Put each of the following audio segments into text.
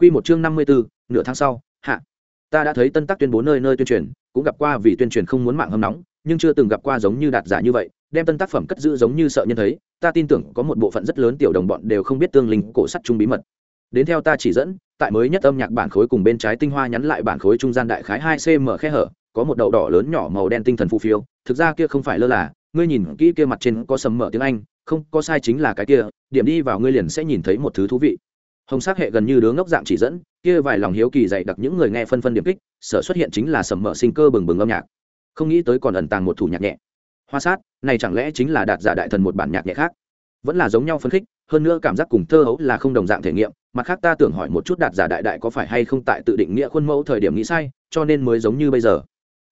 Quy một chương năm mươi 54, nửa tháng sau, hạ. Ta đã thấy Tân Tắc tuyên bố nơi nơi tuyên truyền, cũng gặp qua vì tuyên truyền không muốn mạng hâm nóng, nhưng chưa từng gặp qua giống như đạt giả như vậy, đem tân tác phẩm cất giữ giống như sợ nhân thấy, ta tin tưởng có một bộ phận rất lớn tiểu đồng bọn đều không biết tương linh cổ sắt trung bí mật. Đến theo ta chỉ dẫn, tại mới nhất âm nhạc bản khối cùng bên trái tinh hoa nhắn lại bản khối trung gian đại khái hai cm khe hở, có một đầu đỏ lớn nhỏ màu đen tinh thần phù phiêu, thực ra kia không phải lơ là, ngươi nhìn kỹ kia mặt trên có sầm mở tiếng Anh, không, có sai chính là cái kia, điểm đi vào ngươi liền sẽ nhìn thấy một thứ thú vị hồng sắc hệ gần như đứa ngốc dạng chỉ dẫn, kia vài lòng hiếu kỳ dạy đặc những người nghe phân phân điểm kích, sở xuất hiện chính là sầm mở sinh cơ bừng bừng âm nhạc. Không nghĩ tới còn ẩn tàng một thủ nhạc nhẹ. Hoa sát, này chẳng lẽ chính là đạt giả đại thần một bản nhạc nhẹ khác? Vẫn là giống nhau phân khích, hơn nữa cảm giác cùng thơ hấu là không đồng dạng thể nghiệm, mặt khác ta tưởng hỏi một chút đạt giả đại đại có phải hay không tại tự định nghĩa khuôn mẫu thời điểm nghĩ sai, cho nên mới giống như bây giờ.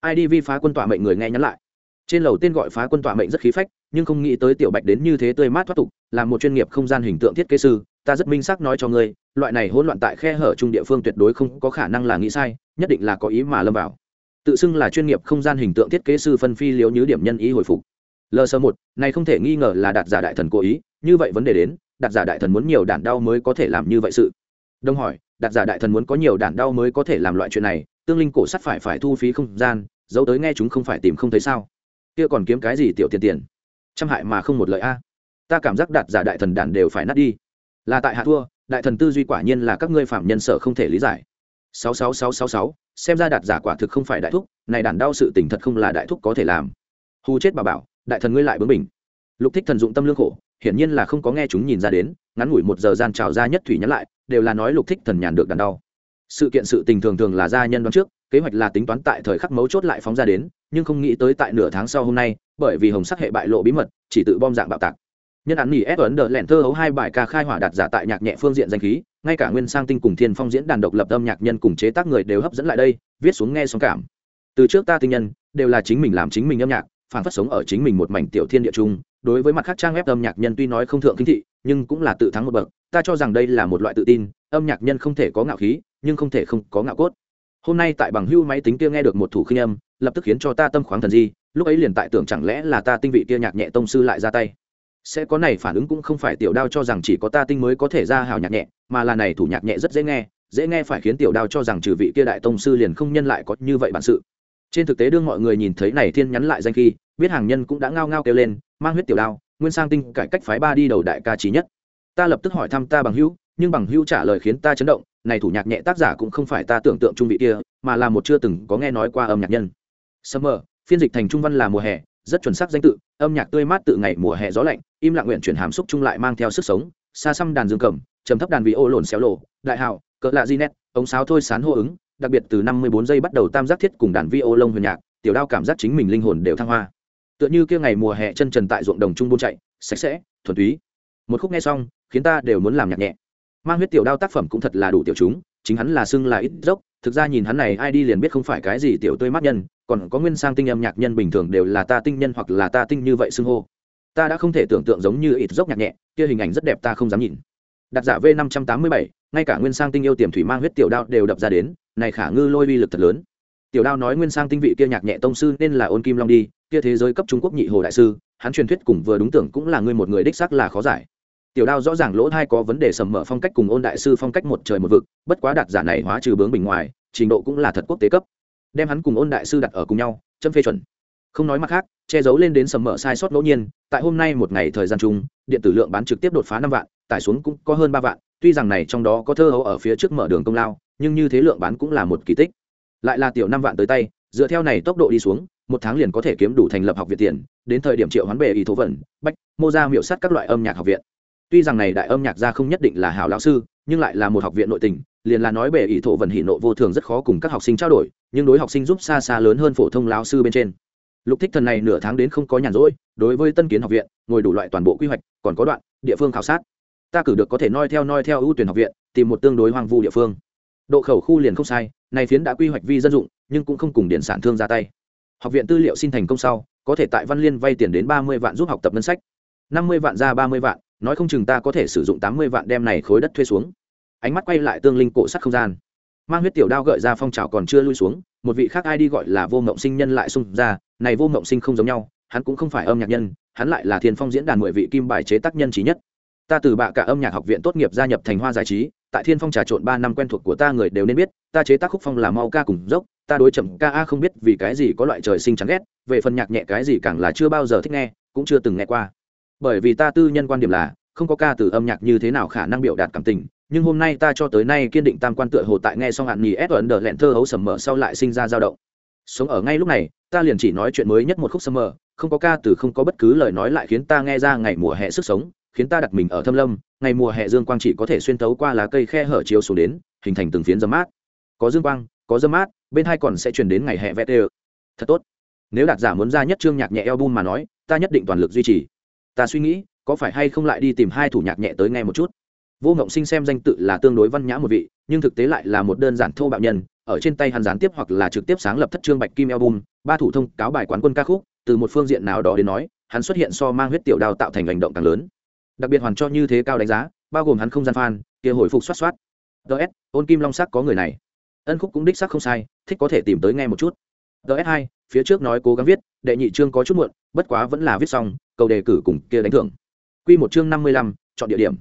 Ai đi vi phá quân tọa mệnh người nghe nhắn lại. Trên lầu tên gọi phá quân tọa mệnh rất khí phách, nhưng không nghĩ tới tiểu bạch đến như thế tươi mát thoát tục, là một chuyên nghiệp không gian hình tượng thiết kế sư ta rất minh xác nói cho ngươi, loại này hỗn loạn tại khe hở trung địa phương tuyệt đối không có khả năng là nghĩ sai, nhất định là có ý mà lâm vào. Tự xưng là chuyên nghiệp không gian hình tượng thiết kế sư phân phi liếu như điểm nhân ý hồi phục. Lờ sơ một, này không thể nghi ngờ là đạt giả đại thần cố ý, như vậy vấn đề đến, đạt giả đại thần muốn nhiều đạn đau mới có thể làm như vậy sự. Đông hỏi, đạt giả đại thần muốn có nhiều đạn đau mới có thể làm loại chuyện này, tương linh cổ sắt phải phải thu phí không gian, giấu tới nghe chúng không phải tìm không thấy sao? Kia còn kiếm cái gì tiểu tiền tiền? Trăm hại mà không một lợi a. Ta cảm giác đạt giả đại thần đản đều phải nát đi là tại hạ thua, đại thần tư duy quả nhiên là các ngươi phạm nhân sở không thể lý giải. Sáu sáu sáu sáu sáu, xem ra đạt giả quả thực không phải đại thúc, này đản đau sự tình thật không là đại thúc có thể làm. Hù chết bà bảo, đại thần ngươi lại bướng mình lục thích thần dụng tâm lương khổ, hiển nhiên là không có nghe chúng nhìn ra đến, ngắn ngủi một giờ gian trào ra nhất thủy nhắn lại, đều là nói lục thích thần nhàn được đàn đau. Sự kiện sự tình thường thường là gia nhân đoán trước, kế hoạch là tính toán tại thời khắc mấu chốt lại phóng ra đến, nhưng không nghĩ tới tại nửa tháng sau hôm nay, bởi vì hồng sắc hệ bại lộ bí mật, chỉ tự bom dạng bạo tạc nhân án nghỉ ép ấn đờ lẹn thơ hấu hai bài ca khai hỏa đạt giả tại nhạc nhẹ phương diện danh khí, ngay cả nguyên sang tinh cùng thiên phong diễn đàn độc lập âm nhạc nhân cùng chế tác người đều hấp dẫn lại đây, viết xuống nghe sóng cảm. Từ trước ta tinh nhân, đều là chính mình làm chính mình âm nhạc phản phát sống ở chính mình một mảnh tiểu thiên địa chung, đối với mặt khác trang web âm nhạc nhân tuy nói không thượng kinh thị, nhưng cũng là tự thắng một bậc, ta cho rằng đây là một loại tự tin, âm nhạc nhân không thể có ngạo khí, nhưng không thể không có ngạo cốt. Hôm nay tại bằng hưu máy tính kia nghe được một thủ khinh âm, lập tức khiến cho ta tâm khoáng thần di, lúc ấy liền tại tưởng chẳng lẽ là ta tinh vị kia nhạc nhẹ tông sư lại ra tay sẽ có này phản ứng cũng không phải tiểu đao cho rằng chỉ có ta tinh mới có thể ra hào nhạc nhẹ, mà là này thủ nhạc nhẹ rất dễ nghe dễ nghe phải khiến tiểu đao cho rằng trừ vị kia đại tông sư liền không nhân lại có như vậy bản sự. Trên thực tế đương mọi người nhìn thấy này thiên nhắn lại danh khi, biết hàng nhân cũng đã ngao ngao kêu lên, mang huyết tiểu đao, nguyên sang tinh cải cách phái ba đi đầu đại ca trí nhất. Ta lập tức hỏi thăm ta bằng hữu, nhưng bằng hữu trả lời khiến ta chấn động, này thủ nhạc nhẹ tác giả cũng không phải ta tưởng tượng trung vị kia, mà là một chưa từng có nghe nói qua âm nhạc nhân. Summer, phiên dịch thành trung văn là mùa hè rất chuẩn xác danh tự, âm nhạc tươi mát tự ngày mùa hè gió lạnh, im lặng nguyện chuyển hàm xúc chung lại mang theo sức sống, xa xăm đàn dương cầm, trầm thấp đàn vị ô lồn xéo lộ, đại hào, cỡ lạ di nét ống sáo thôi sán hô ứng, đặc biệt từ năm mươi bốn giây bắt đầu tam giác thiết cùng đàn vi ô lông huyền nhạc, tiểu đao cảm giác chính mình linh hồn đều thăng hoa. Tựa như kia ngày mùa hè chân trần tại ruộng đồng trung buôn chạy, sạch sẽ, thuần túy. Một khúc nghe xong, khiến ta đều muốn làm nhạc nhẹ. Mang huyết tiểu đao tác phẩm cũng thật là đủ tiểu chúng, chính hắn là xưng là ít dốc thực ra nhìn hắn này, ai đi liền biết không phải cái gì tiểu tươi mắt nhân, còn có nguyên sang tinh âm nhạc nhân bình thường đều là ta tinh nhân hoặc là ta tinh như vậy xưng hô. Ta đã không thể tưởng tượng giống như ít dốc nhạc nhẹ, kia hình ảnh rất đẹp ta không dám nhìn. Đặt giả v năm trăm tám mươi bảy, ngay cả nguyên sang tinh yêu tiềm thủy mang huyết tiểu đao đều đập ra đến, này khả ngư lôi uy lực thật lớn. Tiểu đao nói nguyên sang tinh vị kia nhạc nhẹ tông sư nên là ôn kim long đi, kia thế giới cấp trung quốc nhị hồ đại sư, hắn truyền thuyết cùng vừa đúng tưởng cũng là ngươi một người đích xác là khó giải tiểu đao rõ ràng lỗ thai có vấn đề sầm mở phong cách cùng ôn đại sư phong cách một trời một vực, bất quá đạt giả này hóa trừ bướng bình ngoài, trình độ cũng là thật quốc tế cấp. Đem hắn cùng ôn đại sư đặt ở cùng nhau chấm phê chuẩn. Không nói mặt khác, che giấu lên đến sầm mở sai sót ngẫu nhiên, tại hôm nay một ngày thời gian chung, điện tử lượng bán trực tiếp đột phá năm vạn, tải xuống cũng có hơn ba vạn, tuy rằng này trong đó có thơ hấu ở phía trước mở đường công lao, nhưng như thế lượng bán cũng là một kỳ tích. Lại là tiểu năm vạn tới tay, dựa theo này tốc độ đi xuống, một tháng liền có thể kiếm đủ thành lập học viện tiền, đến thời điểm triệu hoán bề ý thố vẩn bách, mô ra miệu sắt các loại âm nhạc học viện tuy rằng này đại âm nhạc gia không nhất định là hảo lão sư, nhưng lại là một học viện nội tình, liền là nói bề ỷ thổ vần hỷ nộ vô thường rất khó cùng các học sinh trao đổi, nhưng đối học sinh giúp xa xa lớn hơn phổ thông lão sư bên trên. Lục thích thần này nửa tháng đến không có nhàn rỗi, đối với tân kiến học viện, ngồi đủ loại toàn bộ quy hoạch, còn có đoạn, địa phương khảo sát. Ta cử được có thể noi theo noi theo ưu tuyển học viện, tìm một tương đối hoang vu địa phương. Độ khẩu khu liền không sai này phiến đã quy hoạch vi dân dụng, nhưng cũng không cùng điện sản thương ra tay. Học viện tư liệu xin thành công sau, có thể tại văn liên vay tiền đến ba mươi vạn giúp học tập ngân sách. năm mươi vạn ra ba mươi vạn nói không chừng ta có thể sử dụng tám mươi vạn đem này khối đất thuê xuống. Ánh mắt quay lại tương linh cổ sắt không gian. Mang huyết tiểu đao gợi ra phong trào còn chưa lui xuống, một vị khác ai đi gọi là vô mộng sinh nhân lại xung ra, này vô mộng sinh không giống nhau, hắn cũng không phải âm nhạc nhân, hắn lại là thiên phong diễn đàn mười vị kim bài chế tác nhân trí nhất. Ta từ bạ cả âm nhạc học viện tốt nghiệp gia nhập thành hoa giải trí, tại thiên phong trà trộn ba năm quen thuộc của ta người đều nên biết, ta chế tác khúc phong là mau ca cùng dốc, ta đối chậm ca a không biết vì cái gì có loại trời sinh chán ghét, về phần nhạc nhẹ cái gì càng là chưa bao giờ thích nghe, cũng chưa từng nghe qua bởi vì ta tư nhân quan điểm là, không có ca từ âm nhạc như thế nào khả năng biểu đạt cảm tình, nhưng hôm nay ta cho tới nay kiên định tam quan tựa hồ tại nghe xong hạn nghỉ ép ấn đờ lẹn thơ hấu sầm mờ sau lại sinh ra dao động. Sống ở ngay lúc này, ta liền chỉ nói chuyện mới nhất một khúc sầm mờ, không có ca từ không có bất cứ lời nói lại khiến ta nghe ra ngày mùa hè sức sống, khiến ta đặt mình ở thâm lâm, ngày mùa hè dương quang chỉ có thể xuyên tấu qua lá cây khe hở chiếu xuống đến, hình thành từng phiến dấm mát. Có dương quang, có dấm mát, bên hai còn sẽ truyền đến ngày hè vét ê thật tốt. Nếu đạt giả muốn ra nhất chương nhạc nhẹ album mà nói, ta nhất định toàn lực duy trì ta suy nghĩ, có phải hay không lại đi tìm hai thủ nhạc nhẹ tới nghe một chút? Vô ngộng sinh xem danh tự là tương đối văn nhã một vị, nhưng thực tế lại là một đơn giản thô bạo nhân, ở trên tay hắn gián tiếp hoặc là trực tiếp sáng lập thất trương bạch kim album, ba thủ thông cáo bài quán quân ca khúc, từ một phương diện nào đó đến nói, hắn xuất hiện so mang huyết tiểu đào tạo thành hành động càng lớn. Đặc biệt hoàn cho như thế cao đánh giá, bao gồm hắn không gian fan, kia hồi phục xoát xoát ts ôn kim long sắc có người này. Ân khúc cũng đích sắc không sai, thích có thể tìm tới nghe một chút. Ts hai phía trước nói cố gắng viết, đệ nhị chương có chút muộn, bất quá vẫn là viết xong cầu đề cử cùng kia đánh thưởng. Q một chương năm mươi lăm, chọn địa điểm.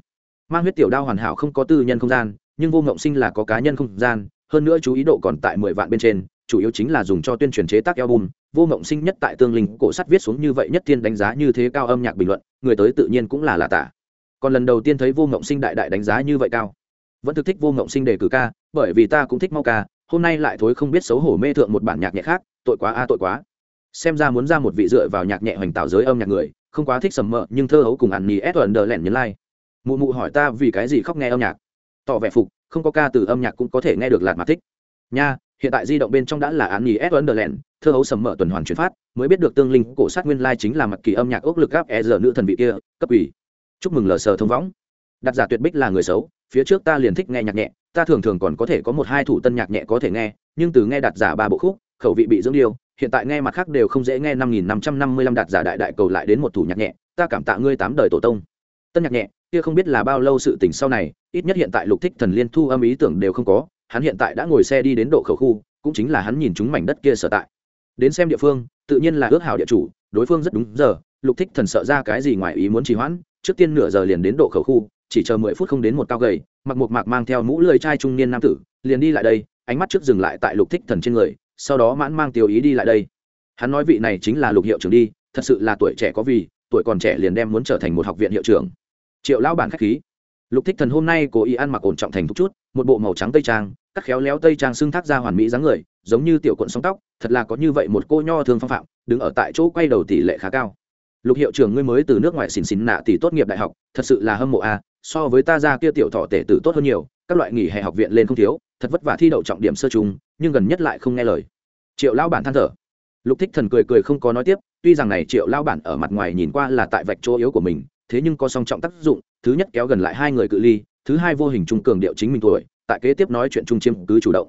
Mang huyết tiểu đao hoàn hảo không có tư nhân không gian, nhưng vô ngộng sinh là có cá nhân không gian, hơn nữa chú ý độ còn tại mười vạn bên trên, chủ yếu chính là dùng cho tuyên truyền chế tác album. Vô ngộng sinh nhất tại tương linh cổ sắt viết xuống như vậy nhất tiên đánh giá như thế cao âm nhạc bình luận, người tới tự nhiên cũng là lạ tả. Còn lần đầu tiên thấy vô ngộng sinh đại đại đánh giá như vậy cao. Vẫn thực thích vô ngộng sinh đề cử ca, bởi vì ta cũng thích mau ca, hôm nay lại thối không biết xấu hổ mê thượng một bản nhạc nhẹ khác tội quá a, tội quá. Xem ra muốn ra một vị dựa vào nhạc nhẹ hoành tạo giới âm nhạc người, không quá thích sầm mỡ nhưng thơ hấu cùng ăn nhì ép đờ lẻn nhấn lai、like. mụ mụ hỏi ta vì cái gì khóc nghe âm nhạc. Tỏ vẻ phục, không có ca từ âm nhạc cũng có thể nghe được lạt mà thích. Nha, hiện tại di động bên trong đã là án nhì ép đờ lẻn thơ hấu sầm mỡ tuần hoàn chuyển phát, mới biết được tương linh cổ sát nguyên lai chính là mặt kỳ âm nhạc ốc lực gáp e giờ nữ thần vị kia, cấp ủy. Chúc mừng lờ sờ thông võng đặt giả tuyệt bích là người xấu, phía trước ta liền thích nghe nhạc nhẹ, ta thường thường còn có thể có một hai thủ tân nhạc nhẹ có thể nghe, nhưng từ nghe đặt giả ba bộ khúc khẩu vị bị dưỡng điêu, hiện tại nghe mặt khác đều không dễ nghe năm nghìn năm trăm năm mươi lăm đạt giả đại đại cầu lại đến một thủ nhạc nhẹ, ta cảm tạ ngươi tám đời tổ tông. Tân nhạc nhẹ, kia không biết là bao lâu sự tình sau này, ít nhất hiện tại lục thích thần liên thu âm ý tưởng đều không có, hắn hiện tại đã ngồi xe đi đến độ khẩu khu, cũng chính là hắn nhìn chúng mảnh đất kia sở tại. Đến xem địa phương, tự nhiên là ước hảo địa chủ, đối phương rất đúng giờ, lục thích thần sợ ra cái gì ngoài ý muốn trì hoãn, trước tiên nửa giờ liền đến độ khẩu khu, chỉ chờ mười phút không đến một cao gầy, mặc một mạc mang theo mũ lười trai trung niên nam tử, liền đi lại đây, ánh mắt trước dừng lại tại lục thích thần trên người sau đó mãn mang tiêu ý đi lại đây. Hắn nói vị này chính là lục hiệu trưởng đi, thật sự là tuổi trẻ có vì, tuổi còn trẻ liền đem muốn trở thành một học viện hiệu trưởng. Triệu lão bản khách khí. Lục thích thần hôm nay cố ý ăn mặc ổn trọng thành thúc chút, một bộ màu trắng tây trang cắt khéo léo tây trang xưng thác ra hoàn mỹ dáng người, giống như tiểu cuộn sóng tóc, thật là có như vậy một cô nho thương phong phạm, đứng ở tại chỗ quay đầu tỷ lệ khá cao. Lục hiệu trưởng ngươi mới từ nước ngoài xỉn xỉn nạ tỷ tốt nghiệp đại học, thật sự là hâm mộ a, so với ta ra kia tiểu thọ tể tử tốt hơn nhiều, các loại nghỉ hè học viện lên không thiếu thật vất vả thi đậu trọng điểm sơ chung, nhưng gần nhất lại không nghe lời. Triệu lão bản than thở. Lục thích thần cười cười không có nói tiếp, tuy rằng này triệu lão bản ở mặt ngoài nhìn qua là tại vạch chỗ yếu của mình, thế nhưng có song trọng tác dụng, thứ nhất kéo gần lại hai người cự ly, thứ hai vô hình trung cường điệu chính mình tuổi, tại kế tiếp nói chuyện trung chiêm cứ chủ động.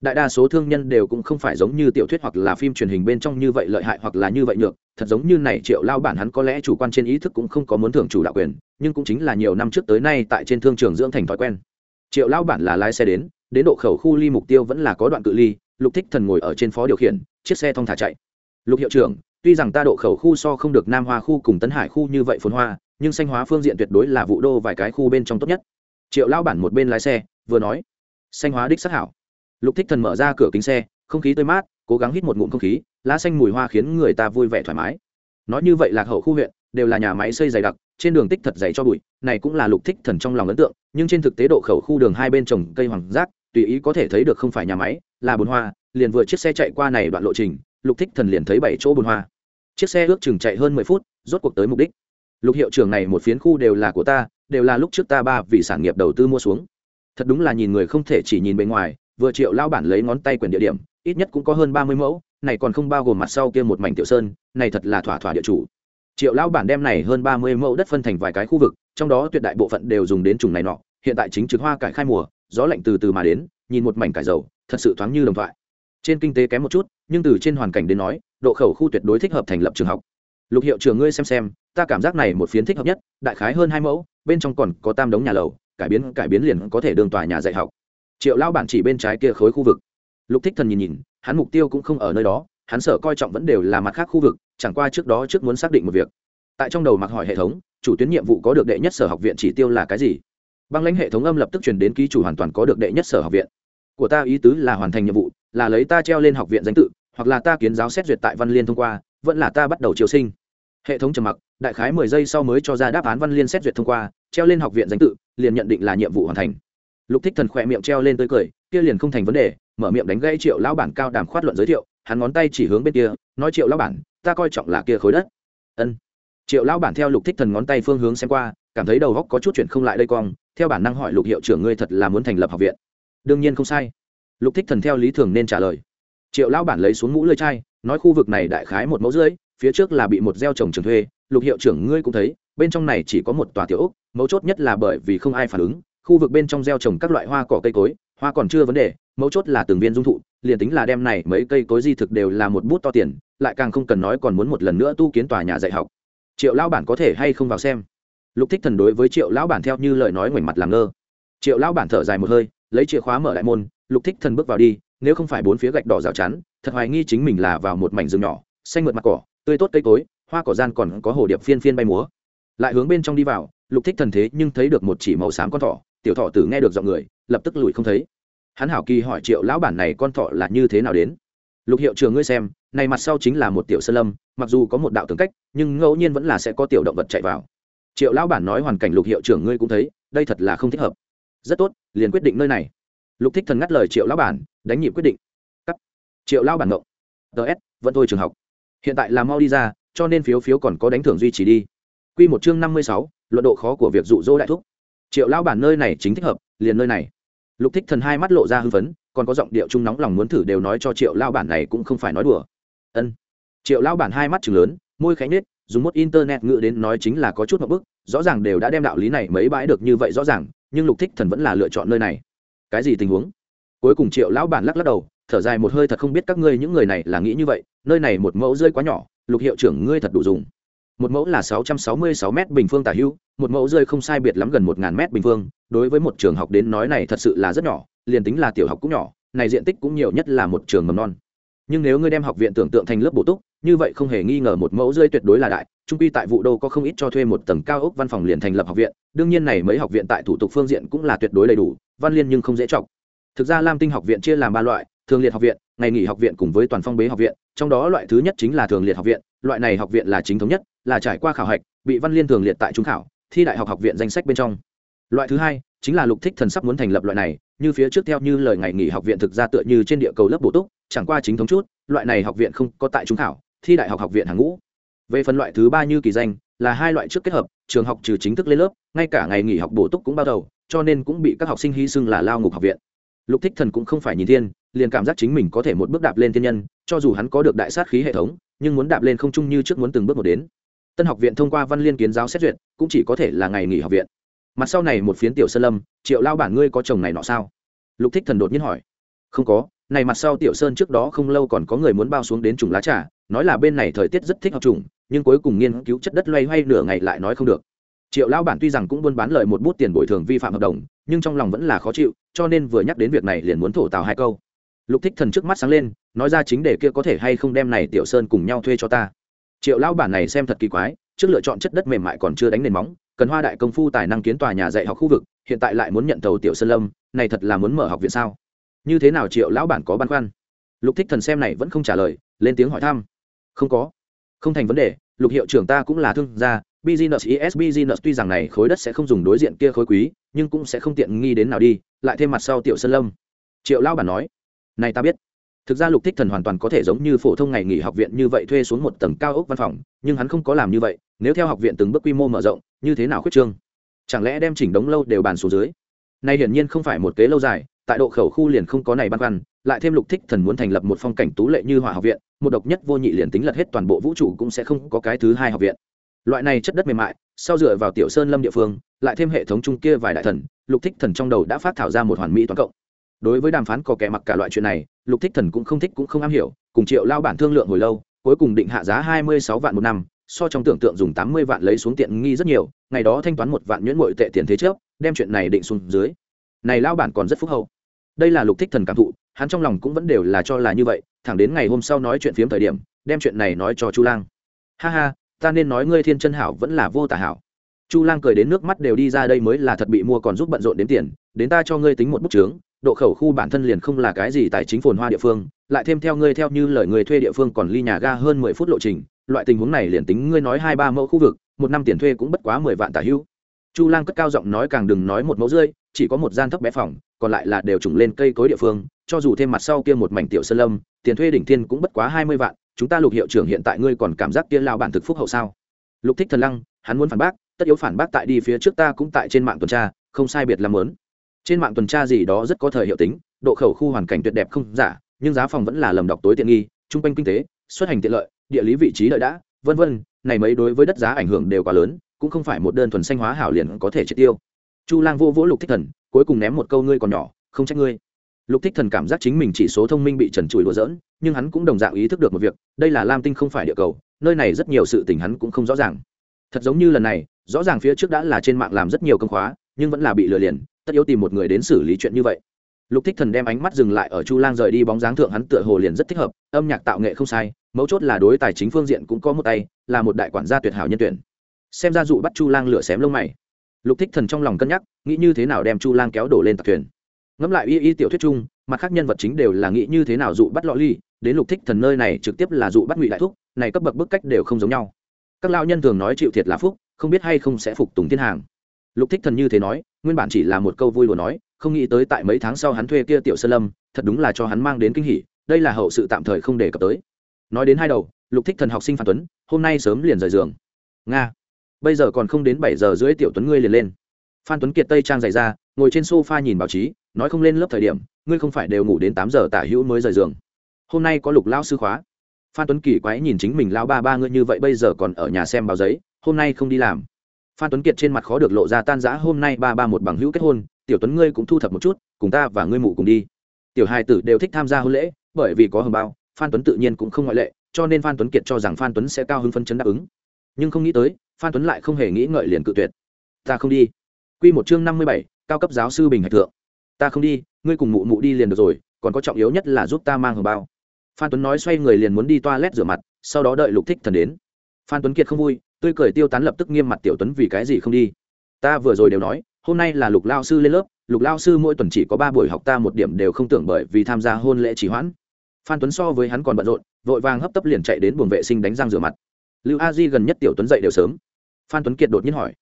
Đại đa số thương nhân đều cũng không phải giống như tiểu thuyết hoặc là phim truyền hình bên trong như vậy lợi hại hoặc là như vậy nhược, thật giống như này triệu lao bản hắn có lẽ chủ quan trên ý thức cũng không có muốn thưởng chủ đạo quyền, nhưng cũng chính là nhiều năm trước tới nay tại trên thương trường dưỡng thành thói quen. Triệu lao bản là lái xe đến đến độ khẩu khu ly mục tiêu vẫn là có đoạn cự ly, lục thích thần ngồi ở trên phó điều khiển, chiếc xe thong thả chạy. Lục hiệu trưởng, tuy rằng ta độ khẩu khu so không được nam hoa khu cùng tấn hải khu như vậy phồn hoa, nhưng xanh hóa phương diện tuyệt đối là vụ đô vài cái khu bên trong tốt nhất. Triệu lao bản một bên lái xe, vừa nói xanh hóa đích sắc hảo. Lục thích thần mở ra cửa kính xe, không khí tươi mát, cố gắng hít một ngụm không khí, lá xanh mùi hoa khiến người ta vui vẻ thoải mái. Nói như vậy là hậu khu huyện đều là nhà máy xây dày đặc, trên đường tích thật dày cho bụi, này cũng là lục thích thần trong lòng ấn tượng, nhưng trên thực tế độ khẩu khu đường hai bên trồng cây hoàng rác tùy ý có thể thấy được không phải nhà máy, là bồn hoa, liền vừa chiếc xe chạy qua này đoạn lộ trình, lục thích thần liền thấy bảy chỗ bồn hoa. Chiếc xe ước chừng chạy hơn mười phút, rốt cuộc tới mục đích. Lục hiệu trưởng này một phiến khu đều là của ta, đều là lúc trước ta ba vì sản nghiệp đầu tư mua xuống. Thật đúng là nhìn người không thể chỉ nhìn bề ngoài, vừa triệu lao bản lấy ngón tay quyền địa điểm, ít nhất cũng có hơn ba mươi mẫu, này còn không bao gồm mặt sau kia một mảnh tiểu sơn, này thật là thỏa thỏa địa chủ. Triệu lao bản đem này hơn ba mươi mẫu đất phân thành vài cái khu vực, trong đó tuyệt đại bộ phận đều dùng đến trùng này nọ, hiện tại chính trực hoa cải khai mùa gió lạnh từ từ mà đến, nhìn một mảnh cải dầu, thật sự thoáng như đồng thoại. Trên kinh tế kém một chút, nhưng từ trên hoàn cảnh đến nói, độ khẩu khu tuyệt đối thích hợp thành lập trường học. Lục hiệu trường ngươi xem xem, ta cảm giác này một phiến thích hợp nhất, đại khái hơn hai mẫu, bên trong còn có tam đống nhà lầu, cải biến cải biến liền có thể đường tòa nhà dạy học. Triệu lao bản chỉ bên trái kia khối khu vực. Lục thích thần nhìn nhìn, hắn mục tiêu cũng không ở nơi đó, hắn sở coi trọng vẫn đều là mặt khác khu vực, chẳng qua trước đó trước muốn xác định một việc. Tại trong đầu mặc hỏi hệ thống, chủ tuyến nhiệm vụ có được đệ nhất sở học viện chỉ tiêu là cái gì? Băng lãnh hệ thống âm lập tức truyền đến ký chủ hoàn toàn có được đệ nhất sở học viện. Của ta ý tứ là hoàn thành nhiệm vụ, là lấy ta treo lên học viện danh tự, hoặc là ta kiến giáo xét duyệt tại văn liên thông qua, vẫn là ta bắt đầu chiều sinh. Hệ thống trầm mặc, đại khái mười giây sau mới cho ra đáp án văn liên xét duyệt thông qua, treo lên học viện danh tự, liền nhận định là nhiệm vụ hoàn thành. Lục thích thần khỏe miệng treo lên tới cười, kia liền không thành vấn đề, mở miệng đánh gãy triệu lão bản cao đàm khoát luận giới thiệu, hắn ngón tay chỉ hướng bên kia, nói triệu lão bản, ta coi trọng là kia khối đất. Ân. Triệu lão bản theo lục thích thần ngón tay phương hướng xem qua, cảm thấy đầu góc có chút chuyện không lại đây cong theo bản năng hỏi lục hiệu trưởng ngươi thật là muốn thành lập học viện? Đương nhiên không sai. Lục thích thần theo lý thường nên trả lời. Triệu lão bản lấy xuống mũ lơi chai, nói khu vực này đại khái một mẫu rưỡi, phía trước là bị một gieo trồng trường thuê. Lục hiệu trưởng ngươi cũng thấy, bên trong này chỉ có một tòa tiểu ốc, mấu chốt nhất là bởi vì không ai phản ứng, khu vực bên trong gieo trồng các loại hoa cỏ cây cối, hoa còn chưa vấn đề, mấu chốt là từng viên dung thụ, liền tính là đem này mấy cây cối di thực đều là một bút to tiền, lại càng không cần nói còn muốn một lần nữa tu kiến tòa nhà dạy học. Triệu lão bản có thể hay không vào xem? Lục thích thần đối với triệu lão bản theo như lời nói ngoảnh mặt làm ngơ. Triệu lão bản thở dài một hơi, lấy chìa khóa mở đại môn, lục thích thần bước vào đi, nếu không phải bốn phía gạch đỏ rào chắn, thật hoài nghi chính mình là vào một mảnh rừng nhỏ, xanh mượt mặt cỏ, tươi tốt cây cối, hoa cỏ gian còn có hồ điệp phiên phiên bay múa. Lại hướng bên trong đi vào, lục thích thần thế nhưng thấy được một chỉ màu xám con thỏ, tiểu Thỏ tử nghe được giọng người, lập tức lùi không thấy. Hắn hảo kỳ hỏi triệu lão bản này con thỏ là như thế nào đến? Lục hiệu trường ngươi xem, này mặt sau chính là một tiểu sơn lâm, mặc dù có một đạo tường cách, nhưng ngẫu nhiên vẫn là sẽ có tiểu động vật chạy vào triệu lão bản nói hoàn cảnh lục hiệu trưởng ngươi cũng thấy, đây thật là không thích hợp. Rất tốt, liền quyết định nơi này. Lục thích thần ngắt lời triệu lão bản, đánh nhịp quyết định. Cắt. Triệu lão bản ngộng. Ts vẫn thôi trường học. Hiện tại là mau đi ra, cho nên phiếu phiếu còn có đánh thưởng duy trì đi. Quy một chương năm mươi sáu, luận độ khó của việc dụ dỗ đại thúc. Triệu lão bản nơi này chính thích hợp, liền nơi này. Lục thích thần hai mắt lộ ra hưng phấn, còn có giọng điệu trung nóng lòng muốn thử đều nói cho triệu Lão bản này cũng không phải nói đùa. Ân. Triệu Lão bản hai mắt trừng lớn, môi khẽ nết dùng một internet ngựa đến nói chính là có chút một bức, rõ ràng đều đã đem đạo lý này mấy bãi được như vậy rõ ràng, nhưng lục thích thần vẫn là lựa chọn nơi này. Cái gì tình huống? Cuối cùng triệu lão bản lắc lắc đầu, thở dài một hơi thật không biết các ngươi những người này là nghĩ như vậy, nơi này một mẫu rơi quá nhỏ, lục hiệu trưởng ngươi thật đủ dùng. Một mẫu là sáu trăm sáu mươi sáu bình phương tả hữu, một mẫu rơi không sai biệt lắm gần một ngàn m bình phương, đối với một trường học đến nói này thật sự là rất nhỏ, liền tính là tiểu học cũng nhỏ, này diện tích cũng nhiều nhất là một trường mầm non. Nhưng nếu ngươi đem học viện tưởng tượng thành lớp bổ túc như vậy không hề nghi ngờ một mẫu rơi tuyệt đối là đại, trung quy tại vụ đô có không ít cho thuê một tầng cao ốc văn phòng liền thành lập học viện, đương nhiên này mấy học viện tại thủ tục phương diện cũng là tuyệt đối đầy đủ, văn liên nhưng không dễ chọc. Thực ra lam tinh học viện chia làm ba loại, thường liệt học viện, ngày nghỉ học viện cùng với toàn phong bế học viện, trong đó loại thứ nhất chính là thường liệt học viện, loại này học viện là chính thống nhất, là trải qua khảo hạch, bị văn liên thường liệt tại trung khảo, thi đại học học viện danh sách bên trong. Loại thứ hai chính là lục thích thần sắp muốn thành lập loại này, như phía trước theo như lời ngày nghỉ học viện thực ra tựa như trên địa cầu lớp bổ túc, chẳng qua chính thống chút, loại này học viện không có tại trung khảo thi đại học học viện hàng ngũ. Về phần loại thứ ba như kỳ danh, là hai loại trước kết hợp, trường học trừ chính thức lên lớp, ngay cả ngày nghỉ học bổ túc cũng bao đầu, cho nên cũng bị các học sinh hy sinh là lao ngục học viện. Lục thích thần cũng không phải nhìn thiên, liền cảm giác chính mình có thể một bước đạp lên thiên nhân, cho dù hắn có được đại sát khí hệ thống, nhưng muốn đạp lên không chung như trước muốn từng bước một đến. Tân học viện thông qua văn liên kiến giáo xét duyệt, cũng chỉ có thể là ngày nghỉ học viện. Mặt sau này một phiến tiểu sơn lâm, triệu lao bản ngươi có chồng này nọ sao? Lục thích thần đột nhiên hỏi. Không có này mặt sau tiểu sơn trước đó không lâu còn có người muốn bao xuống đến trùng lá trà, nói là bên này thời tiết rất thích học trùng, nhưng cuối cùng nghiên cứu chất đất loay hoay nửa ngày lại nói không được. Triệu lao bản tuy rằng cũng buôn bán lợi một bút tiền bồi thường vi phạm hợp đồng, nhưng trong lòng vẫn là khó chịu, cho nên vừa nhắc đến việc này liền muốn thổ tào hai câu. Lục thích thần trước mắt sáng lên, nói ra chính để kia có thể hay không đem này tiểu sơn cùng nhau thuê cho ta. Triệu lao bản này xem thật kỳ quái, trước lựa chọn chất đất mềm mại còn chưa đánh nền móng, cần hoa đại công phu tài năng kiến tòa nhà dạy học khu vực, hiện tại lại muốn nhận tàu tiểu sơn lâm, này thật là muốn mở học viện sao? Như thế nào triệu lão bản có băn khoăn? Lục thích thần xem này vẫn không trả lời, lên tiếng hỏi thăm. Không có. Không thành vấn đề, lục hiệu trưởng ta cũng là thương gia, business is business, tuy rằng này khối đất sẽ không dùng đối diện kia khối quý, nhưng cũng sẽ không tiện nghi đến nào đi, lại thêm mặt sau tiểu sơn lâm. Triệu lão bản nói. Này ta biết. Thực ra lục thích thần hoàn toàn có thể giống như phổ thông ngày nghỉ học viện như vậy thuê xuống một tầng cao ốc văn phòng, nhưng hắn không có làm như vậy, nếu theo học viện từng bước quy mô mở rộng, như thế nào khuyết trương? Chẳng lẽ đem chỉnh đống lâu đều bàn xuống dưới? Này hiển nhiên không phải một kế lâu dài tại độ khẩu khu liền không có này băn khoăn, lại thêm lục thích thần muốn thành lập một phong cảnh tú lệ như hỏa học viện, một độc nhất vô nhị liền tính lật hết toàn bộ vũ trụ cũng sẽ không có cái thứ hai học viện. Loại này chất đất mềm mại, sau dựa vào tiểu sơn lâm địa phương, lại thêm hệ thống chung kia vài đại thần, lục thích thần trong đầu đã phát thảo ra một hoàn mỹ toàn cộng. Đối với đàm phán có kẻ mặc cả loại chuyện này, lục thích thần cũng không thích cũng không am hiểu, cùng triệu lao bản thương lượng hồi lâu, cuối cùng định hạ giá hai mươi sáu vạn một năm, so trong tưởng tượng dùng tám mươi vạn lấy xuống tiện nghi rất nhiều, ngày đó thanh toán một vạn nhuyễn ngội tệ tiền thế trước, đem chuyện này định xuống dưới. Này lao bản còn rất phúc hậu đây là lục thích thần cảm thụ, hắn trong lòng cũng vẫn đều là cho là như vậy, thẳng đến ngày hôm sau nói chuyện phiếm thời điểm, đem chuyện này nói cho chu lang. Ha ha, ta nên nói ngươi thiên chân hảo vẫn là vô tả hảo. Chu lang cười đến nước mắt đều đi ra đây mới là thật bị mua còn giúp bận rộn đến tiền, đến ta cho ngươi tính một bút chướng, độ khẩu khu bản thân liền không là cái gì tài chính phồn hoa địa phương, lại thêm theo ngươi theo như lời người thuê địa phương còn ly nhà ga hơn mười phút lộ trình, loại tình huống này liền tính ngươi nói hai ba mẫu khu vực, một năm tiền thuê cũng bất quá mười vạn tả hữu chu lang cất cao giọng nói càng đừng nói một mẫu rơi chỉ có một gian thấp bé phòng, còn lại là đều trùng lên cây cối địa phương, cho dù thêm mặt sau kia một mảnh tiểu sơn lâm, tiền thuê đỉnh thiên cũng bất quá hai mươi vạn, chúng ta lục hiệu trưởng hiện tại ngươi còn cảm giác kia lao bản thực phúc hậu sao? Lục thích thần lăng, hắn muốn phản bác, tất yếu phản bác tại đi phía trước ta cũng tại trên mạng tuần tra, không sai biệt làm lớn trên mạng tuần tra gì đó rất có thời hiệu tính, độ khẩu khu hoàn cảnh tuyệt đẹp không giả, nhưng giá phòng vẫn là lầm đọc tối tiện nghi, trung quanh kinh tế, xuất hành tiện lợi, địa lý vị trí lợi đã, vân vân, này mấy đối với đất giá ảnh hưởng đều quá lớn, cũng không phải một đơn thuần xanh hóa hảo liền có thể triệt tiêu chu lang vô vỗ lục thích thần, cuối cùng ném một câu, ngươi còn nhỏ, không trách ngươi. Lục thích thần cảm giác chính mình chỉ số thông minh bị trần trụi đùa dỡn nhưng hắn cũng đồng dạng ý thức được một việc, đây là lam tinh không phải địa cầu, nơi này rất nhiều sự tình hắn cũng không rõ ràng. Thật giống như lần này, rõ ràng phía trước đã là trên mạng làm rất nhiều công khóa, nhưng vẫn là bị lừa liền, tất yếu tìm một người đến xử lý chuyện như vậy. Lục thích thần đem ánh mắt dừng lại ở chu lang rời đi bóng dáng thượng, hắn tựa hồ liền rất thích hợp, âm nhạc tạo nghệ không sai, mấu chốt là đối tài chính phương diện cũng có một tay, là một đại quản gia tuyệt hảo nhân tuyển. Xem ra dụ bắt chu lang lửa xém lông mày lục thích thần trong lòng cân nhắc, nghĩ như thế nào đem chu lang kéo đổ lên tạc thuyền. Ngẫm lại y y tiểu thuyết chung, mặt khác nhân vật chính đều là nghĩ như thế nào dụ bắt lọ ly, đến lục thích thần nơi này trực tiếp là dụ bắt ngụy đại thúc, này cấp bậc bức cách đều không giống nhau. Các lao nhân thường nói chịu thiệt là phúc, không biết hay không sẽ phục tùng thiên hàng. Lục thích thần như thế nói, nguyên bản chỉ là một câu vui đùa nói, không nghĩ tới tại mấy tháng sau hắn thuê kia tiểu sơn lâm, thật đúng là cho hắn mang đến kinh hỉ, đây là hậu sự tạm thời không đề cập tới. Nói đến hai đầu, lục thích thần học sinh phan tuấn, hôm nay sớm liền rời giường. Nga bây giờ còn không đến bảy giờ rưỡi tiểu tuấn ngươi liền lên. Phan tuấn kiệt tây trang dày ra, ngồi trên sofa nhìn báo chí, nói không lên lớp thời điểm, ngươi không phải đều ngủ đến tám giờ tả hữu mới rời giường. Hôm nay có lục lao sư khóa. Phan tuấn kỳ quái nhìn chính mình lao ba ba ngươi như vậy bây giờ còn ở nhà xem báo giấy, hôm nay không đi làm. Phan tuấn kiệt trên mặt khó được lộ ra tan giã hôm nay ba ba một bằng hữu kết hôn, tiểu tuấn ngươi cũng thu thập một chút, cùng ta và ngươi mụ cùng đi. Tiểu hai tử đều thích tham gia hôn lễ, bởi vì có hồng bao, phan tuấn tự nhiên cũng không ngoại lệ, cho nên phan tuấn kiệt cho rằng phan tuấn sẽ cao hứng phân chấn đáp ứng nhưng không nghĩ tới, phan tuấn lại không hề nghĩ ngợi liền cự tuyệt. Ta không đi. Q một chương năm mươi bảy, cao cấp giáo sư bình hạch thượng. Ta không đi, ngươi cùng mụ mụ đi liền được rồi, còn có trọng yếu nhất là giúp ta mang hồng bao. Phan tuấn nói xoay người liền muốn đi toilet rửa mặt, sau đó đợi lục thích thần đến. Phan tuấn kiệt không vui, tươi cười tiêu tán lập tức nghiêm mặt tiểu tuấn vì cái gì không đi. Ta vừa rồi đều nói, hôm nay là lục lao sư lên lớp, lục lao sư mỗi tuần chỉ có ba buổi học ta một điểm đều không tưởng bởi vì tham gia hôn lễ chỉ hoãn. Phan tuấn so với hắn còn bận rộn, vội vàng hấp tấp liền chạy đến buồng vệ sinh đánh răng rửa mặt lưu a di gần nhất tiểu tuấn dậy đều sớm. Phan tuấn kiệt đột nhiên hỏi.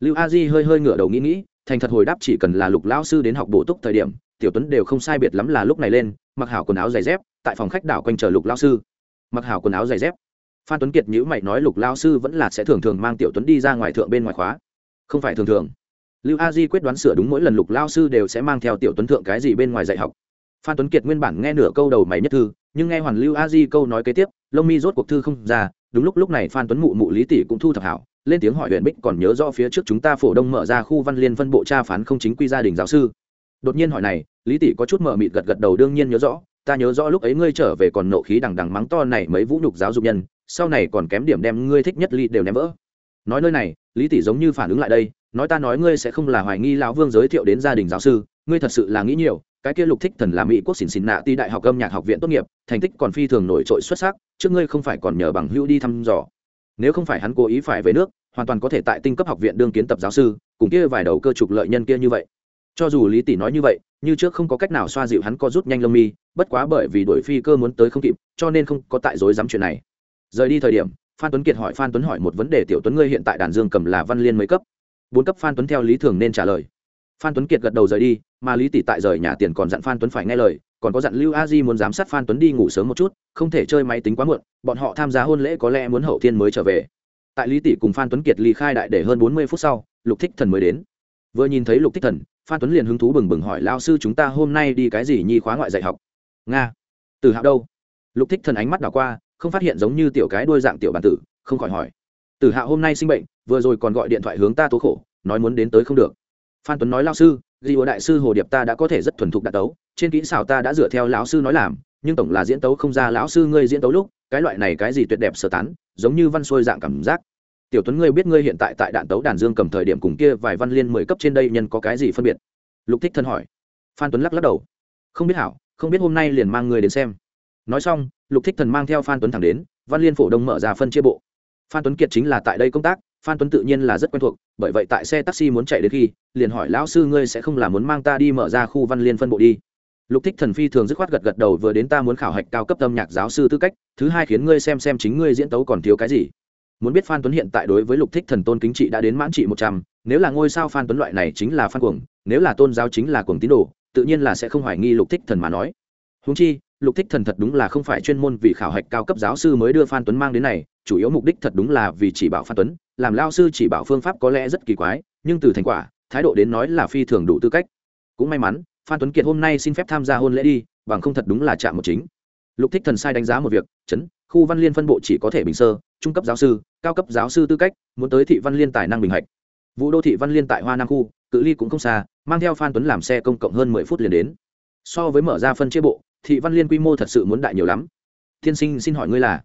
Lưu a di hơi hơi ngửa đầu nghĩ nghĩ, thành thật hồi đáp chỉ cần là lục Lão sư đến học bổ túc thời điểm, tiểu tuấn đều không sai biệt lắm là lúc này lên, mặc hảo quần áo giày dép, tại phòng khách đảo quanh chờ lục Lão sư. Mặc hảo quần áo giày dép. Phan tuấn kiệt nhữ mày nói lục lao sư vẫn là sẽ thường thường mang tiểu tuấn đi ra ngoài thượng bên ngoài khóa. Không phải thường thường. Lưu a di quyết đoán sửa đúng mỗi lần lục lao sư đều sẽ mang theo tiểu tuấn thượng cái gì bên ngoài dạy học. Phan tuấn kiệt nguyên bản nghe nửa câu đầu mày nhất thư, nhưng nghe hoàn lưu a di câu nói kế tiếp, lông mi rốt cuộc thư không ra đúng lúc lúc này phan tuấn mụ mụ lý tỷ cũng thu thập hảo, lên tiếng hỏi huyện bích còn nhớ rõ phía trước chúng ta phổ đông mở ra khu văn liên phân bộ tra phán không chính quy gia đình giáo sư. Đột nhiên hỏi này, lý tỷ có chút mờ mịt gật gật đầu đương nhiên nhớ rõ, ta nhớ rõ lúc ấy ngươi trở về còn nộ khí đằng đằng mắng to này mấy vũ nhục giáo dục nhân, sau này còn kém điểm đem ngươi thích nhất ly đều ném vỡ. Nói nơi này, lý tỷ giống như phản ứng lại đây, nói ta nói ngươi sẽ không là hoài nghi lão vương giới thiệu đến gia đình giáo sư, ngươi thật sự là nghĩ nhiều cái kia lục thích thần là mỹ quốc xỉn xỉn nạ ti đại học âm nhạc học viện tốt nghiệp, thành tích còn phi thường nổi trội xuất sắc, trước ngươi không phải còn nhờ bằng hữu đi thăm dò. Nếu không phải hắn cố ý phải về nước, hoàn toàn có thể tại tinh cấp học viện đương kiến tập giáo sư, cùng kia vài đầu cơ trục lợi nhân kia như vậy. Cho dù lý tỷ nói như vậy, như trước không có cách nào xoa dịu hắn có rút nhanh lông mi, bất quá bởi vì đổi phi cơ muốn tới không kịp, cho nên không có tại dối dám chuyện này. Rời đi thời điểm, phan tuấn kiệt hỏi phan tuấn hỏi một vấn đề, tiểu tuấn, ngươi hiện tại đàn dương cầm là văn liên mấy cấp? Bốn cấp phan tuấn theo lý thường nên trả lời phan tuấn kiệt gật đầu rời đi, mà lý tỷ tại rời nhà tiền còn dặn phan tuấn phải nghe lời, còn có dặn lưu a di muốn giám sát phan tuấn đi ngủ sớm một chút, không thể chơi máy tính quá muộn, bọn họ tham gia hôn lễ có lẽ muốn hậu thiên mới trở về. Tại lý tỷ cùng phan tuấn kiệt ly khai đại để hơn bốn mươi phút sau, lục thích thần mới đến. Vừa nhìn thấy lục thích thần, phan tuấn liền hứng thú bừng bừng hỏi lao sư, chúng ta hôm nay đi cái gì nhi khóa ngoại dạy học? Nga. Từ hạo đâu? Lục thích thần ánh mắt đảo qua, không phát hiện giống như tiểu cái đuôi dạng tiểu bản tử, không khỏi hỏi. Từ hạo hôm nay sinh bệnh, vừa rồi còn gọi điện thoại hướng ta tố khổ, nói muốn đến tới không được phan tuấn nói lao sư, di đại sư hồ điệp ta đã có thể rất thuần thục đạt tấu. Trên kỹ xảo ta đã dựa theo lão sư nói làm, nhưng tổng là diễn tấu không ra lão sư ngươi diễn tấu lúc, cái loại này cái gì tuyệt đẹp sơ tán, giống như văn xuôi dạng cảm giác. Tiểu tuấn ngươi biết ngươi hiện tại tại đạn tấu đàn dương cầm thời điểm cùng kia vài văn liên mười cấp trên đây nhân có cái gì phân biệt? Lục thích thân hỏi. Phan tuấn lắc lắc đầu. Không biết hảo, không biết hôm nay liền mang người đến xem. Nói xong, lục thích thần mang theo phan tuấn thẳng đến, văn liên phổ đông mở ra phân chia bộ. Phan tuấn kiệt chính là tại đây công tác phan tuấn tự nhiên là rất quen thuộc, bởi vậy tại xe taxi muốn chạy đến khi, liền hỏi, lão sư, ngươi sẽ không là muốn mang ta đi mở ra khu văn liên phân bộ đi? Lục thích thần phi thường dứt khoát gật gật đầu, vừa đến ta muốn khảo hạch cao cấp âm nhạc giáo sư tư cách, thứ hai khiến ngươi xem xem chính ngươi diễn tấu còn thiếu cái gì. Muốn biết phan tuấn hiện tại đối với lục thích thần tôn kính trị đã đến mãn trị một trăm, nếu là ngôi sao phan tuấn loại này chính là phan cuồng, nếu là tôn giáo chính là cuồng tín đồ, tự nhiên là sẽ không hoài nghi lục thích thần mà nói. Huống chi lục thích thần thật đúng là không phải chuyên môn vì khảo hạch cao cấp giáo sư mới đưa phan tuấn mang đến này, chủ yếu mục đích thật đúng là vì chỉ bảo phan tuấn, làm lao sư chỉ bảo phương pháp có lẽ rất kỳ quái, nhưng từ thành quả, thái độ đến nói là phi thường đủ tư cách. Cũng may mắn, phan tuấn kiệt hôm nay xin phép tham gia hôn lễ đi, bằng không thật đúng là chạm một chính. Lục thích thần sai đánh giá một việc, chấn, khu văn liên phân bộ chỉ có thể bình sơ, trung cấp giáo sư, cao cấp giáo sư tư cách, muốn tới thị văn liên tài năng bình hạch. Vụ đô thị văn liên tại hoa nam khu, cự ly cũng không xa, mang theo phan tuấn làm xe công cộng hơn mười phút liền đến. So với mở ra phân chia bộ thị văn liên quy mô thật sự muốn đại nhiều lắm. Tiên sinh xin hỏi ngươi là?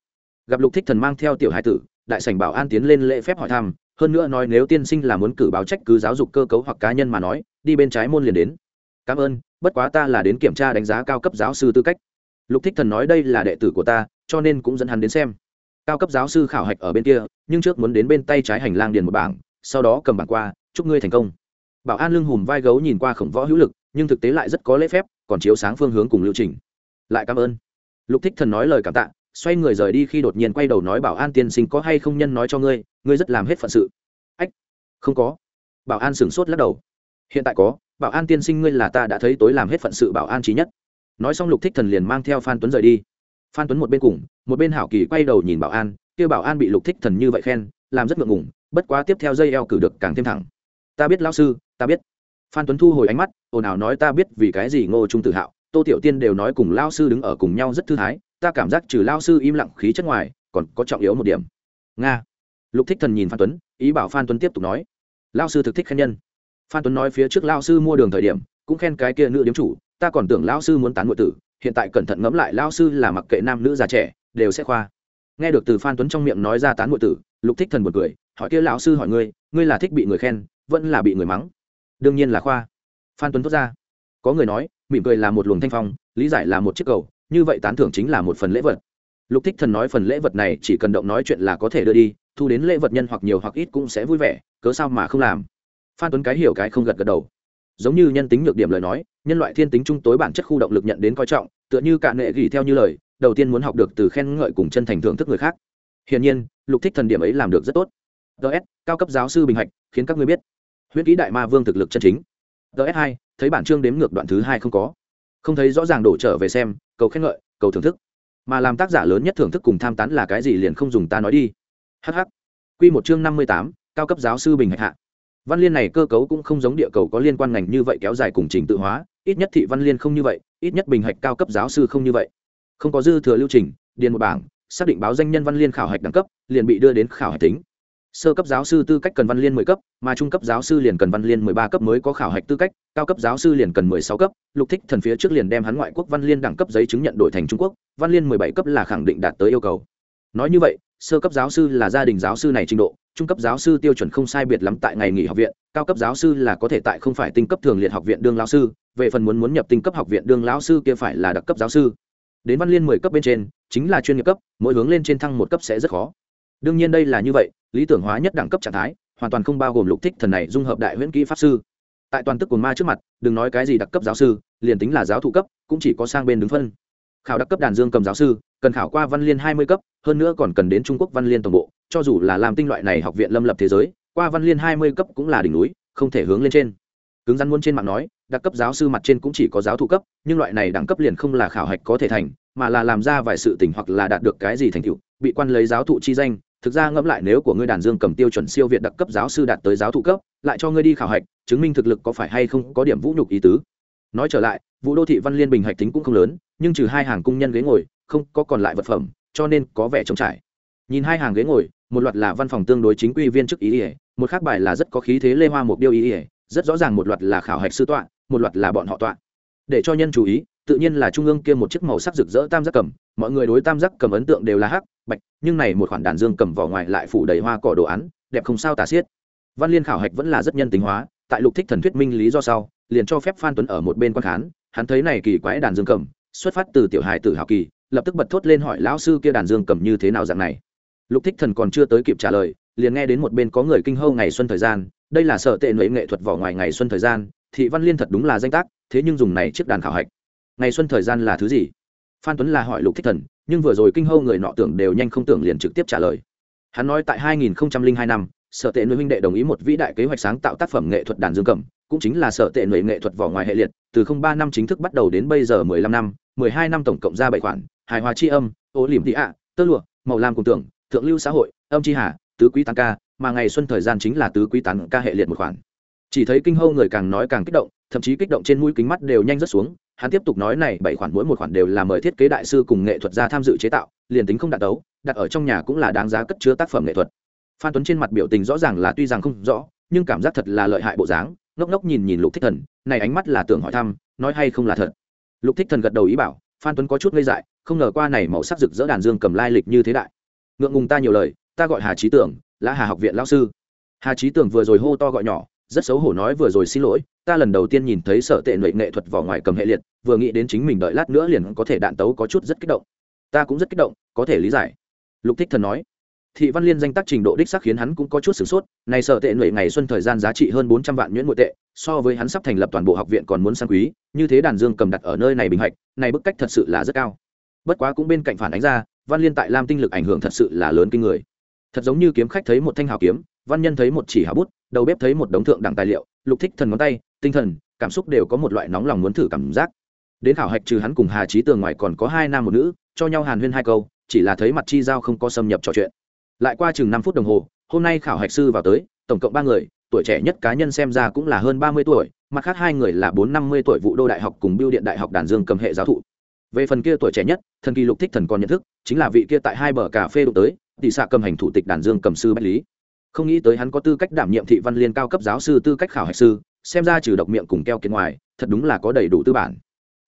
Gặp lục thích thần mang theo tiểu hải tử, đại sảnh bảo an tiến lên lễ phép hỏi thăm, hơn nữa nói nếu tiên sinh là muốn cử báo trách cứ giáo dục cơ cấu hoặc cá nhân mà nói, đi bên trái môn liền đến. Cảm ơn, bất quá ta là đến kiểm tra đánh giá cao cấp giáo sư tư cách. Lục thích thần nói đây là đệ tử của ta, cho nên cũng dẫn hắn đến xem. Cao cấp giáo sư khảo hạch ở bên kia, nhưng trước muốn đến bên tay trái hành lang điền một bảng, sau đó cầm bảng qua, chúc ngươi thành công. Bảo an lưng hùm vai gấu nhìn qua khổng võ hữu lực, nhưng thực tế lại rất có lễ phép, còn chiếu sáng phương hướng cùng lưu trình lại cảm ơn. Lục thích thần nói lời cảm tạ, xoay người rời đi khi đột nhiên quay đầu nói bảo an tiên sinh có hay không nhân nói cho ngươi ngươi rất làm hết phận sự. Ách, không có. Bảo an sửng sốt lắc đầu. Hiện tại có, bảo an tiên sinh ngươi là ta đã thấy tối làm hết phận sự bảo an trí nhất. Nói xong lục thích thần liền mang theo phan tuấn rời đi. Phan tuấn một bên cùng, một bên hảo kỳ quay đầu nhìn bảo an kêu bảo an bị lục thích thần như vậy khen, làm rất ngượng ngùng, bất quá tiếp theo dây eo cử được càng thêm thẳng. Ta biết lão sư, ta biết. Phan tuấn thu hồi ánh mắt, ồn ào nói ta biết vì cái gì ngô trung tự hạo tô tiểu tiên đều nói cùng lao sư đứng ở cùng nhau rất thư thái, ta cảm giác trừ lao sư im lặng khí chất ngoài, còn có trọng yếu một điểm. Nga. Lục thích thần nhìn phan tuấn, ý bảo phan tuấn tiếp tục nói. Lao sư thực thích khen nhân. Phan tuấn nói phía trước lao sư mua đường thời điểm, cũng khen cái kia nữ điếm chủ, ta còn tưởng lao sư muốn tán ngụy tử, hiện tại cẩn thận ngẫm lại lao sư là mặc kệ nam nữ già trẻ, đều sẽ khoa. Nghe được từ phan tuấn trong miệng nói ra tán ngụy tử, lục thích thần một cười, hỏi kia lão sư hỏi ngươi ngươi là thích bị người khen, vẫn là bị người mắng? Đương nhiên là khoa. Phan tuấn thốt ra. Có người nói mỉm cười là một luồng thanh phong, lý giải là một chiếc cầu, như vậy tán thưởng chính là một phần lễ vật. Lục thích thần nói phần lễ vật này chỉ cần động nói chuyện là có thể đưa đi, thu đến lễ vật nhân hoặc nhiều hoặc ít cũng sẽ vui vẻ, cớ sao mà không làm? Phan tuấn cái hiểu cái không gật gật đầu. Giống như nhân tính nhược điểm lời nói, nhân loại thiên tính trung tối bản chất khu động lực nhận đến coi trọng, tựa như cạn nghệ gỉ theo như lời, đầu tiên muốn học được từ khen ngợi cùng chân thành thưởng thức người khác. Hiển nhiên, lục thích thần điểm ấy làm được rất tốt. Ts cao cấp giáo sư bình hạnh khiến các ngươi biết. Huyễn Ký đại ma vương thực lực chân chính. Ts hai thấy bản chương đếm ngược đoạn thứ hai không có. Không thấy rõ ràng đổ trở về xem, cầu khen ngợi, cầu thưởng thức. Mà làm tác giả lớn nhất thưởng thức cùng tham tán là cái gì liền không dùng ta nói đi. Hh q một chương năm mươi tám, cao cấp giáo sư bình hạnh hạ. Văn liên này cơ cấu cũng không giống địa cầu có liên quan ngành như vậy kéo dài cùng trình tự hóa, ít nhất thị văn liên không như vậy, ít nhất bình hạch cao cấp giáo sư không như vậy. Không có dư thừa lưu trình, điền một bảng, xác định báo danh nhân văn liên khảo hạch đẳng cấp, liền bị đưa đến khảo hạch tính sơ cấp giáo sư tư cách cần văn liên mười cấp, mà trung cấp giáo sư liền cần văn liên mười ba cấp mới có khảo hạch tư cách, cao cấp giáo sư liền cần mười sáu cấp. Lục thích thần phía trước liền đem hắn ngoại quốc văn liên đẳng cấp giấy chứng nhận đổi thành trung quốc, văn liên mười bảy cấp là khẳng định đạt tới yêu cầu. Nói như vậy, sơ cấp giáo sư là gia đình giáo sư này trình độ, trung cấp giáo sư tiêu chuẩn không sai biệt lắm tại ngày nghỉ học viện, cao cấp giáo sư là có thể tại không phải tinh cấp thường liệt học viện đương lao sư, về phần muốn muốn nhập tinh cấp học viện đương lão sư kia phải là đặc cấp giáo sư. Đến văn liên mười cấp bên trên, chính là chuyên nghiệp cấp, mỗi hướng lên trên thăng một cấp sẽ rất khó đương nhiên đây là như vậy, lý tưởng hóa nhất đẳng cấp trạng thái, hoàn toàn không bao gồm lục thích thần này dung hợp đại huyễn kỹ pháp sư. Tại toàn tức cồn ma trước mặt, đừng nói cái gì đặc cấp giáo sư, liền tính là giáo thụ cấp, cũng chỉ có sang bên đứng phân. Khảo đặc cấp đàn dương cầm giáo sư, cần khảo qua văn liên hai mươi cấp, hơn nữa còn cần đến trung quốc văn liên tổng bộ, cho dù là làm tinh loại này học viện lâm lập thế giới, qua văn liên hai mươi cấp cũng là đỉnh núi, không thể hướng lên trên. Cứng rắn muốn trên mạng nói, đặc cấp giáo sư mặt trên cũng chỉ có giáo thụ cấp, nhưng loại này đẳng cấp liền không là khảo hạch có thể thành, mà là làm ra vài sự tình hoặc là đạt được cái gì thành tựu, bị quan lấy giáo thụ chi danh thực ra ngẫm lại nếu của ngươi đàn dương cầm tiêu chuẩn siêu việt đặc cấp giáo sư đạt tới giáo thụ cấp, lại cho ngươi đi khảo hạch, chứng minh thực lực có phải hay không có điểm vũ nhục ý tứ. Nói trở lại vụ đô thị văn liên bình hạch tính cũng không lớn, nhưng trừ hai hàng cung nhân ghế ngồi, không có còn lại vật phẩm, cho nên có vẻ trống trải. Nhìn hai hàng ghế ngồi, một loạt là văn phòng tương đối chính quy viên chức ý ỉa một khác bài là rất có khí thế lê hoa một điêu ý ỉa rất rõ ràng một loạt là khảo hạch sư tọa, một loạt là bọn họ tọa. Để cho nhân chú ý, tự nhiên là trung ương kia một chiếc màu sắc rực rỡ tam giác cầm, mọi người đối tam giác cầm ấn tượng đều là hắc bạch, nhưng này một khoản đàn dương cầm vỏ ngoài lại phủ đầy hoa cỏ đồ án, đẹp không sao tả xiết. Văn liên khảo hạch vẫn là rất nhân tính hóa, tại lục thích thần thuyết minh lý do sau, liền cho phép phan tuấn ở một bên quan khán, hắn thấy này kỳ quái đàn dương cầm, xuất phát từ tiểu hài tử hào kỳ, lập tức bật thốt lên hỏi lão sư kia đàn dương cầm như thế nào dạng này. Lục thích thần còn chưa tới kịp trả lời, liền nghe đến một bên có người kinh hâu ngày xuân thời gian, đây là sở tệ nỗi nghệ thuật vỏ ngoài ngày xuân thời gian, thị văn liên thật đúng là danh tác, thế nhưng dùng này chiếc đàn khảo hạch. Ngày xuân thời gian là thứ gì? Phan tuấn là hỏi lục thích thần nhưng vừa rồi kinh hâu người nọ tưởng đều nhanh không tưởng liền trực tiếp trả lời. Hắn nói tại 2002 năm, sở tệ nuôi huynh đệ đồng ý một vĩ đại kế hoạch sáng tạo tác phẩm nghệ thuật đàn dương cầm, cũng chính là sở tệ nuôi nghệ thuật vỏ ngoài hệ liệt, từ 03 năm chính thức bắt đầu đến bây giờ 15 năm 12 năm tổng cộng ra bảy khoản, hài hòa chi âm, ô liềm thị ạ, tơ lụa, màu lam cùng tưởng, thượng lưu xã hội, âm chi hà, tứ quý tán ca, mà ngày xuân thời gian chính là tứ quý tán ca hệ liệt một khoản. Chỉ thấy kinh hâu người càng nói càng kích động, thậm chí kích động trên mũi kính mắt đều nhanh rất xuống hắn tiếp tục nói này, bảy khoản mỗi một khoản đều là mời thiết kế đại sư cùng nghệ thuật gia tham dự chế tạo, liền tính không đạt đấu, đặt ở trong nhà cũng là đáng giá cất chứa tác phẩm nghệ thuật. Phan tuấn trên mặt biểu tình rõ ràng là tuy rằng không rõ, nhưng cảm giác thật là lợi hại bộ dáng, ngốc ngốc nhìn nhìn lục thích thần, này ánh mắt là tưởng hỏi thăm, nói hay không là thật. Lục thích thần gật đầu ý bảo, phan tuấn có chút ngây dại, không ngờ qua này màu sắc rực rỡ đàn dương cầm lai lịch như thế đại. Ngượng ngùng ta nhiều lời, ta gọi hà trí tưởng, là hà học viện lao sư. Hà trí tưởng vừa rồi hô to gọi nhỏ, rất xấu hổ nói vừa rồi xin lỗi ta lần đầu tiên nhìn thấy sở tệ nội nghệ thuật vỏ ngoài cầm hệ liệt, vừa nghĩ đến chính mình đợi lát nữa liền có thể đạn tấu có chút rất kích động. Ta cũng rất kích động, có thể lý giải. Lục thích thần nói. Thị văn liên danh tác trình độ đích sắc khiến hắn cũng có chút sửng sốt, này sở tệ nội ngày xuân thời gian giá trị hơn bốn trăm vạn nhuyễn nội tệ, so với hắn sắp thành lập toàn bộ học viện còn muốn sang quý, như thế đàn dương cầm đặt ở nơi này bình hạch, này bức cách thật sự là rất cao. Bất quá cũng bên cạnh phản ánh ra, văn liên tại lam tinh lực ảnh hưởng thật sự là lớn kinh người. Thật giống như kiếm khách thấy một thanh hào kiếm, văn nhân thấy một chỉ hào bút, đầu bếp thấy một đống thượng đẳng tài liệu, lục thích thần ngón tay tinh thần, cảm xúc đều có một loại nóng lòng muốn thử cảm giác. Đến khảo hạch trừ hắn cùng hà trí tường ngoài còn có hai nam một nữ, cho nhau hàn huyên hai câu, chỉ là thấy mặt chi giao không có xâm nhập trò chuyện. Lại qua chừng năm phút đồng hồ, hôm nay khảo hạch sư vào tới, tổng cộng ba người, tuổi trẻ nhất cá nhân xem ra cũng là hơn ba mươi tuổi, mặt khác hai người là bốn năm mươi tuổi vụ đô đại học cùng biêu điện đại học đàn dương cầm hệ giáo thụ. Về phần kia tuổi trẻ nhất, thần kỳ lục thích thần còn nhận thức, chính là vị kia tại hai bờ cà phê đụng tới tỷ xạ cầm hành thủ tịch đàn dương cầm sư bách lý. Không nghĩ tới hắn có tư cách đảm nhiệm thị văn liên cao cấp giáo sư tư cách khảo hạch sư xem ra trừ độc miệng cùng keo kiệt ngoài, thật đúng là có đầy đủ tư bản.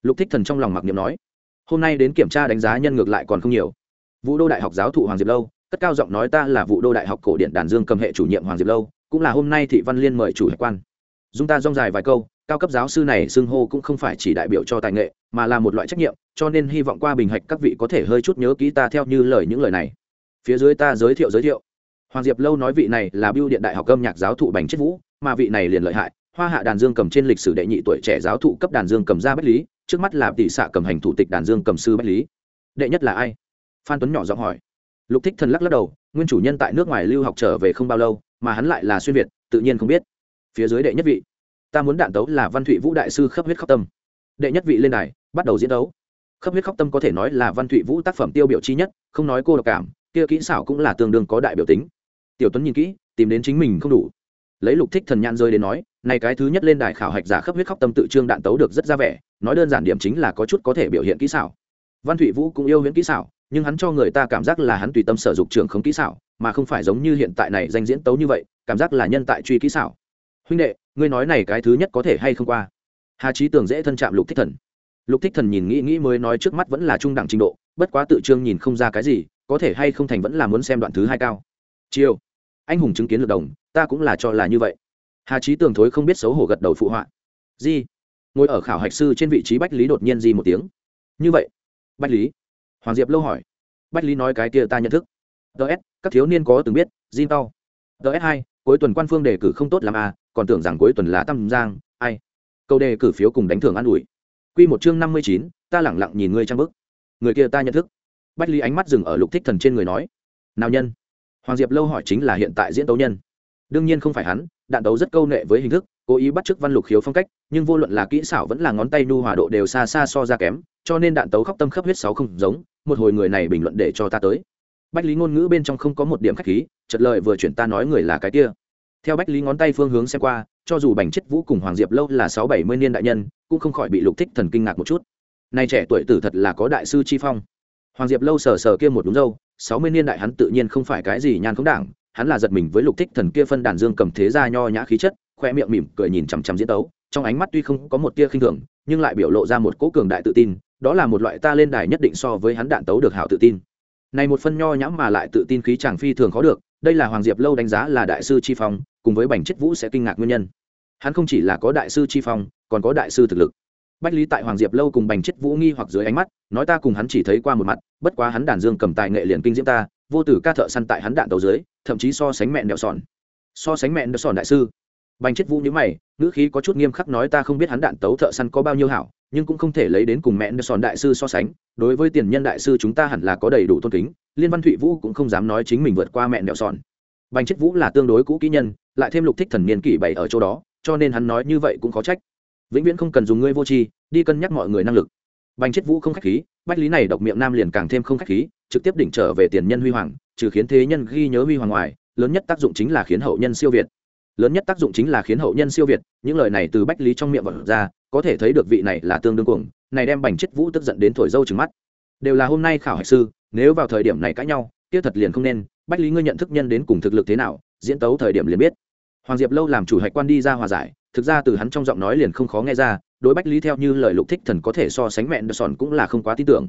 Lục thích thần trong lòng mặc niệm nói, hôm nay đến kiểm tra đánh giá nhân ngược lại còn không nhiều. Vũ đô đại học giáo thụ hoàng diệp lâu, cất cao giọng nói ta là vũ đô đại học cổ điện đàn dương cầm hệ chủ nhiệm hoàng diệp lâu, cũng là hôm nay thị văn liên mời chủ hải quan. Dung ta rong dài vài câu, cao cấp giáo sư này xưng hô cũng không phải chỉ đại biểu cho tài nghệ, mà là một loại trách nhiệm, cho nên hy vọng qua bình hạch các vị có thể hơi chút nhớ kỹ ta theo như lời những lời này. Phía dưới ta giới thiệu giới thiệu. Hoàng diệp lâu nói vị này là biêu điện đại học âm nhạc giáo thụ bành chết vũ, mà vị này liền lợi hại hoa hạ đàn dương cầm trên lịch sử đệ nhị tuổi trẻ giáo thụ cấp đàn dương cầm ra bách lý, trước mắt là tỷ xạ cầm hành thủ tịch đàn dương cầm sư bách lý. Đệ nhất là ai? Phan tuấn nhỏ giọng hỏi. Lục thích thần lắc lắc đầu, nguyên chủ nhân tại nước ngoài lưu học trở về không bao lâu, mà hắn lại là xuyên việt, tự nhiên không biết. Phía dưới đệ nhất vị. Ta muốn đạn tấu là văn thụy vũ đại sư khắp huyết khóc tâm. Đệ nhất vị lên đài, bắt đầu diễn đấu khắp huyết khóc tâm có thể nói là văn thụy vũ tác phẩm tiêu biểu chi nhất, không nói cô độc cảm, kia kỹ xảo cũng là tương đương có đại biểu tính. Tiểu tuấn nhìn kỹ, tìm đến chính mình không đủ. Lấy lục thích thần nhan rơi đến nói này cái thứ nhất lên đài khảo hạch giả khắp huyết khóc tâm tự trương đạn tấu được rất ra vẻ, nói đơn giản điểm chính là có chút có thể biểu hiện kỹ xảo. Văn thụy vũ cũng yêu huyễn kỹ xảo, nhưng hắn cho người ta cảm giác là hắn tùy tâm sở dục trường không kỹ xảo, mà không phải giống như hiện tại này danh diễn tấu như vậy, cảm giác là nhân tại truy kỹ xảo. Huynh đệ, ngươi nói này cái thứ nhất có thể hay không qua? Hà trí tường dễ thân chạm lục thích thần. Lục thích thần nhìn nghĩ nghĩ mới nói trước mắt vẫn là trung đẳng trình độ, bất quá tự trương nhìn không ra cái gì, có thể hay không thành vẫn là muốn xem đoạn thứ hai cao. Chiêu. Anh hùng chứng kiến lược đồng, ta cũng là cho là như vậy hà trí tường thối không biết xấu hổ gật đầu phụ họa. Di, ngồi ở khảo hạch sư trên vị trí bách lý đột nhiên di một tiếng. Như vậy, bách lý? Hoàng diệp lâu hỏi. Bách lý nói cái kia ta nhận thức. Ts các thiếu niên có từng biết di tao. Ts hai, cuối tuần quan phương đề cử không tốt làm à còn tưởng rằng cuối tuần là tam giang, ai? Câu đề cử phiếu cùng đánh thưởng an ủi. Q một chương năm mươi chín, ta lẳng lặng nhìn ngươi trang bức. Người kia ta nhận thức. Bách lý ánh mắt dừng ở lục thích thần trên người nói. Nào nhân? Hoàng diệp lâu hỏi chính là hiện tại diễn tấu nhân đương nhiên không phải hắn, đạn đấu rất câu nệ với hình thức, cố ý bắt chước văn lục khiếu phong cách, nhưng vô luận là kỹ xảo vẫn là ngón tay nu hòa độ đều xa xa so ra kém, cho nên đạn tấu khóc tâm khắp huyết sáu không giống, một hồi người này bình luận để cho ta tới. Bách lý ngôn ngữ bên trong không có một điểm khách khí trật lời vừa chuyển ta nói người là cái kia. Theo bách lý ngón tay phương hướng xem qua, cho dù bành chết vũ cùng hoàng diệp lâu là sáu bảy mươi niên đại nhân, cũng không khỏi bị lục thích thần kinh ngạc một chút. Nay trẻ tuổi tử thật là có đại sư chi phong. Hoàng diệp lâu sờ sờ kia một đúng dâu, sáu mươi niên đại hắn tự nhiên không phải cái gì nhan không đảng hắn là giật mình với lục thích thần kia phân đàn dương cầm thế ra nho nhã khí chất, khoe miệng mỉm cười nhìn chằm chằm diễn tấu, trong ánh mắt tuy không có một tia khinh thường, nhưng lại biểu lộ ra một cỗ cường đại tự tin, đó là một loại ta lên đài nhất định so với hắn đạn tấu được hảo tự tin. Này một phân nho nhã mà lại tự tin khí chàng phi thường khó được, đây là hoàng diệp lâu đánh giá là đại sư chi phong, cùng với bành chất vũ sẽ kinh ngạc nguyên nhân. Hắn không chỉ là có đại sư chi phong, còn có đại sư thực lực. Bách lý tại hoàng diệp lâu cùng bành chất vũ nghi hoặc dưới ánh mắt, nói ta cùng hắn chỉ thấy qua một mặt, bất quá hắn đàn dương cầm tài nghệ liền kinh diễm ta, vô tử ca thợ săn tại hắn đạn tấu dưới thậm chí so sánh mẹn đẹo sòn. So sánh mẹn đẹo sòn đại sư. Bành chết vũ nhữ mày, ngữ khí có chút nghiêm khắc nói ta không biết hắn đạn tấu thợ săn có bao nhiêu hảo, nhưng cũng không thể lấy đến cùng mẹn đẹo sòn đại sư so sánh. Đối với tiền nhân đại sư chúng ta hẳn là có đầy đủ tôn kính, liên văn thụy vũ cũng không dám nói chính mình vượt qua mẹn đẹo sòn. Bành chết vũ là tương đối cũ kỹ nhân, lại thêm lục thích thần niên kỷ bảy ở chỗ đó, cho nên hắn nói như vậy cũng có trách. Vĩnh viễn không cần dùng ngươi vô tri, đi cân nhắc mọi người năng lực. Bành chết vũ không khách khí, bách lý này độc miệng nam liền càng thêm không khách khí trực tiếp đỉnh trở về tiền nhân huy hoàng, trừ khiến thế nhân ghi nhớ huy hoàng ngoài, lớn nhất tác dụng chính là khiến hậu nhân siêu việt. Lớn nhất tác dụng chính là khiến hậu nhân siêu việt, những lời này từ bách lý trong miệng vật ra, có thể thấy được vị này là tương đương cuồng, này đem bành chết vũ tức giận đến thổi dâu trừng mắt. Đều là hôm nay khảo hạch sư, nếu vào thời điểm này cãi nhau, kia thật liền không nên, bách lý ngươi nhận thức nhân đến cùng thực lực thế nào, diễn tấu thời điểm liền biết. Hoàng diệp lâu làm chủ hạch quan đi ra hòa giải, thực ra từ hắn trong giọng nói liền không khó nghe ra, đối bách lý theo như lời lục thích thần có thể so sánh mẹ đờ sòn cũng là không quá tin tưởng.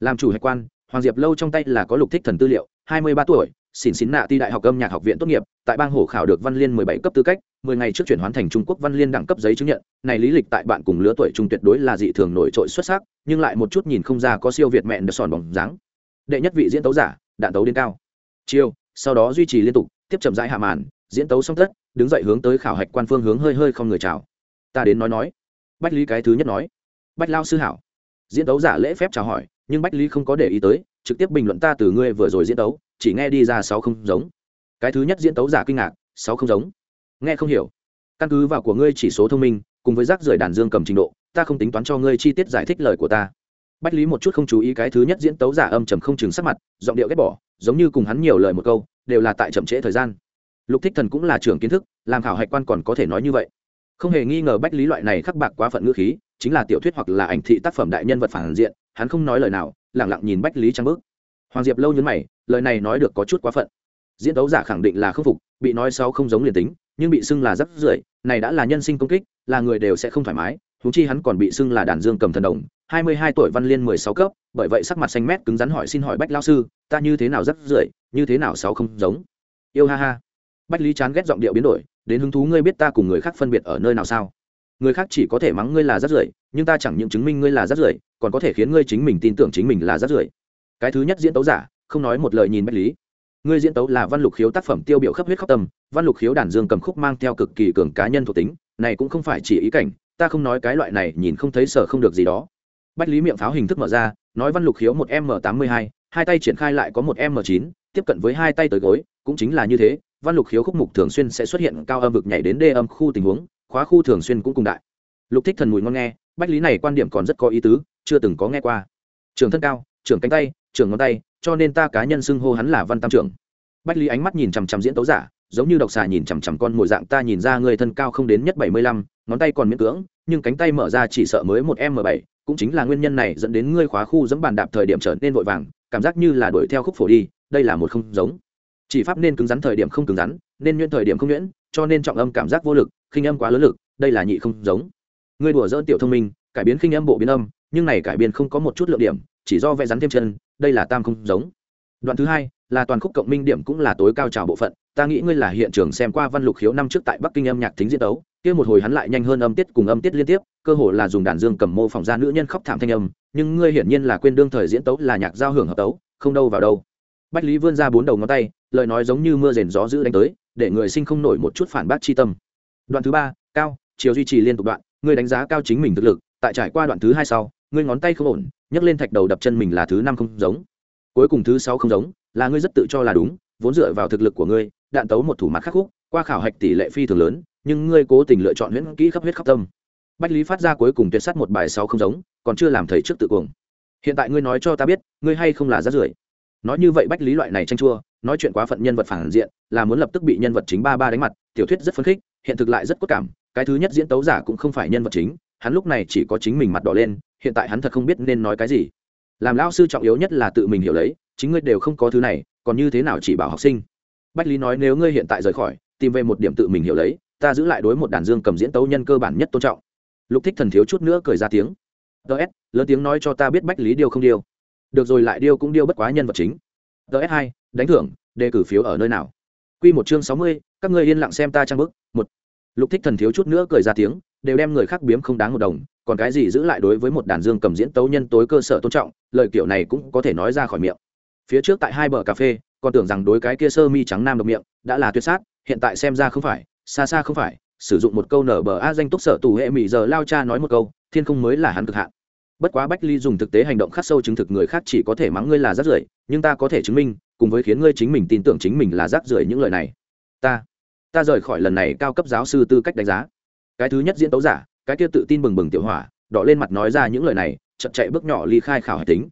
Làm chủ hạch quan hoàng diệp lâu trong tay là có lục thích thần tư liệu, hai mươi ba tuổi, xỉn xín nạ ti đại học âm nhạc học viện tốt nghiệp, tại bang hổ khảo được văn liên mười bảy cấp tư cách, mười ngày trước chuyển hoán thành trung quốc văn liên đẳng cấp giấy chứng nhận. Này lý lịch tại bạn cùng lứa tuổi trung tuyệt đối là dị thường nổi trội xuất sắc, nhưng lại một chút nhìn không ra có siêu việt mẹ được sòn bóng dáng. Đệ nhất vị diễn tấu giả, đạn tấu đến cao. Chiêu, sau đó duy trì liên tục, tiếp chậm rãi hạ màn, diễn tấu xong tất, đứng dậy hướng tới khảo hạch quan phương hướng hơi hơi không người chào. Ta đến nói nói. Bách lý cái thứ nhất nói. Bách lao sư hảo. Diễn tấu giả lễ phép chào hỏi nhưng bách lý không có để ý tới, trực tiếp bình luận ta từ ngươi vừa rồi diễn tấu, chỉ nghe đi ra sáu không giống. Cái thứ nhất diễn tấu giả kinh ngạc, sáu không giống. Nghe không hiểu. Căn cứ vào của ngươi chỉ số thông minh, cùng với rác rưởi đàn dương cầm trình độ, ta không tính toán cho ngươi chi tiết giải thích lời của ta. Bách lý một chút không chú ý cái thứ nhất diễn tấu giả âm trầm không chừng sắc mặt, giọng điệu ghét bỏ, giống như cùng hắn nhiều lời một câu, đều là tại chậm trễ thời gian. Lục thích thần cũng là trưởng kiến thức, làm khảo hạch quan còn có thể nói như vậy. Không hề nghi ngờ bách lý loại này khắc bạc quá phận ngữ khí chính là tiểu thuyết hoặc là ảnh thị tác phẩm đại nhân vật phản diện, hắn không nói lời nào, lẳng lặng nhìn bách lý trang bước. Hoàng diệp lâu nhấn mày, lời này nói được có chút quá phận. Diễn đấu giả khẳng định là khâm phục, bị nói sau không giống liền tính, nhưng bị xưng là rắc rưởi, này đã là nhân sinh công kích, là người đều sẽ không thoải mái húng chi hắn còn bị xưng là đàn dương cầm thần đồng, hai mươi hai tuổi văn liên mười sáu cấp, bởi vậy sắc mặt xanh mét cứng rắn hỏi xin hỏi bách lao sư, ta như thế nào rắc rưởi, như thế nào sáu không giống? Yêu ha ha. Bách lý chán ghét giọng điệu biến đổi, đến hứng thú ngươi biết ta cùng người khác phân biệt ở nơi nào sao? Người khác chỉ có thể mắng ngươi là rác rưởi, nhưng ta chẳng những chứng minh ngươi là rác rưởi, còn có thể khiến ngươi chính mình tin tưởng chính mình là rác rưởi. Cái thứ nhất diễn tấu giả, không nói một lời nhìn bách lý. Ngươi diễn tấu là văn lục khiếu tác phẩm tiêu biểu khắp huyết khắp tâm, văn lục khiếu đàn dương cầm khúc mang theo cực kỳ cường cá nhân thuộc tính, này cũng không phải chỉ ý cảnh, ta không nói cái loại này, nhìn không thấy sở không được gì đó. Bách lý miệng pháo hình thức mở ra, nói văn lục khiếu một m tám mươi hai hai tay triển khai lại có một m chín, tiếp cận với hai tay tới gối, cũng chính là như thế, văn lục khiếu khúc mục thường xuyên sẽ xuất hiện cao âm vực nhảy đến đê âm khu tình huống khóa khu thường xuyên cũng cùng đại. Lục thích thần mùi ngon nghe, bách lý này quan điểm còn rất có ý tứ, chưa từng có nghe qua. Trường thân cao trường cánh tay trường ngón tay, cho nên ta cá nhân xưng hô hắn là văn tam trưởng. Bách lý ánh mắt nhìn chằm chằm diễn tấu giả, giống như độc xà nhìn chằm chằm con mồi dạng, ta nhìn ra người thân cao không đến nhất bảy mươi lăm, ngón tay còn miễn cưỡng, nhưng cánh tay mở ra chỉ sợ mới một m bảy, cũng chính là nguyên nhân này dẫn đến ngươi khóa khu dẫm bàn đạp thời điểm trở nên vội vàng, cảm giác như là đuổi theo khúc phổ đi, đây là một không giống. Chỉ pháp nên cứng rắn thời điểm không cứng rắn, nên nhuyễn thời điểm không nhuyễn cho nên trọng âm cảm giác vô lực, khinh âm quá lớn lực, đây là nhị không giống. Ngươi đùa dỡn tiểu thông minh, cải biến khinh âm bộ biến âm, nhưng này cải biến không có một chút lượng điểm, chỉ do vẽ rắn thêm chân, đây là tam không giống. Đoạn thứ hai, là toàn khúc cộng minh điểm cũng là tối cao trào bộ phận, ta nghĩ ngươi là hiện trường xem qua văn lục khiếu năm trước tại bắc kinh âm nhạc thính diễn đấu, kia một hồi hắn lại nhanh hơn âm tiết cùng âm tiết liên tiếp, cơ hồ là dùng đàn dương cầm mô phỏng ra nữ nhân khóc thảm thanh âm, nhưng ngươi hiển nhiên là quên đương thời diễn tấu là nhạc giao hưởng hợp tấu, không đâu vào đâu. Bách lý vươn ra bốn đầu ngón tay, lời nói giống như mưa rền gió giữ đánh tới để người sinh không nổi một chút phản bác chi tâm. Đoạn thứ ba, cao, chiều duy trì liên tục đoạn, ngươi đánh giá cao chính mình thực lực, tại trải qua đoạn thứ hai sau, ngươi ngón tay không ổn, nhấc lên thạch đầu đập chân mình là thứ năm không giống. Cuối cùng thứ sáu không giống, là ngươi rất tự cho là đúng, vốn dựa vào thực lực của ngươi, đạn tấu một thủ mặt khắc khúc, qua khảo hạch tỷ lệ phi thường lớn, nhưng ngươi cố tình lựa chọn huyễn kỹ khắp huyết khắp tâm. Bách lý phát ra cuối cùng tuyệt sắt một bài sáu không giống, còn chưa làm thầy trước tự cuồng. Hiện tại ngươi nói cho ta biết, ngươi hay không là rát rưởi? Nói như vậy bách lý loại này tranh chua nói chuyện quá phận nhân vật phản diện, là muốn lập tức bị nhân vật chính ba ba đánh mặt, tiểu thuyết rất phấn khích, hiện thực lại rất cốt cảm, cái thứ nhất diễn tấu giả cũng không phải nhân vật chính, hắn lúc này chỉ có chính mình mặt đỏ lên, hiện tại hắn thật không biết nên nói cái gì. Làm lao sư trọng yếu nhất là tự mình hiểu lấy, chính ngươi đều không có thứ này, còn như thế nào chỉ bảo học sinh? Bách lý nói nếu ngươi hiện tại rời khỏi, tìm về một điểm tự mình hiểu lấy, ta giữ lại đối một đàn dương cầm diễn tấu nhân cơ bản nhất tôn trọng. Lục thích thần thiếu chút nữa cười ra tiếng. Ts lớn tiếng nói cho ta biết bách lý điêu không điêu. Được rồi, lại điêu cũng điêu bất quá nhân vật chính. Ts hai đánh thưởng, đề cử phiếu ở nơi nào? Q một chương sáu mươi, các ngươi yên lặng xem ta trang bức. Một. Lục thích thần thiếu chút nữa cười ra tiếng, đều đem người khác biếm không đáng một đồng, còn cái gì giữ lại đối với một đàn dương cầm diễn tấu nhân tối cơ sở tôn trọng, lời kiểu này cũng có thể nói ra khỏi miệng. Phía trước tại hai bờ cà phê, còn tưởng rằng đối cái kia sơ mi trắng nam độc miệng, đã là tuyệt sát, hiện tại xem ra không phải, xa xa không phải, sử dụng một câu nở bờ a danh túc sở tù hệ mỹ giờ lao cha nói một câu, thiên không mới là hắn cực hạn. Bất quá bách ly dùng thực tế hành động khắc sâu chứng thực người khác chỉ có thể mắng ngươi là rất rưởi, nhưng ta có thể chứng minh cùng với khiến ngươi chính mình tin tưởng chính mình là rác rưởi những lời này. Ta ta rời khỏi lần này cao cấp giáo sư tư cách đánh giá. Cái thứ nhất diễn tấu giả, cái kia tự tin bừng bừng tiểu hỏa, đỏ lên mặt nói ra những lời này, chậm chạy bước nhỏ ly khai khảo hạch tính.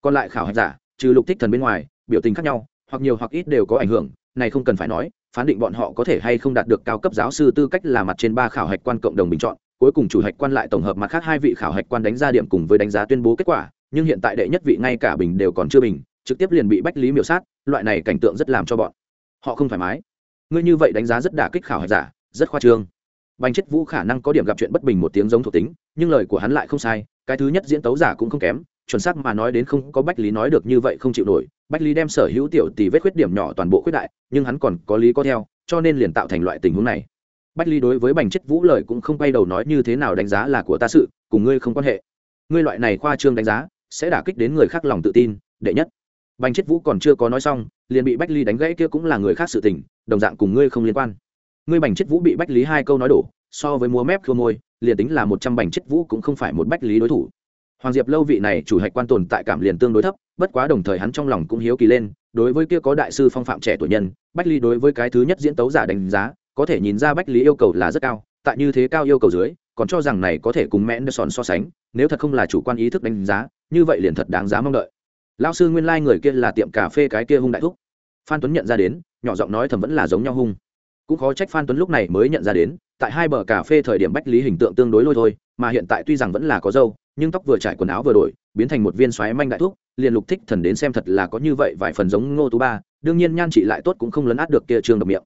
Còn lại khảo hạch giả, trừ lục thích thần bên ngoài, biểu tình khác nhau, hoặc nhiều hoặc ít đều có ảnh hưởng, này không cần phải nói, phán định bọn họ có thể hay không đạt được cao cấp giáo sư tư cách là mặt trên ba khảo hạch quan cộng đồng bình chọn, cuối cùng chủ hạch quan lại tổng hợp mặt khác hai vị khảo hạch quan đánh giá điểm cùng với đánh giá tuyên bố kết quả, nhưng hiện tại đệ nhất vị ngay cả bình đều còn chưa bình trực tiếp liền bị bách lý miểu sát, loại này cảnh tượng rất làm cho bọn họ không thoải mái. Ngươi như vậy đánh giá rất đả kích khảo hạch giả, rất khoa trương. Bành chết vũ khả năng có điểm gặp chuyện bất bình một tiếng giống thuộc tính, nhưng lời của hắn lại không sai, cái thứ nhất diễn tấu giả cũng không kém, chuẩn xác mà nói đến không có bách lý nói được như vậy không chịu nổi. Bách lý đem sở hữu tiểu tỷ vết khuyết điểm nhỏ toàn bộ khuyết đại, nhưng hắn còn có lý có theo, cho nên liền tạo thành loại tình huống này. Bách lý đối với bành chết vũ lời cũng không quay đầu nói như thế nào đánh giá là của ta sự, cùng ngươi không quan hệ. Ngươi loại này khoa trương đánh giá, sẽ đả kích đến người khác lòng tự tin, đệ nhất bành chết vũ còn chưa có nói xong, liền bị bách lý đánh gãy kia cũng là người khác sự tình, đồng dạng cùng ngươi không liên quan. Ngươi bành chết vũ bị bách lý hai câu nói đổ, so với múa mép khua môi, liền tính là một trăm bành chết vũ cũng không phải một bách lý đối thủ. Hoàng diệp lâu vị này chủ hạch quan tồn tại cảm liền tương đối thấp, bất quá đồng thời hắn trong lòng cũng hiếu kỳ lên, đối với kia có đại sư phong phạm trẻ tuổi nhân, bách lý đối với cái thứ nhất diễn tấu giả đánh giá, có thể nhìn ra bách lý yêu cầu là rất cao, tại như thế cao yêu cầu dưới, còn cho rằng này có thể cùng mẹ sòn so sánh, nếu thật không là chủ quan ý thức đánh giá, như vậy liền thật đáng giá mong đợi lao sư nguyên lai、like、người kia là tiệm cà phê cái kia hung đại thúc. Phan tuấn nhận ra đến, nhỏ giọng nói thầm vẫn là giống nhau hung. Cũng khó trách phan tuấn lúc này mới nhận ra đến, tại hai bờ cà phê thời điểm bách lý hình tượng tương đối lôi thôi, mà hiện tại tuy rằng vẫn là có dâu, nhưng tóc vừa trải quần áo vừa đổi, biến thành một viên xoáy manh đại thuốc liền lục thích thần đến xem thật là có như vậy vài phần giống ngô tú ba, đương nhiên nhan chị lại tốt cũng không lấn át được kia trường độc miệng.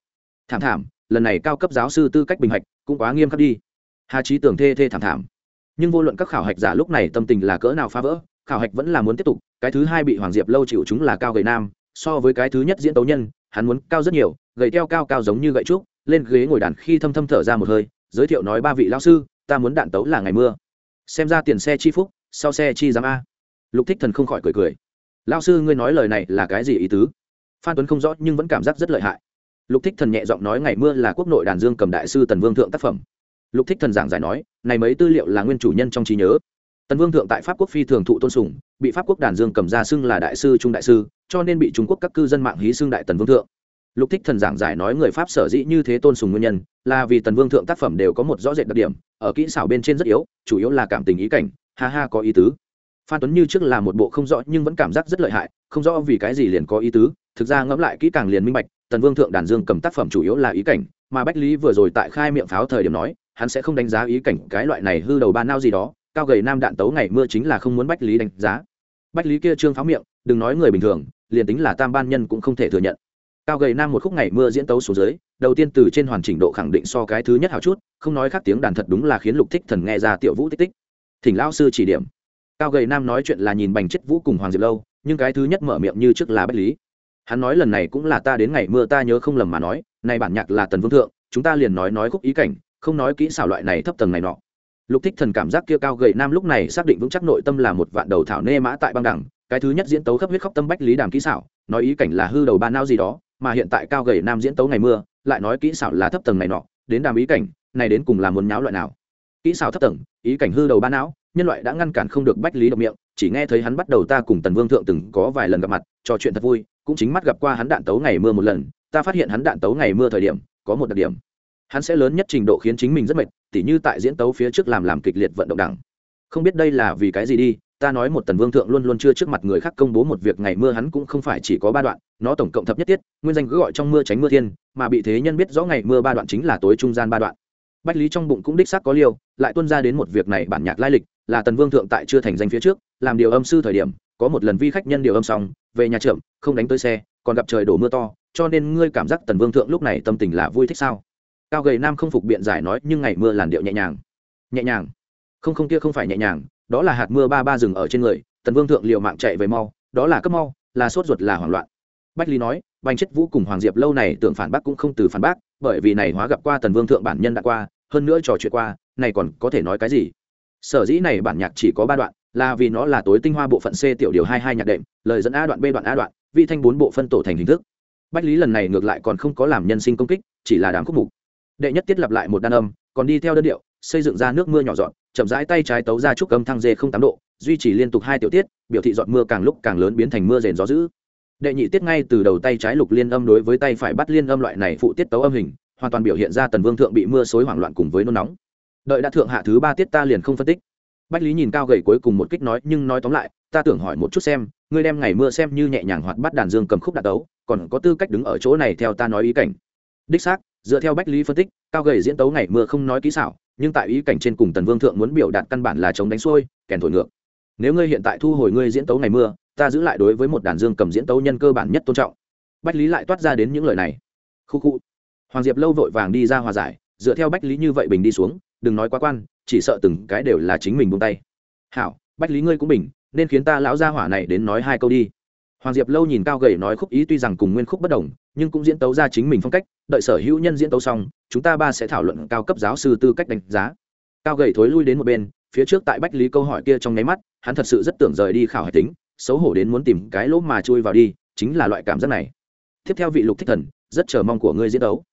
Thảm thảm, lần này cao cấp giáo sư tư cách bình hạch, cũng quá nghiêm khắc đi. Hà trí tưởng thê thê thảm thảm. Nhưng vô luận các khảo hạch giả lúc này tâm tình là cỡ nào phá vỡ khảo hạch vẫn là muốn tiếp tục, cái thứ hai bị hoàng diệp lâu chịu chúng là cao gầy nam, so với cái thứ nhất diễn tấu nhân, hắn muốn cao rất nhiều, gầy teo cao cao giống như gậy trúc, lên ghế ngồi đàn khi thâm thâm thở ra một hơi, giới thiệu nói ba vị lão sư, ta muốn đạn tấu là ngày mưa. Xem ra tiền xe chi phúc, sau xe chi giám a. Lục thích thần không khỏi cười cười. Lao sư, ngươi nói lời này là cái gì ý tứ? Phan tuấn không rõ nhưng vẫn cảm giác rất lợi hại. Lục thích thần nhẹ giọng nói ngày mưa là quốc nội đàn dương cầm đại sư tần vương thượng tác phẩm. Lục thích thần giảng giải nói, này mấy tư liệu là nguyên chủ nhân trong trí nhớ tần vương thượng tại pháp quốc phi thường thụ tôn sùng, bị pháp quốc đàn dương cầm ra xưng là đại sư trung đại sư, cho nên bị trung quốc các cư dân mạng hí xưng đại tần vương thượng. Lục thích thần giảng giải nói người pháp sở dĩ như thế tôn sùng nguyên nhân, là vì tần vương thượng tác phẩm đều có một rõ rệt đặc điểm, ở kỹ xảo bên trên rất yếu, chủ yếu là cảm tình ý cảnh, ha ha có ý tứ. Phan tuấn như trước là một bộ không rõ nhưng vẫn cảm giác rất lợi hại, không rõ vì cái gì liền có ý tứ, thực ra ngẫm lại kỹ càng liền minh bạch, tần vương thượng đàn dương cầm tác phẩm chủ yếu là ý cảnh, mà bách lý vừa rồi tại khai miệng pháo thời điểm nói, hắn sẽ không đánh giá ý cảnh cái loại này hư đầu ba nao gì đó cao gầy nam đạn tấu ngày mưa chính là không muốn bách lý đánh giá. Bách lý kia trương pháo miệng, đừng nói người bình thường, liền tính là tam ban nhân cũng không thể thừa nhận. Cao gầy nam một khúc ngày mưa diễn tấu số dưới, đầu tiên từ trên hoàn chỉnh độ khẳng định so cái thứ nhất hào chút, không nói khác tiếng đàn thật đúng là khiến lục thích thần nghe ra tiểu vũ tích tích. Thỉnh lao sư chỉ điểm. Cao gầy nam nói chuyện là nhìn bành chết vũ cùng hoàng diệp lâu, nhưng cái thứ nhất mở miệng như trước là bách lý. Hắn nói lần này cũng là ta đến ngày mưa ta nhớ không lầm mà nói, này bản nhạc là tần vương thượng, chúng ta liền nói nói khúc ý cảnh, không nói kỹ xảo loại này thấp tầng này nọ lục thích thần cảm giác kia cao gầy nam lúc này xác định vững chắc nội tâm là một vạn đầu thảo nê mã tại băng đẳng, cái thứ nhất diễn tấu khắp huyết khóc tâm bách lý đàm kỹ xảo, nói ý cảnh là hư đầu ba nao gì đó, mà hiện tại cao gầy nam diễn tấu ngày mưa, lại nói kỹ xảo là thấp tầng này nọ, đến đàm ý cảnh, này đến cùng là muốn nháo loại nào. Kỹ xảo thấp tầng, ý cảnh hư đầu ba não nhân loại đã ngăn cản không được bách lý độc miệng, chỉ nghe thấy hắn bắt đầu ta cùng tần vương thượng từng có vài lần gặp mặt, trò chuyện thật vui, cũng chính mắt gặp qua hắn đạn tấu ngày mưa một lần, ta phát hiện hắn đạn tấu ngày mưa thời điểm, có một đặc điểm hắn sẽ lớn nhất trình độ khiến chính mình rất mệt tỉ như tại diễn tấu phía trước làm làm kịch liệt vận động đẳng. Không biết đây là vì cái gì đi ta nói một tần vương thượng luôn luôn chưa trước mặt người khác công bố một việc ngày mưa hắn cũng không phải chỉ có ba đoạn nó tổng cộng thập nhất tiết nguyên danh cứ gọi trong mưa tránh mưa thiên mà bị thế nhân biết rõ ngày mưa ba đoạn chính là tối trung gian ba đoạn. Bách lý trong bụng cũng đích xác có liêu lại tuân ra đến một việc này bản nhạc lai lịch là tần vương thượng tại chưa thành danh phía trước làm điều âm sư thời điểm có một lần vi khách nhân điều âm xong về nhà trưởng, không đánh tới xe còn gặp trời đổ mưa to cho nên ngươi cảm giác tần vương thượng lúc này tâm tình là vui thích sao? Cao gầy nam không phục biện giải nói, nhưng ngày mưa làn điệu nhẹ nhàng. Nhẹ nhàng. Không không kia không phải nhẹ nhàng, đó là hạt mưa ba ba rừng ở trên người, tần vương thượng liều mạng chạy về mau, đó là cấp mau, là sốt ruột là hoảng loạn. Bách lý nói, bành chết vũ cùng hoàng diệp lâu này tưởng phản bác cũng không từ phản bác, bởi vì này hóa gặp qua tần vương thượng bản nhân đã qua, hơn nữa trò chuyện qua, này còn có thể nói cái gì? Sở dĩ này bản nhạc chỉ có ba đoạn, là vì nó là tối tinh hoa bộ phận c tiểu điều hai hai nhạc đệm, lời dẫn a đoạn b đoạn a đoạn, vị thanh bốn bộ phân tổ thành hình thức. Bách lý lần này ngược lại còn không có làm nhân sinh công kích, chỉ là đám khúc mục đệ nhất tiết lặp lại một đan âm, còn đi theo đơn điệu, xây dựng ra nước mưa nhỏ dọn, chậm rãi tay trái tấu ra trúc âm thăng dê không tám độ, duy trì liên tục hai tiểu tiết, biểu thị giọt mưa càng lúc càng lớn biến thành mưa rền gió dữ. Đệ nhị tiết ngay từ đầu tay trái lục liên âm đối với tay phải bắt liên âm loại này phụ tiết tấu âm hình, hoàn toàn biểu hiện ra tần vương thượng bị mưa xối hoảng loạn cùng với nôn nóng. Đợi đã thượng hạ thứ ba tiết ta liền không phân tích. Bách lý nhìn cao gầy cuối cùng một kích nói, nhưng nói tóm lại, ta tưởng hỏi một chút xem, ngươi đem ngày mưa xem như nhẹ nhàng hoạt bắt đàn dương cầm khúc đạt đấu còn có tư cách đứng ở chỗ này theo ta nói ý cảnh. Đích xác dựa theo bách lý phân tích, cao gầy diễn tấu ngày mưa không nói kỹ xảo, nhưng tại ý cảnh trên cùng tần vương thượng muốn biểu đạt căn bản là chống đánh xuôi, kèn thổi ngược. Nếu ngươi hiện tại thu hồi ngươi diễn tấu ngày mưa, ta giữ lại đối với một đàn dương cầm diễn tấu nhân cơ bản nhất tôn trọng. Bách lý lại toát ra đến những lời này. Khu khu. Hoàng diệp lâu vội vàng đi ra hòa giải, dựa theo bách lý như vậy bình đi xuống, đừng nói quá quan, chỉ sợ từng cái đều là chính mình buông tay. Hảo, bách lý ngươi cũng bình, nên khiến ta lão gia hỏa này đến nói hai câu đi hoàng diệp lâu nhìn cao gầy nói khúc ý tuy rằng cùng nguyên khúc bất đồng, nhưng cũng diễn tấu ra chính mình phong cách, đợi sở hữu nhân diễn tấu xong, chúng ta ba sẽ thảo luận cao cấp giáo sư tư cách đánh giá. Cao gầy thối lui đến một bên, phía trước tại bách lý câu hỏi kia trong nháy mắt, hắn thật sự rất tưởng rời đi khảo hải tính, xấu hổ đến muốn tìm cái lỗ mà chui vào đi, chính là loại cảm giác này. Tiếp theo vị lục thích thần, rất chờ mong của ngươi diễn tấu.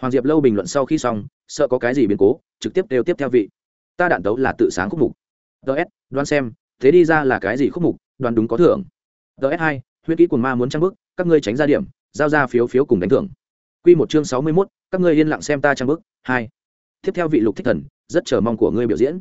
Hoàng diệp lâu bình luận sau khi xong, sợ có cái gì biến cố, trực tiếp đều tiếp theo vị. Ta đạn tấu là tự sáng khúc mục. Ts đoán xem, thế đi ra là cái gì khúc mục, đoán đúng có thưởng. Ts hai huyết kỹ quần ma muốn trang bức các ngươi tránh ra điểm, giao ra phiếu phiếu cùng đánh thưởng. Q một chương sáu mươi mốt, các ngươi yên lặng xem ta trang bức hai. Tiếp theo vị lục thích thần, rất chờ mong của ngươi biểu diễn.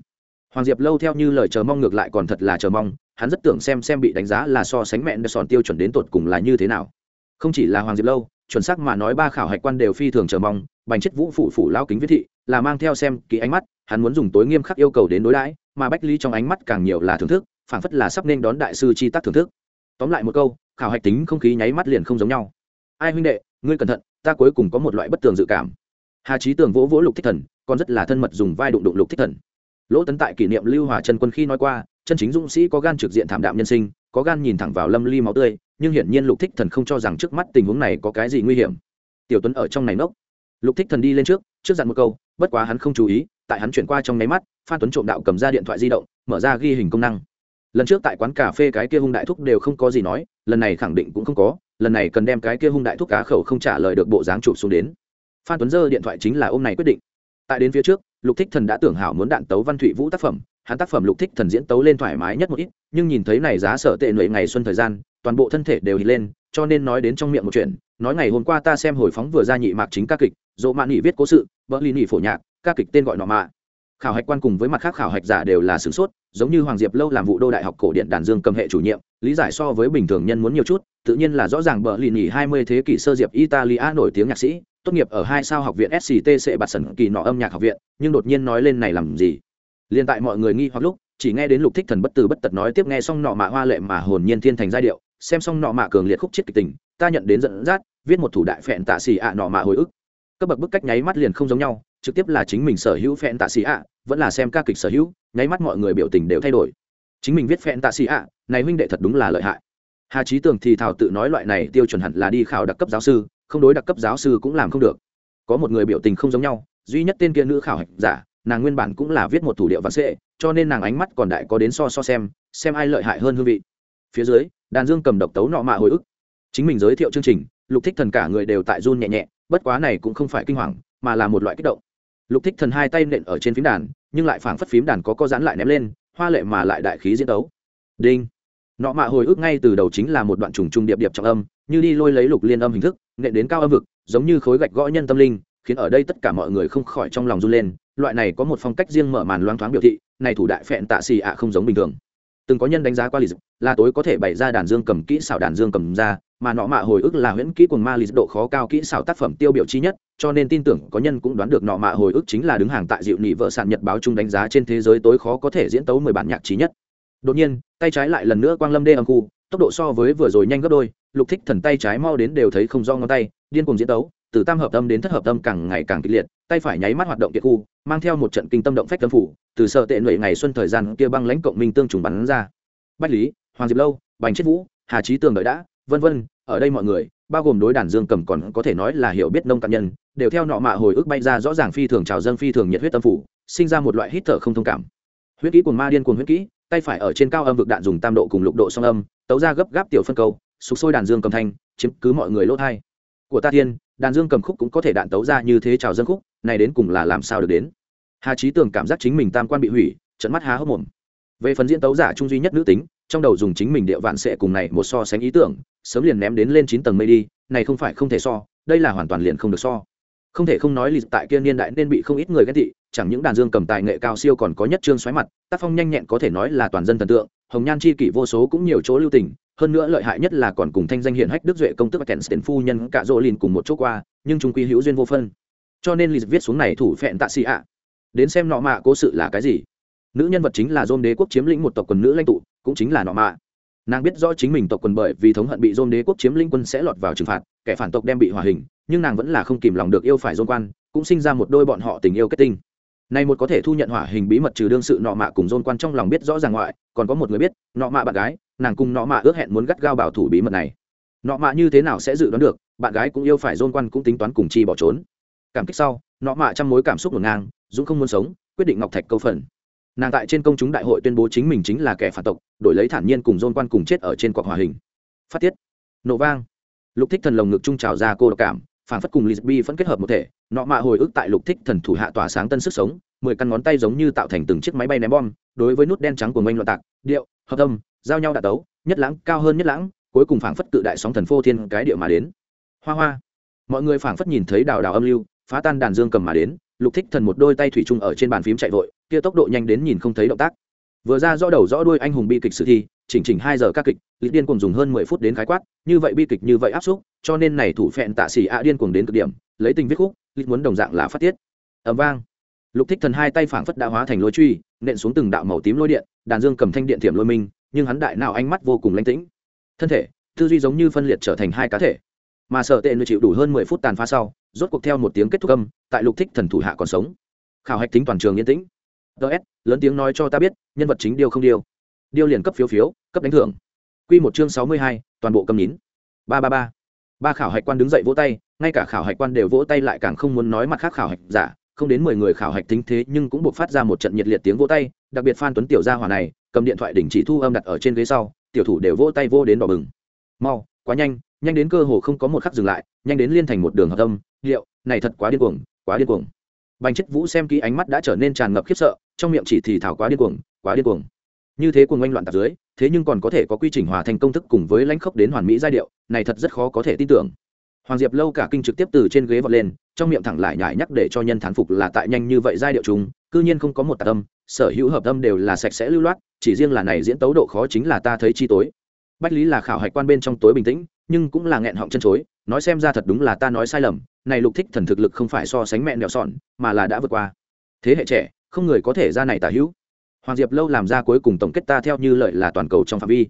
Hoàng diệp lâu theo như lời chờ mong ngược lại còn thật là chờ mong, hắn rất tưởng xem xem bị đánh giá là so sánh mẹn sòn tiêu chuẩn đến tột cùng là như thế nào. Không chỉ là hoàng diệp lâu, chuẩn xác mà nói ba khảo hạch quan đều phi thường chờ mong, bành chất vũ phủ phủ lao kính viết thị, là mang theo xem kỹ ánh mắt, hắn muốn dùng tối nghiêm khắc yêu cầu đến đối đãi, mà bách lý trong ánh mắt càng nhiều là thưởng thức, phảng phất là sắp nên đón đại sư chi tác thưởng thức. Tóm lại một câu khảo hạch tính không khí nháy mắt liền không giống nhau. Ai huynh đệ, ngươi cẩn thận, ta cuối cùng có một loại bất tường dự cảm. Hà trí tường vỗ vỗ lục thích thần, còn rất là thân mật dùng vai đụng đụng lục thích thần. Lỗ tấn tại kỷ niệm lưu hòa chân quân khi nói qua, chân chính dũng sĩ có gan trực diện thảm đạm nhân sinh, có gan nhìn thẳng vào lâm ly máu tươi, nhưng hiển nhiên lục thích thần không cho rằng trước mắt tình huống này có cái gì nguy hiểm. Tiểu tuấn ở trong này nốc. Lục thích thần đi lên trước trước dặn một câu, bất quá hắn không chú ý, tại hắn chuyển qua trong nháy mắt, phan tuấn trộm đạo cầm ra điện thoại di động, mở ra ghi hình công năng lần trước tại quán cà phê cái kia hung đại thúc đều không có gì nói, lần này khẳng định cũng không có, lần này cần đem cái kia hung đại thúc cá khẩu không trả lời được bộ dáng chụp xuống đến. Phan tuấn dơ điện thoại chính là ôm này quyết định. Tại đến phía trước, lục thích thần đã tưởng hảo muốn đạn tấu văn thụy vũ tác phẩm, hắn tác phẩm lục thích thần diễn tấu lên thoải mái nhất một ít, nhưng nhìn thấy này giá sở tệ nhuệ ngày xuân thời gian, toàn bộ thân thể đều hít lên, cho nên nói đến trong miệng một chuyện, nói ngày hôm qua ta xem hồi phóng vừa ra nhị mạc chính ca kịch, dỗ mạn nghị viết cố sự vỡ ly nghị phổ nhạc, ca kịch tên gọi nọ mạ khảo hạch quan cùng với mặt khác khảo hạch giả đều là sửng sốt, giống như hoàng diệp lâu làm vụ đô đại học cổ điện đàn dương cầm hệ chủ nhiệm, lý giải so với bình thường nhân muốn nhiều chút, tự nhiên là rõ ràng bờ lì nhì hai mươi thế kỷ sơ diệp italia nổi tiếng nhạc sĩ, tốt nghiệp ở hai sao học viện sctc bạt sẩn kỳ nọ âm nhạc học viện, nhưng đột nhiên nói lên này làm gì? Liên tại mọi người nghi hoặc lúc, chỉ nghe đến lục thích thần bất từ bất tật nói tiếp nghe xong nọ mạ hoa lệ mà hồn nhiên thiên thành giai điệu, xem xong nọ mạ cường liệt khúc chết kịch tình, ta nhận đến dẫn dắt, viết một thủ đại phẹn tạ xì ạ nọ mạ hồi ức. Cấp bậc bức cách nháy mắt liền không giống nhau trực tiếp là chính mình sở hữu phẹn tạ xì ạ, vẫn là xem ca kịch sở hữu, nháy mắt mọi người biểu tình đều thay đổi. Chính mình viết phẹn tạ xì ạ, này huynh đệ thật đúng là lợi hại. Hà trí tường thì thảo tự nói loại này tiêu chuẩn hẳn là đi khảo đặc cấp giáo sư, không đối đặc cấp giáo sư cũng làm không được. Có một người biểu tình không giống nhau, duy nhất tên kia nữ khảo hạch giả, nàng nguyên bản cũng là viết một thủ điệu văn sệ, cho nên nàng ánh mắt còn đại có đến so so xem xem ai lợi hại hơn hương vị. Phía dưới, đàn dương cầm độc tấu nọ mạ hồi ức. Chính mình giới thiệu chương trình, lục thích thần cả người đều tại run nhẹ nhẹ, bất quá này cũng không phải kinh hoàng, mà là một loại kích động lục thích thần hai tay nện ở trên phím đàn, nhưng lại phảng phất phím đàn có co giãn lại ném lên, hoa lệ mà lại đại khí diễn tấu. Đinh. Nọ mạ hồi ức ngay từ đầu chính là một đoạn trùng trùng điệp điệp trọng âm, như đi lôi lấy lục liên âm hình thức, nện đến cao âm vực, giống như khối gạch gõ nhân tâm linh, khiến ở đây tất cả mọi người không khỏi trong lòng run lên. Loại này có một phong cách riêng mở màn loáng thoáng biểu thị, này thủ đại phẹn tạ xì ạ không giống bình thường. Từng có nhân đánh giá qua lịch là tối có thể bày ra đàn dương cầm kỹ xảo đàn dương cầm ra mà nọ mạ hồi ức là huyễn kỹ quần ma lý độ khó cao kỹ xảo tác phẩm tiêu biểu chi nhất, cho nên tin tưởng có nhân cũng đoán được nọ mạ hồi ức chính là đứng hàng tại dịu nị vợ sản nhật báo chung đánh giá trên thế giới tối khó có thể diễn tấu mười bản nhạc trí nhất. Đột nhiên, tay trái lại lần nữa quang lâm đê âm khu, tốc độ so với vừa rồi nhanh gấp đôi, lục thích thần tay trái mau đến đều thấy không do ngón tay, điên cùng diễn tấu, từ tam hợp tâm đến thất hợp tâm càng ngày càng kịch liệt, tay phải nháy mắt hoạt động kiệt khu, mang theo một trận kinh tâm động phách tâm phủ, từ sợ tệ nhuệ ngày xuân thời gian kia băng lãnh cộng minh tương trùng bắn ra. Bách lý, hoàng diệp lâu, bành chết vũ, hà trí tường đợi đã, vân vân ở đây mọi người, bao gồm đối đàn dương cầm còn có thể nói là hiểu biết nông cạn nhân, đều theo nọ mạ hồi ức bay ra rõ ràng phi thường trào dâng phi thường nhiệt huyết tâm phủ, sinh ra một loại hít thở không thông cảm. Huyết kỹ của ma điên cuồng huyết kỹ, tay phải ở trên cao âm vực đạn dùng tam độ cùng lục độ song âm, tấu ra gấp gáp tiểu phân câu, sục sôi đàn dương cầm thanh, chiếm cứ mọi người lỗ thai. Của ta thiên, đàn dương cầm khúc cũng có thể đạn tấu ra như thế trào dân khúc, này đến cùng là làm sao được đến? Hà trí tường cảm giác chính mình tam quan bị hủy trận mắt há hốc mồm. Về phần diễn tấu giả trung duy nhất nữ tính, trong đầu dùng chính mình địa vạn sẽ cùng này một so sánh ý tưởng sớm liền ném đến lên chín tầng mây đi, này không phải không thể so, đây là hoàn toàn liền không được so. Không thể không nói lịch tại kia niên đại nên bị không ít người ghét thị chẳng những đàn dương cầm tài nghệ cao siêu còn có nhất trương xoáy mặt, tác phong nhanh nhẹn có thể nói là toàn dân thần tượng, hồng nhan chi kỷ vô số cũng nhiều chỗ lưu tình, hơn nữa lợi hại nhất là còn cùng thanh danh hiển hách đức duệ công tức kèn tiền phu nhân cả dỗ lìn cùng một chỗ qua, nhưng chúng quy hữu duyên vô phân. Cho nên lịch viết xuống này thủ phẹn tạ xì ạ. Đến xem nọ mạ cố sự là cái gì. Nữ nhân vật chính là dôn đế quốc chiếm lĩnh một tộc quần nữ lãnh tụ, cũng chính là nọ mạ nàng biết rõ chính mình tộc quần bởi vì thống hận bị dôn đế quốc chiếm lĩnh quân sẽ lọt vào trừng phạt, kẻ phản tộc đem bị hòa hình, nhưng nàng vẫn là không kìm lòng được yêu phải dôn quan, cũng sinh ra một đôi bọn họ tình yêu kết tinh. Này một có thể thu nhận hỏa hình bí mật trừ đương sự nọ mạ cùng dôn quan trong lòng biết rõ ràng ngoại, còn có một người biết, nọ mạ bạn gái, nàng cùng nọ mạ ước hẹn muốn gắt gao bảo thủ bí mật này. Nọ mạ như thế nào sẽ dự đoán được, bạn gái cũng yêu phải dôn quan cũng tính toán cùng chi bỏ trốn. Cảm kích sau, nọ mạ trong mối cảm xúc ngổn ngang, dũng không muốn sống, quyết định ngọc thạch câu phần nàng tại trên công chúng đại hội tuyên bố chính mình chính là kẻ phản tộc, đổi lấy thản nhiên cùng dôn quan cùng chết ở trên quạt hòa hình. Phát tiết. Nổ vang. Lục thích thần lồng ngực trung trào ra cô độc cảm phản phất cùng lisby vẫn kết hợp một thể, nọ mạ hồi ức tại lục thích thần thủ hạ tỏa sáng tân sức sống, mười căn ngón tay giống như tạo thành từng chiếc máy bay ném bom, đối với nút đen trắng của ngoanh loạn tạc, điệu, hợp tâm giao nhau đạn tấu, nhất lãng, cao hơn nhất lãng, cuối cùng phảng phất cự đại sóng thần phô thiên cái điệu mà đến. Hoa hoa. Mọi người phảng phất nhìn thấy đào đào âm lưu phá tan đàn dương cầm mà đến, lục thích thần một đôi tay thủy chung ở trên bàn phím chạy vội, kia tốc độ nhanh đến nhìn không thấy động tác. Vừa ra rõ đầu rõ đuôi anh hùng bi kịch sử thi, chỉnh chỉnh hai giờ các kịch lịch điên cùng dùng hơn mười phút đến khái quát, như vậy bi kịch như vậy áp xúc, cho nên này thủ phẹn tạ xỉ ạ điên cuồng đến cực điểm, lấy tình viết khúc lịch muốn đồng dạng là phát tiết. Ầm vang. Lục thích thần hai tay phảng phất đã hóa thành lôi truy, nện xuống từng đạo màu tím lôi điện, đàn dương cầm thanh điện thiểm lôi minh, nhưng hắn đại nào ánh mắt vô cùng lãnh tĩnh. Thân thể, tư duy giống như phân liệt trở thành hai cá thể mà sợ tệ nơi chịu đủ hơn mười phút tàn phá sau, rốt cuộc theo một tiếng kết thúc âm, tại lục thích thần thủ hạ còn sống. Khảo hạch tính toàn trường yên tĩnh. Ts lớn tiếng nói cho ta biết, nhân vật chính điêu không điêu. Điêu liền cấp phiếu phiếu, cấp đánh thưởng. Quy một chương sáu mươi hai, toàn bộ cầm nín. ba ba ba. Ba khảo hạch quan đứng dậy vỗ tay, ngay cả khảo hạch quan đều vỗ tay lại càng không muốn nói mặt khác khảo hạch giả, không đến mười người khảo hạch tính thế nhưng cũng buộc phát ra một trận nhiệt liệt tiếng vỗ tay, đặc biệt phan tuấn tiểu gia hỏa này, cầm điện thoại đình chỉ thu âm đặt ở trên ghế sau, tiểu thủ đều vỗ tay vô đến đỏ bừng. Mau, quá nhanh nhanh đến cơ hồ không có một khắc dừng lại, nhanh đến liên thành một đường hợp tâm liệu này thật quá điên cuồng, quá điên cuồng. Bành chất vũ xem kỹ ánh mắt đã trở nên tràn ngập khiếp sợ, trong miệng chỉ thì thảo quá điên cuồng, quá điên cuồng. Như thế cuồng oanh loạn tạp dưới, thế nhưng còn có thể có quy trình hòa thành công thức cùng với lãnh khốc đến hoàn mỹ giai điệu, này thật rất khó có thể tin tưởng. Hoàng diệp lâu cả kinh trực tiếp từ trên ghế vọt lên, trong miệng thẳng lại nhải nhắc để cho nhân thán phục là tại nhanh như vậy giai điệu chúng, cư nhiên không có một tạc âm, sở hữu hợp âm đều là sạch sẽ lưu loát, chỉ riêng là này diễn tấu độ khó chính là ta thấy chi tối bách lý là khảo hạch quan bên trong tối bình tĩnh, nhưng cũng là nghẹn họng chân chối, nói xem ra thật đúng là ta nói sai lầm, này lục thích thần thực lực không phải so sánh mẹ nẹo sọn, mà là đã vượt qua. Thế hệ trẻ, không người có thể ra này tả hữu. Hoàng diệp lâu làm ra cuối cùng tổng kết ta theo như lợi là toàn cầu trong phạm vi.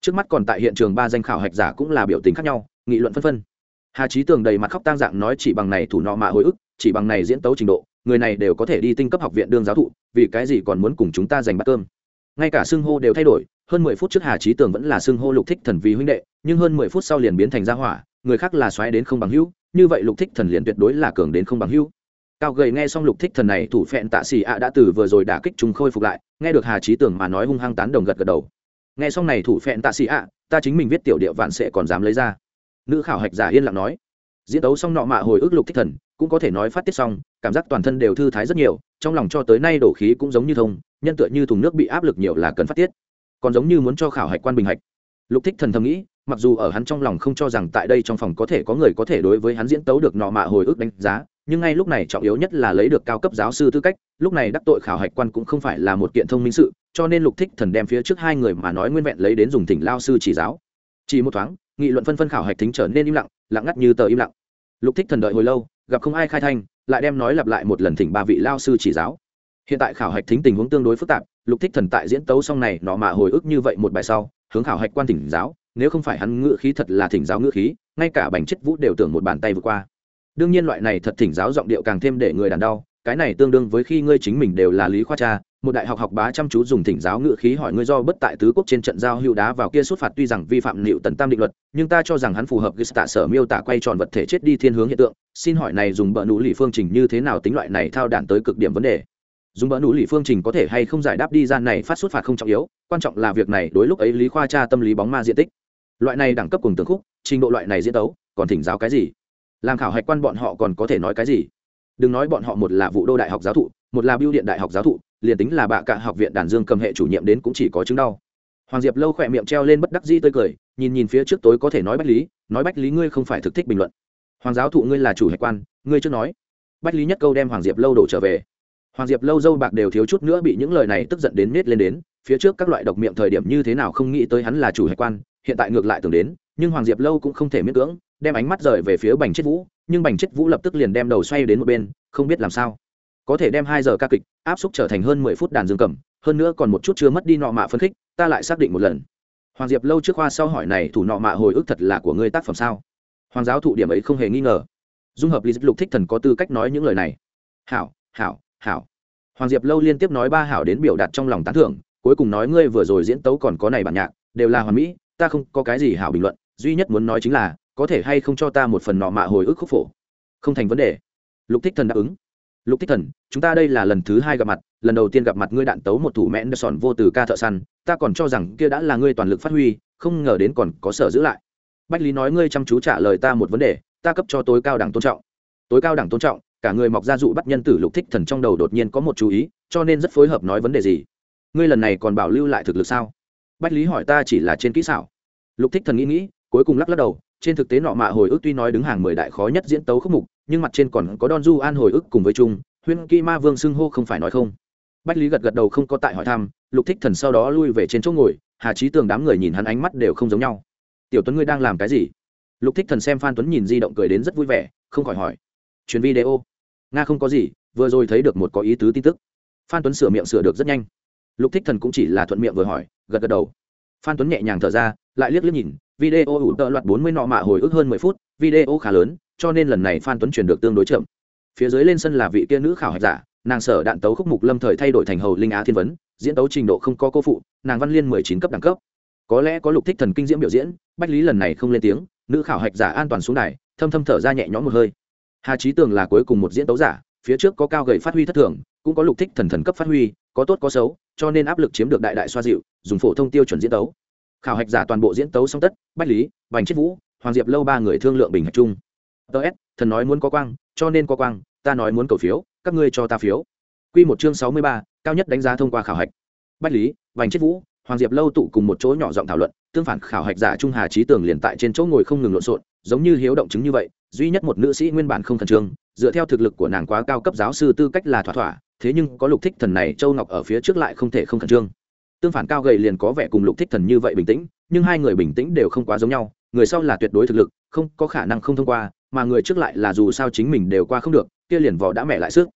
Trước mắt còn tại hiện trường ba danh khảo hạch giả cũng là biểu tình khác nhau, nghị luận phân phân. Hà trí tường đầy mặt khóc tang dạng nói chỉ bằng này thủ nọ mạ hồi ức, chỉ bằng này diễn tấu trình độ, người này đều có thể đi tinh cấp học viện đương giáo thụ, vì cái gì còn muốn cùng chúng ta giành bát cơm. Ngay cả xưng hô đều thay đổi hơn mười phút trước hà Chí tường vẫn là xưng hô lục thích thần vì huynh đệ, nhưng hơn mười phút sau liền biến thành gia hỏa, người khác là xoáy đến không bằng hữu, như vậy lục thích thần liền tuyệt đối là cường đến không bằng hữu. Cao gầy nghe xong lục thích thần này, thủ phẹn tạ xì ạ đã từ vừa rồi đả kích trùng khôi phục lại, nghe được hà Chí tưởng mà nói hung hăng tán đồng gật gật đầu. Nghe xong này, thủ phẹn tạ xì ạ, ta chính mình viết tiểu địa vạn sẽ còn dám lấy ra. Nữ khảo hạch giả yên lặng nói. Diễn đấu xong nọ mạ hồi ức lục thích thần, cũng có thể nói phát tiết xong, cảm giác toàn thân đều thư thái rất nhiều, trong lòng cho tới nay đổ khí cũng giống như thông, nhân tựa như thùng nước bị áp lực nhiều là cần phát tiết còn giống như muốn cho khảo hạch quan bình hạch. Lục thích thần thầm nghĩ, mặc dù ở hắn trong lòng không cho rằng tại đây trong phòng có thể có người có thể đối với hắn diễn tấu được nọ mạ hồi ức đánh giá, nhưng ngay lúc này trọng yếu nhất là lấy được cao cấp giáo sư tư cách, lúc này đắc tội khảo hạch quan cũng không phải là một kiện thông minh sự, cho nên lục thích thần đem phía trước hai người mà nói nguyên vẹn lấy đến dùng thỉnh lao sư chỉ giáo. Chỉ một thoáng, nghị luận phân phân khảo hạch thính trở nên im lặng lặng ngắt như tờ im lặng. Lục thích thần đợi hồi lâu, gặp không ai khai thanh, lại đem nói lặp lại một lần thỉnh ba vị lao sư chỉ giáo. Hiện tại khảo hạch thính tình huống tương đối phức tạp lục thích thần tại diễn tấu xong này nọ mà hồi ức như vậy một bài sau, hướng khảo hạch quan thỉnh giáo, nếu không phải hắn ngữ khí thật là thỉnh giáo ngữ khí, ngay cả bành chết vũ đều tưởng một bàn tay vượt qua. Đương nhiên loại này thật thỉnh giáo giọng điệu càng thêm để người đàn đau, cái này tương đương với khi ngươi chính mình đều là lý khoa cha, một đại học học bá chăm chú dùng thỉnh giáo ngữ khí hỏi ngươi do bất tại tứ quốc trên trận giao hữu đá vào kia xuất phạt tuy rằng vi phạm liệu tần tam định luật, nhưng ta cho rằng hắn phù hợp với tạ sở miêu tả quay tròn vật thể chết đi thiên hướng hiện tượng, xin hỏi này dùng bỡ nụ lì phương trình như thế nào tính loại này thao đản tới cực điểm vấn đề? Dùng bỡ nụ lì phương trình có thể hay không giải đáp đi gian này phát xuất phạt không trọng yếu, quan trọng là việc này đối lúc ấy lý khoa tra tâm lý bóng ma diện tích. Loại này đẳng cấp cùng tường khúc, trình độ loại này diễn tấu, còn thỉnh giáo cái gì? Làm khảo hạch quan bọn họ còn có thể nói cái gì? Đừng nói bọn họ một là vụ đô đại học giáo thụ, một là biêu điện đại học giáo thụ, liền tính là bạ cả học viện đàn dương cầm hệ chủ nhiệm đến cũng chỉ có chứng đau. Hoàng diệp lâu khỏe miệng treo lên bất đắc dĩ tươi cười, nhìn nhìn phía trước tối có thể nói bách lý, nói bách lý ngươi không phải thực thích bình luận. Hoàng giáo thụ ngươi là chủ hạch quan, ngươi chưa nói. Bách lý nhất câu đem hoàng diệp lâu đổ trở về hoàng diệp lâu dâu bạc đều thiếu chút nữa bị những lời này tức giận đến nết lên đến, phía trước các loại độc miệng thời điểm như thế nào không nghĩ tới hắn là chủ hải quan, hiện tại ngược lại tưởng đến, nhưng hoàng diệp lâu cũng không thể miễn cưỡng, đem ánh mắt rời về phía bành chết vũ, nhưng bành chết vũ lập tức liền đem đầu xoay đến một bên, không biết làm sao. Có thể đem hai giờ ca kịch áp xúc trở thành hơn mười phút đàn dương cầm, hơn nữa còn một chút chưa mất đi nọ mạ phân khích, ta lại xác định một lần. Hoàng diệp lâu trước khoa sau hỏi này, thủ nọ mạ hồi ức thật là của ngươi tác phẩm sao? Hoàng giáo thụ điểm ấy không hề nghi ngờ. Dung hợp lý lục thích thần có tư cách nói những lời này. Hảo hảo hảo. Hoàng diệp lâu liên tiếp nói ba hảo đến biểu đạt trong lòng tán thưởng, cuối cùng nói ngươi vừa rồi diễn tấu còn có này bản nhạc, đều là hoàn mỹ, ta không có cái gì hảo bình luận, duy nhất muốn nói chính là, có thể hay không cho ta một phần nọ mạ hồi ức khúc phổ. Không thành vấn đề. Lục thích thần đáp ứng. Lục thích thần, chúng ta đây là lần thứ hai gặp mặt, lần đầu tiên gặp mặt ngươi đạn tấu một thủ mẽn sòn vô từ ca thợ săn, ta còn cho rằng kia đã là ngươi toàn lực phát huy, không ngờ đến còn có sở giữ lại. Bách lý nói ngươi chăm chú trả lời ta một vấn đề, ta cấp cho tối cao đẳng tôn trọng. Tối cao đẳng tôn trọng cả người mọc ra dụ bắt nhân tử lục thích thần trong đầu đột nhiên có một chú ý, cho nên rất phối hợp nói vấn đề gì. Ngươi lần này còn bảo lưu lại thực lực sao? Bách lý hỏi ta chỉ là trên kỹ xảo. Lục thích thần nghĩ nghĩ, cuối cùng lắc lắc đầu, trên thực tế nọ mạ hồi ức tuy nói đứng hàng mười đại khó nhất diễn tấu khúc mục, nhưng mặt trên còn có don du an hồi ức cùng với trung huyên kỹ ma vương xưng hô không phải nói không. Bách lý gật gật đầu không có tại hỏi thăm, lục thích thần sau đó lui về trên chỗ ngồi, hà trí tường đám người nhìn hắn ánh mắt đều không giống nhau. Tiểu tuấn ngươi đang làm cái gì? Lục thích thần xem phan tuấn nhìn di động cười đến rất vui vẻ, không khỏi hỏi. Chuyến video nga không có gì, vừa rồi thấy được một có ý tứ tin tức. Phan tuấn sửa miệng sửa được rất nhanh. Lục thích thần cũng chỉ là thuận miệng vừa hỏi, gật gật đầu. Phan tuấn nhẹ nhàng thở ra, lại liếc liếc nhìn, video ủ tợ loạt bốn mươi nọ mạ hồi ức hơn mười phút, video khá lớn, cho nên lần này phan tuấn truyền được tương đối chậm. Phía dưới lên sân là vị kia nữ khảo hạch giả, nàng sở đạn tấu khúc mục lâm thời thay đổi thành hầu linh á thiên vấn, diễn tấu trình độ không có cô phụ, nàng văn liên mười chín cấp đẳng cấp. Có lẽ có lục thích thần kinh diễm biểu diễn, bách lý lần này không lên tiếng, nữ khảo hạch giả an toàn xuống này thâm thâm thở ra nhẹ nhõm một hơi hà trí tường là cuối cùng một diễn tấu giả, phía trước có cao gầy phát huy thất thường, cũng có lục thích thần thần cấp phát huy, có tốt có xấu, cho nên áp lực chiếm được đại đại xoa dịu, dùng phổ thông tiêu chuẩn diễn tấu. Khảo hạch giả toàn bộ diễn tấu song tất, bách lý, bành chết vũ, hoàng diệp lâu ba người thương lượng bình hạch chung. Ts thần nói muốn có quang, cho nên có quang, ta nói muốn cầu phiếu, các ngươi cho ta phiếu. Q một chương sáu mươi ba, cao nhất đánh giá thông qua khảo hạch. Bách lý, bành chết vũ hoàng diệp lâu tụ cùng một chỗ nhỏ giọng thảo luận, tương phản khảo hạch giả trung hà trí tường liền tại trên chỗ ngồi không ngừng lộn xộn, giống như hiếu động chứng như vậy, duy nhất một nữ sĩ nguyên bản không khẩn trương, dựa theo thực lực của nàng quá cao cấp giáo sư tư cách là thỏa thỏa, thế nhưng có lục thích thần này, châu ngọc ở phía trước lại không thể không khẩn trương. Tương phản cao gầy liền có vẻ cùng lục thích thần như vậy bình tĩnh, nhưng hai người bình tĩnh đều không quá giống nhau, người sau là tuyệt đối thực lực, không có khả năng không thông qua, mà người trước lại là dù sao chính mình đều qua không được, kia liền vò đã mẹ lại sức.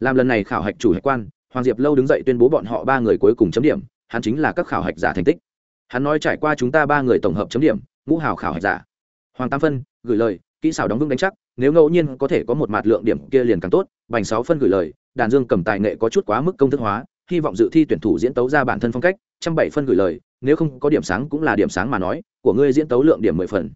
Làm lần này khảo hạch chủ hải quan, hoàng diệp lâu đứng dậy tuyên bố bọn họ ba người cuối cùng chấm điểm hắn chính là các khảo hạch giả thành tích. Hắn nói trải qua chúng ta ba người tổng hợp chấm điểm, ngũ hào khảo hạch giả. Hoàng tam phân, gửi lời, kỹ xảo đóng vững đánh chắc, nếu ngẫu nhiên có thể có một mạt lượng điểm kia liền càng tốt, bành sáu phân gửi lời, đàn dương cầm tài nghệ có chút quá mức công thức hóa, hy vọng dự thi tuyển thủ diễn tấu ra bản thân phong cách, trăm bảy phân gửi lời, nếu không có điểm sáng cũng là điểm sáng mà nói, của ngươi diễn tấu lượng điểm mười phần.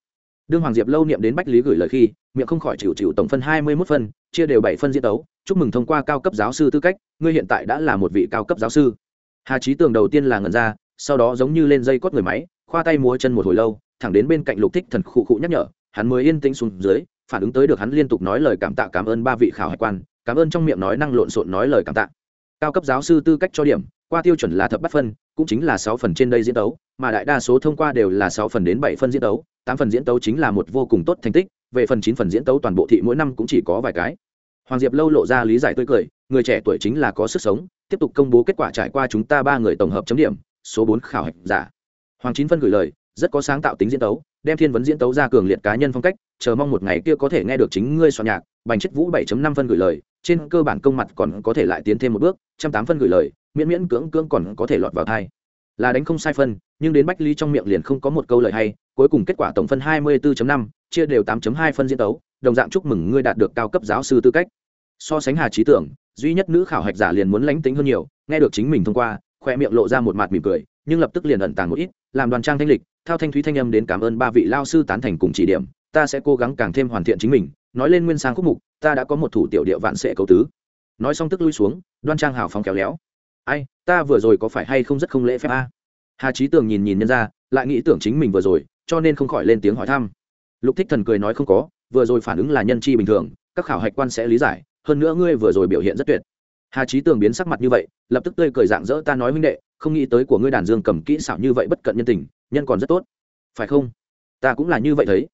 Đương hoàng diệp lâu niệm đến bách lý gửi lời khi, miệng không khỏi chịu chịu tổng phân hai mươi mốt phân, chia đều bảy phân diễn tấu, chúc mừng thông qua cao cấp giáo sư tư cách, ngươi hiện tại đã là một vị cao cấp giáo sư hà trí tường đầu tiên là ngần ra, sau đó giống như lên dây cót người máy, khoa tay múa chân một hồi lâu, thẳng đến bên cạnh lục thích thần khụ khụ nhắc nhở, hắn mới yên tĩnh xuống dưới, phản ứng tới được hắn liên tục nói lời cảm tạ cảm ơn ba vị khảo hải quan, cảm ơn trong miệng nói năng lộn xộn nói lời cảm tạ. Cao cấp giáo sư tư cách cho điểm, qua tiêu chuẩn là thập bắt phân, cũng chính là sáu phần trên đây diễn tấu, mà đại đa số thông qua đều là sáu phần đến bảy phân diễn tấu, tám phần diễn tấu chính là một vô cùng tốt thành tích, về phần chín phần diễn tấu toàn bộ thị mỗi năm cũng chỉ có vài cái. Hoàng diệp lâu lộ ra lý giải tươi cười, người trẻ tuổi chính là có sức sống tiếp tục công bố kết quả trải qua chúng ta ba người tổng hợp chấm điểm số bốn khảo hạch giả. Hoàng chín phân gửi lời rất có sáng tạo tính diễn tấu đem thiên vấn diễn tấu ra cường liệt cá nhân phong cách chờ mong một ngày kia có thể nghe được chính ngươi soạn nhạc. Bành chất vũ 7 năm phân gửi lời trên cơ bản công mặt còn có thể lại tiến thêm một bước trăm tám phân gửi lời miễn miễn cưỡng cưỡng còn có thể lọt vào thai. Là đánh không sai phân nhưng đến bách ly trong miệng liền không có một câu lời hay cuối cùng kết quả tổng phân 24.5, chia đều 8.2 phân diễn tấu đồng dạng chúc mừng ngươi đạt được cao cấp giáo sư tư cách so sánh hà trí tưởng, duy nhất nữ khảo hạch giả liền muốn lánh tính hơn nhiều, nghe được chính mình thông qua, khoe miệng lộ ra một mặt mỉm cười, nhưng lập tức liền ẩn tàng một ít, làm đoàn trang thanh lịch, thao thanh thúy thanh âm đến cảm ơn ba vị lao sư tán thành cùng chỉ điểm, ta sẽ cố gắng càng thêm hoàn thiện chính mình, nói lên nguyên sang khúc mục, ta đã có một thủ tiểu địa vạn sệ cầu tứ. Nói xong tức lui xuống, đoan trang hào phóng kéo léo. Ai, ta vừa rồi có phải hay không rất không lễ phép a? Hà trí tường nhìn nhìn nhân ra, lại nghĩ tưởng chính mình vừa rồi, cho nên không khỏi lên tiếng hỏi thăm. Lục thích thần cười nói không có, vừa rồi phản ứng là nhân chi bình thường, các khảo hạch quan sẽ lý giải hơn nữa ngươi vừa rồi biểu hiện rất tuyệt. Hà trí tường biến sắc mặt như vậy, lập tức tươi cười dạng dỡ, ta nói huynh đệ, không nghĩ tới của ngươi đàn dương cầm kỹ xảo như vậy bất cận nhân tình, nhân còn rất tốt. Phải không? Ta cũng là như vậy thấy.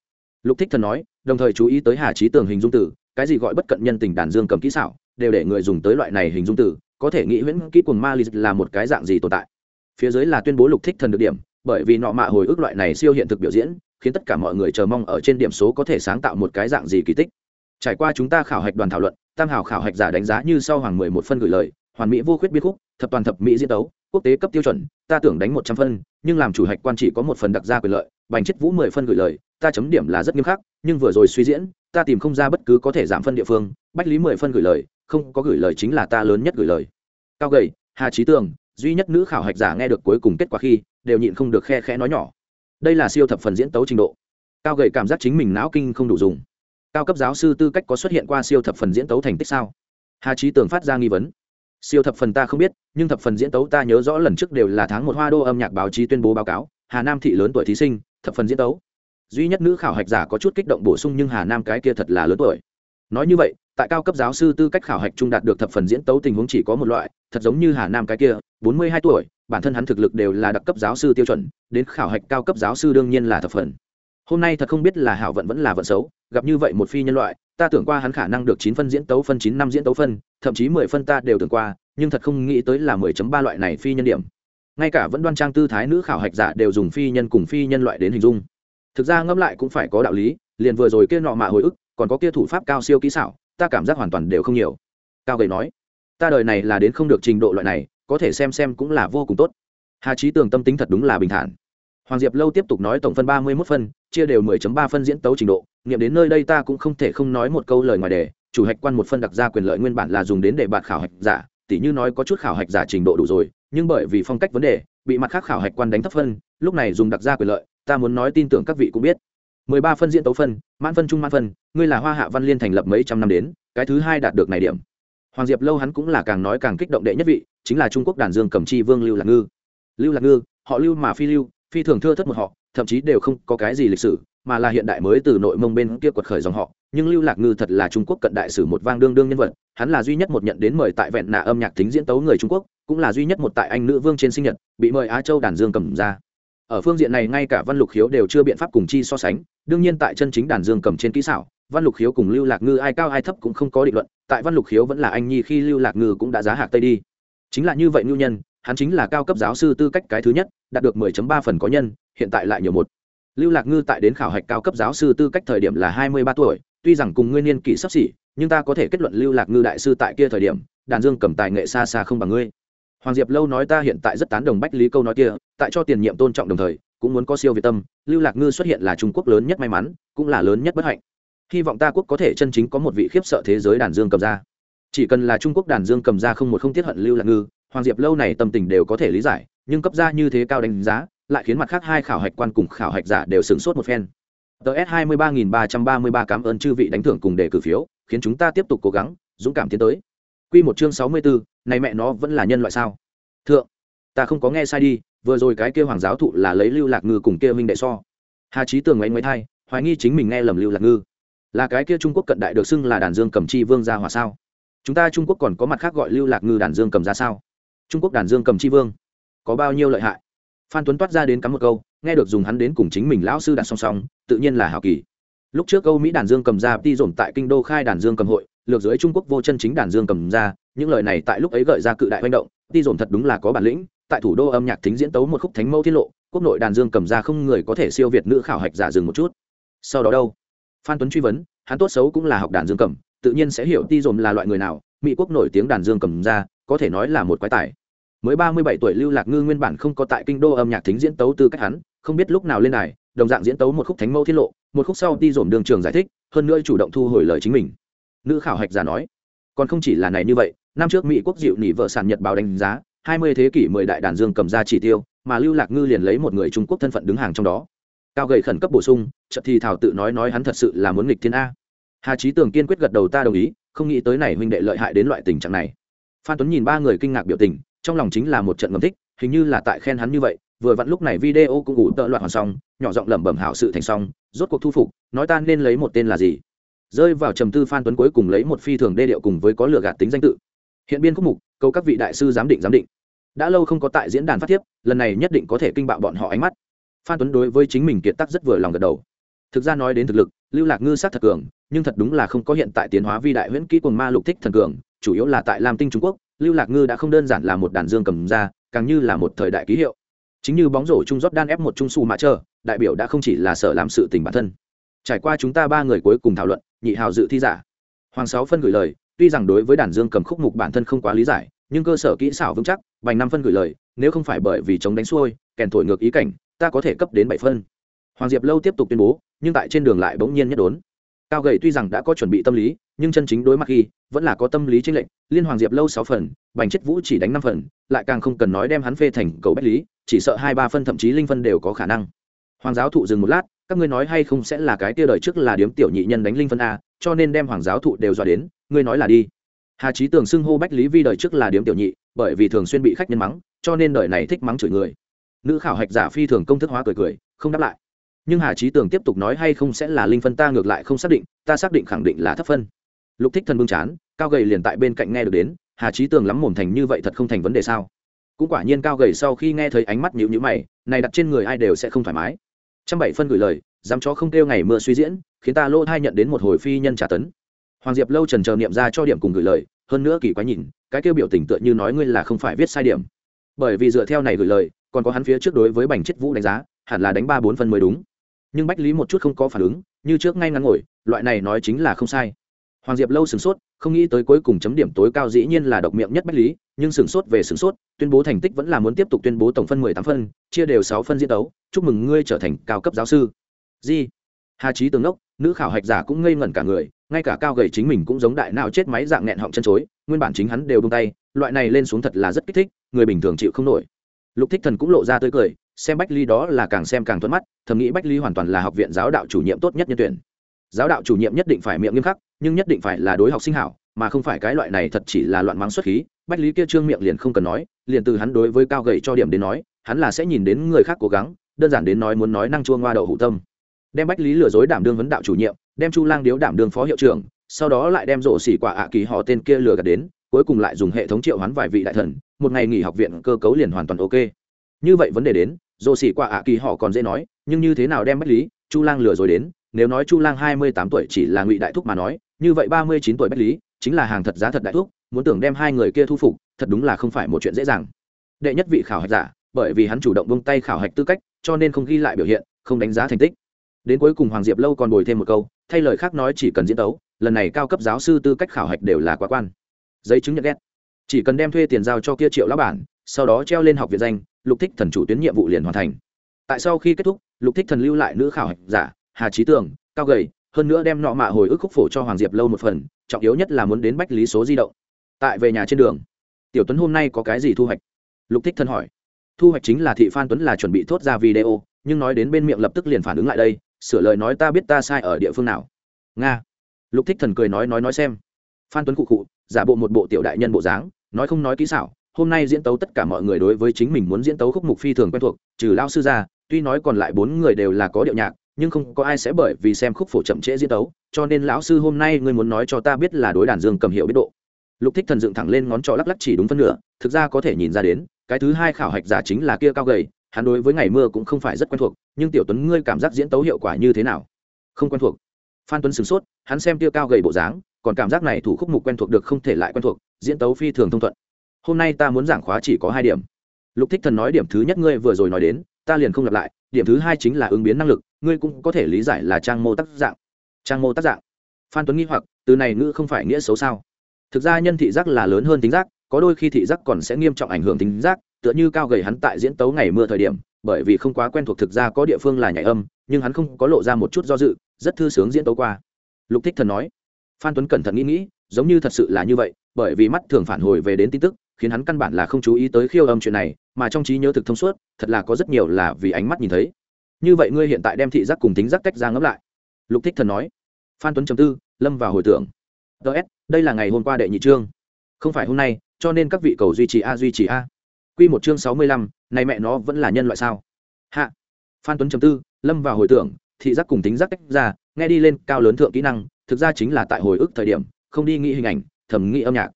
Lục thích thần nói, đồng thời chú ý tới hà trí tường hình dung tử cái gì gọi bất cận nhân tình đàn dương cầm kỹ xảo, đều để người dùng tới loại này hình dung tử có thể nghĩ huyễn kỹ cùng ma là một cái dạng gì tồn tại. Phía dưới là tuyên bố lục thích thần được điểm, bởi vì nọ mạ hồi ức loại này siêu hiện thực biểu diễn, khiến tất cả mọi người chờ mong ở trên điểm số có thể sáng tạo một cái dạng gì kỳ tích. Trải qua chúng ta khảo hạch đoàn thảo luận tam hảo khảo hạch giả đánh giá như sau hoàng mười một phân gửi lời, hoàn mỹ vô khuyết biên khúc, thập toàn thập mỹ diễn tấu, quốc tế cấp tiêu chuẩn, ta tưởng đánh một trăm phân, nhưng làm chủ hạch quan chỉ có một phần đặc gia quyền lợi, bành chết vũ mười phân gửi lời, ta chấm điểm là rất nghiêm khắc, nhưng vừa rồi suy diễn, ta tìm không ra bất cứ có thể giảm phân địa phương, bách lý mười phân gửi lời, không có gửi lời chính là ta lớn nhất gửi lời. Cao gầy, hà trí tường, duy nhất nữ khảo hạch giả nghe được cuối cùng kết quả khi, đều nhịn không được khe khẽ nói nhỏ. Đây là siêu thập phần diễn tấu trình độ. Cao gầy cảm giác chính mình não kinh không đủ dùng cao cấp giáo sư tư cách có xuất hiện qua siêu thập phần diễn tấu thành tích sao? Hà trí tường phát ra nghi vấn. Siêu thập phần ta không biết, nhưng thập phần diễn tấu ta nhớ rõ lần trước đều là tháng một hoa đô âm nhạc báo chí tuyên bố báo cáo, hà nam thị lớn tuổi thí sinh, thập phần diễn tấu. Duy nhất nữ khảo hạch giả có chút kích động bổ sung nhưng hà nam cái kia thật là lớn tuổi. Nói như vậy, tại cao cấp giáo sư tư cách khảo hạch trung đạt được thập phần diễn tấu tình huống chỉ có một loại, thật giống như hà nam cái kia, bốn mươi hai tuổi, bản thân hắn thực lực đều là đặc cấp giáo sư tiêu chuẩn, đến khảo hạch cao cấp giáo sư đương nhiên là thập phần hôm nay thật không biết là hảo vận vẫn là vận xấu, gặp như vậy một phi nhân loại, ta tưởng qua hắn khả năng được chín phân diễn tấu phân, chín năm diễn tấu phân, thậm chí mười phân ta đều tưởng qua, nhưng thật không nghĩ tới là mười chấm ba loại này phi nhân điểm. Ngay cả vẫn đoan trang tư thái nữ khảo hạch giả đều dùng phi nhân cùng phi nhân loại đến hình dung. Thực ra ngẫm lại cũng phải có đạo lý, liền vừa rồi kia nọ mạ hồi ức, còn có kia thủ pháp cao siêu kỹ xảo, ta cảm giác hoàn toàn đều không nhiều. Cao gầy nói, ta đời này là đến không được trình độ loại này, có thể xem xem cũng là vô cùng tốt. Hà trí tường tâm tính thật đúng là bình thản hoàng diệp lâu tiếp tục nói tổng phân ba mươi mốt phân, chia đều mười chấm ba phân diễn tấu trình độ. Nghiệm đến nơi đây ta cũng không thể không nói một câu lời ngoài đề. Chủ hạch quan một phân đặc ra quyền lợi nguyên bản là dùng đến để bạt khảo hạch giả. Tỉ như nói có chút khảo hạch giả trình độ đủ rồi, nhưng bởi vì phong cách vấn đề, bị mặt khác khảo hạch quan đánh thấp phân, lúc này dùng đặc ra quyền lợi, ta muốn nói tin tưởng các vị cũng biết. mười ba phân diễn tấu phân, mãn phân trung mãn phân, ngươi là hoa hạ văn liên thành lập mấy trăm năm đến, cái thứ hai đạt được này điểm. Hoàng diệp lâu hắn cũng là càng nói càng kích động đệ nhất vị, chính là trung quốc đàn dương cầm chi vương lưu lạc ngư. Lưu lạc ngư, họ lưu mà phi lưu phi thường thưa thất một họ, thậm chí đều không có cái gì lịch sử, mà là hiện đại mới từ nội mông bên kia quật khởi dòng họ. Nhưng lưu lạc ngư thật là trung quốc cận đại sử một vang đương đương nhân vật, hắn là duy nhất một nhận đến mời tại vẹn nạ âm nhạc tính diễn tấu người trung quốc, cũng là duy nhất một tại anh nữ vương trên sinh nhật, bị mời á châu đàn dương cầm ra. Ở phương diện này ngay cả văn lục khiếu đều chưa biện pháp cùng chi so sánh, đương nhiên tại chân chính đàn dương cầm trên kỹ xảo, văn lục khiếu cùng lưu lạc ngư ai cao ai thấp cũng không có định luận, tại văn lục khiếu vẫn là anh nhi khi lưu lạc ngư cũng đã giá hạc tây đi. Chính là như vậy ngưu nhân hắn chính là cao cấp giáo sư tư cách cái thứ nhất, đạt được 10.3 phần có nhân, hiện tại lại nhiều một. Lưu lạc ngư tại đến khảo hạch cao cấp giáo sư tư cách thời điểm là 23 tuổi, tuy rằng cùng nguyên niên kỷ sắp xỉ, nhưng ta có thể kết luận lưu lạc ngư đại sư tại kia thời điểm, đàn dương cầm tài nghệ xa xa không bằng ngươi. Hoàng diệp lâu nói ta hiện tại rất tán đồng bách lý câu nói kia, tại cho tiền nhiệm tôn trọng đồng thời, cũng muốn có siêu việt tâm, lưu lạc ngư xuất hiện là trung quốc lớn nhất may mắn, cũng là lớn nhất bất hạnh. Hy vọng ta quốc có thể chân chính có một vị khiếp sợ thế giới đàn dương cầm ra. Chỉ cần là trung quốc đàn dương cầm ra không một không tiết hận lưu lạc ngư hoàng diệp lâu này tâm tình đều có thể lý giải, nhưng cấp ra như thế cao đánh giá, lại khiến mặt khác hai khảo hạch quan cùng khảo hạch giả đều sửng sốt một phen. Ts hai mươi ba nghìn ba trăm ba mươi ba cảm ơn chư vị đánh thưởng cùng đề cử phiếu, khiến chúng ta tiếp tục cố gắng, dũng cảm tiến tới. Q một chương sáu mươi bốn này mẹ nó vẫn là nhân loại sao? Thượng, ta không có nghe sai đi, vừa rồi cái kêu hoàng giáo thụ là lấy lưu lạc ngư cùng kia minh đệ so. Hà trí tường ngoáy ngoáy thai, hoài nghi chính mình nghe lầm lưu lạc ngư. Là cái kia trung quốc cận đại được xưng là đàn dương cầm chi vương gia hỏa sao? Chúng ta trung quốc còn có mặt khác gọi lưu lạc ngư đàn dương cầm ra sao? Trung quốc đàn dương cầm chi vương. Có bao nhiêu lợi hại? Phan tuấn toát ra đến cắm một câu, nghe được dùng hắn đến cùng chính mình lão sư đặt song song, tự nhiên là hào kỳ. Lúc trước câu mỹ đàn dương cầm ra đi dồn tại kinh đô khai đàn dương cầm hội, lược dưới trung quốc vô chân chính đàn dương cầm ra, những lời này tại lúc ấy gợi ra cự đại manh động đi dồn thật đúng là có bản lĩnh, tại thủ đô âm nhạc thính diễn tấu một khúc thánh mẫu tiết lộ, quốc nội đàn dương cầm ra không người có thể siêu việt nữ khảo hạch giả dừng một chút. Sau đó đâu? Phan tuấn truy vấn, hắn tốt xấu cũng là học đàn dương cầm, tự nhiên sẽ hiểu ti dồn là loại người nào, mỹ quốc nổi tiếng đàn dương cầm ra có thể nói là một quái tài. Mới ba mươi bảy tuổi lưu lạc ngư nguyên bản không có tại kinh đô âm nhạc thính diễn tấu tư cách hắn, không biết lúc nào lên đài, đồng dạng diễn tấu một khúc thánh mẫu tiết lộ, một khúc sau đi dồn đường trường giải thích, hơn nữa chủ động thu hồi lời chính mình. Nữ khảo hạch giả nói, còn không chỉ là này như vậy, năm trước mỹ quốc dịu nỉ vợ sản nhật báo đánh giá, hai mươi thế kỷ mười đại đàn dương cầm ra chỉ tiêu, mà lưu lạc ngư liền lấy một người trung quốc thân phận đứng hàng trong đó. Cao gầy khẩn cấp bổ sung, chợt thì thảo tự nói nói hắn thật sự là muốn nghịch thiên a. Hà trí tường kiên quyết gật đầu ta đồng ý, không nghĩ tới này huynh đệ lợi hại đến loại tình trạng này phan tuấn nhìn ba người kinh ngạc biểu tình, trong lòng chính là một trận ngầm thích, hình như là tại khen hắn như vậy, vừa vặn lúc này video cũng ủ tợ loạt hoàn xong, nhỏ giọng lẩm bẩm hảo sự thành xong, rốt cuộc thu phục, nói ta nên lấy một tên là gì? Rơi vào trầm tư phan tuấn cuối cùng lấy một phi thường đê điệu cùng với có lừa gạt tính danh tự. Hiện biên khúc mục câu các vị đại sư giám định giám định. Đã lâu không có tại diễn đàn phát thiếp, lần này nhất định có thể kinh bạo bọn họ ánh mắt. Phan tuấn đối với chính mình kiệt tác rất vừa lòng gật đầu. Thực ra nói đến thực lực, lưu lạc ngư sát thật cường, nhưng thật đúng là không có hiện tại tiến hóa vi đại huyễn kỹ quần ma lục thích thần cường chủ yếu là tại lam tinh trung quốc, lưu lạc ngư đã không đơn giản là một đàn dương cầm ra, càng như là một thời đại ký hiệu. Chính như bóng rổ trung rót đan ép một trung su mạ trơ đại biểu đã không chỉ là sở làm sự tình bản thân. Trải qua chúng ta ba người cuối cùng thảo luận, nhị hào dự thi giả. Hoàng sáu phân gửi lời, tuy rằng đối với đàn dương cầm khúc mục bản thân không quá lý giải, nhưng cơ sở kỹ xảo vững chắc, bành năm phân gửi lời, nếu không phải bởi vì chống đánh xuôi, kèn thổi ngược ý cảnh, ta có thể cấp đến bảy phân. Hoàng diệp lâu tiếp tục tuyên bố, nhưng tại trên đường lại bỗng nhiên nhất đốn cao gầy tuy rằng đã có chuẩn bị tâm lý, nhưng chân chính đối mặt khi, vẫn là có tâm lý tranh lệnh liên hoàng diệp lâu sáu phần, bành chết vũ chỉ đánh năm phần, lại càng không cần nói đem hắn phê thành cầu bách lý, chỉ sợ hai ba phân thậm chí linh phân đều có khả năng. Hoàng giáo thụ dừng một lát, các ngươi nói hay không sẽ là cái tia đời trước là điếm tiểu nhị nhân đánh linh phân a, cho nên đem hoàng giáo thụ đều dọa đến, ngươi nói là đi. Hà trí tường xưng hô bách lý vi đời trước là điếm tiểu nhị, bởi vì thường xuyên bị khách nhân mắng, cho nên đời này thích mắng chửi người. Nữ khảo hạch giả phi thường công thức hóa cười cười, không đáp lại nhưng hà trí tường tiếp tục nói hay không sẽ là linh phân ta ngược lại không xác định, ta xác định khẳng định là thấp phân. Lục thích thần bưng chán, cao gầy liền tại bên cạnh nghe được đến, hà trí tường lắm mồm thành như vậy thật không thành vấn đề sao? Cũng quả nhiên cao gầy sau khi nghe thấy ánh mắt nhịu nhữ mày, này đặt trên người ai đều sẽ không thoải mái. Trăm bảy phân gửi lời, dám cho không kêu ngày mưa suy diễn, khiến ta lỗ thai nhận đến một hồi phi nhân trả tấn. Hoàng diệp lâu trần chờ niệm ra cho điểm cùng gửi lời, hơn nữa kỳ quái nhìn, cái kêu biểu tình tựa như nói ngươi là không phải viết sai điểm. Bởi vì dựa theo này gửi lời, còn có hắn phía trước đối với bành chết vũ đánh giá, hẳn là đánh ba bốn phân mới đúng nhưng bách lý một chút không có phản ứng, như trước ngay ngắn ngồi, loại này nói chính là không sai. Hoàng diệp lâu sửng sốt, không nghĩ tới cuối cùng chấm điểm tối cao dĩ nhiên là độc miệng nhất bách lý, nhưng sửng sốt về sửng sốt, tuyên bố thành tích vẫn là muốn tiếp tục tuyên bố tổng phân mười tám phân, chia đều sáu phân diễn tấu chúc mừng ngươi trở thành cao cấp giáo sư. Di, hà trí tường đốc, nữ khảo hạch giả cũng ngây ngẩn cả người, ngay cả cao gầy chính mình cũng giống đại nào chết máy dạng nghẹn họng chân chối, nguyên bản chính hắn đều bung tay, loại này lên xuống thật là rất kích thích, người bình thường chịu không nổi. Lục thích thần cũng lộ ra tươi cười xem bách ly đó là càng xem càng thuận mắt, thầm nghĩ bách ly hoàn toàn là học viện giáo đạo chủ nhiệm tốt nhất nhân tuyển. Giáo đạo chủ nhiệm nhất định phải miệng nghiêm khắc, nhưng nhất định phải là đối học sinh hảo, mà không phải cái loại này thật chỉ là loạn mắng xuất khí. Bách lý kia trương miệng liền không cần nói, liền từ hắn đối với cao gầy cho điểm đến nói, hắn là sẽ nhìn đến người khác cố gắng, đơn giản đến nói muốn nói năng chua ngoa đậu hụ tâm. Đem bách lý lừa dối đảm đương vấn đạo chủ nhiệm, đem chu lang điếu đảm đương phó hiệu trưởng, sau đó lại đem rổ xỉ quả ạ kỳ họ tên kia lừa gạt đến, cuối cùng lại dùng hệ thống triệu hoán vài vị đại thần, một ngày nghỉ học viện cơ cấu liền hoàn toàn ok như vậy vấn đề đến dồ xỉ qua ạ kỳ họ còn dễ nói, nhưng như thế nào đem bách lý, chu lang lừa rồi đến? Nếu nói chu lang hai mươi tám tuổi chỉ là ngụy đại thúc mà nói, như vậy ba mươi chín tuổi bách lý chính là hàng thật giá thật đại thúc, muốn tưởng đem hai người kia thu phục, thật đúng là không phải một chuyện dễ dàng. Đệ nhất vị khảo hạch giả, bởi vì hắn chủ động vung tay khảo hạch tư cách, cho nên không ghi lại biểu hiện, không đánh giá thành tích. Đến cuối cùng hoàng diệp lâu còn bồi thêm một câu, thay lời khác nói chỉ cần diễn tấu, lần này cao cấp giáo sư tư cách khảo hạch đều là quá quan. Giấy chứng nhận ghét. Chỉ cần đem thuê tiền giao cho kia triệu lão bản, sau đó treo lên học viện danh lục thích thần chủ tuyến nhiệm vụ liền hoàn thành. Tại sau khi kết thúc, lục thích thần lưu lại nữ khảo hạch giả, hà trí tường, cao gầy, hơn nữa đem nọ mạ hồi ức khúc phổ cho hoàng diệp lâu một phần, trọng yếu nhất là muốn đến bách lý số di động. Tại về nhà trên đường, tiểu tuấn hôm nay có cái gì thu hoạch? Lục thích thần hỏi. Thu hoạch chính là thị phan tuấn là chuẩn bị thốt ra video, nhưng nói đến bên miệng lập tức liền phản ứng lại đây, sửa lời nói ta biết ta sai ở địa phương nào. Nga. Lục thích thần cười nói nói nói xem. Phan tuấn cụ cụ, giả bộ một bộ tiểu đại nhân bộ dáng, nói không nói kỹ xảo hôm nay diễn tấu tất cả mọi người đối với chính mình muốn diễn tấu khúc mục phi thường quen thuộc, trừ lao sư ra, tuy nói còn lại bốn người đều là có điệu nhạc, nhưng không có ai sẽ bởi vì xem khúc phổ chậm trễ diễn tấu, cho nên lão sư hôm nay ngươi muốn nói cho ta biết là đối đàn dương cầm hiệu biết độ. Lục thích thần dựng thẳng lên ngón trỏ lắc lắc chỉ đúng phân nửa, thực ra có thể nhìn ra đến, cái thứ hai khảo hạch giả chính là kia cao gầy, hắn đối với ngày mưa cũng không phải rất quen thuộc, nhưng tiểu tuấn ngươi cảm giác diễn tấu hiệu quả như thế nào? Không quen thuộc. Phan tuấn sửng sốt, hắn xem tiêu cao gầy bộ dáng, còn cảm giác này thủ khúc mục quen thuộc được không thể lại quen thuộc, diễn tấu phi thường thông thuận hôm nay ta muốn giảng khóa chỉ có hai điểm. Lục thích thần nói điểm thứ nhất ngươi vừa rồi nói đến, ta liền không lặp lại, điểm thứ hai chính là ứng biến năng lực, ngươi cũng có thể lý giải là trang mô tác dạng. Trang mô tác dạng. Phan tuấn nghi hoặc, từ này ngữ không phải nghĩa xấu sao? Thực ra nhân thị giác là lớn hơn tính giác, có đôi khi thị giác còn sẽ nghiêm trọng ảnh hưởng tính giác, tựa như cao gầy hắn tại diễn tấu ngày mưa thời điểm, bởi vì không quá quen thuộc thực ra có địa phương là nhảy âm, nhưng hắn không có lộ ra một chút do dự, rất thư sướng diễn tấu qua. Lục thích thần nói. Phan tuấn cẩn thận nghĩ nghĩ, giống như thật sự là như vậy, bởi vì mắt thường phản hồi về đến tin tức khiến hắn căn bản là không chú ý tới khiêu âm chuyện này, mà trong trí nhớ thực thông suốt, thật là có rất nhiều là vì ánh mắt nhìn thấy. Như vậy ngươi hiện tại đem thị giác cùng tính giác tách ra ngẫm lại. Lục thích thần nói. Phan tuấn chấm tư, lâm vào hồi tưởng. Ts đây là ngày hôm qua đệ nhị trương không phải hôm nay, cho nên các vị cầu duy trì a, duy trì a. Quy một chương sáu mươi lăm, này mẹ nó, vẫn là nhân loại sao? Hạ. Phan tuấn chấm tư, lâm vào hồi tưởng, thị giác cùng tính giác tách ra, nghe đi lên cao lớn thượng kỹ năng, thực ra chính là tại hồi ức thời điểm, không đi nghĩ hình ảnh, thẩm nghĩ âm nhạc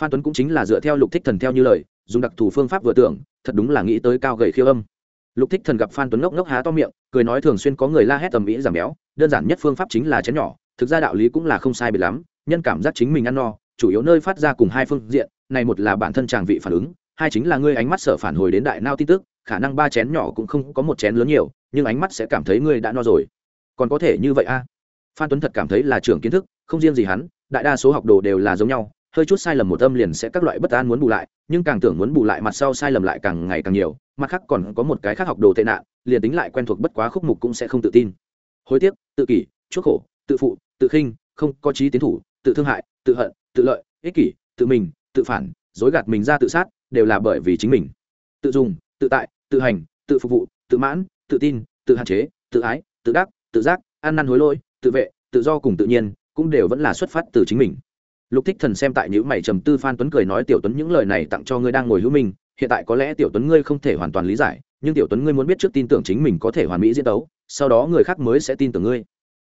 phan tuấn cũng chính là dựa theo lục thích thần theo như lời, dùng đặc thù phương pháp vừa tưởng, thật đúng là nghĩ tới cao gầy khiêu âm lục thích thần gặp phan tuấn ngốc ngốc há to miệng, cười nói thường xuyên có người la hét tầm ĩ giảm béo, đơn giản nhất phương pháp chính là chén nhỏ, thực ra đạo lý cũng là không sai biệt lắm, nhân cảm giác chính mình ăn no, chủ yếu nơi phát ra cùng hai phương diện, này một là bản thân chàng vị phản ứng, hai chính là ngươi ánh mắt sở phản hồi đến đại nao tin tức, khả năng ba chén nhỏ cũng không có một chén lớn nhiều, nhưng ánh mắt sẽ cảm thấy ngươi đã no rồi còn có thể như vậy a à? phan tuấn thật cảm thấy là trưởng kiến thức, không riêng gì hắn, đại đa số học đồ đều là giống nhau hơi chút sai lầm một âm liền sẽ các loại bất an muốn bù lại, nhưng càng tưởng muốn bù lại mặt sau sai lầm lại càng ngày càng nhiều, mặt khác còn có một cái khác học đồ tệ nạn, liền tính lại quen thuộc bất quá khúc mục cũng sẽ không tự tin. Hối tiếc, tự kỷ, chuốc khổ, tự phụ, tự khinh, không có trí tiến thủ, tự thương hại, tự hận, tự lợi, ích kỷ, tự mình, tự phản, dối gạt mình ra tự sát, đều là bởi vì chính mình. Tự dùng, tự tại, tự hành, tự phục vụ, tự mãn, tự tin, tự hạn chế, tự ái, tự đắc, tự giác, ăn năn hối lỗi, tự vệ, tự do cùng tự nhiên, cũng đều vẫn là xuất phát từ chính mình lục thích thần xem tại những mày trầm tư phan tuấn cười nói, tiểu tuấn, những lời này tặng cho ngươi đang ngồi hữu mình. hiện tại có lẽ tiểu tuấn ngươi không thể hoàn toàn lý giải, nhưng tiểu tuấn ngươi muốn biết trước tin tưởng chính mình có thể hoàn mỹ diễn tấu, sau đó người khác mới sẽ tin tưởng ngươi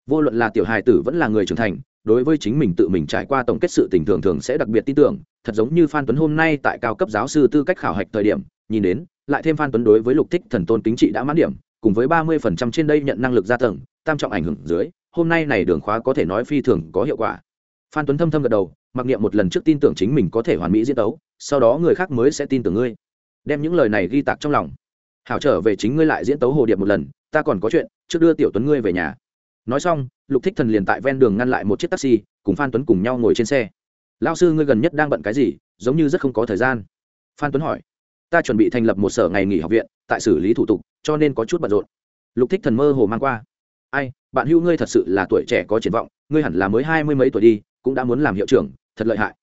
vô luận là tiểu hài tử vẫn là người trưởng thành, đối với chính mình tự mình trải qua tổng kết sự tình thường thường sẽ đặc biệt tin tưởng, thật giống như phan tuấn hôm nay tại cao cấp giáo sư tư cách khảo hạch thời điểm, nhìn đến, lại thêm phan tuấn đối với lục thích thần tôn kính trị đã mãn điểm, cùng với ba mươi phần trăm trên đây nhận năng lực gia tầng, tam trọng ảnh hưởng dưới, hôm nay này đường khóa có thể nói phi thường có hiệu quả phan tuấn thâm thâm gật đầu, mặc niệm một lần trước tin tưởng chính mình có thể hoàn mỹ diễn tấu, sau đó người khác mới sẽ tin tưởng ngươi. Đem những lời này ghi tạc trong lòng. Hảo trở về chính ngươi lại diễn tấu hồ điệp một lần, ta còn có chuyện, trước đưa tiểu tuấn ngươi về nhà. Nói xong, lục thích thần liền tại ven đường ngăn lại một chiếc taxi, cùng phan tuấn cùng nhau ngồi trên xe. Lao sư, ngươi gần nhất đang bận cái gì? Giống như rất không có thời gian. Phan tuấn hỏi. Ta chuẩn bị thành lập một sở ngày nghỉ học viện, tại xử lý thủ tục, cho nên có chút bận rộn. Lục thích thần mơ hồ mang qua. Ai, bạn hữu ngươi thật sự là tuổi trẻ có triển vọng, ngươi hẳn là mới hai mươi mấy tuổi đi cũng đã muốn làm hiệu trưởng, thật lợi hại.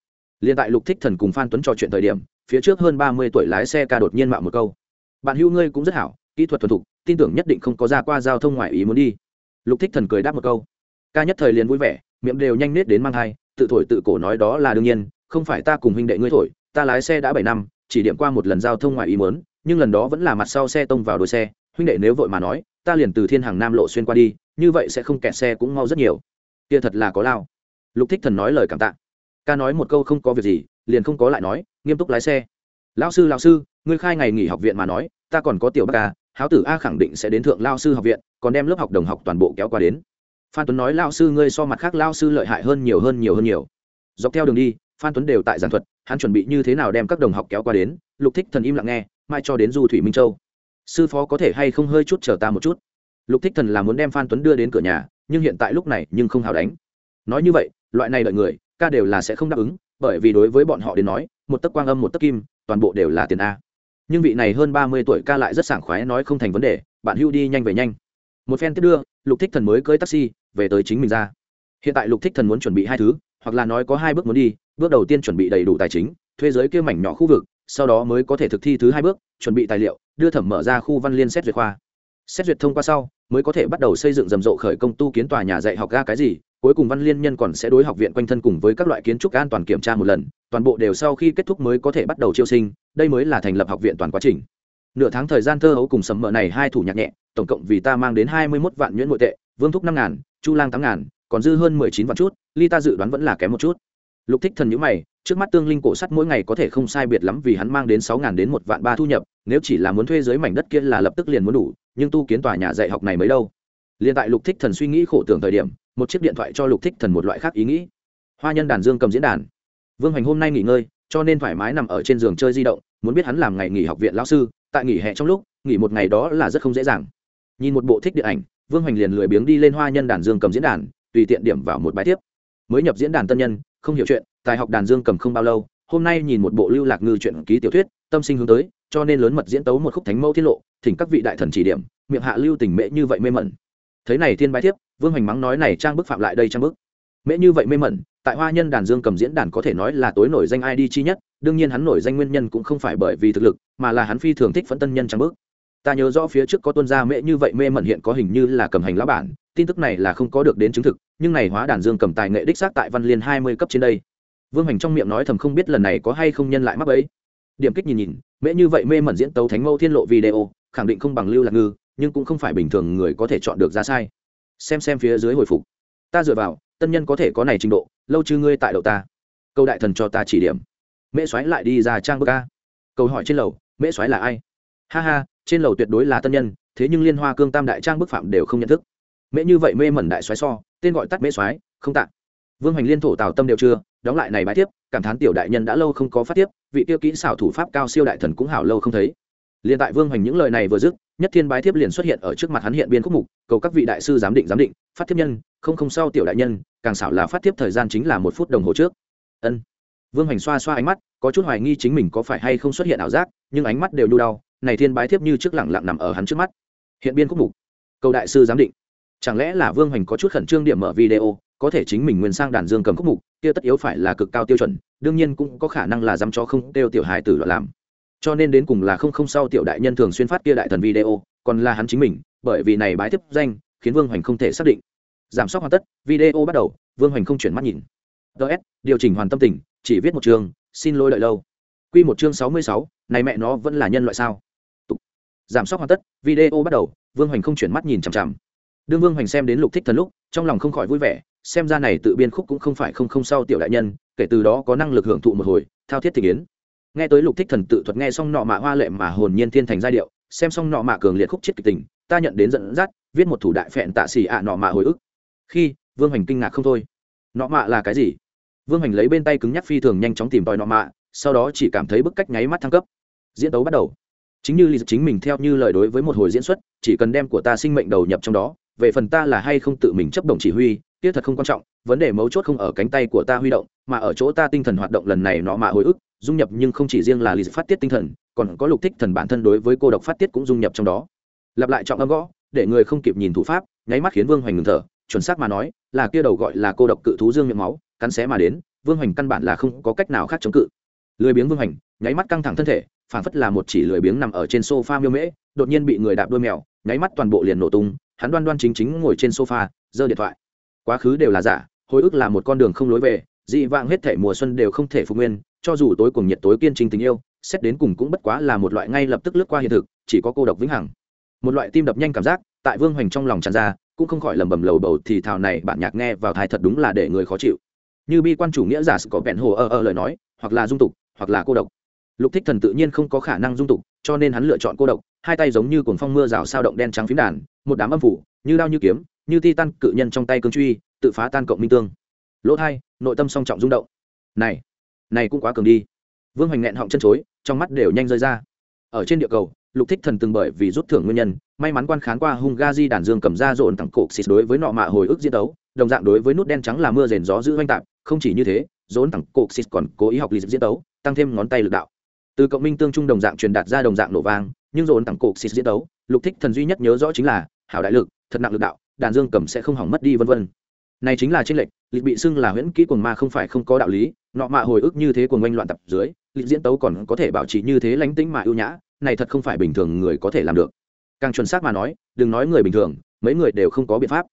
Liền tại lục thích thần cùng phan tuấn trò chuyện thời điểm, phía trước hơn ba mươi tuổi lái xe ca đột nhiên mạo một câu. Bạn hữu ngươi cũng rất hảo, kỹ thuật thuần thục, tin tưởng nhất định không có ra qua giao thông ngoài ý muốn đi. Lục thích thần cười đáp một câu. Ca nhất thời liền vui vẻ, miệng đều nhanh nết đến mang thai, tự thổi tự cổ nói đó là đương nhiên, không phải ta cùng huynh đệ ngươi thổi, ta lái xe đã bảy năm, chỉ điểm qua một lần giao thông ngoài ý muốn, nhưng lần đó vẫn là mặt sau xe tông vào đuôi xe, huynh đệ nếu vội mà nói, ta liền từ thiên hàng nam lộ xuyên qua đi, như vậy sẽ không kẹt xe cũng mau rất nhiều. Kia thật là có lao lục thích thần nói lời cảm tạ. Ca nói một câu không có việc gì, liền không có lại nói, nghiêm túc lái xe. Lão sư lão sư, ngươi khai ngày nghỉ học viện mà nói, ta còn có tiểu bác ca, háo tử a khẳng định sẽ đến thượng lao sư học viện, còn đem lớp học đồng học toàn bộ kéo qua đến. Phan tuấn nói lao sư, ngươi so mặt khác lao sư lợi hại hơn nhiều hơn nhiều hơn nhiều. Dọc theo đường đi, phan tuấn đều tại giảng thuật, hắn chuẩn bị như thế nào đem các đồng học kéo qua đến. Lục thích thần im lặng nghe mai cho đến du thủy minh châu. Sư phó có thể hay không hơi chút chờ ta một chút? Lục thích thần là muốn đem phan tuấn đưa đến cửa nhà, nhưng hiện tại lúc này nhưng không hào đánh. Nói như vậy loại này đợi người, ca đều là sẽ không đáp ứng, bởi vì đối với bọn họ đến nói, một tấc quang âm một tấc kim, toàn bộ đều là tiền a. Nhưng vị này hơn ba mươi tuổi ca lại rất sảng khoái nói không thành vấn đề, bạn hưu đi nhanh về nhanh. Một phen tiếp đưa, lục thích thần mới cưới taxi, về tới chính mình ra. Hiện tại lục thích thần muốn chuẩn bị hai thứ, hoặc là nói có hai bước muốn đi, bước đầu tiên chuẩn bị đầy đủ tài chính, thuê giới kia mảnh nhỏ khu vực, sau đó mới có thể thực thi thứ hai bước, chuẩn bị tài liệu, đưa thẩm mở ra khu văn liên xét duyệt khoa. Xét duyệt thông qua sau, mới có thể bắt đầu xây dựng rầm rộ khởi công tu kiến tòa nhà dạy học ga cái gì cuối cùng văn liên nhân còn sẽ đối học viện quanh thân cùng với các loại kiến trúc an toàn kiểm tra một lần, toàn bộ đều sau khi kết thúc mới có thể bắt đầu chiêu sinh, đây mới là thành lập học viện toàn quá trình. Nửa tháng thời gian thơ hấu cùng sầm mỡ này hai thủ nhạc nhẹ, tổng cộng vì ta mang đến hai mươi mốt vạn nhuyễn nội tệ, vương thúc năm ngàn, chu lang tám ngàn, còn dư hơn mười chín vạn chút, ly ta dự đoán vẫn là kém một chút. Lục thích thần nhữ mày, trước mắt tương linh cổ sắt mỗi ngày có thể không sai biệt lắm vì hắn mang đến sáu ngàn đến một vạn ba thu nhập, nếu chỉ là muốn thuê dưới mảnh đất kia là lập tức liền muốn đủ, nhưng tu kiến tòa nhà dạy học này mới đâu. Liền tại lục thích thần suy nghĩ khổ tưởng thời điểm một chiếc điện thoại cho lục thích thần một loại khác ý nghĩ. Hoa nhân đàn dương cầm diễn đàn. Vương hoành hôm nay nghỉ ngơi, cho nên thoải mái nằm ở trên giường chơi di động, muốn biết hắn làm ngày nghỉ học viện lão sư, tại nghỉ hè trong lúc, nghỉ một ngày đó là rất không dễ dàng. Nhìn một bộ thích điện ảnh, vương hoành liền lười biếng đi lên hoa nhân đàn dương cầm diễn đàn, tùy tiện điểm vào một bài tiếp. Mới nhập diễn đàn tân nhân, không hiểu chuyện, tài học đàn dương cầm không bao lâu, hôm nay nhìn một bộ lưu lạc ngư truyện ký tiểu thuyết, tâm sinh hướng tới, cho nên lớn mật diễn tấu một khúc thánh mẫu tiết lộ, thỉnh các vị đại thần chỉ điểm, miệng hạ lưu tình mễ như vậy mê mẩn. Thấy này thiên bái thiếp vương hoành mắng nói này trang bức phạm lại đây trang bức. Mễ như vậy mê mẩn, tại hoa nhân đàn dương cầm diễn đàn có thể nói là tối nổi danh id chi nhất, đương nhiên hắn nổi danh nguyên nhân cũng không phải bởi vì thực lực, mà là hắn phi thường thích phấn tân nhân trang bức. Ta nhớ rõ phía trước có tuân gia mễ như vậy mê mẩn hiện có hình như là cầm hành lá bản, tin tức này là không có được đến chứng thực, nhưng này hóa đàn dương cầm tài nghệ đích xác tại văn liên hai mươi cấp trên đây. Vương hành trong miệng nói thầm không biết lần này có hay không nhân lại mắc ấy điểm kích nhìn nhìn, mễ như vậy mê mẩn diễn tấu thánh mẫu thiên lộ video, khẳng định không bằng lưu lạc ngư, nhưng cũng không phải bình thường người có thể chọn được ra sai xem xem phía dưới hồi phục. Ta dựa vào, tân nhân có thể có này trình độ, lâu chứ ngươi tại đậu ta. Câu đại thần cho ta chỉ điểm. Mễ xoáy lại đi ra trang bức ca câu hỏi trên lầu, mễ xoáy là ai? Ha ha, trên lầu tuyệt đối là tân nhân, thế nhưng liên hoa cương tam đại trang bức phạm đều không nhận thức. Mễ như vậy mê mẩn đại xoáy so, tên gọi tắt mễ xoáy không tạ. Vương hoành liên thổ tào tâm đều chưa, đóng lại này bãi tiếp, cảm thán tiểu đại nhân đã lâu không có phát tiếp, vị tiêu kỹ xảo thủ pháp cao siêu đại thần cũng hảo lâu không thấy. Liền tại vương hoành những lời này vừa dứt nhất thiên bái thiếp liền xuất hiện ở trước mặt hắn hiện biên khúc mục, cầu các vị đại sư giám định giám định, phát thiếp nhân, không không sau tiểu đại nhân, càng xảo là phát thiếp thời gian chính là một phút đồng hồ trước. Ân. Vương hoành xoa xoa ánh mắt, có chút hoài nghi chính mình có phải hay không xuất hiện ảo giác, nhưng ánh mắt đều đu đau, này thiên bái thiếp như trước lẳng lặng nằm ở hắn trước mắt. Hiện biên khúc mục, cầu đại sư giám định. Chẳng lẽ là vương hoành có chút khẩn trương điểm mở video, có thể chính mình nguyên sang đàn dương cầm khúc mục, kia tất yếu phải là cực cao tiêu chuẩn, đương nhiên cũng có khả năng là dám cho không tiêu tiểu hài tử loạn làm cho nên đến cùng là không không sau tiểu đại nhân thường xuyên phát kia đại thần video, còn là hắn chính mình, bởi vì này bái tiếp danh, khiến vương hoành không thể xác định. Giảm sốc hoàn tất, video bắt đầu, vương hoành không chuyển mắt nhìn. Ts điều chỉnh hoàn tâm tình, chỉ viết một chương, xin lỗi đợi lâu. Q một chương sáu mươi sáu, này mẹ nó vẫn là nhân loại sao? Tục. giảm sốc hoàn tất, video bắt đầu, vương hoành không chuyển mắt nhìn chằm chằm. Đương vương hoành xem đến lục thích thần lúc, trong lòng không khỏi vui vẻ, xem ra này tự biên khúc cũng không phải không không sau tiểu đại nhân, kể từ đó có năng lực hưởng thụ một hồi, thao thiết thị kiến nghe tới lục thích thần tự thuật nghe xong nọ mạ hoa lệ mà hồn nhiên thiên thành giai điệu, xem xong nọ mạ cường liệt khúc chết kịch tình, ta nhận đến dẫn dắt, viết một thủ đại phẹn tạ xì ạ nọ mạ hồi ức. Khi, vương hành kinh ngạc không thôi. Nọ mạ là cái gì? Vương hành lấy bên tay cứng nhắc phi thường nhanh chóng tìm tòi nọ mạ, sau đó chỉ cảm thấy bức cách nháy mắt thăng cấp. Diễn tấu bắt đầu. Chính như lý chính mình theo như lời đối với một hồi diễn xuất, chỉ cần đem của ta sinh mệnh đầu nhập trong đó, về phần ta là hay không tự mình chấp động chỉ huy, kia thật không quan trọng, vấn đề mấu chốt không ở cánh tay của ta huy động, mà ở chỗ ta tinh thần hoạt động lần này nọ mạ hồi ức dung nhập nhưng không chỉ riêng là lì phát tiết tinh thần, còn có lục thích thần bản thân đối với cô độc phát tiết cũng dung nhập trong đó. Lặp lại trọng âm gõ, để người không kịp nhìn thủ pháp, nháy mắt khiến vương hoành ngừng thở, chuẩn xác mà nói, là kia đầu gọi là cô độc cự thú dương miệng máu, cắn xé mà đến, vương hoành căn bản là không có cách nào khác chống cự. Lười biếng vương hoành, nháy mắt căng thẳng thân thể phản phất là một chỉ lười biếng nằm ở trên sofa miêu mễ, đột nhiên bị người đạp đuôi mèo, nháy mắt toàn bộ liền nổ tung, hắn đoan đoan chính chính ngồi trên sofa, giơ điện thoại. Quá khứ đều là giả, hồi ức là một con đường không lối về, dị vãng hết thể mùa xuân đều không thể phục nguyên cho dù tối cùng nhiệt tối kiên trình tình yêu, xét đến cùng cũng bất quá là một loại ngay lập tức lướt qua hiện thực, chỉ có cô độc vĩnh hằng. Một loại tim đập nhanh cảm giác, tại vương hoành trong lòng tràn ra, cũng không khỏi lầm bầm lầu bầu thì thào này bạn nhạc nghe vào thai thật đúng là để người khó chịu. Như bi quan chủ nghĩa giả có vẹn hồ ở ở lời nói, hoặc là dung tục, hoặc là cô độc. Lục thích thần tự nhiên không có khả năng dung tục, cho nên hắn lựa chọn cô độc, hai tay giống như cuồng phong mưa rào sao động đen trắng phím đàn, một đám âm phủ, như đao như kiếm, như ti tan cự nhân trong tay cương truy, tự phá tan cộng minh tương. Lỗ thai, nội tâm song trọng rung động. Này này cũng quá cường đi. Vương hoành nghẹn họng chân chối, trong mắt đều nhanh rơi ra. Ở trên địa cầu, lục thích thần từng bởi vì rút thưởng nguyên nhân, may mắn quan khán qua hung ga di đàn dương cầm ra rộn thẳng cổ xịt đối với nọ mạ hồi ức diễn đấu, đồng dạng đối với nút đen trắng là mưa rền gió giữ oanh tạp, không chỉ như thế rốn thẳng cổ xịt còn cố ý học lý diễn đấu, tăng thêm ngón tay lực đạo. Từ cộng minh tương trung đồng dạng truyền đạt ra đồng dạng nổ vang, nhưng rộn thẳng cổ xịt diễn đấu, lục thích thần duy nhất nhớ rõ chính là, hảo đại lực, thật nặng lực đạo, đàn dương cầm sẽ không hỏng mất đi vân vân này chính là tranh lệch, lịch bị xưng là huyễn kỹ quần ma không phải không có đạo lý, nọ mạ hồi ức như thế quần oanh loạn tập dưới, lịch diễn tấu còn có thể bảo trì như thế lánh tĩnh mà ưu nhã, này thật không phải bình thường người có thể làm được. Càng chuẩn xác mà nói, đừng nói người bình thường, mấy người đều không có biện pháp.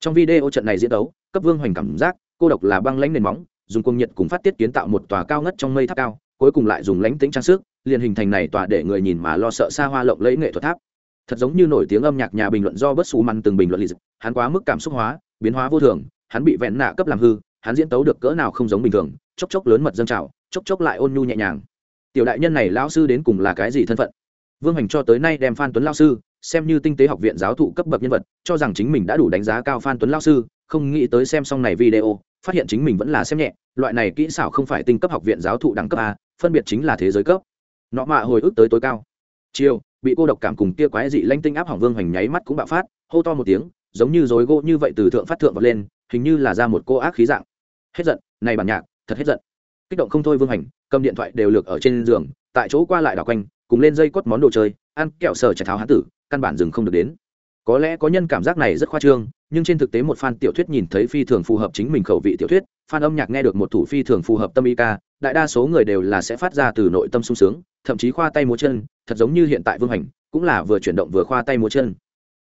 Trong video trận này diễn đấu cấp vương hoành cảm giác, cô độc là băng lãnh nền móng, dùng cung nhiệt cùng phát tiết kiến tạo một tòa cao ngất trong mây tháp cao, cuối cùng lại dùng lánh tính trang sức, liền hình thành này tòa để người nhìn mà lo sợ xa hoa lộng lẫy nghệ thuật tháp. Thật giống như nổi tiếng âm nhạc nhà bình luận do bất xù măn từng bình luận lịch, hắn quá mức cảm xúc hóa biến hóa vô thường, hắn bị vẹn nạ cấp làm hư, hắn diễn tấu được cỡ nào không giống bình thường, chốc chốc lớn mật dân trào, chốc chốc lại ôn nhu nhẹ nhàng. Tiểu đại nhân này lão sư đến cùng là cái gì thân phận? Vương hành cho tới nay đem phan tuấn lao sư xem như tinh tế học viện giáo thụ cấp bậc nhân vật, cho rằng chính mình đã đủ đánh giá cao phan tuấn lao sư, không nghĩ tới xem xong này video, phát hiện chính mình vẫn là xem nhẹ, loại này kỹ xảo không phải tinh cấp học viện giáo thụ đẳng cấp a, phân biệt chính là thế giới cấp. Nọ mạ hồi ức tới tối cao. Chiều, bị cô độc cảm cùng kia quái dị lanh tinh áp hỏng vương hoành nháy mắt cũng bạo phát, hô to một tiếng giống như dối gỗ như vậy từ thượng phát thượng vọt lên, hình như là ra một cô ác khí dạng. Hết giận, này bản nhạc, thật hết giận. Kích động không thôi vương hành, cầm điện thoại đều lược ở trên giường, tại chỗ qua lại đảo quanh, cùng lên dây cốt món đồ chơi, ăn kẹo sở trải tháo hán tử, căn bản dừng không được đến. Có lẽ có nhân cảm giác này rất khoa trương, nhưng trên thực tế một fan tiểu thuyết nhìn thấy phi thường phù hợp chính mình khẩu vị tiểu thuyết, fan âm nhạc nghe được một thủ phi thường phù hợp tâm y ca, đại đa số người đều là sẽ phát ra từ nội tâm sung sướng, thậm chí khoa tay múa chân, thật giống như hiện tại vương hành, cũng là vừa chuyển động vừa khoa tay múa chân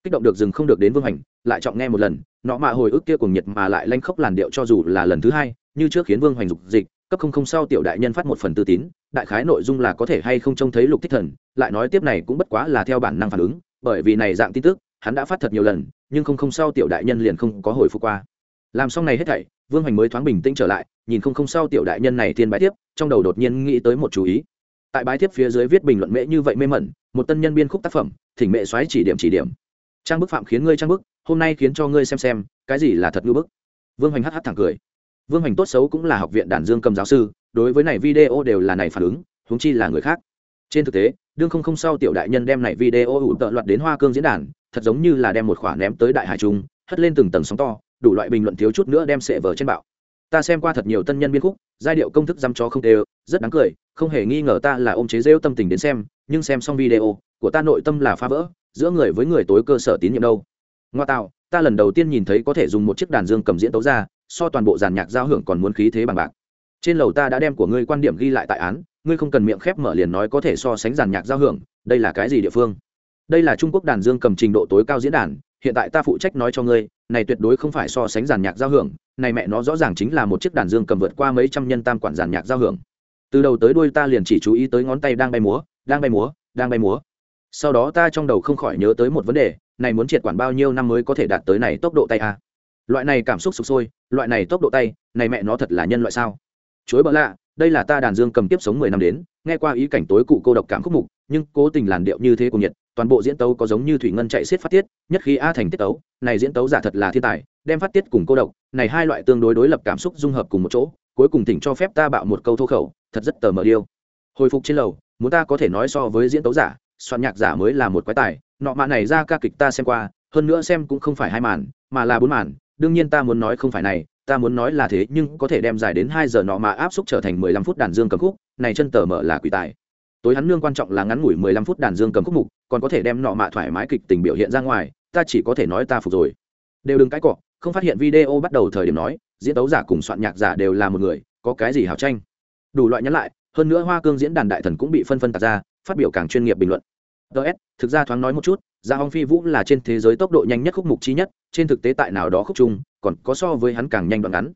kích động được dừng không được đến vương hành, lại trọng nghe một lần, nọ mạ hồi ức kia cùng nhiệt mà lại lanh khốc làn điệu cho dù là lần thứ hai, như trước khiến vương hoành dục dịch, cấp không không sau tiểu đại nhân phát một phần tư tín, đại khái nội dung là có thể hay không trông thấy lục thích thần, lại nói tiếp này cũng bất quá là theo bản năng phản ứng, bởi vì này dạng tin tức, hắn đã phát thật nhiều lần, nhưng không không sau tiểu đại nhân liền không có hồi phục qua. Làm xong này hết thảy, vương hoành mới thoáng bình tĩnh trở lại, nhìn không không sau tiểu đại nhân này thiên bái tiếp trong đầu đột nhiên nghĩ tới một chú ý. Tại bái tiếp phía dưới viết bình luận mễ như vậy mê mẩn, một tân nhân biên khúc tác phẩm, thỉnh mẹ xoáy chỉ điểm chỉ điểm trang bức phạm khiến ngươi trang bức, hôm nay khiến cho ngươi xem xem, cái gì là thật ngư bức. Vương hoành hh thẳng cười. Vương hoành tốt xấu cũng là học viện đàn dương cầm giáo sư, đối với này video đều là này phản ứng, huống chi là người khác. Trên thực tế, đương không không sau tiểu đại nhân đem này video ủ tợ loạt đến hoa cương diễn đàn, thật giống như là đem một khoản ném tới đại hải trung, hất lên từng tầng sóng to, đủ loại bình luận thiếu chút nữa đem sệ vở trên bạo. Ta xem qua thật nhiều tân nhân biên khúc, giai điệu công thức dăm cho không đều rất đáng cười, không hề nghi ngờ ta là ôm chế rêu tâm tình đến xem, nhưng xem xong video, của ta nội tâm là phá vỡ giữa người với người tối cơ sở tín nhiệm đâu. Ngoa tạo, ta lần đầu tiên nhìn thấy có thể dùng một chiếc đàn dương cầm diễn tấu ra, so toàn bộ giàn nhạc giao hưởng còn muốn khí thế bằng bạc. Trên lầu ta đã đem của ngươi quan điểm ghi lại tại án, ngươi không cần miệng khép mở liền nói có thể so sánh giàn nhạc giao hưởng, đây là cái gì địa phương? Đây là trung quốc đàn dương cầm trình độ tối cao diễn đàn, hiện tại ta phụ trách nói cho ngươi, này tuyệt đối không phải so sánh giàn nhạc giao hưởng, này mẹ nó rõ ràng chính là một chiếc đàn dương cầm vượt qua mấy trăm nhân tam quản giàn nhạc giao hưởng. Từ đầu tới đuôi ta liền chỉ chú ý tới ngón tay đang bay múa, đang bay múa, đang bay múa sau đó ta trong đầu không khỏi nhớ tới một vấn đề, này muốn triệt quản bao nhiêu năm mới có thể đạt tới này tốc độ tay a loại này cảm xúc sụp sôi, loại này tốc độ tay, này mẹ nó thật là nhân loại sao? Chối bỡ lạ, đây là ta đàn dương cầm tiếp sống mười năm đến, nghe qua ý cảnh tối cụ cô độc cảm khúc mục, nhưng cố tình làn điệu như thế cùng nhiệt, toàn bộ diễn tấu có giống như thủy ngân chạy xiết phát tiết, nhất khi a thành tiết tấu, này diễn tấu giả thật là thiên tài, đem phát tiết cùng cô độc, này hai loại tương đối đối lập cảm xúc dung hợp cùng một chỗ, cuối cùng tỉnh cho phép ta bạo một câu thô khẩu, thật rất tờ mờ điêu. Hồi phục trên lầu, muốn ta có thể nói so với diễn tấu giả soạn nhạc giả mới là một quái tài, nọ mạ này ra ca kịch ta xem qua, hơn nữa xem cũng không phải hai màn, mà là bốn màn, đương nhiên ta muốn nói không phải này, ta muốn nói là thế, nhưng có thể đem dài đến hai giờ nọ mạ áp xúc trở thành mười lăm phút đàn dương cầm khúc, này chân tờ mở là quỷ tài. Tối hắn nương quan trọng là ngắn ngủi mười lăm phút đàn dương cầm khúc mục, còn có thể đem nọ mạ thoải mái kịch tình biểu hiện ra ngoài, ta chỉ có thể nói ta phục rồi. Đều đừng cãi cọ, không phát hiện video bắt đầu thời điểm nói, diễn tấu giả cùng soạn nhạc giả đều là một người, có cái gì hào tranh? Đủ loại nhắn lại, hơn nữa hoa cương diễn đàn đại thần cũng bị phân phân tạc ra phát biểu càng chuyên nghiệp bình luận. Ts thực ra thoáng nói một chút, gia hong phi vũ là trên thế giới tốc độ nhanh nhất khúc mục chi nhất, trên thực tế tại nào đó khúc chung, còn có so với hắn càng nhanh đoạn ngắn.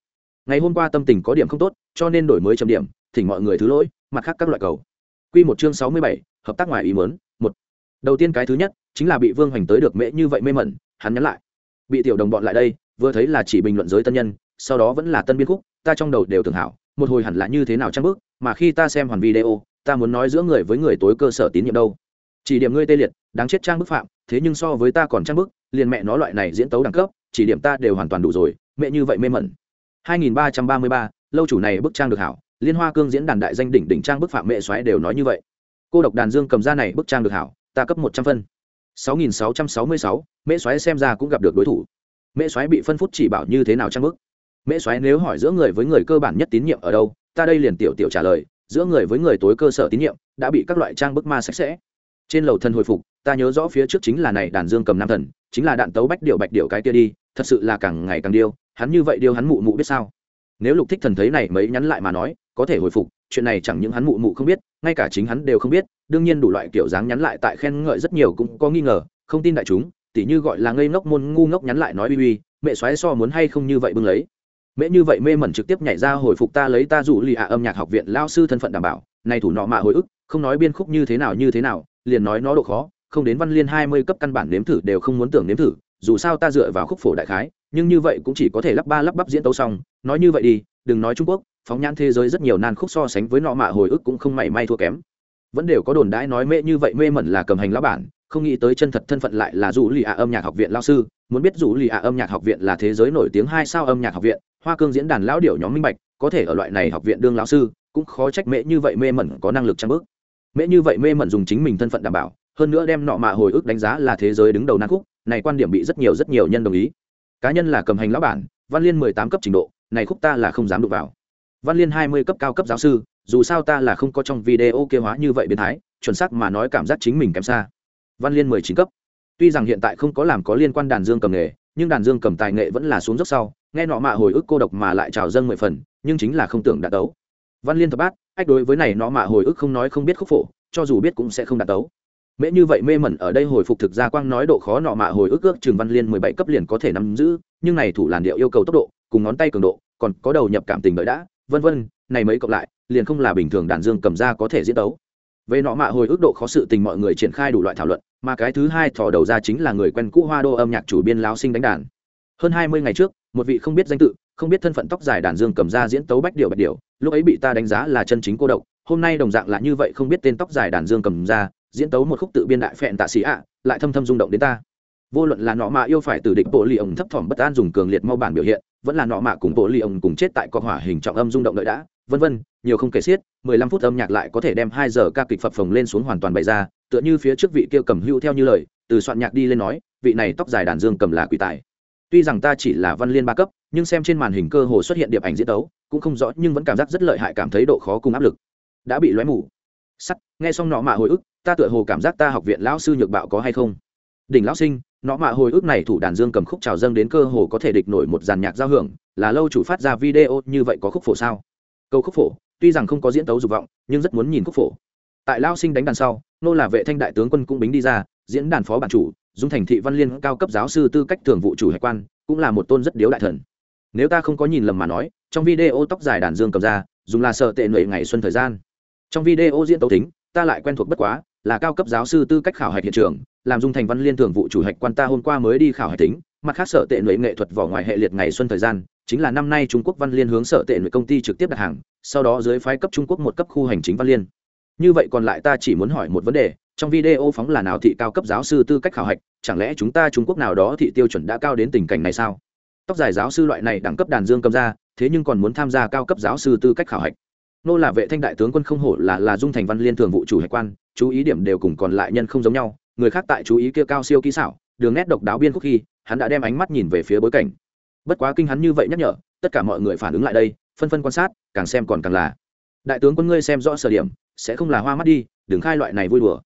Ngày hôm qua tâm tình có điểm không tốt, cho nên đổi mới chấm điểm, thỉnh mọi người thứ lỗi, mặt khác các loại cầu. Q một chương sáu mươi bảy, hợp tác ngoài ý mớn một. Đầu tiên cái thứ nhất, chính là bị vương hoành tới được mễ như vậy mê mẩn, hắn nhắn lại. Bị tiểu đồng bọn lại đây, vừa thấy là chỉ bình luận giới tân nhân, sau đó vẫn là tân biên khúc, ta trong đầu đều tưởng hảo, một hồi hẳn là như thế nào trang bước, mà khi ta xem hoàn video ta muốn nói giữa người với người tối cơ sở tín nhiệm đâu. Chỉ điểm ngươi tê liệt đáng chết trang bức phạm thế nhưng so với ta còn trang bức liền mẹ nó loại này diễn tấu đẳng cấp chỉ điểm ta đều hoàn toàn đủ rồi mẹ như vậy mê mẩn. 2333, lâu chủ này bức trang được hảo liên hoa cương diễn đàn đại danh đỉnh đỉnh trang bức phạm mẹ xoáy đều nói như vậy. Cô độc đàn dương cầm ra này bức trang được hảo ta cấp một trăm phân. 6666, mẹ xoáy xem ra cũng gặp được đối thủ. Mẹ xoáy bị phân phút chỉ bảo như thế nào trang bức? Mẹ xoáy nếu hỏi giữa người với người cơ bản nhất tín nhiệm ở đâu ta đây liền tiểu tiểu trả lời giữa người với người tối cơ sở tín nhiệm, đã bị các loại trang bức ma sạch sẽ. Trên lầu thần hồi phục, ta nhớ rõ phía trước chính là này đàn dương cầm nam thần, chính là đạn tấu bách điệu bạch điệu cái kia đi, thật sự là càng ngày càng điêu, hắn như vậy điêu hắn mụ mụ biết sao? Nếu lục thích thần thấy này mấy nhắn lại mà nói, có thể hồi phục, chuyện này chẳng những hắn mụ mụ không biết, ngay cả chính hắn đều không biết, đương nhiên đủ loại kiểu dáng nhắn lại tại khen ngợi rất nhiều cũng có nghi ngờ, không tin đại chúng, tỉ như gọi là ngây ngốc môn ngu ngốc nhắn lại nói uy uy, mẹ xoáy so muốn hay không như vậy bưng lấy mễ như vậy mê mẩn trực tiếp nhảy ra hồi phục ta lấy ta rủ lì ạ âm nhạc học viện lao sư thân phận đảm bảo, này thủ nọ mạ hồi ức, không nói biên khúc như thế nào như thế nào, liền nói nó độ khó, không đến văn liên hai mươi cấp căn bản nếm thử đều không muốn tưởng nếm thử, dù sao ta dựa vào khúc phổ đại khái, nhưng như vậy cũng chỉ có thể lắp ba lắp bắp diễn tấu xong, nói như vậy đi, đừng nói trung quốc, phóng nhãn thế giới rất nhiều nan khúc so sánh với nọ mạ hồi ức cũng không mảy may thua kém. Vẫn đều có đồn đãi nói mê như vậy mê mẩn là cầm hành lão bản, không nghĩ tới chân thật thân phận lại là dù lì ạ âm nhạc học viện lao sư, muốn biết dù lì ạ âm nhạc học viện là thế giới nổi tiếng hai sao âm nhạc học viện hoa cương diễn đàn lão điệu nhóm minh bạch, có thể ở loại này học viện đương lão sư, cũng khó trách mẹ như vậy mê mẩn có năng lực trang bước. Mẹ như vậy mê mẩn dùng chính mình thân phận đảm bảo, hơn nữa đem nọ mạ hồi ức đánh giá là thế giới đứng đầu nam khúc, này quan điểm bị rất nhiều rất nhiều nhân đồng ý. Cá nhân là cầm hành lão bản, văn liên mười tám cấp trình độ, này khúc ta là không dám đụng vào. Văn liên hai mươi cấp cao cấp giáo sư, dù sao ta là không có trong video kia hóa như vậy biến thái, chuẩn xác mà nói cảm giác chính mình kém xa. Văn liên mười chín cấp. Tuy rằng hiện tại không có làm có liên quan đàn dương cầm nghề nhưng đàn dương cầm tài nghệ vẫn là xuống dốc sau, nghe nọ mạ hồi ức cô độc mà lại trào dâng mười phần, nhưng chính là không tưởng đạt đấu văn liên thập bát, ách đối với này nọ mạ hồi ức không nói không biết khúc phổ, cho dù biết cũng sẽ không đạt đấu mễ như vậy mê mẩn ở đây hồi phục thực ra quang nói độ khó nọ mạ hồi ức ước trường văn liên mười bảy cấp liền có thể nắm giữ, nhưng này thủ làn điệu yêu cầu tốc độ, cùng ngón tay cường độ, còn có đầu nhập cảm tình đợi đã, vân vân, này mấy cộng lại, liền không là bình thường đàn dương cầm ra có thể diễn tấu. Về nọ mạ hồi ức độ khó sự tình mọi người triển khai đủ loại thảo luận mà cái thứ hai thò đầu ra chính là người quen cũ hoa đô âm nhạc chủ biên lão sinh đánh đàn. Hơn hai mươi ngày trước, một vị không biết danh tự, không biết thân phận tóc dài đàn dương cầm ra diễn tấu bách điệu bạch điệu lúc ấy bị ta đánh giá là chân chính cô độc, hôm nay đồng dạng là như vậy không biết tên tóc dài đàn dương cầm ra, diễn tấu một khúc tự biên đại phẹn tạ sĩ ạ, lại thâm thâm rung động đến ta. Vô luận là nọ mạ yêu phải từ địch bộ ly ông thấp thỏm bất an dùng cường liệt mau bản biểu hiện, vẫn là nọ mạ cùng bộ ly ông cùng chết tại cọc hỏa hình trọng âm rung động đợi đã, vân vân, nhiều không kể xiết, mười lăm phút âm nhạc lại có thể đem hai giờ ca kịch phập phồng lên xuống hoàn toàn bày ra tựa như phía trước vị kia cầm hưu theo như lời, từ soạn nhạc đi lên nói, vị này tóc dài đàn dương cầm là quỷ tài. Tuy rằng ta chỉ là văn liên ba cấp, nhưng xem trên màn hình cơ hồ xuất hiện điệp ảnh diễn tấu, cũng không rõ, nhưng vẫn cảm giác rất lợi hại, cảm thấy độ khó cùng áp lực. Đã bị lóe mù. Sắt, nghe xong nọ mạ hồi ức, ta tựa hồ cảm giác ta học viện lão sư nhược bạo có hay không? Đỉnh lão sinh, nọ mạ hồi ức này thủ đàn dương cầm khúc trào dâng đến cơ hồ có thể địch nổi một dàn nhạc giao hưởng, là lâu chủ phát ra video như vậy có khúc phổ sao? Câu khúc phổ, tuy rằng không có diễn tấu dục vọng, nhưng rất muốn nhìn khúc phổ tại lao sinh đánh đàn sau, nô là vệ thanh đại tướng quân cũng bính đi ra, diễn đàn phó bản chủ, dung thành thị văn liên cao cấp giáo sư tư cách thường vụ chủ hải quan, cũng là một tôn rất điếu đại thần. Nếu ta không có nhìn lầm mà nói, trong video tóc dài đàn dương cầm ra, dùng là sợ tệ nhuệ ngày xuân thời gian. Trong video diễn tấu tính, ta lại quen thuộc bất quá, là cao cấp giáo sư tư cách khảo hạch hiện trường, làm dung thành văn liên thường vụ chủ hạch quan ta hôm qua mới đi khảo hạch tính, mặt khác sở tệ nhuệ nghệ thuật vỏ ngoài hệ liệt ngày xuân thời gian, chính là năm nay trung quốc văn liên hướng sở tệ nhuệ công ty trực tiếp đặt hàng, sau đó dưới phái cấp trung quốc một cấp khu hành chính văn liên như vậy còn lại ta chỉ muốn hỏi một vấn đề, trong video phóng là nào thị cao cấp giáo sư tư cách khảo hạch, chẳng lẽ chúng ta trung quốc nào đó thị tiêu chuẩn đã cao đến tình cảnh này sao? Tóc dài giáo sư loại này đẳng cấp đàn dương cầm ra, thế nhưng còn muốn tham gia cao cấp giáo sư tư cách khảo hạch. Nô là vệ thanh đại tướng quân không hổ là là dung thành văn liên thường vụ chủ hải quan, chú ý điểm đều cùng còn lại nhân không giống nhau, người khác tại chú ý kia cao siêu kỹ xảo, đường nét độc đáo biên khúc khi, hắn đã đem ánh mắt nhìn về phía bối cảnh. Bất quá kinh hắn như vậy nhắc nhở, tất cả mọi người phản ứng lại đây, phân phân quan sát, càng xem còn càng là đại tướng quân ngươi xem rõ sở điểm sẽ không là hoa mắt đi, đừng khai loại này vui đùa.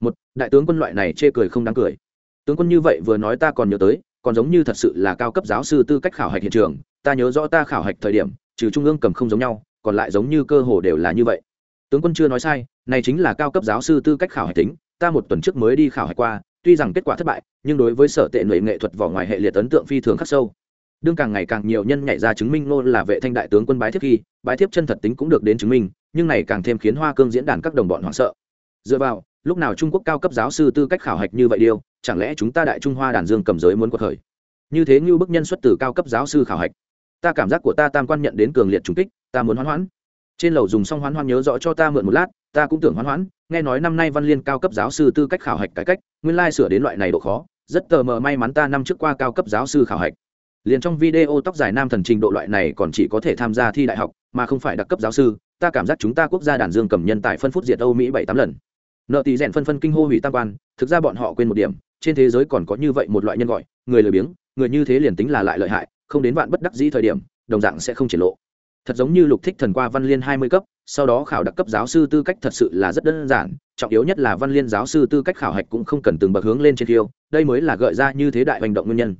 Một, đại tướng quân loại này chê cười không đáng cười. Tướng quân như vậy vừa nói ta còn nhớ tới, còn giống như thật sự là cao cấp giáo sư tư cách khảo hạch hiện trường, ta nhớ rõ ta khảo hạch thời điểm, trừ trung ương cầm không giống nhau, còn lại giống như cơ hồ đều là như vậy. Tướng quân chưa nói sai, này chính là cao cấp giáo sư tư cách khảo hạch tính, ta một tuần trước mới đi khảo hạch qua, tuy rằng kết quả thất bại, nhưng đối với sở tệ nhuệ nghệ thuật vỏ ngoài hệ liệt ấn tượng phi thường khắc sâu. Đương càng ngày càng nhiều nhân nhảy ra chứng minh nô là vệ thanh đại tướng quân bái thiếp khi, bái thiếp chân thật tính cũng được đến chứng minh nhưng này càng thêm khiến hoa cương diễn đàn các đồng bọn hoảng sợ. Dựa vào, lúc nào trung quốc cao cấp giáo sư tư cách khảo hạch như vậy điêu, chẳng lẽ chúng ta đại trung hoa đàn dương cầm giới muốn có khởi? Như thế như bức nhân xuất từ cao cấp giáo sư khảo hạch. Ta cảm giác của ta tam quan nhận đến cường liệt trùng kích, ta muốn hoán hoãn. Trên lầu dùng xong hoán hoãn nhớ rõ cho ta mượn một lát, ta cũng tưởng hoán hoãn, nghe nói năm nay văn liên cao cấp giáo sư tư cách khảo hạch cải cách, nguyên lai sửa đến loại này độ khó, rất tờ mờ may mắn ta năm trước qua cao cấp giáo sư khảo hạch. Liền trong video tóc dài nam thần trình độ loại này còn chỉ có thể tham gia thi đại học, mà không phải đặc cấp giáo sư ta cảm giác chúng ta quốc gia đàn dương cầm nhân tài phân phút diệt âu mỹ bảy tám lần. Nợ tỷ rèn phân phân kinh hô hủy tam quan, thực ra bọn họ quên một điểm, trên thế giới còn có như vậy một loại nhân gọi, người lười biếng, người như thế liền tính là lại lợi hại, không đến vạn bất đắc dĩ thời điểm, đồng dạng sẽ không triển lộ. Thật giống như lục thích thần qua văn liên hai mươi cấp, sau đó khảo đặc cấp giáo sư tư cách thật sự là rất đơn giản, trọng yếu nhất là văn liên giáo sư tư cách khảo hạch cũng không cần từng bậc hướng lên trên tiêu đây mới là gợi ra như thế đại hành động nguyên nhân.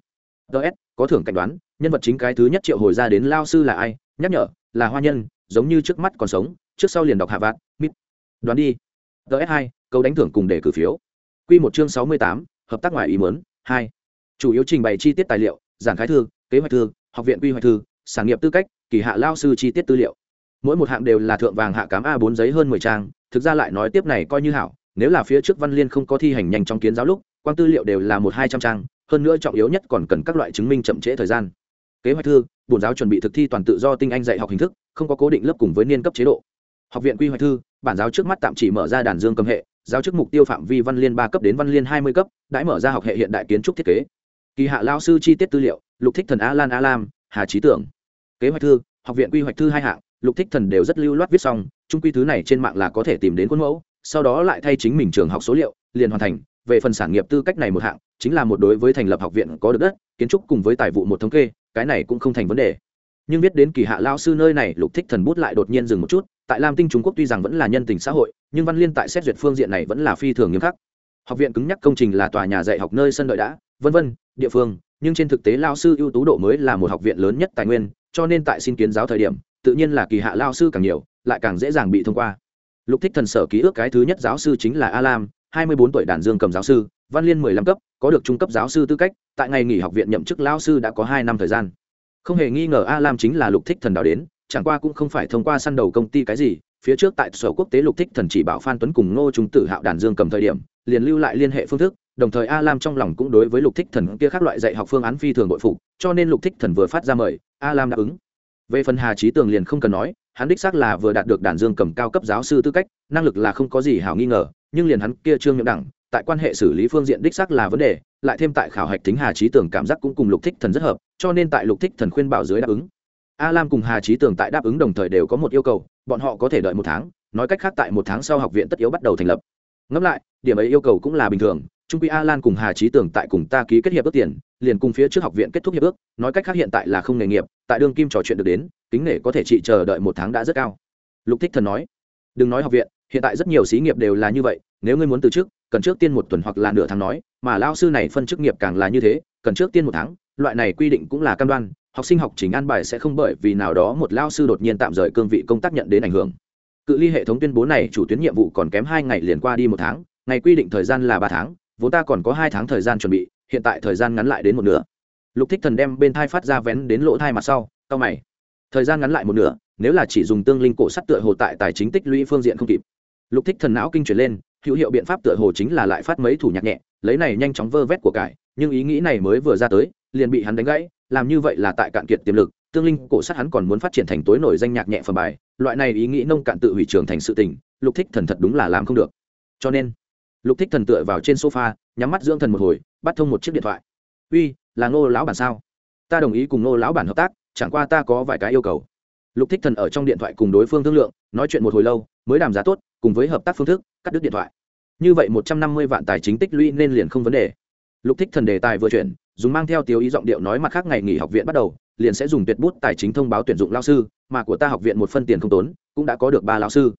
Ts có thưởng cảnh đoán, nhân vật chính cái thứ nhất triệu hồi ra đến lao sư là ai? Nhắc nhở, là hoa nhân giống như trước mắt còn sống, trước sau liền đọc hạ vạn, mít. Đoán đi. Ts hai, câu đánh thưởng cùng để cử phiếu. Q một chương sáu mươi tám, hợp tác ngoài ý mớn hai. Chủ yếu trình bày chi tiết tài liệu, giảng khái thư, kế hoạch thư, học viện quy hoạch thư, sản nghiệp tư cách, kỳ hạ lao sư chi tiết tư liệu. Mỗi một hạng đều là thượng vàng hạ cám a bốn giấy hơn mười trang, thực ra lại nói tiếp này coi như hảo, nếu là phía trước văn liên không có thi hành nhanh trong kiến giáo lúc quan tư liệu đều là một hai trăm trang, hơn nữa trọng yếu nhất còn cần các loại chứng minh chậm trễ thời gian. Kế hoạch thư, bổn giáo chuẩn bị thực thi toàn tự do tinh anh dạy học hình thức không có cố định lớp cùng với niên cấp chế độ. Học viện quy hoạch thư, bản giáo trước mắt tạm chỉ mở ra đàn dương cầm hệ, giáo chức mục tiêu phạm vi văn liên ba cấp đến văn liên hai mươi cấp, đãi mở ra học hệ hiện đại kiến trúc thiết kế. Kỳ hạ lao sư chi tiết tư liệu, lục thích thần a lan a lam hà trí tưởng. Kế hoạch thư, học viện quy hoạch thư hai hạng, lục thích thần đều rất lưu loát viết xong trung quy thứ này trên mạng là có thể tìm đến khuôn mẫu, sau đó lại thay chính mình trường học số liệu, liền hoàn thành. Về phần sản nghiệp tư cách này một hạng, chính là một đối với thành lập học viện có được đất, kiến trúc cùng với tài vụ một thống kê, cái này cũng không thành vấn đề nhưng biết đến kỳ hạ lao sư nơi này lục thích thần bút lại đột nhiên dừng một chút, tại lam tinh trung quốc tuy rằng vẫn là nhân tình xã hội, nhưng văn liên tại xét duyệt phương diện này vẫn là phi thường nghiêm khắc. Học viện cứng nhắc công trình là tòa nhà dạy học nơi sân đợi đã, vân vân, địa phương, nhưng trên thực tế lao sư ưu tú độ mới là một học viện lớn nhất tài nguyên, cho nên tại xin kiến giáo thời điểm, tự nhiên là kỳ hạ lao sư càng nhiều, lại càng dễ dàng bị thông qua. Lục thích thần sở ký ước cái thứ nhất giáo sư chính là a lam hai mươi bốn tuổi đàn dương cầm giáo sư, văn liên mười lăm cấp, có được trung cấp giáo sư tư cách, tại ngày nghỉ học viện nhậm chức, lao sư đã có hai năm thời gian không hề nghi ngờ a lam chính là lục thích thần đào đến, chẳng qua cũng không phải thông qua săn đầu công ty cái gì, phía trước tại sở quốc tế lục thích thần chỉ bảo phan tuấn cùng ngô trung tử hạo đàn dương cầm thời điểm, liền lưu lại liên hệ phương thức, đồng thời a lam trong lòng cũng đối với lục thích thần kia các loại dạy học phương án phi thường bội phục, cho nên lục thích thần vừa phát ra mời a lam đáp ứng. Về phần hà trí tường liền không cần nói, hắn đích xác là vừa đạt được đàn dương cầm cao cấp giáo sư tư cách, năng lực là không có gì hảo nghi ngờ, nhưng liền hắn kia trương nhậm đẳng, tại quan hệ xử lý phương diện đích xác là vấn đề lại thêm tại khảo hạch tính hà trí Tưởng cảm giác cũng cùng lục thích thần rất hợp, cho nên tại lục thích thần khuyên bảo dưới đáp ứng. A lam cùng hà trí Tưởng tại đáp ứng đồng thời đều có một yêu cầu, bọn họ có thể đợi một tháng, nói cách khác tại một tháng sau học viện tất yếu bắt đầu thành lập. Ngẫm lại, điểm ấy yêu cầu cũng là bình thường trung quy a lan cùng hà trí Tưởng tại cùng ta ký kết hiệp ước tiền, liền cùng phía trước học viện kết thúc hiệp ước, nói cách khác hiện tại là không nghề nghiệp, tại đương kim trò chuyện được đến, kính nể có thể chị chờ đợi một tháng đã rất cao. Lục thích thần nói, đừng nói học viện, hiện tại rất nhiều xí nghiệp đều là như vậy, nếu ngươi muốn từ chức cần trước tiên một tuần hoặc là nửa tháng nói, mà lao sư này phân chức nghiệp càng là như thế, cần trước tiên một tháng, loại này quy định cũng là cam đoan, học sinh học chính an bài sẽ không bởi vì nào đó một lao sư đột nhiên tạm rời cương vị công tác nhận đến ảnh hưởng. Cự ly hệ thống tuyên bố này chủ tuyến nhiệm vụ còn kém hai ngày liền qua đi một tháng, ngày quy định thời gian là ba tháng, vốn ta còn có hai tháng thời gian chuẩn bị, hiện tại thời gian ngắn lại đến một nửa. Lục thích thần đem bên thai phát ra vén đến lỗ thai mặt sau, cau mày. Thời gian ngắn lại một nửa, nếu là chỉ dùng tương linh cổ sắt tựa hồ tại tài chính tích lũy phương diện không kịp. Lục thích thần não kinh chuyển lên hữu hiệu biện pháp tựa hồ chính là lại phát mấy thủ nhạc nhẹ, lấy này nhanh chóng vơ vét của cải, nhưng ý nghĩ này mới vừa ra tới, liền bị hắn đánh gãy, làm như vậy là tại cạn kiệt tiềm lực, tương linh cổ sắt hắn còn muốn phát triển thành tối nổi danh nhạc nhẹ phẩm bài, loại này ý nghĩ nông cạn tự hủy trường thành sự tình, lục thích thần thật đúng là làm không được. Cho nên, lục thích thần tựa vào trên sofa, nhắm mắt dưỡng thần một hồi, bắt thông một chiếc điện thoại. Uy, là ngô lão bản sao? Ta đồng ý cùng ngô lão bản hợp tác, chẳng qua ta có vài cái yêu cầu. Lục thích thần ở trong điện thoại cùng đối phương thương lượng, nói chuyện một hồi lâu, mới đàm giá tốt cùng với hợp tác phương thức, cắt đứt điện thoại. Như vậy một trăm năm mươi vạn tài chính tích lũy nên liền không vấn đề. Lục thích thần đề tài vừa chuyển, dùng mang theo tiêu ý giọng điệu nói mặt khác ngày nghỉ học viện bắt đầu, liền sẽ dùng tuyệt bút tài chính thông báo tuyển dụng lao sư, mà của ta học viện một phân tiền không tốn, cũng đã có được ba lao sư.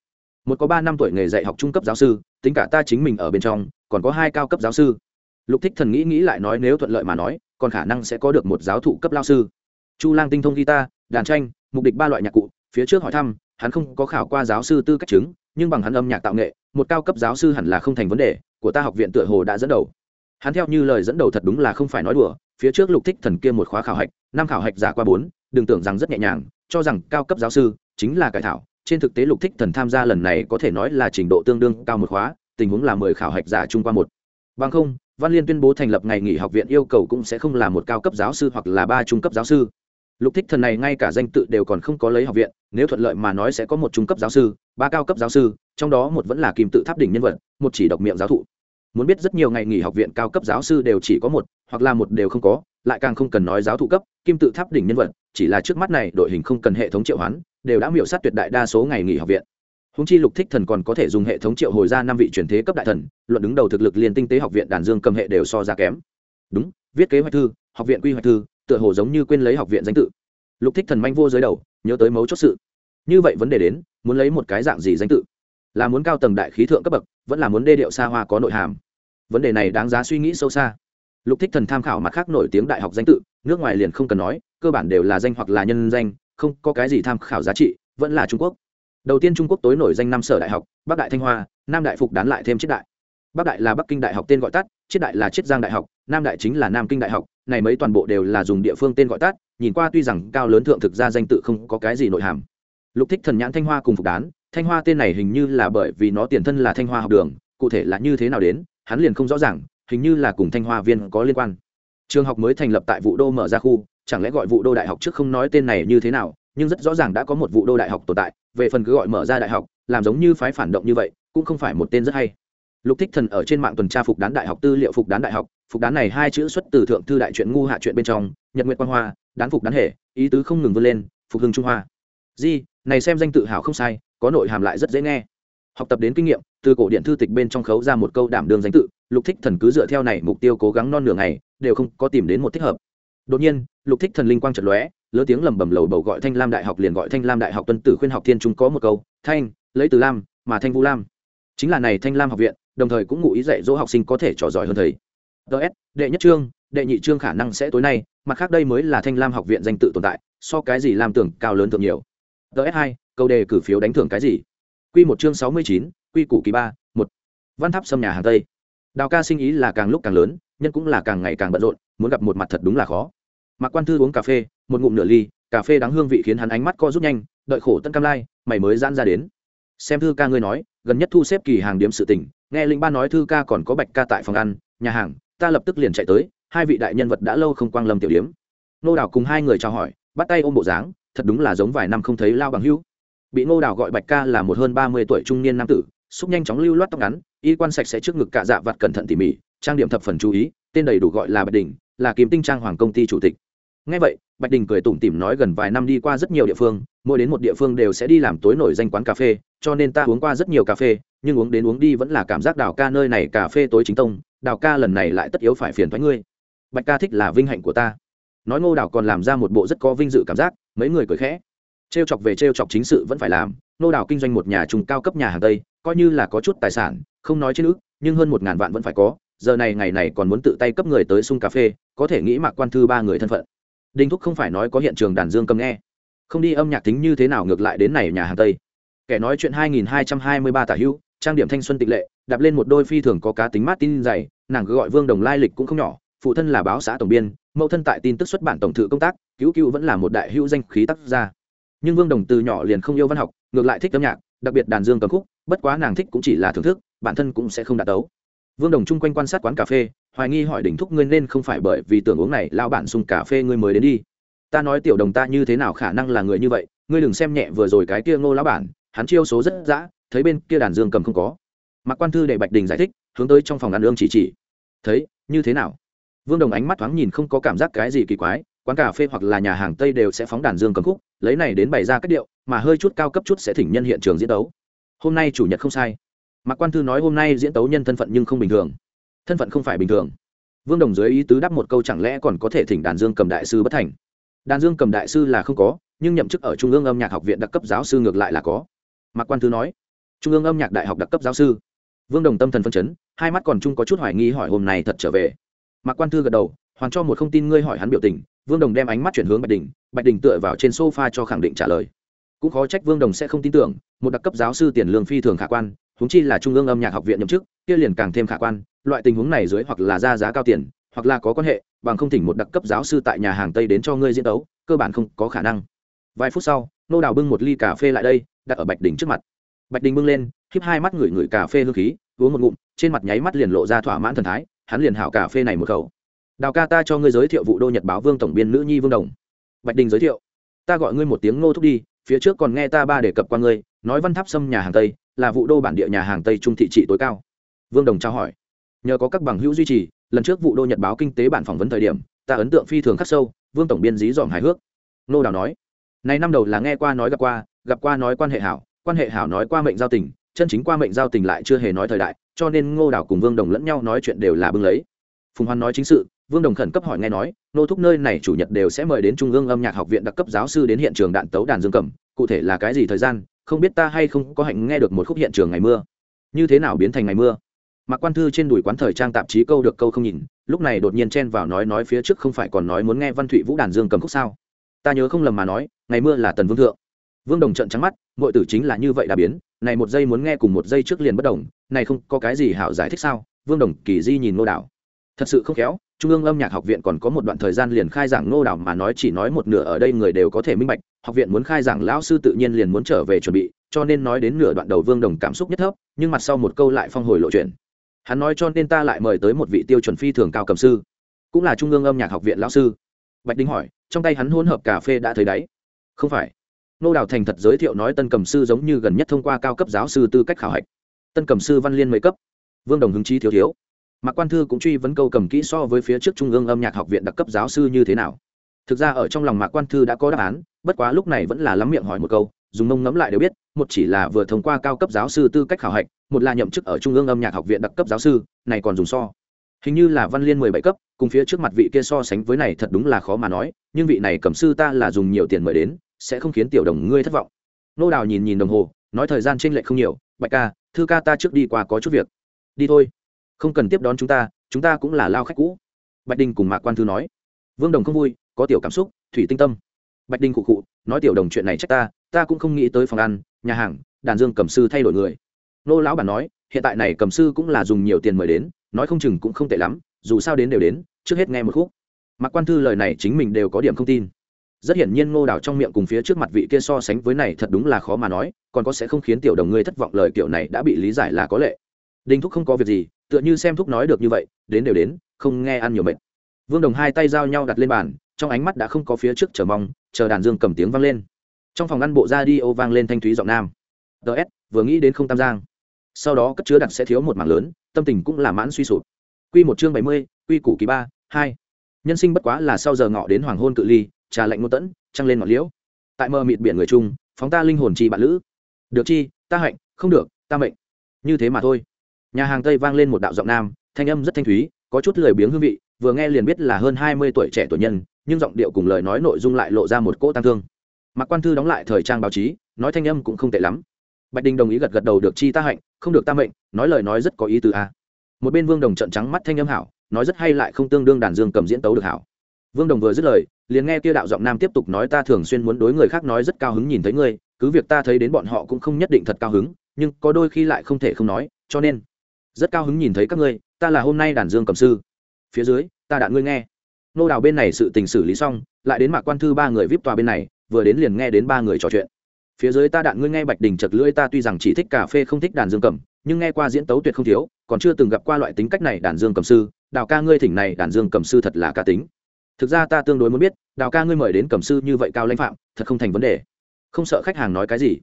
Một có ba năm tuổi nghề dạy học trung cấp giáo sư, tính cả ta chính mình ở bên trong, còn có hai cao cấp giáo sư. Lục thích thần nghĩ nghĩ lại nói nếu thuận lợi mà nói, còn khả năng sẽ có được một giáo thụ cấp lao sư. Chu lang tinh thông guitar, đàn tranh, mục đích ba loại nhạc cụ, phía trước hỏi thăm hắn không có khảo qua giáo sư tư cách chứng, nhưng bằng hắn âm nhạc tạo nghệ, một cao cấp giáo sư hẳn là không thành vấn đề, của ta học viện tựa hồ đã dẫn đầu. Hắn theo như lời dẫn đầu thật đúng là không phải nói đùa, phía trước lục thích thần kia một khóa khảo hạch, năm khảo hạch giả qua bốn, đừng tưởng rằng rất nhẹ nhàng, cho rằng cao cấp giáo sư chính là cải thảo. Trên thực tế lục thích thần tham gia lần này có thể nói là trình độ tương đương cao một khóa, tình huống là mười khảo hạch giả chung qua một. Bằng không, văn liên tuyên bố thành lập ngày nghỉ học viện yêu cầu cũng sẽ không là một cao cấp giáo sư hoặc là ba trung cấp giáo sư lục thích thần này ngay cả danh tự đều còn không có lấy học viện, nếu thuận lợi mà nói sẽ có một trung cấp giáo sư, ba cao cấp giáo sư, trong đó một vẫn là kim tự tháp đỉnh nhân vật, một chỉ độc miệng giáo thụ. Muốn biết rất nhiều ngày nghỉ học viện cao cấp giáo sư đều chỉ có một, hoặc là một đều không có, lại càng không cần nói giáo thụ cấp, kim tự tháp đỉnh nhân vật, chỉ là trước mắt này đội hình không cần hệ thống triệu hoán, đều đã miểu sát tuyệt đại đa số ngày nghỉ học viện. Húng chi lục thích thần còn có thể dùng hệ thống triệu hồi ra năm vị truyền thế cấp đại thần, luận đứng đầu thực lực liên tinh tế học viện đàn dương cầm hệ đều so ra kém. Đúng, viết kế hoạch thư, học viện quy hoạch thư tựa hồ giống như quên lấy học viện danh tự. Lục thích thần manh vô dưới đầu, nhớ tới mấu chốt sự. Như vậy vấn đề đến, muốn lấy một cái dạng gì danh tự? Là muốn cao tầng đại khí thượng cấp bậc, vẫn là muốn đê điệu xa hoa có nội hàm? Vấn đề này đáng giá suy nghĩ sâu xa. Lục thích thần tham khảo mặt khác nổi tiếng đại học danh tự, nước ngoài liền không cần nói, cơ bản đều là danh hoặc là nhân danh, không có cái gì tham khảo giá trị, vẫn là trung quốc. Đầu tiên trung quốc tối nổi danh năm sở đại học, bắc đại thanh hoa, nam đại phục đán lại thêm chiết đại. Bắc đại là bắc kinh đại học tên gọi tắt chiết đại là chiết giang đại học, nam đại chính là nam kinh đại học, này mấy toàn bộ đều là dùng địa phương tên gọi tắt, nhìn qua tuy rằng cao lớn thượng thực ra danh tự không có cái gì nội hàm. Lục thích thần nhãn thanh hoa cùng phục đán, thanh hoa tên này hình như là bởi vì nó tiền thân là thanh hoa học đường, cụ thể là như thế nào đến, hắn liền không rõ ràng, hình như là cùng thanh hoa viên có liên quan. Trường học mới thành lập tại vụ đô mở ra khu, chẳng lẽ gọi vụ đô đại học trước không nói tên này như thế nào, nhưng rất rõ ràng đã có một vụ đô đại học tồn tại, về phần cứ gọi mở ra đại học, làm giống như phái phản động như vậy, cũng không phải một tên rất hay lục thích thần ở trên mạng tuần tra phục đán đại học tư liệu phục đán đại học, phục đán này hai chữ xuất từ thượng thư đại truyện ngu hạ truyện bên trong, nhật nguyện quan hoa, đán phục đán hệ ý tứ không ngừng vươn lên, phục hưng trung hoa. Di, này xem danh tự hào không sai, có nội hàm lại rất dễ nghe. Học tập đến kinh nghiệm, từ cổ điện thư tịch bên trong khấu ra một câu đảm đường danh tự, lục thích thần cứ dựa theo này mục tiêu cố gắng non nửa ngày, đều không có tìm đến một thích hợp. Đột nhiên, lục thích thần linh quang chật lóe, lớn tiếng lầm bầm lầu bầu gọi thanh lam đại học liền gọi thanh lam đại học tuân tử khuyên học thiên trung có một câu, thanh, lấy từ lam, mà thanh vũ lam. Chính là này thanh lam học viện đồng thời cũng ngụ ý dạy dỗ học sinh có thể trò giỏi hơn thầy. Ts đệ nhất trương đệ nhị trương khả năng sẽ tối nay, mặt khác đây mới là thanh lam học viện danh tự tồn tại, so cái gì làm tưởng cao lớn thường nhiều. Ts hai, câu đề cử phiếu đánh thưởng cái gì? Q một chương sáu mươi chín q củ kỳ ba, một. Văn tháp xâm nhà hàng tây. Đào ca sinh ý là càng lúc càng lớn, nhân cũng là càng ngày càng bận rộn, muốn gặp một mặt thật đúng là khó. Mạc quan thư uống cà phê, một ngụm nửa ly, cà phê đắng hương vị khiến hắn ánh mắt co rút nhanh, đợi khổ tân cam lai, mày mới giãn ra đến. Xem thư ca ngươi nói, gần nhất thu xếp kỳ hàng điếm sự tình nghe linh ba nói thư ca còn có bạch ca tại phòng ăn, nhà hàng, ta lập tức liền chạy tới, hai vị đại nhân vật đã lâu không quang lâm tiểu điếm. Nô Đào cùng hai người chào hỏi, bắt tay ôm bộ dáng, thật đúng là giống vài năm không thấy lao bằng hữu. Bị ngô đào gọi bạch ca là một hơn ba mươi tuổi trung niên nam tử, xúc nhanh chóng lưu loát tóc ngắn, y quan sạch sẽ trước ngực cạ dạ vặt cẩn thận tỉ mỉ, trang điểm thập phần chú ý, tên đầy đủ gọi là bạch đình, là kiếm tinh trang hoàng công ty chủ tịch. Ngay vậy, bạch đình cười tủm tỉm nói gần vài năm đi qua rất nhiều địa phương, mỗi đến một địa phương đều sẽ đi làm tối nổi danh quán cà phê, cho nên ta uống qua rất nhiều cà phê nhưng uống đến uống đi vẫn là cảm giác đào ca nơi này cà phê tối chính tông, đào ca lần này lại tất yếu phải phiền thoái ngươi. Bạch ca thích là vinh hạnh của ta. Nói ngô đào còn làm ra một bộ rất có vinh dự cảm giác, mấy người cười khẽ. Trêu chọc về trêu chọc chính sự vẫn phải làm, ngô đào kinh doanh một nhà trùng cao cấp nhà hàng tây, coi như là có chút tài sản, không nói trên ước, nhưng hơn một ngàn vạn vẫn phải có. Giờ này ngày này còn muốn tự tay cấp người tới sung cà phê, có thể nghĩ mạc quan thư ba người thân phận. Đinh thúc không phải nói có hiện trường đàn dương cầm nghe. Không đi âm nhạc tính như thế nào ngược lại đến này nhà hàng tây. Kẻ nói chuyện 2223 tả hưu trang điểm thanh xuân tịch lệ, đạp lên một đôi phi thường có cá tính mát tin dày, nàng gọi vương đồng lai lịch cũng không nhỏ, phụ thân là báo xã tổng biên, mẫu thân tại tin tức xuất bản tổng thự công tác, cứu cứu vẫn là một đại hữu danh khí tác gia. Nhưng vương đồng từ nhỏ liền không yêu văn học, ngược lại thích âm nhạc, đặc biệt đàn dương cầm khúc, bất quá nàng thích cũng chỉ là thưởng thức, bản thân cũng sẽ không đạt đấu vương đồng chung quanh quan sát quán cà phê, hoài nghi hỏi đỉnh thúc ngươi nên không phải bởi vì tưởng uống này lao bản sung cà phê ngươi mới đến đi. Ta nói tiểu đồng ta như thế nào khả năng là người như vậy, ngươi đừng xem nhẹ vừa rồi cái kia ngô lão bản, hắn chiêu số rất dã thấy bên kia đàn dương cầm không có. Mặc quan thư để bạch đình giải thích, hướng tới trong phòng ăn ương chỉ chỉ. Thấy, như thế nào? Vương đồng ánh mắt thoáng nhìn không có cảm giác cái gì kỳ quái, quán cà phê hoặc là nhà hàng tây đều sẽ phóng đàn dương cầm khúc, lấy này đến bày ra các điệu, mà hơi chút cao cấp chút sẽ thỉnh nhân hiện trường diễn tấu. Hôm nay chủ nhật không sai. Mạc quan thư nói hôm nay diễn tấu nhân thân phận nhưng không bình thường. Thân phận không phải bình thường. Vương đồng dưới ý tứ đáp một câu chẳng lẽ còn có thể thỉnh đàn dương cầm đại sư bất thành? Đàn dương cầm đại sư là không có, nhưng nhậm chức ở trung ương âm nhạc học viện đặc cấp giáo sư ngược lại là có. Mạc quan thư nói trung ương âm nhạc đại học đặc cấp giáo sư. Vương đồng tâm thần phân chấn, hai mắt còn chung có chút hoài nghi hỏi hôm nay thật trở về. Mạc quan thư gật đầu, hoàn cho một không tin ngươi hỏi hắn biểu tình, vương đồng đem ánh mắt chuyển hướng bạch đình bạch đình tựa vào trên sofa cho khẳng định trả lời. Cũng khó trách vương đồng sẽ không tin tưởng, một đặc cấp giáo sư tiền lương phi thường khả quan, huống chi là trung ương âm nhạc học viện nhậm chức, kia liền càng thêm khả quan, loại tình huống này dưới hoặc là ra giá cao tiền, hoặc là có quan hệ, bằng không thỉnh một đặc cấp giáo sư tại nhà hàng tây đến cho ngươi diễn đấu, cơ bản không có khả năng. Vài phút sau, nô đào bưng một ly cà phê lại đây, đặt ở bạch đình trước mặt bạch đình bưng lên, khiếp hai mắt ngửi ngửi cà phê hương khí, uống một ngụm, trên mặt nháy mắt liền lộ ra thỏa mãn thần thái, hắn liền hảo cà phê này một khẩu. Đào ca ta cho ngươi giới thiệu vụ đô nhật báo vương tổng biên nữ nhi vương đồng. Bạch đình giới thiệu, ta gọi ngươi một tiếng ngô thúc đi, phía trước còn nghe ta ba đề cập qua ngươi, nói văn tháp xâm nhà hàng tây, là vụ đô bản địa nhà hàng tây trung thị trị tối cao. Vương đồng trao hỏi, nhờ có các bằng hữu duy trì, lần trước vụ đô nhật báo kinh tế bản phỏng vấn thời điểm, ta ấn tượng phi thường khắc sâu, vương tổng biên dí dòm hài hước. Nô đào nói, này năm đầu là nghe qua nói gặp qua gặp qua nói quan hệ hảo quan hệ hảo nói qua mệnh giao tình, chân chính qua mệnh giao tình lại chưa hề nói thời đại, cho nên ngô đào cùng vương đồng lẫn nhau nói chuyện đều là bưng lấy. Phùng hoan nói chính sự, vương đồng khẩn cấp hỏi nghe nói, nô thúc nơi này chủ nhật đều sẽ mời đến trung ương âm nhạc học viện đặc cấp giáo sư đến hiện trường đạn tấu đàn dương cầm, cụ thể là cái gì thời gian, không biết ta hay không có hạnh nghe được một khúc hiện trường ngày mưa. Như thế nào biến thành ngày mưa? Mặc quan thư trên đùi quán thời trang tạp chí câu được câu không nhìn, lúc này đột nhiên chen vào nói nói phía trước không phải còn nói muốn nghe văn thụy vũ đàn dương cầm khúc sao? Ta nhớ không lầm mà nói, ngày mưa là tần vương thượng vương đồng trận trắng mắt mọi tử chính là như vậy đã biến, này một giây muốn nghe cùng một giây trước liền bất đồng, này không có cái gì hảo giải thích sao? Vương đồng, kỳ di nhìn Ngô đảo. Thật sự không khéo, trung ương âm nhạc học viện còn có một đoạn thời gian liền khai giảng Ngô đảo mà nói chỉ nói một nửa ở đây người đều có thể minh bạch, học viện muốn khai giảng lão sư tự nhiên liền muốn trở về chuẩn bị, cho nên nói đến nửa đoạn đầu vương đồng cảm xúc nhất thấp, nhưng mặt sau một câu lại phong hồi lộ chuyện. Hắn nói cho nên ta lại mời tới một vị tiêu chuẩn phi thường cao cầm sư, cũng là trung ương âm nhạc học viện lão sư. Bạch đinh hỏi, trong tay hắn hỗn hợp cà phê đã thấy đáy. Không phải nô đào thành thật giới thiệu nói tân cầm sư giống như gần nhất thông qua cao cấp giáo sư tư cách khảo hạch. Tân cầm sư văn liên mấy cấp. Vương đồng hứng chí thiếu thiếu. Mạc quan thư cũng truy vấn câu cầm kỹ so với phía trước trung ương âm nhạc học viện đặc cấp giáo sư như thế nào. Thực ra ở trong lòng mạc quan thư đã có đáp án, bất quá lúc này vẫn là lắm miệng hỏi một câu, dùng mông ngẫm lại đều biết, một chỉ là vừa thông qua cao cấp giáo sư tư cách khảo hạch, một là nhậm chức ở trung ương âm nhạc học viện đặc cấp giáo sư, này còn dùng so. Hình như là văn liên mười bảy cấp, cùng phía trước mặt vị kia so sánh với này thật đúng là khó mà nói, nhưng vị này cầm sư ta là dùng nhiều tiền mời đến sẽ không khiến tiểu đồng ngươi thất vọng. Nô đào nhìn nhìn đồng hồ, nói thời gian tranh lệch không nhiều, bạch ca, thư ca ta trước đi qua có chút việc. Đi thôi. Không cần tiếp đón chúng ta chúng ta cũng là lao khách cũ. Bạch đình cùng mạc quan thư nói. Vương đồng không vui, có tiểu cảm xúc, thủy tinh tâm. Bạch đình cụ cụ nói tiểu đồng chuyện này trách ta ta cũng không nghĩ tới phòng ăn, nhà hàng, đàn dương cầm sư thay đổi người. Nô lão bản nói, hiện tại này cầm sư cũng là dùng nhiều tiền mời đến, nói không chừng cũng không tệ lắm, dù sao đến đều đến, trước hết nghe một khúc. Mạc quan thư lời này chính mình đều có điểm không tin rất hiển nhiên ngô đào trong miệng cùng phía trước mặt vị kia so sánh với này thật đúng là khó mà nói, còn có sẽ không khiến tiểu đồng ngươi thất vọng lời kiểu này đã bị lý giải là có lệ. Đinh thúc không có việc gì, tựa như xem thúc nói được như vậy, đến đều đến, không nghe ăn nhiều mệt. Vương đồng hai tay giao nhau đặt lên bàn, trong ánh mắt đã không có phía trước chờ mong, chờ đàn dương cầm tiếng vang lên. Trong phòng ăn bộ ra đi ô vang lên thanh thúy giọng nam. Ts vừa nghĩ đến không tam giang. Sau đó cất chứa đặt sẽ thiếu một mảng lớn, tâm tình cũng là mãn suy sụp. Q một chương bảy mươi q củ kỳ ba, hai. Nhân sinh bất quá là sau giờ ngọ đến hoàng hôn cự ly trà lạnh ngôn tẫn, trăng lên ngọn liễu. Tại mờ mịt biển người chung, phóng ta linh hồn chi bạn lữ. Được chi, ta hạnh, không được, ta mệnh. Như thế mà thôi. Nhà hàng tây vang lên một đạo giọng nam, thanh âm rất thanh thúy, có chút lười biếng hương vị, vừa nghe liền biết là hơn hai mươi tuổi trẻ tuổi nhân, nhưng giọng điệu cùng lời nói nội dung lại lộ ra một cỗ tăng thương. Mặc quan thư đóng lại thời trang báo chí, nói thanh âm cũng không tệ lắm. Bạch đình đồng ý gật gật đầu được chi ta hạnh, không được ta mệnh, nói lời nói rất có ý từ a. Một bên vương đồng trận trắng mắt thanh âm hảo, nói rất hay lại không tương đương đàn dương cầm diễn tấu được hảo. Vương đồng vừa dứt lời liền nghe kia đạo giọng nam tiếp tục nói, ta thường xuyên muốn đối người khác nói rất cao hứng nhìn thấy ngươi, cứ việc ta thấy đến bọn họ cũng không nhất định thật cao hứng, nhưng có đôi khi lại không thể không nói, cho nên rất cao hứng nhìn thấy các ngươi, ta là hôm nay đàn dương cầm sư. Phía dưới, ta đã ngươi nghe. Nô đào bên này sự tình xử lý xong, lại đến mạc quan thư ba người vip tòa bên này, vừa đến liền nghe đến ba người trò chuyện. Phía dưới ta đạn ngươi nghe bạch đình chật lưỡi, ta tuy rằng chỉ thích cà phê không thích đàn dương cầm, nhưng nghe qua diễn tấu tuyệt không thiếu, còn chưa từng gặp qua loại tính cách này đàn dương cầm sư. Đào ca ngươi thỉnh này, đàn dương cầm sư thật là ca tính thực ra ta tương đối muốn biết, đào ca ngươi mời đến cầm sư như vậy cao lãnh phạm, thật không thành vấn đề. Không sợ khách hàng nói cái gì.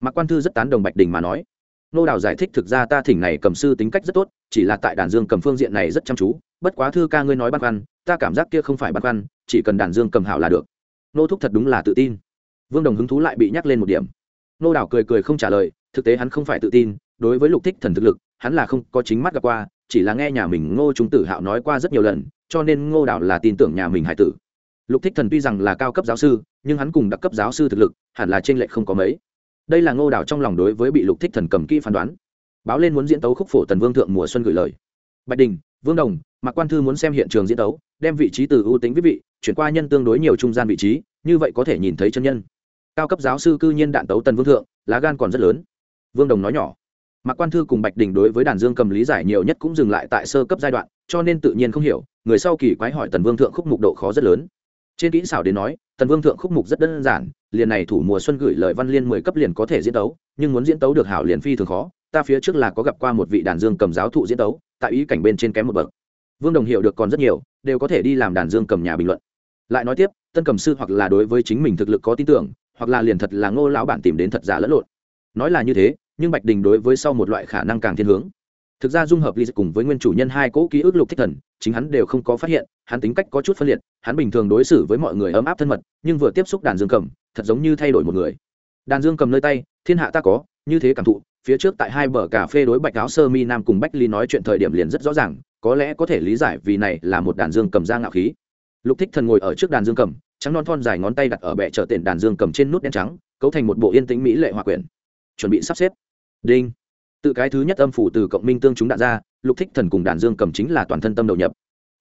Mạc quan thư rất tán đồng bạch đình mà nói. Nô đào giải thích thực ra ta thỉnh này cầm sư tính cách rất tốt, chỉ là tại đàn dương cầm phương diện này rất chăm chú, bất quá thư ca ngươi nói băn khoăn, ta cảm giác kia không phải băn khoăn, chỉ cần đàn dương cầm hảo là được. Nô thúc thật đúng là tự tin. Vương đồng hứng thú lại bị nhắc lên một điểm. Nô đào cười cười không trả lời, thực tế hắn không phải tự tin, đối với lục thích thần thực lực, hắn là không có chính mắt gặp qua chỉ là nghe nhà mình ngô trung tử hạo nói qua rất nhiều lần, cho nên ngô đào là tin tưởng nhà mình hải tử. Lục thích thần tuy rằng là cao cấp giáo sư, nhưng hắn cùng đặc cấp giáo sư thực lực, hẳn là trên lệ lệch không có mấy. Đây là ngô đào trong lòng đối với bị lục thích thần cầm kỹ phán đoán. Báo lên muốn diễn tấu khúc phổ tần vương thượng mùa xuân gửi lời. Bạch đình, vương đồng, mạc quan thư muốn xem hiện trường diễn tấu, đem vị trí từ ưu tính viết vị, chuyển qua nhân tương đối nhiều trung gian vị trí, như vậy có thể nhìn thấy chân nhân. Cao cấp giáo sư cư nhiên đạn tấu tần vương thượng, lá gan còn rất lớn. Vương đồng nói nhỏ mạc quan thư cùng bạch đình đối với đàn dương cầm lý giải nhiều nhất cũng dừng lại tại sơ cấp giai đoạn, cho nên tự nhiên không hiểu, người sau kỳ quái hỏi tần vương thượng khúc mục độ khó rất lớn. Trên kỹ xảo đến nói, tần vương thượng khúc mục rất đơn giản, liền này thủ mùa xuân gửi lời văn liên mười cấp liền có thể diễn tấu, nhưng muốn diễn tấu được hảo liền phi thường khó, ta phía trước là có gặp qua một vị đàn dương cầm giáo thụ diễn tấu, tại ý cảnh bên trên kém một bậc. Vương đồng hiểu được còn rất nhiều, đều có thể đi làm đàn dương cầm nhà bình luận. Lại nói tiếp, tân cầm sư hoặc là đối với chính mình thực lực có tin tưởng, hoặc là liền thật là ngô lão bản tìm đến thật giả lẫn lộn. Nói là như thế nhưng bạch đình đối với sau một loại khả năng càng thiên hướng thực ra dung hợp ly cùng với nguyên chủ nhân hai cỗ ký ức lục thích thần chính hắn đều không có phát hiện hắn tính cách có chút phân liệt hắn bình thường đối xử với mọi người ấm áp thân mật nhưng vừa tiếp xúc đàn dương cầm thật giống như thay đổi một người đàn dương cầm nơi tay thiên hạ ta có như thế cảm thụ phía trước tại hai bờ cà phê đối bạch áo sơ mi nam cùng bách ly nói chuyện thời điểm liền rất rõ ràng có lẽ có thể lý giải vì này là một đàn dương cầm ra ngạo khí lục thích thần ngồi ở trước đàn dương cầm trắng non thon dài ngón tay đặt ở bệ trở tiền đàn dương cầm trên nút đen trắng cấu thành một bộ yên tĩnh mỹ lệ hòa quyển chuẩn bị sắp xếp đinh. Tự cái thứ nhất âm phủ từ cộng minh tương chúng đạn ra, lục thích thần cùng đàn dương cầm chính là toàn thân tâm đầu nhập.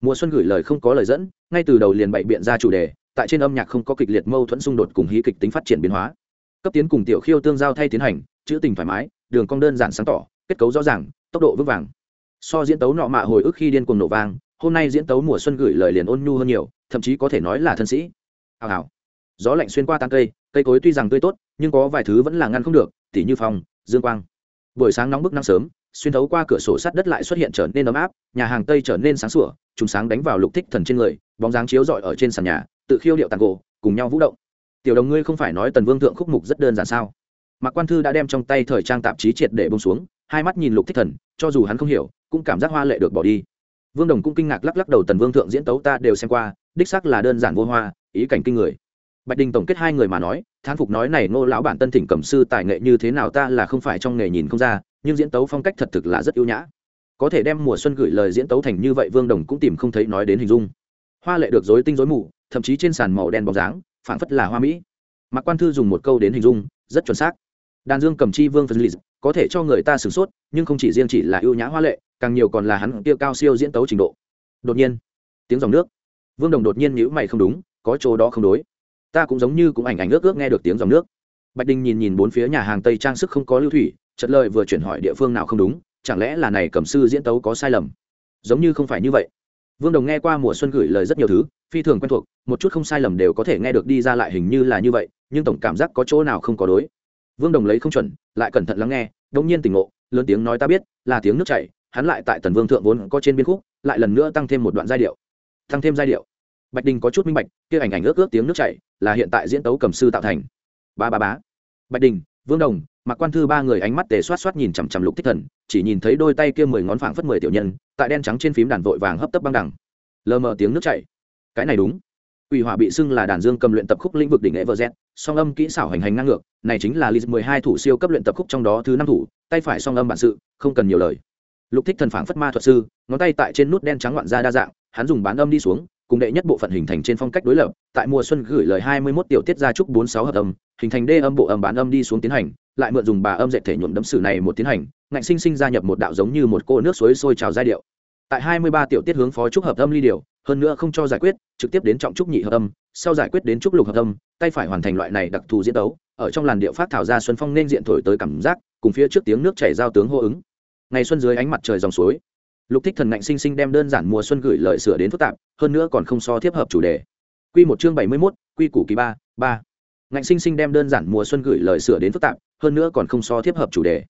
Mùa xuân gửi lời không có lời dẫn, ngay từ đầu liền bậy biện ra chủ đề, tại trên âm nhạc không có kịch liệt mâu thuẫn xung đột cùng hí kịch tính phát triển biến hóa. Cấp tiến cùng tiểu khiêu tương giao thay tiến hành, chữ tình thoải mái, đường cong đơn giản sáng tỏ, kết cấu rõ ràng, tốc độ vững vàng. So diễn tấu nọ mạ hồi ức khi điên cuồng nổ vang, hôm nay diễn tấu mùa xuân gửi lời liền ôn nhu hơn nhiều, thậm chí có thể nói là thân sĩ. Hào hào. Gió lạnh xuyên qua tan cây cây cối tuy rằng tươi tốt, nhưng có vài thứ vẫn là ngăn không được, tỉ như phòng dương quang buổi sáng nóng bức nắng sớm, xuyên thấu qua cửa sổ sắt đất lại xuất hiện trở nên ấm áp, nhà hàng tây trở nên sáng sủa chúng sáng đánh vào lục thích thần trên người, bóng dáng chiếu rọi ở trên sàn nhà, tự khiêu điệu tàn gỗ cùng nhau vũ động. Tiểu đồng ngươi không phải nói tần vương thượng khúc mục rất đơn giản sao? Mạc quan thư đã đem trong tay thời trang tạp chí triệt để bông xuống, hai mắt nhìn lục thích thần, cho dù hắn không hiểu, cũng cảm giác hoa lệ được bỏ đi. Vương đồng cũng kinh ngạc lắc lắc đầu tần vương thượng diễn tấu ta đều xem qua, đích xác là đơn giản vô hoa, ý cảnh kinh người bạch đình tổng kết hai người mà nói, thán phục nói này ngô lão bản tân thỉnh cầm sư tài nghệ như thế nào ta là không phải trong nghề nhìn không ra, nhưng diễn tấu phong cách thật thực là rất ưu nhã. Có thể đem mùa xuân gửi lời diễn tấu thành như vậy vương đồng cũng tìm không thấy nói đến hình dung. Hoa lệ được dối tinh dối mù, thậm chí trên sàn màu đen bóng dáng, phảng phất là hoa mỹ. Mạc quan thư dùng một câu đến hình dung, rất chuẩn xác. Đàn dương cầm chi vương phân lì có thể cho người ta sửng sốt, nhưng không chỉ riêng chỉ là ưu nhã hoa lệ, càng nhiều còn là hắn kia cao siêu diễn tấu trình độ. Đột nhiên, tiếng dòng nước. Vương đồng đột nhiên nhữ mày không đúng, có chỗ đó không đối ta cũng giống như cũng ảnh ảnh ước ước nghe được tiếng dòng nước. Bạch đình nhìn nhìn bốn phía nhà hàng tây trang sức không có lưu thủy chật lời vừa chuyển hỏi địa phương nào không đúng, chẳng lẽ là này cầm sư diễn tấu có sai lầm? Giống như không phải như vậy. Vương đồng nghe qua mùa xuân gửi lời rất nhiều thứ, phi thường quen thuộc, một chút không sai lầm đều có thể nghe được đi ra lại hình như là như vậy, nhưng tổng cảm giác có chỗ nào không có đối. Vương đồng lấy không chuẩn, lại cẩn thận lắng nghe đông nhiên tỉnh ngộ, lớn tiếng nói ta biết, là tiếng nước chảy, hắn lại tại tần vương thượng vốn có trên biên khúc, lại lần nữa tăng thêm một đoạn giai điệu. Tăng thêm giai điệu bạch đình có chút minh bạch kia ảnh ảnh ước ước tiếng nước chảy là hiện tại diễn tấu cầm sư tạo thành ba ba bá bạch đình vương đồng mặc quan thư ba người ánh mắt tề xoát xoát nhìn chằm chằm lục thích thần chỉ nhìn thấy đôi tay kia mười ngón phảng phất mười tiểu nhân tại đen trắng trên phím đàn vội vàng hấp tấp băng đẳng. lờ mờ tiếng nước chảy cái này đúng Quỷ hỏa bị xưng là đàn dương cầm luyện tập khúc lĩnh vực đỉnh EverZ, song âm kỹ xảo hành hành ngang ngược, này chính là lý mười hai thủ siêu cấp luyện tập khúc trong đó thứ năm thủ, tay phải song âm bản sự, không cần nhiều lời. Lục Thích thần phảng phất ma thuật sư, ngón tay tại trên nút đen trắng ngoạn ra đa dạng, hắn dùng bán âm đi xuống, cùng đệ nhất bộ phận hình thành trên phong cách đối lập, tại mùa xuân gửi lời 21 tiểu tiết ra trúc 46 hợp âm, hình thành đê âm bộ âm bán âm đi xuống tiến hành, lại mượn dùng bà âm dệt thể nhuộm đấm sử này một tiến hành, ngạnh sinh sinh gia nhập một đạo giống như một cô nước suối sôi trào giai điệu. Tại 23 tiểu tiết hướng phó trúc hợp âm ly điều, hơn nữa không cho giải quyết, trực tiếp đến trọng trúc nhị hợp âm, sau giải quyết đến trúc lục hợp âm, tay phải hoàn thành loại này đặc thù diễn đấu, ở trong làn điệu phát thảo ra xuân phong nên diện thổi tới cảm giác, cùng phía trước tiếng nước chảy giao tướng hô ứng. Ngày xuân dưới ánh mặt trời dòng suối, lục thích thần ngạnh sinh sinh đem đơn giản mùa xuân gửi lời sửa đến phức tạp hơn nữa còn không so tiếp hợp chủ đề. Quy một chương bảy mươi 71, quy củ kỳ ba ba. Ngạnh sinh sinh đem đơn giản mùa xuân gửi lời sửa đến phức tạp hơn nữa còn không so tiếp hợp chủ đề.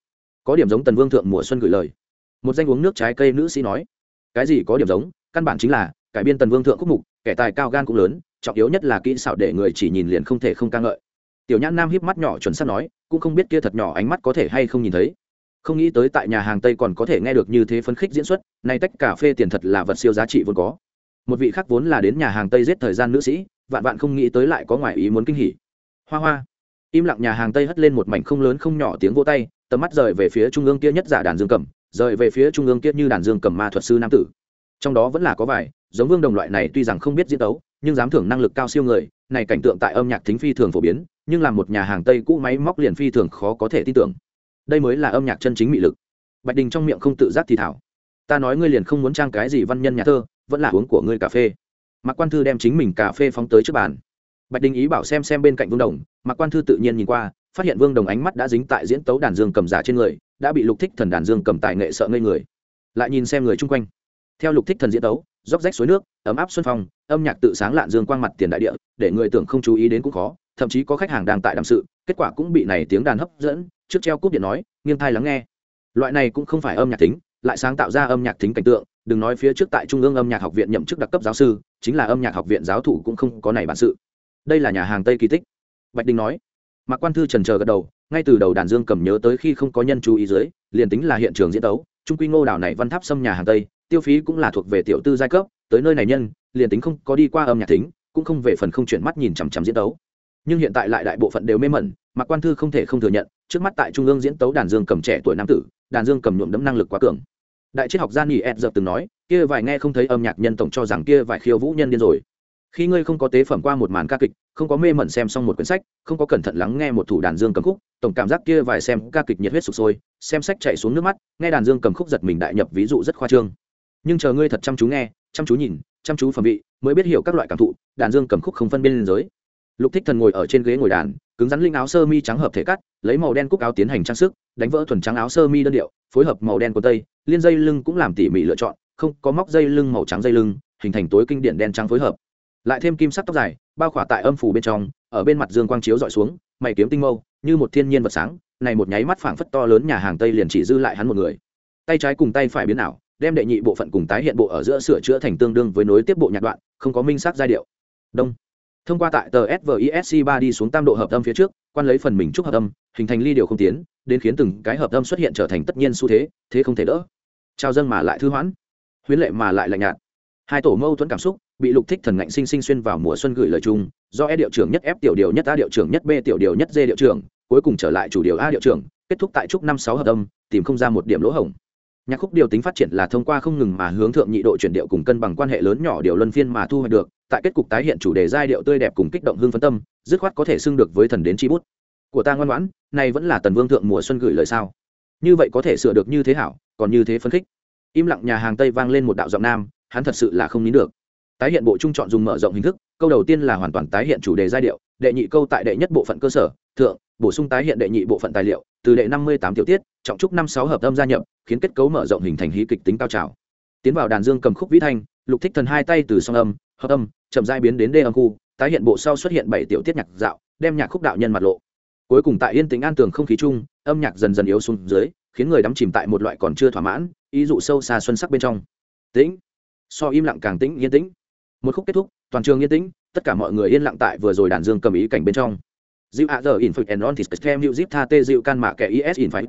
Có điểm giống tần vương thượng mùa xuân gửi lời. Một danh uống nước trái cây nữ sĩ nói cái gì có điểm giống? Căn bản chính là cải biên tần vương thượng khúc mục kẻ tài cao gan cũng lớn trọng yếu nhất là kỹ xảo để người chỉ nhìn liền không thể không ca ngợi. Tiểu nhãn nam híp mắt nhỏ chuẩn xác nói cũng không biết kia thật nhỏ ánh mắt có thể hay không nhìn thấy không nghĩ tới tại nhà hàng tây còn có thể nghe được như thế phấn khích diễn xuất, nay tách cà phê tiền thật là vật siêu giá trị vốn có. Một vị khác vốn là đến nhà hàng tây giết thời gian nữ sĩ, vạn vạn không nghĩ tới lại có ngoại ý muốn kinh hỉ. Hoa hoa. Im lặng nhà hàng tây hất lên một mảnh không lớn không nhỏ tiếng vô tay, tầm mắt rời về phía trung ương kia nhất giả đàn dương cầm, rời về phía trung ương kia như đàn dương cầm ma thuật sư nam tử. Trong đó vẫn là có vài, giống vương đồng loại này tuy rằng không biết diễn tấu, nhưng dám thưởng năng lực cao siêu người, này cảnh tượng tại âm nhạc thính phi thường phổ biến, nhưng là một nhà hàng tây cũ máy móc liền phi thường khó có thể tin tưởng đây mới là âm nhạc chân chính mị lực. Bạch đình trong miệng không tự giác thì thảo. Ta nói ngươi liền không muốn trang cái gì văn nhân nhà thơ, vẫn là uống của ngươi cà phê. Mạc quan thư đem chính mình cà phê phóng tới trước bàn. Bạch đình ý bảo xem xem bên cạnh vương đồng, mạc quan thư tự nhiên nhìn qua, phát hiện vương đồng ánh mắt đã dính tại diễn tấu đàn dương cầm giả trên người, đã bị lục thích thần đàn dương cầm tài nghệ sợ ngây người. Lại nhìn xem người chung quanh. Theo lục thích thần diễn tấu róc rách suối nước, ấm áp xuân phong, âm nhạc tự sáng lạn dương quang mặt tiền đại địa, để người tưởng không chú ý đến cũng khó, thậm chí có khách hàng đang tại đàm sự, kết quả cũng bị này tiếng đàn hấp dẫn trước treo cúp điện nói, nghiêng thai lắng nghe. Loại này cũng không phải âm nhạc tính lại sáng tạo ra âm nhạc tính cảnh tượng, đừng nói phía trước tại trung ương âm nhạc học viện nhậm chức đặc cấp giáo sư, chính là âm nhạc học viện giáo thủ cũng không có này bản sự. Đây là nhà hàng tây kỳ tích. Bạch đình nói. Mạc quan thư trần chờ gật đầu, ngay từ đầu đàn dương cầm nhớ tới khi không có nhân chú ý dưới, liền tính là hiện trường diễn tấu, trung quy ngô đảo này văn tháp xâm nhà hàng tây, tiêu phí cũng là thuộc về tiểu tư giai cấp, tới nơi này nhân, liền tính không có đi qua âm nhạc tính cũng không về phần không chuyển mắt nhìn chằm chằm diễn tấu. Nhưng hiện tại lại đại bộ phận đều mê mẩn, mạc quan thư không thể không thừa nhận trước mắt tại trung ương diễn tấu đàn dương cầm trẻ tuổi nam tử, đàn dương cầm nhuộm đấm năng lực quá cường. Đại triết học gia nghỉ ed dập từng nói, kia vài nghe không thấy âm nhạc nhân tổng cho rằng kia vài khiêu vũ nhân điên rồi. Khi ngươi không có tế phẩm qua một màn ca kịch, không có mê mẩn xem xong một quyển sách, không có cẩn thận lắng nghe một thủ đàn dương cầm khúc, tổng cảm giác kia vài xem ca kịch nhiệt huyết sụp sôi, xem sách chạy xuống nước mắt, nghe đàn dương cầm khúc giật mình đại nhập ví dụ rất khoa trương. Nhưng chờ ngươi thật chăm chú nghe, chăm chú nhìn, chăm chú phẩm vị, mới biết hiểu các loại cảm thụ, đàn dương cầm khúc không phân biên giới. Lục thích thần ngồi ở trên ghế ngồi đàn cứng rắn linh áo sơ mi trắng hợp thể cắt, lấy màu đen cúc áo tiến hành trang sức, đánh vỡ thuần trắng áo sơ mi đơn điệu, phối hợp màu đen của tây, liên dây lưng cũng làm tỉ mỉ lựa chọn, không có móc dây lưng màu trắng dây lưng, hình thành tối kinh điển đen trắng phối hợp. Lại thêm kim sắc tóc dài, bao khỏa tại âm phủ bên trong, ở bên mặt dương quang chiếu dọi xuống, mày kiếm tinh mâu, như một thiên nhiên vật sáng, này một nháy mắt phảng phất to lớn nhà hàng tây liền chỉ dư lại hắn một người. Tay trái cùng tay phải biến ảo, đem đệ nhị bộ phận cùng tái hiện bộ ở giữa sửa chữa thành tương đương với nối tiếp bộ nhạc đoạn, không có minh sắc giai điệu. Đông thông qua tại tờ svisc ba đi xuống tam độ hợp âm phía trước, quan lấy phần mình trúc hợp âm, hình thành ly điều không tiến, đến khiến từng cái hợp âm xuất hiện trở thành tất nhiên xu thế thế không thể đỡ. Trao dâng mà lại thư hoãn, huyến lệ mà lại lạnh nhạt. Hai tổ mâu thuẫn cảm xúc, bị lục thích thần ngạnh sinh sinh xuyên vào mùa xuân gửi lời chung, do e điệu trưởng nhất f tiểu điều nhất a điệu trưởng nhất b tiểu điều nhất d điệu trưởng, cuối cùng trở lại chủ điều a điệu trưởng, kết thúc tại trúc năm sáu hợp âm, tìm không ra một điểm lỗ hổng nhạc khúc điều tính phát triển là thông qua không ngừng mà hướng thượng nhị độ chuyển điệu cùng cân bằng quan hệ lớn nhỏ điều luân phiên mà thu hoạch được, tại kết cục tái hiện chủ đề giai điệu tươi đẹp cùng kích động hương phấn tâm, dứt khoát có thể xưng được với thần đến chi bút. Của ta ngoan ngoãn, này vẫn là tần vương thượng mùa xuân gửi lời sao? Như vậy có thể sửa được như thế hảo, còn như thế phấn khích. Im lặng nhà hàng tây vang lên một đạo giọng nam, hắn thật sự là không nín được. Tái hiện bộ trung chọn dùng mở rộng hình thức, câu đầu tiên là hoàn toàn tái hiện chủ đề giai điệu, đệ nhị câu tại đệ nhất bộ phận cơ sở, thượng bổ sung tái hiện đệ nhị bộ phận tài liệu, từ đệ năm mươi tám tiểu tiết, trọng trúc năm sáu hợp âm gia nhập, khiến kết cấu mở rộng hình thành hí kịch tính cao trào. Tiến vào đàn dương cầm khúc vĩ thanh, lục thích thần hai tay từ song âm, hợp âm, chậm dai biến đến đê âm khu, tái hiện bộ sau xuất hiện bảy tiểu tiết nhạc dạo, đem nhạc khúc đạo nhân mặt lộ. Cuối cùng tại yên tĩnh an tường không khí chung, âm nhạc dần dần yếu xuống dưới, khiến người đắm chìm tại một loại còn chưa thỏa mãn, ý dụ sâu xa xuân sắc bên trong. Tĩnh. So im lặng càng tĩnh, yên tĩnh. Một khúc kết thúc, toàn trường yên tĩnh, tất cả mọi người yên lặng tại vừa rồi đàn dương cầm ý cảnh bên trong dịu ạ giờ in phật and on thì stem new zip tha tê dịu can mạ kẻ is in phải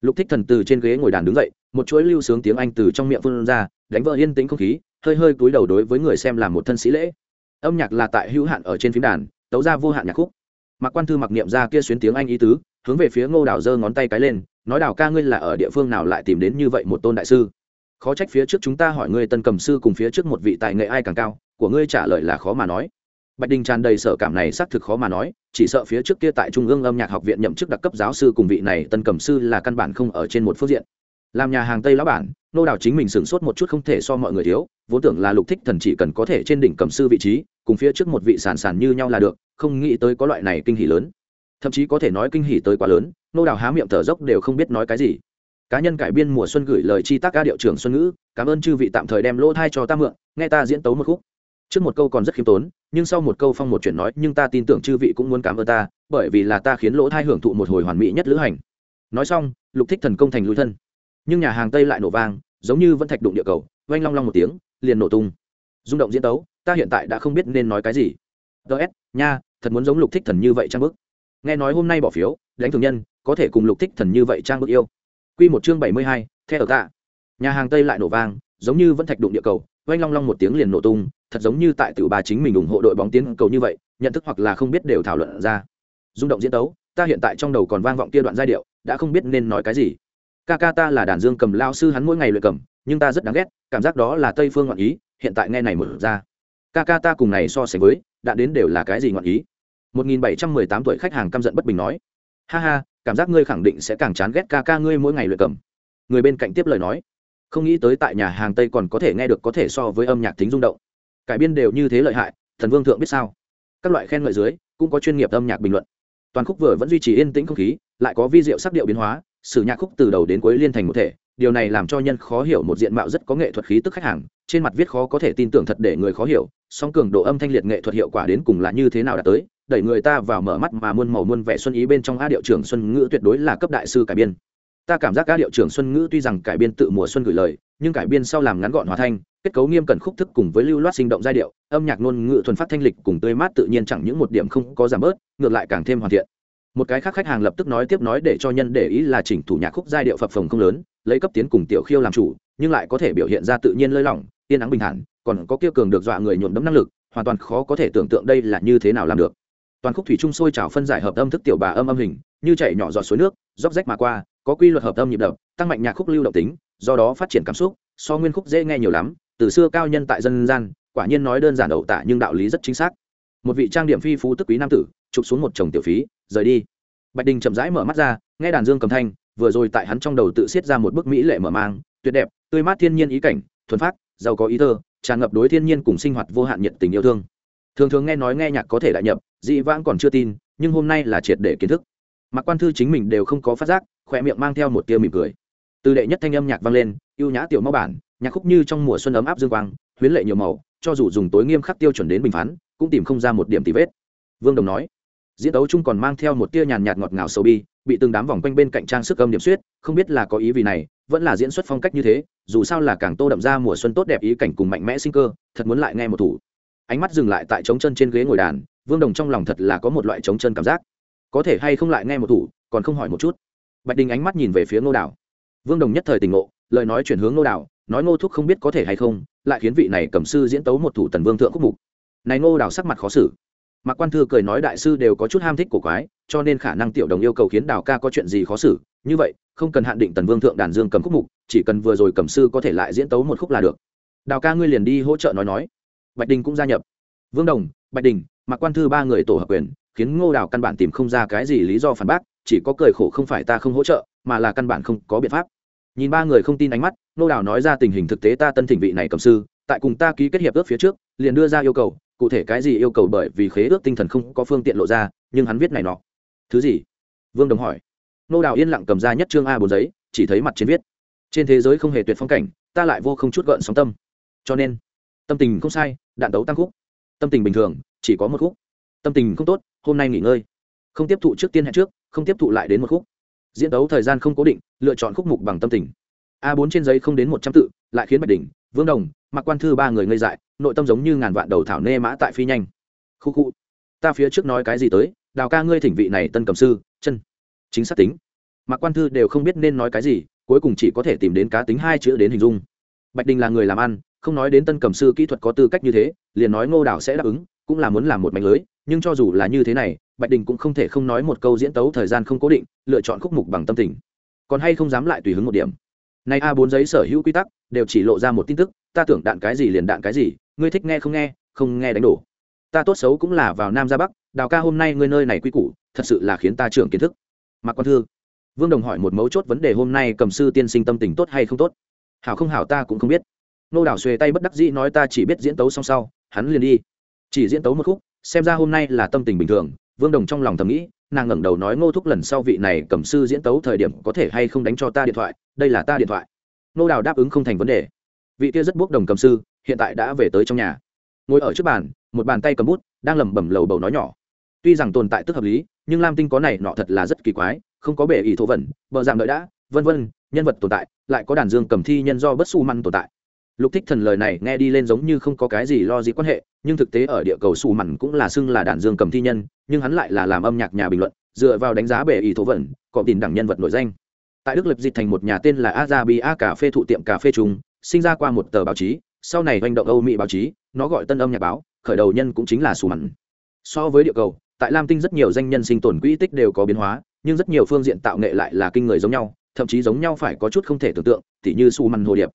lục thích thần từ trên ghế ngồi đàn đứng dậy, một chuỗi lưu sướng tiếng anh từ trong miệng phun ra, đánh vỡ yên tĩnh không khí, hơi hơi cúi đầu đối với người xem làm một thân sĩ lễ. Âm nhạc là tại hữu hạn ở trên phím đàn, tấu ra vô hạn nhạc khúc. Mặc quan thư mặc niệm ra kia xuyến tiếng anh ý tứ, hướng về phía ngô đào giơ ngón tay cái lên, nói đào ca ngươi là ở địa phương nào lại tìm đến như vậy một tôn đại sư? Khó trách phía trước chúng ta hỏi ngươi tân cầm sư cùng phía trước một vị tài nghệ ai càng cao, của ngươi trả lời là khó mà nói bạch đình tràn đầy sở cảm này xác thực khó mà nói, chỉ sợ phía trước kia tại trung ương âm nhạc học viện nhậm chức đặc cấp giáo sư cùng vị này tân cầm sư là căn bản không ở trên một phương diện. Làm nhà hàng tây lão bản, nô đào chính mình sửng sốt một chút không thể so mọi người thiếu, vốn tưởng là lục thích thần chỉ cần có thể trên đỉnh cầm sư vị trí, cùng phía trước một vị sản sản như nhau là được, không nghĩ tới có loại này kinh hỉ lớn. Thậm chí có thể nói kinh hỉ tới quá lớn, nô đào há miệng thở dốc đều không biết nói cái gì. Cá nhân cải biên mùa xuân gửi lời chi tác ca điệu trưởng xuân ngữ, cảm ơn chư vị tạm thời đem lỗ thai cho ta mượn, nghe ta diễn tấu một khúc trước một câu còn rất khiêm tốn, nhưng sau một câu phong một chuyện nói, nhưng ta tin tưởng chư vị cũng muốn cảm ơn ta, bởi vì là ta khiến lỗ thai hưởng thụ một hồi hoàn mỹ nhất lữ hành. Nói xong, lục thích thần công thành lui thân. Nhưng nhà hàng tây lại nổ vang, giống như vẫn thạch đụng địa cầu, vang long long một tiếng, liền nổ tung. Rung động diễn tấu, ta hiện tại đã không biết nên nói cái gì. Ts nha, thật muốn giống lục thích thần như vậy trang bức. Nghe nói hôm nay bỏ phiếu, đánh thường nhân, có thể cùng lục thích thần như vậy trang bức yêu. Quy một chương bảy mươi hai theo ở nhà hàng tây lại nổ vang, giống như vẫn thạch đụng địa cầu oanh long long một tiếng liền nổ tung thật giống như tại tiểu bà chính mình ủng hộ đội bóng tiến cầu như vậy, nhận thức hoặc là không biết đều thảo luận ra. Dung động diễn tấu, ta hiện tại trong đầu còn vang vọng kia đoạn giai điệu, đã không biết nên nói cái gì. Kaka ta là đàn dương cầm lao sư hắn mỗi ngày luyện cầm, nhưng ta rất đáng ghét, cảm giác đó là tây phương ngọn ý, hiện tại nghe này mở ra. Kaka ta cùng này so sánh với, đã đến đều là cái gì ngọn ý? 1718 tuổi khách hàng căm giận bất bình nói. Ha ha, cảm giác ngươi khẳng định sẽ càng chán ghét Kaka ngươi mỗi ngày luyện cầm. Người bên cạnh tiếp lời nói. Không nghĩ tới tại nhà hàng tây còn có thể nghe được có thể so với âm nhạc tính rung động cải biên đều như thế lợi hại, thần vương thượng biết sao? Các loại khen ngợi dưới, cũng có chuyên nghiệp âm nhạc bình luận. Toàn khúc vừa vẫn duy trì yên tĩnh không khí, lại có vi diệu sắc điệu biến hóa, sử nhạc khúc từ đầu đến cuối liên thành một thể, điều này làm cho nhân khó hiểu một diện mạo rất có nghệ thuật khí tức khách hàng, trên mặt viết khó có thể tin tưởng thật để người khó hiểu, song cường độ âm thanh liệt nghệ thuật hiệu quả đến cùng là như thế nào đã tới, đẩy người ta vào mở mắt mà muôn màu muôn vẻ xuân ý bên trong a điệu trưởng xuân ngữ tuyệt đối là cấp đại sư cải biên ta cảm giác ca điệu trưởng xuân ngữ tuy rằng cải biên tự mùa xuân gửi lời, nhưng cải biên sau làm ngắn gọn hòa thanh, kết cấu nghiêm cẩn khúc thức cùng với lưu loát sinh động giai điệu, âm nhạc ngôn ngữ thuần phát thanh lịch cùng tươi mát tự nhiên chẳng những một điểm không có giảm bớt, ngược lại càng thêm hoàn thiện. Một cái khác khách hàng lập tức nói tiếp nói để cho nhân để ý là chỉnh thủ nhạc khúc giai điệu phập phồng không lớn, lấy cấp tiến cùng tiểu khiêu làm chủ, nhưng lại có thể biểu hiện ra tự nhiên lơi lỏng, yên ắng bình thản, còn có kia cường được dọa người nhuộm đấm năng lực, hoàn toàn khó có thể tưởng tượng đây là như thế nào làm được. Toàn khúc thủy trung sôi trào phân giải hợp âm thức tiểu bà âm âm hình, như chảy nhỏ giọt suối nước róc rách mà qua có quy luật hợp âm nhịp đập, tăng mạnh nhạc khúc lưu động tính, do đó phát triển cảm xúc, so nguyên khúc dễ nghe nhiều lắm, từ xưa cao nhân tại dân gian, quả nhiên nói đơn giản ẩu tả nhưng đạo lý rất chính xác. Một vị trang điểm phi phú tức quý nam tử, chụp xuống một chồng tiểu phí, rời đi. Bạch đình chậm rãi mở mắt ra, nghe đàn dương cầm thanh, vừa rồi tại hắn trong đầu tự xiết ra một bức mỹ lệ mở mang, tuyệt đẹp, tươi mát thiên nhiên ý cảnh, thuần phát giàu có ý thơ, tràn ngập đối thiên nhiên cùng sinh hoạt vô hạn nhiệt tình yêu thương. Thường thường nghe nói nghe nhạc có thể đại nhập, dị vãng còn chưa tin, nhưng hôm nay là triệt để kiến thức. Mặc quan thư chính mình đều không có phát giác khỏe miệng mang theo một tia mỉm cười. Từ đệ nhất thanh âm nhạc vang lên, ưu nhã tiểu mau bản, nhạc khúc như trong mùa xuân ấm áp dương quang, huyến lệ nhiều màu, cho dù dùng tối nghiêm khắc tiêu chuẩn đến bình phán, cũng tìm không ra một điểm tì vết. Vương đồng nói, diễn đấu chung còn mang theo một tia nhàn nhạt ngọt ngào sâu bi, bị từng đám vòng quanh bên cạnh trang sức âm điểm suyết, không biết là có ý vì này, vẫn là diễn xuất phong cách như thế, dù sao là càng tô đậm ra mùa xuân tốt đẹp ý cảnh cùng mạnh mẽ sinh cơ, thật muốn lại nghe một thủ. Ánh mắt dừng lại tại trống chân trên ghế ngồi đàn, vương đồng trong lòng thật là có một loại trống chân cảm giác. Có thể hay không lại nghe một thủ, còn không hỏi một chút bạch đình ánh mắt nhìn về phía ngô đảo. Vương đồng nhất thời tình ngộ, lời nói chuyển hướng ngô đảo, nói ngô thúc không biết có thể hay không, lại khiến vị này cầm sư diễn tấu một thủ tần vương thượng khúc mục. Này ngô đảo sắc mặt khó xử. Mạc quan thư cười nói đại sư đều có chút ham thích của quái, cho nên khả năng tiểu đồng yêu cầu khiến đào ca có chuyện gì khó xử, như vậy, không cần hạn định tần vương thượng đàn dương cầm khúc mục, chỉ cần vừa rồi cầm sư có thể lại diễn tấu một khúc là được. Đào ca ngươi liền đi hỗ trợ nói nói. Bạch đình cũng gia nhập. Vương đồng, bạch đình, mạc quan thư ba người tổ hợp quyền, khiến ngô đào căn bản tìm không ra cái gì lý do phản bác chỉ có cười khổ không phải ta không hỗ trợ, mà là căn bản không có biện pháp. Nhìn ba người không tin ánh mắt, nô đào nói ra tình hình thực tế ta tân thỉnh vị này cầm sư, tại cùng ta ký kết hiệp ước phía trước, liền đưa ra yêu cầu, cụ thể cái gì yêu cầu bởi vì khế ước tinh thần không có phương tiện lộ ra, nhưng hắn viết này nọ. Thứ gì? Vương đồng hỏi. Nô đào yên lặng cầm ra nhất trương a bốn giấy, chỉ thấy mặt trên viết. Trên thế giới không hề tuyệt phong cảnh, ta lại vô không chút gợn sóng tâm. Cho nên, tâm tình không sai, đạn đấu tăng khúc. Tâm tình bình thường, chỉ có một khúc. Tâm tình không tốt, hôm nay nghỉ ngơi. Không tiếp thụ trước tiên hẹn trước không tiếp thụ lại đến một khúc. Diễn đấu thời gian không cố định, lựa chọn khúc mục bằng tâm tình. A 4 trên giấy không đến một trăm tự, lại khiến bạch đỉnh, vương đồng mặc quan thư ba người ngây dại, nội tâm giống như ngàn vạn đầu thảo nê mã tại phi nhanh. Khu khu, ta phía trước nói cái gì tới, đào ca ngươi thỉnh vị này tân cầm sư, chân. Chính xác tính. Mặc quan thư đều không biết nên nói cái gì, cuối cùng chỉ có thể tìm đến cá tính hai chữ đến hình dung. Bạch đình là người làm ăn, không nói đến tân cầm sư kỹ thuật có tư cách như thế, liền nói ngô đào sẽ đáp ứng, cũng là muốn làm một mảnh lưới nhưng cho dù là như thế này, bạch đình cũng không thể không nói một câu diễn tấu thời gian không cố định, lựa chọn khúc mục bằng tâm tình. Còn hay không dám lại tùy hứng một điểm. Nay a bốn giấy sở hữu quy tắc, đều chỉ lộ ra một tin tức, ta tưởng đạn cái gì liền đạn cái gì, ngươi thích nghe không nghe không nghe đánh đổ. Ta tốt xấu cũng là vào nam ra bắc, đào ca hôm nay ngươi nơi này quy củ, thật sự là khiến ta trưởng kiến thức. Mạc quan thư, vương đồng hỏi một mấu chốt vấn đề hôm nay cầm sư tiên sinh tâm tình tốt hay không tốt? Hảo không hảo ta cũng không biết. Nô đảo xuề tay bất đắc dĩ nói ta chỉ biết diễn tấu xong sau, hắn liền đi. Chỉ diễn tấu một khúc xem ra hôm nay là tâm tình bình thường, vương đồng trong lòng thầm nghĩ, nàng ngẩng đầu nói ngô thúc lần sau vị này cầm sư diễn tấu thời điểm có thể hay không đánh cho ta điện thoại, đây là ta điện thoại. Nô đào đáp ứng không thành vấn đề. Vị kia rất bốc đồng cầm sư, hiện tại đã về tới trong nhà. Ngồi ở trước bàn, một bàn tay cầm bút, đang lẩm bẩm lầu bầu nói nhỏ. Tuy rằng tồn tại tức hợp lý, nhưng lam tinh có này nọ thật là rất kỳ quái, không có bể ý thổ vẩn bờ giảm đợi đã, vân vân, nhân vật tồn tại, lại có đàn dương cầm thi nhân do bất su măn tồn tại lục thích thần lời này nghe đi lên giống như không có cái gì lo gì quan hệ nhưng thực tế ở địa cầu xù mặn cũng là xưng là đàn dương cầm thi nhân nhưng hắn lại là làm âm nhạc nhà bình luận dựa vào đánh giá bể ý thổ vận, có tìm đẳng nhân vật nổi danh. Tại đức lập dịch thành một nhà tên là Azabia cà phê thụ tiệm cà phê trùng sinh ra qua một tờ báo chí sau này doanh động âu mỹ báo chí nó gọi tân âm nhạc báo khởi đầu nhân cũng chính là xù mặn so với địa cầu tại lam tinh rất nhiều danh nhân sinh tồn quỹ tích đều có biến hóa nhưng rất nhiều phương diện tạo nghệ lại là kinh người giống nhau thậm chí giống nhau phải có chút không thể tưởng tượng tỷ như su măn hồ điệp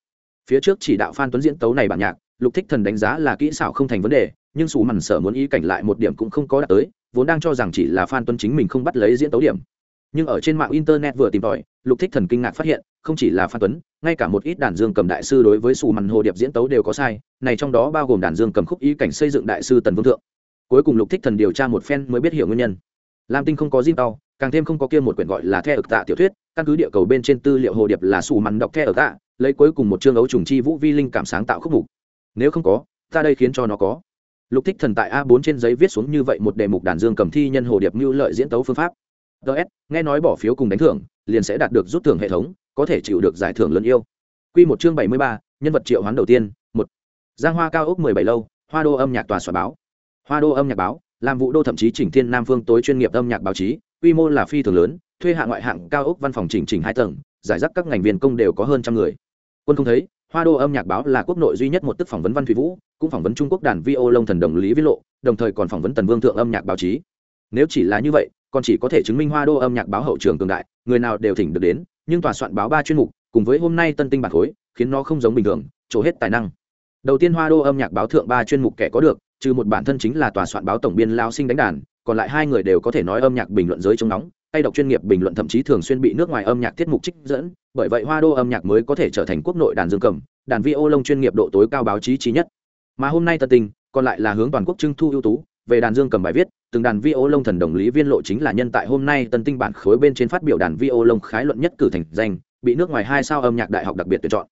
phía trước chỉ đạo phan tuấn diễn tấu này bản nhạc, lục thích thần đánh giá là kỹ xảo không thành vấn đề, nhưng su mằn sở muốn ý cảnh lại một điểm cũng không có đạt tới, vốn đang cho rằng chỉ là phan tuấn chính mình không bắt lấy diễn tấu điểm. Nhưng ở trên mạng internet vừa tìm tòi, lục thích thần kinh ngạc phát hiện, không chỉ là phan tuấn, ngay cả một ít đàn dương cầm đại sư đối với su mằn hồ điệp diễn tấu đều có sai, này trong đó bao gồm đàn dương cầm khúc ý cảnh xây dựng đại sư tần vương thượng. Cuối cùng lục thích thần điều tra một phen mới biết hiểu nguyên nhân. Lam tinh không có zin tao, càng thêm không có kia một quyển gọi là the ực tạ tiểu thuyết căn cứ địa cầu bên trên tư liệu hồ điệp là sủ mặn đọc the ở tạ lấy cuối cùng một chương ấu trùng chi vũ vi linh cảm sáng tạo khúc mục. Nếu không có ta đây khiến cho nó có. Lục thích thần tại a 4 trên giấy viết xuống như vậy một đề mục đàn dương cầm thi nhân hồ điệp mưu lợi diễn tấu phương pháp. Ts nghe nói bỏ phiếu cùng đánh thưởng liền sẽ đạt được rút thưởng hệ thống có thể chịu được giải thưởng lớn yêu. Quy một chương 73, nhân vật triệu hoán đầu tiên, một. Giang Hoa cao ốc 17 lâu, Hoa đô âm nhạc tòa soạn báo. Hoa đô âm nhạc báo, làm vụ đô thậm chí chỉnh thiên nam phương tối chuyên nghiệp âm nhạc báo chí, quy mô là phi thường lớn thuê hạ ngoại hạng cao ốc văn phòng chỉnh chỉnh hai tầng, giải rác các ngành viên công đều có hơn trăm người. Quân không thấy, hoa đô âm nhạc báo là quốc nội duy nhất một tức phỏng vấn văn thủy vũ, cũng phỏng vấn trung quốc đàn vi ô lông thần đồng lý viết lộ, đồng thời còn phỏng vấn tần vương thượng âm nhạc báo chí. Nếu chỉ là như vậy, còn chỉ có thể chứng minh hoa đô âm nhạc báo hậu trường cường đại, người nào đều thỉnh được đến, nhưng tòa soạn báo ba chuyên mục, cùng với hôm nay tân tinh bản khối, khiến nó không giống bình thường trổ hết tài năng. Đầu tiên hoa đô âm nhạc báo thượng ba chuyên mục kẻ có được, trừ một bản thân chính là tòa soạn báo tổng biên lao sinh đánh đàn, còn lại hai người đều có thể nói âm nhạc bình luận giới chống nóng tay đọc chuyên nghiệp bình luận thậm chí thường xuyên bị nước ngoài âm nhạc tiết mục trích dẫn, bởi vậy hoa đô âm nhạc mới có thể trở thành quốc nội đàn dương cầm, đàn vi ô lông chuyên nghiệp độ tối cao báo chí trí nhất. Mà hôm nay tân tình còn lại là hướng toàn quốc trưng thu ưu tú, về đàn dương cầm bài viết, từng đàn vi ô lông thần đồng lý viên lộ chính là nhân tại hôm nay tân tinh bản khối bên trên phát biểu đàn vi ô lông khái luận nhất cử thành danh, bị nước ngoài hai sao âm nhạc đại học đặc biệt tuyển chọn.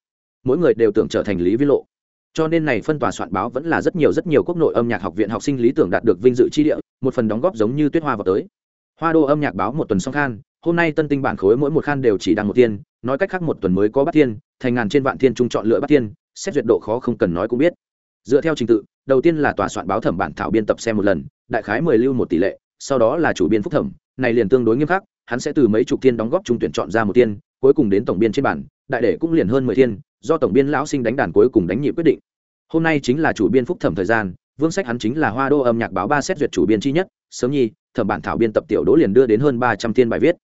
Mỗi người đều tưởng trở thành lý viên lộ. Cho nên này phân tòa soạn báo vẫn là rất nhiều rất nhiều quốc nội âm nhạc học viện học sinh lý tưởng đạt được vinh dự chi địa, một phần đóng góp giống như tuyết hoa vào tới hoa đô âm nhạc báo một tuần song khan, hôm nay tân tinh bản khối mỗi một khan đều chỉ đăng một tiên nói cách khác một tuần mới có bát tiên thành ngàn trên vạn thiên trung chọn lựa bát tiên xét duyệt độ khó không cần nói cũng biết. Dựa theo trình tự, đầu tiên là tòa soạn báo thẩm bản thảo biên tập xem một lần, đại khái mười lưu một tỷ lệ, sau đó là chủ biên phúc thẩm, này liền tương đối nghiêm khắc, hắn sẽ từ mấy chục tiên đóng góp trung tuyển chọn ra một tiên cuối cùng đến tổng biên trên bản, đại đệ cũng liền hơn mười tiên do tổng biên lão sinh đánh đàn cuối cùng đánh nhị quyết định. Hôm nay chính là chủ biên phúc thẩm thời gian, vương sách hắn chính là hoa đô âm nhạc báo ba xét duyệt chủ biên chi nhất, sớm nhi thẩm bản thảo biên tập tiểu đỗ liền đưa đến hơn ba trăm tiên bài viết.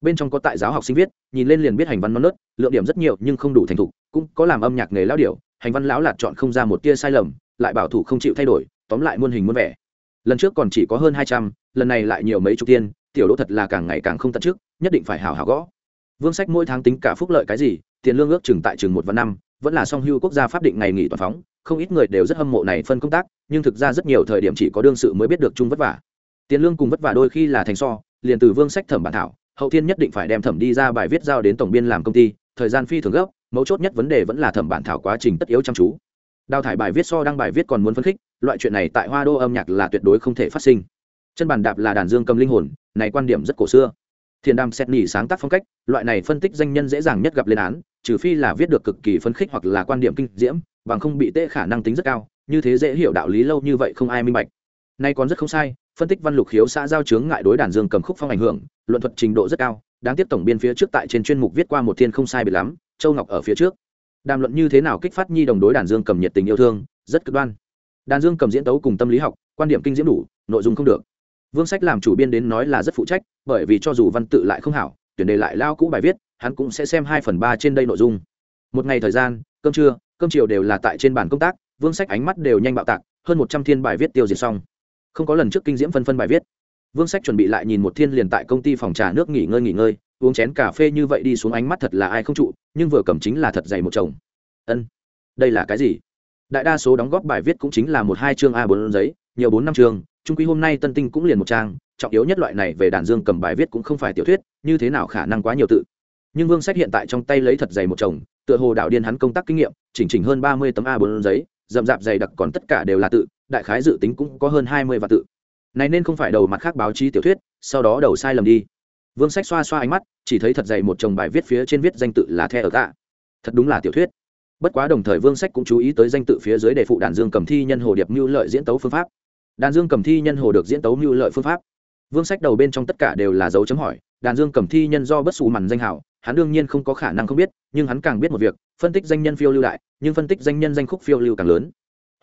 Bên trong có tại giáo học sinh viết, nhìn lên liền biết hành văn non nớt, lượng điểm rất nhiều nhưng không đủ thành thục, cũng có làm âm nhạc nghề lão điệu hành văn lão lạt chọn không ra một tia sai lầm, lại bảo thủ không chịu thay đổi, tóm lại muôn hình muôn vẻ. Lần trước còn chỉ có hơn hai trăm, lần này lại nhiều mấy chục tiên tiểu đỗ thật là càng ngày càng không tận trước, nhất định phải hào hào gõ. Vương sách mỗi tháng tính cả phúc lợi cái gì, tiền lương ước chừng tại chừng một và năm, vẫn là song hưu quốc gia pháp định ngày nghỉ toàn phóng, không ít người đều rất hâm mộ này phân công tác, nhưng thực ra rất nhiều thời điểm chỉ có đương sự mới biết được chung vất vả tiền lương cùng vất vả đôi khi là thành so, liền từ vương sách thẩm bản thảo, hậu thiên nhất định phải đem thẩm đi ra bài viết giao đến tổng biên làm công ty, thời gian phi thường gấp, mấu chốt nhất vấn đề vẫn là thẩm bản thảo quá trình tất yếu chăm chú. Đào thải bài viết so đăng bài viết còn muốn phấn khích, loại chuyện này tại hoa đô âm nhạc là tuyệt đối không thể phát sinh. Chân bàn đạp là đàn dương cầm linh hồn, này quan điểm rất cổ xưa. Thiền đàm xét nỉ sáng tác phong cách, loại này phân tích danh nhân dễ dàng nhất gặp lên án, trừ phi là viết được cực kỳ phấn khích hoặc là quan điểm kinh diễm, bằng không bị tệ khả năng tính rất cao, như thế dễ hiểu đạo lý lâu như vậy không ai minh bạch. Nay còn rất không sai phân tích văn lục khiếu xã giao chướng ngại đối đàn dương cầm khúc phong ảnh hưởng, luận thuật trình độ rất cao, đáng tiếc tổng biên phía trước tại trên chuyên mục viết qua một thiên không sai biệt lắm, châu ngọc ở phía trước. Đàm luận như thế nào kích phát nhi đồng đối đàn dương cầm nhiệt tình yêu thương, rất cực đoan. Đàn dương cầm diễn tấu cùng tâm lý học, quan điểm kinh diễm đủ, nội dung không được. Vương sách làm chủ biên đến nói là rất phụ trách, bởi vì cho dù văn tự lại không hảo, tuyển đề lại lao cũ bài viết, hắn cũng sẽ xem hai phần ba trên đây nội dung. Một ngày thời gian, cơm trưa, cơm chiều đều là tại trên bàn công tác, vương sách ánh mắt đều nhanh bạo tạc, hơn một trăm thiên bài viết tiêu diệt xong không có lần trước kinh diễm phân phân bài viết. Vương sách chuẩn bị lại nhìn một thiên liền tại công ty phòng trà nước nghỉ ngơi nghỉ ngơi, uống chén cà phê như vậy đi xuống ánh mắt thật là ai không trụ, nhưng vừa cầm chính là thật dày một chồng. Ân, đây là cái gì? Đại đa số đóng góp bài viết cũng chính là một hai chương a bốn giấy, nhiều bốn năm chương, trung quy hôm nay tân tinh cũng liền một trang, trọng yếu nhất loại này về đàn dương cầm bài viết cũng không phải tiểu thuyết, như thế nào khả năng quá nhiều tự. Nhưng vương sách hiện tại trong tay lấy thật dày một chồng, tựa hồ đạo điên hắn công tác kinh nghiệm, chỉnh chỉnh hơn ba mươi tấm a bốn giấy rậm rạp dày đặc còn tất cả đều là tự, đại khái dự tính cũng có hơn hai mươi vạn tự. Này nên không phải đầu mặt khác báo chí tiểu thuyết, sau đó đầu sai lầm đi. Vương sách xoa xoa ánh mắt, chỉ thấy thật dày một chồng bài viết phía trên viết danh tự là the ở tạ thật đúng là tiểu thuyết. Bất quá đồng thời vương sách cũng chú ý tới danh tự phía dưới để phụ đàn dương cầm thi nhân hồ điệp mưu lợi diễn tấu phương pháp. Đàn dương cầm thi nhân hồ được diễn tấu mưu lợi phương pháp. Vương sách đầu bên trong tất cả đều là dấu chấm hỏi, đàn dương cầm thi nhân do bất xù mằn danh hảo hắn đương nhiên không có khả năng không biết, nhưng hắn càng biết một việc, phân tích danh nhân phiêu lưu đại, nhưng phân tích danh nhân danh khúc phiêu lưu càng lớn.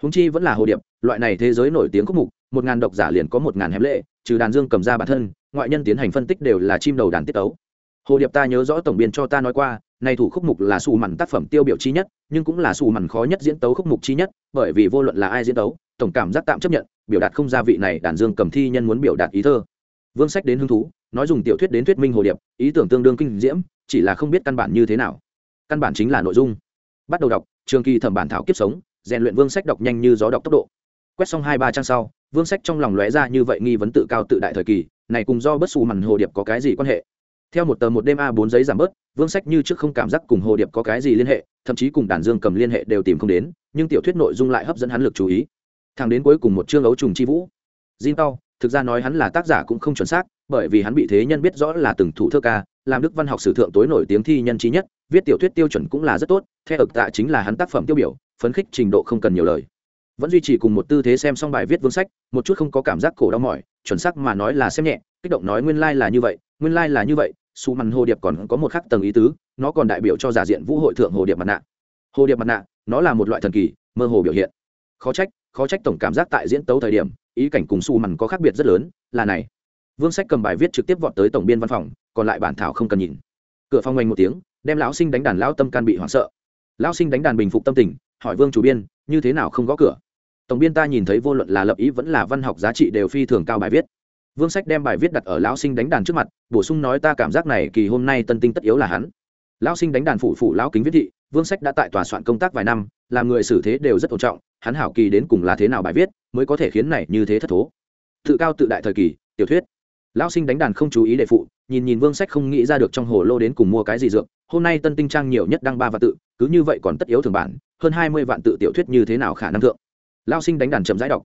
Húng chi vẫn là hồ điệp, loại này thế giới nổi tiếng khúc mục, một ngàn độc giả liền có một ngàn hém lệ, trừ đàn dương cầm ra bản thân, ngoại nhân tiến hành phân tích đều là chim đầu đàn tiết tấu. Hồ điệp ta nhớ rõ tổng biên cho ta nói qua, này thủ khúc mục là xù mằn tác phẩm tiêu biểu chi nhất, nhưng cũng là xù mằn khó nhất diễn tấu khúc mục chi nhất, bởi vì vô luận là ai diễn tấu, tổng cảm giác tạm chấp nhận, biểu đạt không gia vị này đàn dương cầm thi nhân muốn biểu đạt ý thơ. Vương sách đến hứng thú, nói dùng tiểu thuyết đến thuyết minh hồ điệp, ý tưởng tương đương kinh diễm chỉ là không biết căn bản như thế nào. Căn bản chính là nội dung. Bắt đầu đọc trường kỳ thẩm bản thảo kiếp sống rèn luyện vương sách đọc nhanh như gió đọc tốc độ. Quét xong hai ba trang sau vương sách trong lòng lóe ra như vậy nghi vấn tự cao tự đại thời kỳ này cùng do bất xù mằn hồ điệp có cái gì quan hệ? Theo một tờ một đêm a bốn giấy giảm bớt vương sách như trước không cảm giác cùng hồ điệp có cái gì liên hệ thậm chí cùng đàn dương cầm liên hệ đều tìm không đến nhưng tiểu thuyết nội dung lại hấp dẫn hắn lực chú ý. Thằng đến cuối cùng một chương ấu trùng chi vũ. Jin Tao, thực ra nói hắn là tác giả cũng không chuẩn xác, bởi vì hắn bị thế nhân biết rõ là từng thủ thơ ca, làm đức văn học sử thượng tối nổi tiếng thi nhân trí nhất, viết tiểu thuyết tiêu chuẩn cũng là rất tốt, theo ực tạ chính là hắn tác phẩm tiêu biểu, phấn khích trình độ không cần nhiều lời. Vẫn duy trì cùng một tư thế xem xong bài viết vương sách, một chút không có cảm giác cổ đau mỏi, chuẩn xác mà nói là xem nhẹ, kích động nói nguyên lai like là như vậy, nguyên lai like là như vậy, su mằn hồ điệp còn có một khắc tầng ý tứ, nó còn đại biểu cho giả diện vũ hội thượng hồ điệp mặt nạ. Hồ điệp mặt nạ, nó là một loại thần kỳ, mơ hồ biểu hiện. Khó trách, khó trách tổng cảm giác tại diễn tấu thời điểm ý cảnh cùng su mằn có khác biệt rất lớn là này vương sách cầm bài viết trực tiếp vọt tới tổng biên văn phòng, còn lại bản thảo không cần nhìn. Cửa phòng oanh một tiếng, đem lão sinh đánh đàn lão tâm can bị hoảng sợ. Lão sinh đánh đàn bình phục tâm tình, hỏi vương chủ biên, như thế nào không gõ cửa? Tổng biên ta nhìn thấy vô luận là lập ý vẫn là văn học giá trị đều phi thường cao bài viết. Vương sách đem bài viết đặt ở lão sinh đánh đàn trước mặt, bổ sung nói ta cảm giác này kỳ hôm nay tân tinh tất yếu là hắn. Lão sinh đánh đàn phụ phụ lão kính viết thị, vương sách đã tại tòa soạn công tác vài năm, làm người xử thế đều rất ổn trọng, hắn hảo kỳ đến cùng là thế nào bài viết, mới có thể khiến này như thế thất thố. Tự cao tự đại thời kỳ, tiểu thuyết lão sinh đánh đàn không chú ý đệ phụ nhìn nhìn vương sách không nghĩ ra được trong hồ lô đến cùng mua cái gì dược hôm nay tân tinh trang nhiều nhất đăng ba vạn tự cứ như vậy còn tất yếu thường bản hơn hai mươi vạn tự tiểu thuyết như thế nào khả năng thượng lão sinh đánh đàn chậm rãi đọc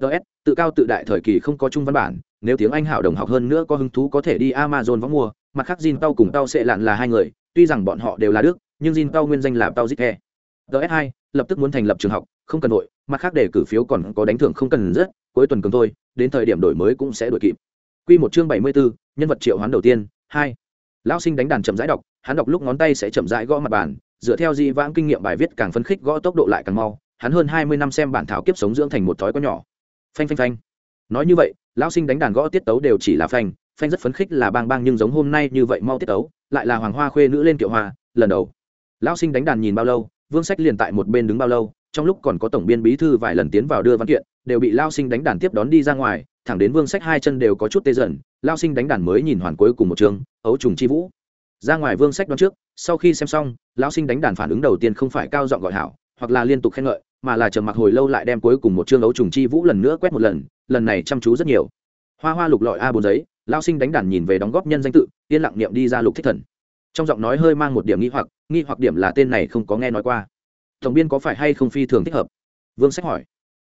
ts tự cao tự đại thời kỳ không có chung văn bản nếu tiếng anh hảo đồng học hơn nữa có hứng thú có thể đi amazon võng mua mặt khác Jin Tao cùng Tao sẽ lặn là hai người, tuy rằng bọn họ đều là đức, nhưng Jin Tao nguyên danh là Tao Zike. DS2, lập tức muốn thành lập trường học, không cần đội, mặt khác để cử phiếu còn có đánh thưởng không cần rất, cuối tuần cường thôi, đến thời điểm đổi mới cũng sẽ đổi kịp. Quy một chương 74, nhân vật triệu hoán đầu tiên, 2. Lão sinh đánh đàn chậm rãi đọc, hắn đọc lúc ngón tay sẽ chậm rãi gõ mặt bàn, dựa theo di vãng kinh nghiệm bài viết càng phấn khích gõ tốc độ lại càng mau, hắn hơn 20 năm xem bản thảo kiếp sống dưỡng thành một thói quen nhỏ. Phanh phanh phanh. Nói như vậy, lão sinh đánh đàn gõ tiết tấu đều chỉ là phanh, phanh rất phấn khích là bang bang nhưng giống hôm nay như vậy mau tiết tấu, lại là hoàng hoa khuê nữ lên kiệu hoa, lần đầu. Lão sinh đánh đàn nhìn bao lâu, Vương Sách liền tại một bên đứng bao lâu, trong lúc còn có tổng biên bí thư vài lần tiến vào đưa văn kiện đều bị lão sinh đánh đàn tiếp đón đi ra ngoài thẳng đến vương sách hai chân đều có chút tê dần, lao sinh đánh đàn mới nhìn hoàn cuối cùng một chương ấu trùng chi vũ. Ra ngoài vương sách đoán trước, sau khi xem xong lao sinh đánh đàn phản ứng đầu tiên không phải cao giọng gọi hảo, hoặc là liên tục khen ngợi, mà là trầm mặc hồi lâu lại đem cuối cùng một chương ấu trùng chi vũ lần nữa quét một lần lần này chăm chú rất nhiều. Hoa hoa lục lọi a bốn giấy lao sinh đánh đàn nhìn về đóng góp nhân danh tự, yên lặng niệm đi ra lục thích thần. Trong giọng nói hơi mang một điểm nghi hoặc nghi hoặc điểm là tên này không có nghe nói qua. Tổng biên có phải hay không phi thường thích hợp? Vương sách hỏi.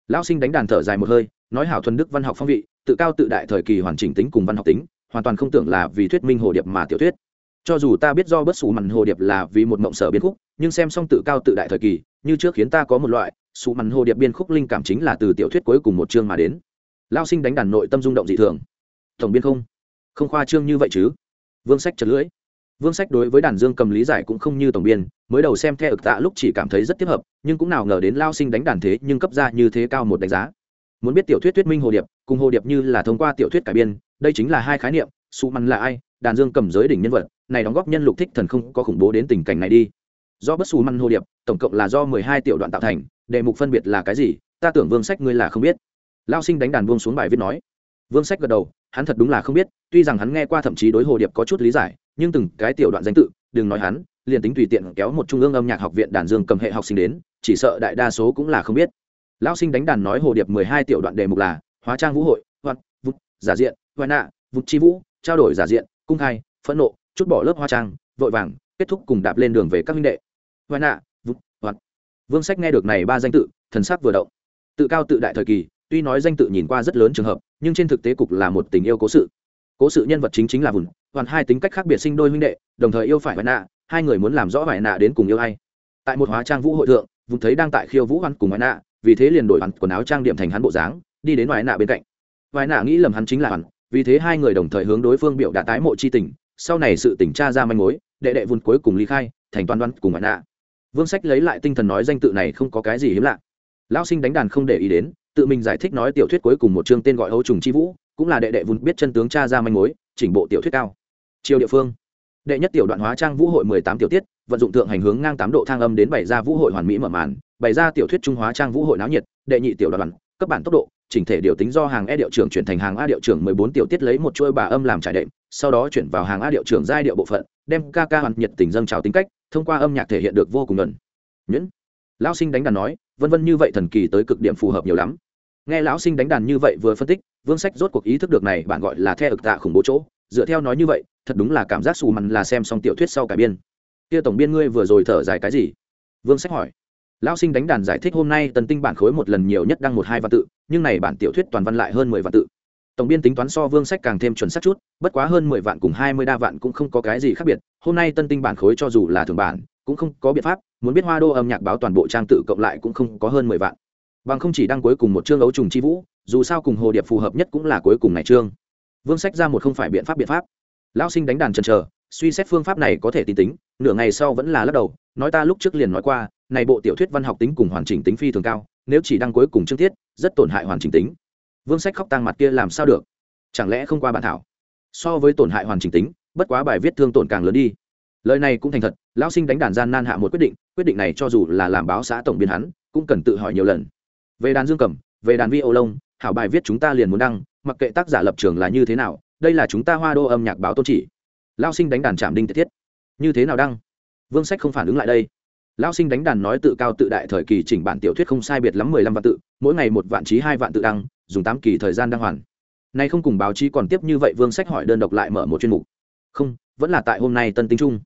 Lão sinh đánh đàn thở dài một hơi nói hảo thuần đức văn học phong vị, tự cao tự đại thời kỳ hoàn chỉnh tính cùng văn học tính, hoàn toàn không tưởng là vì thuyết minh hồ điệp mà tiểu thuyết. Cho dù ta biết do bất xù mặn hồ điệp là vì một mộng sở biên khúc, nhưng xem xong tự cao tự đại thời kỳ, như trước khiến ta có một loại, xù mặn hồ điệp biên khúc linh cảm chính là từ tiểu thuyết cuối cùng một chương mà đến. Lao sinh đánh đàn nội tâm rung động dị thường. Tổng biên không? Không khoa trương như vậy chứ? Vương sách chật lưỡi. Vương sách đối với đàn dương cầm lý giải cũng không như tổng biên, mới đầu xem theo ực tạ lúc chỉ cảm thấy rất tiếp hợp, nhưng cũng nào ngờ đến lao sinh đánh đàn thế nhưng cấp ra như thế cao một đánh giá muốn biết tiểu thuyết thuyết minh hồ điệp, cùng hồ điệp như là thông qua tiểu thuyết cải biên, đây chính là hai khái niệm su măn là ai, đàn dương cầm giới đỉnh nhân vật, này đóng góp nhân lục thích thần không có khủng bố đến tình cảnh này đi. Do bất xù măn hồ điệp, tổng cộng là do mười hai tiểu đoạn tạo thành, đề mục phân biệt là cái gì, ta tưởng vương sách ngươi là không biết. Lao sinh đánh đàn buông xuống bài viết nói. Vương sách gật đầu, hắn thật đúng là không biết, tuy rằng hắn nghe qua thậm chí đối hồ điệp có chút lý giải, nhưng từng cái tiểu đoạn danh tự, đừng nói hắn, liền tính tùy tiện kéo một trung ương âm nhạc học viện đàn dương cầm hệ học sinh đến, chỉ sợ đại đa số cũng là không biết lão sinh đánh đàn nói hồ điệp mười hai tiểu đoạn đề mục là, hóa trang vũ hội hoặc vụt, giả diện, hoa nạ, vụt chi vũ, trao đổi giả diện, cung hai phẫn nộ, chút bỏ lớp hoa trang, vội vàng, kết thúc cùng đạp lên đường về các huynh đệ. Hoa nạ, vụt hoặc vương sách nghe được này ba danh tự, thần sắc vừa động. Tự cao tự đại thời kỳ, tuy nói danh tự nhìn qua rất lớn trường hợp, nhưng trên thực tế cục là một tình yêu cố sự. Cố sự nhân vật chính chính là vùn hoàn hai tính cách khác biệt sinh đôi huynh đệ, đồng thời yêu phải vải nạ, hai người muốn làm rõ vải nạ đến cùng yêu hay tại một hóa trang vũ hội thượng vùng thấy đang tại khiêu vũ hoàn cùng vải nạ vì thế liền đổi hắn quần áo trang điểm thành hắn bộ dáng, đi đến ngoài nạ bên cạnh. Ngoài nạ nghĩ lầm hắn chính là hắn, vì thế hai người đồng thời hướng đối phương biểu đã tái mộ chi tình, sau này sự tỉnh tra ra manh mối, đệ đệ vun cuối cùng ly khai, thành toàn đoan cùng ngoài nạ. Vương sách lấy lại tinh thần nói danh tự này không có cái gì hiếm lạ. Lão sinh đánh đàn không để ý đến, tự mình giải thích nói tiểu thuyết cuối cùng một chương tên gọi hấu trùng chi vũ, cũng là đệ đệ vun biết chân tướng cha ra manh mối, chỉnh bộ tiểu thuyết cao. Chiều địa phương. Đệ nhất tiểu đoạn hóa trang vũ hội mười tám tiểu tiết, vận dụng thượng hành hướng ngang tám độ thang âm đến bảy ra vũ hội hoàn mỹ mở màn bày ra tiểu thuyết trung hóa trang vũ hội náo nhiệt, đệ nhị tiểu đoàn cấp bản tốc độ, chỉnh thể điều tính do hàng e điệu trưởng chuyển thành hàng a điệu trưởng mười bốn tiểu tiết lấy một chuỗi bà âm làm trải đệm, sau đó chuyển vào hàng a điệu trưởng giai điệu bộ phận, đem ca ca hoàn nhiệt tình dâng trào tính cách, thông qua âm nhạc thể hiện được vô cùng nhuận nhuyễn. Lão sinh đánh đàn nói, vân vân như vậy thần kỳ tới cực điểm phù hợp nhiều lắm. Nghe lão sinh đánh đàn như vậy vừa phân tích, vương sách rốt cuộc ý thức được này bạn gọi là the ực tạ khủng bố chỗ, dựa theo nói như vậy, thật đúng là cảm giác xù mặn là xem xong tiểu thuyết sau cải biên. Kia tổng biên ngươi vừa rồi thở dài cái gì? Vương sách hỏi lão sinh đánh đàn giải thích hôm nay tần tinh bản khối một lần nhiều nhất đăng một hai văn tự, nhưng này bản tiểu thuyết toàn văn lại hơn mười vạn tự. Tổng biên tính toán so vương sách càng thêm chuẩn xác chút, bất quá hơn mười vạn cùng hai mươi đa vạn cũng không có cái gì khác biệt, hôm nay tân tinh bản khối cho dù là thường bản, cũng không có biện pháp, muốn biết hoa đô âm nhạc báo toàn bộ trang tự cộng lại cũng không có hơn mười vạn. Bằng không chỉ đăng cuối cùng một chương ấu trùng chi vũ, dù sao cùng hồ điệp phù hợp nhất cũng là cuối cùng này chương. Vương sách ra một không phải biện pháp biện pháp. Lão sinh đánh đàn trần chờ, suy xét phương pháp này có thể tin tính, nửa ngày sau vẫn là lắc đầu, nói ta lúc trước liền nói qua này bộ tiểu thuyết văn học tính cùng hoàn chỉnh tính phi thường cao, nếu chỉ đăng cuối cùng chương tiết, rất tổn hại hoàn chỉnh tính. Vương sách khóc tăng mặt kia làm sao được? Chẳng lẽ không qua bản thảo? So với tổn hại hoàn chỉnh tính, bất quá bài viết thương tổn càng lớn đi. Lời này cũng thành thật, lão sinh đánh đàn gian nan hạ một quyết định quyết định này cho dù là làm báo xã tổng biên hắn, cũng cần tự hỏi nhiều lần. Về đàn dương cầm, về đàn vi ô lông, hảo bài viết chúng ta liền muốn đăng, mặc kệ tác giả lập trường là như thế nào, đây là chúng ta hoa đô âm nhạc báo tôn chỉ. Lao sinh đánh đàn trạm đinh thiết. Như thế nào đăng? Vương sách không phản ứng lại đây lao sinh đánh đàn nói tự cao tự đại thời kỳ chỉnh bản tiểu thuyết không sai biệt lắm mười lăm vạn tự, mỗi ngày một vạn trí hai vạn tự đăng, dùng tám kỳ thời gian đăng hoàn. Nay không cùng báo chí còn tiếp như vậy, vương sách hỏi đơn độc lại mở một chuyên mục. Không, vẫn là tại hôm nay tân tinh trung.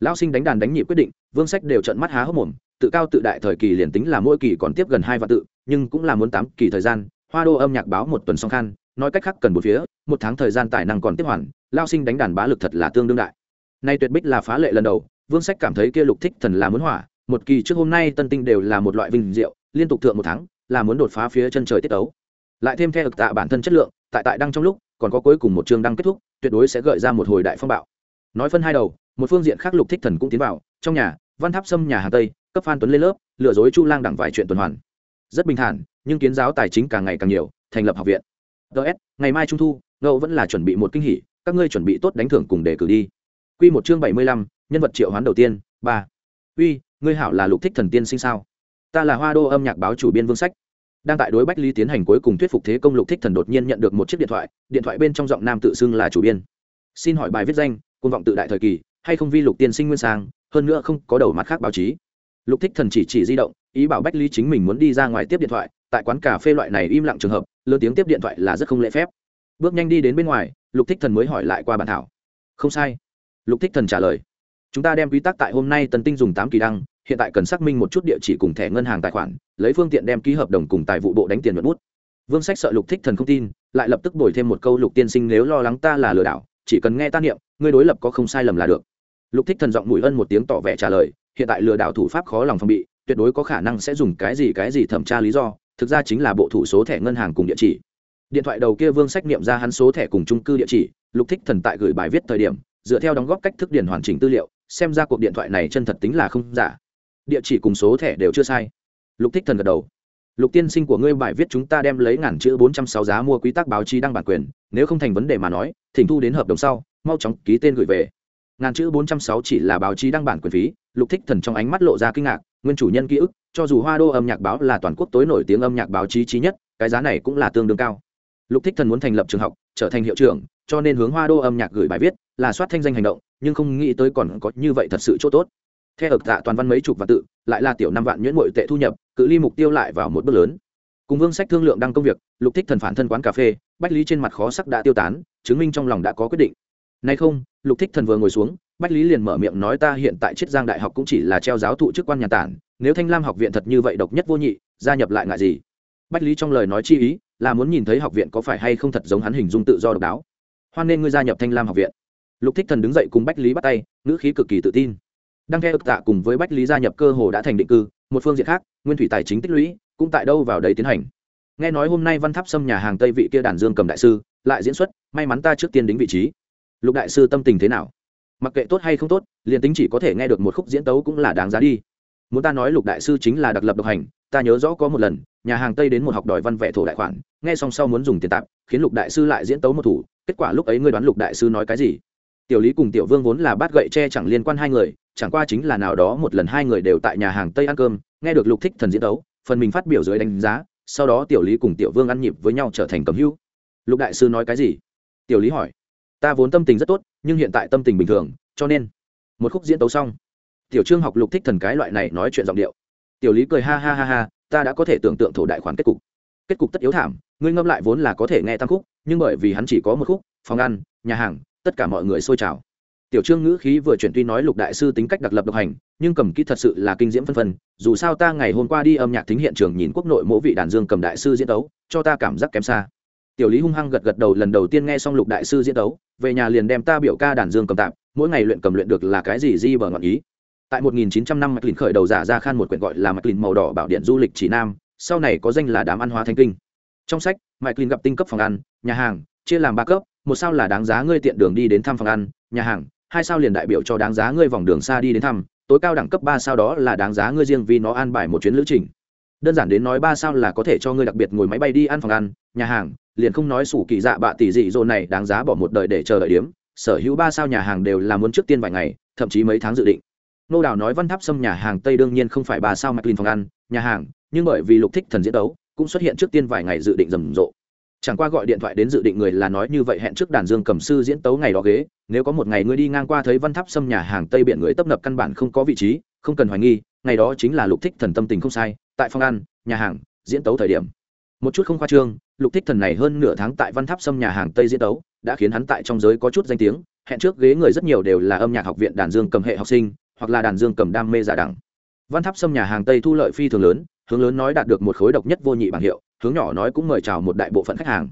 Lão sinh đánh đàn đánh nhị quyết định, vương sách đều trận mắt há hốc mồm, tự cao tự đại thời kỳ liền tính là mỗi kỳ còn tiếp gần hai vạn tự, nhưng cũng là muốn tám kỳ thời gian, hoa đô âm nhạc báo một tuần song khan, nói cách khác cần một phía, một tháng thời gian tài năng còn tiếp hoàn lao sinh đánh đàn bá lực thật là tương đương đại. Nay tuyệt bích là phá lệ lần đầu, vương sách cảm thấy kia lục thích thần là muốn hỏa một kỳ trước hôm nay tân tinh đều là một loại vinh diệu, liên tục thượng một tháng, là muốn đột phá phía chân trời tiết tấu. Lại thêm theo thực tạ bản thân chất lượng, tại tại đăng trong lúc, còn có cuối cùng một chương đăng kết thúc, tuyệt đối sẽ gợi ra một hồi đại phong bạo. Nói phân hai đầu, một phương diện khác lục thích thần cũng tiến vào, trong nhà, văn tháp xâm nhà hà tây, cấp phan tuấn lên lớp, lừa dối chu lang đẳng vài chuyện tuần hoàn. Rất bình thản, nhưng kiến giáo tài chính càng ngày càng nhiều, thành lập học viện. Ts ngày mai trung thu ngẫu vẫn là chuẩn bị một kinh hỉ, các ngươi chuẩn bị tốt đánh thưởng cùng đề cử đi. Quy một chương bảy mươi lăm, nhân vật triệu hoán đầu tiên, ba. Uy ngươi hảo là lục thích thần tiên sinh sao? Ta là hoa đô âm nhạc báo chủ biên vương sách. Đang tại đối bách lý tiến hành cuối cùng thuyết phục thế công lục thích thần đột nhiên nhận được một chiếc điện thoại điện thoại bên trong giọng nam tự xưng là chủ biên. Xin hỏi bài viết danh côn vọng tự đại thời kỳ, hay không vi lục tiên sinh nguyên sang, hơn nữa không có đầu mặt khác báo chí. Lục thích thần chỉ chỉ di động, ý bảo bách lý chính mình muốn đi ra ngoài tiếp điện thoại, tại quán cà phê loại này im lặng trường hợp, lớn tiếng tiếp điện thoại là rất không lễ phép. Bước nhanh đi đến bên ngoài, lục thích thần mới hỏi lại qua bản thảo. Không sai. Lục thích thần trả lời chúng ta đem quy tắc tại hôm nay tần tinh dùng tám kỳ đăng, hiện tại cần xác minh một chút địa chỉ cùng thẻ ngân hàng tài khoản, lấy phương tiện đem ký hợp đồng cùng tài vụ bộ đánh tiền nhuận bút. Vương sách sợ lục thích thần không tin, lại lập tức đổi thêm một câu, lục tiên sinh nếu lo lắng ta là lừa đảo, chỉ cần nghe ta niệm, ngươi đối lập có không sai lầm là được. Lục thích thần giọng mũi ân một tiếng tỏ vẻ trả lời, hiện tại lừa đảo thủ pháp khó lòng phòng bị, tuyệt đối có khả năng sẽ dùng cái gì cái gì thẩm tra lý do, thực ra chính là bộ thủ số thẻ ngân hàng cùng địa chỉ. Điện thoại đầu kia vương sách niệm ra hắn số thẻ cùng trung cư địa chỉ, lục thích thần tại gửi bài viết thời điểm, dựa theo đóng góp cách thức điền hoàn chỉnh tư liệu xem ra cuộc điện thoại này chân thật tính là không giả. Địa chỉ cùng số thẻ đều chưa sai. Lục thích thần gật đầu. Lục tiên sinh của ngươi bài viết chúng ta đem lấy ngàn chữ bốn trăm sáu giá mua quý tác báo chí đăng bản quyền, nếu không thành vấn đề mà nói, thỉnh thu đến hợp đồng sau, mau chóng ký tên gửi về. Ngàn chữ bốn trăm sáu chỉ là báo chí đăng bản quyền phí, lục thích thần trong ánh mắt lộ ra kinh ngạc, nguyên chủ nhân ký ức, cho dù hoa đô âm nhạc báo là toàn quốc tối nổi tiếng âm nhạc báo chí trí nhất, cái giá này cũng là tương đương cao. Lục thích thần muốn thành lập trường học, trở thành hiệu trưởng, cho nên hướng hoa đô âm nhạc gửi bài viết, là soát thanh danh hành động nhưng không nghĩ tới còn có như vậy thật sự chỗ tốt. Theo ực tạ toàn văn mấy chục và tự, lại là tiểu năm vạn nhuyễn mội tệ thu nhập, cự ly mục tiêu lại vào một bước lớn. Cùng vương sách thương lượng đăng công việc, lục thích thần phản thân quán cà phê, bách lý trên mặt khó sắc đã tiêu tán, chứng minh trong lòng đã có quyết định. Nay không, lục thích thần vừa ngồi xuống, bách lý liền mở miệng nói ta hiện tại chiết giang đại học cũng chỉ là treo giáo thụ chức quan nhà tản, nếu thanh lam học viện thật như vậy độc nhất vô nhị, gia nhập lại ngại gì? Bách lý trong lời nói chi ý, là muốn nhìn thấy học viện có phải hay không thật giống hắn hình dung tự do độc đáo. Hoan nên ngươi gia nhập thanh lam học viện lục thích thần đứng dậy cùng bách lý bắt tay, ngữ khí cực kỳ tự tin. Đang theo ức tạ cùng với bách lý gia nhập cơ hồ đã thành định cư, một phương diện khác, nguyên thủy tài chính tích lũy cũng tại đâu vào đấy tiến hành. Nghe nói hôm nay văn tháp xâm nhà hàng tây vị kia đàn dương cầm đại sư, lại diễn xuất, may mắn ta trước tiên đính vị trí. Lục đại sư tâm tình thế nào? Mặc kệ tốt hay không tốt, liền tính chỉ có thể nghe được một khúc diễn tấu cũng là đáng giá đi. Muốn ta nói lục đại sư chính là đặc lập độc hành, ta nhớ rõ có một lần, nhà hàng tây đến một học đòi văn vẽ thổ đại khoản, nghe xong sau muốn dùng tiền tạp, khiến lục đại sư lại diễn tấu một thủ, kết quả lúc ấy ngươi đoán lục đại sư nói cái gì? Tiểu lý cùng tiểu vương vốn là bát gậy tre chẳng liên quan hai người chẳng qua chính là nào đó một lần hai người đều tại nhà hàng tây ăn cơm nghe được lục thích thần diễn đấu, phần mình phát biểu dưới đánh giá sau đó tiểu lý cùng tiểu vương ăn nhịp với nhau trở thành cầm hữu. Lục đại sư nói cái gì? Tiểu lý hỏi. Ta vốn tâm tình rất tốt nhưng hiện tại tâm tình bình thường cho nên một khúc diễn tấu xong. Tiểu trương học lục thích thần cái loại này nói chuyện giọng điệu. Tiểu lý cười ha ha ha ha ta đã có thể tưởng tượng thổ đại khoản kết cục. Kết cục tất yếu thảm ngươi ngâm lại vốn là có thể nghe tam khúc nhưng bởi vì hắn chỉ có một khúc phòng ăn nhà hàng tất cả mọi người xôi trào. Tiểu trương ngữ khí vừa chuyển tuy nói lục đại sư tính cách đặc lập độc hành, nhưng cầm kỹ thật sự là kinh diễm phân phân, dù sao ta ngày hôm qua đi âm nhạc thính hiện trường nhìn quốc nội mỗi vị đàn dương cầm đại sư diễn đấu cho ta cảm giác kém xa. Tiểu lý hung hăng gật gật đầu lần đầu tiên nghe xong lục đại sư diễn đấu về nhà liền đem ta biểu ca đàn dương cầm tạm, mỗi ngày luyện cầm luyện được là cái gì di bờ ngọn ý. Tại 1900 năm mạch lìn khởi đầu giả ra khan một quyển gọi là mạch lìn màu đỏ bảo điện du lịch chỉ nam, sau này có danh là đám ăn hóa thanh kinh. Trong sách mạch lìn gặp tinh cấp phòng ăn, nhà hàng, chia làm ba cấp một sao là đáng giá ngươi tiện đường đi đến thăm phòng ăn, nhà hàng, hai sao liền đại biểu cho đáng giá ngươi vòng đường xa đi đến thăm, tối cao đẳng cấp ba sao đó là đáng giá ngươi riêng vì nó an bài một chuyến lữ trình. Đơn giản đến nói ba sao là có thể cho ngươi đặc biệt ngồi máy bay đi ăn phòng ăn, nhà hàng, liền không nói sủ kỳ dạ bạ tỷ dị dỗ này đáng giá bỏ một đời để chờ đợi điếm, sở hữu ba sao nhà hàng đều là muốn trước tiên vài ngày, thậm chí mấy tháng dự định. Nô đào nói văn tháp xâm nhà hàng tây đương nhiên không phải ba sao mạch phòng ăn, nhà hàng, nhưng bởi vì lục thích thần diễn đấu, cũng xuất hiện trước tiên vài ngày dự định rầm rộ chẳng qua gọi điện thoại đến dự định người là nói như vậy hẹn trước đàn dương cầm sư diễn tấu ngày đó ghế, nếu có một ngày ngươi đi ngang qua thấy văn tháp xâm nhà hàng tây biển người tấp nập căn bản không có vị trí, không cần hoài nghi, ngày đó chính là lục thích thần tâm tình không sai, tại phòng ăn, nhà hàng, diễn tấu thời điểm. Một chút không khoa trương, lục thích thần này hơn nửa tháng tại văn tháp xâm nhà hàng tây diễn tấu, đã khiến hắn tại trong giới có chút danh tiếng, hẹn trước ghế người rất nhiều đều là âm nhạc học viện đàn dương cầm hệ học sinh, hoặc là đàn dương cầm đam mê giả đẳng. Văn tháp xâm nhà hàng tây thu lợi phi thường lớn, hướng lớn nói đạt được một khối độc nhất vô nhị bảng hiệu hướng nhỏ nói cũng mời chào một đại bộ phận khách hàng.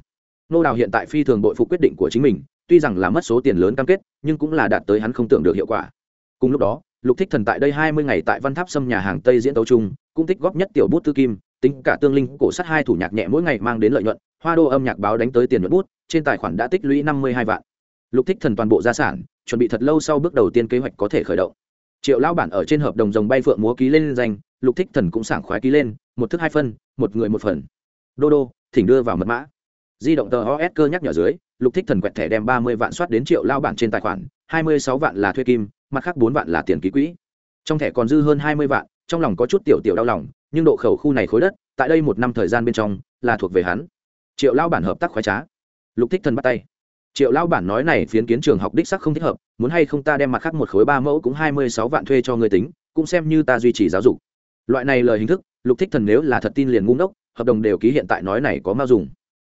Nô đào hiện tại phi thường bội phục quyết định của chính mình, tuy rằng là mất số tiền lớn cam kết, nhưng cũng là đạt tới hắn không tưởng được hiệu quả. Cùng lúc đó, lục thích thần tại đây hai mươi ngày tại văn tháp xâm nhà hàng tây diễn tấu chung cũng tích góp nhất tiểu bút tư kim, tính cả tương linh cổ sắt hai thủ nhạc nhẹ mỗi ngày mang đến lợi nhuận, hoa đô âm nhạc báo đánh tới tiền nhuận bút, trên tài khoản đã tích lũy năm mươi hai vạn. Lục thích thần toàn bộ gia sản, chuẩn bị thật lâu sau bước đầu tiên kế hoạch có thể khởi động. Triệu lão bản ở trên hợp đồng rồng bay phượng múa ký lên danh, lục thích thần cũng sảng khoái ký lên, một thức hai phân, một người một phần đô đô, thỉnh đưa vào mật mã. Di động tờ os cơ nhắc nhở dưới, lục thích thần quẹt thẻ đem ba mươi vạn soát đến triệu lao bản trên tài khoản, hai mươi sáu vạn là thuê kim, mặt khác bốn vạn là tiền ký quỹ. Trong thẻ còn dư hơn hai mươi vạn, trong lòng có chút tiểu tiểu đau lòng, nhưng độ khẩu khu này khối đất, tại đây một năm thời gian bên trong, là thuộc về hắn. Triệu lao bản hợp tác khoái trá. Lục thích thần bắt tay. Triệu lao bản nói này phiến kiến trường học đích sắc không thích hợp, muốn hay không ta đem mặt khác một khối ba mẫu cũng hai mươi sáu vạn thuê cho người tính, cũng xem như ta duy trì giáo dục. Loại này lời hình thức, lục thích thần nếu là thật tin liền ngu ngốc hợp đồng đều ký hiện tại nói này có mao dùng.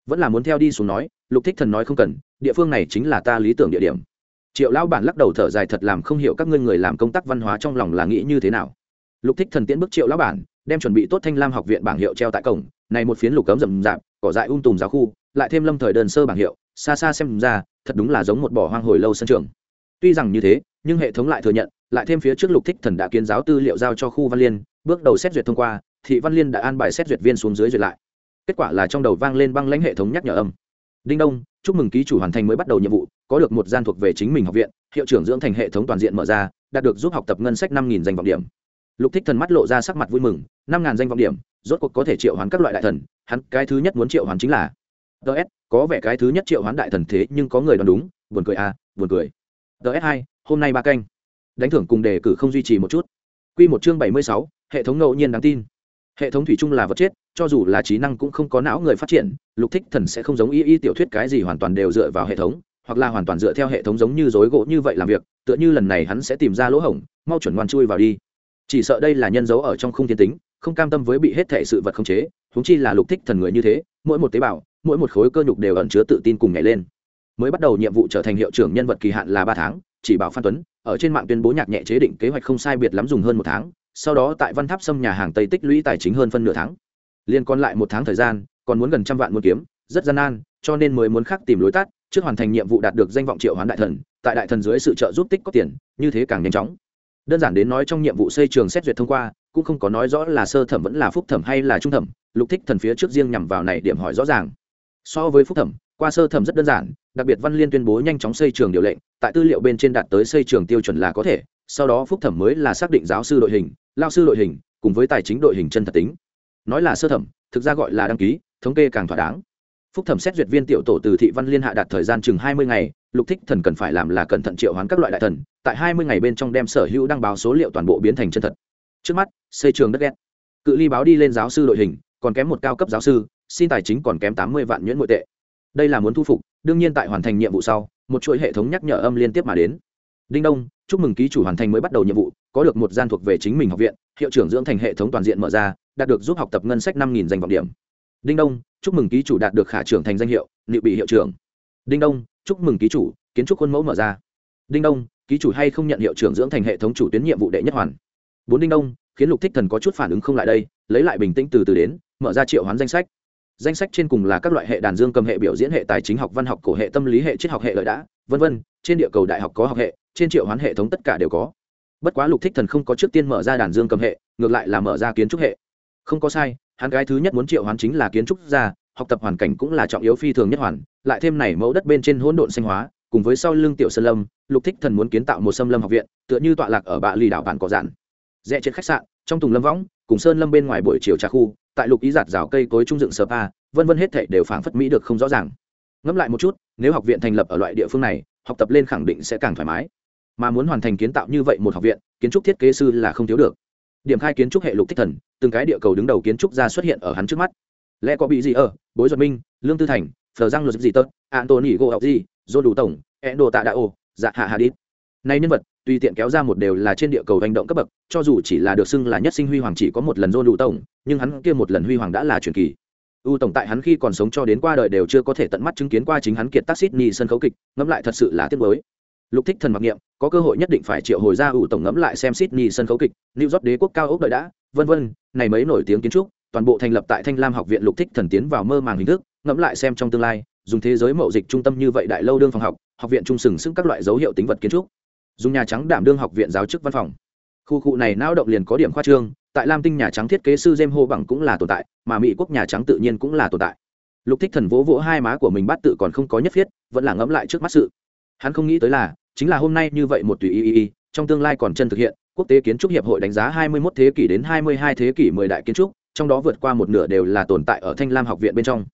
Vẫn là muốn theo đi xuống nói, lục thích thần nói không cần, địa phương này chính là ta lý tưởng địa điểm. Triệu lão bản lắc đầu thở dài thật làm không hiểu các ngươi người làm công tác văn hóa trong lòng là nghĩ như thế nào. Lục thích thần tiễn bước triệu lão bản, đem chuẩn bị tốt thanh lam học viện bảng hiệu treo tại cổng, này một phiến lục cấm rậm rạp, cỏ dại um tùm giáo khu, lại thêm lâm thời đơn sơ bảng hiệu, xa xa xem ra, thật đúng là giống một bỏ hoang hồi lâu sân trường. Tuy rằng như thế, nhưng hệ thống lại thừa nhận, lại thêm phía trước lục thích thần đã kiến giáo tư liệu giao cho khu văn liên, bước đầu xét duyệt thông qua thị văn liên đã an bài xét duyệt viên xuống dưới duyệt lại. Kết quả là trong đầu vang lên băng lãnh hệ thống nhắc nhở âm. Đinh đông, chúc mừng ký chủ hoàn thành mới bắt đầu nhiệm vụ, có được một gian thuộc về chính mình học viện, hiệu trưởng dưỡng thành hệ thống toàn diện mở ra, đạt được giúp học tập ngân sách năm danh vọng điểm. Lục thích thần mắt lộ ra sắc mặt vui mừng, năm danh vọng điểm, rốt cuộc có thể triệu hoán các loại đại thần, hắn cái thứ nhất muốn triệu hoán chính là. Ts có vẻ cái thứ nhất triệu hoán đại thần thế, nhưng có người đoán đúng, buồn cười à buồn cười. Ts hai, hôm nay ba canh. Đánh thưởng cùng đề cử không duy trì một chút. Q một chương bảy mươi sáu, hệ thống ngẫu nhiên đáng tin hệ thống thủy chung là vật chết, cho dù là trí năng cũng không có não người phát triển, lục thích thần sẽ không giống y y tiểu thuyết cái gì hoàn toàn đều dựa vào hệ thống, hoặc là hoàn toàn dựa theo hệ thống giống như dối gỗ như vậy làm việc, tựa như lần này hắn sẽ tìm ra lỗ hổng, mau chuẩn ngoan chui vào đi. Chỉ sợ đây là nhân dấu ở trong khung thiên tính, không cam tâm với bị hết thể sự vật khống chế húng chi là lục thích thần người như thế, mỗi một tế bào, mỗi một khối cơ nhục đều ẩn chứa tự tin cùng nhảy lên. Mới bắt đầu nhiệm vụ trở thành hiệu trưởng nhân vật kỳ hạn là ba tháng, chỉ bảo phan tuấn, ở trên mạng tuyên bố nhạc nhẹ chế định kế hoạch không sai biệt lắm dùng hơn một tháng sau đó tại văn tháp xâm nhà hàng tây tích lũy tài chính hơn phân nửa tháng. Liên còn lại một tháng thời gian, còn muốn gần trăm vạn muốn kiếm, rất gian nan, cho nên mới muốn khác tìm lối tắt, trước hoàn thành nhiệm vụ đạt được danh vọng triệu hoán đại thần, tại đại thần dưới sự trợ giúp tích có tiền, như thế càng nhanh chóng. Đơn giản đến nói trong nhiệm vụ xây trường xét duyệt thông qua, cũng không có nói rõ là sơ thẩm vẫn là phúc thẩm hay là trung thẩm, lục thích thần phía trước riêng nhằm vào này điểm hỏi rõ ràng. So với phúc thẩm, qua sơ thẩm rất đơn giản, đặc biệt văn liên tuyên bố nhanh chóng xây trường điều lệnh, tại tư liệu bên trên đạt tới xây trường tiêu chuẩn là có thể sau đó phúc thẩm mới là xác định giáo sư đội hình, lao sư đội hình, cùng với tài chính đội hình chân thật tính. Nói là sơ thẩm, thực ra gọi là đăng ký, thống kê càng thỏa đáng. Phúc thẩm xét duyệt viên tiểu tổ từ thị văn liên hạ đạt thời gian chừng hai mươi ngày, lục thích thần cần phải làm là cẩn thận triệu hoán các loại đại thần, tại hai mươi ngày bên trong đem sở hữu đăng báo số liệu toàn bộ biến thành chân thật. Trước mắt, xây trường đất ghét. Cự ly báo đi lên giáo sư đội hình, còn kém một cao cấp giáo sư, xin tài chính còn kém tám mươi vạn nhuyễn nội tệ. Đây là muốn thu phục, đương nhiên tại hoàn thành nhiệm vụ sau, một chuỗi hệ thống nhắc nhở âm liên tiếp mà đến. Đinh đông chúc mừng ký chủ hoàn thành mới bắt đầu nhiệm vụ, có được một gian thuộc về chính mình học viện, hiệu trưởng dưỡng thành hệ thống toàn diện mở ra, đạt được giúp học tập ngân sách năm nghìn danh vọng điểm. Đinh đông, chúc mừng ký chủ đạt được khả trưởng thành danh hiệu liệu bị hiệu trưởng. Đinh đông, chúc mừng ký chủ, kiến trúc khuôn mẫu mở ra. Đinh đông, ký chủ hay không nhận hiệu trưởng dưỡng thành hệ thống chủ tuyến nhiệm vụ đệ nhất hoàn. Bốn đinh đông, khiến lục thích thần có chút phản ứng không lại đây, lấy lại bình tĩnh từ từ đến, mở ra triệu hoán danh sách. Danh sách trên cùng là các loại hệ đàn dương cầm hệ biểu diễn hệ tài chính học văn học cổ hệ tâm lý hệ triết học hệ lợi đã vân vân, trên địa cầu đại học có học hệ, trên triệu hoán hệ thống tất cả đều có. Bất quá lục thích thần không có trước tiên mở ra đàn dương cầm hệ, ngược lại là mở ra kiến trúc hệ. Không có sai, hắn cái thứ nhất muốn triệu hoán chính là kiến trúc gia, học tập hoàn cảnh cũng là trọng yếu phi thường nhất hoàn, lại thêm này mẫu đất bên trên hỗn độn sinh hóa, cùng với sau lưng tiểu sơn lâm, lục thích thần muốn kiến tạo một sâm lâm học viện, tựa như tọa lạc ở bạ lì đảo bản cỏ giản rẽ trên khách sạn, trong tùng lâm võng, cùng sơn lâm bên ngoài buổi chiều trà khu, tại lục ý giạt rào cây cối trung dựng sờ pa, vân vân hết thảy đều phảng phất mỹ được không rõ ràng ngẫm lại một chút, nếu học viện thành lập ở loại địa phương này, học tập lên khẳng định sẽ càng thoải mái. Mà muốn hoàn thành kiến tạo như vậy một học viện, kiến trúc thiết kế sư là không thiếu được. Điểm khai kiến trúc hệ lục thích thần, từng cái địa cầu đứng đầu kiến trúc ra xuất hiện ở hắn trước mắt. Lẽ có bị gì ở, bối duật minh, lương tư thành, phờ giang luật gì tớt antony gỗ học gì dô đủ tổng e đồ tạ đạo ô dạ hạ hà đít nay nhân vật, tùy tiện kéo ra một đều là trên địa cầu hành động cấp bậc, cho dù chỉ là được xưng là nhất sinh huy hoàng chỉ có một lần dô đủ tổng, nhưng hắn kia một lần huy hoàng đã là truyền kỳ u tổng tại hắn khi còn sống cho đến qua đời đều chưa có thể tận mắt chứng kiến qua chính hắn kiệt tác sydney sân khấu kịch, ngẫm lại thật sự là tiếc mới lục thích thần mặc niệm, có cơ hội nhất định phải triệu hồi ra U tổng ngẫm lại xem sydney sân khấu kịch, new york đế quốc cao ốc đợi đã, vân vân, này mấy nổi tiếng kiến trúc, toàn bộ thành lập tại thanh lam học viện lục thích thần tiến vào mơ màng hình thức, ngẫm lại xem trong tương lai, dùng thế giới mậu dịch trung tâm như vậy đại lâu đương phòng học học viện trung sừng sững các loại dấu hiệu tính vật kiến trúc. Dùng nhà trắng đảm đương học viện giáo chức văn phòng khu khu này não động liền có điểm khoa trương, tại lam tinh nhà trắng thiết kế sư jem hô bằng cũng là tồn tại, mà mỹ quốc nhà trắng tự nhiên cũng là tồn tại. Lục thích thần vỗ vỗ hai má của mình bắt tự còn không có nhất thiết, vẫn là ngẫm lại trước mắt sự. Hắn không nghĩ tới là, chính là hôm nay như vậy một tùy y y y trong tương lai còn chân thực hiện, quốc tế kiến trúc hiệp hội đánh giá 21 thế kỷ đến 22 thế kỷ 10 đại kiến trúc, trong đó vượt qua một nửa đều là tồn tại ở thanh lam học viện bên trong.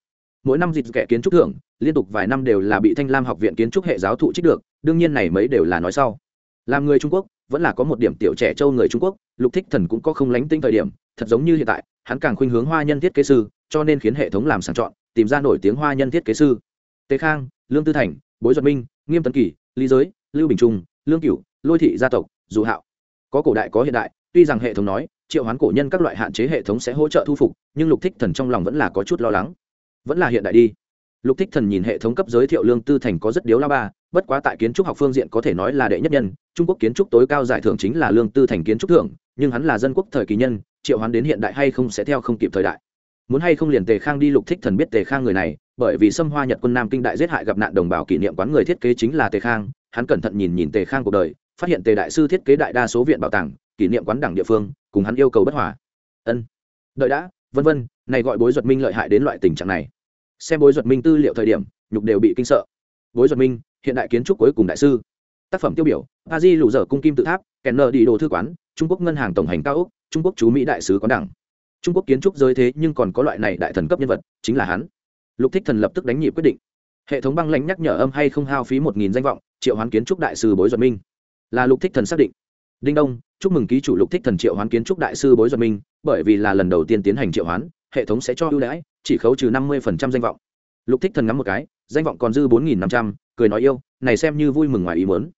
Mỗi năm dịch kẻ kiến trúc thưởng, liên tục vài năm đều là bị thanh lam học viện kiến trúc hệ giáo thụ trích được, đương nhiên này mấy đều là nói sau. Làm người trung quốc vẫn là có một điểm tiểu trẻ châu người trung quốc, lục thích thần cũng có không lánh tinh thời điểm, thật giống như hiện tại, hắn càng khuynh hướng hoa nhân thiết kế sư, cho nên khiến hệ thống làm sàng chọn, tìm ra nổi tiếng hoa nhân thiết kế sư. Tế khang, lương tư thành, bối duật minh, nghiêm tấn kỳ, lý giới, lưu bình trung, lương cửu, lôi thị gia tộc, dù hạo. Có cổ đại có hiện đại, tuy rằng hệ thống nói, triệu hoán cổ nhân các loại hạn chế hệ thống sẽ hỗ trợ thu phục, nhưng lục thích thần trong lòng vẫn là có chút lo lắng. Vẫn là hiện đại đi. Lục thích thần nhìn hệ thống cấp giới thiệu lương tư thành có rất điếu la ba bất quá tại kiến trúc học phương diện có thể nói là đệ nhất nhân, trung quốc kiến trúc tối cao giải thưởng chính là lương tư thành kiến trúc thưởng, nhưng hắn là dân quốc thời kỳ nhân, triệu hoán đến hiện đại hay không sẽ theo không kịp thời đại. Muốn hay không liền tề khang đi lục thích thần biết tề khang người này, bởi vì xâm hoa nhật quân nam kinh đại giết hại gặp nạn đồng bào kỷ niệm quán người thiết kế chính là tề khang, hắn cẩn thận nhìn nhìn tề khang cuộc đời, phát hiện tề đại sư thiết kế đại đa số viện bảo tàng, kỷ niệm quán đảng địa phương, cùng hắn yêu cầu bất hòa. Ân. Đợi đã, vân vân, này gọi bối duật minh lợi hại đến loại tình trạng này. Xem bối duật minh tư liệu thời điểm, nhục đều bị kinh sợ. Bối duật minh hiện đại kiến trúc cuối cùng đại sư. Tác phẩm tiêu biểu a di lụ dở cung kim tự tháp, kèn nợ đi đồ thư quán, trung quốc ngân hàng tổng hành cao úc, trung quốc chú mỹ đại sứ có đảng. Trung quốc kiến trúc giới thế nhưng còn có loại này đại thần cấp nhân vật, chính là hắn. Lục thích thần lập tức đánh nhịp quyết định. Hệ thống băng lãnh nhắc nhở âm hay không hao phí một nghìn danh vọng, triệu hoán kiến trúc đại sư bối duật minh. Là lục thích thần xác định. Đinh đông, chúc mừng ký chủ lục thích thần triệu hoán kiến trúc đại sư bối duật minh, bởi vì là lần đầu tiên tiến hành triệu hoán, hệ thống sẽ cho ưu đãi, chỉ khấu trừ năm mươi danh vọng. Lục thích thần ngắm một cái danh vọng còn dư bốn nghìn năm trăm, cười nói yêu, này xem như vui mừng ngoài ý muốn.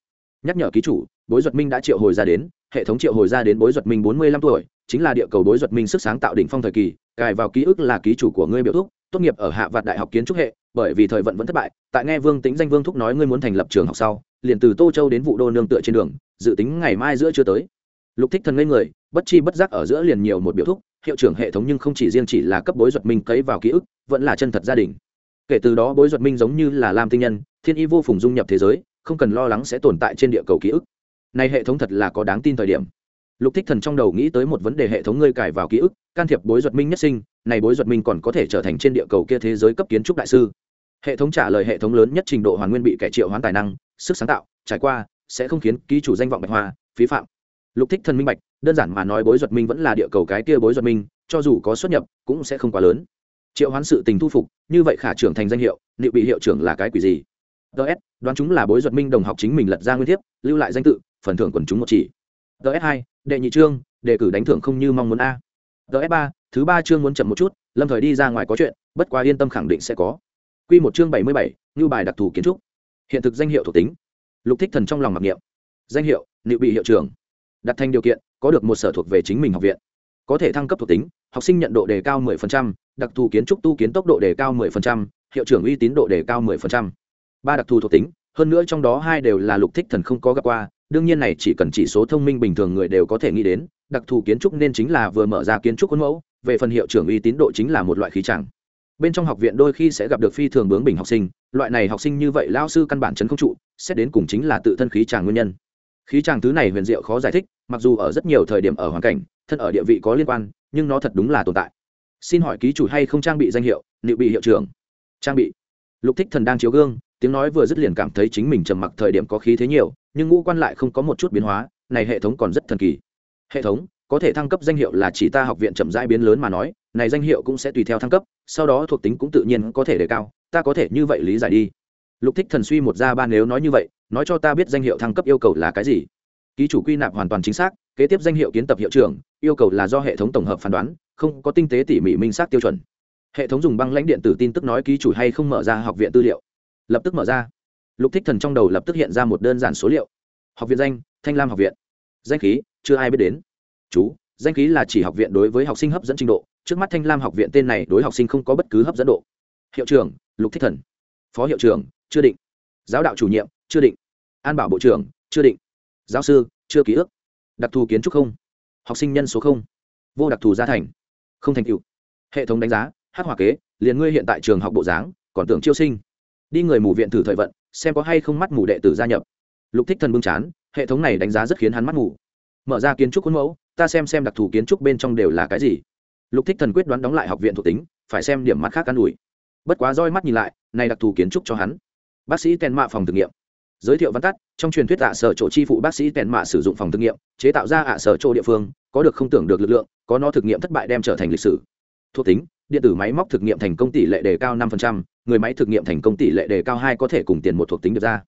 Nhắc nhở ký chủ, bối duật minh đã triệu hồi ra đến, hệ thống triệu hồi ra đến bối duật minh bốn mươi lăm tuổi, chính là địa cầu bối duật minh sức sáng tạo đỉnh phong thời kỳ, cài vào ký ức là ký chủ của ngươi biểu thúc, tốt nghiệp ở hạ vạt đại học kiến trúc hệ, bởi vì thời vận vẫn thất bại, tại nghe vương tính danh vương thúc nói ngươi muốn thành lập trường học sau, liền từ tô châu đến vụ đô nương tựa trên đường, dự tính ngày mai giữa chưa tới. Lục thích thần ngây người, bất chi bất giác ở giữa liền nhiều một biểu thúc, hiệu trưởng hệ thống nhưng không chỉ riêng chỉ là cấp bối duật minh cấy vào ký ức, vẫn là chân thật gia đình kể từ đó bối duật minh giống như là lam tinh nhân, thiên y vô phùng dung nhập thế giới, không cần lo lắng sẽ tồn tại trên địa cầu ký ức. Này hệ thống thật là có đáng tin thời điểm. Lục thích thần trong đầu nghĩ tới một vấn đề hệ thống ngươi cài vào ký ức, can thiệp bối duật minh nhất sinh, này bối duật minh còn có thể trở thành trên địa cầu kia thế giới cấp kiến trúc đại sư. Hệ thống trả lời hệ thống lớn nhất trình độ hoàn nguyên bị kẻ triệu hoán tài năng, sức sáng tạo, trải qua, sẽ không khiến ký chủ danh vọng bạch hoa, phí phạm. Lục thích thần minh bạch, đơn giản mà nói bối duật minh vẫn là địa cầu cái kia bối duật minh, cho dù có xuất nhập, cũng sẽ không quá lớn triệu hoán sự tình thu phục như vậy khả trưởng thành danh hiệu liệu bị hiệu trưởng là cái quỷ gì? Ts đoán chúng là bối duật minh đồng học chính mình lật ra nguyên thiếp lưu lại danh tự phần thưởng quần chúng một chỉ. Ts hai đệ nhị trương đề cử đánh thưởng không như mong muốn a. Ts ba thứ ba chương muốn chậm một chút lâm thời đi ra ngoài có chuyện bất quá yên tâm khẳng định sẽ có. Q một chương bảy mươi bảy như bài đặc thù kiến trúc. Hiện thực danh hiệu thuộc tính. Lục thích thần trong lòng mặc niệm. Danh hiệu liệu bị hiệu trưởng. Đặt thành điều kiện có được một sở thuộc về chính mình học viện. Có thể thăng cấp thuộc tính học sinh nhận độ đề cao 10%, đặc thù kiến trúc tu kiến tốc độ đề cao 10%, hiệu trưởng uy tín độ đề cao 10%. ba đặc thù thuộc tính hơn nữa trong đó hai đều là lục thích thần không có gặp qua đương nhiên này chỉ cần chỉ số thông minh bình thường người đều có thể nghĩ đến đặc thù kiến trúc nên chính là vừa mở ra kiến trúc khuôn mẫu về phần hiệu trưởng uy tín độ chính là một loại khí chẳng. Bên trong học viện đôi khi sẽ gặp được phi thường bướng bình học sinh loại này học sinh như vậy lao sư căn bản chấn không trụ xét đến cùng chính là tự thân khí tràng nguyên nhân. Khí tràng thứ này huyền diệu khó giải thích mặc dù ở rất nhiều thời điểm ở hoàn cảnh thân ở địa vị có liên quan nhưng nó thật đúng là tồn tại xin hỏi ký chủ hay không trang bị danh hiệu liệu bị hiệu trưởng? Trang bị. Lục thích thần đang chiếu gương, tiếng nói vừa dứt liền cảm thấy chính mình trầm mặc thời điểm có khí thế nhiều, nhưng ngũ quan lại không có một chút biến hóa, này hệ thống còn rất thần kỳ. Hệ thống, có thể thăng cấp danh hiệu là chỉ ta học viện chậm rãi biến lớn mà nói, này danh hiệu cũng sẽ tùy theo thăng cấp, sau đó thuộc tính cũng tự nhiên có thể đề cao, ta có thể như vậy lý giải đi. Lục thích thần suy một ra ba nếu nói như vậy, nói cho ta biết danh hiệu thăng cấp yêu cầu là cái gì? Ký chủ quy nạp hoàn toàn chính xác, kế tiếp danh hiệu kiến tập hiệu trưởng, yêu cầu là do hệ thống tổng hợp phán đoán, không có tinh tế tỉ mỉ minh xác tiêu chuẩn. Hệ thống dùng băng lãnh điện tử tin tức nói ký chủ hay không mở ra học viện tư liệu. Lập tức mở ra. Lục thích thần trong đầu lập tức hiện ra một đơn giản số liệu. Học viện danh, thanh lam học viện. Danh khí, chưa ai biết đến. Chú, danh khí là chỉ học viện đối với học sinh hấp dẫn trình độ, trước mắt thanh lam học viện tên này đối học sinh không có bất cứ hấp dẫn độ. Hiệu trưởng, lục thích thần. Phó hiệu trưởng, chưa định. Giáo đạo chủ nhiệm, chưa định. An bảo bộ trưởng, chưa định giáo sư, chưa ký ức. Đặc thù kiến trúc không? Học sinh nhân số không? Vô đặc thù gia thành. Không thành tựu. Hệ thống đánh giá, hát hòa kế, liền ngươi hiện tại trường học bộ dáng, còn tưởng chiêu sinh. Đi người mù viện thử thời vận, xem có hay không mắt mù đệ tử gia nhập. Lục thích thần bưng chán, hệ thống này đánh giá rất khiến hắn mắt mù. Mở ra kiến trúc khuôn mẫu, ta xem xem đặc thù kiến trúc bên trong đều là cái gì. Lục thích thần quyết đoán đóng lại học viện thuộc tính, phải xem điểm mắt khác an ủi. Bất quá roi mắt nhìn lại, này đặc thù kiến trúc cho hắn. Bác sĩ tên mạ phòng thử nghiệm giới thiệu văn tắt trong truyền thuyết ạ sở chỗ chi phụ bác sĩ tèn mạ sử dụng phòng thực nghiệm chế tạo ra ạ sở chỗ địa phương có được không tưởng được lực lượng có nó thực nghiệm thất bại đem trở thành lịch sử. Thuộc tính điện tử máy móc thực nghiệm thành công tỷ lệ đề cao 5%, người máy thực nghiệm thành công tỷ lệ đề cao hai có thể cùng tiền một thuộc tính được ra.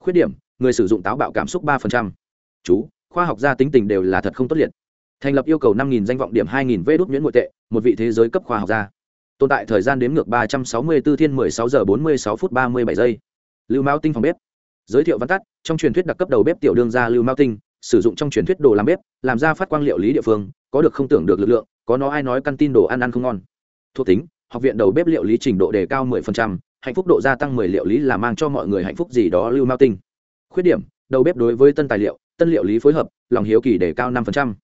Khuyết điểm người sử dụng táo bạo cảm xúc 3%. chú khoa học gia tính tình đều là thật không tốt liệt. Thành lập yêu cầu 5.000 danh vọng điểm 2.000 vê đốt miễn ngoại tệ một vị thế giới cấp khoa học gia. Tồn tại thời gian đếm ngược 364 thiên 16 giờ 46 phút 37 giây. Lưu mao tinh phòng bếp giới thiệu văn tắt trong truyền thuyết đặc cấp đầu bếp tiểu đương gia lưu mao tinh sử dụng trong truyền thuyết đồ làm bếp làm ra phát quang liệu lý địa phương có được không tưởng được lực lượng có nó ai nói căn tin đồ ăn ăn không ngon. Thuộc tính học viện đầu bếp liệu lý trình độ đề cao 10%, hạnh phúc độ gia tăng mười liệu lý là mang cho mọi người hạnh phúc gì đó lưu mao tinh. Khuyết điểm đầu bếp đối với tân tài liệu tân liệu lý phối hợp lòng hiếu kỳ đề cao 5%.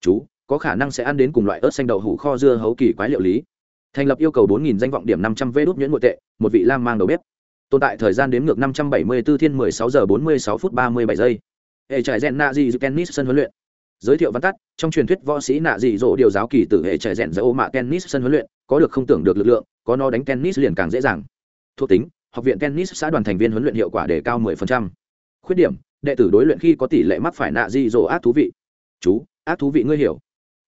chú có khả năng sẽ ăn đến cùng loại ớt xanh đậu hủ kho dưa hấu kỳ quái liệu lý. Thành lập yêu cầu bốn nghìn danh vọng điểm năm trăm vê đốt nhuyễn nội tệ một vị lam mang đầu bếp tồn tại thời gian đếm ngược năm trăm bảy mươi 574 thiên mười sáu giờ bốn mươi sáu phút ba mươi bảy giây. Hệ trại rèn nạ dị tennis sân huấn luyện. Giới thiệu văn tắt, trong truyền thuyết võ sĩ nạ dị dỗ điều giáo kỳ tử hệ trại rèn dỗ mạ tennis sân huấn luyện, có được không tưởng được lực lượng, có nó đánh tennis liền càng dễ dàng. Thuộc tính, học viện tennis xã đoàn thành viên huấn luyện hiệu quả đề cao 10%. khuyết điểm, đệ tử đối luyện khi có tỷ lệ mắc phải nạ dị dỗ ác thú vị. Chú, ác thú vị ngươi hiểu.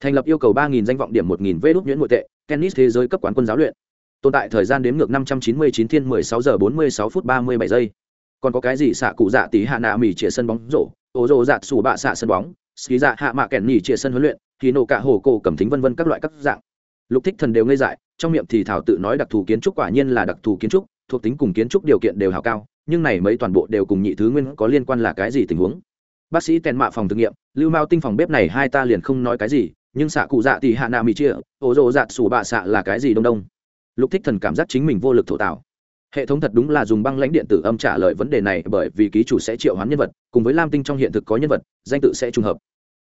Thành lập yêu cầu ba nghìn danh vọng điểm một nghìn vê đốt nhuyễn nội tệ, tennis thế giới cấp quán quân giáo luyện tồn tại thời gian đếm ngược năm trăm chín mươi chín thiên mười sáu giờ bốn mươi sáu phút ba mươi bảy giây. Còn có cái gì xạ cụ dạ tí hạ nạ mỉ chia sân bóng rổ, ô rổ dạ xù bạ xạ sân bóng ski dạ hạ mạ kèn nỉ chia sân huấn luyện thì nổ cả hồ cổ cầm thính vân vân các loại các dạng. Lục thích thần đều ngây dại, trong miệng thì thảo tự nói đặc thù kiến trúc quả nhiên là đặc thù kiến trúc, thuộc tính cùng kiến trúc điều kiện đều hào cao, nhưng này mấy toàn bộ đều cùng nhị thứ nguyên có liên quan là cái gì tình huống? Bác sĩ tèn mạ phòng thực nghiệm, lưu mao tinh phòng bếp này hai ta liền không nói cái gì, nhưng xạ cụ dạ thì hạ nạ mỹ chia ô rồ dạ xù bạ xạ là cái gì đông đông? Lục thích thần cảm giác chính mình vô lực thổ tạo. Hệ thống thật đúng là dùng băng lãnh điện tử âm trả lời vấn đề này bởi vì ký chủ sẽ triệu hoán nhân vật, cùng với lam tinh trong hiện thực có nhân vật, danh tự sẽ trùng hợp.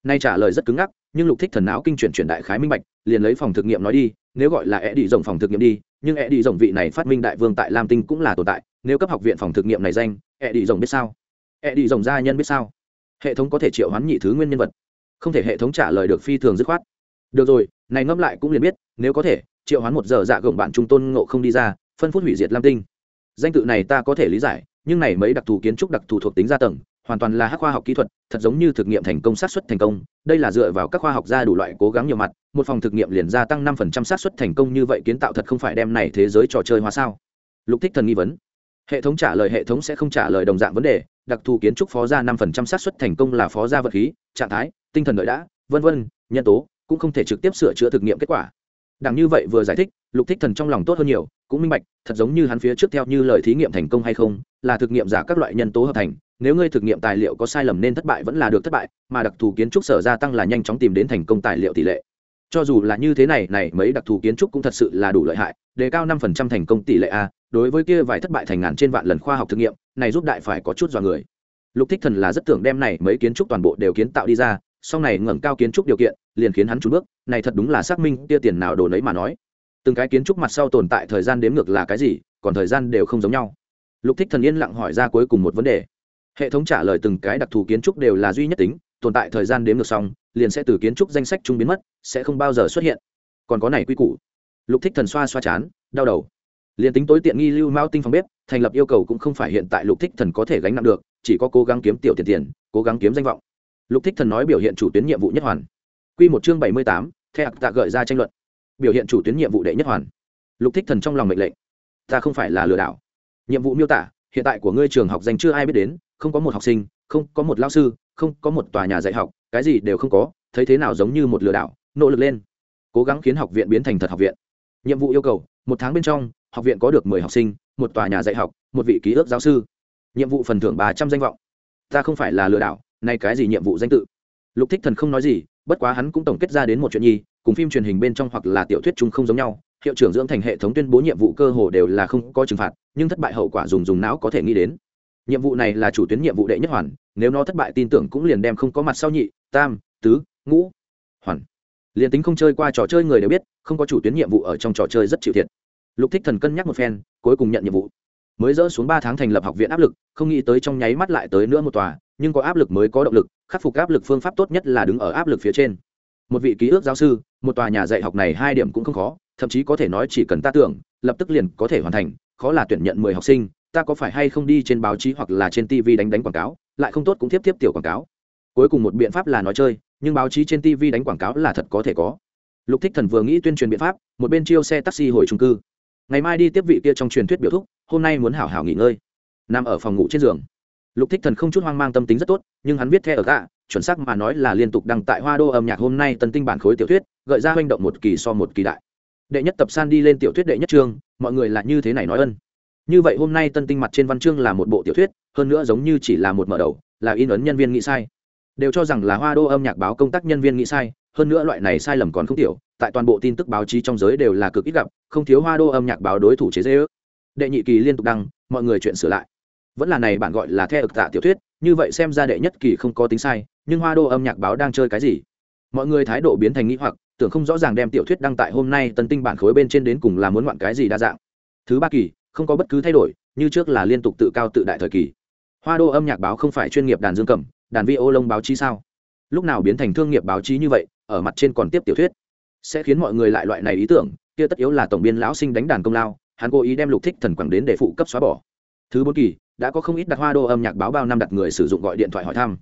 Nay trả lời rất cứng ngắc, nhưng lục thích thần não kinh chuyển chuyển đại khái minh bạch, liền lấy phòng thực nghiệm nói đi, nếu gọi là e đi rộng phòng thực nghiệm đi, nhưng e đi rộng vị này phát minh đại vương tại lam tinh cũng là tồn tại, nếu cấp học viện phòng thực nghiệm này danh e đi rộng biết sao? E đi rộng gia nhân biết sao? Hệ thống có thể triệu hoán nhị thứ nguyên nhân vật. Không thể hệ thống trả lời được phi thường dứt khoát. Được rồi, này ngâm lại cũng liền biết, nếu có thể triệu hoán một giờ dạ gồng bạn trung tôn ngộ không đi ra, phân phút hủy diệt lam tinh. Danh tự này ta có thể lý giải, nhưng này mấy đặc thù kiến trúc đặc thù thuộc tính gia tầng, hoàn toàn là hắc khoa học kỹ thuật, thật giống như thực nghiệm thành công sát xuất thành công. Đây là dựa vào các khoa học gia đủ loại cố gắng nhiều mặt, một phòng thực nghiệm liền gia tăng năm phần trăm sát xuất thành công như vậy kiến tạo thật không phải đem này thế giới trò chơi hóa sao? Lục thích thần nghi vấn. Hệ thống trả lời hệ thống sẽ không trả lời đồng dạng vấn đề, đặc thù kiến trúc phó gia năm phần trăm sát xuất thành công là phó gia vật khí, trạng thái, tinh thần đợi đã, vân vân, nhân tố, cũng không thể trực tiếp sửa chữa thực nghiệm kết quả đằng như vậy vừa giải thích, lục thích thần trong lòng tốt hơn nhiều, cũng minh bạch, thật giống như hắn phía trước theo như lời thí nghiệm thành công hay không, là thực nghiệm giả các loại nhân tố hợp thành, nếu ngươi thực nghiệm tài liệu có sai lầm nên thất bại vẫn là được thất bại, mà đặc thù kiến trúc sở gia tăng là nhanh chóng tìm đến thành công tài liệu tỷ lệ. Cho dù là như thế này này mấy đặc thù kiến trúc cũng thật sự là đủ lợi hại, đề cao năm phần trăm thành công tỷ lệ a, đối với kia vài thất bại thành ngàn trên vạn lần khoa học thực nghiệm, này giúp đại phải có chút dọa người. Lục thích thần là rất tưởng đem này mấy kiến trúc toàn bộ đều kiến tạo đi ra sau này ngẩng cao kiến trúc điều kiện, liền khiến hắn trúng bước, này thật đúng là xác minh tia tiền nào đồ nấy mà nói. Từng cái kiến trúc mặt sau tồn tại thời gian đếm ngược là cái gì, còn thời gian đều không giống nhau. Lục thích thần yên lặng hỏi ra cuối cùng một vấn đề. Hệ thống trả lời từng cái đặc thù kiến trúc đều là duy nhất tính, tồn tại thời gian đếm ngược xong, liền sẽ từ kiến trúc danh sách trung biến mất, sẽ không bao giờ xuất hiện. Còn có này quy củ. Lục thích thần xoa xoa chán, đau đầu. Liền tính tối tiện nghi lưu mao tinh phòng bếp, thành lập yêu cầu cũng không phải hiện tại lục thích thần có thể gánh nặng được, chỉ có cố gắng kiếm tiểu tiền tiền, cố gắng kiếm danh vọng lục thích thần nói biểu hiện chủ tuyến nhiệm vụ nhất hoàn. Quy một chương bảy mươi tám theo tạ gợi ra tranh luận. Biểu hiện chủ tuyến nhiệm vụ đệ nhất hoàn. Lục thích thần trong lòng mệnh lệnh, ta không phải là lừa đảo. Nhiệm vụ miêu tả, hiện tại của ngươi trường học dành chưa ai biết đến, không có một học sinh, không có một lao sư, không có một tòa nhà dạy học, cái gì đều không có, thấy thế nào giống như một lừa đảo, nỗ lực lên. Cố gắng khiến học viện biến thành thật học viện. Nhiệm vụ yêu cầu, một tháng bên trong, học viện có được mười học sinh, một tòa nhà dạy học, một vị ký ước giáo sư. Nhiệm vụ phần thưởng ba trăm danh vọng. Ta không phải là lừa đảo nay cái gì nhiệm vụ danh tự? Lục thích thần không nói gì, bất quá hắn cũng tổng kết ra đến một chuyện nhi, cùng phim truyền hình bên trong hoặc là tiểu thuyết chung không giống nhau, hiệu trưởng dưỡng thành hệ thống tuyên bố nhiệm vụ cơ hồ đều là không có trừng phạt, nhưng thất bại hậu quả dùng dùng não có thể nghĩ đến. Nhiệm vụ này là chủ tuyến nhiệm vụ đệ nhất hoàn, nếu nó thất bại tin tưởng cũng liền đem không có mặt sau nhị, tam, tứ, ngũ, hoàn. Liền tính không chơi qua trò chơi người đều biết, không có chủ tuyến nhiệm vụ ở trong trò chơi rất chịu thiệt. Lục thích thần cân nhắc một phen, cuối cùng nhận nhiệm vụ. Mới dỡ xuống ba tháng thành lập học viện áp lực, không nghĩ tới trong nháy mắt lại tới nữa một tòa nhưng có áp lực mới có động lực, khắc phục áp lực phương pháp tốt nhất là đứng ở áp lực phía trên. Một vị ký ức giáo sư, một tòa nhà dạy học này hai điểm cũng không khó, thậm chí có thể nói chỉ cần ta tưởng, lập tức liền có thể hoàn thành, khó là tuyển nhận mười học sinh, ta có phải hay không đi trên báo chí hoặc là trên tv đánh đánh quảng cáo, lại không tốt cũng tiếp tiếp tiểu quảng cáo. Cuối cùng một biện pháp là nói chơi, nhưng báo chí trên tv đánh quảng cáo là thật có thể có. Lục thích thần vừa nghĩ tuyên truyền biện pháp, một bên chiêu xe taxi hồi trung cư. Ngày mai đi tiếp vị kia trong truyền thuyết biểu thúc, hôm nay muốn hảo hảo nghỉ ngơi. Nằm ở phòng ngủ trên giường lục thích thần không chút hoang mang tâm tính rất tốt, nhưng hắn viết theo ở gạ, chuẩn xác mà nói là liên tục đăng tại hoa đô âm nhạc hôm nay tân tinh bản khối tiểu thuyết, gợi ra hoành động một kỳ so một kỳ đại. Đệ nhất tập san đi lên tiểu thuyết đệ nhất chương, mọi người là như thế này nói ân. Như vậy hôm nay tân tinh mặt trên văn chương là một bộ tiểu thuyết, hơn nữa giống như chỉ là một mở đầu, là in ấn nhân viên nghĩ sai. Đều cho rằng là hoa đô âm nhạc báo công tác nhân viên nghĩ sai, hơn nữa loại này sai lầm còn không tiểu, tại toàn bộ tin tức báo chí trong giới đều là cực ít gặp, không thiếu hoa đô âm nhạc báo đối thủ chế dễ ước. Đệ nhị kỳ liên tục đăng, mọi người chuyện sửa lại vẫn là này bạn gọi là theo ực tạ tiểu thuyết, như vậy xem ra đệ nhất kỳ không có tính sai, nhưng hoa đô âm nhạc báo đang chơi cái gì? Mọi người thái độ biến thành nghĩ hoặc, tưởng không rõ ràng đem tiểu thuyết đăng tại hôm nay tân tinh bản khối bên trên đến cùng là muốn ngoạn cái gì đa dạng. Thứ ba kỳ, không có bất cứ thay đổi, như trước là liên tục tự cao tự đại thời kỳ. Hoa đô âm nhạc báo không phải chuyên nghiệp đàn dương cầm, đàn vi ô lông báo chí sao? Lúc nào biến thành thương nghiệp báo chí như vậy, ở mặt trên còn tiếp tiểu thuyết. Sẽ khiến mọi người lại loại này ý tưởng, kia tất yếu là tổng biên lão sinh đánh đàn công lao, hắn cố ý đem lục thích thần quảng đến để phụ cấp xóa bỏ thứ bốn kỳ, đã có không ít đặt hoa đô âm nhạc báo bao năm đặt người sử dụng gọi điện thoại hỏi thăm.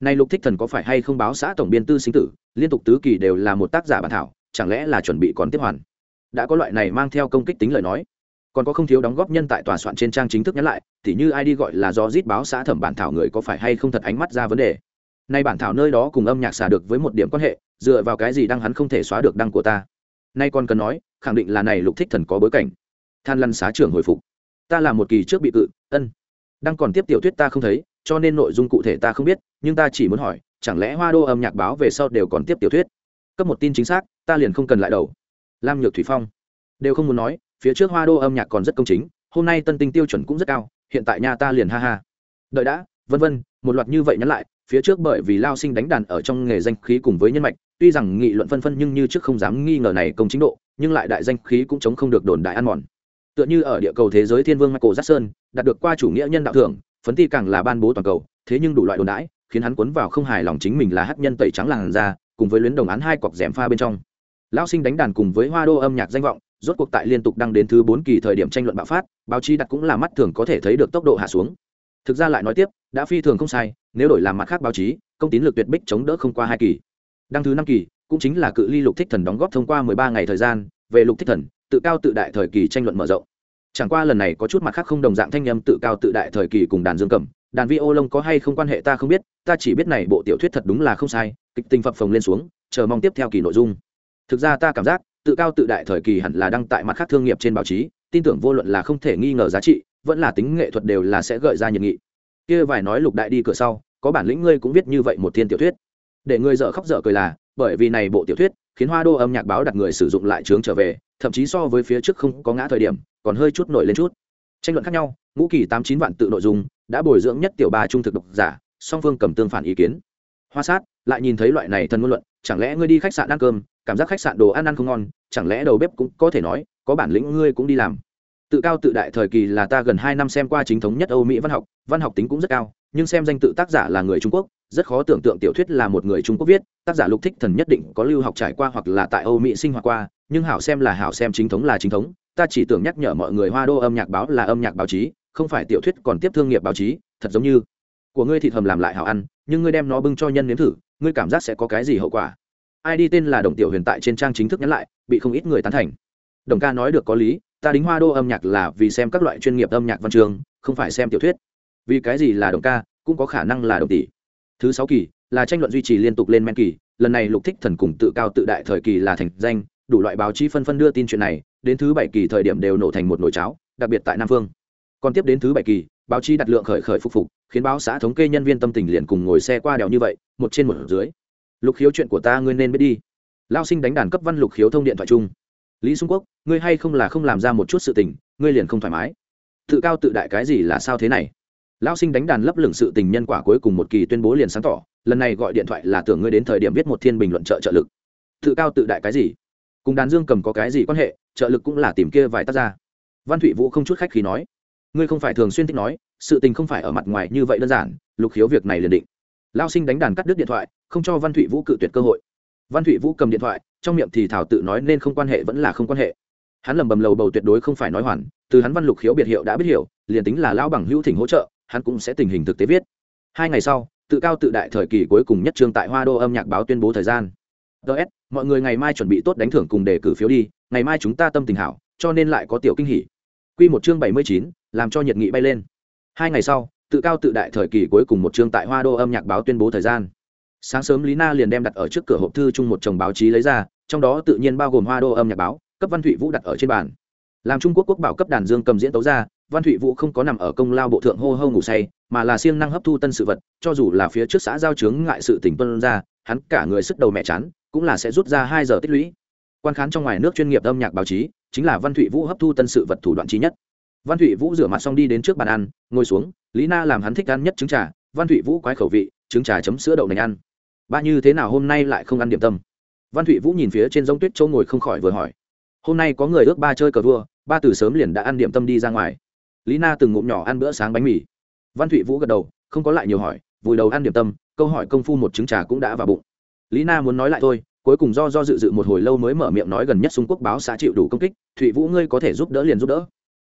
Nay lục thích thần có phải hay không báo xã tổng biên tư sinh tử, liên tục tứ kỳ đều là một tác giả bản thảo, chẳng lẽ là chuẩn bị còn tiếp hoàn? Đã có loại này mang theo công kích tính lời nói. Còn có không thiếu đóng góp nhân tại tòa soạn trên trang chính thức nhắn lại thì như ai đi gọi là do rít báo xã thẩm bản thảo người có phải hay không thật ánh mắt ra vấn đề. Nay bản thảo nơi đó cùng âm nhạc xả được với một điểm quan hệ, dựa vào cái gì đăng hắn không thể xóa được đăng của ta? Nay còn cần nói, khẳng định là này lục thích thần có bối cảnh. Than lăn xá trưởng hồi phục ta là một kỳ trước bị cự, ân. Đang còn tiếp tiểu thuyết ta không thấy, cho nên nội dung cụ thể ta không biết, nhưng ta chỉ muốn hỏi, chẳng lẽ hoa đô âm nhạc báo về sau đều còn tiếp tiểu thuyết? Cấp một tin chính xác, ta liền không cần lại đầu. Lam nhược thủy phong. Đều không muốn nói, phía trước hoa đô âm nhạc còn rất công chính, hôm nay tân tinh tiêu chuẩn cũng rất cao, hiện tại nhà ta liền ha ha. Đợi đã, vân vân, một loạt như vậy nhắn lại, phía trước bởi vì lao sinh đánh đàn ở trong nghề danh khí cùng với nhân mạch, tuy rằng nghị luận phân phân nhưng như trước không dám nghi ngờ này công chính độ, nhưng lại đại danh khí cũng chống không được đồn đại ăn mòn tựa như ở địa cầu thế giới thiên vương michael jackson, đạt được qua chủ nghĩa nhân đạo thưởng, phấn ti càng là ban bố toàn cầu, thế nhưng đủ loại đồn đãi, khiến hắn cuốn vào không hài lòng chính mình là hát nhân tẩy trắng làn da, cùng với luyến đồng án hai cọc rèm pha bên trong. Lão sinh đánh đàn cùng với hoa đô âm nhạc danh vọng, rốt cuộc tại liên tục đăng đến thứ bốn kỳ thời điểm tranh luận bạo phát, báo chí đặt cũng là mắt thường có thể thấy được tốc độ hạ xuống. Thực ra lại nói tiếp, đã phi thường không sai, nếu đổi làm mặt khác báo chí, công tín lực tuyệt bích chống đỡ không qua hai kỳ. Đăng thứ năm kỳ, cũng chính là cự ly lục thích thần đóng góp thông qua mười ba ngày thời gian, về lục thích thần tự cao tự đại thời kỳ tranh luận mở rộng. Chẳng qua lần này có chút mặt khác không đồng dạng thanh âm tự cao tự đại thời kỳ cùng đàn dương cầm, đàn vi ô lông có hay không quan hệ ta không biết, ta chỉ biết này bộ tiểu thuyết thật đúng là không sai, kịch tình phập phồng lên xuống, chờ mong tiếp theo kỳ nội dung. Thực ra ta cảm giác, tự cao tự đại thời kỳ hẳn là đăng tại mặt khác thương nghiệp trên báo chí, tin tưởng vô luận là không thể nghi ngờ giá trị, vẫn là tính nghệ thuật đều là sẽ gợi ra nhiệt nghị. Kia vài nói lục đại đi cửa sau, có bản lĩnh ngươi cũng viết như vậy một thiên tiểu thuyết. Để ngươi dở khóc dở cười là, bởi vì này bộ tiểu thuyết khiến hoa đô âm nhạc báo đặt người sử dụng lại trướng trở về, thậm chí so với phía trước không có ngã thời điểm, còn hơi chút nổi lên chút. Tranh luận khác nhau, ngũ kỳ tám chín vạn tự nội dung, đã bồi dưỡng nhất tiểu ba trung thực độc giả, song phương cầm tương phản ý kiến. Hoa sát, lại nhìn thấy loại này thần ngôn luận, chẳng lẽ ngươi đi khách sạn ăn cơm, cảm giác khách sạn đồ ăn ăn không ngon, chẳng lẽ đầu bếp cũng có thể nói, có bản lĩnh ngươi cũng đi làm. Tự cao tự đại thời kỳ là ta gần hai năm xem qua chính thống nhất âu mỹ văn học văn học tính cũng rất cao, nhưng xem danh tự tác giả là người trung quốc rất khó tưởng tượng tiểu thuyết là một người trung quốc viết, tác giả lục thích thần nhất định có lưu học trải qua hoặc là tại âu mỹ sinh hoạt qua, nhưng hảo xem là hảo xem chính thống là chính thống, ta chỉ tưởng nhắc nhở mọi người hoa đô âm nhạc báo là âm nhạc báo chí, không phải tiểu thuyết còn tiếp thương nghiệp báo chí, thật giống như, của ngươi thịt hầm làm lại hảo ăn, nhưng ngươi đem nó bưng cho nhân nếm thử, ngươi cảm giác sẽ có cái gì hậu quả. Ai đi tên là đồng tiểu huyền tại trên trang chính thức nhắn lại, bị không ít người tán thành. Đồng ca nói được có lý, ta đính hoa đô âm nhạc là vì xem các loại chuyên nghiệp âm nhạc văn trường không phải xem tiểu thuyết. Vì cái gì là đồng ca, cũng có khả năng là đồng tỷ thứ sáu kỳ là tranh luận duy trì liên tục lên men kỳ, lần này lục thích thần cùng tự cao tự đại thời kỳ là thành danh, đủ loại báo chí phân phân đưa tin chuyện này, đến thứ bảy kỳ thời điểm đều nổ thành một nồi cháo, đặc biệt tại nam phương. Còn tiếp đến thứ bảy kỳ, báo chí đặt lượng khởi khởi phục phục, khiến báo xã thống kê nhân viên tâm tình liền cùng ngồi xe qua đèo như vậy, một trên một dưới. Lục khiếu chuyện của ta ngươi nên biết đi. Lao sinh đánh đàn cấp văn lục khiếu thông điện thoại chung. Lý xung quốc, ngươi hay không là không làm ra một chút sự tình, ngươi liền không thoải mái. Tự cao tự đại cái gì là sao thế này? Lão sinh đánh đàn lấp lửng sự tình nhân quả cuối cùng một kỳ tuyên bố liền sáng tỏ, lần này gọi điện thoại là tưởng ngươi đến thời điểm viết một thiên bình luận trợ trợ lực. Tự cao tự đại cái gì? Cùng đàn dương cầm có cái gì quan hệ, trợ lực cũng là tìm kia vài tác gia. Văn thụy vũ không chút khách khí nói, ngươi không phải thường xuyên thích nói, sự tình không phải ở mặt ngoài như vậy đơn giản, lục khiếu việc này liền định. Lao sinh đánh đàn cắt đứt điện thoại, không cho văn thụy vũ cự tuyệt cơ hội. Văn thụy vũ cầm điện thoại, trong miệng thì thảo tự nói nên không quan hệ vẫn là không quan hệ. Hắn lầm bầm lầu bầu tuyệt đối không phải nói hoàn, từ hắn văn lục khiếu biệt hiệu đã biết hiểu, liền tính là lão bằng hữu thỉnh hỗ trợ hắn cũng sẽ tình hình thực tế viết. Hai ngày sau, tự cao tự đại thời kỳ cuối cùng nhất trương tại hoa đô âm nhạc báo tuyên bố thời gian. Ts mọi người ngày mai chuẩn bị tốt đánh thưởng cùng đề cử phiếu đi, ngày mai chúng ta tâm tình hảo, cho nên lại có tiểu kinh hỉ. Q một chương bảy mươi chín, làm cho nhiệt nghị bay lên. Hai ngày sau, tự cao tự đại thời kỳ cuối cùng một chương tại hoa đô âm nhạc báo tuyên bố thời gian. Sáng sớm lý na liền đem đặt ở trước cửa hộp thư chung một chồng báo chí lấy ra, trong đó tự nhiên bao gồm hoa đô âm nhạc báo, cấp văn thụy vũ đặt ở trên bàn. Làm trung quốc quốc bảo cấp đàn dương cầm diễn tấu ra văn thụy vũ không có nằm ở công lao bộ thượng hô hô ngủ say, mà là siêng năng hấp thu tân sự vật, cho dù là phía trước xã giao chướng ngại sự tỉnh tuân ra, hắn cả người sức đầu mẹ chán, cũng là sẽ rút ra hai giờ tích lũy. Quan khán trong ngoài nước chuyên nghiệp âm nhạc báo chí, chính là văn thụy vũ hấp thu tân sự vật thủ đoạn trí nhất. Văn thụy vũ rửa mặt xong đi đến trước bàn ăn, ngồi xuống, lý na làm hắn thích ăn nhất trứng trà, văn thụy vũ quái khẩu vị, trứng trà chấm sữa đậu nành ăn. Ba như thế nào hôm nay lại không ăn điểm tâm? Văn thụy vũ nhìn phía trên giống tuyết châu ngồi không khỏi vừa hỏi. Hôm nay có người ước ba chơi cờ vua, ba từ sớm liền đã ăn điểm tâm đi ra ngoài lý na từng ngụm nhỏ ăn bữa sáng bánh mì. Văn thụy vũ gật đầu, không có lại nhiều hỏi, vùi đầu ăn điểm tâm, câu hỏi công phu một trứng trà cũng đã vào bụng. Lý na muốn nói lại thôi, cuối cùng do do dự dự một hồi lâu mới mở miệng nói gần nhất xung quốc báo xã chịu đủ công kích, thụy vũ ngươi có thể giúp đỡ liền giúp đỡ.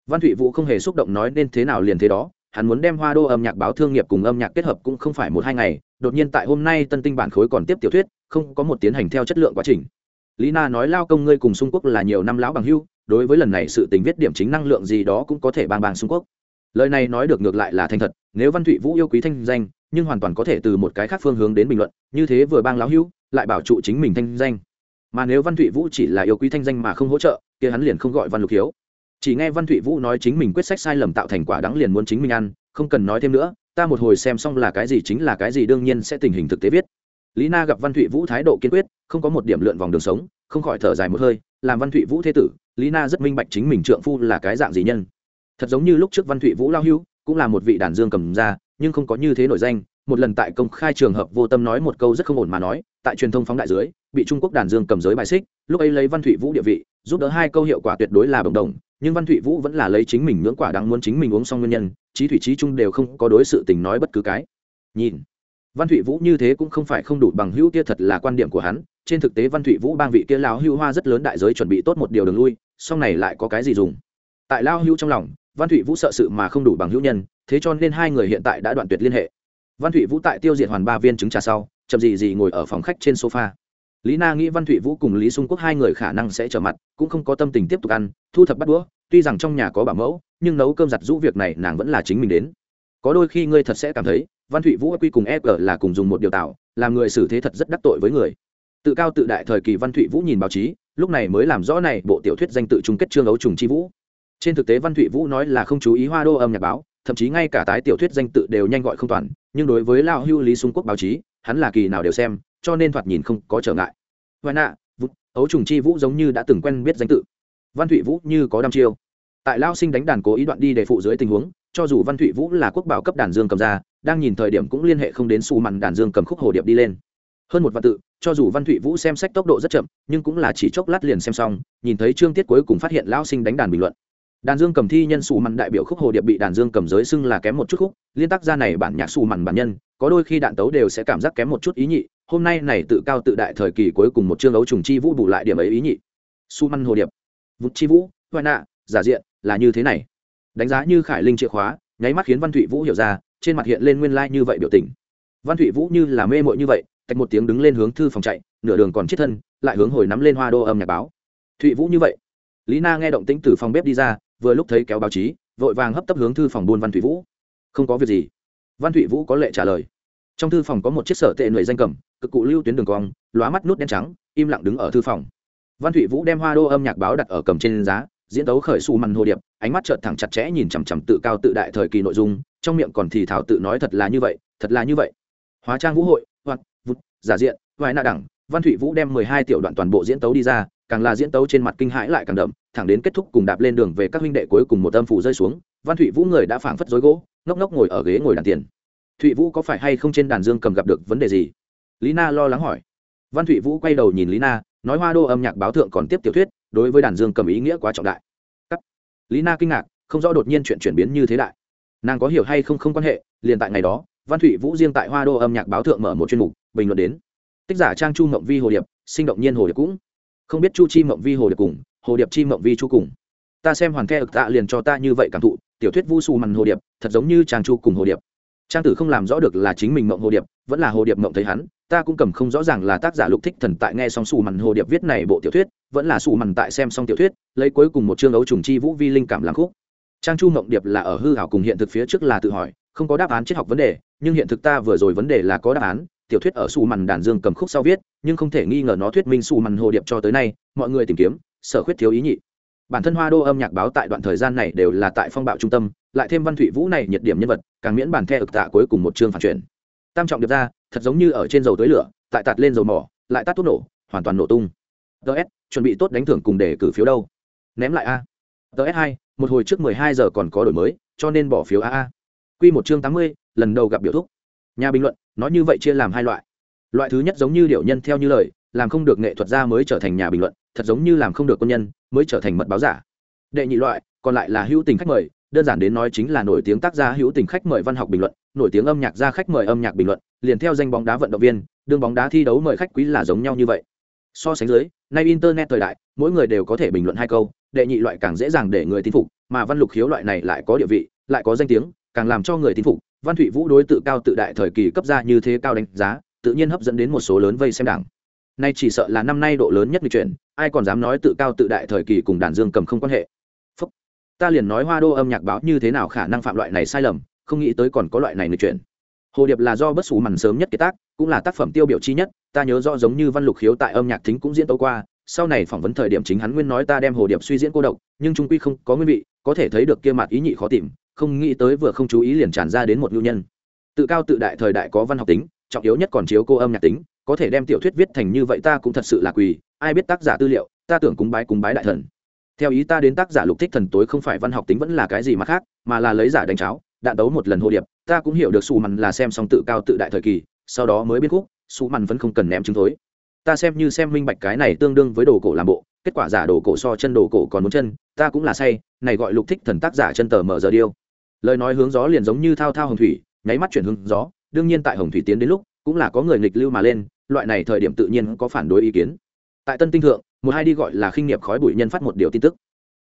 Văn thụy vũ không hề xúc động nói nên thế nào liền thế đó, hắn muốn đem hoa đô âm nhạc báo thương nghiệp cùng âm nhạc kết hợp cũng không phải một hai ngày, đột nhiên tại hôm nay tân tinh bản khối còn tiếp tiểu thuyết, không có một tiến hành theo chất lượng quá trình. Lý na nói lao công ngươi cùng xung quốc là nhiều năm lão bằng hưu đối với lần này sự tình viết điểm chính năng lượng gì đó cũng có thể bang bang xung quốc. Lời này nói được ngược lại là thành thật, nếu văn thụy vũ yêu quý thanh danh, nhưng hoàn toàn có thể từ một cái khác phương hướng đến bình luận, như thế vừa bang lão hữu, lại bảo trụ chính mình thanh danh. Mà nếu văn thụy vũ chỉ là yêu quý thanh danh mà không hỗ trợ, kia hắn liền không gọi văn lục hiếu. Chỉ nghe văn thụy vũ nói chính mình quyết sách sai lầm tạo thành quả đáng liền muốn chính mình ăn, không cần nói thêm nữa, ta một hồi xem xong là cái gì chính là cái gì đương nhiên sẽ tình hình thực tế viết. Lý na gặp văn thụy vũ thái độ kiên quyết, không có một điểm lượn vòng đường sống, không khỏi thở dài một hơi, làm văn thụy vũ thế tử lý na rất minh bạch chính mình trượng phu là cái dạng gì nhân. Thật giống như lúc trước văn thụy vũ lao hưu, cũng là một vị đàn dương cầm ra, nhưng không có như thế nổi danh. Một lần tại công khai trường hợp vô tâm nói một câu rất không ổn mà nói, tại truyền thông phóng đại dưới, bị trung quốc đàn dương cầm giới bài xích, lúc ấy lấy văn thụy vũ địa vị, giúp đỡ hai câu hiệu quả tuyệt đối là bồng đồng. Nhưng văn thụy vũ vẫn là lấy chính mình ngưỡng quả đáng muốn chính mình uống xong nguyên nhân, trí thủy trí trung đều không có đối sự tình nói bất cứ cái. Nhìn, văn thụy vũ như thế cũng không phải không đủ bằng hữu kia thật là quan điểm của hắn trên thực tế văn thụy vũ bang vị kia lao hưu hoa rất lớn đại giới chuẩn bị tốt một điều đường lui, sau này lại có cái gì dùng? Tại lao hưu trong lòng, văn thụy vũ sợ sự mà không đủ bằng hữu nhân, thế cho nên hai người hiện tại đã đoạn tuyệt liên hệ. Văn thụy vũ tại tiêu diệt hoàn ba viên trứng trà sau, chậm gì gì ngồi ở phòng khách trên sofa. Lý na nghĩ văn thụy vũ cùng lý xung quốc hai người khả năng sẽ trở mặt, cũng không có tâm tình tiếp tục ăn, thu thập bắt đũa, tuy rằng trong nhà có bảo mẫu, nhưng nấu cơm giặt rũ việc này nàng vẫn là chính mình đến. Có đôi khi ngươi thật sẽ cảm thấy, văn thụy vũ quy cùng e g là cùng dùng một điều tạo, làm người xử thế thật rất đắc tội với người tự cao tự đại thời kỳ văn thụy vũ nhìn báo chí, lúc này mới làm rõ này bộ tiểu thuyết danh tự chung kết trương ấu trùng chi vũ. Trên thực tế văn thụy vũ nói là không chú ý hoa đô âm nhạc báo, thậm chí ngay cả tái tiểu thuyết danh tự đều nhanh gọi không toàn, nhưng đối với lao hưu lý xung quốc báo chí, hắn là kỳ nào đều xem, cho nên thoạt nhìn không có trở ngại. Hoài nạ vút ấu trùng chi vũ giống như đã từng quen biết danh tự. Văn thụy vũ như có đăm chiêu. Tại lao sinh đánh đàn cố ý đoạn đi để phụ dưới tình huống, cho dù văn thụy vũ là quốc bảo cấp đàn dương cầm ra, đang nhìn thời điểm cũng liên hệ không đến xù mặn đàn dương cầm khúc hồ điệp đi lên hơn một vạn tự, cho dù văn thụy vũ xem sách tốc độ rất chậm, nhưng cũng là chỉ chốc lát liền xem xong, nhìn thấy chương tiết cuối cùng phát hiện Lão sinh đánh đàn bình luận. Đàn dương cầm thi nhân xù mặn đại biểu khúc hồ điệp bị đàn dương cầm giới xưng là kém một chút khúc, liên tác gia này bản nhạc xù mặn bản nhân, có đôi khi đạn tấu đều sẽ cảm giác kém một chút ý nhị, hôm nay này tự cao tự đại thời kỳ cuối cùng một chương ấu trùng chi vũ bù lại điểm ấy ý nhị. Xù măn hồ điệp, vụt chi vũ hoài nạ, giả diện, là như thế này. Đánh giá như khải linh chìa khóa, nháy mắt khiến văn thụy vũ hiểu ra, trên mặt hiện lên nguyên lai như vậy biểu tình. Văn thụy vũ như là mê mội như vậy tạch một tiếng đứng lên hướng thư phòng chạy, nửa đường còn chết thân, lại hướng hồi nắm lên hoa đô âm nhạc báo. Thụy vũ như vậy. Lý na nghe động tĩnh từ phòng bếp đi ra, vừa lúc thấy kéo báo chí, vội vàng hấp tấp hướng thư phòng buôn văn thụy vũ. Không có việc gì. Văn thụy vũ có lệ trả lời. Trong thư phòng có một chiếc sở tệ nhuệ danh cầm, cực cụ lưu tuyến đường cong, lóa mắt nút đen trắng, im lặng đứng ở thư phòng. Văn thụy vũ đem hoa đô âm nhạc báo đặt ở cầm trên giá, diễn tấu khởi xù mặn hồ điệp, ánh mắt trợn thẳng chặt chẽ nhìn chằm chằm tự cao tự đại thời kỳ nội dung, trong miệng còn thì thảo tự nói thật là như vậy, thật là như vậy. Hóa trang vũ hội, hoặc giả diện vài nạ đẳng, văn thụy vũ đem mười hai tiểu đoạn toàn bộ diễn tấu đi ra, càng là diễn tấu trên mặt kinh hãi lại càng đậm, thẳng đến kết thúc cùng đạp lên đường về các huynh đệ cuối cùng một âm phủ rơi xuống, văn thụy vũ người đã phảng phất dối gỗ, ngốc ngốc ngồi ở ghế ngồi đàn tiền. Thụy vũ có phải hay không trên đàn dương cầm gặp được vấn đề gì? Lý na lo lắng hỏi. Văn thụy vũ quay đầu nhìn lý na, nói hoa đô âm nhạc báo thượng còn tiếp tiểu thuyết, đối với đàn dương cầm ý nghĩa quá trọng đại. Cắt. lý na kinh ngạc, không rõ đột nhiên chuyện chuyển biến như thế đại. Nàng có hiểu hay không không quan hệ, liền tại ngày đó, văn thụy vũ riêng tại hoa đô âm nhạc báo thượng mở một chuyên mục bình luận đến. Tích giả trang chu mộng vi hồ điệp, sinh động nhiên hồ điệp cũng. Không biết chu chi mộng vi hồ điệp cùng, hồ điệp chi mộng vi chu cùng. Ta xem hoàn khe ực tạ liền cho ta như vậy cảm thụ, tiểu thuyết vu su mằn hồ điệp, thật giống như trang chu cùng hồ điệp. Trang tử không làm rõ được là chính mình mộng hồ điệp, vẫn là hồ điệp mộng thấy hắn, ta cũng cầm không rõ ràng là tác giả lục thích thần tại nghe xong xù mằn hồ điệp viết này bộ tiểu thuyết, vẫn là xù mằn tại xem xong tiểu thuyết, lấy cuối cùng một chương ấu trùng chi vũ vi linh cảm làm khúc. Trang chu mộng điệp là ở hư hảo cùng hiện thực phía trước là tự hỏi, không có đáp án triết học vấn đề, nhưng hiện thực ta vừa rồi vấn đề là có đáp án tiểu thuyết ở xù mằn đàn dương cầm khúc sau viết, nhưng không thể nghi ngờ nó thuyết minh xù mằn hồ điệp cho tới nay, mọi người tìm kiếm, sở khuyết thiếu ý nhị. Bản thân hoa đô âm nhạc báo tại đoạn thời gian này đều là tại phong bạo trung tâm, lại thêm văn thụy vũ này nhiệt điểm nhân vật, càng miễn bản the ực tạ cuối cùng một chương phản chuyển. Tam trọng điệp ra, thật giống như ở trên dầu tới lửa, tại tạt lên dầu mỏ, lại tắt thuốc nổ, hoàn toàn nổ tung. Ts chuẩn bị tốt đánh thưởng cùng để cử phiếu đâu. Ném lại a. Ts hai, một hồi trước mười hai giờ còn có đổi mới, cho nên bỏ phiếu a a. Q một chương tám mươi, lần đầu gặp biểu thúc. Nhà bình luận nói như vậy chia làm hai loại. Loại thứ nhất giống như điệu nhân theo như lời, làm không được nghệ thuật gia mới trở thành nhà bình luận, thật giống như làm không được quân nhân mới trở thành mật báo giả. Đệ nhị loại, còn lại là hữu tình khách mời, đơn giản đến nói chính là nổi tiếng tác gia hữu tình khách mời văn học bình luận, nổi tiếng âm nhạc gia khách mời âm nhạc bình luận, liền theo danh bóng đá vận động viên, đương bóng đá thi đấu mời khách quý là giống nhau như vậy. So sánh dưới, nay internet thời đại, mỗi người đều có thể bình luận hai câu, đệ nhị loại càng dễ dàng để người tin phục, mà văn lục khiếu loại này lại có địa vị, lại có danh tiếng càng làm cho người tin phục, văn thụy vũ đối tự cao tự đại thời kỳ cấp ra như thế cao đánh giá, tự nhiên hấp dẫn đến một số lớn vây xem đảng. Nay chỉ sợ là năm nay độ lớn nhất lịch chuyển, ai còn dám nói tự cao tự đại thời kỳ cùng đàn dương cầm không quan hệ. Phúc. ta liền nói hoa đô âm nhạc báo như thế nào khả năng phạm loại này sai lầm, không nghĩ tới còn có loại này lịch chuyển. Hồ điệp là do bất xù mằn sớm nhất kế tác, cũng là tác phẩm tiêu biểu chi nhất, ta nhớ rõ giống như văn lục khiếu tại âm nhạc thính cũng diễn tấu qua, sau này phỏng vấn thời điểm chính hắn nguyên nói ta đem hồ điệp suy diễn cô độc, nhưng trung quy không có nguyên vị, có thể thấy được kia mặt ý nhị khó tìm không nghĩ tới vừa không chú ý liền tràn ra đến một nhu nhân. Tự cao tự đại thời đại có văn học tính, trọng yếu nhất còn chiếu cô âm nhạc tính, có thể đem tiểu thuyết viết thành như vậy ta cũng thật sự là quỳ, ai biết tác giả tư liệu, ta tưởng cúng bái cúng bái đại thần. Theo ý ta đến tác giả lục thích thần tối không phải văn học tính vẫn là cái gì mà khác, mà là lấy giả đánh cháo, đạn đấu một lần hô điệp, ta cũng hiểu được xù mằn là xem xong tự cao tự đại thời kỳ, sau đó mới biết khúc, xù mằn vẫn không cần ném chứng thối. Ta xem như xem minh bạch cái này tương đương với đồ cổ làm bộ, kết quả giả đồ cổ so chân đồ cổ còn muốn chân, ta cũng là say, này gọi lục thích thần tác giả chân tờ mở giờ điêu lời nói hướng gió liền giống như thao thao hồng thủy, nháy mắt chuyển hướng gió, đương nhiên tại hồng thủy tiến đến lúc, cũng là có người nghịch lưu mà lên, loại này thời điểm tự nhiên có phản đối ý kiến. Tại tân tinh thượng, một hai đi gọi là khinh nghiệp khói bụi nhân phát một điều tin tức.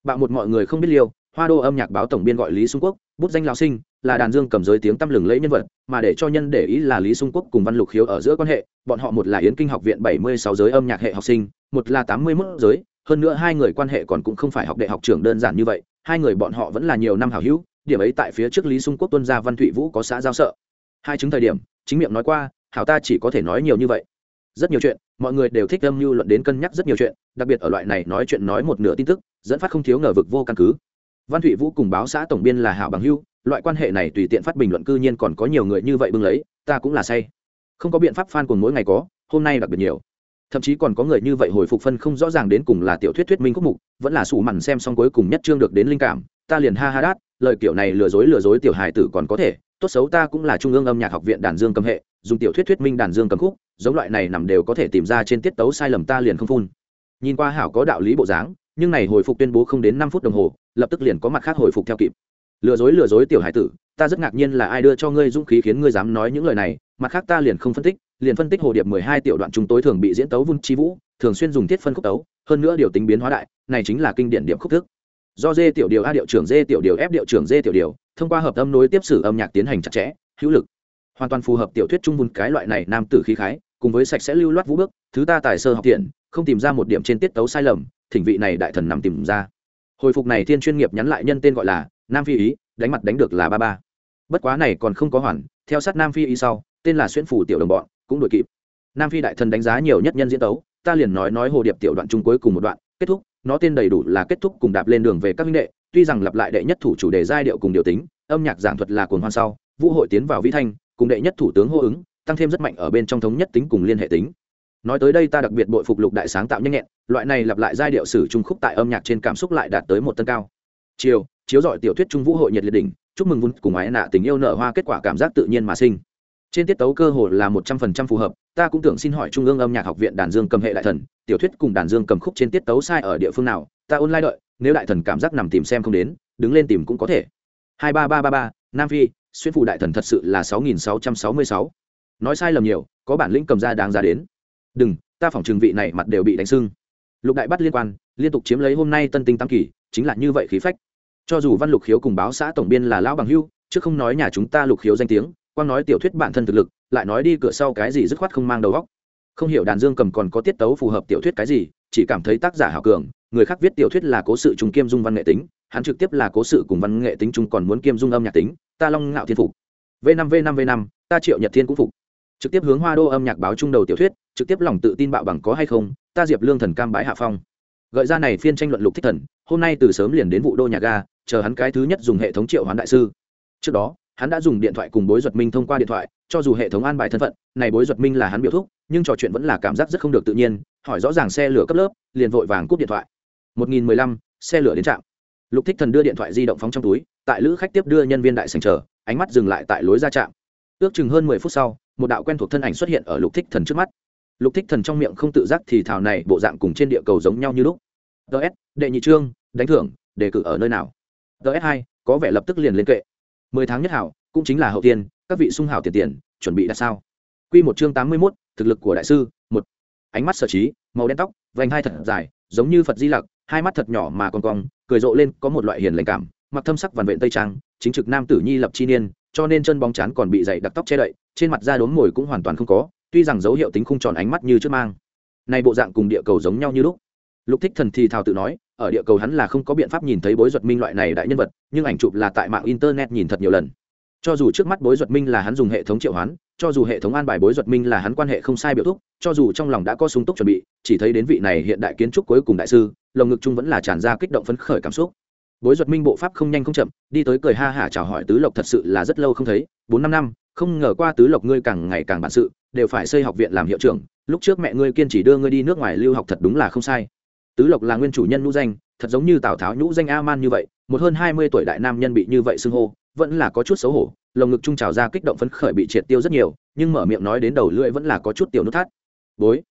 Bạo một mọi người không biết liêu, hoa đô âm nhạc báo tổng biên gọi lý xung quốc, bút danh lao sinh, là đàn dương cầm giới tiếng tăm lừng lẫy nhân vật, mà để cho nhân để ý là lý xung quốc cùng văn lục khiếu ở giữa quan hệ, bọn họ một là yến kinh học viện bảy mươi sáu giới âm nhạc hệ học sinh, một là tám mươi 81 giới, hơn nữa hai người quan hệ còn cũng không phải học đại học trưởng đơn giản như vậy, hai người bọn họ vẫn là nhiều năm hảo hữu điểm ấy tại phía trước lý xung quốc tuân gia văn thụy vũ có xã giao sợ. Hai chứng thời điểm, chính miệng nói qua, hảo ta chỉ có thể nói nhiều như vậy. Rất nhiều chuyện, mọi người đều thích âm mưu luận đến cân nhắc rất nhiều chuyện, đặc biệt ở loại này nói chuyện nói một nửa tin tức, dẫn phát không thiếu ngờ vực vô căn cứ. Văn thụy vũ cùng báo xã tổng biên là hảo bằng hưu loại quan hệ này tùy tiện phát bình luận cư nhiên còn có nhiều người như vậy bưng lấy, ta cũng là say. Không có biện pháp f a n cùng mỗi ngày có, hôm nay đặc biệt nhiều. Thậm chí còn có người như vậy hồi phục phân không rõ ràng đến cùng là tiểu thuyết thuyết minh khúc mục, vẫn là sủ mằn xem xong cuối cùng nhất chương được đến linh cảm ta liền ha ha đát, lời kiểu này lừa dối lừa dối tiểu hài tử còn có thể, tốt xấu ta cũng là trung ương âm nhạc học viện đàn dương cầm hệ, dùng tiểu thuyết thuyết minh đàn dương cầm khúc, giống loại này nằm đều có thể tìm ra trên tiết tấu sai lầm ta liền không phun. Nhìn qua hảo có đạo lý bộ dáng, nhưng này hồi phục tuyên bố không đến năm phút đồng hồ, lập tức liền có mặt khác hồi phục theo kịp. Lừa dối lừa dối tiểu hải tử, ta rất ngạc nhiên là ai đưa cho ngươi dũng khí khiến ngươi dám nói những lời này, mặt khác ta liền không phân tích, liền phân tích hồ điệp mười hai tiểu đoạn chúng tối thường bị diễn tấu vun chi vũ, thường xuyên dùng thiết phân khúc tấu, hơn nữa điều tính biến hóa đại, này chính là kinh điển điểm khúc thức do dê tiểu điều a điệu trưởng dê tiểu điều ép điệu trưởng dê tiểu điều, thông qua hợp âm nối tiếp sử âm nhạc tiến hành chặt chẽ, hữu lực. Hoàn toàn phù hợp tiểu thuyết trung vun cái loại này nam tử khí khái, cùng với sạch sẽ lưu loát vũ bước, thứ ta tài sơ học tiện, không tìm ra một điểm trên tiết tấu sai lầm, thỉnh vị này đại thần nằm tìm ra. Hồi phục này thiên chuyên nghiệp nhắn lại nhân tên gọi là nam phi ý, đánh mặt đánh được là ba ba. Bất quá này còn không có hoàn, theo sát nam phi ý sau, tên là xuyên phủ tiểu đồng bọn, cũng đội kịp. Nam phi đại thần đánh giá nhiều nhất nhân diễn tấu, ta liền nói nói hồ điệp tiểu đoạn chung cuối cùng một đoạn, kết thúc nó tên đầy đủ là kết thúc cùng đạp lên đường về các minh đệ, tuy rằng lặp lại đệ nhất thủ chủ đề giai điệu cùng điều tính, âm nhạc giảng thuật là cồn hoan sau, vũ hội tiến vào vĩ thanh, cùng đệ nhất thủ tướng hô ứng, tăng thêm rất mạnh ở bên trong thống nhất tính cùng liên hệ tính. Nói tới đây ta đặc biệt bội phục lục đại sáng tạo nhanh nhẹn, loại này lặp lại giai điệu sử trung khúc tại âm nhạc trên cảm xúc lại đạt tới một tân cao. Chiều, chiếu giỏi tiểu thuyết trung vũ hội nhiệt liệt đỉnh, chúc mừng vun cùng ái nạ tình yêu nở hoa kết quả cảm giác tự nhiên mà sinh trên tiết tấu cơ hồ là một trăm phần trăm phù hợp, ta cũng tưởng xin hỏi trung ương âm nhạc học viện đàn dương cầm hệ đại thần, tiểu thuyết cùng đàn dương cầm khúc trên tiết tấu sai ở địa phương nào, ta online đợi, nếu đại thần cảm giác nằm tìm xem không đến, đứng lên tìm cũng có thể. Hai ba ba ba ba, nam phi, xuyên phủ đại thần thật sự là sáu nghìn sáu trăm sáu mươi sáu. Nói sai lầm nhiều, có bản lĩnh cầm ra đáng ra đến. Đừng, ta phỏng trường vị này mặt đều bị đánh sưng. Lục đại bắt liên quan, liên tục chiếm lấy hôm nay tân tinh tam kỳ, chính là như vậy khí phách. Cho dù văn lục khiếu cùng báo xã tổng biên là lão bằng hưu, chứ không nói nhà chúng ta lục khiếu danh tiếng quang nói tiểu thuyết bản thân thực lực, lại nói đi cửa sau cái gì dứt khoát không mang đầu góc không hiểu đàn dương cầm còn có tiết tấu phù hợp tiểu thuyết cái gì, chỉ cảm thấy tác giả hảo cường, người khác viết tiểu thuyết là cố sự trùng kiêm dung văn nghệ tính, hắn trực tiếp là cố sự cùng văn nghệ tính chung còn muốn kiêm dung âm nhạc tính, ta long ngạo thiên phục. V năm v năm v năm, ta triệu nhật thiên cũng phục. Trực tiếp hướng hoa đô âm nhạc báo trung đầu tiểu thuyết, trực tiếp lòng tự tin bạo bằng có hay không, ta diệp lương thần cam bái hạ phong. Gợi ra này phiên tranh luận lục thích thần, hôm nay từ sớm liền đến vụ đô nhà ga, chờ hắn cái thứ nhất dùng hệ thống triệu hoán đại sư. Trước đó hắn đã dùng điện thoại cùng bối duật minh thông qua điện thoại cho dù hệ thống an bài thân phận này bối duật minh là hắn biểu thúc nhưng trò chuyện vẫn là cảm giác rất không được tự nhiên hỏi rõ ràng xe lửa cấp lớp liền vội vàng cúp điện thoại. 1015, xe lửa đến trạm. Lục thích thần đưa điện thoại di động phóng trong túi tại lữ khách tiếp đưa nhân viên đại sành chờ ánh mắt dừng lại tại lối ra trạm. Ước chừng hơn mười phút sau một đạo quen thuộc thân ảnh xuất hiện ở lục thích thần trước mắt. Lục thích thần trong miệng không tự giác thì thảo này bộ dạng cùng trên địa cầu giống nhau như lúc. Ts đệ nhị trương đánh thưởng đề cử ở nơi nào? Ts hai có vẻ lập tức liền lên kệ mười tháng nhất hảo, cũng chính là hậu tiên, các vị sung hảo tiền tiền, chuẩn bị đặt sao? Q một chương tám mươi mốt, thực lực của đại sư, một. Ánh mắt sở trí, màu đen tóc, vành hai thật dài, giống như phật di lặc, hai mắt thật nhỏ mà còn cong, cười rộ lên, có một loại hiền lành cảm, mặc thâm sắc vằn vện tây trang, chính trực nam tử nhi lập chi niên, cho nên chân bóng chán còn bị dày đặc tóc che đậy, trên mặt da đốm mồi cũng hoàn toàn không có, tuy rằng dấu hiệu tính khung tròn ánh mắt như trước mang. Này bộ dạng cùng địa cầu giống nhau như lúc. Lục thích thần thì thào tự nói ở địa cầu hắn là không có biện pháp nhìn thấy bối duật minh loại này đại nhân vật, nhưng ảnh chụp là tại mạng internet nhìn thật nhiều lần. Cho dù trước mắt bối duật minh là hắn dùng hệ thống triệu hoán, cho dù hệ thống an bài bối duật minh là hắn quan hệ không sai biểu thúc, cho dù trong lòng đã có sung túc chuẩn bị, chỉ thấy đến vị này hiện đại kiến trúc cuối cùng đại sư, lồng ngực chung vẫn là tràn ra kích động phấn khởi cảm xúc. Bối duật minh bộ pháp không nhanh không chậm, đi tới cười ha hả chào hỏi tứ lộc thật sự là rất lâu không thấy, bốn năm năm, không ngờ qua tứ lộc ngươi càng ngày càng bản sự, đều phải xây học viện làm hiệu trưởng, lúc trước mẹ ngươi kiên trì đưa ngươi đi nước ngoài lưu học thật đúng là không sai tứ lộc là nguyên chủ nhân nhũ danh, thật giống như tào tháo nhũ danh a man như vậy, một hơn hai mươi tuổi đại nam nhân bị như vậy xưng hô, vẫn là có chút xấu hổ, lồng ngực trung trào ra kích động phấn khởi bị triệt tiêu rất nhiều, nhưng mở miệng nói đến đầu lưỡi vẫn là có chút tiểu nút thắt. Bối,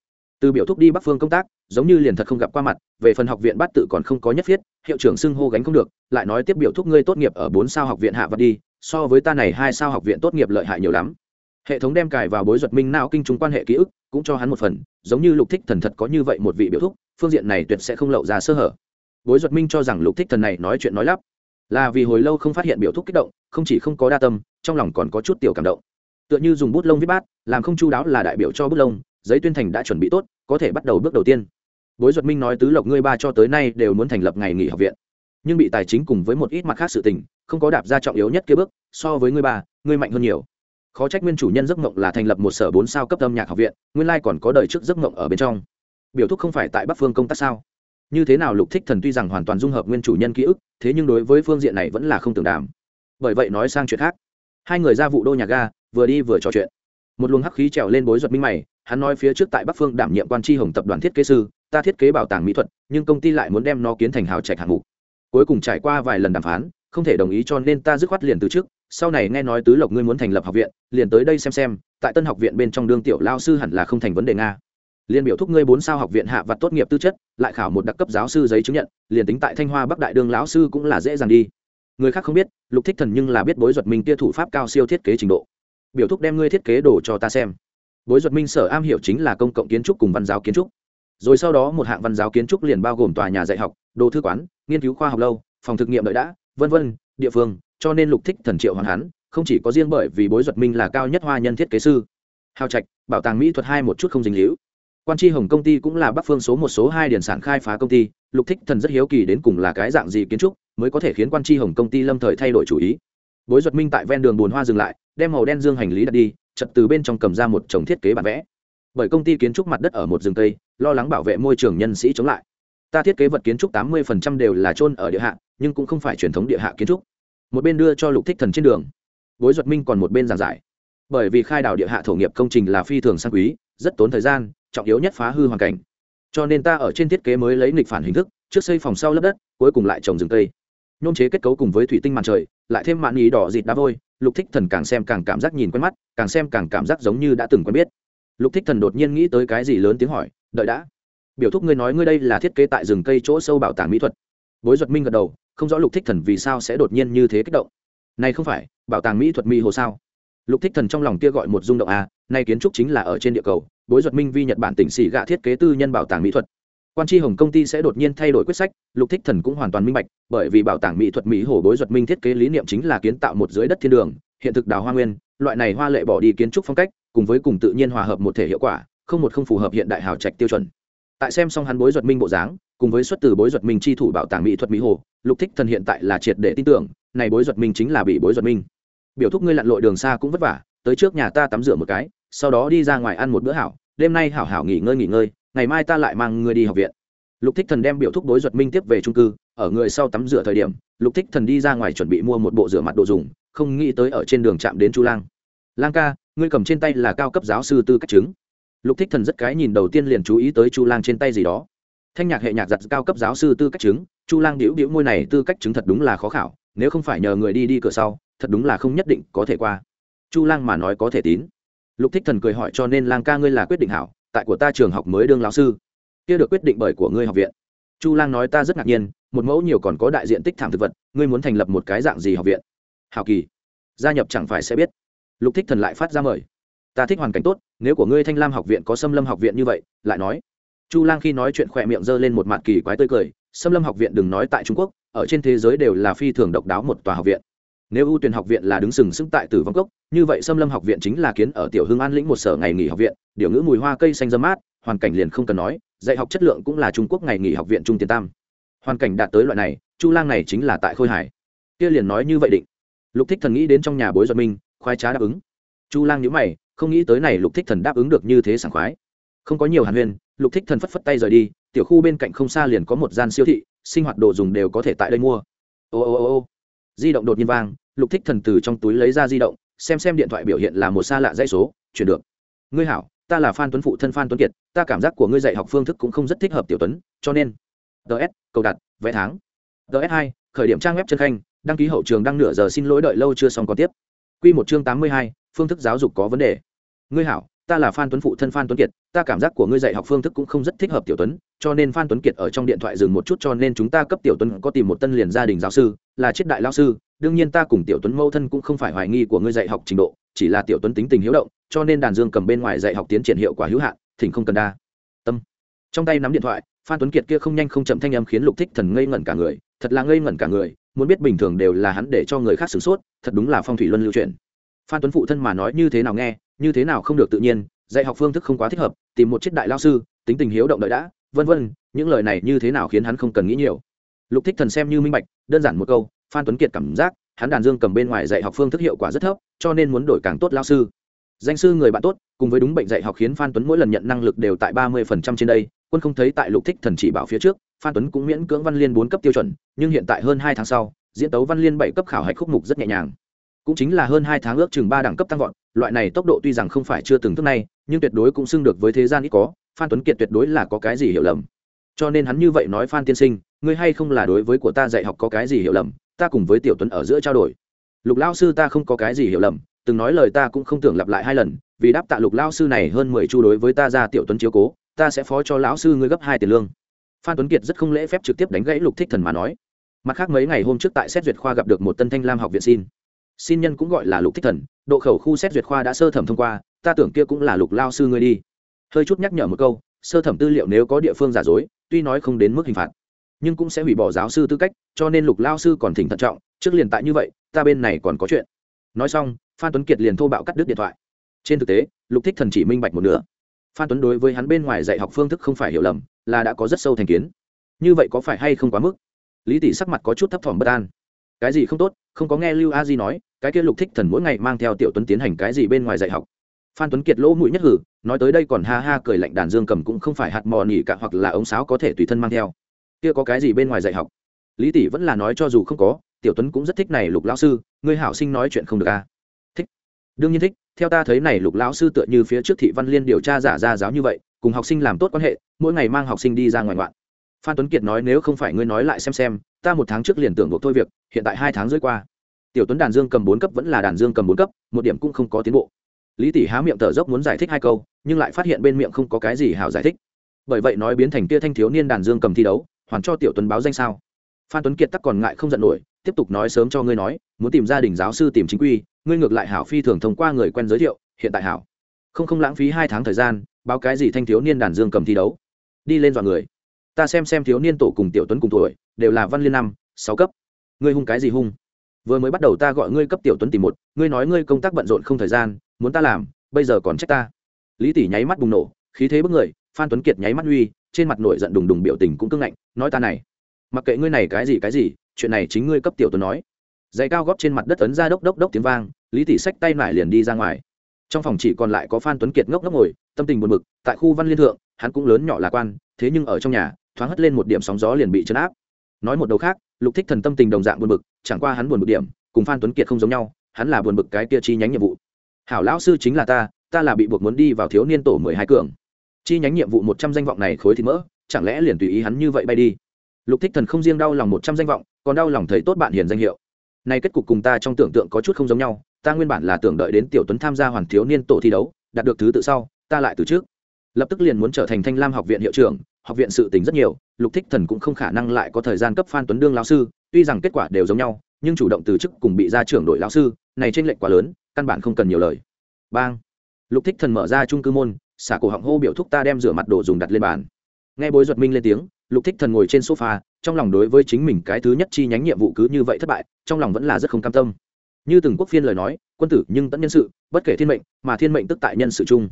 từ biểu thúc đi bắc phương công tác, giống như liền thật không gặp qua mặt, về phần học viện bát tự còn không có nhất thiết, hiệu trưởng xưng hô gánh không được, lại nói tiếp biểu thúc ngươi tốt nghiệp ở bốn sao học viện hạ vật đi, so với ta này hai sao học viện tốt nghiệp lợi hại nhiều lắm. Hệ thống đem cài vào bối duật minh não kinh chúng quan hệ ký ức, cũng cho hắn một phần, giống như lục thích thần thật có như vậy một vị biểu thúc phương diện này tuyệt sẽ không lộ ra sơ hở. Bối duật minh cho rằng lục thích thần này nói chuyện nói lắp, là vì hồi lâu không phát hiện biểu thúc kích động, không chỉ không có đa tâm, trong lòng còn có chút tiểu cảm động. Tựa như dùng bút lông viết bát, làm không chu đáo là đại biểu cho bút lông, giấy tuyên thành đã chuẩn bị tốt, có thể bắt đầu bước đầu tiên. Bối duật minh nói tứ lộc ngươi ba cho tới nay đều muốn thành lập ngày nghỉ học viện, nhưng bị tài chính cùng với một ít mặt khác sự tình, không có đạp ra trọng yếu nhất kia bước, so với ngươi ba, ngươi mạnh hơn nhiều. Khó trách nguyên chủ nhân giấc mộng là thành lập một sở bốn sao cấp âm nhạc học viện, nguyên lai còn có đời trước giấc mộng ở bên trong biểu thúc không phải tại bắc phương công tác sao? Như thế nào lục thích thần tuy rằng hoàn toàn dung hợp nguyên chủ nhân ký ức, thế nhưng đối với phương diện này vẫn là không tưởng đàm. Bởi vậy nói sang chuyện khác. Hai người ra vụ đô nhà ga, vừa đi vừa trò chuyện. Một luồng hắc khí trèo lên bối ruột minh mày, hắn nói phía trước tại bắc phương đảm nhiệm quan tri hồng tập đoàn thiết kế sư, ta thiết kế bảo tàng mỹ thuật, nhưng công ty lại muốn đem nó kiến thành hào trạch hạng mục. Cuối cùng trải qua vài lần đàm phán, không thể đồng ý cho nên ta dứt khoát liền từ trước sau này nghe nói tứ lộc ngươi muốn thành lập học viện, liền tới đây xem xem, tại tân học viện bên trong đương tiểu lao sư hẳn là không thành vấn đề nga liên biểu thúc ngươi bốn sao học viện hạ vật tốt nghiệp tư chất, lại khảo một đặc cấp giáo sư giấy chứng nhận, liền tính tại thanh hoa bắc đại đương lão sư cũng là dễ dàng đi. Người khác không biết, lục thích thần nhưng là biết bối duật minh tia thủ pháp cao siêu thiết kế trình độ. Biểu thúc đem ngươi thiết kế đồ cho ta xem. Bối duật minh sở am hiểu chính là công cộng kiến trúc cùng văn giáo kiến trúc. Rồi sau đó một hạng văn giáo kiến trúc liền bao gồm tòa nhà dạy học, đồ thư quán, nghiên cứu khoa học lâu, phòng thực nghiệm đợi đã, vân vân, địa phương, cho nên lục thích thần triệu hoàn hắn, không chỉ có riêng bởi vì bối duật minh là cao nhất hoa nhân thiết kế sư. Hào trạch, bảo tàng mỹ thuật hai một chút không dính líu quan tri hồng công ty cũng là bắc phương số một số hai điển sản khai phá công ty, lục thích thần rất hiếu kỳ đến cùng là cái dạng gì kiến trúc mới có thể khiến quan tri hồng công ty lâm thời thay đổi chủ ý. Bối duật minh tại ven đường bồn hoa dừng lại, đem màu đen dương hành lý đặt đi, chật từ bên trong cầm ra một chồng thiết kế bản vẽ. Bởi công ty kiến trúc mặt đất ở một rừng tây lo lắng bảo vệ môi trường nhân sĩ chống lại. Ta thiết kế vật kiến trúc tám mươi đều là trôn ở địa hạ, nhưng cũng không phải truyền thống địa hạ kiến trúc. Một bên đưa cho lục thích thần trên đường. Bối duật minh còn một bên giảng giải. Bởi vì khai đào địa hạ thổ nghiệp công trình là phi thường sang quý, rất tốn thời gian trọng yếu nhất phá hư hoàn cảnh. Cho nên ta ở trên thiết kế mới lấy nghịch phản hình thức, trước xây phòng sau lớp đất, cuối cùng lại trồng rừng cây. Nhôm chế kết cấu cùng với thủy tinh màn trời, lại thêm mạn ý đỏ dịt đá vôi, lục thích thần càng xem càng cảm giác nhìn quen mắt, càng xem càng cảm giác giống như đã từng quen biết. Lục thích thần đột nhiên nghĩ tới cái gì lớn tiếng hỏi, đợi đã. Biểu thúc ngươi nói ngươi đây là thiết kế tại rừng cây chỗ sâu bảo tàng mỹ thuật. Bối duật minh gật đầu, không rõ lục thích thần vì sao sẽ đột nhiên như thế kích động. Này không phải, bảo tàng mỹ thuật mỹ hồ sao? Lục thích thần trong lòng kia gọi một rung động à nay kiến trúc chính là ở trên địa cầu, bối duật minh vi nhật bản tỉnh xỉ gạ thiết kế tư nhân bảo tàng mỹ thuật. Quan tri hồng công ty sẽ đột nhiên thay đổi quyết sách, lục thích thần cũng hoàn toàn minh bạch, bởi vì bảo tàng mỹ thuật mỹ hồ bối duật minh thiết kế lý niệm chính là kiến tạo một dưới đất thiên đường, hiện thực đào hoa nguyên, loại này hoa lệ bỏ đi kiến trúc phong cách, cùng với cùng tự nhiên hòa hợp một thể hiệu quả, không một không phù hợp hiện đại hào trạch tiêu chuẩn. Tại xem xong hắn bối duật minh bộ dáng, cùng với xuất từ bối duật minh chi thủ bảo tàng mỹ thuật mỹ hồ, lục thích thần hiện tại là triệt để tin tưởng, này bối duật minh chính là bị bối duật minh biểu thúc ngươi lặn lội đường xa cũng vất vả, tới trước nhà ta tắm rửa một cái, sau đó đi ra ngoài ăn một bữa hảo, đêm nay hảo hảo nghỉ ngơi nghỉ ngơi, ngày mai ta lại mang ngươi đi học viện. Lục thích thần đem biểu thúc đối duật minh tiếp về trung cư, ở người sau tắm rửa thời điểm, lục thích thần đi ra ngoài chuẩn bị mua một bộ rửa mặt đồ dùng, không nghĩ tới ở trên đường chạm đến chu lang. Lang ca, ngươi cầm trên tay là cao cấp giáo sư tư cách chứng. Lục thích thần rất cái nhìn đầu tiên liền chú ý tới chu lang trên tay gì đó. Thanh nhạc hệ nhạc giặt cao cấp giáo sư tư cách chứng, chu lang điếu điếu môi này tư cách chứng thật đúng là khó khảo, nếu không phải nhờ người đi đi cửa sau thật đúng là không nhất định có thể qua. Chu lang mà nói có thể tín. Lục thích thần cười hỏi cho nên lang ca ngươi là quyết định hảo, tại của ta trường học mới đương lão sư. Kia được quyết định bởi của ngươi học viện. Chu lang nói ta rất ngạc nhiên, một mẫu nhiều còn có đại diện tích thảm thực vật, ngươi muốn thành lập một cái dạng gì học viện? Hào kỳ. Gia nhập chẳng phải sẽ biết. Lục thích thần lại phát ra mời. Ta thích hoàn cảnh tốt, nếu của ngươi thanh lam học viện có xâm lâm học viện như vậy, lại nói. Chu lang khi nói chuyện khỏe miệng giơ lên một mặt kỳ quái tươi cười xâm lâm học viện đừng nói tại trung quốc, ở trên thế giới đều là phi thường độc đáo một tòa học viện nếu ưu tuyển học viện là đứng sừng sững tại tử vong cốc, như vậy xâm lâm học viện chính là kiến ở tiểu hưng an lĩnh một sở ngày nghỉ học viện, điều ngữ mùi hoa cây xanh dâm mát, hoàn cảnh liền không cần nói, dạy học chất lượng cũng là trung quốc ngày nghỉ học viện trung tiền tam. Hoàn cảnh đạt tới loại này, chu lang này chính là tại khôi hải. Kia liền nói như vậy định. Lục thích thần nghĩ đến trong nhà bối giật minh, khoái trá đáp ứng. Chu lang nhíu mày, không nghĩ tới này lục thích thần đáp ứng được như thế sảng khoái. Không có nhiều hàn huyên, lục thích thần phất phất tay rời đi, tiểu khu bên cạnh không xa liền có một gian siêu thị, sinh hoạt đồ dùng đều có thể tại đây mua. Ô ô ô ô di động đột nhiên vang, lục thích thần từ trong túi lấy ra di động, xem xem điện thoại biểu hiện là một xa lạ dãy số, chuyển được. Ngươi hảo, ta là phan tuấn phụ thân phan tuấn kiệt, ta cảm giác của ngươi dạy học phương thức cũng không rất thích hợp tiểu tuấn, cho nên ts cầu đặt, vẽ tháng. Ts hai, khởi điểm trang web chân khanh, đăng ký hậu trường đăng nửa giờ xin lỗi đợi lâu chưa xong còn tiếp. Q một chương tám mươi hai, phương thức giáo dục có vấn đề. Ngươi hảo, ta là phan tuấn phụ thân phan tuấn kiệt, ta cảm giác của ngươi dạy học phương thức cũng không rất thích hợp tiểu tuấn, cho nên phan tuấn kiệt ở trong điện thoại dừng một chút cho nên chúng ta cấp tiểu tuấn có tìm một tân liền gia đình giáo sư là triết đại lao sư, đương nhiên ta cùng tiểu tuấn mâu thân cũng không phải hoài nghi của ngươi dạy học trình độ, chỉ là tiểu tuấn tính tình hiếu động, cho nên đàn dương cầm bên ngoài dạy học tiến triển hiệu quả hữu hạn, thỉnh không cần đa. Tâm. Trong tay nắm điện thoại, phan tuấn kiệt kia không nhanh không chậm thanh âm khiến lục thích thần ngây ngẩn cả người, thật là ngây ngẩn cả người, muốn biết bình thường đều là hắn để cho người khác sửng sốt, thật đúng là phong thủy luân lưu truyền phan tuấn phụ thân mà nói như thế nào nghe, như thế nào không được tự nhiên, dạy học phương thức không quá thích hợp, tìm một chiếc đại lao sư, tính tình hiếu động đợi đã, vân vân, những lời này như thế nào khiến hắn không cần nghĩ nhiều lục thích thần xem như minh bạch, đơn giản một câu, phan tuấn kiệt cảm giác, hắn đàn dương cầm bên ngoài dạy học phương thức hiệu quả rất thấp, cho nên muốn đổi càng tốt lao sư. Danh sư người bạn tốt, cùng với đúng bệnh dạy học khiến phan tuấn mỗi lần nhận năng lực đều tại ba mươi phần trăm trên đây, quân không thấy tại lục thích thần chỉ bảo phía trước, phan tuấn cũng miễn cưỡng văn liên bốn cấp tiêu chuẩn, nhưng hiện tại hơn hai tháng sau, diễn tấu văn liên bảy cấp khảo hạch khúc mục rất nhẹ nhàng. Cũng chính là hơn hai tháng ước chừng ba đẳng cấp tăng vọt, loại này tốc độ tuy rằng không phải chưa từng thức này nhưng tuyệt đối cũng xưng được với thế gian ít có, phan tuấn kiệt tuyệt đối là có cái gì hiểu lầm. Cho nên hắn như vậy nói phan tiên sinh ngươi hay không là đối với của ta dạy học có cái gì hiểu lầm, ta cùng với tiểu tuấn ở giữa trao đổi. Lục lao sư ta không có cái gì hiểu lầm, từng nói lời ta cũng không tưởng lặp lại hai lần, vì đáp tạ lục lao sư này hơn mười chu đối với ta ra tiểu tuấn chiếu cố, ta sẽ phó cho lão sư ngươi gấp hai tiền lương. Phan tuấn kiệt rất không lễ phép trực tiếp đánh gãy lục thích thần mà nói. Mặt khác mấy ngày hôm trước tại xét duyệt khoa gặp được một tân thanh lam học viện xin. Xin nhân cũng gọi là lục thích thần, độ khẩu khu xét duyệt khoa đã sơ thẩm thông qua, ta tưởng kia cũng là lục lao sư ngươi đi. Hơi chút nhắc nhở một câu, sơ thẩm tư liệu nếu có địa phương giả dối, tuy nói không đến mức hình phạt nhưng cũng sẽ hủy bỏ giáo sư tư cách, cho nên lục lao sư còn thỉnh thận trọng, trước liền tại như vậy, ta bên này còn có chuyện. Nói xong, phan tuấn kiệt liền thô bạo cắt đứt điện thoại. Trên thực tế, lục thích thần chỉ minh bạch một nửa. Phan tuấn đối với hắn bên ngoài dạy học phương thức không phải hiểu lầm, là đã có rất sâu thành kiến. Như vậy có phải hay không quá mức? Lý tỷ sắc mặt có chút thấp thỏm bất an. Cái gì không tốt, không có nghe lưu a di nói, cái kia lục thích thần mỗi ngày mang theo tiểu tuấn tiến hành cái gì bên ngoài dạy học. Phan tuấn kiệt lỗ mũi nhất hử, nói tới đây còn ha ha cười lạnh đàn dương cầm cũng không phải hạt mò nỉ cả hoặc là ống sáo có thể tùy thân mang theo kia có cái gì bên ngoài dạy học? Lý tỷ vẫn là nói cho dù không có, tiểu tuấn cũng rất thích này lục lão sư, ngươi hảo sinh nói chuyện không được a à? thích. Đương nhiên thích, theo ta thấy này lục lão sư tựa như phía trước thị văn liên điều tra giả ra giáo như vậy, cùng học sinh làm tốt quan hệ, mỗi ngày mang học sinh đi ra ngoài ngoạn. Phan tuấn kiệt nói nếu không phải ngươi nói lại xem xem, ta một tháng trước liền tưởng buộc thôi việc, hiện tại hai tháng rưỡi qua. Tiểu tuấn đàn dương cầm bốn cấp vẫn là đàn dương cầm bốn cấp, một điểm cũng không có tiến bộ. Lý tỷ há miệng thở dốc muốn giải thích hai câu, nhưng lại phát hiện bên miệng không có cái gì hảo giải thích. Bởi vậy nói biến thành kia thanh thiếu niên đàn dương cầm thi đấu hoàn cho tiểu tuấn báo danh sao? Phan tuấn kiệt tắc còn ngại không giận nổi, tiếp tục nói sớm cho ngươi nói, muốn tìm gia đình giáo sư tìm chính quy, ngươi ngược lại hảo phi thường thông qua người quen giới thiệu, hiện tại hảo. Không không lãng phí hai tháng thời gian, báo cái gì thanh thiếu niên đàn dương cầm thi đấu. Đi lên dọn người. Ta xem xem thiếu niên tổ cùng tiểu tuấn cùng tuổi, đều là văn liên năm, sáu cấp. Ngươi hung cái gì hung? Vừa mới bắt đầu ta gọi ngươi cấp tiểu tuấn tìm một, ngươi nói ngươi công tác bận rộn không thời gian, muốn ta làm, bây giờ còn trách ta. Lý tỷ nháy mắt bùng nổ, khí thế bức người, phan tuấn kiệt nháy mắt uy trên mặt nổi giận đùng đùng biểu tình cũng cưng ngạnh, nói ta này, mặc kệ ngươi này cái gì cái gì, chuyện này chính ngươi cấp tiểu tuấn nói. Giày cao góp trên mặt đất ấn ra đốc đốc đốc tiếng vang, lý tỷ xách tay nải liền đi ra ngoài. Trong phòng chỉ còn lại có phan tuấn kiệt ngốc ngốc ngồi, tâm tình buồn bực, tại khu văn liên thượng, hắn cũng lớn nhỏ lạc quan, thế nhưng ở trong nhà, thoáng hất lên một điểm sóng gió liền bị chấn áp. Nói một đầu khác, lục thích thần tâm tình đồng dạng buồn bực, chẳng qua hắn buồn bực điểm, cùng phan tuấn kiệt không giống nhau, hắn là buồn bực cái kia chi nhánh nhiệm vụ. Hảo lão sư chính là ta ta là bị buộc muốn đi vào thiếu niên tổ mười hai cường chi nhánh nhiệm vụ một trăm danh vọng này khối thì mỡ, chẳng lẽ liền tùy ý hắn như vậy bay đi? Lục thích thần không riêng đau lòng một trăm danh vọng, còn đau lòng thấy tốt bạn hiền danh hiệu. Này kết cục cùng ta trong tưởng tượng có chút không giống nhau, ta nguyên bản là tưởng đợi đến tiểu tuấn tham gia hoàn thiếu niên tổ thi đấu, đạt được thứ tự sau, ta lại từ trước. Lập tức liền muốn trở thành thanh lam học viện hiệu trưởng, học viện sự tính rất nhiều, lục thích thần cũng không khả năng lại có thời gian cấp phan tuấn đương lão sư, tuy rằng kết quả đều giống nhau, nhưng chủ động từ chức cùng bị ra trưởng đội lão sư, này trên lệnh quá lớn, căn bản không cần nhiều lời. Bang! Lục thích thần mở ra trung cư môn xả cổ họng hô biểu thúc ta đem rửa mặt đồ dùng đặt lên bàn. Nghe bối duật minh lên tiếng, lục thích thần ngồi trên sofa, trong lòng đối với chính mình cái thứ nhất chi nhánh nhiệm vụ cứ như vậy thất bại, trong lòng vẫn là rất không cam tâm. Như từng quốc phiên lời nói, quân tử nhưng tận nhân sự, bất kể thiên mệnh, mà thiên mệnh tức tại nhân sự chung.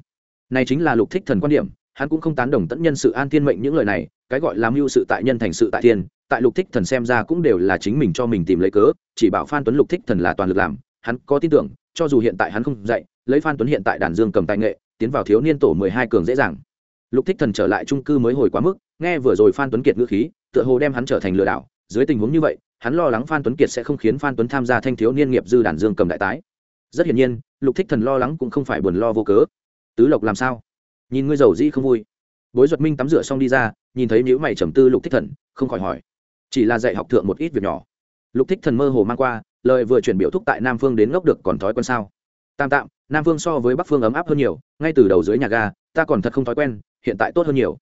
Này chính là lục thích thần quan điểm, hắn cũng không tán đồng tận nhân sự an thiên mệnh những lời này, cái gọi làm mưu sự tại nhân thành sự tại thiên, tại lục thích thần xem ra cũng đều là chính mình cho mình tìm lấy cớ, chỉ bảo phan tuấn lục thích thần là toàn lực làm, hắn có tin tưởng, cho dù hiện tại hắn không dạy, lấy phan tuấn hiện tại đàn dương cầm tài nghệ tiến vào thiếu niên tổ mười hai cường dễ dàng. Lục thích thần trở lại trung cư mới hồi quá mức, nghe vừa rồi phan tuấn kiệt ngữ khí, tựa hồ đem hắn trở thành lừa đảo. Dưới tình huống như vậy, hắn lo lắng phan tuấn kiệt sẽ không khiến phan tuấn tham gia thanh thiếu niên nghiệp dư đàn dương cầm đại tái. Rất hiển nhiên, lục thích thần lo lắng cũng không phải buồn lo vô cớ. Tứ lộc làm sao? Nhìn ngươi giàu dĩ không vui. Bối duật minh tắm rửa xong đi ra, nhìn thấy nhữ mày trầm tư lục thích thần, không khỏi hỏi. Chỉ là dạy học thượng một ít việc nhỏ. Lục thích thần mơ hồ mang qua, lời vừa chuyển biểu thúc tại nam phương đến ngốc được còn thói quen sao? Tam tạm nam phương so với bắc phương ấm áp hơn nhiều, ngay từ đầu dưới nhà ga, ta còn thật không thói quen, hiện tại tốt hơn nhiều.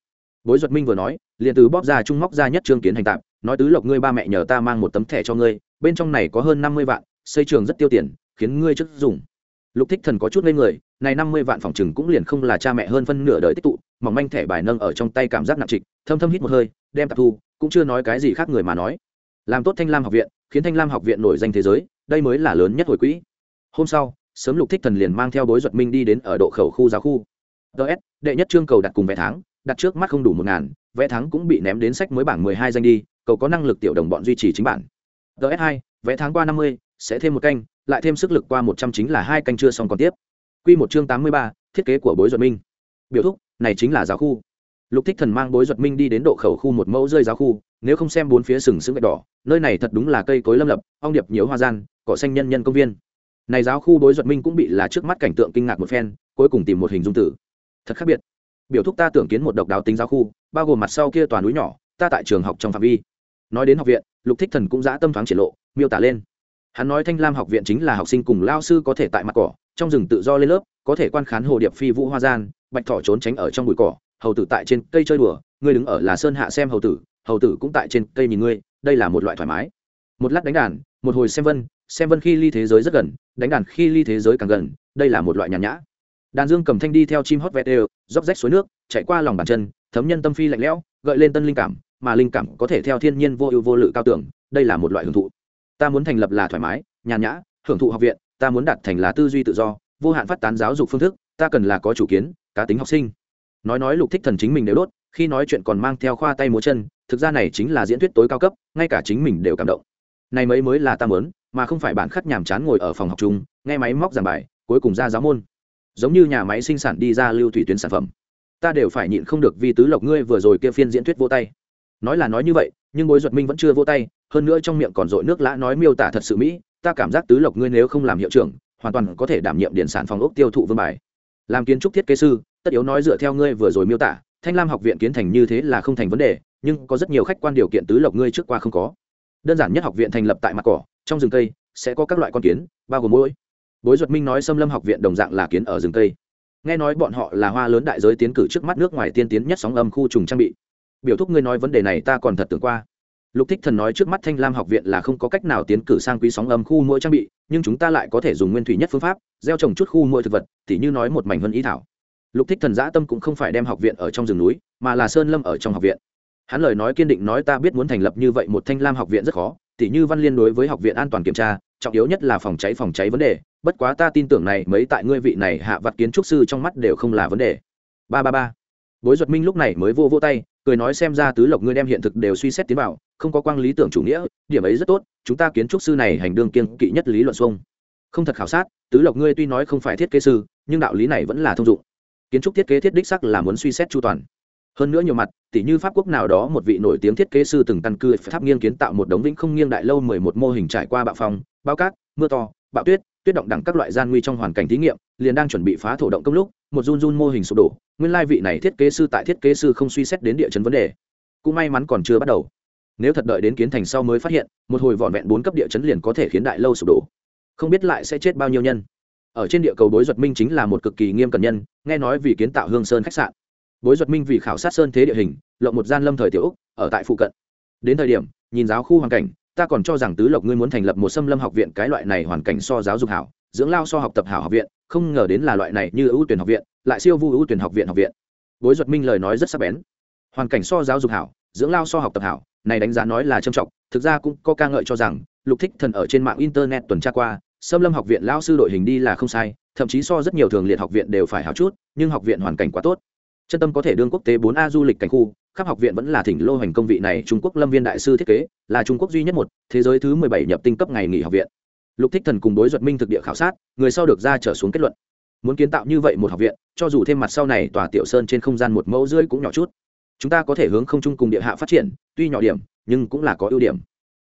Bối duật minh vừa nói, liền từ bóp ra trung móc ra nhất trương kiến hành tạm nói tứ lộc ngươi ba mẹ nhờ ta mang một tấm thẻ cho ngươi, bên trong này có hơn năm mươi vạn, xây trường rất tiêu tiền, khiến ngươi chức dùng. Lục thích thần có chút lên người, này năm mươi vạn phòng chừng cũng liền không là cha mẹ hơn phân nửa đời tích tụ, mỏng manh thẻ bài nâng ở trong tay cảm giác nặng trịch, thâm thâm hít một hơi, đem tạp thu, cũng chưa nói cái gì khác người mà nói. Làm tốt thanh lam học viện, khiến thanh lam học viện nổi danh thế giới, đây mới là lớn nhất hồi quỹ. Hôm sau sớm lục thích thần liền mang theo bối duật minh đi đến ở độ khẩu khu giáo khu. Ts đệ nhất trương cầu đặt cùng vé tháng, đặt trước mắt không đủ một ngàn vé tháng cũng bị ném đến sách mới bảng mười hai danh đi, cầu có năng lực tiểu đồng bọn duy trì chính bản. Ts hai vé tháng qua năm mươi, sẽ thêm một canh, lại thêm sức lực qua một trăm chính là hai canh chưa xong còn tiếp. Quy một chương tám mươi ba, thiết kế của bối duật minh. Biểu thúc, này chính là giáo khu. Lục thích thần mang bối duật minh đi đến độ khẩu khu một mẫu rơi giáo khu, nếu không xem bốn phía sừng sững gạch đỏ, nơi này thật đúng là cây cối lâm lập, ong điệp nhiều hoa gian, cỏ xanh nhân nhân công viên này giáo khu bối duật minh cũng bị là trước mắt cảnh tượng kinh ngạc một phen, cuối cùng tìm một hình dung tử. Thật khác biệt. Biểu thúc ta tưởng kiến một độc đáo tính giáo khu, bao gồm mặt sau kia toàn núi nhỏ, ta tại trường học trong phạm vi. Nói đến học viện, lục thích thần cũng dã tâm thoáng triển lộ, miêu tả lên. Hắn nói thanh lam học viện chính là học sinh cùng lao sư có thể tại mặt cỏ, trong rừng tự do lên lớp, có thể quan khán hồ điệp phi vũ hoa gian, bạch thỏ trốn tránh ở trong bụi cỏ, hầu tử tại trên cây chơi đùa, ngươi đứng ở là sơn hạ xem hầu tử hầu tử cũng tại trên cây nhìn ngươi, đây là một loại thoải mái. Một lát đánh đàn, một hồi xem vân xem vân khi ly thế giới rất gần, đánh đàn khi ly thế giới càng gần, đây là một loại nhàn nhã. Đàn dương cầm thanh đi theo chim hót vẹt đều róc rách suối nước, chạy qua lòng bàn chân, thấm nhân tâm phi lạnh lẽo, gợi lên tân linh cảm, mà linh cảm có thể theo thiên nhiên vô ưu vô lự cao tưởng, đây là một loại hưởng thụ. Ta muốn thành lập là thoải mái, nhàn nhã, hưởng thụ học viện, ta muốn đạt thành là tư duy tự do, vô hạn phát tán giáo dục phương thức, ta cần là có chủ kiến, cá tính học sinh. Nói nói lục thích thần chính mình đều đốt, khi nói chuyện còn mang theo khoa tay múa chân, thực ra này chính là diễn thuyết tối cao cấp, ngay cả chính mình đều cảm động. Này mấy mới là ta muốn mà không phải bản khắc nhàm chán ngồi ở phòng học chung, nghe máy móc giảng bài, cuối cùng ra giáo môn. Giống như nhà máy sinh sản đi ra lưu thủy tuyến sản phẩm. Ta đều phải nhịn không được vì tứ lộc ngươi vừa rồi kia phiên diễn thuyết vô tay. Nói là nói như vậy, nhưng bối duật minh vẫn chưa vô tay, hơn nữa trong miệng còn dội nước lã nói miêu tả thật sự mỹ, ta cảm giác tứ lộc ngươi nếu không làm hiệu trưởng, hoàn toàn có thể đảm nhiệm điện sản phòng ốc tiêu thụ vương bài. Làm kiến trúc thiết kế sư, tất yếu nói dựa theo ngươi vừa rồi miêu tả, thanh lam học viện kiến thành như thế là không thành vấn đề, nhưng có rất nhiều khách quan điều kiện tứ lộc ngươi trước qua không có. Đơn giản nhất học viện thành lập tại mặt cỏ trong rừng cây sẽ có các loại con kiến, bao gồm mỗi bối duật minh nói xâm lâm học viện đồng dạng là kiến ở rừng cây. Nghe nói bọn họ là hoa lớn đại giới tiến cử trước mắt nước ngoài tiên tiến nhất sóng âm khu trùng trang bị. Biểu thúc ngươi nói vấn đề này ta còn thật tưởng qua. Lục thích thần nói trước mắt thanh lam học viện là không có cách nào tiến cử sang quý sóng âm khu mỗi trang bị, nhưng chúng ta lại có thể dùng nguyên thủy nhất phương pháp, gieo trồng chút khu mỗi thực vật, tỉ như nói một mảnh hơn ý thảo. Lục thích thần dã tâm cũng không phải đem học viện ở trong rừng núi, mà là sơn lâm ở trong học viện. Hắn lời nói kiên định nói ta biết muốn thành lập như vậy một thanh lam học viện rất khó tỉ như văn liên đối với học viện an toàn kiểm tra, trọng yếu nhất là phòng cháy phòng cháy vấn đề. Bất quá ta tin tưởng này, mấy tại ngươi vị này hạ vặt kiến trúc sư trong mắt đều không là vấn đề. Ba ba ba. Bối duật minh lúc này mới vô vô tay, cười nói xem ra tứ lộc ngươi đem hiện thực đều suy xét tiến vào, không có quang lý tưởng chủ nghĩa, điểm ấy rất tốt, chúng ta kiến trúc sư này hành đương kiên kỵ nhất lý luận xuông. Không thật khảo sát, tứ lộc ngươi tuy nói không phải thiết kế sư, nhưng đạo lý này vẫn là thông dụng. Kiến trúc thiết kế thiết đích sắc là muốn suy xét chu toàn hơn nữa nhiều mặt tỷ như pháp quốc nào đó một vị nổi tiếng thiết kế sư từng căn cư tháp nghiêng kiến tạo một đống vĩnh không nghiêng đại lâu mười một mô hình trải qua bạo phong, bao cát, mưa to, bạo tuyết tuyết động đẳng các loại gian nguy trong hoàn cảnh thí nghiệm, liền đang chuẩn bị phá thổ động công lúc, một run run mô hình sụp đổ, nguyên lai vị này thiết kế sư tại thiết kế sư không suy xét đến địa chấn vấn đề. Cũng may mắn còn chưa bắt đầu. Nếu thật đợi đến kiến thành sau mới phát hiện, một hồi vỏn vẹn bốn cấp địa chấn liền có thể khiến đại lâu sụp đổ. Không biết lại sẽ chết bao nhiêu nhân. Ở trên địa cầu đối duật minh chính là một cực kỳ nghiêm cẩn nhân, nghe nói vì kiến tạo hương sơn khách sạn bối duật minh vì khảo sát sơn thế địa hình, lộng một gian lâm thời tiểu úc ở tại phụ cận. Đến thời điểm, nhìn giáo khu hoàn cảnh, ta còn cho rằng tứ lộc ngươi muốn thành lập một xâm lâm học viện cái loại này hoàn cảnh so giáo dục hảo, dưỡng lao so học tập hảo học viện, không ngờ đến là loại này như ưu tuyển học viện, lại siêu vu ưu tuyển học viện học viện. Bối duật minh lời nói rất sắc bén. Hoàn cảnh so giáo dục hảo, dưỡng lao so học tập hảo, này đánh giá nói là trầm trọng, thực ra cũng có ca ngợi cho rằng, lục thích thần ở trên mạng internet tuần tra qua, xâm lâm học viện lao sư đội hình đi là không sai, thậm chí so rất nhiều thường liệt học viện đều phải hảo chút, nhưng học viện hoàn cảnh quá tốt chân tâm có thể đương quốc tế bốn a du lịch cảnh khu, khắp học viện vẫn là thỉnh lô hành công vị này trung quốc lâm viên đại sư thiết kế, là trung quốc duy nhất một, thế giới thứ mười bảy nhập tinh cấp ngày nghỉ học viện. Lục thích thần cùng đối duật minh thực địa khảo sát, người sau được ra trở xuống kết luận. Muốn kiến tạo như vậy một học viện, cho dù thêm mặt sau này tòa tiểu sơn trên không gian một mẫu rưỡi cũng nhỏ chút. Chúng ta có thể hướng không trung cùng địa hạ phát triển, tuy nhỏ điểm, nhưng cũng là có ưu điểm.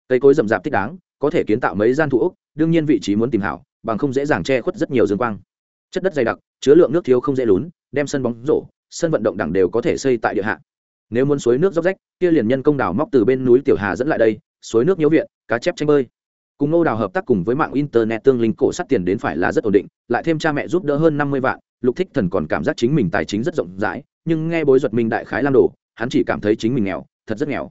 Cây cối rậm rạp thích đáng, có thể kiến tạo mấy gian thủ úc đương nhiên vị trí muốn tìm hảo, bằng không dễ dàng che khuất rất nhiều dương quang. Chất đất dày đặc, chứa lượng nước thiếu không dễ lún, đem sân bóng rổ sân vận động đẳng đều có thể xây tại địa hạ. Nếu muốn suối nước dốc rách, kia liền nhân công đào móc từ bên núi tiểu hà dẫn lại đây, suối nước nhiễu viện, cá chép tranh bơi. Cùng nô đào hợp tác cùng với mạng internet tương linh cổ sắt tiền đến phải là rất ổn định, lại thêm cha mẹ giúp đỡ hơn năm mươi vạn, lục thích thần còn cảm giác chính mình tài chính rất rộng rãi, nhưng nghe bối duật minh đại khái lam đồ, hắn chỉ cảm thấy chính mình nghèo, thật rất nghèo.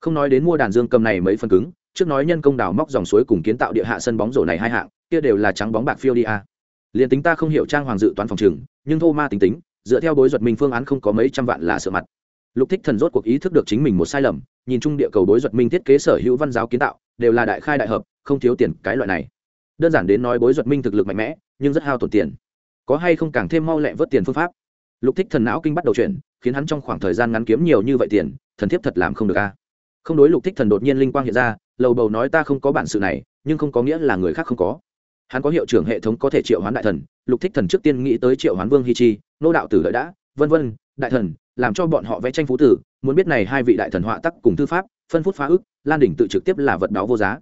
Không nói đến mua đàn dương cầm này mấy phần cứng, trước nói nhân công đào móc dòng suối cùng kiến tạo địa hạ sân bóng rổ này hai hạng, kia đều là trắng bóng bạc phiêu đi a. À. liền tính ta không hiểu trang hoàng dự toán phòng trường, nhưng thô ma tính tính dựa theo bối duật minh phương án không có mấy trăm vạn là sợ mặt. Lục thích thần rốt cuộc ý thức được chính mình một sai lầm, nhìn chung địa cầu bối duật minh thiết kế sở hữu văn giáo kiến tạo, đều là đại khai đại hợp, không thiếu tiền cái loại này. Đơn giản đến nói bối duật minh thực lực mạnh mẽ, nhưng rất hao tổn tiền. Có hay không càng thêm mau lẹ vớt tiền phương pháp? Lục thích thần não kinh bắt đầu chuyển, khiến hắn trong khoảng thời gian ngắn kiếm nhiều như vậy tiền, thần thiếp thật làm không được a. Không đối lục thích thần đột nhiên linh quang hiện ra, lầu bầu nói ta không có bản sự này, nhưng không có nghĩa là người khác không có hắn có hiệu trưởng hệ thống có thể triệu hoán đại thần, lục thích thần trước tiên nghĩ tới triệu hoán vương hi chi, nô đạo tử lợi đã, vân vân, đại thần, làm cho bọn họ vẽ tranh phú tử, muốn biết này hai vị đại thần họa tắc cùng thư pháp, phân phút phá ức, lan đỉnh tự trực tiếp là vật báo vô giá.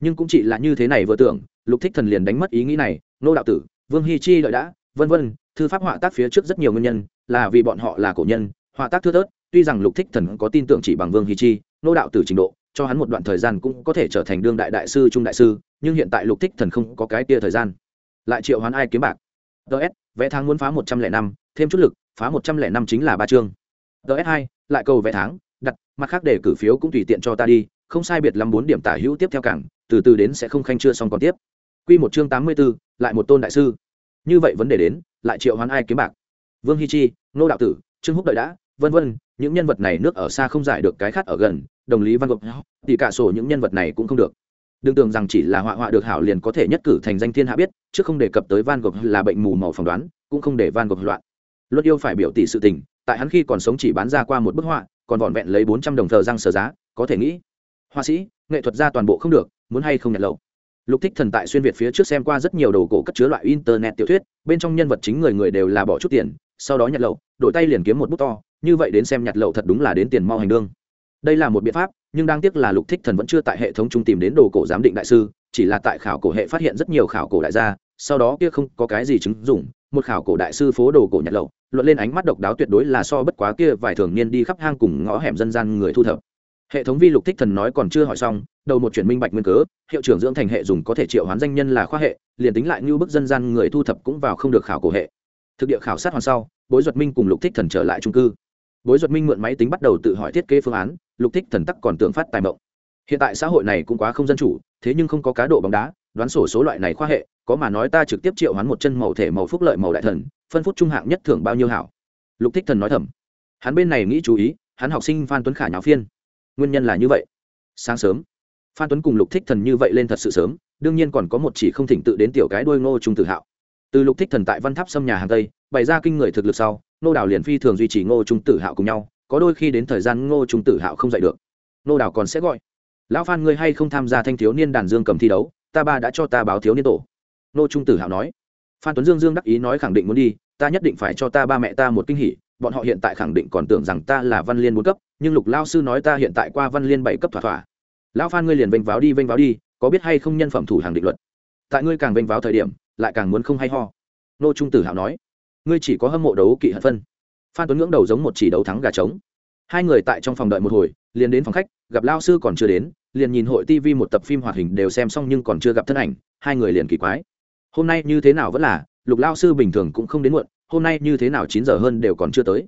Nhưng cũng chỉ là như thế này vừa tưởng, lục thích thần liền đánh mất ý nghĩ này, nô đạo tử, vương hi chi lợi đã, vân vân, thư pháp họa tác phía trước rất nhiều nguyên nhân, là vì bọn họ là cổ nhân, họa tác thưa thớt, tuy rằng lục thích thần có tin tưởng chỉ bằng vương hi chi, nô đạo tử trình độ, cho hắn một đoạn thời gian cũng có thể trở thành đương đại đại sư, trung đại sư nhưng hiện tại lục thích thần không có cái tia thời gian. Lại triệu hoán ai kiếm bạc? Ts vẽ tháng muốn phá một trăm lẻ năm, thêm chút lực, phá một trăm lẻ năm chính là ba chương. Ts hai, lại cầu vẽ tháng, đặt, mặt khác để cử phiếu cũng tùy tiện cho ta đi, không sai biệt lắm bốn điểm tả hữu tiếp theo cảng, từ từ đến sẽ không khanh chưa xong còn tiếp. Q một chương tám mươi b ố lại một tôn đại sư. Như vậy vấn đề đến, lại triệu hoán ai kiếm bạc? Vương hi chi nô đạo tử, trương húc đợi đã, vân vân, những nhân vật này nước ở xa không giải được cái khát ở gần, đồng lý văn gộc thì cả sổ những nhân vật này cũng không được đừng tưởng rằng chỉ là họa họa được hảo liền có thể nhất cử thành danh thiên hạ biết, chứ không đề cập tới van gogh là bệnh mù màu phỏng đoán, cũng không để van gogh loạn. Luật yêu phải biểu tỷ sự tình, tại hắn khi còn sống chỉ bán ra qua một bức họa, còn vỏn vẹn lấy bốn trăm đồng thờ răng sờ giá, có thể nghĩ. Họa sĩ, nghệ thuật ra toàn bộ không được, muốn hay không nhận lậu? Lục thích thần tại xuyên việt phía trước xem qua rất nhiều đồ cổ cất chứa loại internet tiểu thuyết, bên trong nhân vật chính người người đều là bỏ chút tiền, sau đó nhặt lậu, đổi tay liền kiếm một bút to, như vậy đến xem nhặt lậu thật đúng là đến tiền mau hành đương đây là một biện pháp, nhưng đang tiếc là lục thích thần vẫn chưa tại hệ thống trung tìm đến đồ cổ giám định đại sư, chỉ là tại khảo cổ hệ phát hiện rất nhiều khảo cổ đại gia, sau đó kia không có cái gì chứng dụng, một khảo cổ đại sư phố đồ cổ nhặt lậu, luận lên ánh mắt độc đáo tuyệt đối là so bất quá kia vài thường niên đi khắp hang cùng ngõ hẻm dân gian người thu thập. Hệ thống vi lục thích thần nói còn chưa hỏi xong, đầu một chuyển minh bạch nguyên cớ, hiệu trưởng dưỡng thành hệ dùng có thể triệu hoán danh nhân là khoa hệ, liền tính lại như bức dân gian người thu thập cũng vào không được khảo cổ hệ. Thực địa khảo sát hoàn sau, bối duật minh cùng lục thích thần trở lại trung cư bối duật minh mượn máy tính bắt đầu tự hỏi thiết kế phương án, lục thích thần tắc còn tưởng phát tài mộng. Hiện tại xã hội này cũng quá không dân chủ, thế nhưng không có cá độ bóng đá, đoán sổ số loại này khoa hệ, có mà nói ta trực tiếp triệu hoán một chân màu thể màu phúc lợi màu đại thần, phân phút trung hạng nhất thưởng bao nhiêu hảo? Lục thích thần nói thầm. Hắn bên này nghĩ chú ý, hắn học sinh phan tuấn khả nháo phiên. Nguyên nhân là như vậy. Sáng sớm, phan tuấn cùng lục thích thần như vậy lên thật sự sớm, đương nhiên còn có một chỉ không thỉnh tự đến tiểu cái đuôi ngô trung tự hạo. Từ lục thích thần tại văn tháp xâm nhà hàng tây, bày ra kinh người thực lực sau nô đào liền phi thường duy trì ngô trung tử hạo cùng nhau, có đôi khi đến thời gian ngô trung tử hạo không dạy được nô đào còn sẽ gọi, lão phan ngươi hay không tham gia thanh thiếu niên đàn dương cầm thi đấu, ta ba đã cho ta báo thiếu niên tổ. Nô trung tử hạo nói. Phan tuấn dương dương đắc ý nói khẳng định muốn đi, ta nhất định phải cho ta ba mẹ ta một kinh hỉ, bọn họ hiện tại khẳng định còn tưởng rằng ta là văn liên bốn cấp, nhưng lục lao sư nói ta hiện tại qua văn liên bảy cấp thỏa thỏa. Lão phan ngươi liền vênh váo đi, vênh váo đi, có biết hay không nhân phẩm thủ hàng định luật? Tại ngươi càng vênh váo thời điểm, lại càng muốn không hay ho. Nô trung tử hạo nói ngươi chỉ có hâm mộ đấu kỵ hận phân. Phan tuấn ngưỡng đầu giống một chỉ đấu thắng gà trống. Hai người tại trong phòng đợi một hồi, liền đến phòng khách, gặp lao sư còn chưa đến, liền nhìn hội tv một tập phim hoạt hình đều xem xong nhưng còn chưa gặp thân ảnh, hai người liền kỳ quái. Hôm nay như thế nào vẫn là, lục lao sư bình thường cũng không đến muộn, hôm nay như thế nào chín giờ hơn đều còn chưa tới.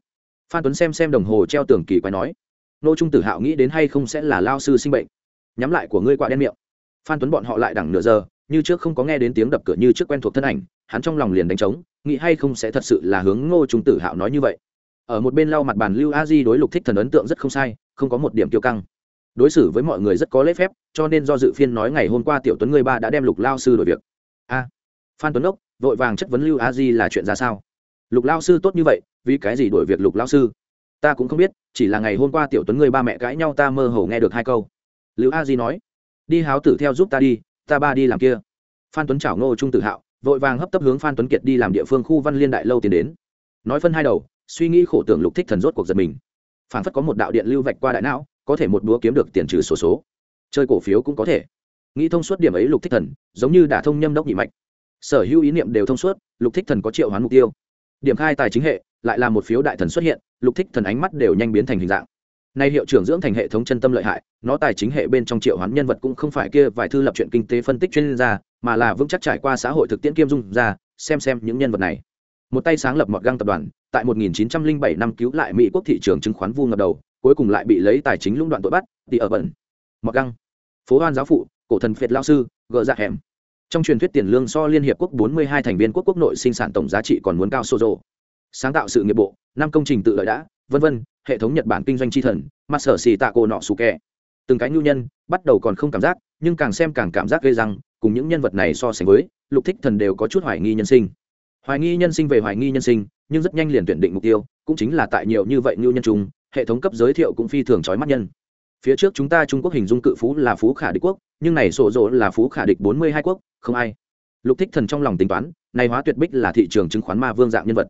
Phan tuấn xem xem đồng hồ treo tường kỳ quái nói, nô trung tử hạo nghĩ đến hay không sẽ là lao sư sinh bệnh? Nhắm lại của ngươi quạ đen miệng. Phan tuấn bọn họ lại đẳng nửa giờ, như trước không có nghe đến tiếng đập cửa như trước quen thuộc thân ảnh, hắn trong lòng liền đánh trống nghĩ hay không sẽ thật sự là hướng ngô trung tử hạo nói như vậy. Ở một bên lau mặt bàn lưu a di đối lục thích thần ấn tượng rất không sai, không có một điểm kiêu căng. Đối xử với mọi người rất có lễ phép, cho nên do dự phiên nói ngày hôm qua tiểu tuấn người ba đã đem lục lao sư đổi việc. A, phan tuấn ốc vội vàng chất vấn lưu a di là chuyện ra sao? Lục lao sư tốt như vậy, vì cái gì đổi việc lục lao sư? Ta cũng không biết, chỉ là ngày hôm qua tiểu tuấn người ba mẹ cãi nhau ta mơ hồ nghe được hai câu. Lưu a di nói, đi háo tử theo giúp ta đi, ta ba đi làm kia. Phan tuấn chảo ngô trung Tử hạo vội vàng hấp tấp hướng phan tuấn kiệt đi làm địa phương khu văn liên đại lâu tiến đến nói phân hai đầu suy nghĩ khổ tưởng lục thích thần rốt cuộc giật mình phản phất có một đạo điện lưu vạch qua đại não có thể một búa kiếm được tiền trừ sổ số, số chơi cổ phiếu cũng có thể nghĩ thông suốt điểm ấy lục thích thần giống như đả thông nhâm đốc nhị mạch sở hữu ý niệm đều thông suốt lục thích thần có triệu hoán mục tiêu điểm khai tài chính hệ lại là một phiếu đại thần xuất hiện lục thích thần ánh mắt đều nhanh biến thành hình dạng nay hiệu trưởng dưỡng thành hệ thống chân tâm lợi hại, nó tài chính hệ bên trong triệu hoán nhân vật cũng không phải kia vài thư lập chuyện kinh tế phân tích chuyên gia, mà là vững chắc trải qua xã hội thực tiễn kiêm dung ra, xem xem những nhân vật này. Một tay sáng lập mọt găng tập đoàn, tại 1907 năm cứu lại mỹ quốc thị trường chứng khoán vu ngập đầu, cuối cùng lại bị lấy tài chính lũng đoạn tội bắt, thì ở bẩn mọt găng, phố hoan giáo phụ, cổ thần phiệt lao sư gỡ dạ hẻm. Trong truyền thuyết tiền lương so liên hiệp quốc 42 thành viên quốc quốc nội sinh sản tổng giá trị còn muốn cao sô rộ sáng tạo sự nghiệp bộ, năm công trình tự lợi đã, vân vân hệ thống nhật bản kinh doanh chi thần mặt sở xì tạ cổ nọ xù kẹ từng cái nhu nhân, bắt đầu còn không cảm giác, nhưng càng xem càng cảm giác gây răng, cùng những nhân vật này so sánh với, lục thích thần đều có chút hoài nghi nhân sinh. Hoài nghi nhân sinh về hoài nghi nhân sinh, nhưng rất nhanh liền tuyển định mục tiêu, cũng chính là tại nhiều như vậy nhu nhân chung, hệ thống cấp giới thiệu cũng phi thường trói mắt nhân. Phía trước chúng ta trung quốc hình dung cự phú là phú khả địch quốc, nhưng này sổ rỗ là phú khả địch bốn mươi hai quốc, không ai. Lục thích thần trong lòng tính toán, này hóa tuyệt bích là thị trường chứng khoán ma vương dạng nhân vật.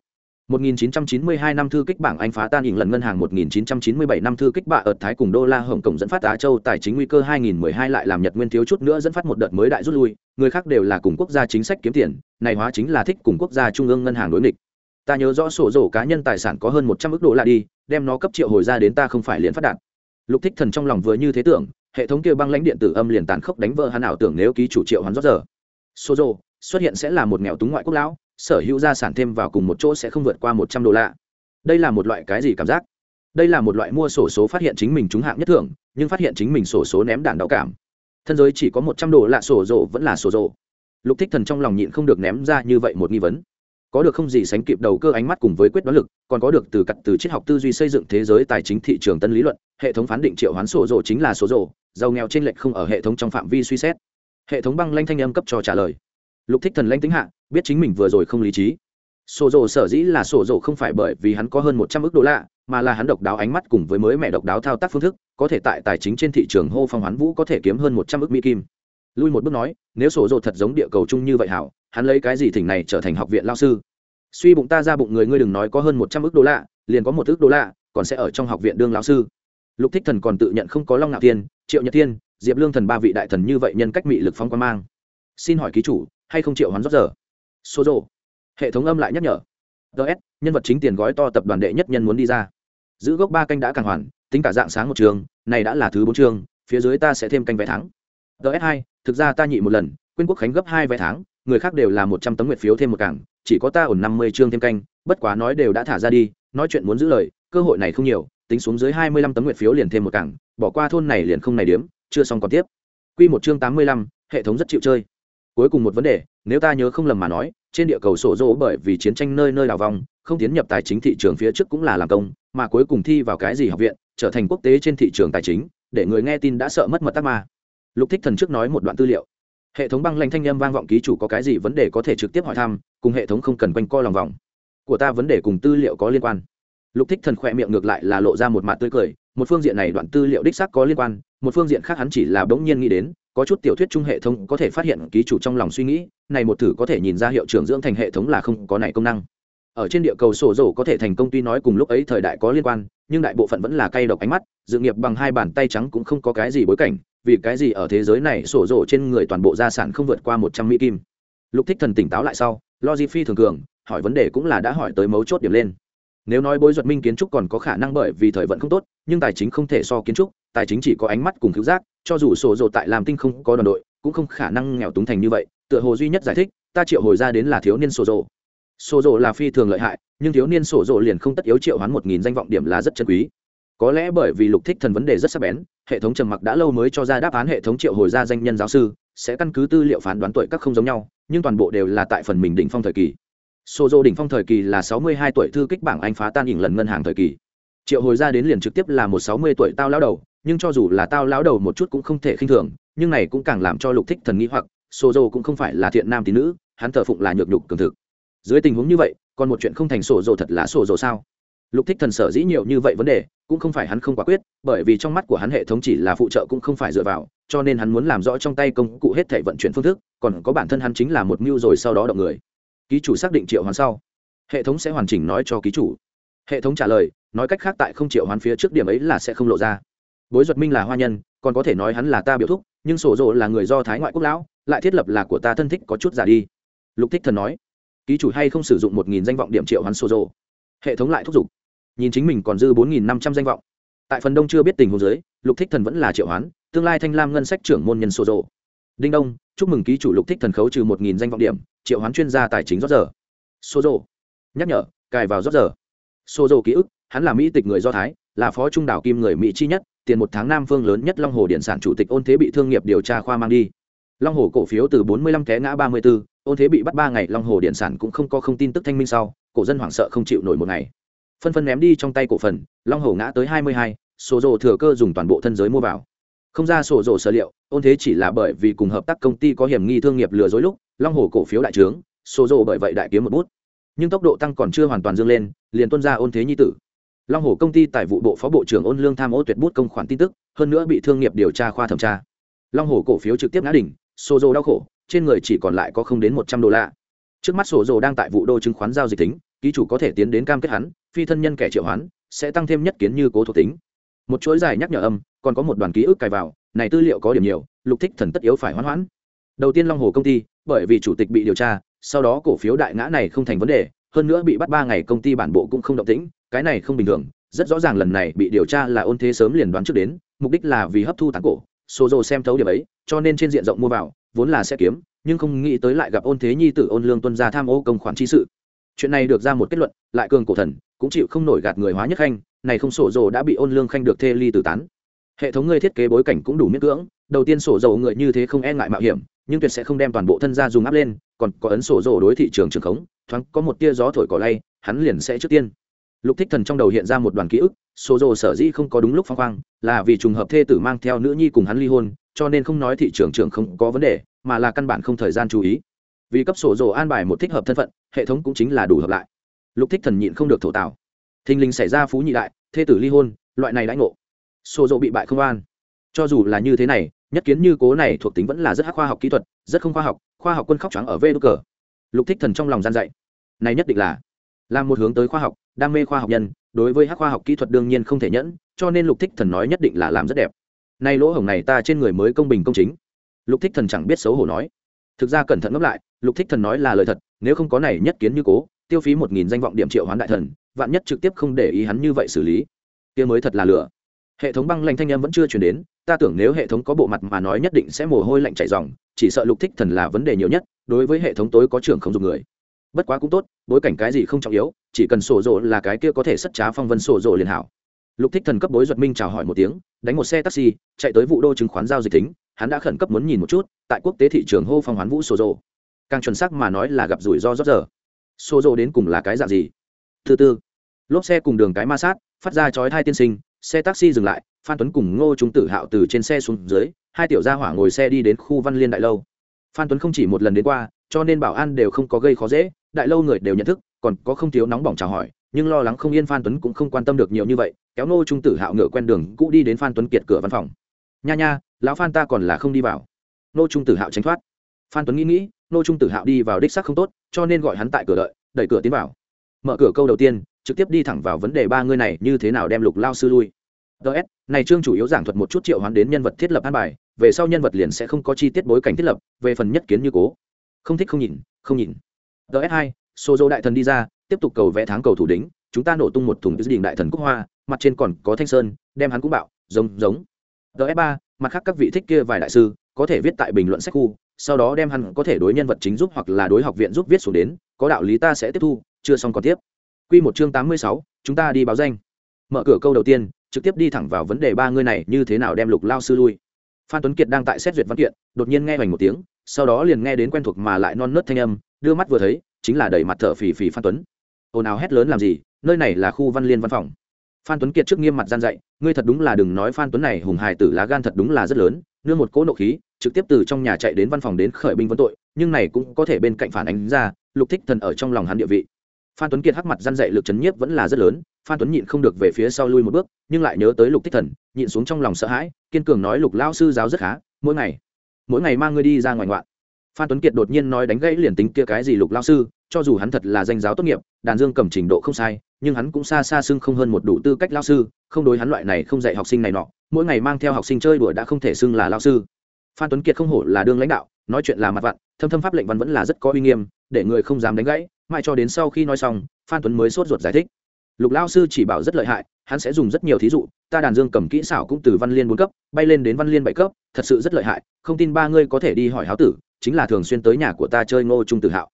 1992 năm thư kích bảng Anh phá tan hình lần ngân hàng 1997 năm thư kích bạ ở Thái cùng đô la Hồng Kông dẫn phát Á Châu tài chính nguy cơ 2012 lại làm Nhật Nguyên thiếu chút nữa dẫn phát một đợt mới đại rút lui, người khác đều là cùng quốc gia chính sách kiếm tiền, này hóa chính là thích cùng quốc gia trung ương ngân hàng đối nghịch. Ta nhớ rõ sổ rổ cá nhân tài sản có hơn 100 ức đô la đi, đem nó cấp triệu hồi ra đến ta không phải liền phát đạt. Lục Thích Thần trong lòng vừa như thế tưởng, hệ thống kia băng lãnh điện tử âm liền tàn khốc đánh vỡ hắn ảo tưởng nếu ký chủ triệu hắn rót giờ. Sổ rổ xuất hiện sẽ là một nghèo túng ngoại quốc lão, sở hữu gia sản thêm vào cùng một chỗ sẽ không vượt qua một trăm đô la. Đây là một loại cái gì cảm giác? Đây là một loại mua sổ số phát hiện chính mình trúng hạng nhất thưởng, nhưng phát hiện chính mình sổ số ném đạn đau cảm. Thân giới chỉ có một trăm đô la sổ rộ vẫn là sổ rộ. Lục thích thần trong lòng nhịn không được ném ra như vậy một nghi vấn. Có được không gì sánh kịp đầu cơ ánh mắt cùng với quyết đoán lực, còn có được từ cặt từ triết học tư duy xây dựng thế giới tài chính thị trường tân lý luận, hệ thống phán định triệu hoán sổ rộ chính là sổ rộ, giàu nghèo trên lệch không ở hệ thống trong phạm vi suy xét. Hệ thống băng lanh thanh âm cấp cho trả lời. Lục thích thần lanh tính hạ biết chính mình vừa rồi không lý trí. Sổ rồ sở dĩ là sổ rồ không phải bởi vì hắn có hơn một trăm ước đô la, mà là hắn độc đáo ánh mắt cùng với mới mẹ độc đáo thao tác phương thức, có thể tại tài chính trên thị trường hô phong hoán vũ có thể kiếm hơn một trăm ước mỹ kim. Lui một bước nói, nếu sổ rồ thật giống địa cầu chung như vậy hảo, hắn lấy cái gì thỉnh này trở thành học viện lao sư? Suy bụng ta ra bụng người ngươi đừng nói có hơn một trăm ước đô la, liền có một ước đô la, còn sẽ ở trong học viện đương lao sư. Lục thích thần còn tự nhận không có long ngạo thiên, triệu nhật thiên, diệp lương thần ba vị đại thần như vậy nhân cách mị lực phong quan mang. Xin hỏi ký chủ, hay không triệu hoán rót giờ? Số rộ hệ thống âm lại nhắc nhở. Ts nhân vật chính tiền gói to tập đoàn đệ nhất nhân muốn đi ra. Giữ gốc ba canh đã càng hoàn, tính cả dạng sáng một trường, này đã là thứ bốn trường, phía dưới ta sẽ thêm canh vé thắng ts hai, thực ra ta nhị một lần quyên quốc khánh gấp hai vé tháng, người khác đều là một trăm tấm nguyệt phiếu thêm một cảng, chỉ có ta ổn năm mươi chương thêm canh, bất quá nói đều đã thả ra đi, nói chuyện muốn giữ lời, cơ hội này không nhiều, tính xuống dưới hai mươi lăm tấm nguyệt phiếu liền thêm một cảng, bỏ qua thôn này liền không này điếm, chưa xong còn tiếp. Q một chương tám mươi lăm, hệ thống rất chịu chơi. Cuối cùng một vấn đề, nếu ta nhớ không lầm mà nói trên địa cầu sổ dỗ bởi vì chiến tranh nơi nơi đào vong, không tiến nhập tài chính thị trường phía trước cũng là làm công, mà cuối cùng thi vào cái gì học viện, trở thành quốc tế trên thị trường tài chính, để người nghe tin đã sợ mất mật tắc ma. Lục thích thần trước nói một đoạn tư liệu. Hệ thống băng lanh thanh â m vang vọng ký chủ có cái gì vấn đề có thể trực tiếp hỏi thăm, cùng hệ thống không cần quanh co lòng vòng. Của ta vấn đề cùng tư liệu có liên quan. Lục thích thần khỏe miệng ngược lại là lộ ra một mặt tươi cười, một phương diện này đoạn tư liệu đích xác có liên quan, một phương diện khác hắn chỉ là bỗng nhiên nghĩ đến có chút tiểu thuyết chung hệ thống có thể phát hiện ký chủ trong lòng suy nghĩ, này một thử có thể nhìn ra hiệu trưởng dưỡng thành hệ thống là không có này công năng. Ở trên địa cầu sổ rổ có thể thành công tuy nói cùng lúc ấy thời đại có liên quan, nhưng đại bộ phận vẫn là cay độc ánh mắt, dự nghiệp bằng hai bàn tay trắng cũng không có cái gì bối cảnh, vì cái gì ở thế giới này sổ rổ trên người toàn bộ gia sản không vượt qua một trăm mỹ kim. Lục thích thần tỉnh táo lại sau, logic phi thường cường, hỏi vấn đề cũng là đã hỏi tới mấu chốt điểm lên nếu nói bối duật minh kiến trúc còn có khả năng bởi vì thời vận không tốt, nhưng tài chính không thể so kiến trúc, tài chính chỉ có ánh mắt cùng cứu giác, cho dù sổ dồ tại làm tinh không có đoàn đội, cũng không khả năng nghèo túng thành như vậy, tựa hồ duy nhất giải thích, ta triệu hồi ra đến là thiếu niên sổ dồ. Sổ dồ là phi thường lợi hại, nhưng thiếu niên sổ dồ liền không tất yếu triệu hoán một nghìn danh vọng điểm là rất chân quý. Có lẽ bởi vì lục thích thần vấn đề rất sắc bén, hệ thống trầm mặc đã lâu mới cho ra đáp án hệ thống triệu hồi ra danh nhân giáo sư, sẽ căn cứ tư liệu phán đoán tuổi các không giống nhau, nhưng toàn bộ đều là tại phần mình đỉnh phong thời kỳ. Sô Dô đỉnh phong thời kỳ là 62 tuổi thư kích bảng Anh phá tan ỉn lần ngân hàng thời kỳ. Triệu hồi ra đến liền trực tiếp là một 60 tuổi tao lão đầu, nhưng cho dù là tao lão đầu một chút cũng không thể khinh thường, nhưng này cũng càng làm cho Lục Thích Thần nghĩ hoặc, Sô Dô cũng không phải là thiện nam tín nữ, hắn thờ phụng là nhược nhục cường thực. Dưới tình huống như vậy, còn một chuyện không thành sổ dô thật là sổ dô sao? Lục Thích Thần sở dĩ nhiều như vậy vấn đề, cũng không phải hắn không quả quyết, bởi vì trong mắt của hắn hệ thống chỉ là phụ trợ cũng không phải dựa vào, cho nên hắn muốn làm rõ trong tay công cụ hết thảy vận chuyển phương thức, còn có bản thân hắn chính là một mưu rồi sau đó động người. Ký chủ xác định triệu hoán sau, hệ thống sẽ hoàn chỉnh nói cho ký chủ. Hệ thống trả lời nói cách khác tại không triệu hoán phía trước điểm ấy là sẽ không lộ ra. Bối duật minh là hoa nhân còn có thể nói hắn là ta biểu thúc nhưng sổ rộ là người do thái ngoại quốc lão lại thiết lập là của ta thân thích có chút giả đi. Lục thích thần nói ký chủ hay không sử dụng một nghìn danh vọng điểm triệu hoán sổ rộ? Hệ thống lại thúc giục nhìn chính mình còn dư bốn nghìn năm trăm danh vọng. Tại phần đông chưa biết tình huống giới lục thích thần vẫn là triệu hoán tương lai thanh lam ngân sách trưởng môn nhân sổ rộ đinh đông chúc mừng ký chủ lục thích thần khấu trừ một nghìn danh vọng điểm triệu hoán chuyên gia tài chính rót giờ. Xô rộ nhắc nhở cài vào rót giờ. Xô rộ ký ức hắn là mỹ tịch người do thái là phó trung đảo kim người mỹ chi nhất tiền một tháng nam phương lớn nhất long hồ điện sản chủ tịch ôn thế bị thương nghiệp điều tra khoa mang đi. Long hồ cổ phiếu từ 45 té ngã 34, ôn thế bị bắt ba ngày long hồ điện sản cũng không có không tin tức thanh minh sau cổ dân hoảng sợ không chịu nổi một ngày. Phân phân ném đi trong tay cổ phần long hồ ngã tới 22, số rồ thừa cơ dùng toàn bộ thân giới mua vào không ra sổ rồ sở liệu, ôn thế chỉ là bởi vì cùng hợp tác công ty có hiểm nghi thương nghiệp lừa dối lúc, long hồ cổ phiếu đại trướng, sổ rồ bởi vậy đại kiếm một bút. Nhưng tốc độ tăng còn chưa hoàn toàn dương lên, liền tuân ra ôn thế nhi tử. Long hồ công ty tại vụ bộ phó bộ trưởng ôn lương tham ô tuyệt bút công khoản tin tức, hơn nữa bị thương nghiệp điều tra khoa thẩm tra. Long hồ cổ phiếu trực tiếp ngã đỉnh, sổ dồ đau khổ, trên người chỉ còn lại có không đến một trăm đô la. Trước mắt sổ dồ đang tại vụ đô chứng khoán giao dịch tính, ký chủ có thể tiến đến cam kết hắn, phi thân nhân kẻ triệu hoán, sẽ tăng thêm nhất kiến như cố thuộc tính. Một chuỗi dài nhắc nhở âm còn có một đoàn ký ức cài vào, này tư liệu có điểm nhiều, lục thích thần tất yếu phải hoãn hoãn. Đầu tiên long hồ công ty, bởi vì chủ tịch bị điều tra, sau đó cổ phiếu đại ngã này không thành vấn đề, hơn nữa bị bắt ba ngày công ty bản bộ cũng không động tĩnh, cái này không bình thường, rất rõ ràng lần này bị điều tra là ôn thế sớm liền đoán trước đến, mục đích là vì hấp thu tán cổ số dồ xem thấu điểm ấy, cho nên trên diện rộng mua vào, vốn là sẽ kiếm, nhưng không nghĩ tới lại gặp ôn thế nhi tử ôn lương tuân gia tham ô công khoản chi sự. Chuyện này được ra một kết luận, lại cường cổ thần, cũng chịu không nổi gạt người hóa nhất khanh, này không sổ dồ đã bị ôn lương khanh được thê ly tử tán hệ thống ngươi thiết kế bối cảnh cũng đủ miễn cưỡng, đầu tiên sổ dầu người như thế không e ngại mạo hiểm, nhưng tuyệt sẽ không đem toàn bộ thân gia dùng áp lên, còn có ấn sổ dầu đối thị trường trường khống, thoáng có một tia gió thổi cỏ lay, hắn liền sẽ trước tiên. Lục thích thần trong đầu hiện ra một đoàn ký ức, sổ dầu sở dĩ không có đúng lúc phong khoang là vì trùng hợp thê tử mang theo nữ nhi cùng hắn ly hôn, cho nên không nói thị trường trường không có vấn đề, mà là căn bản không thời gian chú ý. Vì cấp sổ dầu an bài một thích hợp thân phận, hệ thống cũng chính là đủ hợp lại. Lục thích thần nhịn không được thổ tạo thình lình xảy ra phú nhị đại, thê tử ly hôn, loại này đãi ngộ sổ dồ bị bại không an cho dù là như thế này, nhất kiến như cố này thuộc tính vẫn là rất hắc khoa học kỹ thuật, rất không khoa học khoa học quân khóc trắng ở vê đô cờ. Lục thích thần trong lòng gian dạy, này nhất định là làm một hướng tới khoa học, đam mê khoa học nhân, đối với hắc khoa học kỹ thuật đương nhiên không thể nhẫn, cho nên lục thích thần nói nhất định là làm rất đẹp. Nay lỗ hổng này ta trên người mới công bình công chính. Lục thích thần chẳng biết xấu hổ nói. Thực ra cẩn thận ngẫm lại, lục thích thần nói là lời thật, nếu không có này nhất kiến như cố, tiêu phí một nghìn danh vọng điểm triệu hoán đại thần, vạn nhất trực tiếp không để ý hắn như vậy xử lý, kia mới thật là lửa hệ thống băng lạnh thanh em vẫn chưa chuyển đến, ta tưởng nếu hệ thống có bộ mặt mà nói nhất định sẽ mồ hôi lạnh chảy dòng chỉ sợ lục thích thần là vấn đề nhiều nhất, đối với hệ thống tối có trưởng không dùng người. Bất quá cũng tốt, bối cảnh cái gì không trọng yếu, chỉ cần sổ rộ là cái kia có thể sất trá phong vân sổ rộ liền hảo. Lục thích thần cấp bối duật minh chào hỏi một tiếng, đánh một xe taxi, chạy tới vụ đô chứng khoán giao dịch tính, hắn đã khẩn cấp muốn nhìn một chút, tại quốc tế thị trường hô phong hoán vũ sổ rộ. Càng chuẩn xác mà nói là gặp rủi ro rót giờ. Sổ rộ đến cùng là cái dạng gì? Thứ tư, lốp xe cùng đường cái ma sát, phát ra chói thai tiên sinh xe taxi dừng lại, phan tuấn cùng ngô trung tử hạo từ trên xe xuống dưới, hai tiểu gia hỏa ngồi xe đi đến khu văn liên đại lâu. Phan tuấn không chỉ một lần đến qua, cho nên bảo an đều không có gây khó dễ, đại lâu người đều nhận thức, còn có không thiếu nóng bỏng chào hỏi, nhưng lo lắng không yên phan tuấn cũng không quan tâm được nhiều như vậy, kéo ngô trung tử hạo ngựa quen đường cũ đi đến phan tuấn kiệt cửa văn phòng. Nha nha, lão phan ta còn là không đi vào. Ngô trung tử hạo tránh thoát. Phan tuấn nghĩ nghĩ, ngô trung tử hạo đi vào đích sắc không tốt, cho nên gọi hắn tại cửa đợi, đẩy cửa tiến vào. Mở cửa câu đầu tiên trực tiếp đi thẳng vào vấn đề ba ngươi này, như thế nào đem lục lao sư lui? Ts này chương chủ yếu giảng thuật một chút triệu hoán đến nhân vật thiết lập an bài, về sau nhân vật liền sẽ không có chi tiết bối cảnh thiết lập, về phần nhất kiến như cố. Không thích không nhìn không nhìn. Ts hai số dô đại thần đi ra, tiếp tục cầu vẽ tháng cầu thủ đính chúng ta nổ tung một thùng đình đại thần quốc hoa, mặt trên còn có thanh sơn, đem hắn cũng bạo, giống giống. Ts ba, mặt khác các vị thích kia vài đại sư, có thể viết tại bình luận sách khu, sau đó đem hắn có thể đối nhân vật chính giúp hoặc là đối học viện giúp viết xuống đến, có đạo lý ta sẽ tiếp thu, chưa xong còn tiếp. Quy một chương tám mươi sáu, chúng ta đi báo danh. Mở cửa câu đầu tiên, trực tiếp đi thẳng vào vấn đề ba người này như thế nào đem lục lao sư lui. Phan tuấn kiệt đang tại xét duyệt văn kiện, đột nhiên nghe hoành một tiếng, sau đó liền nghe đến quen thuộc mà lại non nớt thanh âm, đưa mắt vừa thấy, chính là đẩy mặt thở phì phì phan tuấn. Ồn nào hét lớn làm gì, nơi này là khu văn liên văn phòng. Phan tuấn kiệt trước nghiêm mặt gian dạy, ngươi thật đúng là đừng nói phan tuấn này hùng hài tử lá gan thật đúng là rất lớn, đưa một cỗ nộ khí, trực tiếp từ trong nhà chạy đến văn phòng đến khởi binh vấn tội, nhưng này cũng có thể bên cạnh phản ánh ra, lục thích thần ở trong lòng hắn địa vị phan tuấn kiệt hắc mặt răn dậy lực chấn nhiếp vẫn là rất lớn, phan tuấn nhịn không được về phía sau lui một bước, nhưng lại nhớ tới lục thích thần, nhịn xuống trong lòng sợ hãi, kiên cường nói lục lao sư giáo rất khá, mỗi ngày mỗi ngày mang ngươi đi ra ngoài ngoạn. Phan tuấn kiệt đột nhiên nói đánh gãy liền tính kia cái gì lục lao sư, cho dù hắn thật là danh giáo tốt nghiệp, đàn dương cầm trình độ không sai, nhưng hắn cũng xa xa xưng không hơn một đủ tư cách lao sư, không đối hắn loại này không dạy học sinh này nọ, mỗi ngày mang theo học sinh chơi đùa đã không thể xưng là lao sư. Phan tuấn kiệt không hổ là đương lãnh đạo, nói chuyện là mặt vặn, thâm thâm pháp lệnh văn vẫn là rất có uy nghiêm, để người không dám đánh gãy mãi cho đến sau khi nói xong, phan tuấn mới sốt ruột giải thích. Lục lao sư chỉ bảo rất lợi hại, hắn sẽ dùng rất nhiều thí dụ, ta đàn dương cầm kỹ xảo cũng từ văn liên bốn cấp, bay lên đến văn liên bảy cấp, thật sự rất lợi hại, không tin ba ngươi có thể đi hỏi háo tử, chính là thường xuyên tới nhà của ta chơi ngô trung tử hạo.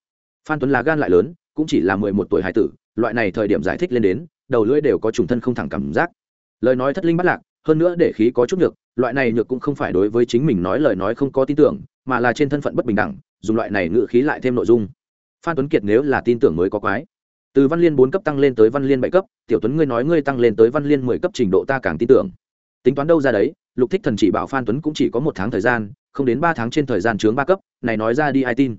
Phan tuấn là gan lại lớn, cũng chỉ là mười một tuổi hải tử, loại này thời điểm giải thích lên đến, đầu lưỡi đều có trùng thân không thẳng cảm giác. Lời nói thất linh bắt lạc, hơn nữa để khí có chút nhược, loại này nhược cũng không phải đối với chính mình nói lời nói không có tin tưởng, mà là trên thân phận bất bình đẳng, dùng loại này ngự khí lại thêm nội dung phan tuấn kiệt nếu là tin tưởng mới có quái. Từ văn liên bốn cấp tăng lên tới văn liên bảy cấp, tiểu tuấn ngươi nói ngươi tăng lên tới văn liên mười cấp trình độ ta càng tin tưởng. Tính toán đâu ra đấy, lục thích thần chỉ bảo phan tuấn cũng chỉ có một tháng thời gian, không đến ba tháng trên thời gian chướng ba cấp, này nói ra đi ai tin.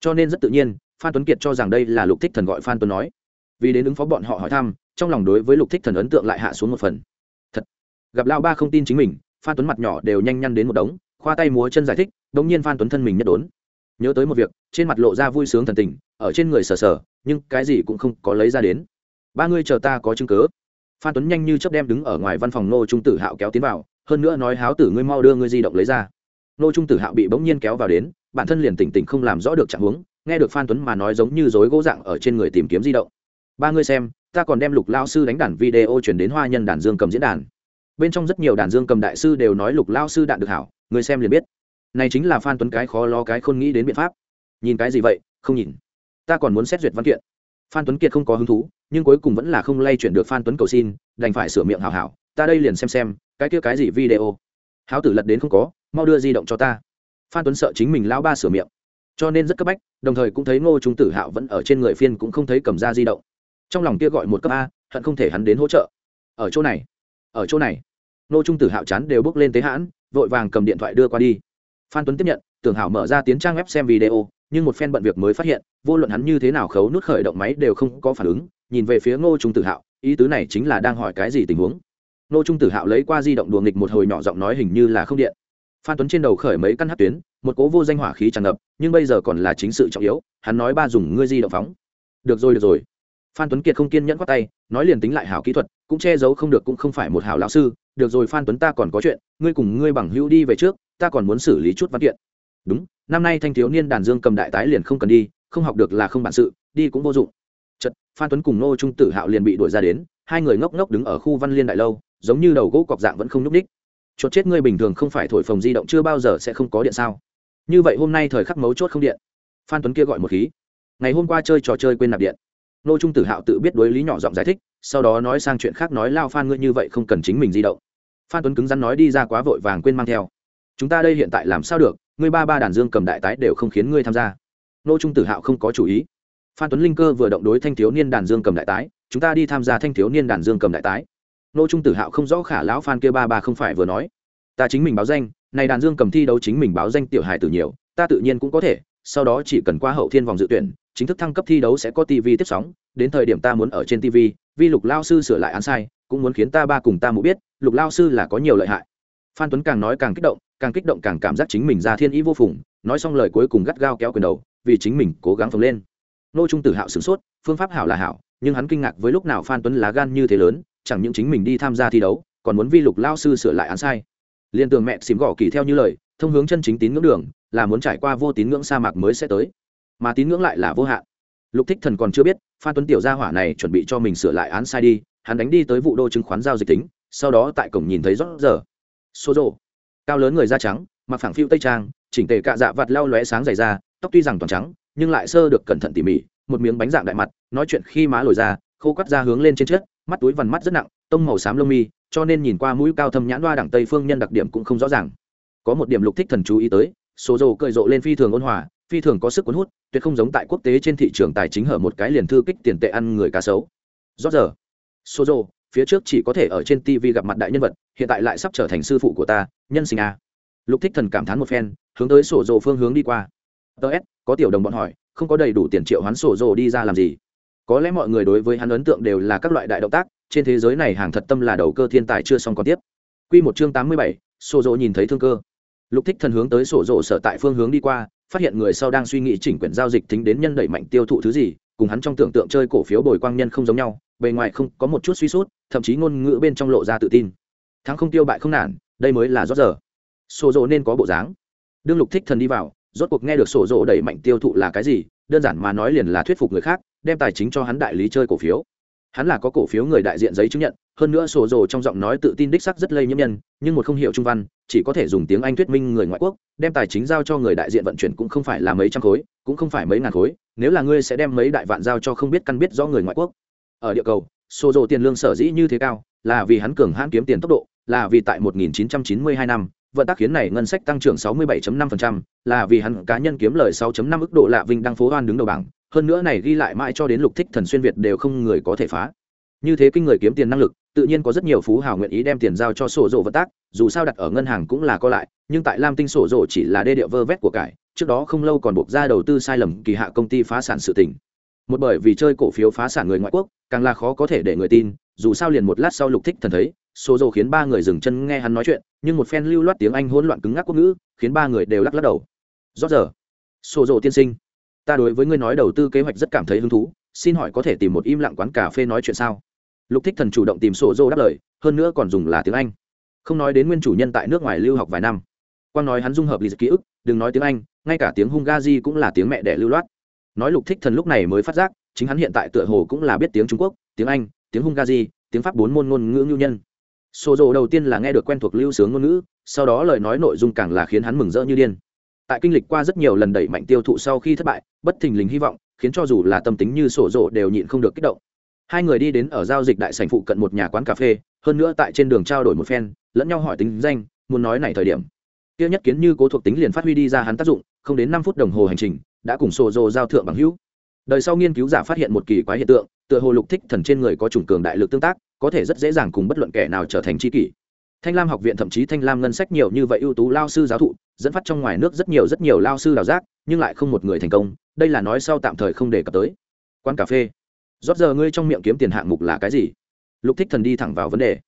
Cho nên rất tự nhiên, phan tuấn kiệt cho rằng đây là lục thích thần gọi phan tuấn nói. Vì đến ứng phó bọn họ hỏi thăm, trong lòng đối với lục thích thần ấn tượng lại hạ xuống một phần. Thật, gặp lao ba không tin chính mình, phan tuấn mặt nhỏ đều nhanh nhăn đến một đống, khoa tay múa chân giải thích, đống nhiên phan tuấn thân mình nhất đốn nhớ tới một việc, trên mặt lộ ra vui sướng thần tình, ở trên người sờ sờ, nhưng cái gì cũng không có lấy ra đến. Ba ngươi chờ ta có chứng cớ phan tuấn nhanh như chấp đem đứng ở ngoài văn phòng nô trung tử hạo kéo tiến vào, hơn nữa nói háo tử ngươi mau đưa ngươi di động lấy ra. Nô trung tử hạo bị bỗng nhiên kéo vào đến, bản thân liền tỉnh tỉnh không làm rõ được trạng huống, nghe được phan tuấn mà nói giống như dối gỗ dạng ở trên người tìm kiếm di động. Ba ngươi xem, ta còn đem lục lao sư đánh đàn video chuyển đến hoa nhân đàn dương cầm diễn đàn. Bên trong rất nhiều đàn dương cầm đại sư đều nói lục lao sư đạn được hảo người xem liền biết này chính là phan tuấn cái khó lo cái khôn nghĩ đến biện pháp. Nhìn cái gì vậy, không nhìn. Ta còn muốn xét duyệt văn kiện. Phan tuấn kiệt không có hứng thú, nhưng cuối cùng vẫn là không lay chuyển được phan tuấn cầu xin, đành phải sửa miệng hảo hảo, ta đây liền xem xem, cái kia cái gì video. Háo tử lật đến không có, mau đưa di động cho ta. Phan tuấn sợ chính mình lao ba sửa miệng. Cho nên rất cấp bách, đồng thời cũng thấy ngô trung tử hạo vẫn ở trên người phiên cũng không thấy cầm ra di động. Trong lòng kia gọi một cấp a, hận không thể hắn đến hỗ trợ. Ở chỗ này, ở chỗ này. Ngô trung tử hạo chán đều bước lên tế hãn, vội vàng cầm điện thoại đưa qua đi phan tuấn tiếp nhận, tưởng hảo mở ra tiến trang web xem video, nhưng một phen bận việc mới phát hiện, vô luận hắn như thế nào khấu nút khởi động máy đều không có phản ứng, nhìn về phía ngô trung tử hạo, ý tứ này chính là đang hỏi cái gì tình huống. Ngô trung tử hạo lấy qua di động đùa nghịch một hồi nhỏ giọng nói hình như là không điện. Phan tuấn trên đầu khởi mấy căn hát tuyến, một cố vô danh hỏa khí tràn ngập, nhưng bây giờ còn là chính sự trọng yếu, hắn nói ba dùng ngươi di động phóng. Được rồi được rồi. Phan tuấn kiệt không kiên nhẫn quát tay, nói liền tính lại hảo kỹ thuật, cũng che giấu không được cũng không phải một hảo lão sư. Được rồi, phan tuấn ta còn có chuyện, ngươi cùng ngươi bằng hữu đi về trước ta còn muốn xử lý chút văn kiện. Đúng, năm nay thanh thiếu niên đàn dương cầm đại tái liền không cần đi, không học được là không bản sự, đi cũng vô dụng. Chật phan tuấn cùng nô trung tử hạo liền bị đuổi ra đến, hai người ngốc ngốc đứng ở khu văn liên đại lâu, giống như đầu gỗ cọc dạng vẫn không nhúc ních chốt chết ngươi bình thường không phải thổi phồng di động chưa bao giờ sẽ không có điện sao? Như vậy hôm nay thời khắc mấu chốt không điện. Phan tuấn kia gọi một khí. Ngày hôm qua chơi trò chơi quên nạp điện. Nô trung tử hạo tự biết đối lý nhỏ giọng giải thích, sau đó nói sang chuyện khác nói lao phan ngươi như vậy không cần chính mình di động. Phan tuấn cứng rắn nói đi ra quá vội vàng quên mang theo chúng ta đây hiện tại làm sao được? Ngươi ba ba đàn dương cầm đại tái đều không khiến ngươi tham gia. Nô trung tử hạo không có chủ ý. Phan tuấn linh cơ vừa động đối thanh thiếu niên đàn dương cầm đại tái, chúng ta đi tham gia thanh thiếu niên đàn dương cầm đại tái. Nô trung tử hạo không rõ khả lão phan kia ba ba không phải vừa nói. Ta chính mình báo danh, này đàn dương cầm thi đấu chính mình báo danh tiểu hài tử nhiều, ta tự nhiên cũng có thể, sau đó chỉ cần qua hậu thiên vòng dự tuyển, chính thức thăng cấp thi đấu sẽ có tv tiếp sóng, đến thời điểm ta muốn ở trên tv vi lục lao sư sửa lại án sai, cũng muốn khiến ta ba cùng ta mụ biết, lục lao sư là có nhiều lợi hại. Phan tuấn càng nói càng kích động càng kích động càng cảm giác chính mình ra thiên ý vô phùng, nói xong lời cuối cùng gắt gao kéo quyền đầu, vì chính mình cố gắng phồng lên. Nô trung tử hạo sửng sốt, phương pháp hảo là hảo, nhưng hắn kinh ngạc với lúc nào phan tuấn lá gan như thế lớn, chẳng những chính mình đi tham gia thi đấu, còn muốn vi lục lao sư sửa lại án sai. Liên tường mẹ xìm gõ kỳ theo như lời, thông hướng chân chính tín ngưỡng đường, là muốn trải qua vô tín ngưỡng sa mạc mới sẽ tới. Mà tín ngưỡng lại là vô hạn. Lục thích thần còn chưa biết, phan tuấn tiểu gia hỏa này chuẩn bị cho mình sửa lại án sai đi, hắn đánh đi tới vụ đô chứng khoán giao dịch tính, sau đó tại cổng nhìn thấy rót giờ. Xô rộ cao lớn người da trắng, mặc phẳng phiêu tây trang, chỉnh tề cạ dạ vặt lau lóe sáng dày ra tóc tuy rằng toàn trắng, nhưng lại sơ được cẩn thận tỉ mỉ, một miếng bánh dạng đại mặt, nói chuyện khi má lồi ra khô quắt ra hướng lên trên chết mắt túi vằn mắt rất nặng, tông màu xám lông mi, cho nên nhìn qua mũi cao thâm nhãn đoa đẳng tây phương nhân đặc điểm cũng không rõ ràng. Có một điểm lục thích thần chú ý tới, số dầu cười rộ lên phi thường ôn hòa, phi thường có sức cuốn hút, tuyệt không giống tại quốc tế trên thị trường tài chính hở một cái liền thư kích tiền tệ ăn người cá sấu. Rót giờ, số dầu phía trước chỉ có thể ở trên tv gặp mặt đại nhân vật, hiện tại lại sắp trở thành sư phụ của ta, nhân sinh a. Lục thích thần cảm thán một phen, hướng tới sổ dồ phương hướng đi qua. Ts có tiểu đồng bọn hỏi, không có đầy đủ tiền triệu hoán sổ dồ đi ra làm gì? Có lẽ mọi người đối với hắn ấn tượng đều là các loại đại động tác, trên thế giới này hàng thật tâm là đầu cơ thiên tài chưa xong còn tiếp. Q một chương tám mươi bảy, sổ dồ nhìn thấy thương cơ. Lục thích thần hướng tới sổ dồ sở tại phương hướng đi qua, phát hiện người sau đang suy nghĩ chỉnh quyển giao dịch tính đến nhân đẩy mạnh tiêu thụ thứ gì, cùng hắn trong tưởng tượng chơi cổ phiếu bồi quang nhân không giống nhau bề ngoài không có một chút suy sút, thậm chí ngôn ngữ bên trong lộ ra tự tin. Thắng không tiêu bại không nản, đây mới là rót giờ. Sổ dồ nên có bộ dáng. Đương lục thích thần đi vào, rốt cuộc nghe được sổ dồ đẩy mạnh tiêu thụ là cái gì, đơn giản mà nói liền là thuyết phục người khác, đem tài chính cho hắn đại lý chơi cổ phiếu. Hắn là có cổ phiếu người đại diện giấy chứng nhận, hơn nữa sổ dồ trong giọng nói tự tin đích sắc rất lây nhiễm nhân, nhưng một không hiểu trung văn, chỉ có thể dùng tiếng anh thuyết minh người ngoại quốc, đem tài chính giao cho người đại diện vận chuyển cũng không phải là mấy trăm khối, cũng không phải mấy ngàn khối, nếu là ngươi sẽ đem mấy đại vạn giao cho không biết căn biết do người ngoại quốc ở địa cầu sổ dồ tiền lương sở dĩ như thế cao là vì hắn cường hãn kiếm tiền tốc độ là vì tại 1992 năm vận tác khiến này ngân sách tăng trưởng 67.5%, là vì hắn cá nhân kiếm lời 6.5 ức độ lạ vinh đang phố hoan đứng đầu bảng, hơn nữa này ghi lại mãi cho đến lục thích thần xuyên việt đều không người có thể phá. Như thế kinh người kiếm tiền năng lực, tự nhiên có rất nhiều phú hào nguyện ý đem tiền giao cho sổ rộ vận tác, dù sao đặt ở ngân hàng cũng là có lại, nhưng tại Lam Tinh sổ rộ chỉ là đê địa vơ vét của cải, trước đó không lâu còn buộc ra đầu tư sai lầm kỳ hạ công ty phá sản sự tình. Một bởi vì chơi cổ phiếu phá sản người ngoại quốc, càng là khó có thể để người tin, dù sao liền một lát sau lục thích thần thấy, số dầu khiến ba người dừng chân nghe hắn nói chuyện nhưng một phen lưu loát tiếng anh hỗn loạn cứng ngắc quốc ngữ khiến ba người đều lắc lắc đầu. Rót giờ. Số dầu tiên sinh ta đối với ngươi nói đầu tư kế hoạch rất cảm thấy hứng thú xin hỏi có thể tìm một im lặng quán cà phê nói chuyện sao? Lục thích thần chủ động tìm sổ dô đáp lời hơn nữa còn dùng là tiếng anh. Không nói đến nguyên chủ nhân tại nước ngoài lưu học vài năm. Quan nói hắn dung hợp lịch ký ức đừng nói tiếng anh ngay cả tiếng hungary cũng là tiếng mẹ đẻ lưu loát. Nói lục thích thần lúc này mới phát giác chính hắn hiện tại tựa hồ cũng là biết tiếng trung quốc tiếng anh tiếng hungary tiếng pháp bốn môn ngôn ngữ ngữ nhân Sô dồ đầu tiên là nghe được quen thuộc lưu sướng ngôn ngữ, sau đó lời nói nội dung càng là khiến hắn mừng rỡ như điên. Tại kinh lịch qua rất nhiều lần đẩy mạnh tiêu thụ sau khi thất bại, bất thình lình hy vọng, khiến cho dù là tâm tính như sổ dồ đều nhịn không được kích động. Hai người đi đến ở giao dịch đại sảnh phụ cận một nhà quán cà phê, hơn nữa tại trên đường trao đổi một phen, lẫn nhau hỏi tính danh, muốn nói này thời điểm. Tiêu nhất kiến như cố thuộc tính liền phát huy đi ra hắn tác dụng, không đến năm phút đồng hồ hành trình, đã cùng sổ dồ giao thượng bằng hữu. Đời sau nghiên cứu giả phát hiện một kỳ quái hiện tượng, tựa hồ lục thích thần trên người có chủng cường đại lực tương tác, có thể rất dễ dàng cùng bất luận kẻ nào trở thành tri kỷ. Thanh lam học viện thậm chí thanh lam ngân sách nhiều như vậy ưu tú lao sư giáo thụ dẫn phát trong ngoài nước rất nhiều rất nhiều lao sư đào giác nhưng lại không một người thành công đây là nói sau tạm thời không đề cập tới. Quán cà phê. Rót giờ ngươi trong miệng kiếm tiền hạng mục là cái gì? Lục thích thần đi thẳng vào vấn đề.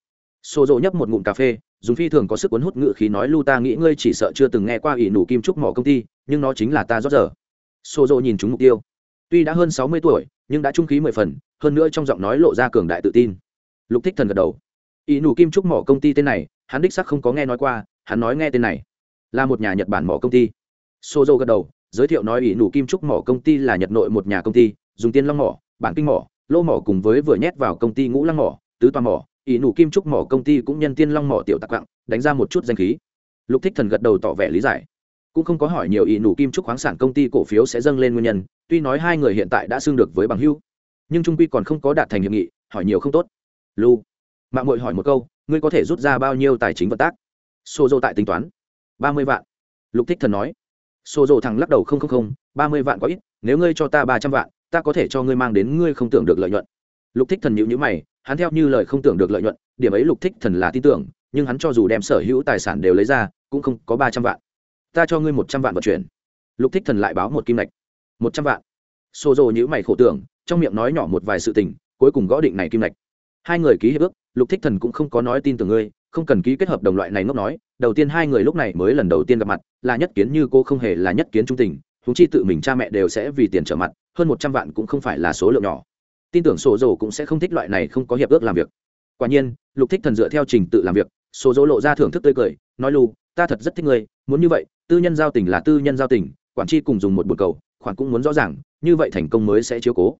Xô rộ nhấp một ngụm cà phê dùng phi thường có sức cuốn hút ngự khí nói lu ta nghĩ ngươi chỉ sợ chưa từng nghe qua ỷ nủ kim trúc mỏ công ty nhưng nó chính là ta rót giờ. Xô rộ nhìn chúng mục tiêu tuy đã hơn sáu mươi tuổi, nhưng đã trung khí mười phần, hơn nữa trong giọng nói lộ ra cường đại tự tin. Lục thích thần gật đầu. Ý nụ kim trúc mỏ công ty tên này, hắn đích sắc không có nghe nói qua, hắn nói nghe tên này. Là một nhà nhật bản mỏ công ty. Sozo gật đầu, giới thiệu nói ý nụ kim trúc mỏ công ty là nhật nội một nhà công ty, dùng tiên long mỏ, bản kinh mỏ, lô mỏ cùng với vừa nhét vào công ty ngũ lăng mỏ, tứ toa mỏ. Ý nụ kim trúc mỏ công ty cũng nhân tiên long mỏ tiểu tạc quặng, đánh ra một chút danh khí. Lục thích thần gật đầu tỏ vẻ lý giải cũng không có hỏi nhiều ý nụ kim trúc khoáng sản công ty cổ phiếu sẽ dâng lên nguyên nhân, tuy nói hai người hiện tại đã xương được với bằng hưu nhưng trung quy còn không có đạt thành hiệp nghị, hỏi nhiều không tốt. Lu mạng mội hỏi một câu, ngươi có thể rút ra bao nhiêu tài chính vận tác? Xô dô tại tính toán. Ba mươi vạn. Lục thích thần nói. Xô dô thằng lắc đầu không không không, ba mươi vạn có ít, nếu ngươi cho ta ba trăm vạn, ta có thể cho ngươi mang đến ngươi không tưởng được lợi nhuận. Lục thích thần nhịu nhữ mày, hắn theo như lời không tưởng được lợi nhuận, điểm ấy lục thích thần là tin tưởng, nhưng hắn cho dù đem sở hữu tài sản đều lấy ra, cũng không có ba trăm vạn ta cho ngươi một trăm vạn vận chuyển. Lục thích thần lại báo một kim lạch một trăm vạn. Xô dô nhữ mày khổ tưởng, trong miệng nói nhỏ một vài sự tình, cuối cùng gõ định này kim lạch hai người ký hiệp ước, lục thích thần cũng không có nói tin tưởng ngươi, không cần ký kết hợp đồng loại này ngốc nói, đầu tiên hai người lúc này mới lần đầu tiên gặp mặt, là nhất kiến như cô không hề là nhất kiến trung tình thú chi tự mình cha mẹ đều sẽ vì tiền trở mặt, hơn một trăm vạn cũng không phải là số lượng nhỏ. Tin tưởng sổ dầu cũng sẽ không thích loại này không có hiệp ước làm việc. Quả nhiên, lục thích thần dựa theo trình tự làm việc sổ dầu lộ ra thưởng thức tươi cười, nói lu ta thật rất thích ngươi muốn như vậy tư nhân giao tình là tư nhân giao tình quản tri cùng dùng một bột cầu khoản cũng muốn rõ ràng như vậy thành công mới sẽ chiếu cố.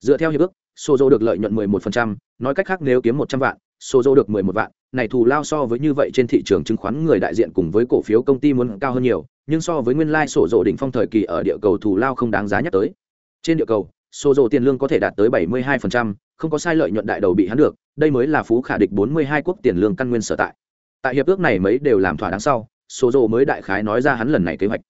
Dựa theo hiệp ước sô dô được lợi nhuận 11%, nói cách khác nếu kiếm 100 vạn sô dô được 11 vạn này thù lao so với như vậy trên thị trường chứng khoán người đại diện cùng với cổ phiếu công ty muốn cao hơn nhiều nhưng so với nguyên lai sổ dồ đỉnh phong thời kỳ ở địa cầu thù lao không đáng giá nhắc tới. Trên địa cầu sổ dồ tiền lương có thể đạt tới 72%, không có sai lợi nhuận đại đầu bị hắn được đây mới là phú khả địch 42 quốc tiền lương căn nguyên sở tại tại hiệp ước này mấy đều làm thỏa đáng sau số dồ mới đại khái nói ra hắn lần này kế hoạch.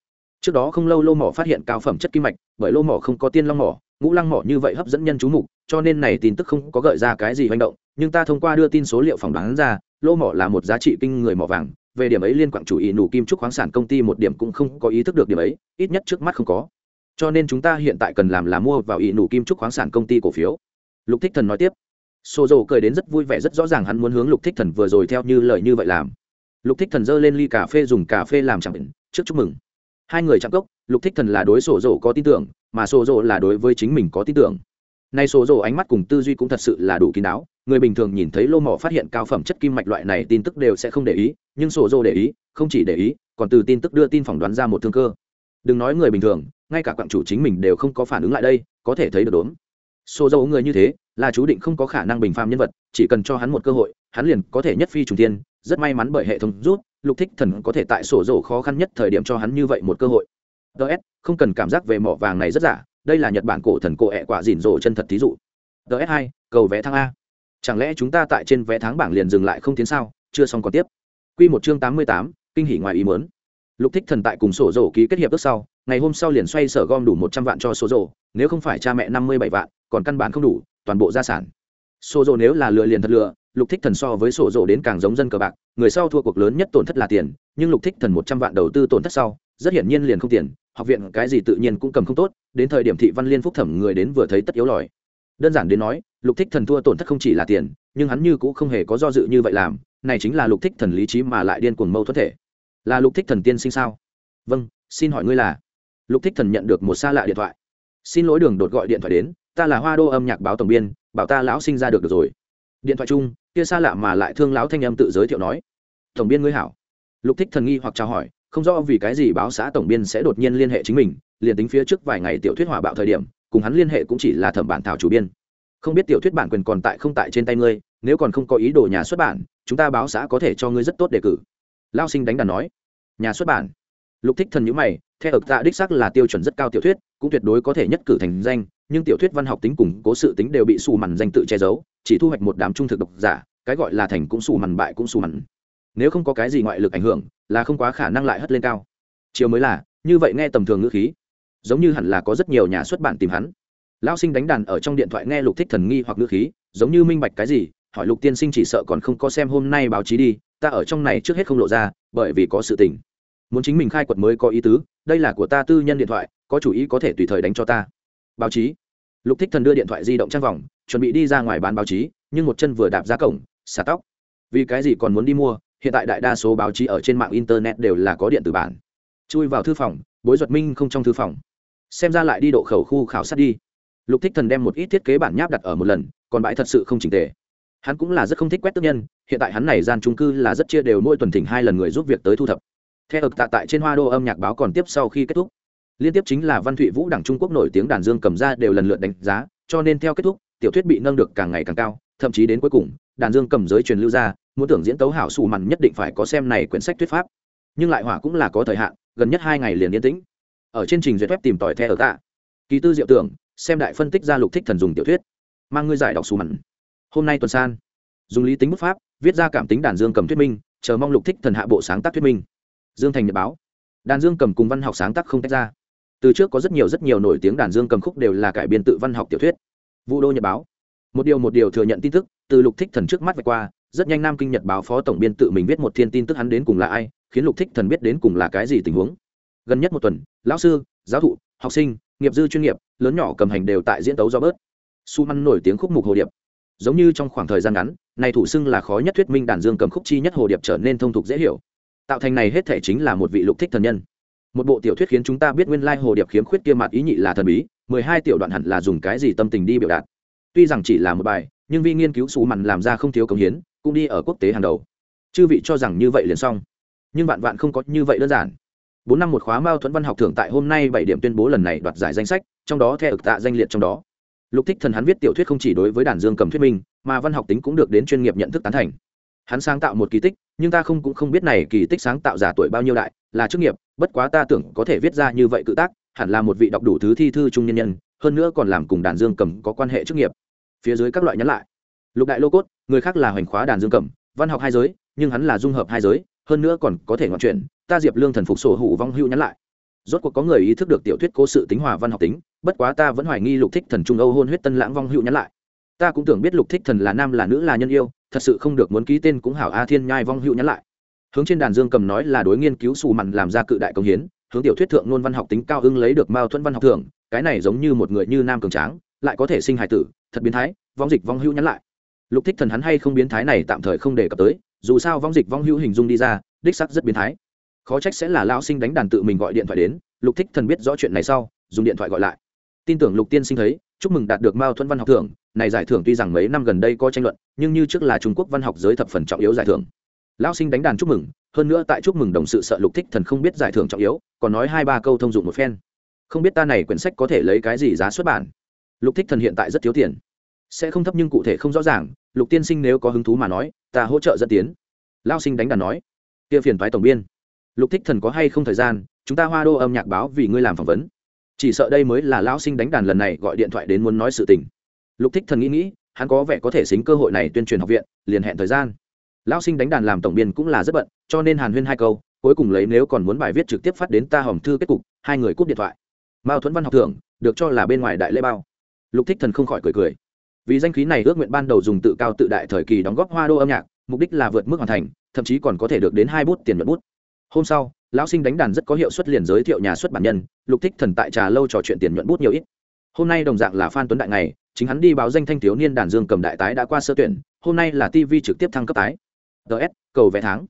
Trước đó không lâu lô mỏ phát hiện cao phẩm chất kim mạch, bởi lô mỏ không có tiên long mỏ, ngũ lăng mỏ như vậy hấp dẫn nhân chú mục, cho nên này tin tức không có gợi ra cái gì hành động, nhưng ta thông qua đưa tin số liệu phỏng đoán ra, lô mỏ là một giá trị kinh người mỏ vàng, về điểm ấy liên quan chủ ý nủ kim trúc khoáng sản công ty một điểm cũng không có ý thức được điểm ấy, ít nhất trước mắt không có. Cho nên chúng ta hiện tại cần làm là mua vào ý nủ kim trúc khoáng sản công ty cổ phiếu. Lục thích thần nói tiếp xô dầu cười đến rất vui vẻ, rất rõ ràng hắn muốn hướng lục thích thần vừa rồi theo như lời như vậy làm. Lục thích thần giơ lên ly cà phê, dùng cà phê làm chẳng định trước chúc mừng. Hai người chạm cốc, lục thích thần là đối sổ dầu có tin tưởng, mà sổ dầu là đối với chính mình có tin tưởng. Nay sổ dầu ánh mắt cùng tư duy cũng thật sự là đủ kín đáo, người bình thường nhìn thấy lô mỏ phát hiện cao phẩm chất kim mạch loại này tin tức đều sẽ không để ý, nhưng sổ dầu để ý, không chỉ để ý, còn từ tin tức đưa tin phỏng đoán ra một thương cơ. Đừng nói người bình thường, ngay cả quặng chủ chính mình đều không có phản ứng lại đây, có thể thấy được đốn sổ dầu người như thế là chú định không có khả năng bình phàm nhân vật chỉ cần cho hắn một cơ hội hắn liền có thể nhất phi trùng tiên rất may mắn bởi hệ thống rút lục thích thần có thể tại sổ rổ khó khăn nhất thời điểm cho hắn như vậy một cơ hội. Ts không cần cảm giác về mỏ vàng này rất giả đây là nhật bản cổ thần cổ ẹ quả dỉn rổ chân thật thí dụ. Ts hai cầu vé tháng a. Chẳng lẽ chúng ta tại trên vé tháng bảng liền dừng lại không tiến sao? Chưa xong còn tiếp. Quy một chương tám mươi tám kinh hỉ ngoài ý muốn. Lục thích thần tại cùng sổ rổ ký kết hiệp ước sau ngày hôm sau liền xoay sở gom đủ một trăm vạn cho sổ rổ, nếu không phải cha mẹ năm mươi bảy vạn còn căn bản không đủ toàn bộ gia sản. Sổ dầu nếu là lựa liền thật lựa. lục thích thần so với sổ dầu đến càng giống dân cờ bạc, người sau thua cuộc lớn nhất tổn thất là tiền, nhưng lục thích thần một trăm vạn đầu tư tổn thất sau, rất hiển nhiên liền không tiền, học viện cái gì tự nhiên cũng cầm không tốt, đến thời điểm thị văn liên phúc thẩm người đến vừa thấy tất yếu lòi. Đơn giản đến nói, lục thích thần thua tổn thất không chỉ là tiền, nhưng hắn như cũng không hề có do dự như vậy làm, này chính là lục thích thần lý trí mà lại điên cuồng mâu thuẫn thể. Là lục thích thần tiên sinh sao? Vâng xin hỏi ngươi là. Lục thích thần nhận được một xa lạ điện thoại. Xin lỗi đường đột gọi điện thoại đến ta là hoa đô âm nhạc báo tổng biên bảo ta lão sinh ra được, được rồi. Điện thoại chung kia xa lạ mà lại thương lão thanh âm tự giới thiệu nói. Tổng biên ngươi hảo. Lục thích thần nghi hoặc chào hỏi không rõ vì cái gì báo xã tổng biên sẽ đột nhiên liên hệ chính mình liền tính phía trước vài ngày tiểu thuyết hỏa bạo thời điểm cùng hắn liên hệ cũng chỉ là thẩm bản thảo chủ biên. Không biết tiểu thuyết bản quyền còn tại không tại trên tay ngươi nếu còn không có ý đồ nhà xuất bản chúng ta báo xã có thể cho ngươi rất tốt đề cử. Lao sinh đánh đàn nói. Nhà xuất bản. Lục thích thần nhữ mày theo ực tạ đích xác là tiêu chuẩn rất cao tiểu thuyết cũng tuyệt đối có thể nhất cử thành danh, nhưng tiểu thuyết văn học tính cùng cố sự tính đều bị xù mằn danh tự che giấu, chỉ thu hoạch một đám trung thực độc giả, cái gọi là thành cũng xù mằn bại cũng xù mằn nếu không có cái gì ngoại lực ảnh hưởng, là không quá khả năng lại hất lên cao. Chiều mới là, như vậy nghe tầm thường ngữ khí, giống như hẳn là có rất nhiều nhà xuất bản tìm hắn. Lão sinh đánh đàn ở trong điện thoại nghe lục thích thần nghi hoặc ngữ khí, giống như minh bạch cái gì, hỏi lục tiên sinh chỉ sợ còn không có xem hôm nay báo chí đi, ta ở trong này trước hết không lộ ra, bởi vì có sự tình. Muốn chính mình khai quật mới có ý tứ, đây là của ta tư nhân điện thoại có chủ ý có thể tùy thời đánh cho ta. Báo chí. Lục thích thần đưa điện thoại di động trang vòng, chuẩn bị đi ra ngoài bán báo chí, nhưng một chân vừa đạp ra cổng, xả tóc. Vì cái gì còn muốn đi mua, hiện tại đại đa số báo chí ở trên mạng internet đều là có điện tử bản. Chui vào thư phòng, bối duật minh không trong thư phòng. Xem ra lại đi độ khẩu khu khảo sát đi. Lục thích thần đem một ít thiết kế bản nháp đặt ở một lần, còn bãi thật sự không chỉnh tề. Hắn cũng là rất không thích quét tức nhân, hiện tại hắn này gian trung cư là rất chia đều mỗi tuần thỉnh hai lần người giúp việc tới thu thập. Theo ực tạ tại trên hoa đô âm nhạc báo còn tiếp sau khi kết thúc liên tiếp chính là văn thụy vũ đảng trung quốc nổi tiếng đàn dương cầm ra đều lần lượt đánh giá, cho nên theo kết thúc, tiểu thuyết bị nâng được càng ngày càng cao, thậm chí đến cuối cùng, đàn dương cầm giới truyền lưu ra, muốn tưởng diễn tấu hảo xù mằn nhất định phải có xem này quyển sách thuyết pháp. Nhưng lại hỏa cũng là có thời hạn, gần nhất hai ngày liền yên tĩnh. Ở trên trình duyệt web tìm tòi theo ở tạ kỳ tư diệu tưởng, xem đại phân tích ra lục thích thần dùng tiểu thuyết. Mang ngươi giải đọc xù mặn. Hôm nay tuần san, dùng lý tính bút pháp, viết ra cảm tính đàn dương cầm thuyết minh, chờ mong lục thích thần hạ bộ sáng tác thuyết minh. Dương thành nhật báo. Đàn dương cầm cùng văn học sáng tác không tách ra từ trước có rất nhiều rất nhiều nổi tiếng đàn dương cầm khúc đều là cải biên tự văn học tiểu thuyết. Vụ đô nhật báo. Một điều một điều thừa nhận tin tức, từ lục thích thần trước mắt vạch qua, rất nhanh nam kinh nhật báo phó tổng biên tự mình viết một thiên tin tức hắn đến cùng là ai, khiến lục thích thần biết đến cùng là cái gì tình huống. Gần nhất một tuần, lão sư, giáo thụ, học sinh, nghiệp dư chuyên nghiệp, lớn nhỏ cầm hành đều tại diễn tấu do bớt. Su măn nổi tiếng khúc mục hồ điệp. Giống như trong khoảng thời gian ngắn này thủ xưng là khó nhất thuyết minh đàn dương cầm khúc chi nhất hồ điệp trở nên thông thục dễ hiểu. Tạo thành này hết thể chính là một vị lục thích thần nhân một bộ tiểu thuyết khiến chúng ta biết nguyên lai hồ điệp khiếm khuyết kia mặt ý nhị là thần bí, mười hai tiểu đoạn hẳn là dùng cái gì tâm tình đi biểu đạt. Tuy rằng chỉ là một bài, nhưng vì nghiên cứu xù mặn làm ra không thiếu công hiến, cũng đi ở quốc tế hàng đầu. Chư vị cho rằng như vậy liền xong. Nhưng vạn vạn không có như vậy đơn giản. Bốn năm một khóa mao thuẫn văn học thưởng tại hôm nay bảy điểm tuyên bố lần này đoạt giải danh sách, trong đó theo ực tạ danh liệt trong đó. Lục thích thần hắn viết tiểu thuyết không chỉ đối với đàn dương cầm thuyết minh, mà văn học tính cũng được đến chuyên nghiệp nhận thức tán thành hắn sáng tạo một kỳ tích, nhưng ta không, cũng không biết này kỳ tích sáng tạo giả tuổi bao nhiêu đại, là chức nghiệp, bất quá ta tưởng có thể viết ra như vậy cự tác, hẳn là một vị đọc đủ thứ thi thư trung nhân nhân, hơn nữa còn làm cùng đàn dương cầm có quan hệ chức nghiệp. Phía dưới các loại nhắn lại. Lục đại lô cốt, người khác là hoành khóa đàn dương cầm, văn học hai giới, nhưng hắn là dung hợp hai giới, hơn nữa còn có thể ngọn chuyện, ta diệp lương thần phục sổ hủ vong hưu nhắn lại. Rốt cuộc có người ý thức được tiểu thuyết cố sự tính hòa văn học tính, bất quá ta vẫn hoài nghi lục thích thần trung âu hôn huyết tân lãng vong hữu nhắn lại. Ta cũng tưởng biết lục thích thần là nam là nữ là nhân yêu thật sự không được muốn ký tên cũng hảo a thiên nhai vong hữu nhắn lại. Hướng trên đàn dương cầm nói là đối nghiên cứu xù mặn làm ra cự đại công hiến, hướng tiểu thuyết thượng nôn văn học tính cao hưng lấy được mao thuẫn văn học thưởng, cái này giống như một người như nam cường tráng, lại có thể sinh hài tử, thật biến thái, vong dịch vong hữu nhắn lại. Lục thích thần hắn hay không biến thái này tạm thời không đề cập tới, dù sao vong dịch vong hữu hình dung đi ra, đích sắc rất biến thái. Khó trách sẽ là lão sinh đánh đàn tự mình gọi điện thoại đến, lục thích thần biết rõ chuyện này sau, dùng điện thoại gọi lại. Tin tưởng lục tiên sinh thấy, chúc mừng đạt được mao thuẫn văn học thưởng này giải thưởng tuy rằng mấy năm gần đây có tranh luận, nhưng như trước là trung quốc văn học giới thập phần trọng yếu giải thưởng. Lão sinh đánh đàn chúc mừng, hơn nữa tại chúc mừng đồng sự sợ lục thích thần không biết giải thưởng trọng yếu, còn nói hai ba câu thông dụng một phen. Không biết ta này quyển sách có thể lấy cái gì giá xuất bản? Lục thích thần hiện tại rất thiếu tiền. Sẽ không thấp nhưng cụ thể không rõ ràng, lục tiên sinh nếu có hứng thú mà nói, ta hỗ trợ dẫn tiến. Lao sinh đánh đàn nói. Kia phiền thoái tổng biên. Lục thích thần có hay không thời gian, chúng ta hoa đô âm nhạc báo vì ngươi làm phỏng vấn. Chỉ sợ đây mới là lão sinh đánh đàn lần này gọi điện thoại đến muốn nói sự tình lục thích thần nghĩ nghĩ, hắn có vẻ có thể xính cơ hội này tuyên truyền học viện, liền hẹn thời gian. Lão sinh đánh đàn làm tổng biên cũng là rất bận, cho nên hàn huyên hai câu, cuối cùng lấy nếu còn muốn bài viết trực tiếp phát đến ta hòm thư kết cục, hai người cúp điện thoại. Mao thuẫn văn học thưởng, được cho là bên ngoài đại lễ bao. Lục thích thần không khỏi cười cười. Vì danh khí này ước nguyện ban đầu dùng tự cao tự đại thời kỳ đóng góp hoa đô âm nhạc, mục đích là vượt mức hoàn thành, thậm chí còn có thể được đến hai bút tiền nhuận bút. Hôm sau, lão sinh đánh đàn rất có hiệu suất liền giới thiệu nhà xuất bản nhân, lục thích thần tại trà lâu trò chuyện tiền nhuận bút nhiều ít. Hôm nay đồng dạng là phan tuấn đại ngày chính hắn đi báo danh thanh thiếu niên đàn dương cầm đại tái đã qua sơ tuyển, hôm nay là tv trực tiếp thăng cấp tái. Ts cầu vé tháng.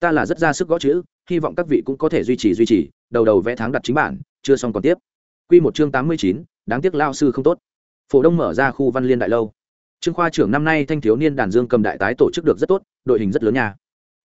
Ta là rất ra sức gõ chữ, hy vọng các vị cũng có thể duy trì duy trì, đầu đầu vé tháng đặt chính bản, chưa xong còn tiếp. Q một chương tám mươi chín, đáng tiếc lao sư không tốt. Phổ đông mở ra khu văn liên đại lâu. Trương khoa trưởng năm nay thanh thiếu niên đàn dương cầm đại tái tổ chức được rất tốt, đội hình rất lớn nhà.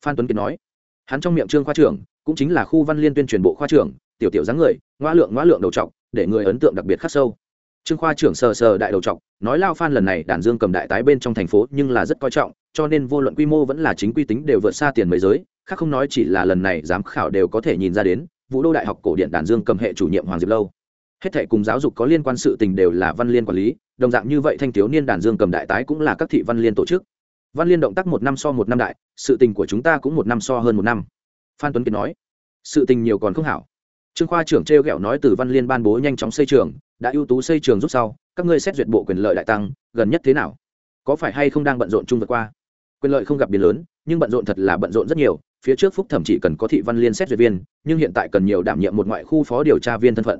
phan tuấn kiệt nói. Hắn trong miệng trương khoa trưởng, cũng chính là khu văn liên tuyên truyền bộ khoa trưởng, tiểu tiểu dáng người ngoa lượng ngoa lượng đầu trọc, để người ấn tượng đặc biệt khắc sâu trương khoa trưởng sờ sờ đại đầu trọc, nói lao phan lần này đàn dương cầm đại tái bên trong thành phố nhưng là rất coi trọng, cho nên vô luận quy mô vẫn là chính quy tính đều vượt xa tiền mấy giới, khác không nói chỉ là lần này giám khảo đều có thể nhìn ra đến, vũ đô đại học cổ điện đàn dương cầm hệ chủ nhiệm hoàng diệp lâu. Hết thể cùng giáo dục có liên quan sự tình đều là văn liên quản lý, đồng dạng như vậy thanh thiếu niên đàn dương cầm đại tái cũng là các thị văn liên tổ chức. Văn liên động tác một năm so một năm đại, sự tình của chúng ta cũng một năm so hơn một năm. Phan tuấn kiệt nói, sự tình nhiều còn không hảo. Trương khoa trưởng t r e o g ẹ o nói từ văn liên ban bố nhanh chóng xây trường đã ưu tú xây trường rút sau, các ngươi xét duyệt bộ quyền lợi đại tăng, gần nhất thế nào? Có phải hay không đang bận rộn chung vượt qua? Quyền lợi không gặp biến lớn, nhưng bận rộn thật là bận rộn rất nhiều. Phía trước phúc thẩm chỉ cần có thị văn liên xét duyệt viên, nhưng hiện tại cần nhiều đảm nhiệm một ngoại khu phó điều tra viên thân phận.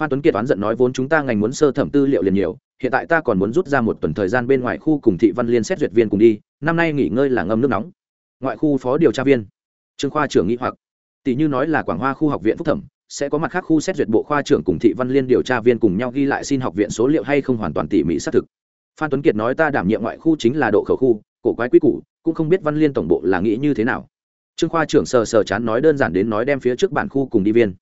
Phan tuấn kiệt oán giận nói vốn chúng ta ngành muốn sơ thẩm tư liệu liền nhiều, hiện tại ta còn muốn rút ra một tuần thời gian bên ngoài khu cùng thị văn liên xét duyệt viên cùng đi, năm nay nghỉ ngơi là ngâm nước nóng. Ngoại khu phó điều tra viên. Trương khoa trưởng nghĩ hoặc. Tỷ như nói là quảng hoa khu học viện phúc thẩm sẽ có mặt khác khu xét duyệt bộ khoa trưởng cùng thị văn liên điều tra viên cùng nhau ghi lại xin học viện số liệu hay không hoàn toàn tỉ mỉ xác thực. Phan tuấn kiệt nói ta đảm nhiệm ngoại khu chính là độ khẩu khu, cổ quái quy củ, cũng không biết văn liên tổng bộ là nghĩ như thế nào. Trương khoa trưởng sờ sờ chán nói đơn giản đến nói đem phía trước bản khu cùng đi viên.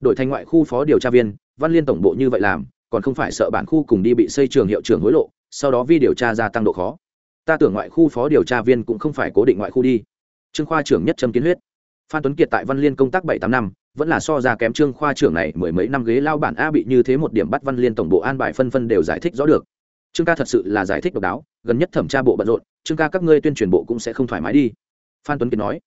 Đổi thành ngoại khu phó điều tra viên, văn liên tổng bộ như vậy làm, còn không phải sợ bản khu cùng đi bị xây trường hiệu trưởng hối lộ, sau đó vi điều tra gia tăng độ khó. Ta tưởng ngoại khu phó điều tra viên cũng không phải cố định ngoại khu đi. Trương khoa trưởng nhất trâm kiến huyết. Phan tuấn kiệt tại văn liên công tác bảy tám năm vẫn là so ra kém trương khoa trưởng này, mười mấy năm ghế lao bản a bị như thế một điểm bắt văn liên tổng bộ an bài phân phân đều giải thích rõ được. Trương ca thật sự là giải thích độc đáo, gần nhất thẩm tra bộ bận rộn, trương ca các ngươi tuyên truyền bộ cũng sẽ không thoải mái đi. Phan tuấn kiệt nói,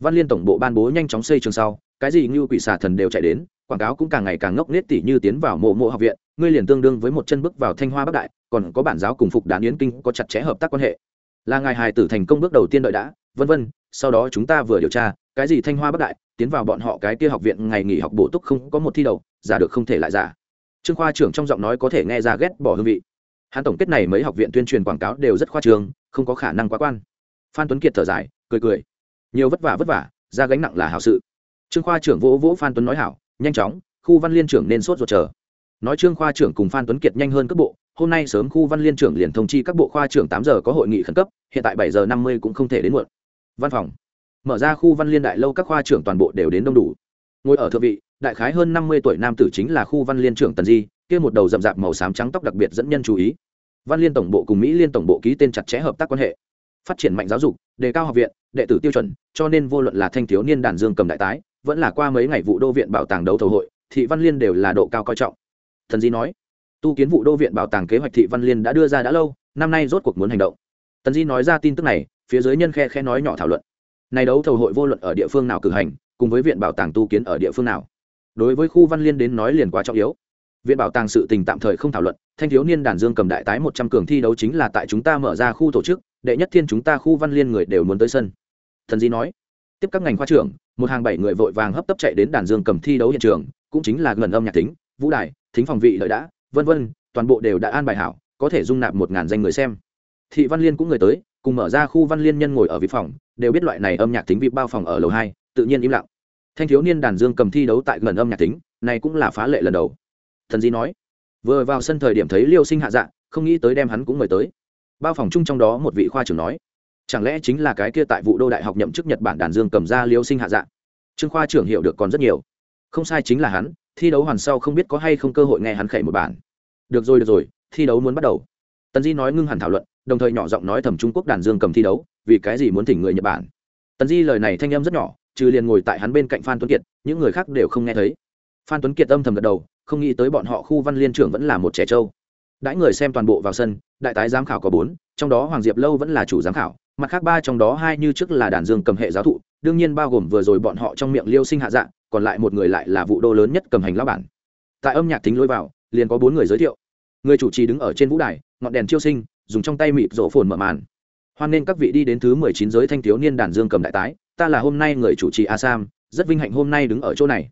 văn liên tổng bộ ban bố nhanh chóng xây trường sau, cái gì như quỷ xà thần đều chạy đến, quảng cáo cũng càng ngày càng ngốc nết tỉ như tiến vào mộ mộ học viện, ngươi liền tương đương với một chân bước vào thanh hoa bắc đại, còn có bản giáo cùng phục đán yến kinh có chặt chẽ hợp tác quan hệ. Là ngài hài tử thành công bước đầu tiên đợi đã, vân vân, sau đó chúng ta vừa điều tra, cái gì thanh hoa bắc đại tiến vào bọn họ cái kia học viện ngày nghỉ học bổ túc không có một thi đầu, giả được không thể lại giả. Trương khoa trưởng trong giọng nói có thể nghe ra ghét bỏ hương vị. Hắn tổng kết này mấy học viện tuyên truyền quảng cáo đều rất khoa trường không có khả năng quá quan. Phan tuấn kiệt thở dài, cười cười. Nhiều vất vả vất vả, ra gánh nặng là hảo sự. Trương khoa trưởng vỗ vỗ phan tuấn nói hảo, nhanh chóng, khu văn liên trưởng nên sốt ruột chờ. Nói trương khoa trưởng cùng phan tuấn kiệt nhanh hơn các bộ, hôm nay sớm khu văn liên trưởng liền thông chi các bộ khoa trưởng tám giờ có hội nghị khẩn cấp, hiện tại bảy giờ năm mươi cũng không thể đến muộn. Văn phòng mở ra khu văn liên đại lâu các khoa trưởng toàn bộ đều đến đông đủ. Ngồi ở thượng vị, đại khái hơn năm mươi tuổi nam tử chính là khu văn liên trưởng tần di, kia một đầu rậm rạp màu xám trắng tóc đặc biệt dẫn nhân chú ý. Văn liên tổng bộ cùng mỹ liên tổng bộ ký tên chặt chẽ hợp tác quan hệ. Phát triển mạnh giáo dục, đề cao học viện, đệ tử tiêu chuẩn, cho nên vô luận là thanh thiếu niên đàn dương cầm đại tái, vẫn là qua mấy ngày vụ đô viện bảo tàng đấu thầu hội, thị văn liên đều là độ cao coi trọng. Thần di nói, tu kiến vụ đô viện bảo tàng kế hoạch thị văn liên đã đưa ra đã lâu, năm nay rốt cuộc muốn hành động. Tần di nói ra tin tức này, phía dưới nhân khe khe nói nhỏ thảo luận này đấu thầu hội vô luận ở địa phương nào cử hành, cùng với viện bảo tàng tu kiến ở địa phương nào. Đối với khu văn liên đến nói liền quá trọng yếu. Viện bảo tàng sự tình tạm thời không thảo luận, thanh thiếu niên đàn dương cầm đại tái một trăm cường thi đấu chính là tại chúng ta mở ra khu tổ chức, đệ nhất thiên chúng ta khu văn liên người đều muốn tới sân. Thần di nói. Tiếp các ngành khoa trưởng, một hàng bảy người vội vàng hấp tấp chạy đến đàn dương cầm thi đấu hiện trường, cũng chính là gần âm nhạc tính vũ đài, thính phòng vị lợi đã, vân vân, toàn bộ đều đã an bài hảo, có thể dung nạp một ngàn danh người xem. Thị văn liên cũng người tới cùng mở ra khu văn liên nhân ngồi ở vị phòng, đều biết loại này âm nhạc tính vị bao phòng ở lầu hai, tự nhiên im lặng. Thanh thiếu niên đàn dương cầm thi đấu tại gần âm nhạc tính này cũng là phá lệ lần đầu. Thần di nói, vừa vào sân thời điểm thấy liêu sinh hạ dạ không nghĩ tới đem hắn cũng mời tới. Bao phòng chung trong đó một vị khoa trưởng nói, chẳng lẽ chính là cái kia tại vụ đô đại học nhậm chức nhật bản đàn dương cầm ra liêu sinh hạ dạ? Trương khoa trưởng hiểu được còn rất nhiều. Không sai chính là hắn, thi đấu hoàn sau không biết có hay không cơ hội nghe hắn khẩy một bản. Được rồi được rồi, thi đấu muốn bắt đầu. Tần di nói ngưng hẳn thảo luận đồng thời nhỏ giọng nói thầm trung quốc đàn dương cầm thi đấu, vì cái gì muốn thỉnh người nhật bản. Tần di lời này thanh âm rất nhỏ, trừ liền ngồi tại hắn bên cạnh phan tuấn kiệt, những người khác đều không nghe thấy. Phan tuấn kiệt âm thầm gật đầu, không nghĩ tới bọn họ khu văn liên trưởng vẫn là một trẻ trâu. Đãi người xem toàn bộ vào sân, đại tái giám khảo có bốn, trong đó hoàng diệp lâu vẫn là chủ giám khảo, mặt khác ba trong đó hai như trước là đàn dương cầm hệ giáo thụ, đương nhiên bao gồm vừa rồi bọn họ trong miệng liêu sinh hạ dạng còn lại một người lại là vụ đô lớn nhất cầm hành lao bản. Tại âm nhạc thính lối vào, liền có bốn người giới thiệu. Người chủ trì đứng ở trên vũ đài, ngọn đèn chiêu sinh dùng trong tay mịt rổ phồn mở màn. Hoan nên các vị đi đến thứ mười chín giới thanh thiếu niên đàn dương cầm đại tái, ta là hôm nay người chủ trì a sam, rất vinh hạnh hôm nay đứng ở chỗ này.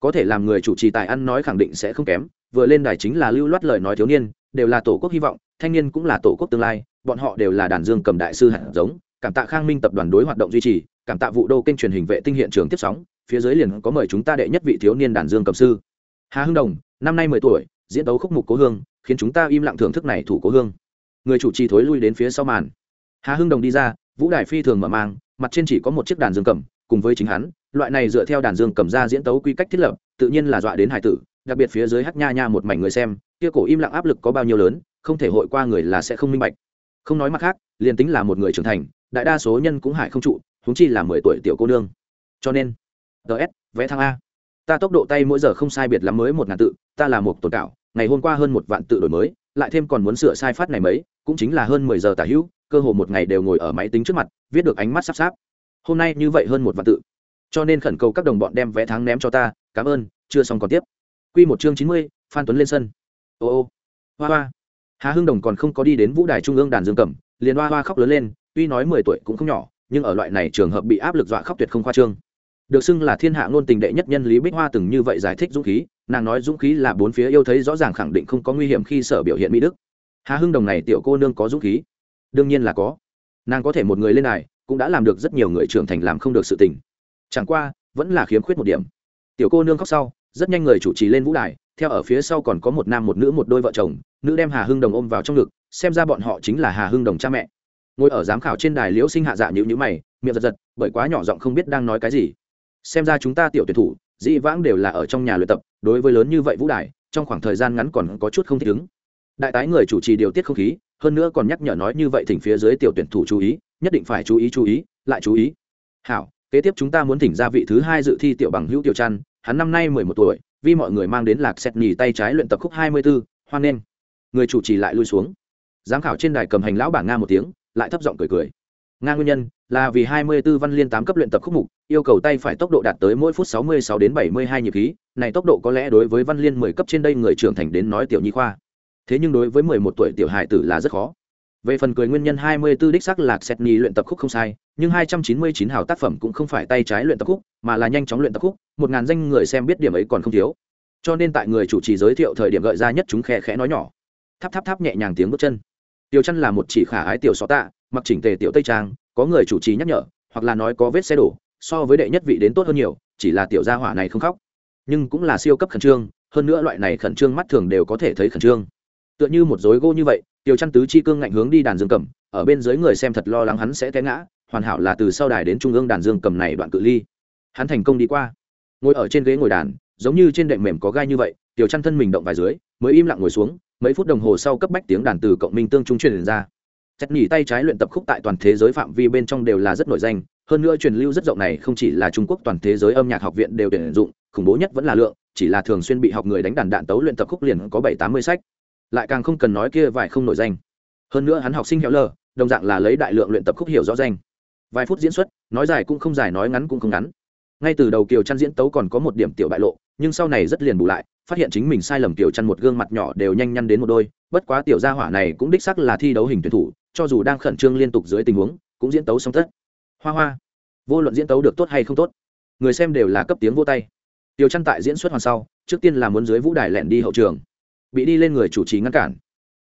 Có thể làm người chủ trì tài ăn nói khẳng định sẽ không kém, vừa lên đài chính là lưu loát lời nói thiếu niên, đều là tổ quốc hy vọng, thanh niên cũng là tổ quốc tương lai, bọn họ đều là đàn dương cầm đại sư hạt giống. Cảm tạ khang minh tập đoàn đối hoạt động duy trì, cảm tạ vụ đô kênh truyền hình vệ tinh hiện trường tiếp sóng, phía dưới liền có mời chúng ta đệ nhất vị thiếu niên đàn dương cầm sư. Hà hưng đồng, năm nay mười tuổi, diễn tấu khúc mục cố hương, khiến chúng ta im lặng thưởng thức này thủ cố hương người chủ trì thối lui đến phía sau màn. Hà hưng đồng đi ra, vũ đài phi thường mở mang, mặt trên chỉ có một chiếc đàn dương cầm, cùng với chính hắn, loại này dựa theo đàn dương cầm ra diễn tấu quy cách thiết lập, tự nhiên là dọa đến hải tử, đặc biệt phía dưới hát nha nha một mảnh người xem, kia cổ im lặng áp lực có bao nhiêu lớn, không thể hội qua người là sẽ không minh bạch. Không nói mặt khác, liền tính là một người trưởng thành, đại đa số nhân cũng hải không trụ húng chi là mười tuổi tiểu cô nương. Cho nên ts vẽ thang a. Ta tốc độ tay mỗi giờ không sai biệt lắm mới một ngàn tự, ta là một tồn cảo ngày hôm qua hơn một vạn tự đổi mới lại thêm còn muốn sửa sai phát này mấy, cũng chính là hơn mười giờ tả hữu, cơ hồ một ngày đều ngồi ở máy tính trước mặt, viết được ánh mắt sắp sáp. Hôm nay như vậy hơn một vạn tự. Cho nên khẩn cầu các đồng bọn đem vé tháng ném cho ta, cảm ơn, chưa xong còn tiếp. Q một chương chín mươi, phan tuấn lên sân. Ô ô. Hoa hoa. Hà hưng đồng còn không có đi đến vũ đài trung ương đàn dương cầm, liền hoa hoa khóc lớn lên, tuy nói mười tuổi cũng không nhỏ, nhưng ở loại này trường hợp bị áp lực dọa khóc tuyệt không khoa trương. Được xưng là thiên hạ ngôn tình đệ nhất nhân lý bích hoa từng như vậy giải thích dũng khí nàng nói dũng khí là bốn phía yêu thấy rõ ràng khẳng định không có nguy hiểm khi sở biểu hiện mỹ đức. Hà hưng đồng này tiểu cô nương có dũng khí? Đương nhiên là có. Nàng có thể một người lên này cũng đã làm được rất nhiều người trưởng thành làm không được sự tình. Chẳng qua, vẫn là khiếm khuyết một điểm. Tiểu cô nương khóc sau, rất nhanh người chủ trì lên vũ đài, theo ở phía sau còn có một nam một nữ một đôi vợ chồng, nữ đem hà hưng đồng ôm vào trong ngực, xem ra bọn họ chính là hà hưng đồng cha mẹ. Ngồi ở giám khảo trên đài liễu sinh hạ dạ nhữ nhữ mày, miệng giật giật, bởi quá nhỏ giọng không biết đang nói cái gì. Xem ra chúng ta tiểu tuyển thủ dĩ vãng đều là ở trong nhà luyện tập đối với lớn như vậy vũ đài trong khoảng thời gian ngắn còn có chút không thích ứng. Đại tái người chủ trì điều tiết không khí hơn nữa còn nhắc nhở nói như vậy thỉnh phía dưới tiểu tuyển thủ chú ý nhất định phải chú ý chú ý lại chú ý. Hảo kế tiếp chúng ta muốn thỉnh ra vị thứ hai dự thi tiểu bằng hữu tiểu trăn hắn năm nay mười một tuổi vì mọi người mang đến lạc xét nhì tay trái luyện tập khúc hai mươi 24, hoan nghênh. Người chủ trì lại lui xuống. Giám khảo trên đài cầm hành lão bảng nga một tiếng lại thấp giọng cười cười. Nga nguyên nhân là vì hai mươi 24 văn liên tám cấp luyện tập khúc mục yêu cầu tay phải tốc độ đạt tới mỗi phút sáu mươi sáu đến bảy mươi hai nhịp khí, này tốc độ có lẽ đối với văn liên mười cấp trên đây người trưởng thành đến nói tiểu nhi khoa. Thế nhưng đối với mười một tuổi tiểu hài tử là rất khó. Về phần cười nguyên nhân hai mươi 24 đích sắc lạc xét nhị luyện tập khúc không sai, nhưng hai trăm chín mươi chín hào tác phẩm cũng không phải tay trái luyện tập khúc, mà là nhanh chóng luyện tập khúc, một ngàn danh người xem biết điểm ấy còn không thiếu. Cho nên tại người chủ trì giới thiệu thời điểm gợi ra nhất chúng khe khẽ nói nhỏ. Tháp tháp tháp nhẹ nhàng tiếng bước chân. Tiểu chân là một chỉ khả ái tiểu xó tạ, mặc chỉnh tề tiểu tây trang, có người chủ trì nhắc nhở, hoặc là nói có vết xe đổ so với đệ nhất vị đến tốt hơn nhiều, chỉ là tiểu gia hỏa này không khóc. Nhưng cũng là siêu cấp khẩn trương, hơn nữa loại này khẩn trương mắt thường đều có thể thấy khẩn trương. Tựa như một dối gỗ như vậy, tiểu chăn tứ chi cương ngạnh hướng đi đàn dương cầm, ở bên dưới người xem thật lo lắng hắn sẽ té ngã, hoàn hảo là từ sau đài đến trung ương đàn dương cầm này đoạn cự ly. Hắn thành công đi qua. Ngồi ở trên ghế ngồi đàn, giống như trên đệm mềm có gai như vậy, tiểu chăn thân mình động vài dưới, mới im lặng ngồi xuống, mấy phút đồng hồ sau cấp bách tiếng đàn từ cộng minh tương trung truyền ra. Chặt nhỉ tay trái luyện tập khúc tại toàn thế giới phạm vi bên trong đều là rất nổi danh hơn nữa truyền lưu rất rộng này không chỉ là trung quốc toàn thế giới âm nhạc học viện đều tuyển dụng, khủng bố nhất vẫn là lượng, chỉ là thường xuyên bị học người đánh đàn đạn tấu luyện tập khúc liền có bảy tám mươi sách. Lại càng không cần nói kia vài không nổi danh. Hơn nữa hắn học sinh héo lờ, đồng dạng là lấy đại lượng luyện tập khúc hiểu rõ danh. Vài phút diễn xuất, nói dài cũng không dài, nói ngắn cũng không ngắn. Ngay từ đầu kiều chăn diễn tấu còn có một điểm tiểu bại lộ, nhưng sau này rất liền bù lại, phát hiện chính mình sai lầm kiều chăn một gương mặt nhỏ đều nhanh nhăn đến một đôi, bất quá tiểu gia hỏa này cũng đích sắc là thi đấu hình tuyển thủ, cho dù đang khẩn trương liên tục dưới tình huống, cũng diễn tấu xong tất hoa hoa. Vô luận diễn tấu được tốt hay không tốt, người xem đều là cấp tiếng vô tay. Tiểu chăn tại diễn xuất hoàn sau, trước tiên là muốn dưới vũ đài lẹn đi hậu trường, bị đi lên người chủ trì ngăn cản.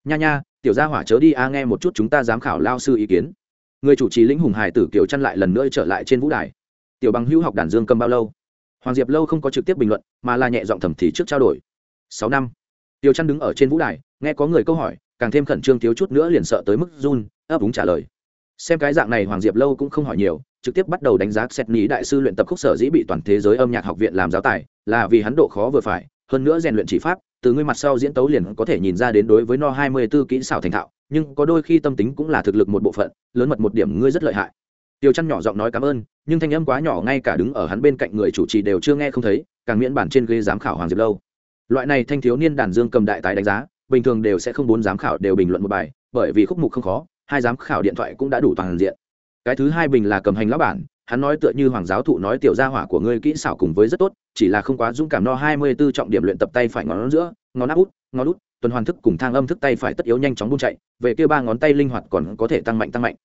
Nha nha, tiểu gia hỏa chớ đi a, nghe một chút chúng ta giám khảo lao sư ý kiến. Người chủ trì lĩnh hùng hải tử kiều chăn lại lần nữa trở lại trên vũ đài. Tiểu bằng hữu học đàn dương cầm bao lâu? Hoàng diệp lâu không có trực tiếp bình luận, mà là nhẹ giọng thẩm thì trước trao đổi. Sáu năm. Tiểu chăn đứng ở trên vũ đài, nghe có người câu hỏi, càng thêm khẩn trương thiếu chút nữa liền sợ tới mức run, ấp úng trả lời xem cái dạng này hoàng diệp lâu cũng không hỏi nhiều trực tiếp bắt đầu đánh giá xét ní đại sư luyện tập khúc sở dĩ bị toàn thế giới âm nhạc học viện làm giáo tài là vì hắn độ khó vừa phải hơn nữa rèn luyện chỉ pháp từ ngươi mặt sau diễn tấu liền có thể nhìn ra đến đối với no hai mươi 24 kỹ xảo thành thạo nhưng có đôi khi tâm tính cũng là thực lực một bộ phận lớn mật một điểm ngươi rất lợi hại Tiêu chăn nhỏ giọng nói cảm ơn, nhưng thanh âm quá nhỏ ngay cả đứng ở hắn bên cạnh người chủ trì đều chưa nghe không thấy, càng miễn bản trên ghế giám khảo Hoàng Diệp Lâu. Loại này thanh thiếu niên đàn dương cầm đại tái đánh giá, bình thường đều sẽ không bốn giám khảo đều bình luận một bài, bởi vì khúc mục không khó, hai giám khảo điện thoại cũng đã đủ toàn diện. Cái thứ hai bình là cầm hành lão bản, hắn nói tựa như hoàng giáo thụ nói tiểu gia hỏa của ngươi kỹ xảo cùng với rất tốt, chỉ là không quá dũng cảm no hai mươi 24 trọng điểm luyện tập tay phải ngón giữa, ngón áp út, ngón út, tuần hoàn thức cùng thang âm thức tay phải tất yếu nhanh chóng buông chạy, về kia ba ngón tay linh hoạt còn có thể tăng mạnh tăng mạnh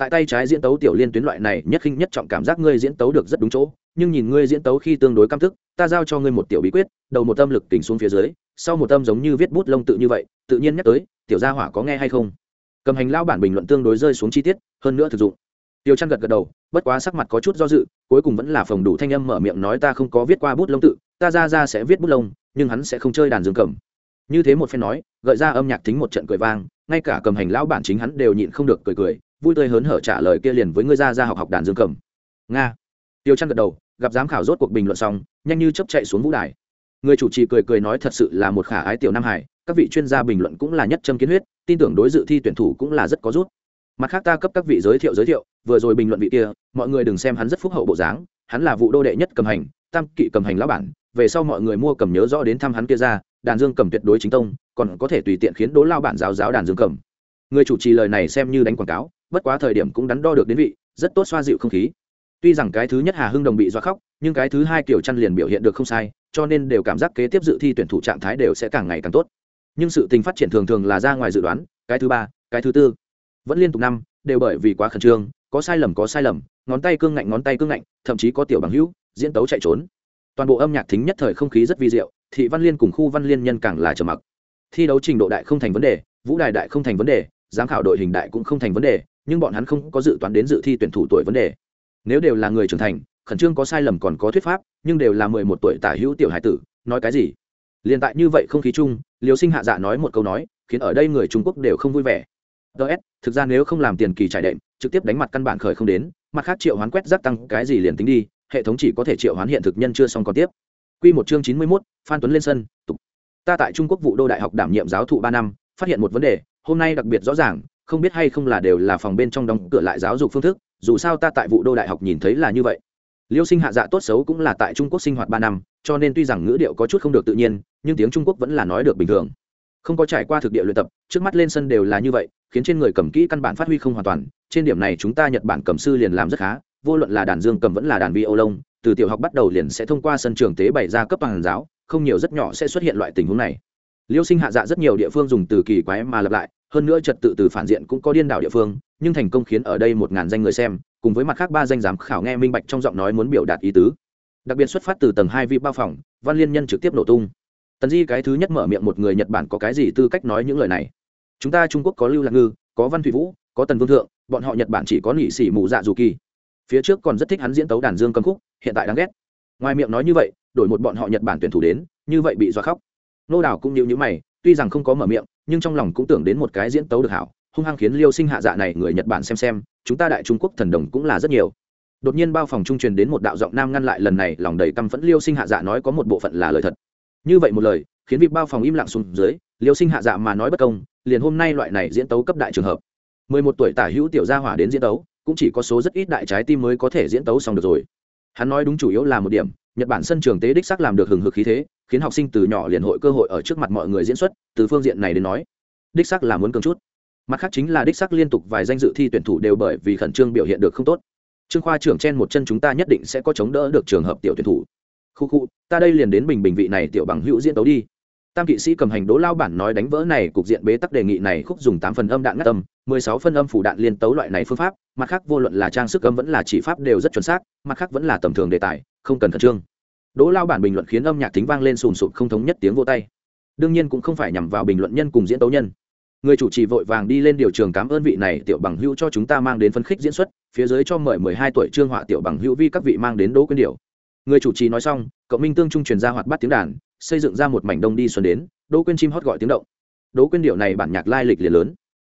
tại tay trái diễn tấu tiểu liên tuyến loại này nhất khinh nhất trọng cảm giác ngươi diễn tấu được rất đúng chỗ nhưng nhìn ngươi diễn tấu khi tương đối cam thức ta giao cho ngươi một tiểu bí quyết đầu một tâm lực tỉnh xuống phía dưới sau một tâm giống như viết bút lông tự như vậy tự nhiên nhắc tới tiểu gia hỏa có nghe hay không cầm hành lao bản bình luận tương đối rơi xuống chi tiết, hơn nữa thực dụng. Tiêu chăn gật gật đầu, bất quá sắc mặt có chút do dự, cuối cùng vẫn là phòng đủ thanh âm mở miệng nói ta không có viết qua bút lông tự, ta ra ra sẽ viết bút lông, nhưng hắn sẽ không chơi đàn dương cầm. Như thế một phen nói, gợi ra âm nhạc thính một trận cười vang, ngay cả cầm hành lão bản chính hắn đều nhịn không được cười cười, vui tươi hớn hở trả lời kia liền với ngươi ra ra học học đàn dương cầm. Nga. Tiêu chăn gật đầu, gặp giám khảo rốt cuộc bình luận xong, nhanh như chấp chạy xuống vũ đài người chủ trì cười cười nói thật sự là một khả ái tiểu nam hải, các vị chuyên gia bình luận cũng là nhất châm kiến huyết, tin tưởng đối dự thi tuyển thủ cũng là rất có rút. Mặt khác ta cấp các vị giới thiệu giới thiệu, vừa rồi bình luận vị kia, mọi người đừng xem hắn rất phúc hậu bộ dáng, hắn là vụ đô đệ nhất cầm hành, tam kỵ cầm hành lão bản, về sau mọi người mua cầm nhớ rõ đến thăm hắn kia ra, đàn dương cầm tuyệt đối chính tông, còn có thể tùy tiện khiến đố lao bản giáo giáo đàn dương cầm. Người chủ trì lời này xem như đánh quảng cáo, bất quá thời điểm cũng đắn đo được đến vị, rất tốt xoa dịu không khí. Tuy rằng cái thứ nhất hà hưng đồng bị do khóc nhưng cái thứ hai kiểu chăn liền biểu hiện được không sai, cho nên đều cảm giác kế tiếp dự thi tuyển thủ trạng thái đều sẽ càng ngày càng tốt. Nhưng sự tình phát triển thường thường là ra ngoài dự đoán, cái thứ ba, cái thứ tư, vẫn liên tục năm, đều bởi vì quá khẩn trương, có sai lầm có sai lầm, ngón tay cương ngạnh ngón tay cương ngạnh, thậm chí có tiểu bằng hữu, diễn tấu chạy trốn. Toàn bộ âm nhạc thính nhất thời không khí rất vi diệu, thị văn liên cùng khu văn liên nhân càng là trầm mặc. Thi đấu trình độ đại không thành vấn đề, vũ đài đại không thành vấn đề, giám khảo đội hình đại cũng không thành vấn đề, nhưng bọn hắn không có dự toán đến dự thi tuyển thủ tuổi vấn đề. Nếu đều là người trưởng thành khẩn trương có sai lầm còn có thuyết pháp, nhưng đều là mười một tuổi tả hữu tiểu hải tử, nói cái gì? Liền tại như vậy không khí chung liều sinh hạ dạ nói một câu nói, khiến ở đây người trung quốc đều không vui vẻ. Ts thực ra nếu không làm tiền kỳ trải đệm, trực tiếp đánh mặt căn bản khởi không đến, mặt khác triệu hoán quét rác tăng cái gì liền tính đi, hệ thống chỉ có thể triệu hoán hiện thực nhân chưa xong còn tiếp. Q một chương chín mươi mốt, phan tuấn lên sân, tục. Ta tại trung quốc vụ đô đại học đảm nhiệm giáo thụ ba năm, phát hiện một vấn đề, hôm nay đặc biệt rõ ràng, không biết hay không là đều là phòng bên trong đóng cửa lại giáo dục phương thức, dù sao ta tại vụ đô đại học nhìn thấy là như vậy liêu sinh hạ dạ tốt xấu cũng là tại trung quốc sinh hoạt ba năm, cho nên tuy rằng ngữ điệu có chút không được tự nhiên, nhưng tiếng trung quốc vẫn là nói được bình thường. Không có trải qua thực địa luyện tập, trước mắt lên sân đều là như vậy, khiến trên người cầm kỹ căn bản phát huy không hoàn toàn, trên điểm này chúng ta nhật bản cầm sư liền làm rất khá, vô luận là đàn dương cầm vẫn là đàn vi ô lông, từ tiểu học bắt đầu liền sẽ thông qua sân trường tế bày ra cấp bằng giáo, không nhiều rất nhỏ sẽ xuất hiện loại tình huống này. Liêu sinh hạ dạ rất nhiều địa phương dùng từ kỳ quái mà lặp lại hơn nữa trật tự từ phản diện cũng có điên đảo địa phương, nhưng thành công khiến ở đây một ngàn danh người xem, cùng với mặt khác ba danh giám khảo nghe minh bạch trong giọng nói muốn biểu đạt ý tứ. Đặc biệt xuất phát từ tầng hai vi bao phòng, văn liên nhân trực tiếp nổ tung. Tần di cái thứ nhất mở miệng một người nhật bản có cái gì tư cách nói những lời này? Chúng ta trung quốc có lưu lạc ngư, có văn thủy vũ, có tần vương thượng, bọn họ nhật bản chỉ có nỉ xỉ mù dạ dù kỳ. Phía trước còn rất thích hắn diễn tấu đàn dương cầm khúc, hiện tại đáng ghét. Ngoài miệng nói như vậy, đổi một bọn họ nhật bản tuyển thủ đến, như vậy bị do khóc. Nô đào cũng nhịu nhữ mày, tuy rằng không có mở miệng nhưng trong lòng cũng tưởng đến một cái diễn tấu được hảo, hung hăng khiến liêu sinh hạ dạ này người nhật bản xem xem, chúng ta đại trung quốc thần đồng cũng là rất nhiều. Đột nhiên bao phòng trung truyền đến một đạo giọng nam ngăn lại lần này, lòng đầy căm phẫn liêu sinh hạ dạ nói có một bộ phận là lời thật. Như vậy một lời, khiến việc bao phòng im lặng xuống dưới, liêu sinh hạ dạ mà nói bất công, liền hôm nay loại này diễn tấu cấp đại trường hợp. Mười một tuổi tả hữu tiểu gia hỏa đến diễn tấu, cũng chỉ có số rất ít đại trái tim mới có thể diễn tấu xong được rồi. Hắn nói đúng chủ yếu là một điểm, nhật bản sân trường tế đích sắc làm được hừng hực khí thế khiến học sinh từ nhỏ liền hội cơ hội ở trước mặt mọi người diễn xuất, từ phương diện này đến nói, đích sắc là muốn cường chút. Mặt khác chính là đích sắc liên tục vài danh dự thi tuyển thủ đều bởi vì khẩn trương biểu hiện được không tốt. Trương khoa trưởng chen một chân chúng ta nhất định sẽ có chống đỡ được trường hợp tiểu tuyển thủ. Khu khu, ta đây liền đến bình bình vị này tiểu bằng hữu diễn tấu đi. Tam kỵ sĩ cầm hành đỗ lao bản nói đánh vỡ này, cục diện bế tắc đề nghị này khúc dùng tám phần âm đạn ngắt âm, mười sáu phân âm phủ đạn liên tấu loại này phương pháp, mặt khác vô luận là trang sức âm vẫn là chỉ pháp đều rất chuẩn xác, mặt khác vẫn là tầm thường đề tài, không cần khẩn trương đỗ lao bản bình luận khiến âm nhạc thính vang lên sùm sụp không thống nhất tiếng vô tay. Đương nhiên cũng không phải nhằm vào bình luận nhân cùng diễn tấu nhân. Người chủ trì vội vàng đi lên điều trường cảm ơn vị này tiểu bằng hữu cho chúng ta mang đến phân khích diễn xuất, phía dưới cho mời mười hai tuổi trương họa tiểu bằng hữu vi các vị mang đến đỗ quyên điều. Người chủ trì nói xong cậu minh tương trung truyền ra hoạt bát tiếng đàn, xây dựng ra một mảnh đông đi xuân đến đỗ quyên chim hót gọi tiếng động. Đỗ quyên điệu này bản nhạc lai lịch liền lớn.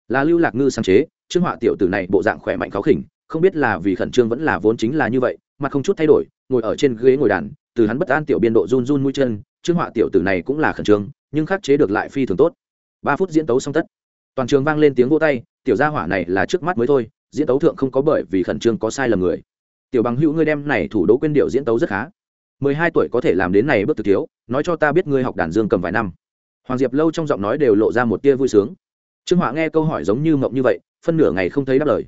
Là lưu lạc ngư sáng chế, trương họa tiểu tử này bộ dạng khỏe mạnh khó khỉnh, không biết là vì khẩn trương vẫn là vốn chính là như vậy mà không chút thay đổi, ngồi ở trên ghế ngồi đàn từ hắn bất an tiểu biên độ run run mũi chân, trương họa tiểu tử này cũng là khẩn trương, nhưng khắc chế được lại phi thường tốt. Ba phút diễn tấu xong tất. Toàn trường vang lên tiếng vỗ tay, tiểu gia hỏa này là trước mắt mới thôi, diễn tấu thượng không có bởi vì khẩn trương có sai lầm người. Tiểu bằng hữu ngươi đem này thủ đỗ quên điệu diễn tấu rất khá. Mười hai tuổi có thể làm đến này bước thực thiếu, nói cho ta biết ngươi học đàn dương cầm vài năm. Hoàng diệp lâu trong giọng nói đều lộ ra một tia vui sướng. Trương họa nghe câu hỏi giống như mộng như vậy, phân nửa ngày không thấy đáp lời.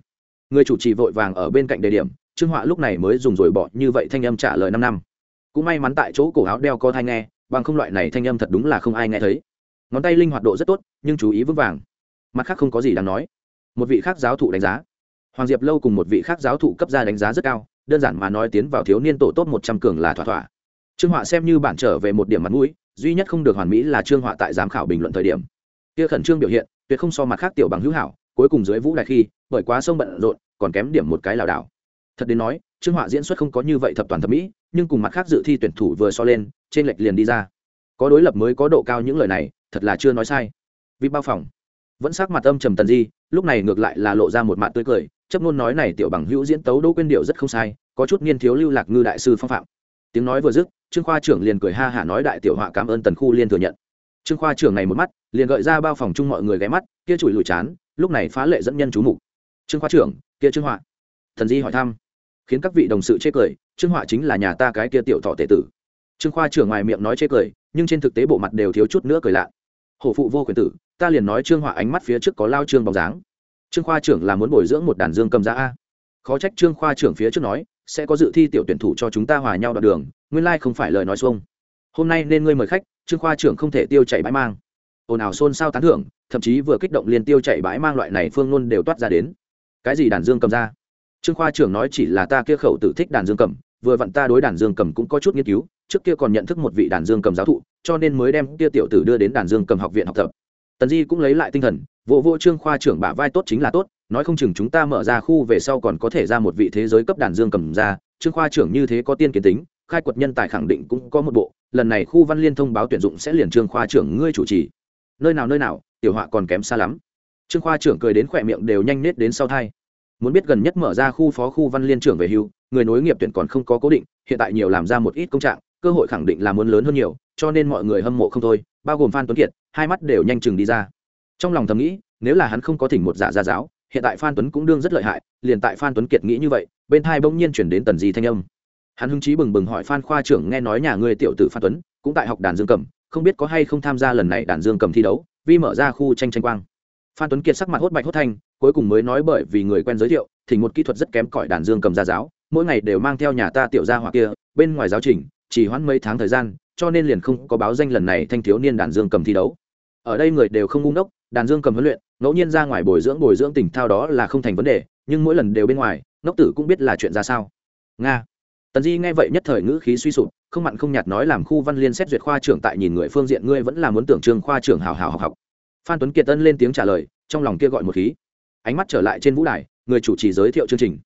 Người chủ trì vội vàng ở bên cạnh đề điểm, trương họa lúc này mới dùng rồi bỏ như vậy thanh âm trả lời năm năm cũng may mắn tại chỗ cổ áo đeo có thai nghe, bằng không loại này thanh âm thật đúng là không ai nghe thấy. Ngón tay linh hoạt độ rất tốt, nhưng chú ý vững vàng. Mặt khác không có gì đáng nói. Một vị khác giáo thụ đánh giá. Hoàng diệp lâu cùng một vị khác giáo thụ cấp ra đánh giá rất cao, đơn giản mà nói tiến vào thiếu niên tổ tốt một trăm cường là thỏa thỏa. Trương họa xem như bản trở về một điểm mặt mũi, duy nhất không được hoàn mỹ là trương họa tại giám khảo bình luận thời điểm. Kia khẩn trương biểu hiện, tuyệt không so mặt khác tiểu bằng hữu hảo, cuối cùng dưới vũ đại khi, bởi quá sông bận rộn, còn kém điểm một cái lảo đảo. Thật đến nói trương họa diễn xuất không có như vậy thập toàn thẩm mỹ, nhưng cùng mặt khác dự thi tuyển thủ vừa so lên, trên lệch liền đi ra. Có đối lập mới có độ cao những lời này, thật là chưa nói sai. Vì bao phòng. Vẫn sắc mặt âm trầm tần di, lúc này ngược lại là lộ ra một mặt tươi cười, chấp ngôn nói này tiểu bằng hữu diễn tấu đỗ quyên điệu rất không sai, có chút nghiên thiếu lưu lạc ngư đại sư phong phạm. Tiếng nói vừa dứt, trương khoa trưởng liền cười ha hả nói đại tiểu họa cảm ơn tần khu liên thừa nhận. Trương khoa trưởng này một mắt, liền gợi ra bao phòng chung mọi người ghé mắt, kia chùi lùi chán, lúc này phá lệ dẫn nhân chú mục. Trương khoa trưởng, kia trương họa. Thần di hỏi thăm khiến các vị đồng sự chê cười, trương họa chính là nhà ta cái kia tiểu thọ tệ tử. Trương khoa trưởng ngoài miệng nói chê cười, nhưng trên thực tế bộ mặt đều thiếu chút nữa cười lạ. Hổ phụ vô quyền tử, ta liền nói trương họa ánh mắt phía trước có lao trương bóng dáng. Trương khoa trưởng là muốn bồi dưỡng một đàn dương cầm ra a. Khó trách trương khoa trưởng phía trước nói, sẽ có dự thi tiểu tuyển thủ cho chúng ta hòa nhau đoạn đường, nguyên lai、like、không phải lời nói xuông. Hôm nay nên ngươi mời khách, trương khoa trưởng không thể tiêu chạy bãi mang. Ồn ào xôn xao tán thưởng, thậm chí vừa kích động liền tiêu chạy bãi mang loại này phương luôn đều toát ra đến. Cái gì đàn dương cầm ra? Trương khoa trưởng nói chỉ là ta kia khẩu tự thích đàn dương cầm vừa vặn ta đối đàn dương cầm cũng có chút nghiên cứu trước kia còn nhận thức một vị đàn dương cầm giáo thụ cho nên mới đem kia tiểu tử đưa đến đàn dương cầm học viện học tập. Tần di cũng lấy lại tinh thần vụ vô, vô trương khoa trưởng bả vai tốt chính là tốt nói không chừng chúng ta mở ra khu về sau còn có thể ra một vị thế giới cấp đàn dương cầm ra trương khoa trưởng như thế có tiên kiến tính khai quật nhân tài khẳng định cũng có một bộ lần này khu văn liên thông báo tuyển dụng sẽ liền trương khoa trưởng ngươi chủ trì. Nơi nào nơi nào tiểu họa còn kém xa lắm. Trương khoa trưởng cười đến khỏe miệng đều nhanh nết đến sau thai muốn biết gần nhất mở ra khu phó khu văn liên trưởng về hưu, người nối nghiệp tuyển còn không có cố định, hiện tại nhiều làm ra một ít công trạng, cơ hội khẳng định là muốn lớn hơn nhiều, cho nên mọi người hâm mộ không thôi, bao gồm phan tuấn kiệt, hai mắt đều nhanh chừng đi ra. Trong lòng thầm nghĩ, nếu là hắn không có thỉnh một giả gia giáo, hiện tại phan tuấn cũng đương rất lợi hại, liền tại phan tuấn kiệt nghĩ như vậy, bên thai bỗng nhiên chuyển đến tần di thanh âm. Hắn hưng chí bừng bừng hỏi phan khoa trưởng nghe nói nhà ngươi tiểu tử phan tuấn, cũng tại học đàn dương cầm, không biết có hay không tham gia lần này đàn dương cầm thi đấu, vì mở ra khu tranh tranh quang. Phan tuấn kiệt sắc mặt hốt bạch hốt thanh cuối cùng mới nói bởi vì người quen giới thiệu, thì một kỹ thuật rất kém cỏi đàn dương cầm ra giáo, mỗi ngày đều mang theo nhà ta tiểu gia hoặc kia, bên ngoài giáo trình, chỉ hoãn mấy tháng thời gian, cho nên liền không có báo danh lần này thanh thiếu niên đàn dương cầm thi đấu. Ở đây người đều không ngu ngốc, đàn dương cầm huấn luyện, ngẫu nhiên ra ngoài bồi dưỡng bồi dưỡng tỉnh thao đó là không thành vấn đề, nhưng mỗi lần đều bên ngoài, ngốc tử cũng biết là chuyện ra sao. Nga. Tần di nghe vậy nhất thời ngữ khí suy sụp, không mặn không nhạt nói làm khu văn liên xét duyệt khoa trưởng tại nhìn người phương diện ngươi vẫn là muốn tưởng trương khoa trưởng hào hào học học. Phan tuấn kiệt tân lên tiếng trả lời, trong lòng kia gọi một khí ánh mắt trở lại trên vũ đài, người chủ trì giới thiệu chương trình.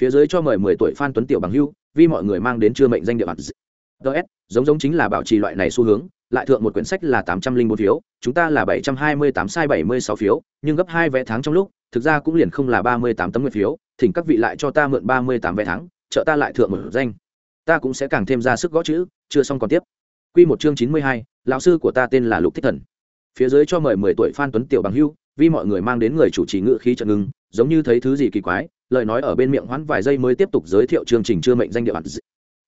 Phía dưới cho mời mười tuổi phan tuấn tiểu bằng hưu, vì mọi người mang đến chưa mệnh danh địa bàn ts giống giống chính là bảo trì loại này xu hướng, lại thượng một quyển sách là tám trăm linh một phiếu, chúng ta là bảy trăm hai mươi tám sai bảy mươi sáu phiếu, nhưng gấp hai vé tháng trong lúc, thực ra cũng liền không là ba mươi tám tấm nguyện phiếu, thỉnh các vị lại cho ta mượn ba mươi tám vé tháng, trợ ta lại thượng một danh. Ta cũng sẽ càng thêm ra sức gõ chữ, chưa xong còn tiếp. Quy một chương chín mươi hai, lão sư của ta tên là lục thích thần. Phía dưới cho mời mười tuổi phan tuấn tiểu bằng hưu vì mọi người mang đến người chủ trì ngự khí trận ngưng, giống như thấy thứ gì kỳ quái, lời nói ở bên miệng hoãn vài giây mới tiếp tục giới thiệu chương trình chưa mệnh danh địa bản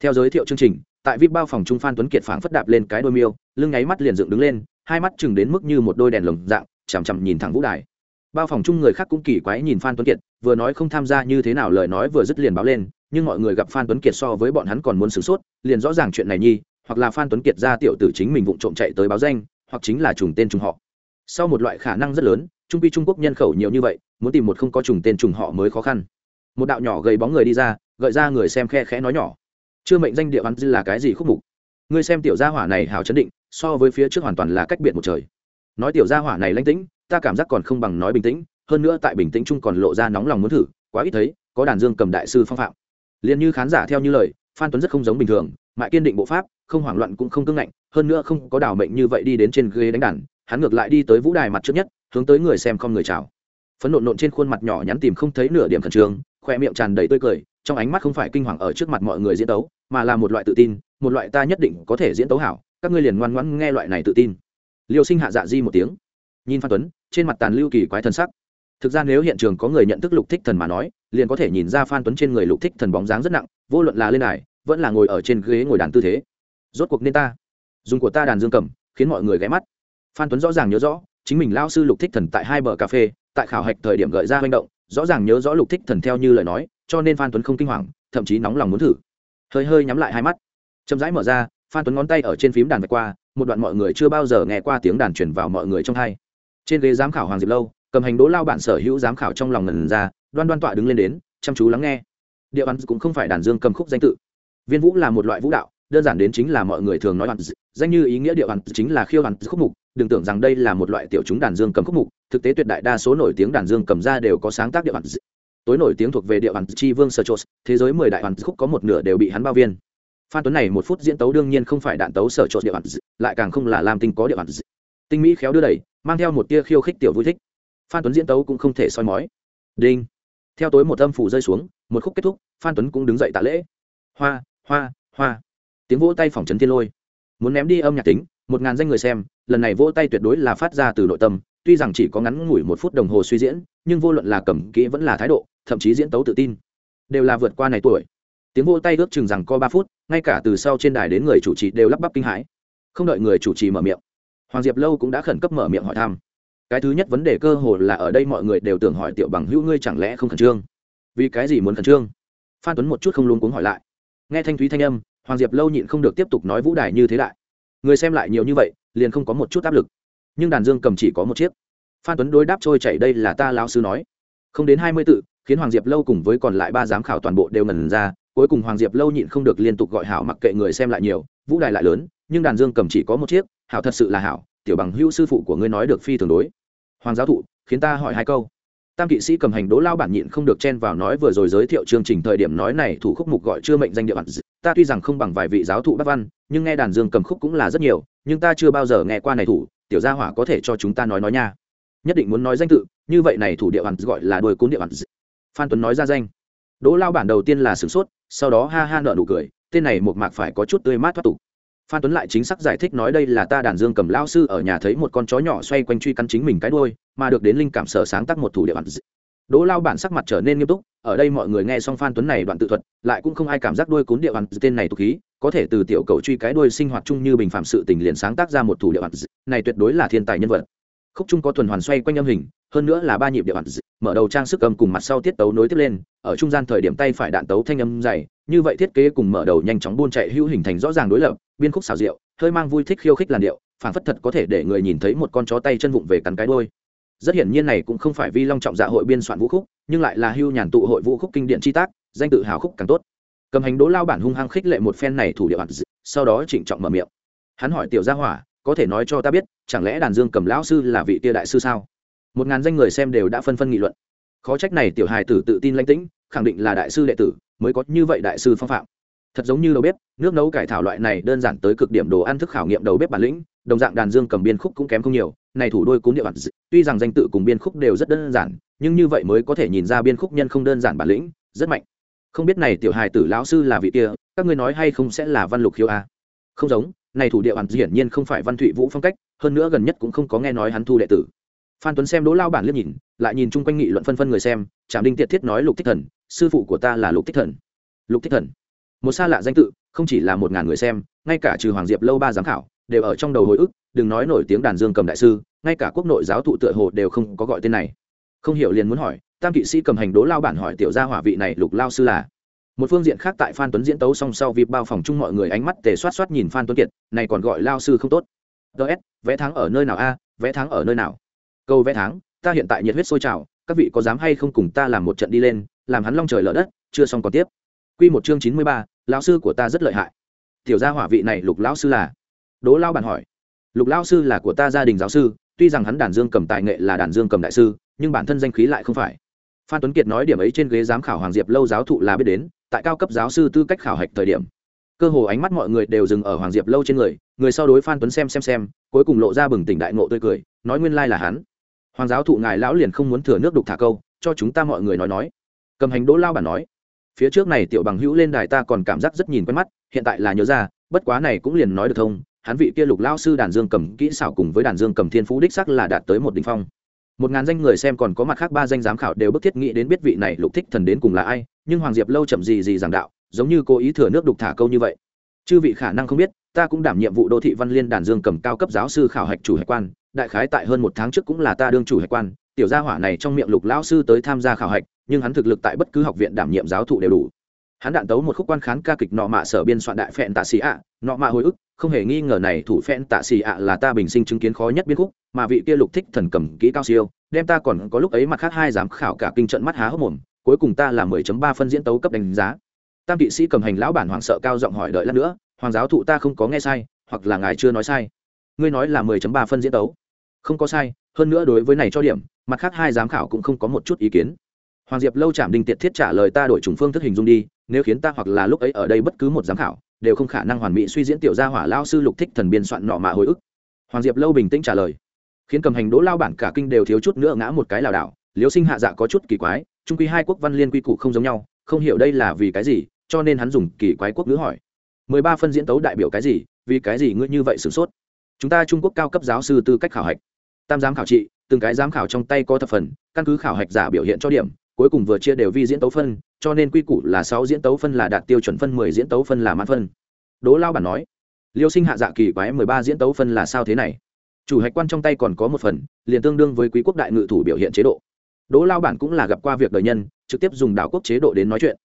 theo giới thiệu chương trình, tại vip bao phòng trung phan tuấn kiệt phảng phất đạp lên cái đôi miêu, lưng ngáy mắt liền dựng đứng lên, hai mắt chừng đến mức như một đôi đèn lồng dạng, chằm chằm nhìn thẳng vũ đài. Bao phòng chung người khác cũng kỳ quái nhìn phan tuấn kiệt, vừa nói không tham gia như thế nào lời nói vừa dứt liền báo lên, nhưng mọi người gặp phan tuấn kiệt so với bọn hắn còn muốn sửng sốt, liền rõ ràng chuyện này nhi, hoặc là phan tuấn kiệt ra tiểu tử chính mình vụng trộm chạy tới báo danh, hoặc chính là trùng tên trùng họ. Sau một loại khả năng rất lớn trung pi trung quốc nhân khẩu nhiều như vậy, muốn tìm một không có trùng tên trùng họ mới khó khăn. Một đạo nhỏ gầy bóng người đi ra, gợi ra người xem khe khẽ nói nhỏ. Chưa mệnh danh địa văn dư là cái gì khúc mục? Ngươi xem tiểu gia hỏa này hào chấn định, so với phía trước hoàn toàn là cách biệt một trời. Nói tiểu gia hỏa này lãnh tĩnh, ta cảm giác còn không bằng nói bình tĩnh, hơn nữa tại bình tĩnh chung còn lộ ra nóng lòng muốn thử, quá ít thấy, có đàn dương cầm đại sư phong phạm. Liền như khán giả theo như lời, phan tuấn rất không giống bình thường mại kiên định bộ pháp, không hoảng loạn cũng không cưng ngạnh, hơn nữa không có đảo mệnh như vậy đi đến trên ghế đánh đàn, hắn ngược lại đi tới vũ đài mặt trước nhất hướng tới người xem không người chào. Phấn nộn nộn trên khuôn mặt nhỏ nhắn tìm không thấy nửa điểm khẩn trương, khoe miệng tràn đầy tươi cười, trong ánh mắt không phải kinh hoàng ở trước mặt mọi người diễn tấu, mà là một loại tự tin, một loại ta nhất định có thể diễn tấu hảo, các ngươi liền ngoan ngoãn nghe loại này tự tin. Liêu sinh hạ dạ di một tiếng. Nhìn phan tuấn, trên mặt tàn lưu kỳ quái thân sắc. Thực ra nếu hiện trường có người nhận thức lục thích thần mà nói, liền có thể nhìn ra phan tuấn trên người lục thích thần bóng dáng rất nặng, vô luận là lên đài, vẫn là ngồi ở trên ghế ngồi đàn tư thế. Rốt cuộc nên ta. Dùng của ta đàn dương cầm, khiến mọi người ghé mắt. Phan tuấn rõ ràng nhớ rõ chính mình lao sư lục thích thần tại hai bờ cà phê, tại khảo hạch thời điểm gợi ra manh động, rõ ràng nhớ rõ lục thích thần theo như lời nói, cho nên phan tuấn không kinh hoàng, thậm chí nóng lòng muốn thử. Hơi hơi nhắm lại hai mắt. Chậm rãi mở ra, phan tuấn ngón tay ở trên phím đàn vạch qua, một đoạn mọi người chưa bao giờ nghe qua tiếng đàn chuyển vào mọi người trong hai. Trên ghế giám khảo hoàng diệp lâu, cầm hành đố lao bản sở hữu giám khảo trong lòng ngần ra, đoan đoan tọa đứng lên đến, chăm chú lắng nghe. Địa văn cũng không phải đàn dương cầm khúc danh tự. Viên vũ là một loại vũ đạo, đơn giản đến chính là mọi người thường nói hoàn danh như ý nghĩa địa hoàn chính là khiêu hoàn khúc mục đừng tưởng rằng đây là một loại tiểu chúng đàn dương cầm khúc mục, thực tế tuyệt đại đa số nổi tiếng đàn dương cầm ra đều có sáng tác địa bản tối nổi tiếng thuộc về địa bản chi vương sơ chốt thế giới mười đại bản khúc có một nửa đều bị hắn bao viên. Phan tuấn này một phút diễn tấu đương nhiên không phải đạn tấu sở chốt địa bản lại càng không là làm tinh có địa bản tinh mỹ khéo đưa đẩy, mang theo một tia khiêu khích tiểu vui thích. Phan tuấn diễn tấu cũng không thể soi mói. Đinh. Theo tối một âm phủ rơi xuống, một khúc kết thúc, phan tuấn cũng đứng dậy tạ lễ. Hoa hoa hoa. Tiếng vỗ tay phòng trấn thiên lôi. Muốn ném đi âm nhạc tính một ngàn danh người xem, lần này vỗ tay tuyệt đối là phát ra từ nội tâm, tuy rằng chỉ có ngắn ngủi một phút đồng hồ suy diễn, nhưng vô luận là cầm kỹ vẫn là thái độ, thậm chí diễn tấu tự tin, đều là vượt qua này tuổi. Tiếng vỗ tay ước chừng rằng có ba phút, ngay cả từ sau trên đài đến người chủ trì đều lắp bắp kinh hãi. Không đợi người chủ trì mở miệng, hoàng diệp lâu cũng đã khẩn cấp mở miệng hỏi thăm. Cái thứ nhất vấn đề cơ hồ là ở đây mọi người đều tưởng hỏi tiểu bằng hữu ngươi chẳng lẽ không khẩn trương? Vì cái gì muốn khẩn trương? Phan tuấn một chút không luôn cuống hỏi lại. Nghe thanh thúy thanh âm, hoàng diệp lâu nhịn không được tiếp tục nói vũ đài như thế đại người xem lại nhiều như vậy, liền không có một chút áp lực. Nhưng đàn dương cầm chỉ có một chiếc. Phan tuấn đối đáp trôi chảy đây là ta lão sư nói. Không đến hai mươi tự, khiến hoàng diệp lâu cùng với còn lại ba giám khảo toàn bộ đều ngần ra, cuối cùng hoàng diệp lâu nhịn không được liên tục gọi hảo mặc kệ người xem lại nhiều, vũ đài lại lớn, nhưng đàn dương cầm chỉ có một chiếc, hảo thật sự là hảo, tiểu bằng hữu sư phụ của ngươi nói được phi thường đối. Hoàng giáo thụ, khiến ta hỏi hai câu. Tam kỵ sĩ cầm hành đố lao bản nhịn không được chen vào nói vừa rồi giới thiệu chương trình thời điểm nói này thủ khúc mục gọi chưa mệnh danh địa bản ta tuy rằng không bằng vài vị giáo thụ bác văn nhưng nghe đàn dương cầm khúc cũng là rất nhiều, nhưng ta chưa bao giờ nghe qua này thủ, tiểu gia hỏa có thể cho chúng ta nói nói nha. Nhất định muốn nói danh tự, như vậy này thủ địa bản gọi là đôi cún địa bản phan tuấn nói ra danh. Đỗ lao bản đầu tiên là sửng sốt, sau đó ha ha nợ nụ cười, tên này một mạc phải có chút tươi mát thoát tục. Phan tuấn lại chính xác giải thích nói đây là ta đàn dương cầm lao sư ở nhà thấy một con chó nhỏ xoay quanh truy cắn chính mình cái đuôi, mà được đến linh cảm sở sáng tác một thủ địa bản đỗ lao bản sắc mặt trở nên nghiêm túc ở đây mọi người nghe xong phan tuấn này đoạn tự thuật, lại cũng không ai cảm giác đuôi cuốn địa bản tên này tục khí, có thể từ tiểu cầu truy cái đuôi sinh hoạt chung như bình phạm sự tình liền sáng tác ra một thủ địa bản này tuyệt đối là thiên tài nhân vật. Khúc chung có tuần hoàn xoay quanh âm hình, hơn nữa là ba nhịp địa bản mở đầu trang sức âm cùng mặt sau tiết tấu nối tiếp lên, ở trung gian thời điểm tay phải đạn tấu thanh âm dày, như vậy thiết kế cùng mở đầu nhanh chóng buôn chạy hữu hình thành rõ ràng đối lập, biên khúc xào rượu hơi mang vui thích khiêu khích làn điệu phản phất thật có thể để người nhìn thấy một con chó tay chân vụng về cắn cái đôi rất hiển nhiên này cũng không phải vi long trọng dạ hội biên soạn vũ khúc, nhưng lại là hưu nhàn tụ hội vũ khúc kinh điện chi tác, danh tự hào khúc càng tốt. Cầm hành đố lao bản hung hăng khích lệ một phen này thủ địa bản sau đó trịnh trọng mở miệng. Hắn hỏi, tiểu gia hỏa, có thể nói cho ta biết, chẳng lẽ đàn dương cầm lão sư là vị tia đại sư sao? Một ngàn danh người xem đều đã phân phân nghị luận. Khó trách này tiểu hài tử tự tin lãnh tĩnh, khẳng định là đại sư đệ tử, mới có như vậy đại sư phong phạm. Thật giống như đầu bếp, nước nấu cải thảo loại này đơn giản tới cực điểm đồ ăn thức khảo nghiệm đầu bếp bản lĩnh, đồng dạng đàn dương cầm biên khúc cũng kém không nhiều này thủ đôi cúng địa bản tuy rằng danh tự cùng biên khúc đều rất đơn giản, nhưng như vậy mới có thể nhìn ra biên khúc nhân không đơn giản bản lĩnh, rất mạnh. Không biết này tiểu hài tử lão sư là vị kia, các ngươi nói hay không sẽ là văn lục khiếu a? Không giống, này thủ địa hoàn hiển nhiên không phải văn thụy vũ phong cách, hơn nữa gần nhất cũng không có nghe nói hắn thu đệ tử. Phan tuấn xem đỗ lao bản liếc nhìn, lại nhìn chung quanh nghị luận phân phân người xem trạm đinh tiệt thiết nói lục thích thần, sư phụ của ta là lục thích thần. Lục thích thần. Một xa lạ danh tự, không chỉ là một ngàn người xem, ngay cả trừ hoàng diệp lâu ba giám khảo đều ở trong đầu hồi ức, đừng nói nổi tiếng đàn dương cầm đại sư, ngay cả quốc nội giáo thụ tựa hồ đều không có gọi tên này. Không hiểu liền muốn hỏi, tam kỵ sĩ cầm hành đố lao bản hỏi tiểu gia hỏa vị này lục lao sư là? Một phương diện khác tại phan tuấn diễn tấu song sau vịp bao phòng chung mọi người ánh mắt tề soát soát nhìn phan tuấn kiệt, này còn gọi lao sư không tốt. Ts vẽ tháng ở nơi nào a, vẽ tháng ở nơi nào? Câu vẽ tháng, ta hiện tại nhiệt huyết sôi trào, các vị có dám hay không cùng ta làm một trận đi lên, làm hắn long trời lở đất, chưa xong còn tiếp. Quy một chương chín mươi ba, lão sư của ta rất lợi hại. Tiểu gia hỏa vị này lục lão sư là? Đố lao bản hỏi. Lục lão sư là của ta gia đình giáo sư, tuy rằng hắn đàn dương cầm tài nghệ là đàn dương cầm đại sư, nhưng bản thân danh khí lại không phải. Phan tuấn kiệt nói điểm ấy trên ghế giám khảo hoàng diệp lâu giáo thụ là biết đến, tại cao cấp giáo sư tư cách khảo hạch thời điểm. Cơ hồ ánh mắt mọi người đều dừng ở hoàng diệp lâu trên người người sau đối phan tuấn xem xem xem, cuối cùng lộ ra bừng tỉnh đại ngộ tươi cười, nói nguyên lai là hắn. Hoàng giáo thụ ngài lão liền không muốn thừa nước đục thả câu, cho chúng ta mọi người nói nói. Cầm hành đỗ lao bản nói. Phía trước này tiểu bằng hữu lên đài ta còn cảm giác rất nhìn quen mắt, hiện tại là nhớ ra, bất quá này cũng liền nói được thông hắn vị kia lục lao sư đàn dương cầm kỹ xảo cùng với đàn dương cầm thiên phú đích sắc là đạt tới một đỉnh phong. Một ngàn danh người xem còn có mặt khác ba danh giám khảo đều bức thiết nghĩ đến biết vị này lục thích thần đến cùng là ai, nhưng hoàng diệp lâu chậm gì gì giảng đạo, giống như cố ý thừa nước đục thả câu như vậy. Chư vị khả năng không biết, ta cũng đảm nhiệm vụ đô thị văn liên đàn dương cầm cao cấp giáo sư khảo hạch chủ hải quan, đại khái tại hơn một tháng trước cũng là ta đương chủ hải quan, tiểu gia hỏa này trong miệng lục lão sư tới tham gia khảo hạch, nhưng hắn thực lực tại bất cứ học viện đảm nhiệm giáo thụ đều đủ. Hắn đạn tấu một khúc quan khán ca kịch nọ mạ sở biên soạn đại phẹn tạ sĩ ạ, nọ mạ hồi ức không hề nghi ngờ này thủ phen tạ xì ạ là ta bình sinh chứng kiến khó nhất biên khúc, mà vị kia lục thích thần cầm kỹ cao siêu, đem ta còn có lúc ấy mặt khác hai giám khảo cả kinh trận mắt há hốc mồm, cuối cùng ta là mười chấm ba phân diễn tấu cấp đánh giá. Tam kỵ sĩ cầm hành lão bản hoàng sợ cao giọng hỏi đợi lát nữa, hoàng giáo thụ ta không có nghe sai, hoặc là ngài chưa nói sai? Ngươi nói là mười chấm ba phân diễn tấu. Không có sai, hơn nữa đối với này cho điểm, mặt khác hai giám khảo cũng không có một chút ý kiến. Hoàng diệp lâu chạm đình tiệt thiết trả lời ta đổi trùng phương thức hình dung đi, nếu khiến ta hoặc là lúc ấy ở đây bất cứ một giám khảo đều không khả năng hoàn mỹ suy diễn tiểu gia hỏa lao sư lục thích thần biên soạn nọ mạ hồi ức. Hoàng diệp lâu bình tĩnh trả lời. Khiến cầm hành đỗ lao bản cả kinh đều thiếu chút nữa ngã một cái lảo đảo liếu sinh hạ dạ có chút kỳ quái trung quy hai quốc văn liên quy củ không giống nhau, không hiểu đây là vì cái gì, cho nên hắn dùng kỳ quái quốc ngữ hỏi. Mười ba phân diễn tấu đại biểu cái gì, vì cái gì ngươi như vậy sửng sốt? Chúng ta trung quốc cao cấp giáo sư tư cách khảo hạch. Tam giám khảo trị, từng cái giám khảo trong tay có thập phần, căn cứ khảo hạch giả biểu hiện cho điểm, cuối cùng vừa chia đều vi diễn tấu phân cho nên quy củ là sáu diễn tấu phân là đạt tiêu chuẩn phân mười diễn tấu phân là mãn phân. Đỗ lao bản nói liêu sinh hạ dạ kỳ quái mười ba diễn tấu phân là sao thế này? Chủ hạch quan trong tay còn có một phần liền tương đương với quý quốc đại ngự thủ biểu hiện chế độ. Đỗ lao bản cũng là gặp qua việc đời nhân trực tiếp dùng đảo quốc chế độ đến nói chuyện.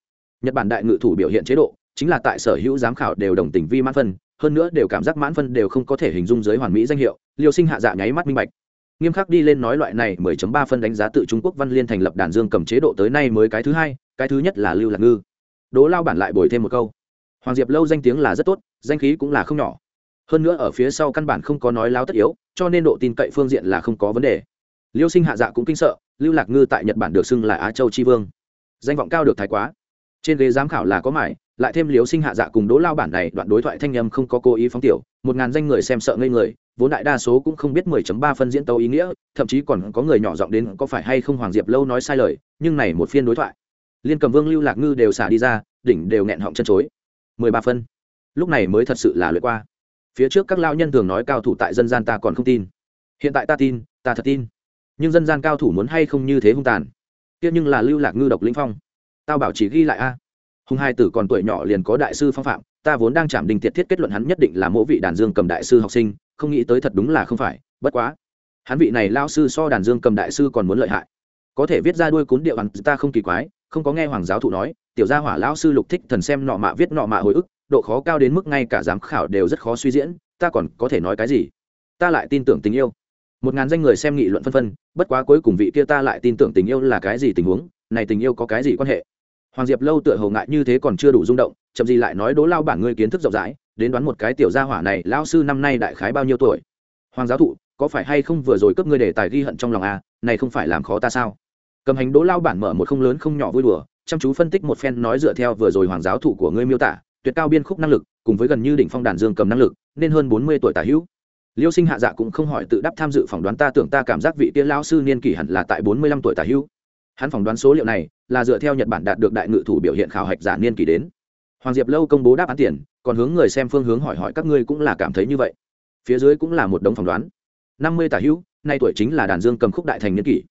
Nhật bản đại ngự thủ biểu hiện chế độ chính là tại sở hữu giám khảo đều đồng tình vi mãn phân hơn nữa đều cảm giác mãn phân đều không có thể hình dung giới hoàn mỹ danh hiệu liêu sinh hạ dạ nháy mắt minh bạch. Nghiêm khắc đi lên nói loại này 10.3 phân đánh giá tự Trung Quốc Văn Liên thành lập đàn dương cầm chế độ tới nay mới cái thứ hai, cái thứ nhất là Lưu Lạc Ngư. Đỗ Lao bản lại bồi thêm một câu. Hoàng Diệp lâu danh tiếng là rất tốt, danh khí cũng là không nhỏ. Hơn nữa ở phía sau căn bản không có nói láo tất yếu, cho nên độ tin cậy phương diện là không có vấn đề. Liêu Sinh hạ dạ cũng kinh sợ, Lưu Lạc Ngư tại Nhật Bản được xưng là Á Châu Tri vương. Danh vọng cao được thái quá. Trên ghế giám khảo là có mải, lại thêm Liêu Sinh hạ dạ cùng Đỗ Lao bản này, đoạn đối thoại thanh âm không có cố ý phóng tiểu, một ngàn danh người xem sợ ngây người, vốn đại đa số cũng không biết 10.3 phân diễn tấu ý nghĩa, thậm chí còn có người nhỏ giọng đến có phải hay không Hoàng Diệp lâu nói sai lời, nhưng này một phiên đối thoại, Liên Cầm Vương Lưu Lạc Ngư đều xả đi ra, đỉnh đều nghẹn họng chân chối. 13 phân. Lúc này mới thật sự là luyện qua. Phía trước các lão nhân thường nói cao thủ tại dân gian ta còn không tin. Hiện tại ta tin, ta thật tin. Nhưng dân gian cao thủ muốn hay không như thế hung tàn. Tiếc nhưng là Lưu Lạc Ngư độc linh phong. Tao bảo chỉ ghi lại a. Hùng hai tử còn tuổi nhỏ liền có đại sư phong phạm, ta vốn đang chạm đình tiệt thiết kết luận hắn nhất định là mỗi vị đàn dương cầm đại sư học sinh không nghĩ tới thật đúng là không phải bất quá hắn vị này lao sư so đàn dương cầm đại sư còn muốn lợi hại có thể viết ra đuôi cuốn điệu bằng ta không kỳ quái không có nghe hoàng giáo thụ nói, tiểu gia hỏa lão sư lục thích thần xem nọ mạ viết nọ mạ hồi ức, độ khó cao đến mức ngay cả giám khảo đều rất khó suy diễn, ta còn có thể nói cái gì? Ta lại tin tưởng tình yêu. Một ngàn danh người xem nghị luận phân phân, bất quá cuối cùng vị kia ta lại tin tưởng tình yêu là cái gì tình huống, này tình yêu có cái gì quan hệ? Hoàng diệp lâu tựa hầu ngại như thế còn chưa đủ rung động, chậm gì lại nói đố lao bản ngươi kiến thức rộng rãi, đến đoán một cái tiểu gia hỏa này lao sư năm nay đại khái bao nhiêu tuổi? Hoàng giáo thụ, có phải hay không vừa rồi cấp ngươi để tài ghi hận trong lòng a này không phải làm khó ta sao? Cầm hành đố lao bản mở một không lớn không nhỏ vui đùa, chăm chú phân tích một phen nói dựa theo vừa rồi hoàng giáo thụ của ngươi miêu tả, tuyệt cao biên khúc năng lực, cùng với gần như đỉnh phong đàn dương cầm năng lực, nên hơn bốn mươi tuổi tả hữu. Liêu sinh hạ dạ cũng không hỏi tự đáp tham dự phỏng đoán, ta tưởng ta cảm giác vị tiên lao sư niên kỷ hẳn là tại bốn mươi lăm tuổi tả hữu. Hắn phỏng đoán số liệu này là dựa theo nhật bản đạt được đại ngự thủ biểu hiện khảo hạch giả niên kỷ đến. Hoàng diệp lâu công bố đáp án tiền, còn hướng người xem phương hướng hỏi hỏi các ngươi cũng là cảm thấy như vậy. Phía dưới cũng là một đống phỏng đoán. năm mươi tả hữu, nay tuổi chính là đàn dương cầm khúc đại thành niên kỷ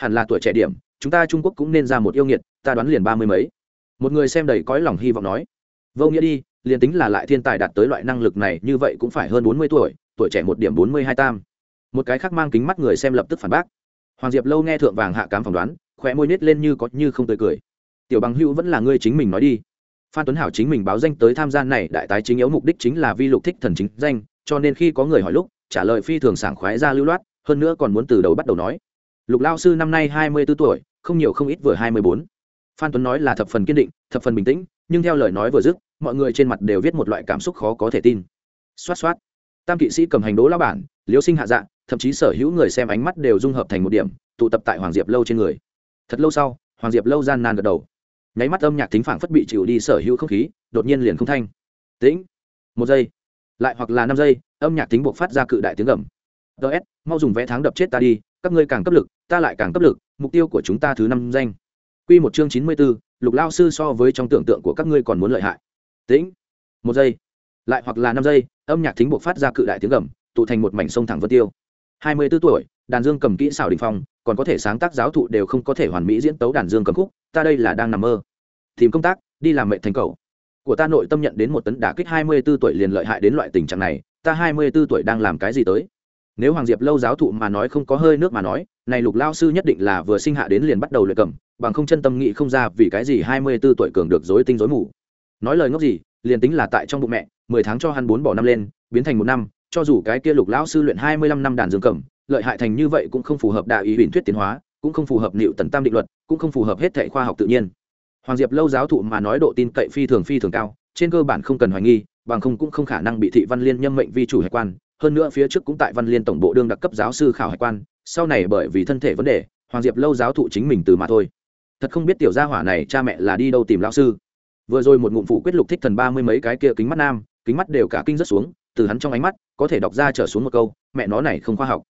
hẳn là tuổi trẻ điểm, chúng ta trung quốc cũng nên ra một yêu nghiệt, ta đoán liền ba mươi mấy. Một người xem đầy cõi lòng hy vọng nói. Vô nghĩa đi, liền tính là lại thiên tài đạt tới loại năng lực này, như vậy cũng phải hơn bốn mươi tuổi tuổi trẻ một điểm bốn mươi hai tam. Một cái khác mang kính mắt người xem lập tức phản bác. Hoàng diệp lâu nghe thượng vàng hạ cám phỏng đoán, khóe môi nết lên như có như không tươi cười. Tiểu bằng hữu vẫn là ngươi chính mình nói đi. Phan tuấn hảo chính mình báo danh tới tham gia này, đại tái chính yếu mục đích chính là vi lục thích thần chính danh, cho nên khi có người hỏi lúc, trả lời phi thường sảng khoái ra lưu loát, hơn nữa còn muốn từ đầu bắt đầu nói lục lao sư năm nay hai mươi b ố tuổi không nhiều không ít vừa hai mươi bốn. Phan tuấn nói là thập phần kiên định thập phần bình tĩnh nhưng theo lời nói vừa dứt mọi người trên mặt đều viết một loại cảm xúc khó có thể tin. Xoát xoát. Tam kỵ sĩ cầm hành đố lao bản liêu sinh hạ dạng, thậm chí sở hữu người xem ánh mắt đều dung hợp thành một điểm tụ tập tại hoàng diệp lâu trên người. Thật lâu sau hoàng diệp lâu gian nan gật đầu. Nháy mắt âm nhạc thính phảng phất bị chịu đi sở hữu không khí đột nhiên liền không thanh. Tĩnh. Một giây. Lại hoặc là năm giây âm nhạc tính buộc phát ra cự đại tiếng gầm. Ts mau dùng vé tháng đập chết ta đi các ngươi càng cấp lực ta lại càng cấp lực mục tiêu của chúng ta thứ năm danh. Q một chương chín mươi b ố lục lao sư so với trong tưởng tượng của các ngươi còn muốn lợi hại. Tĩnh. Một giây. Lại hoặc là năm giây âm nhạc thính buộc phát ra cự đại tiếng gầm tụ thành một mảnh sông thẳng vân tiêu. Hai mươi b ố tuổi đàn dương cầm kỹ xảo đình phong còn có thể sáng tác giáo thụ đều không có thể hoàn mỹ diễn tấu đàn dương cầm khúc ta đây là đang nằm mơ. Tìm công tác đi làm mẹ thành cầu của ta nội tâm nhận đến một tấn đả kích hai mươi 24 tuổi liền lợi hại đến loại tình trạng này, ta hai mươi 24 tuổi đang làm cái gì tới? Nếu Hoàng Diệp lâu giáo thụ mà nói không có hơi nước mà nói, này Lục lão sư nhất định là vừa sinh hạ đến liền bắt đầu luyện cầm, bằng không chân tâm nghị không ra vì cái gì hai mươi 24 tuổi cường được rối tinh rối mù. Nói lời ngốc gì, liền tính là tại trong bụng mẹ, mười tháng cho hắn bốn bỏ năm lên, biến thành một năm, cho dù cái kia Lục lão sư luyện hai mươi lăm năm đàn dương cầm, lợi hại thành như vậy cũng không phù hợp đạo ý huyền thuyết tiến hóa, cũng không phù hợp liệu tần tam định luật, cũng không phù hợp hết thệ khoa học tự nhiên. Hoàng Diệp lâu giáo thụ mà nói độ tin cậy phi thường phi thường cao, trên cơ bản không cần hoài nghi bằng không cũng không khả năng bị thị văn liên nhâm mệnh vi chủ hải quan hơn nữa phía trước cũng tại văn liên tổng bộ đương đặc cấp giáo sư khảo hải quan, sau này bởi vì thân thể vấn đề, hoàng diệp lâu giáo thụ chính mình từ mà thôi. Thật không biết tiểu gia hỏa này cha mẹ là đi đâu tìm lão sư. Vừa rồi một ngụm phụ quyết lục thích thần ba mươi mấy cái kia kính mắt nam, kính mắt đều cả kinh rất xuống, từ hắn trong ánh mắt, có thể đọc ra trở xuống một câu, mẹ nó này không khoa học.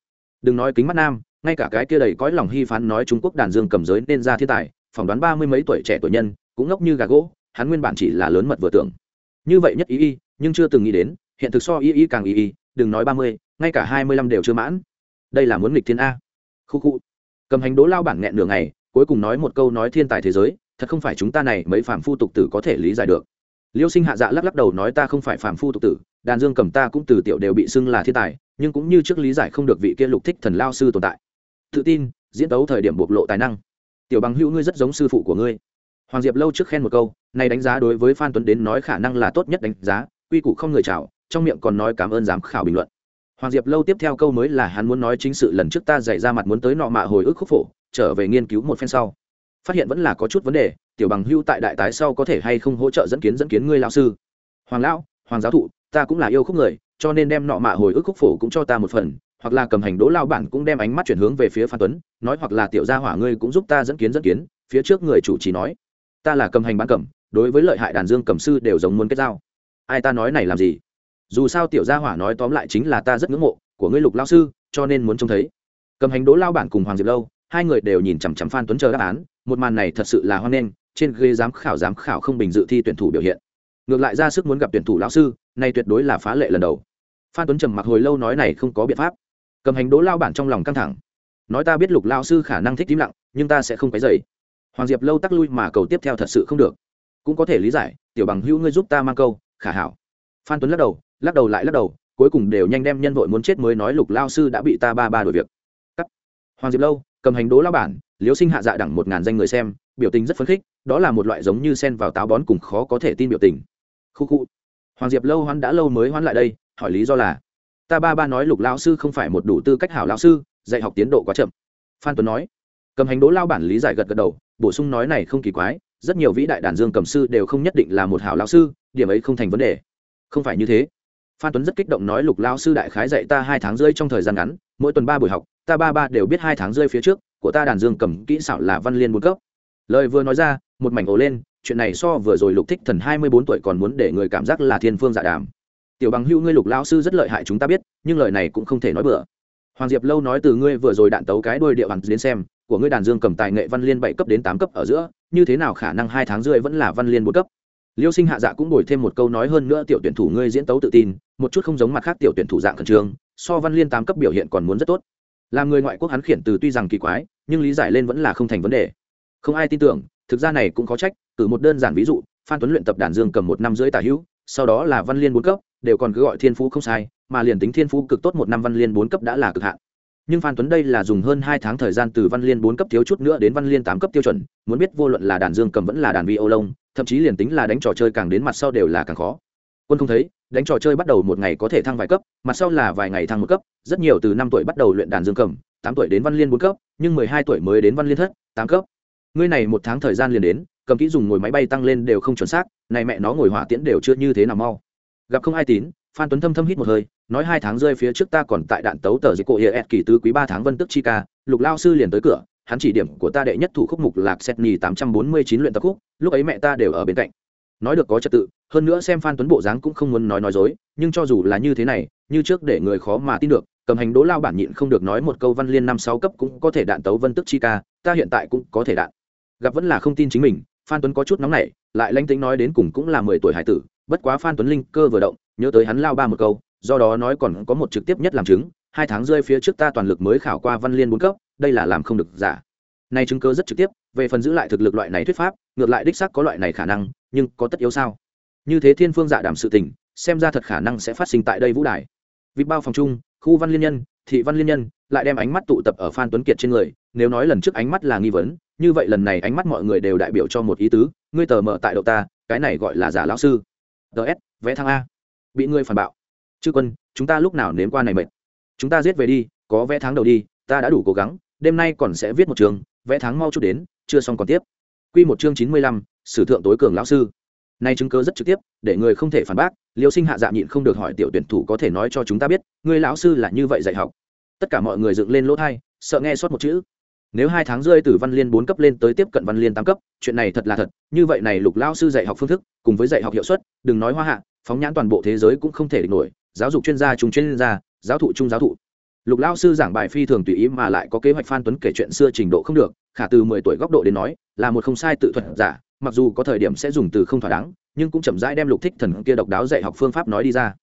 Đừng nói kính mắt nam, ngay cả cái kia đầy cõi lòng hy phán nói trung quốc đàn dương cầm giới nên ra thiên tài, phỏng đoán ba mươi mấy tuổi trẻ tuổi nhân, cũng ngốc như gà gỗ, hắn nguyên bản chỉ là lớn mật vừa tưởng. Như vậy nhất ý y, nhưng chưa từng nghĩ đến, hiện thực so y y càng y y đừng nói ba mươi, ngay cả hai mươi lăm đều chưa mãn. Đây là muốn nghịch thiên a. Khu khu. Cầm hành đố lao bản nghẹn nửa ngày, cuối cùng nói một câu nói thiên tài thế giới, thật không phải chúng ta này mấy phàm phu tục tử có thể lý giải được. Liêu sinh hạ dạ lắc lắc đầu nói ta không phải phàm phu tục tử, đàn dương cầm ta cũng từ tiểu đều bị xưng là thiên tài, nhưng cũng như trước lý giải không được vị kia lục thích thần lao sư tồn tại. Tự tin, diễn đấu thời điểm bộc lộ tài năng. Tiểu bằng hữu ngươi rất giống sư phụ của ngươi. Hoàng diệp lâu trước khen một câu, này đánh giá đối với phan tuấn đến nói khả năng là tốt nhất đánh giá, quy củ không người chào trong miệng còn nói cảm ơn giám khảo bình luận. Hoàng diệp lâu tiếp theo câu mới là hắn muốn nói chính sự lần trước ta dạy ra mặt muốn tới nọ mạ hồi ức khúc phổ, trở về nghiên cứu một phen sau. Phát hiện vẫn là có chút vấn đề, tiểu bằng hưu tại đại tái sau có thể hay không hỗ trợ dẫn kiến dẫn kiến ngươi lão sư. Hoàng lão, hoàng giáo thụ, ta cũng là yêu khúc người, cho nên đem nọ mạ hồi ức khúc phổ cũng cho ta một phần, hoặc là cầm hành đỗ lao bản cũng đem ánh mắt chuyển hướng về phía phan tuấn, nói hoặc là tiểu gia hỏa ngươi cũng giúp ta dẫn kiến dẫn kiến, phía trước người chủ trì nói. Ta là cầm hành bán cầm đối với lợi hại đàn dương cầm sư đều giống muốn kết giao. Ai ta nói này làm gì? Dù sao tiểu gia hỏa nói tóm lại chính là ta rất ngưỡng mộ của ngươi lục lao sư, cho nên muốn trông thấy. Cầm hành đỗ lao bản cùng hoàng diệp lâu, hai người đều nhìn chằm chằm phan tuấn chờ đáp án, một màn này thật sự là hoan nghênh, trên ghế giám khảo giám khảo không bình dự thi tuyển thủ biểu hiện. Ngược lại ra sức muốn gặp tuyển thủ lão sư, nay tuyệt đối là phá lệ lần đầu. Phan tuấn trầm mặc hồi lâu nói này không có biện pháp. Cầm hành đỗ lao bản trong lòng căng thẳng. Nói ta biết lục lao sư khả năng thích tím lặng, nhưng ta sẽ không cái dày hoàng diệp lâu tắc lui mà cầu tiếp theo thật sự không được. Cũng có thể lý giải, tiểu bằng hữu ngươi giúp ta mang câu, khả hảo. Phan tuấn lắc đầu lắc đầu lại lắc đầu, cuối cùng đều nhanh đem nhân vội muốn chết mới nói lục lao sư đã bị ta ba ba đổi việc. Cắt. Hoàng diệp lâu, cầm hành đố lao bản liếu sinh hạ dạ đẳng một ngàn danh người xem, biểu tình rất phấn khích, đó là một loại giống như sen vào táo bón cùng khó có thể tin biểu tình. Khu khu. Hoàng diệp lâu hoán đã lâu mới hoán lại đây, hỏi lý do là, ta ba ba nói lục lao sư không phải một đủ tư cách hảo lao sư, dạy học tiến độ quá chậm. Phan tuấn nói. Cầm hành đố lao bản lý giải gật gật đầu, bổ sung nói này không kỳ quái, rất nhiều vĩ đại đàn dương cầm sư đều không nhất định là một hảo lao sư, điểm ấy không thành vấn đề. Không phải như thế phan tuấn rất kích động nói, lục lao sư đại khái dạy ta hai tháng rơi trong thời gian ngắn, mỗi tuần ba buổi học, ta ba ba đều biết hai tháng rơi phía trước, của ta đàn dương cầm kỹ xảo là văn liên bốn cấp. Lời vừa nói ra, một mảnh ổ lên, chuyện này so vừa rồi lục thích thần hai mươi bốn tuổi còn muốn để người cảm giác là thiên phương dạ đàm. Tiểu bằng hữu ngươi lục lao sư rất lợi hại chúng ta biết, nhưng lời này cũng không thể nói bừa. Hoàng diệp lâu nói, từ ngươi vừa rồi đạn tấu cái đôi địa bằng đến xem, của ngươi đàn dương cầm tài nghệ văn liên bảy cấp đến tám cấp ở giữa, như thế nào khả năng hai tháng rưỡi vẫn là văn liên bốn cấp? Liêu sinh hạ dạ cũng đổi thêm một câu nói hơn nữa, tiểu tuyển thủ ngươi diễn tấu tự tin, một chút không giống mặt khác tiểu tuyển thủ dạng khẩn trương, so văn liên tám cấp biểu hiện còn muốn rất tốt. Làm người ngoại quốc hắn khiển từ tuy rằng kỳ quái, nhưng lý giải lên vẫn là không thành vấn đề. Không ai tin tưởng, thực ra này cũng có trách cử một đơn giản ví dụ, phan tuấn luyện tập đàn dương cầm một năm rưỡi tả hữu, sau đó là văn liên bốn cấp, đều còn cứ gọi thiên phú không sai, mà liền tính thiên phú cực tốt một năm văn liên bốn cấp đã là cực hạn nhưng phan tuấn đây là dùng hơn hai tháng thời gian từ văn liên bốn cấp thiếu chút nữa đến văn liên tám cấp tiêu chuẩn, muốn biết vô luận là đàn dương cầm vẫn là đàn vi ô lông thậm chí liền tính là đánh trò chơi càng đến mặt sau đều là càng khó. Quân không thấy, đánh trò chơi bắt đầu một ngày có thể thăng vài cấp, mặt sau là vài ngày thăng một cấp, rất nhiều từ năm tuổi bắt đầu luyện đàn dương cầm, tám tuổi đến văn liên bốn cấp, nhưng mười hai tuổi mới đến văn liên thất, tám cấp. Ngươi này một tháng thời gian liền đến, cầm kỹ dùng ngồi máy bay tăng lên đều không chuẩn xác, này mẹ nó ngồi hỏa tiễn đều chưa như thế nào mau. Gặp không ai tín phan tuấn thâm thâm hít một hơi, nói hai tháng rơi phía trước ta còn tại đạn tấu tờ dịch cổ hiệp kỳ tứ quý ba tháng vân tức chi ca, lục lao sư liền tới cửa, hắn chỉ điểm của ta đệ nhất thủ khúc mục lạc set nhì tám trăm bốn mươi chín luyện tập khúc, lúc ấy mẹ ta đều ở bên cạnh. Nói được có trật tự, hơn nữa xem phan tuấn bộ dáng cũng không muốn nói nói dối, nhưng cho dù là như thế này, như trước để người khó mà tin được, cầm hành đỗ lao bản nhịn không được nói một câu văn liên năm sáu cấp cũng có thể đạn tấu vân tức chi ca, ta hiện tại cũng có thể đạn. Gặp vẫn là không tin chính mình, phan tuấn có chút nóng nảy, lại lanh tính nói đến cùng cũng là mười tuổi hải tử bất quá phan tuấn linh cơ vừa động, nhớ tới hắn lao ba một câu, do đó nói còn có một trực tiếp nhất làm chứng, hai tháng rơi phía trước ta toàn lực mới khảo qua văn liên bốn cấp, đây là làm không được giả. Nay chứng cơ rất trực tiếp, về phần giữ lại thực lực loại này thuyết pháp, ngược lại đích xác có loại này khả năng, nhưng có tất yếu sao? Như thế thiên phương dạ đảm sự tình, xem ra thật khả năng sẽ phát sinh tại đây vũ đài. Vịt bao phòng chung, khu văn liên nhân, thị văn liên nhân, lại đem ánh mắt tụ tập ở phan tuấn kiệt trên người, nếu nói lần trước ánh mắt là nghi vấn, như vậy lần này ánh mắt mọi người đều đại biểu cho một ý tứ, ngươi tờ mở tại độ ta, cái này gọi là giả lão sư ts vẽ thăng a. Bị ngươi phản bạo. Chư quân, chúng ta lúc nào nếm qua này mệt? Chúng ta giết về đi, có vẽ tháng đầu đi, ta đã đủ cố gắng, đêm nay còn sẽ viết một trường vẽ tháng mau chút đến, chưa xong còn tiếp. Q một chương chín mươi lăm, sử thượng tối cường lão sư. Nay chứng cớ rất trực tiếp, để người không thể phản bác, liêu sinh hạ dạ nhịn không được hỏi tiểu tuyển thủ có thể nói cho chúng ta biết người lão sư là như vậy dạy học. Tất cả mọi người dựng lên lỗ thai, sợ nghe sót một chữ nếu hai tháng rơi từ văn liên bốn cấp lên tới tiếp cận văn liên tám cấp, chuyện này thật là thật, như vậy này lục lao sư dạy học phương thức, cùng với dạy học hiệu suất, đừng nói hoa hạ, phóng nhãn toàn bộ thế giới cũng không thể địch nổi, giáo dục chuyên gia chung chuyên gia, giáo thụ chung giáo thụ. Lục lao sư giảng bài phi thường tùy ý mà lại có kế hoạch phan tuấn kể chuyện xưa trình độ không được, khả từ mười tuổi góc độ đến nói, là một không sai tự thuật giả, mặc dù có thời điểm sẽ dùng từ không thỏa đáng, nhưng cũng chậm rãi đem lục thích thần kia độc đáo dạy học phương pháp nói đi ra.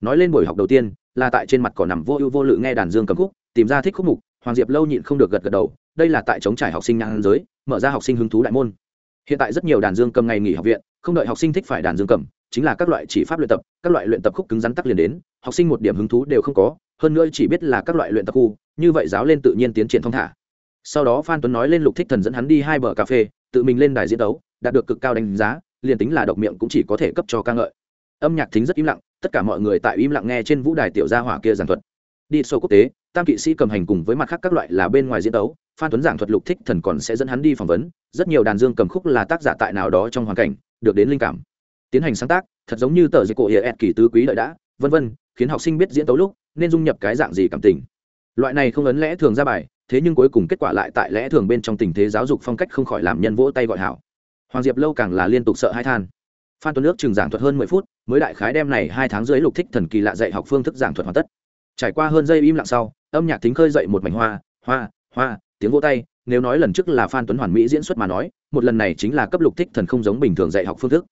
Nói lên buổi học đầu tiên, là tại trên mặt cỏ nằm vô ưu vô lự nghe đàn dương cầm khúc, tìm ra thích khúc mục hoàng diệp lâu nhịn không được gật gật đầu, đây là tại chống trải học sinh nhãn giới, mở ra học sinh hứng thú đại môn. Hiện tại rất nhiều đàn dương cầm ngày nghỉ học viện, không đợi học sinh thích phải đàn dương cầm, chính là các loại chỉ pháp luyện tập, các loại luyện tập khúc cứng rắn tắc liền đến, học sinh một điểm hứng thú đều không có, hơn nữa chỉ biết là các loại luyện tập khu, như vậy giáo lên tự nhiên tiến triển thông thả. Sau đó phan tuấn nói lên lục thích thần dẫn hắn đi hai bờ cà phê, tự mình lên đài diễn đấu, đạt được cực cao đánh giá, liền tính là độc miệng cũng chỉ có thể cấp cho ca ngợi. Âm nhạc thính rất im lặng, tất cả mọi người tại im lặng nghe trên vũ đài tiểu gia hỏa kia giảng thuật. Đi sâu quốc tế tam kỵ sĩ cầm hành cùng với mặt khác các loại là bên ngoài diễn đấu phan tuấn giảng thuật lục thích thần còn sẽ dẫn hắn đi phỏng vấn, rất nhiều đàn dương cầm khúc là tác giả tại nào đó trong hoàn cảnh, được đến linh cảm. Tiến hành sáng tác, thật giống như tờ giấy cổ hiệp kỳ tứ quý lợi đã, vân vân, khiến học sinh biết diễn tấu lúc nên dung nhập cái dạng gì cảm tình. Loại này không ấn lẽ thường ra bài, thế nhưng cuối cùng kết quả lại tại lẽ thường bên trong tình thế giáo dục phong cách không khỏi làm nhân vỗ tay gọi hảo. Hoàng diệp lâu càng là liên tục sợ hai than. Phan tuấn nước chừng giảng thuật hơn mười phút, mới đại khái đem này hai tháng dưới lục thích thần kỳ lạ dạy học phương thức giảng thuật hoàn tất trải qua hơn giây im lặng sau, âm nhạc thính khơi dậy một mảnh hoa hoa hoa, tiếng vỗ tay, nếu nói lần trước là phan tuấn hoàn mỹ diễn xuất mà nói, một lần này chính là cấp lục thích thần không giống bình thường dạy học phương thức.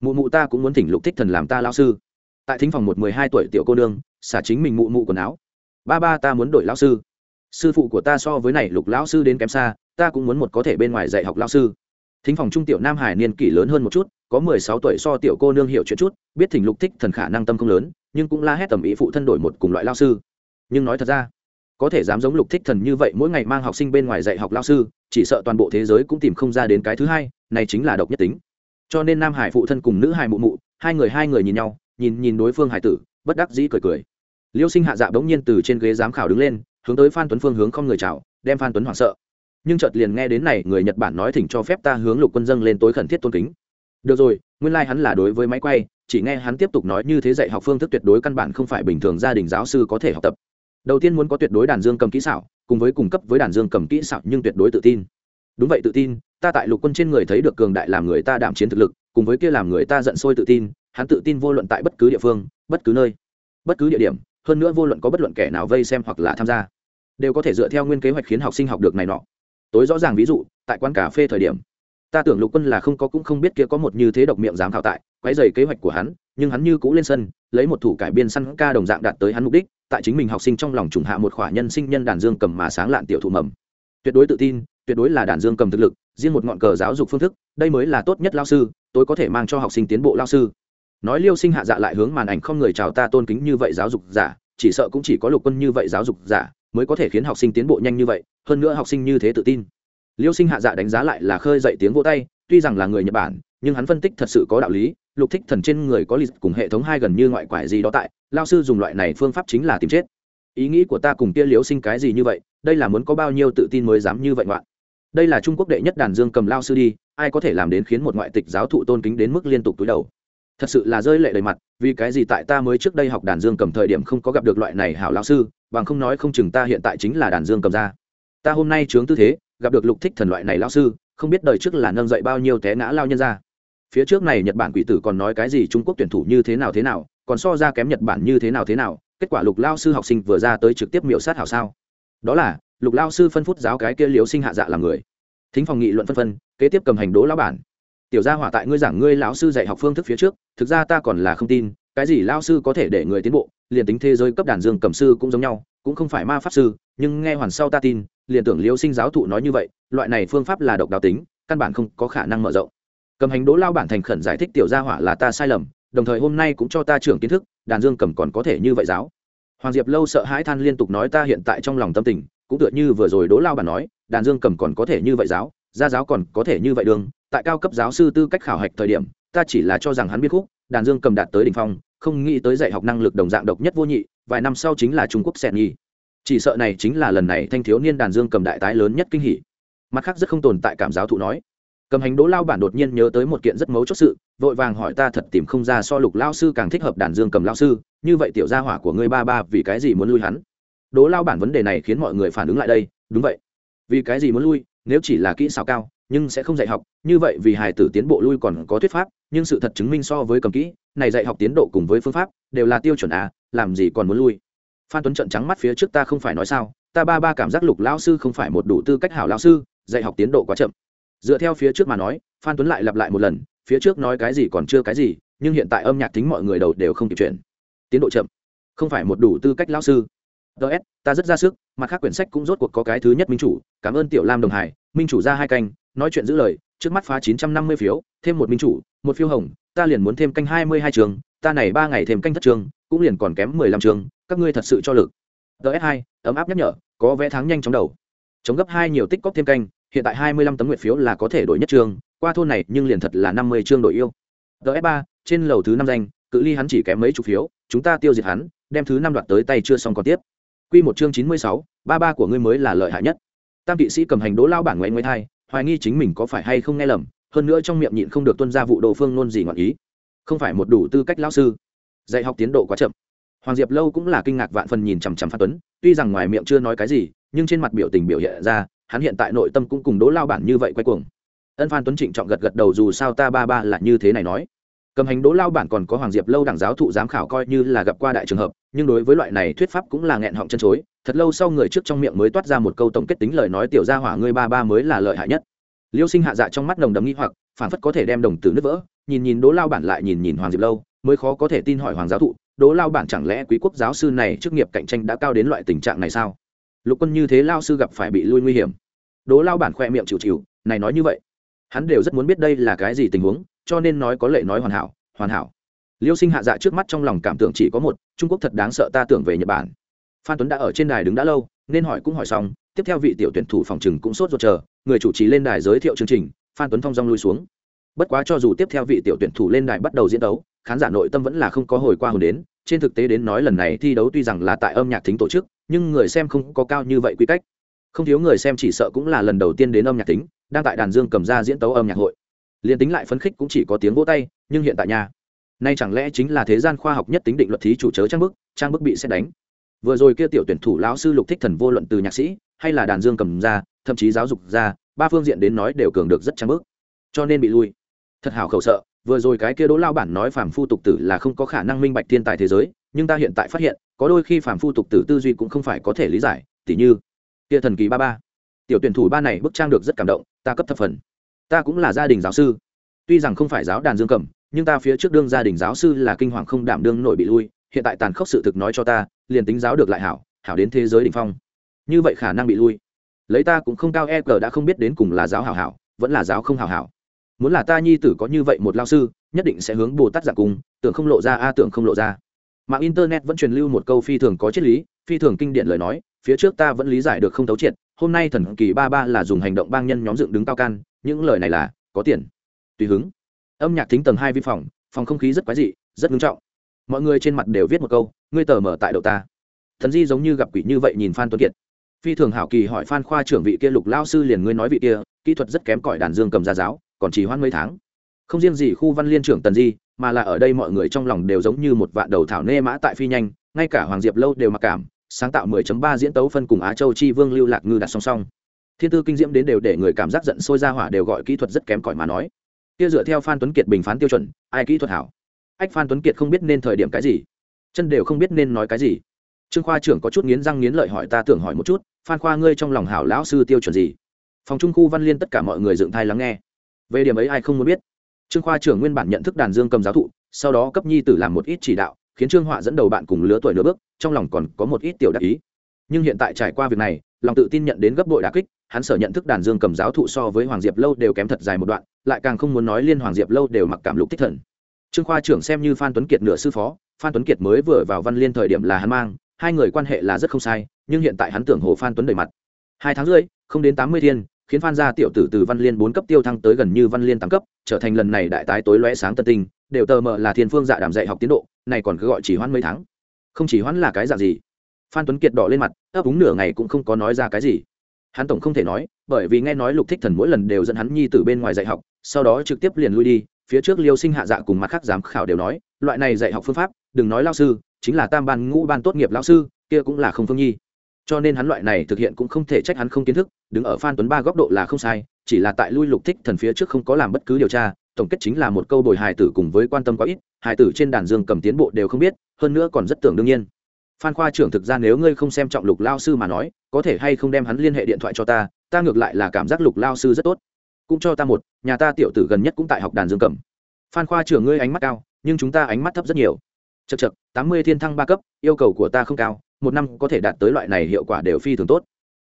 Mụ mụ ta cũng muốn thỉnh lục thích thần làm ta lao sư. Tại thính phòng một mười hai tuổi tiểu cô nương, xả chính mình mụ mụ quần áo. Ba ba ta muốn đổi lao sư. Sư phụ của ta so với này lục lão sư đến kém xa, ta cũng muốn một có thể bên ngoài dạy học lao sư. Thính phòng trung tiểu nam hải niên kỷ lớn hơn một chút có mười sáu tuổi so tiểu cô nương hiểu chuyện chút, biết thỉnh lục thích thần khả năng tâm không lớn, nhưng cũng la hét tầm ý phụ thân đổi một cùng loại lao sư. Nhưng nói thật ra, có thể dám giống lục thích thần như vậy mỗi ngày mang học sinh bên ngoài dạy học lao sư, chỉ sợ toàn bộ thế giới cũng tìm không ra đến cái thứ hai, này chính là độc nhất tính. Cho nên nam hải phụ thân cùng nữ hải mụ mụ, hai người hai người nhìn nhau, nhìn nhìn đối phương hải tử, bất đắc dĩ cười cười. Liêu sinh hạ dạ bỗng nhiên từ trên ghế giám khảo đứng lên, hướng tới phan tuấn phương hướng không người chào, đem phan tuấn hoảng sợ. Nhưng chợt liền nghe đến này, người nhật bản nói thỉnh cho phép ta hướng lục quân dâng lên tối khẩn thiết tôn kính được rồi, nguyên lai、like、hắn là đối với máy quay, chỉ nghe hắn tiếp tục nói như thế dạy học phương thức tuyệt đối căn bản không phải bình thường gia đình giáo sư có thể học tập. Đầu tiên muốn có tuyệt đối đàn dương cầm kỹ xảo, cùng với cung cấp với đàn dương cầm kỹ xảo nhưng tuyệt đối tự tin. Đúng vậy tự tin, ta tại lục quân trên người thấy được cường đại làm người ta đảm chiến thực lực, cùng với kia làm người ta giận sôi tự tin, hắn tự tin vô luận tại bất cứ địa phương, bất cứ nơi, bất cứ địa điểm, hơn nữa vô luận có bất luận kẻ nào vây xem hoặc là tham gia, đều có thể dựa theo nguyên kế hoạch khiến học sinh học được này nọ. Tối rõ ràng ví dụ, tại quán cà phê thời điểm ta tưởng lục quân là không có cũng không biết kia có một như thế độc miệng dám thảo tại, quấy dày kế hoạch của hắn, nhưng hắn như cũ lên sân, lấy một thủ cải biên săn ca đồng dạng đạt tới hắn mục đích, tại chính mình học sinh trong lòng trùng hạ một khỏa nhân sinh nhân đàn dương cầm mà sáng lạn tiểu thụ mầm. Tuyệt đối tự tin, tuyệt đối là đàn dương cầm thực lực, riêng một ngọn cờ giáo dục phương thức, đây mới là tốt nhất lao sư tôi có thể mang cho học sinh tiến bộ lao sư. Nói liêu sinh hạ dạ lại hướng màn ảnh không người chào ta tôn kính như vậy giáo dục giả, chỉ sợ cũng chỉ có lục quân như vậy giáo dục giả, mới có thể khiến học sinh tiến bộ nhanh như vậy, hơn nữa học sinh như thế tự tin liêu sinh hạ dạ đánh giá lại là khơi dậy tiếng vỗ tay, tuy rằng là người nhật bản, nhưng hắn phân tích thật sự có đạo lý, lục thích thần trên người có lịch cùng hệ thống hai gần như ngoại quải gì đó tại, lao sư dùng loại này phương pháp chính là tìm chết. Ý nghĩ của ta cùng kia Liêu sinh cái gì như vậy, đây là muốn có bao nhiêu tự tin mới dám như vậy ngoạn? Đây là trung quốc đệ nhất đàn dương cầm lao sư đi, ai có thể làm đến khiến một ngoại tịch giáo thụ tôn kính đến mức liên tục túi đầu? Thật sự là rơi lệ đầy mặt, vì cái gì tại ta mới trước đây học đàn dương cầm thời điểm không có gặp được loại này hảo lao sư, bằng không nói không chừng ta hiện tại chính là đàn dương cầm ra ta hôm nay chướng tư thế gặp được lục thích thần loại này lao sư, không biết đời trước là nâng dậy bao nhiêu té ngã lao nhân ra. Phía trước này nhật bản quỷ tử còn nói cái gì, trung quốc tuyển thủ như thế nào thế nào, còn so ra kém nhật bản như thế nào thế nào, kết quả lục lao sư học sinh vừa ra tới trực tiếp miểu sát hảo sao? Đó là, lục lao sư phân phút giáo cái kia liếu sinh hạ dạ làm người. Thính phòng nghị luận phân phân, kế tiếp cầm hành đố lão bản. Tiểu gia hỏa tại ngươi giảng ngươi lão sư dạy học phương thức phía trước, thực ra ta còn là không tin, cái gì lao sư có thể để người tiến bộ, liền tính thế giới cấp đàn dương cầm sư cũng giống nhau, cũng không phải ma pháp sư, nhưng nghe hoàn sau ta tin liền tưởng liêu sinh giáo thụ nói như vậy, loại này phương pháp là độc đáo tính, căn bản không có khả năng mở rộng. Cầm hành đố lao bản thành khẩn giải thích tiểu gia hỏa là ta sai lầm, đồng thời hôm nay cũng cho ta trưởng kiến thức, đàn dương cầm còn có thể như vậy giáo. Hoàng diệp lâu sợ hãi than liên tục nói ta hiện tại trong lòng tâm tình, cũng tựa như vừa rồi đố lao bản nói, đàn dương cầm còn có thể như vậy giáo, gia giáo còn có thể như vậy đường tại cao cấp giáo sư tư cách khảo hạch thời điểm, ta chỉ là cho rằng hắn biết khúc, đàn dương cầm đạt tới đỉnh phong, không nghĩ tới dạy học năng lực đồng dạng độc nhất vô nhị, vài năm sau chính là trung quốc xẹn nhi chỉ sợ này chính là lần này thanh thiếu niên đàn dương cầm đại tái lớn nhất kinh hỉ. Mặt khác rất không tồn tại cảm giáo thụ nói. Cầm hành đỗ lao bản đột nhiên nhớ tới một kiện rất mấu chốt sự, vội vàng hỏi ta thật tìm không ra so lục lao sư càng thích hợp đàn dương cầm lao sư, như vậy tiểu gia hỏa của ngươi ba ba vì cái gì muốn lui hắn? Đỗ lao bản vấn đề này khiến mọi người phản ứng lại đây, đúng vậy. Vì cái gì muốn lui, nếu chỉ là kỹ xảo cao, nhưng sẽ không dạy học, như vậy vì hài tử tiến bộ lui còn có thuyết pháp, nhưng sự thật chứng minh so với cầm kỹ, này dạy học tiến độ cùng với phương pháp, đều là tiêu chuẩn à làm gì còn muốn lui? Phan tuấn trận trắng mắt phía trước, ta không phải nói sao, ta ba ba cảm giác lục lao sư không phải một đủ tư cách hảo lao sư, dạy học tiến độ quá chậm. Dựa theo phía trước mà nói, phan tuấn lại lặp lại một lần, phía trước nói cái gì còn chưa cái gì, nhưng hiện tại âm nhạc tính mọi người đầu đều không kịp chuyển. Tiến độ chậm, không phải một đủ tư cách lao sư. Ts ta rất ra sức, mặt khác quyển sách cũng rốt cuộc có cái thứ nhất minh chủ, cảm ơn tiểu lam đồng hải, minh chủ ra hai canh, nói chuyện giữ lời, trước mắt phá chín trăm năm mươi phiếu, thêm một minh chủ, một phiếu hồng, ta liền muốn thêm canh hai mươi hai trường, ta này ba ngày thêm canh thất trường, cũng liền còn kém mười lăm trường các ngươi thật sự cho lực. Ts hai, ấm áp nhắc nhở, có vé tháng nhanh chóng đầu. Chống gấp hai nhiều tích cóp thêm canh, hiện tại hai mươi lăm tấm nguyện phiếu là có thể đổi nhất trường, qua thôn này nhưng liền thật là năm mươi chương đổi yêu. Ts ba, trên lầu thứ năm danh, cự ly hắn chỉ kém mấy chục phiếu, chúng ta tiêu diệt hắn, đem thứ năm đoạt tới tay chưa xong còn tiếp. Quy một chương chín mươi sáu, ba ba của ngươi mới là lợi hại nhất. Tam kỵ sĩ cầm hành đỗ lao bản ngoại ngoại thai, hoài nghi chính mình có phải hay không nghe lầm, hơn nữa trong miệng nhịn không được tuân ra vụ đồ phương nôn gì ngọn ý. Không phải một đủ tư cách lão sư. Dạy học tiến độ quá chậm hoàng diệp lâu cũng là kinh ngạc vạn phần nhìn chằm chằm phan tuấn, tuy rằng ngoài miệng chưa nói cái gì, nhưng trên mặt biểu tình biểu hiện ra, hắn hiện tại nội tâm cũng cùng đỗ lao bản như vậy quay cuồng. Ân phan tuấn trịnh trọng gật gật đầu dù sao ta ba ba là như thế này nói. Cầm hành đỗ lao bản còn có hoàng diệp lâu đảng giáo thụ giám khảo coi như là gặp qua đại trường hợp, nhưng đối với loại này thuyết pháp cũng là nghẹn họng chân chối, thật lâu sau người trước trong miệng mới toát ra một câu tổng kết tính lời nói tiểu gia hỏa ngươi ba ba mới là lợi hại nhất. Liêu sinh hạ dạ trong mắt nồng đấm nghĩ hoặc phản phất có thể đem đồng tử nứt vỡ, nhìn nhìn đỗ lao bản lại nhìn nhìn hoàng diệp lâu, mới khó có thể tin hỏi hoàng giáo thụ Đố lao bản chẳng lẽ quý quốc giáo sư này chức nghiệp cạnh tranh đã cao đến loại tình trạng này sao? Lục quân như thế lao sư gặp phải bị lui nguy hiểm. Đố lao bản khoe miệng chịu chịu, này nói như vậy, hắn đều rất muốn biết đây là cái gì tình huống, cho nên nói có lệ nói hoàn hảo hoàn hảo. Liêu sinh hạ dạ trước mắt trong lòng cảm tưởng chỉ có một, trung quốc thật đáng sợ ta tưởng về nhật bản. Phan tuấn đã ở trên đài đứng đã lâu, nên hỏi cũng hỏi xong, tiếp theo vị tiểu tuyển thủ phòng trừng cũng sốt ruột chờ, người chủ trì lên đài giới thiệu chương trình, phan tuấn phong dong lui xuống. Bất quá cho dù tiếp theo vị tiểu tuyển thủ lên đài bắt đầu diễn đấu khán giả nội tâm vẫn là không có hồi qua hồn đến. Trên thực tế đến nói lần này thi đấu tuy rằng là tại âm nhạc thính tổ chức, nhưng người xem không có cao như vậy quy cách. Không thiếu người xem chỉ sợ cũng là lần đầu tiên đến âm nhạc tính đang tại đàn dương cầm ra diễn tấu âm nhạc hội. Liền tính lại phấn khích cũng chỉ có tiếng vỗ tay, nhưng hiện tại nhà nay chẳng lẽ chính là thế gian khoa học nhất tính định luật thí chủ chớ trang bức trang bức bị xét đánh. Vừa rồi kia tiểu tuyển thủ lão sư lục thích thần vô luận từ nhạc sĩ, hay là đàn dương cầm ra, thậm chí giáo dục ra, ba phương diện đến nói đều cường được rất trang bức. Cho nên bị lui. Thật hảo khẩu sợ vừa rồi cái kia đỗ lao bản nói phàm phu tục tử là không có khả năng minh bạch thiên tài thế giới, nhưng ta hiện tại phát hiện, có đôi khi phàm phu tục tử tư duy cũng không phải có thể lý giải, tỉ như, kia thần kỳ ba ba. Tiểu tuyển thủ ba này bức trang được rất cảm động, ta cấp thập phần. Ta cũng là gia đình giáo sư. Tuy rằng không phải giáo đàn dương cầm nhưng ta phía trước đương gia đình giáo sư là kinh hoàng không đảm đương nổi bị lui, hiện tại tàn khốc sự thực nói cho ta, liền tính giáo được lại hảo hảo đến thế giới đ ỉ n h phong. Như vậy khả năng bị lui. Lấy ta cũng không cao e g đã không biết đến cùng là giáo hảo hảo, vẫn là giáo không hảo hảo muốn là ta nhi tử có như vậy một lao sư, nhất định sẽ hướng bồ tát giặc cùng, tưởng không lộ ra a, tưởng không lộ ra. Mạng internet vẫn truyền lưu một câu phi thường có triết lý, phi thường kinh điển lời nói, phía trước ta vẫn lý giải được không thấu triệt, hôm nay thần kỳ ba ba là dùng hành động bang nhân nhóm dựng đứng cao can, những lời này là, có tiền. Tùy hứng. Âm nhạc thính tầng hai vi phòng phòng không khí rất quái dị, rất nghiêm trọng. Mọi người trên mặt đều viết một câu, ngươi tờ mở tại đầu ta. Thần di giống như gặp quỷ như vậy nhìn phan tuấn kiệt. Phi thường hảo kỳ hỏi phan khoa trưởng vị kia lục lao sư liền ngươi nói vị kia, kỹ thuật rất kém cỏi đàn dương cầm ra giáo còn chỉ hoan mấy tháng. Không riêng gì khu văn liên trưởng tần di, mà là ở đây mọi người trong lòng đều giống như một vạn đầu thảo nê mã tại phi nhanh, ngay cả hoàng diệp lâu đều mặc cảm, sáng tạo 10.3 diễn tấu phân cùng á châu chi vương lưu lạc ngư đặt song song. Thiên tư kinh diễm đến đều để người cảm giác giận sôi ra hỏa đều gọi kỹ thuật rất kém cỏi mà nói. Kia dựa theo phan tuấn kiệt bình phán tiêu chuẩn, ai kỹ thuật hảo? Ách, phan tuấn kiệt không biết nên thời điểm cái gì. Chân đều không biết nên nói cái gì. Trương khoa trưởng có chút nghiến răng nghiến lợi hỏi ta tưởng hỏi một chút, phan khoa ngươi trong lòng hảo lão sư tiêu chuẩn gì? Phòng trung khu văn liên tất cả mọi người dựng thai lắng nghe về điểm ấy ai không muốn biết. Trương khoa trưởng nguyên bản nhận thức đàn dương cầm giáo thụ, sau đó cấp nhi tử làm một ít chỉ đạo, khiến trương họa dẫn đầu bạn cùng lứa tuổi nửa bước, trong lòng còn có một ít tiểu đặc ý. Nhưng hiện tại trải qua việc này, lòng tự tin nhận đến gấp bội đà kích, hắn sở nhận thức đàn dương cầm giáo thụ so với hoàng diệp lâu đều kém thật dài một đoạn, lại càng không muốn nói liên hoàng diệp lâu đều mặc cảm lục thích thần. Trương khoa trưởng xem như phan tuấn kiệt nửa sư phó, phan tuấn kiệt mới vừa vào văn liên thời điểm là hắn mang, hai người quan hệ là rất không sai, nhưng hiện tại hắn tưởng hồ phan tuấn đầy mặt. Hai tháng rưỡi, không đến tám mươi thiên khiến phan gia tiểu tử từ văn liên bốn cấp tiêu thăng tới gần như văn liên tám cấp, trở thành lần này đại tái tối lóe sáng tân tinh, đều tờ mờ là thiên phương dạ đảm dạy học tiến độ, này còn cứ gọi chỉ hoãn mấy tháng. Không chỉ hoãn là cái dạng gì? Phan tuấn kiệt đỏ lên mặt, ấp úng nửa ngày cũng không có nói ra cái gì. Hắn tổng không thể nói, bởi vì nghe nói lục thích thần mỗi lần đều dẫn hắn nhi từ bên ngoài dạy học, sau đó trực tiếp liền lui đi, phía trước liêu sinh hạ dạ cùng mặt khác giám khảo đều nói, loại này dạy học phương pháp, đừng nói lao sư, chính là tam ban ngũ ban tốt nghiệp lao sư, kia cũng là không phương nhi cho nên hắn loại này thực hiện cũng không thể trách hắn không kiến thức, đứng ở phan tuấn ba góc độ là không sai, chỉ là tại lui lục thích thần phía trước không có làm bất cứ điều tra, tổng kết chính là một câu bồi hài tử cùng với quan tâm quá ít, hài tử trên đàn dương cầm tiến bộ đều không biết, hơn nữa còn rất tưởng đương nhiên. Phan khoa trưởng thực ra nếu ngươi không xem trọng lục lao sư mà nói, có thể hay không đem hắn liên hệ điện thoại cho ta ta ngược lại là cảm giác lục lao sư rất tốt. Cũng cho ta một, nhà ta tiểu tử gần nhất cũng tại học đàn dương cầm. Phan khoa trưởng ngươi ánh mắt cao, nhưng chúng ta ánh mắt thấp rất nhiều. Chật chật tám mươi thiên thăng ba cấp, yêu cầu của ta không cao một năm có thể đạt tới loại này hiệu quả đều phi thường tốt.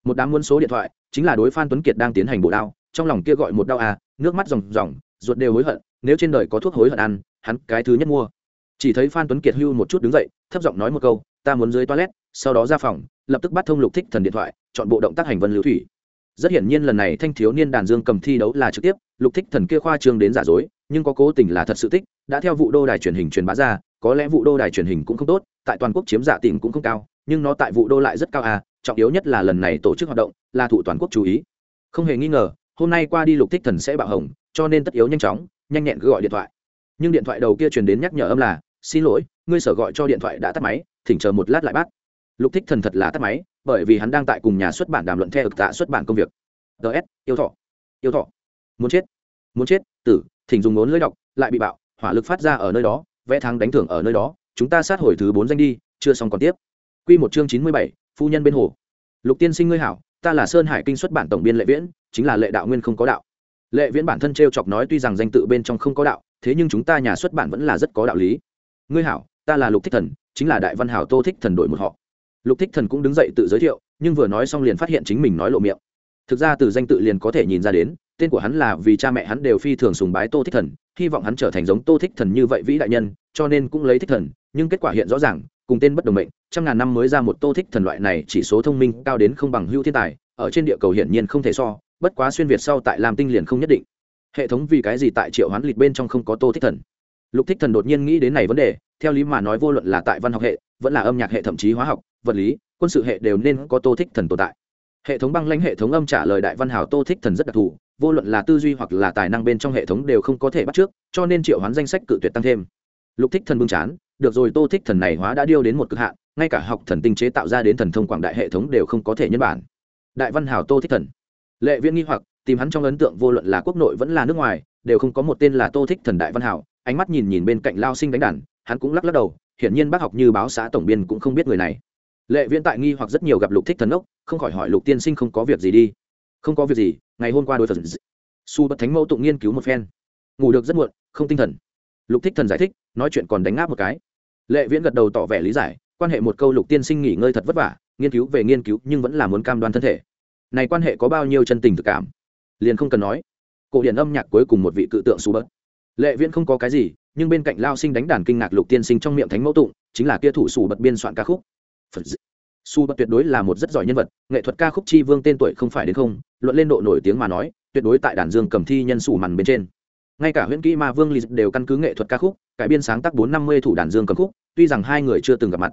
Một đám muốn số điện thoại, chính là đối phan tuấn kiệt đang tiến hành bộ đao, trong lòng kia gọi một đau à nước mắt ròng ròng, ruột đều hối hận, nếu trên đời có thuốc hối hận ăn, hắn cái thứ nhất mua. Chỉ thấy phan tuấn kiệt hưu một chút đứng dậy, thấp giọng nói một câu, ta muốn dưới toilet. Sau đó ra phòng, lập tức bắt thông lục thích thần điện thoại, chọn bộ động tác hành vân lưu thủy. Rất hiển nhiên lần này thanh thiếu niên đàn dương cầm thi đấu là trực tiếp, lục thích thần kia khoa trương đến giả dối, nhưng có cố tình là thật sự thích đã theo vụ đô đài truyền hình truyền bá ra, có lẽ vụ đô đài truyền hình cũng không tốt, tại toàn quốc chiếm giả tình cũng không cao nhưng nó tại vụ đô lại rất cao à trọng yếu nhất là lần này tổ chức hoạt động, là thụ toàn quốc chú ý. Không hề nghi ngờ, hôm nay qua đi lục thích thần sẽ bạo hồng cho nên tất yếu nhanh chóng, nhanh nhẹn cứ gọi điện thoại. Nhưng điện thoại đầu kia truyền đến nhắc nhở âm là, xin lỗi, ngươi sở gọi cho điện thoại đã tắt máy, thỉnh chờ một lát lại bắt. Lục thích thần thật là tắt máy, bởi vì hắn đang tại cùng nhà xuất bản đàm luận theo ực tạ xuất bản công việc. Ts yêu thọ yêu thọ. Muốn chết muốn chết, tử, thỉnh dùng ngốn lưỡi đọc, lại bị bạo, hỏa lực phát ra ở nơi đó, vẽ thắng đánh thưởng ở nơi đó, chúng ta sát hồi thứ bốn danh đi, chưa xong còn tiếp. Quy một chương chín mươi bảy, phu nhân bên hồ. Lục tiên sinh ngươi hảo, ta là sơn hải kinh xuất bản tổng biên lệ viễn, chính là lệ đạo nguyên không có đạo. Lệ viễn bản thân trêu chọc nói tuy rằng danh tự bên trong không có đạo, thế nhưng chúng ta nhà xuất bản vẫn là rất có đạo lý. Ngươi hảo, ta là lục thích thần, chính là đại văn hảo tô thích thần đổi một họ. Lục thích thần cũng đứng dậy tự giới thiệu, nhưng vừa nói xong liền phát hiện chính mình nói lộ miệng. Thực ra từ danh tự liền có thể nhìn ra đến, tên của hắn là vì cha mẹ hắn đều phi thường sùng bái tô thích thần, hy vọng hắn trở thành giống tô thích thần như vậy vĩ đại nhân, cho nên cũng lấy thích thần, nhưng kết quả hiện rõ ràng cùng tên bất đồng mệnh, trăm ngàn năm mới ra một tô thích thần loại này, chỉ số thông minh, cao đến không bằng hưu thiên tài, ở trên địa cầu hiển nhiên không thể so, bất quá xuyên việt sau tại làm tinh liền không nhất định. Hệ thống vì cái gì tại triệu hoán lịch bên trong không có tô thích thần? Lục thích thần đột nhiên nghĩ đến này vấn đề, theo lý mà nói vô luận là tại văn học hệ, vẫn là âm nhạc hệ thậm chí hóa học, vật lý, quân sự hệ đều nên có tô thích thần tồn tại. Hệ thống băng lãnh hệ thống âm trả lời đại văn hào tô thích thần rất đặc thù, vô luận là tư duy hoặc là tài năng bên trong hệ thống đều không có thể bắt trước, cho nên triệu hoán danh sách cự tuyệt tăng thêm. Lục thích thần bưng chán được rồi, tô thích thần này hóa đã điêu đến một cực hạn, ngay cả học thần tinh chế tạo ra đến thần thông quảng đại hệ thống đều không có thể nhân bản. Đại văn hào tô thích thần. Lệ viên nghi hoặc, tìm hắn trong ấn tượng vô luận là quốc nội vẫn là nước ngoài, đều không có một tên là tô thích thần đại văn hảo ánh mắt nhìn nhìn bên cạnh lao sinh đánh đàn, hắn cũng lắc lắc đầu, hiển nhiên bác học như báo xã tổng biên cũng không biết người này. Lệ viễn tại nghi hoặc rất nhiều gặp lục thích thần ốc, không khỏi hỏi lục tiên sinh không có việc gì đi. Không có việc gì, ngày hôm qua đối thần su bất thánh mẫu tụng nghiên cứu một phen. Ngủ được rất muộn, không tinh thần lục thích thần giải thích, nói chuyện còn đánh ngáp một cái. Lệ viễn gật đầu tỏ vẻ lý giải, quan hệ một câu lục tiên sinh nghỉ ngơi thật vất vả, nghiên cứu về nghiên cứu nhưng vẫn là muốn cam đoan thân thể. Này quan hệ có bao nhiêu chân tình thực cảm? Liền không cần nói. Cổ điển âm nhạc cuối cùng một vị cự tượng su bớt. Lệ viễn không có cái gì, nhưng bên cạnh lao sinh đánh đàn kinh ngạc lục tiên sinh trong miệng thánh mẫu tụng, chính là kia thủ sủ bật biên soạn ca khúc. Su bật tuyệt đối là một rất giỏi nhân vật, nghệ thuật ca khúc chi vương tên tuổi không phải đến không, luận lên độ nổi tiếng mà nói, tuyệt đối tại đàn dương cầm thi nhân sủ mằn bên trên ngay cả huyễn kỹ ma vương lì đều căn cứ nghệ thuật ca khúc, cải biên sáng tác bốn năm mươi thủ đàn dương cầm khúc, tuy rằng hai người chưa từng gặp mặt.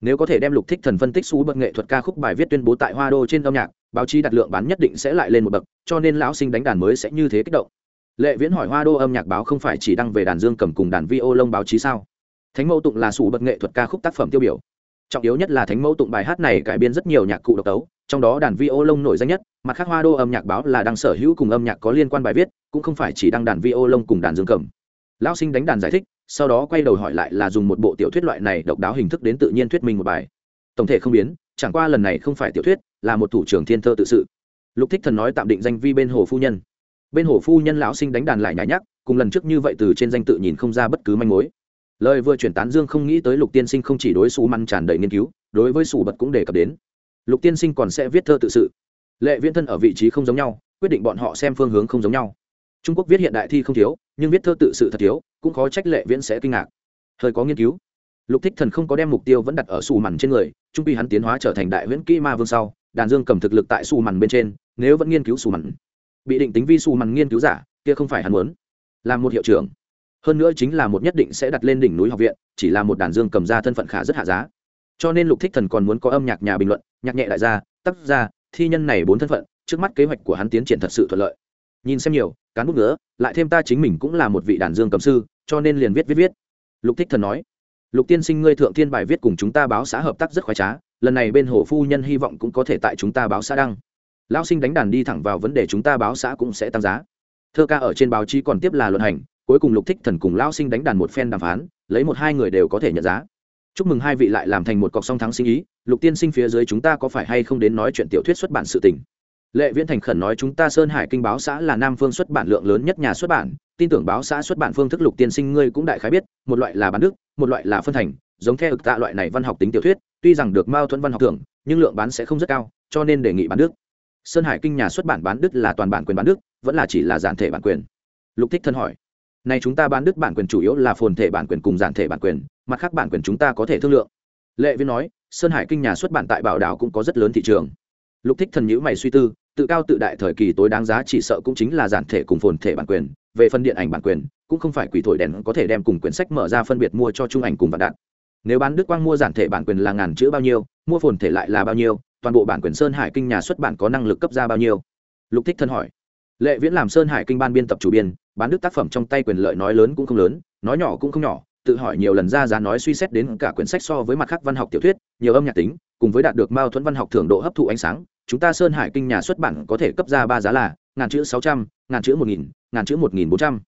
Nếu có thể đem lục thích thần phân tích xú bậc nghệ thuật ca khúc bài viết tuyên bố tại hoa đô trên âm nhạc, báo chí đặt lượng bán nhất định sẽ lại lên một bậc, cho nên lão sinh đánh đàn mới sẽ như thế kích động. Lệ viễn hỏi hoa đô âm nhạc báo không phải chỉ đăng về đàn dương cầm cùng đàn vi ô lông báo chí sao? Thánh mẫu tụng là sủ bậc nghệ thuật ca khúc tác phẩm tiêu biểu trọng yếu nhất là thánh mẫu tụng bài hát này cải biên rất nhiều nhạc cụ độc tấu, trong đó đàn vi ô lông nổi danh nhất, mặt khác hoa đô âm nhạc báo là đang sở hữu cùng âm nhạc có liên quan bài viết, cũng không phải chỉ đăng đàn vi ô lông cùng đàn dương cầm. Lão sinh đánh đàn giải thích, sau đó quay đầu hỏi lại là dùng một bộ tiểu thuyết loại này độc đáo hình thức đến tự nhiên thuyết minh một bài. Tổng thể không biến, chẳng qua lần này không phải tiểu thuyết, là một thủ trưởng thiên thơ tự sự. Lục thích thần nói tạm định danh vi bên hồ phu nhân. Bên hồ phu nhân lão sinh đánh đàn lại nhả nhắc cùng lần trước như vậy từ trên danh tự nhìn không ra bất cứ manh mối lời vừa chuyển tán dương không nghĩ tới lục tiên sinh không chỉ đối xù măn tràn đầy nghiên cứu, đối với xù bật cũng đề cập đến. Lục tiên sinh còn sẽ viết thơ tự sự. Lệ viễn thân ở vị trí không giống nhau, quyết định bọn họ xem phương hướng không giống nhau. Trung quốc viết hiện đại thi không thiếu, nhưng viết thơ tự sự thật thiếu, cũng khó trách lệ viễn sẽ kinh ngạc. Hơi có nghiên cứu. Lục thích thần không có đem mục tiêu vẫn đặt ở xù mằn trên người, trung pi hắn tiến hóa trở thành đại huyễn kỹ ma vương sau, đàn dương cầm thực lực tại xù mằn bên trên, nếu vẫn nghiên cứu xù mằn bị định tính vi xù mằn nghiên cứu giả, kia không phải hắn muốn. Làm một hiệu trưởng hơn nữa chính là một nhất định sẽ đặt lên đỉnh núi học viện, chỉ là một đàn dương cầm ra thân phận khả rất hạ giá. Cho nên lục thích thần còn muốn có âm nhạc nhà bình luận, nhạc nhẹ đại gia, tác gia, thi nhân này bốn thân phận, trước mắt kế hoạch của hắn tiến triển thật sự thuận lợi. Nhìn xem nhiều, cán bút nữa, lại thêm ta chính mình cũng là một vị đàn dương cầm sư, cho nên liền viết viết viết. Lục thích thần nói, lục tiên sinh ngươi thượng thiên bài viết cùng chúng ta báo xã hợp tác rất khoái trá, lần này bên hồ phu nhân hy vọng cũng có thể tại chúng ta báo xã đăng. Lão sinh đánh đàn đi thẳng vào vấn đề chúng ta báo xã cũng sẽ tăng giá. Thơ ca ở trên báo chí còn tiếp là luận hành cuối cùng lục thích thần cùng lao sinh đánh đàn một phen đàm phán, lấy một hai người đều có thể nhận giá. Chúc mừng hai vị lại làm thành một cọc song thắng sinh ý, lục tiên sinh phía dưới chúng ta có phải hay không đến nói chuyện tiểu thuyết xuất bản sự tình? Lệ viễn thành khẩn nói chúng ta sơn hải kinh báo xã là nam phương xuất bản lượng lớn nhất nhà xuất bản, tin tưởng báo xã xuất bản phương thức lục tiên sinh ngươi cũng đại khái biết, một loại là bán đức, một loại là phân thành, giống theo ực tạ loại này văn học tính tiểu thuyết, tuy rằng được mao thuẫn văn học thưởng, nhưng lượng bán sẽ không rất cao, cho nên đề nghị bán đức. Sơn hải kinh nhà xuất bản bán đức là toàn bản quyền bán đức, vẫn là chỉ là giản thể bản quyền. Lục thích thân hỏi này chúng ta bán đứt bản quyền chủ yếu là phồn thể bản quyền cùng giản thể bản quyền, mặt khác bản quyền chúng ta có thể thương lượng. Lệ viên nói, sơn hải kinh nhà xuất bản tại bảo đảo cũng có rất lớn thị trường. Lục thích thần nhữ mày suy tư, tự cao tự đại thời kỳ tối đáng giá chỉ sợ cũng chính là giản thể cùng phồn thể bản quyền, về phần điện ảnh bản quyền, cũng không phải quỷ thổi đèn có thể đem cùng quyển sách mở ra phân biệt mua cho trung ảnh cùng vạn đạn nếu bán đức quang mua giản thể bản quyền là ngàn chữ bao nhiêu, mua phồn thể lại là bao nhiêu, toàn bộ bản quyền sơn hải kinh nhà xuất bản có năng lực cấp ra bao nhiêu? Lục thích thân hỏi. Lệ viễn làm sơn hải kinh ban biên tập chủ biên bán đức tác phẩm trong tay quyền lợi nói lớn cũng không lớn, nói nhỏ cũng không nhỏ, tự hỏi nhiều lần ra giá nói suy xét đến cả quyển sách so với mặt khác văn học tiểu thuyết, nhiều âm nhạc tính, cùng với đạt được mao thuẫn văn học thưởng độ hấp thụ ánh sáng, chúng ta sơn hải kinh nhà xuất bản có thể cấp ra ba giá là ngàn chữ sáu trăm, ngàn chữ một nghìn, ngàn chữ một nghìn bốn trăm.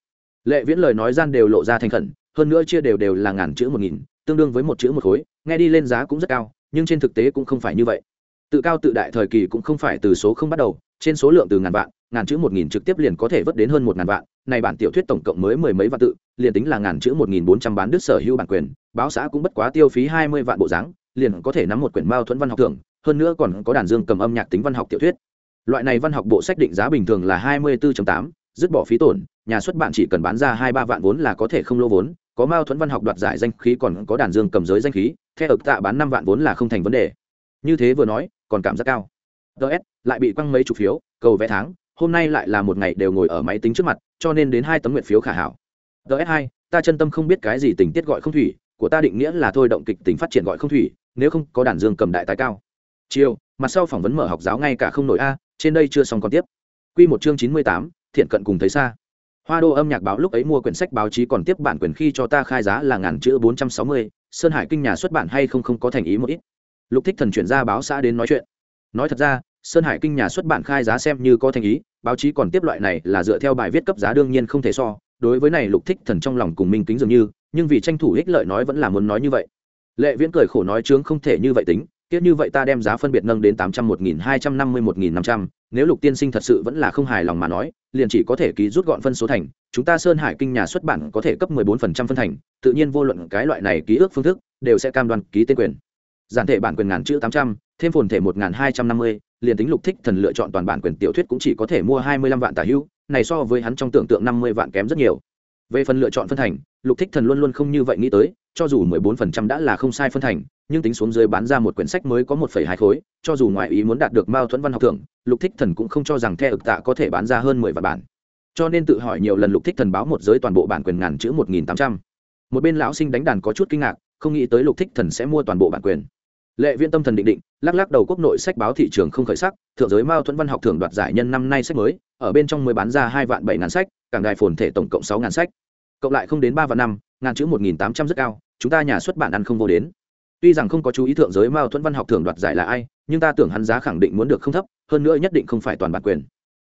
Lệ viễn lời nói gian đều lộ ra thành khẩn, hơn nữa chia đều đều là ngàn chữ một nghìn, tương đương với một chữ một khối, nghe đi lên giá cũng rất cao, nhưng trên thực tế cũng không phải như vậy. Tự cao tự đại thời kỳ cũng không phải từ số không bắt đầu, trên số lượng từ ngàn vạn, ngàn chữ một nghìn trực tiếp liền có thể vớt đến hơn một ngàn vạn này bản tiểu thuyết tổng cộng mới mười mấy vạn tự, liền tính là ngàn chữ một nghìn bốn trăm bán đứt sở hữu bản quyền, báo xã cũng bất quá tiêu phí hai mươi vạn bộ dáng, liền có thể nắm một quyển mao thuẫn văn học thưởng, hơn nữa còn có đàn dương cầm âm nhạc tính văn học tiểu thuyết. Loại này văn học bộ sách định giá bình thường là hai mươi 24 tám, dứt bỏ phí tổn, nhà xuất bản chỉ cần bán ra hai ba vạn vốn là có thể không lỗ vốn, có mao thuẫn văn học đoạt giải danh khí còn có đàn dương cầm giới danh khí, theo ực tạ bán năm vạn vốn là không thành vấn đề. Như thế vừa nói, còn cảm giác cao. Ts lại bị quăng mấy chục phiếu, cầu vé tháng hôm nay lại là một ngày đều ngồi ở máy tính trước mặt, cho nên đến hai tấm nguyện phiếu khả hảo. Ts hai, ta chân tâm không biết cái gì tình tiết gọi không thủy, của ta định nghĩa là thôi động kịch tính phát triển gọi không thủy, nếu không có đàn dương cầm đại tài cao. Chiều, mặt sau phỏng vấn mở học giáo ngay cả không nổi a, trên đây chưa xong còn tiếp. Q một chương chín mươi tám, thiện cận cùng thấy xa. Hoa đô âm nhạc báo lúc ấy mua quyển sách báo chí còn tiếp bản quyền khi cho ta khai giá là ngàn chữ bốn trăm sáu mươi, sơn hải kinh nhà xuất bản hay không không có thành ý một ít. Lục thích thần chuyển ra báo xã đến nói chuyện. Nói thật ra sơn hải kinh nhà xuất bản khai giá xem như có thành ý, báo chí còn tiếp loại này là dựa theo bài viết cấp giá đương nhiên không thể so, đối với này lục thích thần trong lòng cùng minh kính dường như, nhưng vì tranh thủ ích lợi nói vẫn là muốn nói như vậy. Lệ viễn cười khổ nói chướng không thể như vậy tính tiếc như vậy ta đem giá phân biệt nâng đến tám trăm một nghìn hai trăm năm mươi một nghìn năm trăm, nếu lục tiên sinh thật sự vẫn là không hài lòng mà nói, liền chỉ có thể ký rút gọn phân số thành, chúng ta sơn hải kinh nhà xuất bản có thể cấp mười bốn phần trăm phân thành, tự nhiên vô luận cái loại này ký ước phương thức, đều sẽ cam đoan ký tên quyền. Giản thể bản quyền ngàn chữ tám trăm thêm phồn thể một hai trăm năm mươi, liền tính lục thích thần lựa chọn toàn bản quyền tiểu thuyết cũng chỉ có thể mua hai mươi lăm vạn tả hữu, này so với hắn trong tưởng tượng năm mươi vạn kém rất nhiều. Về phần lựa chọn phân thành, lục thích thần luôn luôn không như vậy nghĩ tới, cho dù mười bốn phần trăm đã là không sai phân thành, nhưng tính xuống dưới bán ra một quyển sách mới có một phẩy hai khối, cho dù ngoại ý muốn đạt được mao thuẫn văn học thưởng, lục thích thần cũng không cho rằng the ực tạ có thể bán ra hơn mười vạn bản. Cho nên tự hỏi nhiều lần lục thích thần báo một giới toàn bộ bản quyền ngàn chữ một nghìn tám trăm. Một bên lão sinh đánh đàn có chút kinh ngạc, không nghĩ tới lục thích thần sẽ mua toàn bộ bản quyền. Lệ viên tâm thần định định lắc lắc đầu quốc nội sách báo thị trường không khởi sắc, thượng giới mao thuẫn văn học thưởng đoạt giải nhân năm nay sách mới, ở bên trong mới bán ra hai vạn bảy ngàn sách, cảng đài phồn thể tổng cộng sáu ngàn sách. Cộng lại không đến ba vạn năm, ngàn chữ một nghìn tám trăm rất cao, chúng ta nhà xuất bản ăn không vô đến. Tuy rằng không có chú ý thượng giới mao thuẫn văn học thưởng đoạt giải là ai, nhưng ta tưởng hắn giá khẳng định muốn được không thấp, hơn nữa nhất định không phải toàn bản quyền.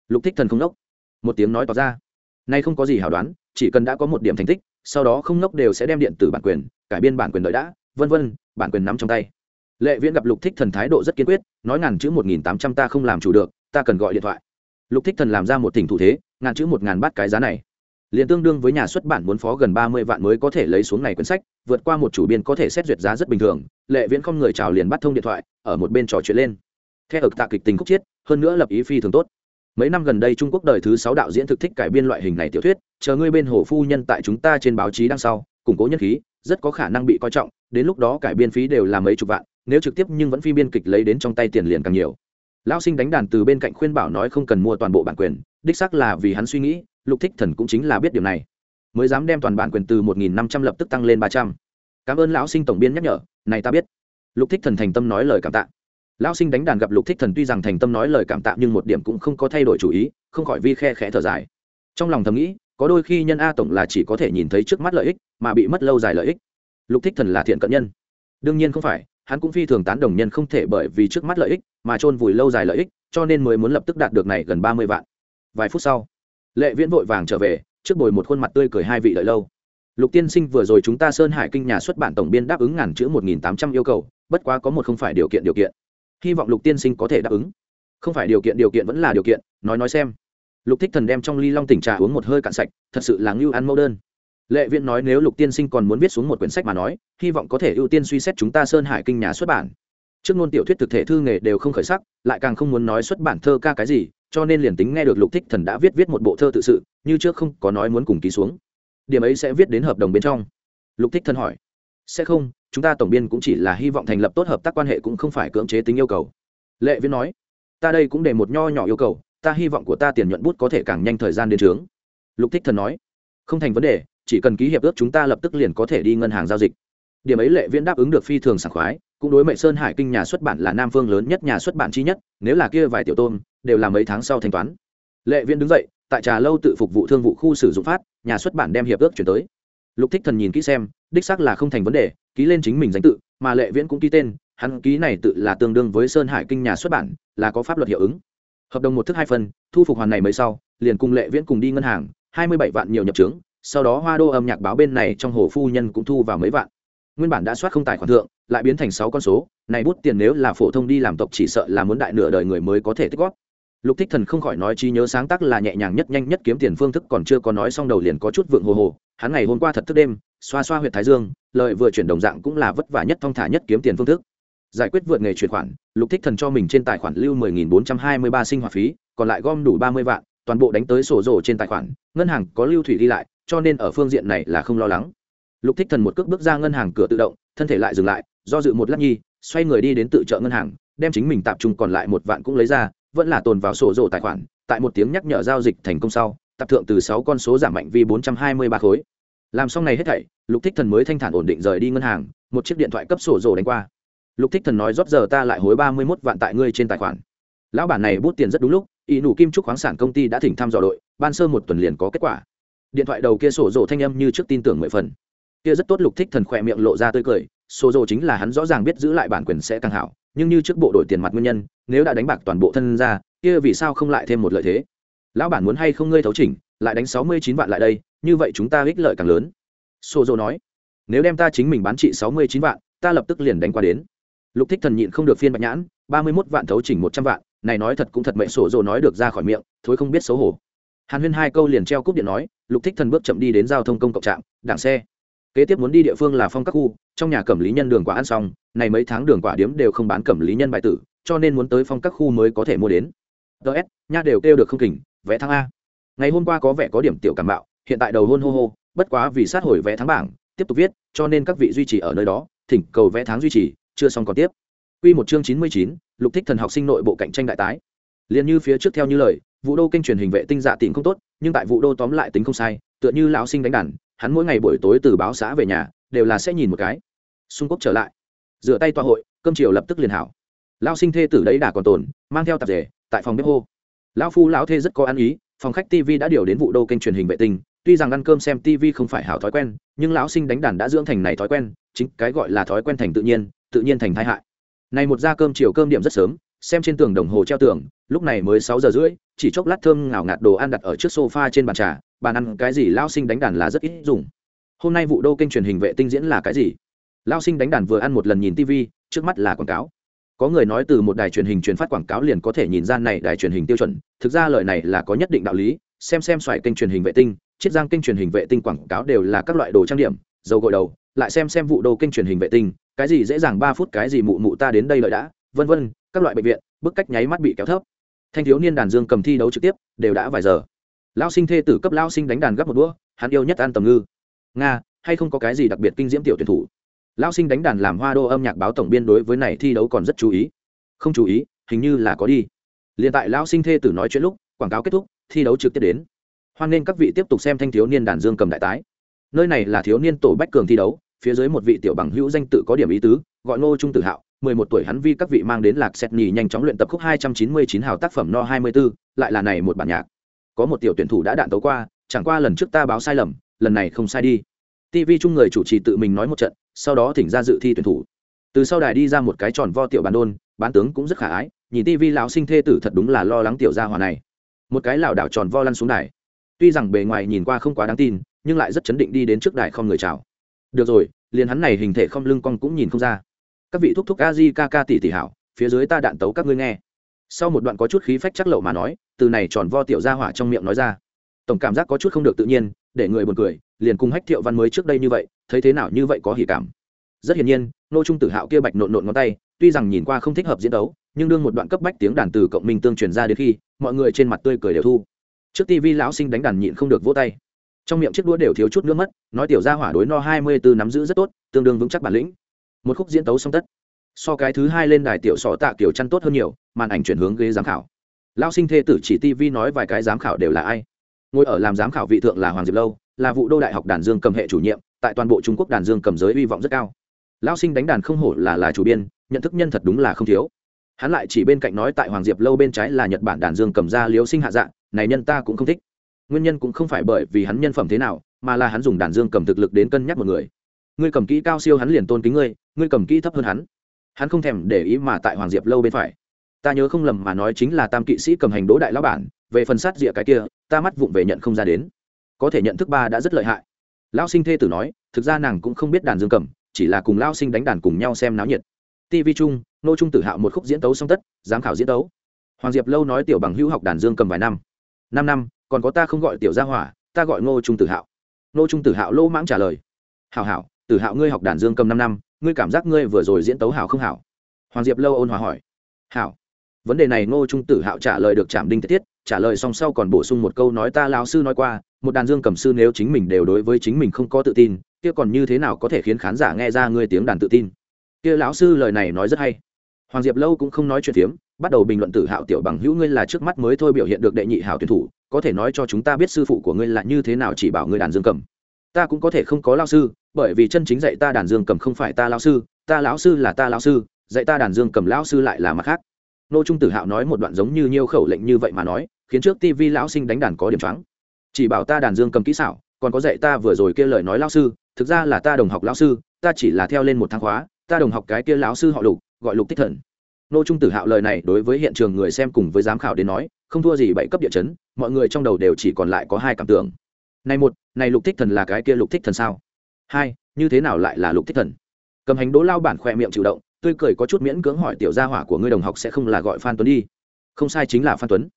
Lục thích thần không nốc. Một tiếng nói tỏ ra. Nay không có gì hảo đoán, chỉ cần đã có một điểm thành tích, sau đó không nốc đều sẽ đem điện tử bản quyền, cải biên bản quyền đợi đã, vân vân, bản quyền nắm trong tay lệ viễn gặp lục thích thần thái độ rất kiên quyết, nói ngàn chữ một nghìn tám trăm ta không làm chủ được, ta cần gọi điện thoại. Lục thích thần làm ra một tỉnh thủ thế, ngàn chữ một ngàn bát cái giá này. Liền tương đương với nhà xuất bản muốn phó gần ba mươi vạn mới có thể lấy xuống này quyển sách, vượt qua một chủ biên có thể xét duyệt giá rất bình thường. Lệ viễn không người chào liền bắt thông điện thoại, ở một bên trò chuyện lên. Theo ực tạ kịch tình khúc chiết, hơn nữa lập ý phi thường tốt. Mấy năm gần đây trung quốc đời thứ sáu đạo diễn thực thích cải biên loại hình này tiểu thuyết, chờ ngươi bên hồ phu nhân tại chúng ta trên báo chí đằng sau, củng cố nhân khí, rất có khả năng bị coi trọng, đến lúc đó cải biên phí đều là mấy chục vạn nếu trực tiếp nhưng vẫn phi biên kịch lấy đến trong tay tiền liền càng nhiều. Lão sinh đánh đàn từ bên cạnh khuyên bảo nói không cần mua toàn bộ bản quyền, đích xác là vì hắn suy nghĩ, lục thích thần cũng chính là biết điều này. Mới dám đem toàn bản quyền từ một nghìn năm trăm lập tức tăng lên ba trăm. Cảm ơn lão sinh tổng biên nhắc nhở, này ta biết. Lục thích thần thành tâm nói lời cảm tạ. Lão sinh đánh đàn gặp lục thích thần tuy rằng thành tâm nói lời cảm tạ nhưng một điểm cũng không có thay đổi chủ ý, không khỏi vi khe khẽ thở dài. Trong lòng thầm nghĩ, có đôi khi nhân a tổng là chỉ có thể nhìn thấy trước mắt lợi ích, mà bị mất lâu dài lợi ích. Lục thích thần là thiện cận nhân. Đương nhiên không phải hắn cũng phi thường tán đồng nhân không thể bởi vì trước mắt lợi ích mà chôn vùi lâu dài lợi ích, cho nên mới muốn lập tức đạt được này gần ba mươi vạn. Vài phút sau, lệ viễn vội vàng trở về, trước bồi một khuôn mặt tươi cười hai vị đợi lâu. Lục tiên sinh vừa rồi chúng ta sơn hải kinh nhà xuất bản tổng biên đáp ứng ngàn chữ một nghìn tám trăm yêu cầu, bất quá có một không phải điều kiện điều kiện. Hy vọng lục tiên sinh có thể đáp ứng. Không phải điều kiện điều kiện vẫn là điều kiện, nói nói xem. Lục thích thần đem trong ly long tỉnh trà uống một hơi cạn sạch, thật sự là ngưu ăn mẫu đơn lệ viện nói nếu lục tiên sinh còn muốn viết xuống một quyển sách mà nói, hy vọng có thể ưu tiên suy xét chúng ta sơn hải kinh nhà xuất bản. Trước ngôn tiểu thuyết thực thể thư nghề đều không khởi sắc, lại càng không muốn nói xuất bản thơ ca cái gì, cho nên liền tính nghe được lục thích thần đã viết viết một bộ thơ tự sự, như trước không có nói muốn cùng ký xuống. Điểm ấy sẽ viết đến hợp đồng bên trong. Lục thích thần hỏi. Sẽ không, chúng ta tổng biên cũng chỉ là hy vọng thành lập tốt hợp tác quan hệ cũng không phải cưỡng chế tính yêu cầu. Lệ viễn nói. Ta đây cũng để một nho nhỏ yêu cầu, ta hy vọng của ta tiền nhuận bút có thể càng nhanh thời gian đến trướng lục thích thần nói. Không thành vấn đề chỉ cần ký hiệp ước chúng ta lập tức liền có thể đi ngân hàng giao dịch. Điểm ấy lệ viễn đáp ứng được phi thường sảng khoái, cũng đối mệnh sơn hải kinh nhà xuất bản là nam phương lớn nhất nhà xuất bản chi nhất, nếu là kia vài tiểu tôn đều là mấy tháng sau thanh toán. Lệ viễn đứng dậy, tại trà lâu tự phục vụ thương vụ khu sử dụng phát, nhà xuất bản đem hiệp ước chuyển tới. Lục thích thần nhìn kỹ xem, đích xác là không thành vấn đề, ký lên chính mình danh tự, mà lệ viễn cũng ký tên, hắn ký này tự là tương đương với sơn hải kinh nhà xuất bản, là có pháp luật hiệu ứng. Hợp đồng một thức hai phần, thu phục hoàn này mới sau, liền cùng lệ viễn cùng đi ngân hàng, hai mươi bảy vạn nhiều nhập trướng sau đó hoa đô âm nhạc báo bên này trong hồ phu nhân cũng thu vào mấy vạn. Nguyên bản đã soát không tài khoản thượng, lại biến thành sáu con số, này bút tiền nếu là phổ thông đi làm tộc chỉ sợ là muốn đại nửa đời người mới có thể tích góp. Lục thích thần không khỏi nói trí nhớ sáng tác là nhẹ nhàng nhất nhanh nhất kiếm tiền phương thức còn chưa có nói xong đầu liền có chút vượng hồ hồ, hắn ngày hôm qua thật thức đêm, xoa xoa huyệt thái dương lợi vừa chuyển đồng dạng cũng là vất vả nhất thong thả nhất kiếm tiền phương thức. Giải quyết vượt nghề chuyển khoản, lục thích thần cho mình trên tài khoản lưu mười nghìn bốn trăm hai mươi ba sinh hoạt phí, còn lại gom đủ ba mươi vạn, toàn bộ đánh tới sổ rổ trên tài khoản, ngân hàng có lưu thủy đi lại cho nên ở phương diện này là không lo lắng. Lục thích thần một cước bước ra ngân hàng cửa tự động, thân thể lại dừng lại, do dự một lát nhi, xoay người đi đến tự chợ ngân hàng, đem chính mình tạp trung còn lại một vạn cũng lấy ra, vẫn là tồn vào sổ rổ tài khoản, tại một tiếng nhắc nhở giao dịch thành công sau tập thượng từ sáu con số giảm mạnh vi bốn trăm hai mươi ba khối. Làm xong này hết thảy, lục thích thần mới thanh thản ổn định rời đi ngân hàng, một chiếc điện thoại cấp sổ rổ đánh qua. Lục thích thần nói rót giờ ta lại hối ba mươi mốt vạn tại ngươi trên tài khoản. Lão bản này bút tiền rất đúng lúc ý nủ kim trúc khoáng sản công ty đã thỉnh thăm dò đội, ban sơ một tuần liền có kết quả điện thoại đầu kia sổ rồ thanh âm như trước tin tưởng mười phần. Kia rất tốt lục thích thần khỏe miệng lộ ra tươi cười, sổ rồ chính là hắn rõ ràng biết giữ lại bản quyền sẽ càng hảo, nhưng như trước bộ đổi tiền mặt nguyên nhân, nếu đã đánh bạc toàn bộ thân ra, kia vì sao không lại thêm một lợi thế? Lão bản muốn hay không ngươi thấu chỉnh, lại đánh sáu mươi chín vạn lại đây, như vậy chúng ta ích lợi càng lớn. Sổ rồ nói, nếu đem ta chính mình bán trị sáu mươi chín vạn, ta lập tức liền đánh qua đến. Lục thích thần nhịn không được phiên bạch nhãn, ba mươi mốt vạn thấu chỉnh một trăm vạn, này nói thật cũng thật mệnh sổ rồ nói được ra khỏi miệng, thối không biết xấu hổ. Hàn huyên hai câu liền treo cúp điện nói lục thích thần bước chậm đi đến giao thông công cộng trạm đảng xe. Kế tiếp muốn đi địa phương là phong các khu trong nhà cẩm lý nhân đường quả ăn xong này mấy tháng đường quả điếm đều không bán cẩm lý nhân bài tử cho nên muốn tới phong các khu mới có thể mua đến. Ts nha đều kêu được không kỉnh vẽ tháng a. Ngày hôm qua có vẻ có điểm tiểu cảm bạo hiện tại đầu hôn hô hô bất quá vì sát hồi vẽ tháng bảng tiếp tục viết cho nên các vị duy trì ở nơi đó thỉnh cầu vẽ tháng duy trì chưa xong còn tiếp. Quy một chương chín mươi chín, Lục Thích Thần học sinh nội bộ cạnh tranh đại tái liền như phía trước theo như lời, Vũ Đô kênh truyền hình vệ tinh dạ tìm không tốt, nhưng tại Vũ Đô tóm lại tính không sai, tựa như lão sinh đánh đàn, hắn mỗi ngày buổi tối từ báo xã về nhà, đều là sẽ nhìn một cái. Xung Quốc trở lại, rửa tay tọa hội, cơm chiều lập tức liền hảo. Lão sinh thê tử đấy đã còn tồn, mang theo tạp dề, tại phòng bếp hô. Lão phu lão thê rất có ăn ý, phòng khách TV đã điều đến Vũ Đô kênh truyền hình vệ tinh, tuy rằng ăn cơm xem TV không phải hảo thói quen, nhưng lão sinh đánh đàn đã dưỡng thành này thói quen, chính cái gọi là thói quen thành tự nhiên, tự nhiên thành tai hại này một gia cơm chiều cơm điểm rất sớm xem trên tường đồng hồ treo tường, lúc này mới sáu giờ rưỡi, chỉ chốc lát thơm ngào ngạt đồ ăn đặt ở trước sofa trên bàn trà, bàn ăn cái gì lao sinh đánh đàn là rất ít dùng. Hôm nay vụ đô kênh truyền hình vệ tinh diễn là cái gì? Lao sinh đánh đàn vừa ăn một lần nhìn tv trước mắt là quảng cáo. Có người nói từ một đài truyền hình truyền phát quảng cáo liền có thể nhìn ra này đài truyền hình tiêu chuẩn, thực ra lời này là có nhất định đạo lý, xem xem xoài kênh truyền hình vệ tinh, chiết giang kênh truyền hình vệ tinh quảng cáo đều là các loại đồ trang điểm, dầu gội đầu, lại xem xem vụ đô kênh truyền hình vệ tinh, cái gì dễ dàng ba phút, cái gì mụ mụ ta đến đây lợi đã vân vân, các loại bệnh viện, bức cách nháy mắt bị kéo thấp. Thanh thiếu niên đàn dương cầm thi đấu trực tiếp, đều đã vài giờ. Lao sinh thê tử cấp lao sinh đánh đàn gấp một đũa, hắn yêu nhất an tầm ngư. Nga, hay không có cái gì đặc biệt kinh diễm tiểu tuyển thủ? Lao sinh đánh đàn làm hoa đô âm nhạc báo tổng biên đối với này thi đấu còn rất chú ý. Không chú ý, hình như là có đi. Liền tại lao sinh thê tử nói chuyện lúc, quảng cáo kết thúc, thi đấu trực tiếp đến. Hoan nên các vị tiếp tục xem thanh thiếu niên đàn dương cầm đại tái. Nơi này là thiếu niên tổ bách cường thi đấu, phía dưới một vị tiểu bằng hữu danh tự có điểm ý tứ, gọi ngô trung tử hạo mười một tuổi hắn vi các vị mang đến lạc xét nhì nhanh chóng luyện tập khúc hai trăm chín mươi chín hào tác phẩm no 24, lại là này một bản nhạc. Có một tiểu tuyển thủ đã đạn tấu qua chẳng qua lần trước ta báo sai lầm lần này không sai đi. Tv chung người chủ trì tự mình nói một trận sau đó thỉnh ra dự thi tuyển thủ. Từ sau đài đi ra một cái tròn vo tiểu bàn đôn bán tướng cũng rất khả ái nhìn tv lão sinh thê tử thật đúng là lo lắng tiểu gia hòa này. Một cái lảo đảo tròn vo lăn xuống đài. Tuy rằng bề ngoài nhìn qua không quá đáng tin nhưng lại rất chấn định đi đến trước đài không người chào. Được rồi liền hắn này hình thể không lưng cong cũng nhìn không ra các vị thúc thúc a di ca ca tỷ tỷ hảo, phía dưới ta đạn tấu các ngươi nghe. Sau một đoạn có chút khí phách chắc lậu mà nói, từ này tròn vo tiểu ra hỏa trong miệng nói ra. Tổng cảm giác có chút không được tự nhiên, để người buồn cười, liền cùng hách thiệu văn mới trước đây như vậy, thấy thế nào như vậy có hỉ cảm. Rất hiển nhiên, nô trung tử hạo kia bạch nộn nộn ngón tay, tuy rằng nhìn qua không thích hợp diễn đấu, nhưng đương một đoạn cấp bách tiếng đàn từ cộng minh tương truyền ra đến khi, mọi người trên mặt tươi cười đều thu. Trước tivi lão sinh đánh đàn nhịn không được vỗ tay. Trong miệng chiếc đũa đều thiếu chút nước mất, nói tiểu gia hỏa đối no hai mươi bốn nắm giữ rất tốt, tương đương vững chắc bản lĩnh một khúc diễn tấu xong tất. So cái thứ hai lên đài tiểu sọ tạ kiểu chăn tốt hơn nhiều, màn ảnh chuyển hướng ghế giám khảo. Lao sinh thê tử chỉ tv nói vài cái giám khảo đều là ai? Ngồi ở làm giám khảo vị thượng là hoàng diệp lâu, là vụ đô đại học đàn dương cầm hệ chủ nhiệm, tại toàn bộ trung quốc đàn dương cầm giới hy vọng rất cao. Lao sinh đánh đàn không hổ là là chủ biên, nhận thức nhân thật đúng là không thiếu. Hắn lại chỉ bên cạnh nói tại hoàng diệp lâu bên trái là nhật bản đàn dương cầm ra liếu sinh hạ dạng này nhân ta cũng không thích. Nguyên nhân cũng không phải bởi vì hắn nhân phẩm thế nào, mà là hắn dùng đàn dương cầm thực lực đến cân nhắc một người. Ngươi cầm kỹ cao siêu hắn liền tôn kính ngươi ngươi cầm kỹ thấp hơn hắn. Hắn không thèm để ý mà tại hoàng diệp lâu bên phải. Ta nhớ không lầm mà nói chính là tam kỵ sĩ cầm hành đỗ đại lão bản, về phần sát rịa cái kia, ta mắt vụng về nhận không ra đến. Có thể nhận thức ba đã rất lợi hại. Lão sinh thê tử nói, thực ra nàng cũng không biết đàn dương cầm, chỉ là cùng lão sinh đánh đàn cùng nhau xem náo nhiệt. Tv trung nô trung tử hạo một khúc diễn tấu song tất, giám khảo diễn tấu. Hoàng diệp lâu nói tiểu bằng hữu học đàn dương cầm vài năm. Năm năm, còn có ta không gọi tiểu gia hỏa, ta gọi ngô trung tử hạo. Ngô trung tử hạo lô mãng trả lời. Hảo hảo tử hạo ngươi học đàn dương cầm năm năm ngươi cảm giác ngươi vừa rồi diễn tấu hảo không hảo? Hoàng diệp lâu ôn hòa hỏi. Hảo. Vấn đề này ngô trung tử hạo trả lời được chạm đinh tiết tiết trả lời xong sau còn bổ sung một câu nói ta lao sư nói qua một đàn dương cầm sư nếu chính mình đều đối với chính mình không có tự tin kia còn như thế nào có thể khiến khán giả nghe ra ngươi tiếng đàn tự tin? Kia lão sư lời này nói rất hay. Hoàng diệp lâu cũng không nói chuyện tiếm, bắt đầu bình luận tử hạo tiểu bằng hữu ngươi là trước mắt mới thôi biểu hiện được đệ nhị hảo tuyển thủ có thể nói cho chúng ta biết sư phụ của ngươi là như thế nào chỉ bảo ngươi đàn dương cầm ta cũng có thể không có lao sư, bởi vì chân chính dạy ta đàn dương cầm không phải ta lao sư, ta lão sư là ta lão sư, dạy ta đàn dương cầm lão sư lại là mặt khác. Nô trung tử hạo nói một đoạn giống như nhiều khẩu lệnh như vậy mà nói, khiến trước tv lão sinh đánh đàn có điểm trắng chỉ bảo ta đàn dương cầm kỹ xảo, còn có dạy ta vừa rồi kia lời nói lão sư, thực ra là ta đồng học lão sư, ta chỉ là theo lên một tháng khóa, ta đồng học cái kia lão sư họ lục, gọi lục tích thần. Nô trung tử hạo lời này đối với hiện trường người xem cùng với giám khảo đến nói, không thua gì bảy cấp địa chấn, mọi người trong đầu đều chỉ còn lại có hai cảm tưởng này một, này lục thích thần là cái kia lục thích thần sao? Hai, như thế nào lại là lục thích thần? Cầm hành đỗ lao bản khoe miệng chịu động, tươi cười có chút miễn cưỡng hỏi tiểu gia hỏa của ngươi đồng học sẽ không là gọi phan tuấn đi. Không sai chính là phan tuấn.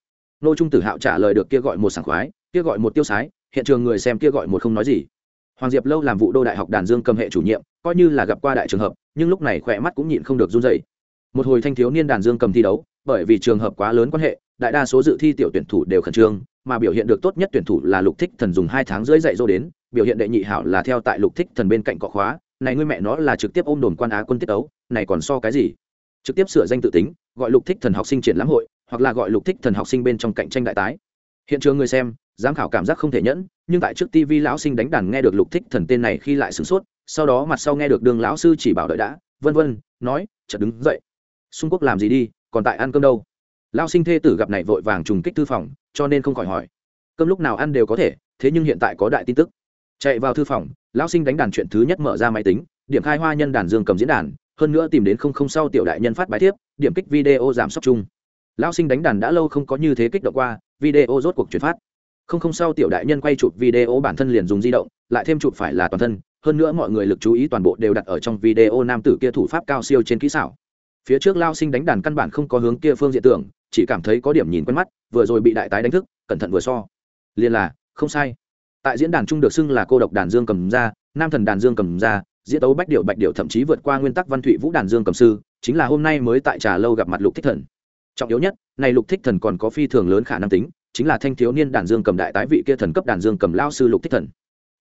Nô trung tử hạo trả lời được kia gọi một sảng khoái, kia gọi một tiêu sái, hiện trường người xem kia gọi một không nói gì. Hoàng diệp lâu làm vụ đô đại học đàn dương cầm hệ chủ nhiệm, coi như là gặp qua đại trường hợp, nhưng lúc này khỏe mắt cũng nhịn không được run rẩy. một hồi thanh thiếu niên đàn dương cầm thi đấu, bởi vì trường hợp quá lớn quan hệ đại đa số dự thi tiểu tuyển thủ đều khẩn trương, mà biểu hiện được tốt nhất tuyển thủ là lục thích thần dùng hai tháng rưỡi dạy dỗ đến, biểu hiện đệ nhị hảo là theo tại lục thích thần bên cạnh cọ khóa, này ngươi mẹ nó là trực tiếp ôm đồn quan á quân tiết ấu này còn so cái gì? Trực tiếp sửa danh tự tính, gọi lục thích thần học sinh triển lãm hội, hoặc là gọi lục thích thần học sinh bên trong cạnh tranh đại tái. Hiện trường người xem, giám khảo cảm giác không thể nhẫn, nhưng tại trước tv lão sinh đánh đàn nghe được lục thích thần tên này khi lại sửng sốt, sau đó mặt sau nghe được đường lão sư chỉ bảo đợi đã, vân vân, nói, chợt đứng dậy. Xung quốc làm gì đi, còn tại ăn cơm đâu? Lão sinh thê tử gặp này vội vàng trùng kích thư phòng, cho nên không khỏi hỏi. Cơm lúc nào ăn đều có thể, thế nhưng hiện tại có đại tin tức. Chạy vào thư phòng lão sinh đánh đàn chuyện thứ nhất mở ra máy tính, điểm khai hoa nhân đàn dương cầm diễn đàn, hơn nữa tìm đến không không sau tiểu đại nhân phát bài thiếp, điểm kích video giảm sốc chung. Lão sinh đánh đàn đã lâu không có như thế kích động qua, video rốt cuộc chuyển phát. Không không sau tiểu đại nhân quay chụp video bản thân liền dùng di động, lại thêm chụp phải là toàn thân, hơn nữa mọi người lực chú ý toàn bộ đều đặt ở trong video nam tử kia thủ pháp cao siêu trên kỹ xảo phía trước lao sinh đánh đàn căn bản không có hướng kia phương diện tưởng, chỉ cảm thấy có điểm nhìn quen mắt, vừa rồi bị đại tái đánh thức, cẩn thận vừa so. Liền là, không sai. Tại diễn đàn chung được xưng là cô độc đàn dương cầm ra, nam thần đàn dương cầm ra, diễn tấu bách điệu bạch điệu thậm chí vượt qua nguyên tắc văn thụy vũ đàn dương cầm sư, chính là hôm nay mới tại trà lâu gặp mặt lục thích thần. Trọng yếu nhất, này lục thích thần còn có phi thường lớn khả năng tính, chính là thanh thiếu niên đàn dương cầm đại tái vị kia thần cấp đàn dương cầm lao sư lục thích thần.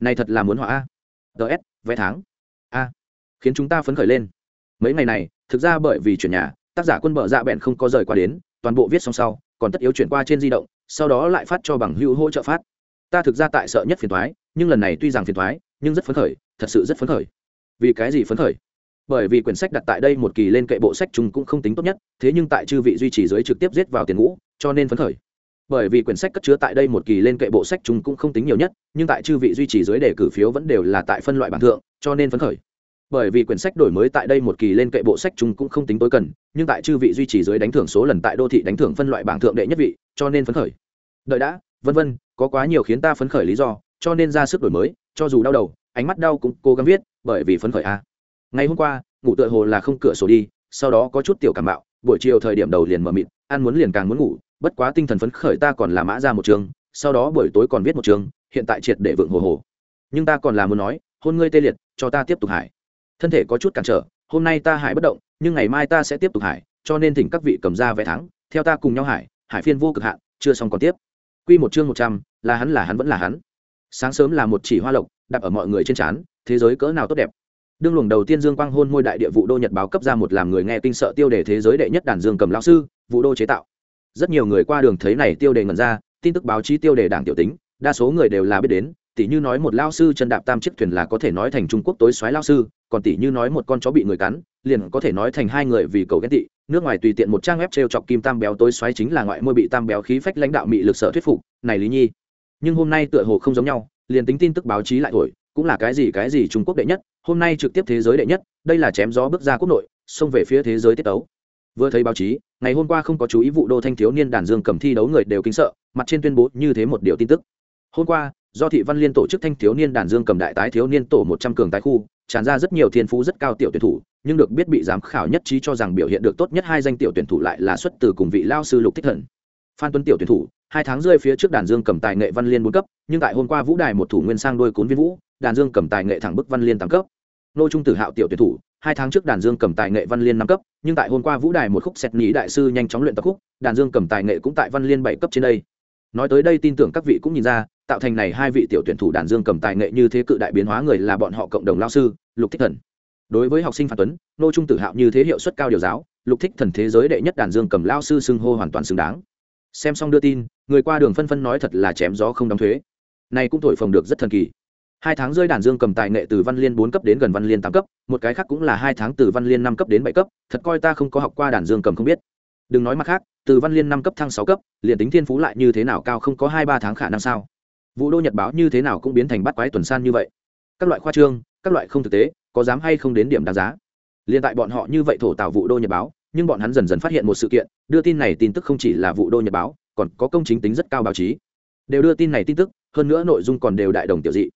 Này thật là muốn họa a. Ts vé tháng. A. Khiến chúng ta phấn khởi lên mấy ngày này, thực ra bởi vì chuyển nhà, tác giả quân bờ dạ bẹn không có rời qua đến, toàn bộ viết xong sau, còn tất yếu chuyển qua trên di động, sau đó lại phát cho bằng hữu hỗ trợ phát. Ta thực ra tại sợ nhất phiền thoái nhưng lần này tuy rằng phiền thoái nhưng rất phấn khởi, thật sự rất phấn khởi. Vì cái gì phấn khởi? Bởi vì quyển sách đặt tại đây một kỳ lên kệ bộ sách chung cũng không tính tốt nhất, thế nhưng tại chư vị duy trì dưới trực tiếp giết vào tiền ngũ, cho nên phấn khởi. Bởi vì quyển sách cất chứa tại đây một kỳ lên kệ bộ sách chung cũng không tính nhiều nhất, nhưng tại chư vị duy trì dưới đề cử phiếu vẫn đều là tại phân loại bảng thượng, cho nên phấn khởi bởi vì quyển sách đổi mới tại đây một kỳ lên kệ bộ sách chúng cũng không tính tối cần, nhưng tại chư vị duy trì dưới đánh thưởng số lần tại đô thị đánh thưởng phân loại bảng thượng đệ nhất vị, cho nên phấn khởi. Đợi đã, vân vân, có quá nhiều khiến ta phấn khởi lý do, cho nên ra sức đổi mới, cho dù đau đầu, ánh mắt đau cũng cố gắng viết, bởi vì phấn khởi a ngày hôm qua, ngủ tựa hồ là không cửa sổ đi, sau đó có chút tiểu cảm bạo, buổi chiều thời điểm đầu liền mờ mịt, ăn muốn liền càng muốn ngủ, bất quá tinh thần phấn khởi ta còn là mã ra một trường, sau đó buổi tối còn viết một trường, hiện tại triệt để vượng hồ hồ. Nhưng ta còn là muốn nói, hôn ngươi tê liệt, cho ta tiếp tục hải thân thể có chút cản trở, hôm nay ta hải bất động, nhưng ngày mai ta sẽ tiếp tục hải, cho nên thỉnh các vị cầm ra vé thắng, theo ta cùng nhau hải hải phiên vô cực hạn, chưa xong còn tiếp. Quy một chương một trăm, là hắn là hắn vẫn là hắn. Sáng sớm là một chỉ hoa lộc, đặt ở mọi người trên trán, thế giới cỡ nào tốt đẹp. Đương luồng đầu tiên dương quang hôn môi đại địa vụ đô nhật báo cấp ra một làm người nghe kinh sợ tiêu đề thế giới đệ nhất đàn dương cầm lão sư vụ đô chế tạo. Rất nhiều người qua đường thấy này tiêu đề ngẩn ra, tin tức báo chí tiêu đề đảng tiểu tính, đa số người đều là biết đến tỷ như nói một lao sư chân đạp tam chiếc thuyền là có thể nói thành trung quốc tối xoáy lao sư, còn tỷ như nói một con chó bị người cắn, liền có thể nói thành hai người vì cầu ghét tị. Nước ngoài tùy tiện một trang web trêu chọc kim tam béo tối xoáy chính là ngoại môi bị tam béo khí phách lãnh đạo mị lực sở thuyết phục. Này lý nhi, nhưng hôm nay tựa hồ không giống nhau, liền tính tin tức báo chí lại thổi, cũng là cái gì cái gì trung quốc đệ nhất, hôm nay trực tiếp thế giới đệ nhất, đây là chém gió bước ra quốc nội, xông về phía thế giới tiết tấu. Vừa thấy báo chí, ngày hôm qua không có chú ý vụ đô thanh thiếu niên đàn dương cầm thi đấu người đều kinh sợ, mặt trên tuyên bố như thế một điều tin tức. Hôm qua do thị văn liên tổ chức thanh thiếu niên đàn dương cầm đại tái thiếu niên tổ một trăm cường tái khu, tràn ra rất nhiều thiên phú rất cao tiểu tuyển thủ, nhưng được biết bị giám khảo nhất trí cho rằng biểu hiện được tốt nhất hai danh tiểu tuyển thủ lại là xuất từ cùng vị lao sư lục thích thần. Phan tuấn tiểu tuyển thủ, hai tháng rơi phía trước đàn dương cầm tài nghệ văn liên bốn cấp, nhưng tại hôm qua vũ đài một thủ nguyên sang đôi cuốn viên vũ, đàn dương cầm tài nghệ thẳng bức văn liên tám cấp. Nô trung tử hạo tiểu tuyển thủ, hai tháng trước đàn dương cầm tài nghệ văn liên năm cấp, nhưng tại hôm qua vũ đài một khúc xét nhĩ đại sư nhanh chóng luyện tập khúc, đàn dương cầm tài nghệ cũng tại văn liên bảy cấp trên đây. Nói tới đây tin tưởng các vị cũng nhìn ra tạo thành này hai vị tiểu tuyển thủ đàn dương cầm tài nghệ như thế cự đại biến hóa người là bọn họ cộng đồng lao sư, lục thích thần. Đối với học sinh phan tuấn, nô trung tử hạo như thế hiệu suất cao điều giáo, lục thích thần thế giới đệ nhất đàn dương cầm lao sư xưng hô hoàn toàn xứng đáng. Xem xong đưa tin, người qua đường phân phân nói thật là chém gió không đóng thuế. Này cũng thổi phồng được rất thần kỳ. Hai tháng rơi đàn dương cầm tài nghệ từ văn liên bốn cấp đến gần văn liên tám cấp, một cái khác cũng là hai tháng từ văn liên năm cấp đến bảy cấp, thật coi ta không có học qua đàn dương cầm không biết. Đừng nói mặt khác, từ văn liên năm cấp thăng sáu cấp, liền tính thiên phú lại như thế nào cao không có hai ba tháng khả năng sao? Vụ đô nhật báo như thế nào cũng biến thành bắt quái tuần san như vậy. Các loại khoa trương, các loại không thực tế, có dám hay không đến điểm đáng giá. Liền tại bọn họ như vậy thổ tạo vụ đô nhật báo, nhưng bọn hắn dần dần phát hiện một sự kiện, đưa tin này tin tức không chỉ là vụ đô nhật báo, còn có công chính tính rất cao báo chí. Đều đưa tin này tin tức, hơn nữa nội dung còn đều đại đồng tiểu dị.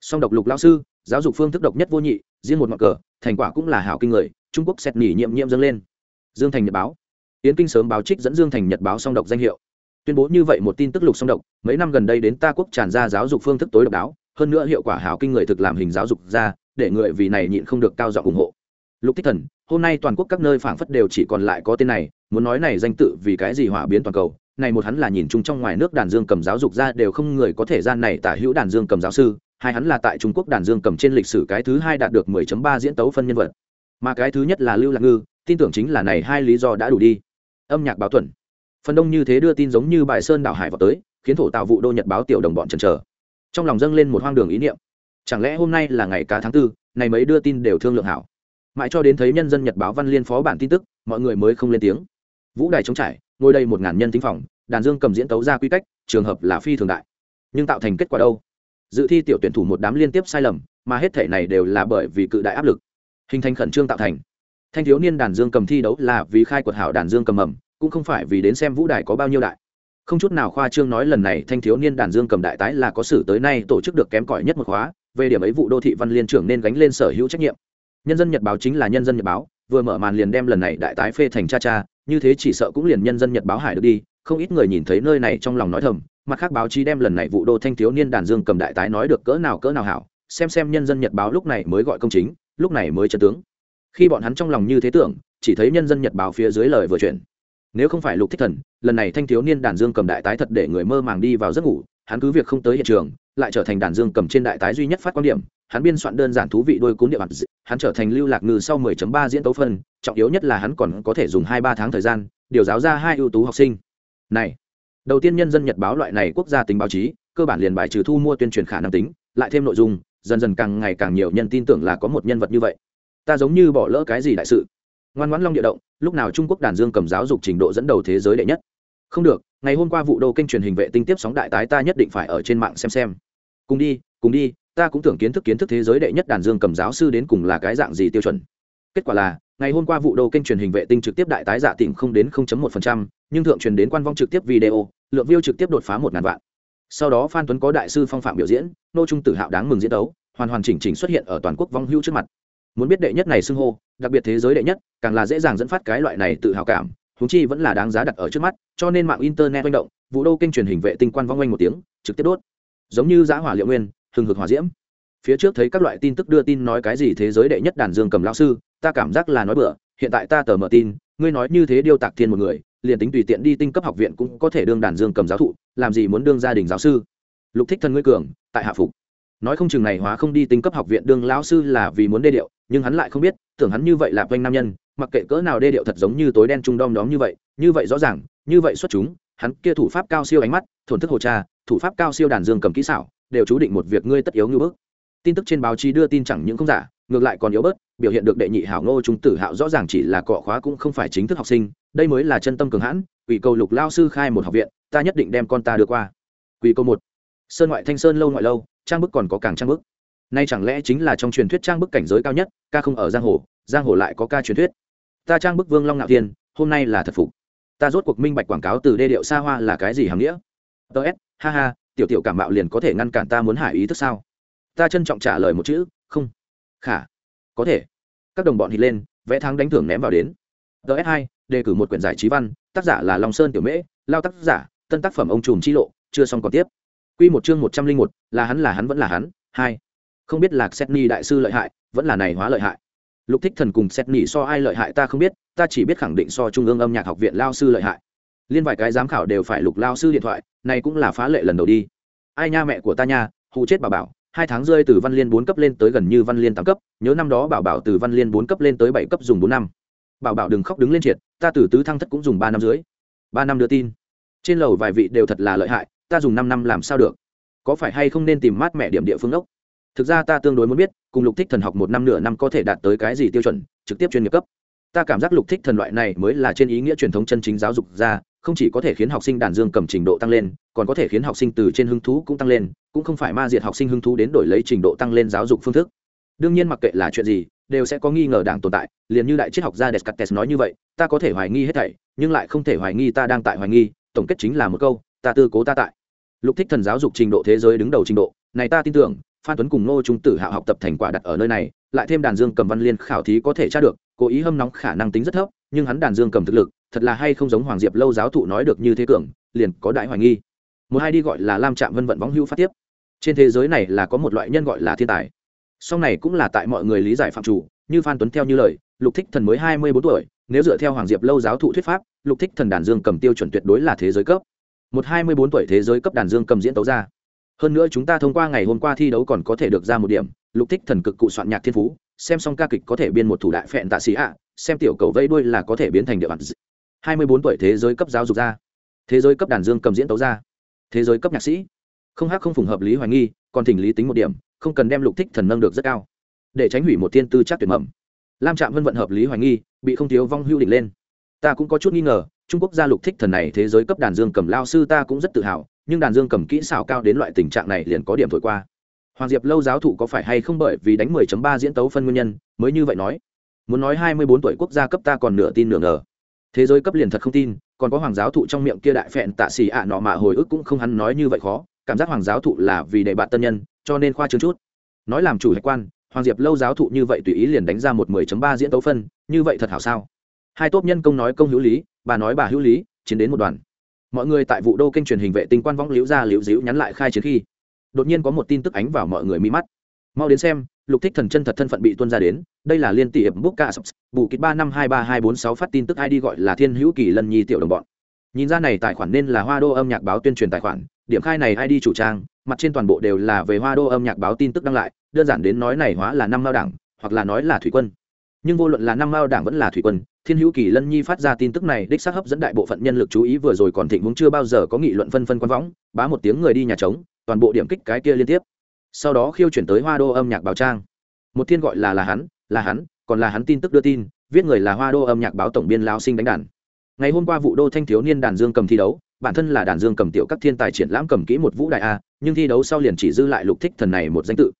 Song độc lục lao sư, giáo dục phương thức độc nhất vô nhị, riêng một mặt cờ, thành quả cũng là hảo kinh người, trung quốc xét nỉ nhiệm nhiệm dâng lên. Dương thành nhật báo. Yến kinh sớm báo trích dẫn dương thành nhật báo song độc danh hiệu tuyên bố như vậy một tin tức lục song độc, mấy năm gần đây đến ta quốc tràn ra giáo dục phương thức tối độc đáo, hơn nữa hiệu quả hảo kinh người thực làm hình giáo dục ra, để người vì này nhịn không được cao giọng ủng hộ. Lục thích thần, hôm nay toàn quốc các nơi phảng phất đều chỉ còn lại có tên này, muốn nói này danh tự vì cái gì hỏa biến toàn cầu, này một hắn là nhìn chung trong ngoài nước đàn dương cầm giáo dục ra đều không người có thể gian này tả hữu đàn dương cầm giáo sư, hai hắn là tại trung quốc đàn dương cầm trên lịch sử cái thứ hai đạt được 10.3 diễn tấu phân nhân vật. Mà cái thứ nhất là lưu lạc ngư, tin tưởng chính là này hai lý do đã đủ đi. Âm nhạc báo tuần phần đông như thế đưa tin giống như bài sơn đảo hải vào tới, khiến thổ tạo vụ đô nhật báo tiểu đồng bọn chần chờ. Trong lòng dâng lên một hoang đường ý niệm. Chẳng lẽ hôm nay là ngày cá tháng tư này mấy đưa tin đều thương lượng hảo? Mãi cho đến thấy nhân dân nhật báo văn liên phó bản tin tức, mọi người mới không lên tiếng. Vũ đài chống trải, ngồi đây một ngàn nhân tính phòng, đàn dương cầm diễn tấu ra quy cách, trường hợp là phi thường đại. Nhưng tạo thành kết quả đâu? Dự thi tiểu tuyển thủ một đám liên tiếp sai lầm, mà hết thể này đều là bởi vì cự đại áp lực. Hình thành khẩn trương tạo thành. Thanh thiếu niên đàn dương cầm thi đấu là vì khai quật hảo đàn dương cầm mầm cũng không phải vì đến xem vũ đài có bao nhiêu đại. Không chút nào khoa trương nói lần này thanh thiếu niên đàn dương cầm đại tái là có sử tới nay tổ chức được kém cỏi nhất một khóa, về điểm ấy vụ đô thị văn liên trưởng nên gánh lên sở hữu trách nhiệm. Nhân dân nhật báo chính là nhân dân nhật báo, vừa mở màn liền đem lần này đại tái phê thành cha cha, như thế chỉ sợ cũng liền nhân dân nhật báo hải được đi, không ít người nhìn thấy nơi này trong lòng nói thầm, mặt khác báo chí đem lần này vụ đô thanh thiếu niên đàn dương cầm đại tái nói được cỡ nào cỡ nào hảo, xem xem nhân dân nhật báo lúc này mới gọi công chính, lúc này mới chân tướng. Khi bọn hắn trong lòng như thế tưởng, chỉ thấy nhân dân nhật báo phía dưới lời vừa chuyển nếu không phải lục thích thần, lần này thanh thiếu niên đàn dương cầm đại tái thật để người mơ màng đi vào giấc ngủ, hắn cứ việc không tới hiện trường, lại trở thành đàn dương cầm trên đại tái duy nhất phát quan điểm. Hắn biên soạn đơn giản thú vị đôi cúng địa mặt hắn trở thành lưu lạc ngư sau 10.3 diễn tấu phân, trọng yếu nhất là hắn còn có thể dùng hai ba tháng thời gian, điều giáo ra hai ưu tú học sinh. Này, đầu tiên nhân dân nhật báo loại này quốc gia tính báo chí, cơ bản liền bài trừ thu mua tuyên truyền khả năng tính, lại thêm nội dung, dần dần càng ngày càng nhiều nhân tin tưởng là có một nhân vật như vậy. Ta giống như bỏ lỡ cái gì đại sự ngoan ngoãn long địa động lúc nào trung quốc đàn dương cầm giáo dục trình độ dẫn đầu thế giới đệ nhất. Không được ngày hôm qua vụ đô kênh truyền hình vệ tinh tiếp sóng đại tái ta nhất định phải ở trên mạng xem xem. Cùng đi cùng đi ta cũng tưởng kiến thức kiến thức thế giới đệ nhất đàn dương cầm giáo sư đến cùng là cái dạng gì tiêu chuẩn. Kết quả là ngày hôm qua vụ đô kênh truyền hình vệ tinh trực tiếp đại tái dạ giả tỉnh không đến 0.1%, nhưng thượng truyền đến quan vong trực tiếp video lượng view trực tiếp đột phá một ngàn vạn. Sau đó phan tuấn có đại sư phong phạm biểu diễn nô trung tử hạo đáng mừng diễn đấu hoàn hoàn chỉnh chỉnh xuất hiện ở toàn quốc vong hưu trước mặt muốn biết đệ nhất này xưng hô, đặc biệt thế giới đệ nhất, càng là dễ dàng dẫn phát cái loại này tự hào cảm húng chi vẫn là đáng giá đặt ở trước mắt, cho nên mạng internet manh động vụ đô kênh truyền hình vệ tinh quan vong oanh một tiếng, trực tiếp đốt. Giống như giã hỏa liệu nguyên, hừng hực hỏa diễm. Phía trước thấy các loại tin tức đưa tin nói cái gì thế giới đệ nhất đàn dương cầm lao sư, ta cảm giác là nói bựa hiện tại ta tờ mở tin, ngươi nói như thế điêu tạc thiên một người, liền tính tùy tiện đi tinh cấp học viện cũng có thể đương đàn dương cầm giáo thụ, làm gì muốn đương gia đình giáo sư. Lục thích thân ngươi cường, tại hạ phục nói không chừng này hóa không đi tinh cấp học viện đương lão sư là vì muốn đê điệu, nhưng hắn lại không biết, tưởng hắn như vậy là quanh nam nhân, mặc kệ cỡ nào đê điệu thật giống như tối đen trung đom đóm như vậy như vậy rõ ràng, như vậy xuất chúng, hắn kia thủ pháp cao siêu ánh mắt, thổn thức hồ cha thủ pháp cao siêu đàn dương cầm kỹ xảo, đều chú định một việc ngươi tất yếu như bước tin tức trên báo chí đưa tin chẳng những không giả, ngược lại còn yếu bớt, biểu hiện được đệ nhị hảo ngô trung tử hạo rõ ràng chỉ là cọ khóa cũng không phải chính thức học sinh, đây mới là chân tâm cường hãn, quỷ cầu lục lao sư khai một học viện, ta nhất định đem con ta đưa qua. Quỷ câu một, sơn ngoại thanh sơn lâu ngoại lâu trang bức còn có càng trang bức. Nay chẳng lẽ chính là trong truyền thuyết trang bức cảnh giới cao nhất, ca không ở giang hồ giang hồ lại có ca truyền thuyết. Ta trang bức vương long ngạo thiên, hôm nay là thật phục. Ta rốt cuộc minh bạch quảng cáo từ đê điệu xa hoa là cái gì hàm nghĩa. Ts ha ha, tiểu tiểu cảm mạo liền có thể ngăn cản ta muốn hải ý thức sao? Ta trân trọng trả lời một chữ, không. Khả, có thể. Các đồng bọn hít lên, vẽ thắng đánh thưởng ném vào đến. Ts hai, đề cử một quyển giải trí văn, tác giả là long sơn tiểu mễ, lao tác giả, tân tác phẩm ông trùm chi lộ, chưa xong còn tiếp. Quy một chương một trăm linh một, là hắn là hắn, vẫn là hắn. Hai, không biết là setni đại sư lợi hại, vẫn là này hóa lợi hại. Lục thích thần cùng setni so ai lợi hại ta không biết, ta chỉ biết khẳng định so trung ương âm nhạc học viện lao sư lợi hại. Liên vài cái giám khảo đều phải lục lao sư điện thoại, này cũng là phá lệ lần đầu đi. Ai nha mẹ của ta nha, hù chết bà bảo, hai tháng rơi từ văn liên bốn cấp lên tới gần như văn liên tám cấp, nhớ năm đó bảo bảo từ văn liên bốn cấp lên tới bảy cấp dùng bốn năm. Bảo bảo đừng khóc đứng lên triệt, ta từ tứ thăng thất cũng dùng ba năm dưới ba năm đưa tin. Trên lầu vài vị đều thật là lợi hại ta dùng năm năm làm sao được? Có phải hay không nên tìm mát mẹ điểm địa phương ốc? Thực ra ta tương đối muốn biết, cùng lục thích thần học một năm nửa năm có thể đạt tới cái gì tiêu chuẩn, trực tiếp chuyên nghiệp cấp. Ta cảm giác lục thích thần loại này mới là trên ý nghĩa truyền thống chân chính giáo dục ra, không chỉ có thể khiến học sinh đàn dương cầm trình độ tăng lên, còn có thể khiến học sinh từ trên hứng thú cũng tăng lên, cũng không phải ma diệt học sinh hứng thú đến đổi lấy trình độ tăng lên giáo dục phương thức. Đương nhiên mặc kệ là chuyện gì, đều sẽ có nghi ngờ đảng tồn tại, liền như đại triết học gia descartes nói như vậy, ta có thể hoài nghi hết thảy, nhưng lại không thể hoài nghi ta đang tại hoài nghi, tổng kết chính là một câu, ta tư cố ta tại lục thích thần giáo dục trình độ thế giới đứng đầu trình độ, này ta tin tưởng, phan tuấn cùng ngô trung tử hạ học tập thành quả đặt ở nơi này, lại thêm đàn dương cầm văn liên khảo thí có thể tra được, cố ý hâm nóng khả năng tính rất thấp, nhưng hắn đàn dương cầm thực lực, thật là hay không giống hoàng diệp lâu giáo thụ nói được như thế cường, liền có đại hoài nghi. Một hai đi gọi là lam trạm vân vận võng hưu phát tiếp. Trên thế giới này là có một loại nhân gọi là thiên tài. Sau này cũng là tại mọi người lý giải phạm chủ, như phan tuấn theo như lời, lục thích thần mới hai mươi bốn tuổi, nếu dựa theo hoàng diệp lâu giáo thụ thuyết pháp, lục thích thần đàn dương cầm tiêu chuẩn tuyệt đối là thế giới cấp một hai mươi bốn tuổi thế giới cấp đàn dương cầm diễn tấu ra. Hơn nữa chúng ta thông qua ngày hôm qua thi đấu còn có thể được ra một điểm, lục thích thần cực cụ soạn nhạc thiên phú, xem xong ca kịch có thể biên một thủ đại phẹn tạ sĩ ạ, xem tiểu cầu vây đuôi là có thể biến thành địa bàn hai mươi bốn tuổi thế giới cấp giáo dục ra. Thế giới cấp đàn dương cầm diễn tấu ra. Thế giới cấp nhạc sĩ. Không hát không phù hợp lý hoài nghi, còn thỉnh lý tính một điểm, không cần đem lục thích thần nâng được rất cao. Để tránh hủy một thiên tư chắc tuyệt mầm. Lam trạm vân vận hợp lý hoài nghi, bị không thiếu vong hưu đỉnh lên. Ta cũng có chút nghi ngờ trung quốc gia lục thích thần này thế giới cấp đàn dương cầm lao sư ta cũng rất tự hào, nhưng đàn dương cầm kỹ xảo cao đến loại tình trạng này liền có điểm thổi qua. Hoàng diệp lâu giáo thụ có phải hay không bởi vì đánh 10.3 diễn tấu phân nguyên nhân, mới như vậy nói. Muốn nói 24 tuổi quốc gia cấp ta còn nửa tin nửa ngờ. Thế giới cấp liền thật không tin, còn có hoàng giáo thụ trong miệng kia đại phẹn tạ xì ạ nọ mạ hồi ức cũng không hắn nói như vậy khó, cảm giác hoàng giáo thụ là vì để bạn tân nhân, cho nên khoa trương chút. Nói làm chủ hải quan, hoàng diệp lâu giáo thụ như vậy tùy ý liền đánh ra một 10.3 diễn tấu phân, như vậy thật hảo sao? Hai tốt nhân công nói công hữu lý bà nói bà hữu lý, chiến đến một đoàn. Mọi người tại vụ đô kênh truyền hình vệ tinh quan võng liễu ra liễu diễu nhắn lại khai chiến khi, đột nhiên có một tin tức ánh vào mọi người mi mắt. Mau đến xem, lục thích thần chân thật thân phận bị tuân ra đến, đây là liên tỷ hiệp bút ca bù kịch ba năm hai ba hai bốn sáu phát tin tức id gọi là thiên hữu kỳ lân nhi tiểu đồng bọn. Nhìn ra này tài khoản nên là hoa đô âm nhạc báo tuyên truyền tài khoản, điểm khai này id chủ trang, mặt trên toàn bộ đều là về hoa đô âm nhạc báo tin tức đăng lại, đơn giản đến nói này hóa là năm mao đảng, hoặc là nói là thủy quân. Nhưng vô luận là năm mao đảng vẫn là thủy quân thiên hữu kỳ lân nhi phát ra tin tức này, đích xác hấp dẫn đại bộ phận nhân lực chú ý, vừa rồi còn thịnh vốn chưa bao giờ có nghị luận phân phân quan võng, bá một tiếng người đi nhà trống, toàn bộ điểm kích cái kia liên tiếp. Sau đó khiêu chuyển tới hoa đô âm nhạc báo trang. Một thiên gọi là là hắn là hắn, còn là hắn tin tức đưa tin, viết người là hoa đô âm nhạc báo tổng biên lao sinh đánh đàn. Ngày hôm qua vụ đô thanh thiếu niên đàn dương cầm thi đấu, bản thân là đàn dương cầm tiểu các thiên tài triển lãm cầm kỹ một vũ đại a, nhưng thi đấu sau liền chỉ dư lại lục thích thần này một danh tự.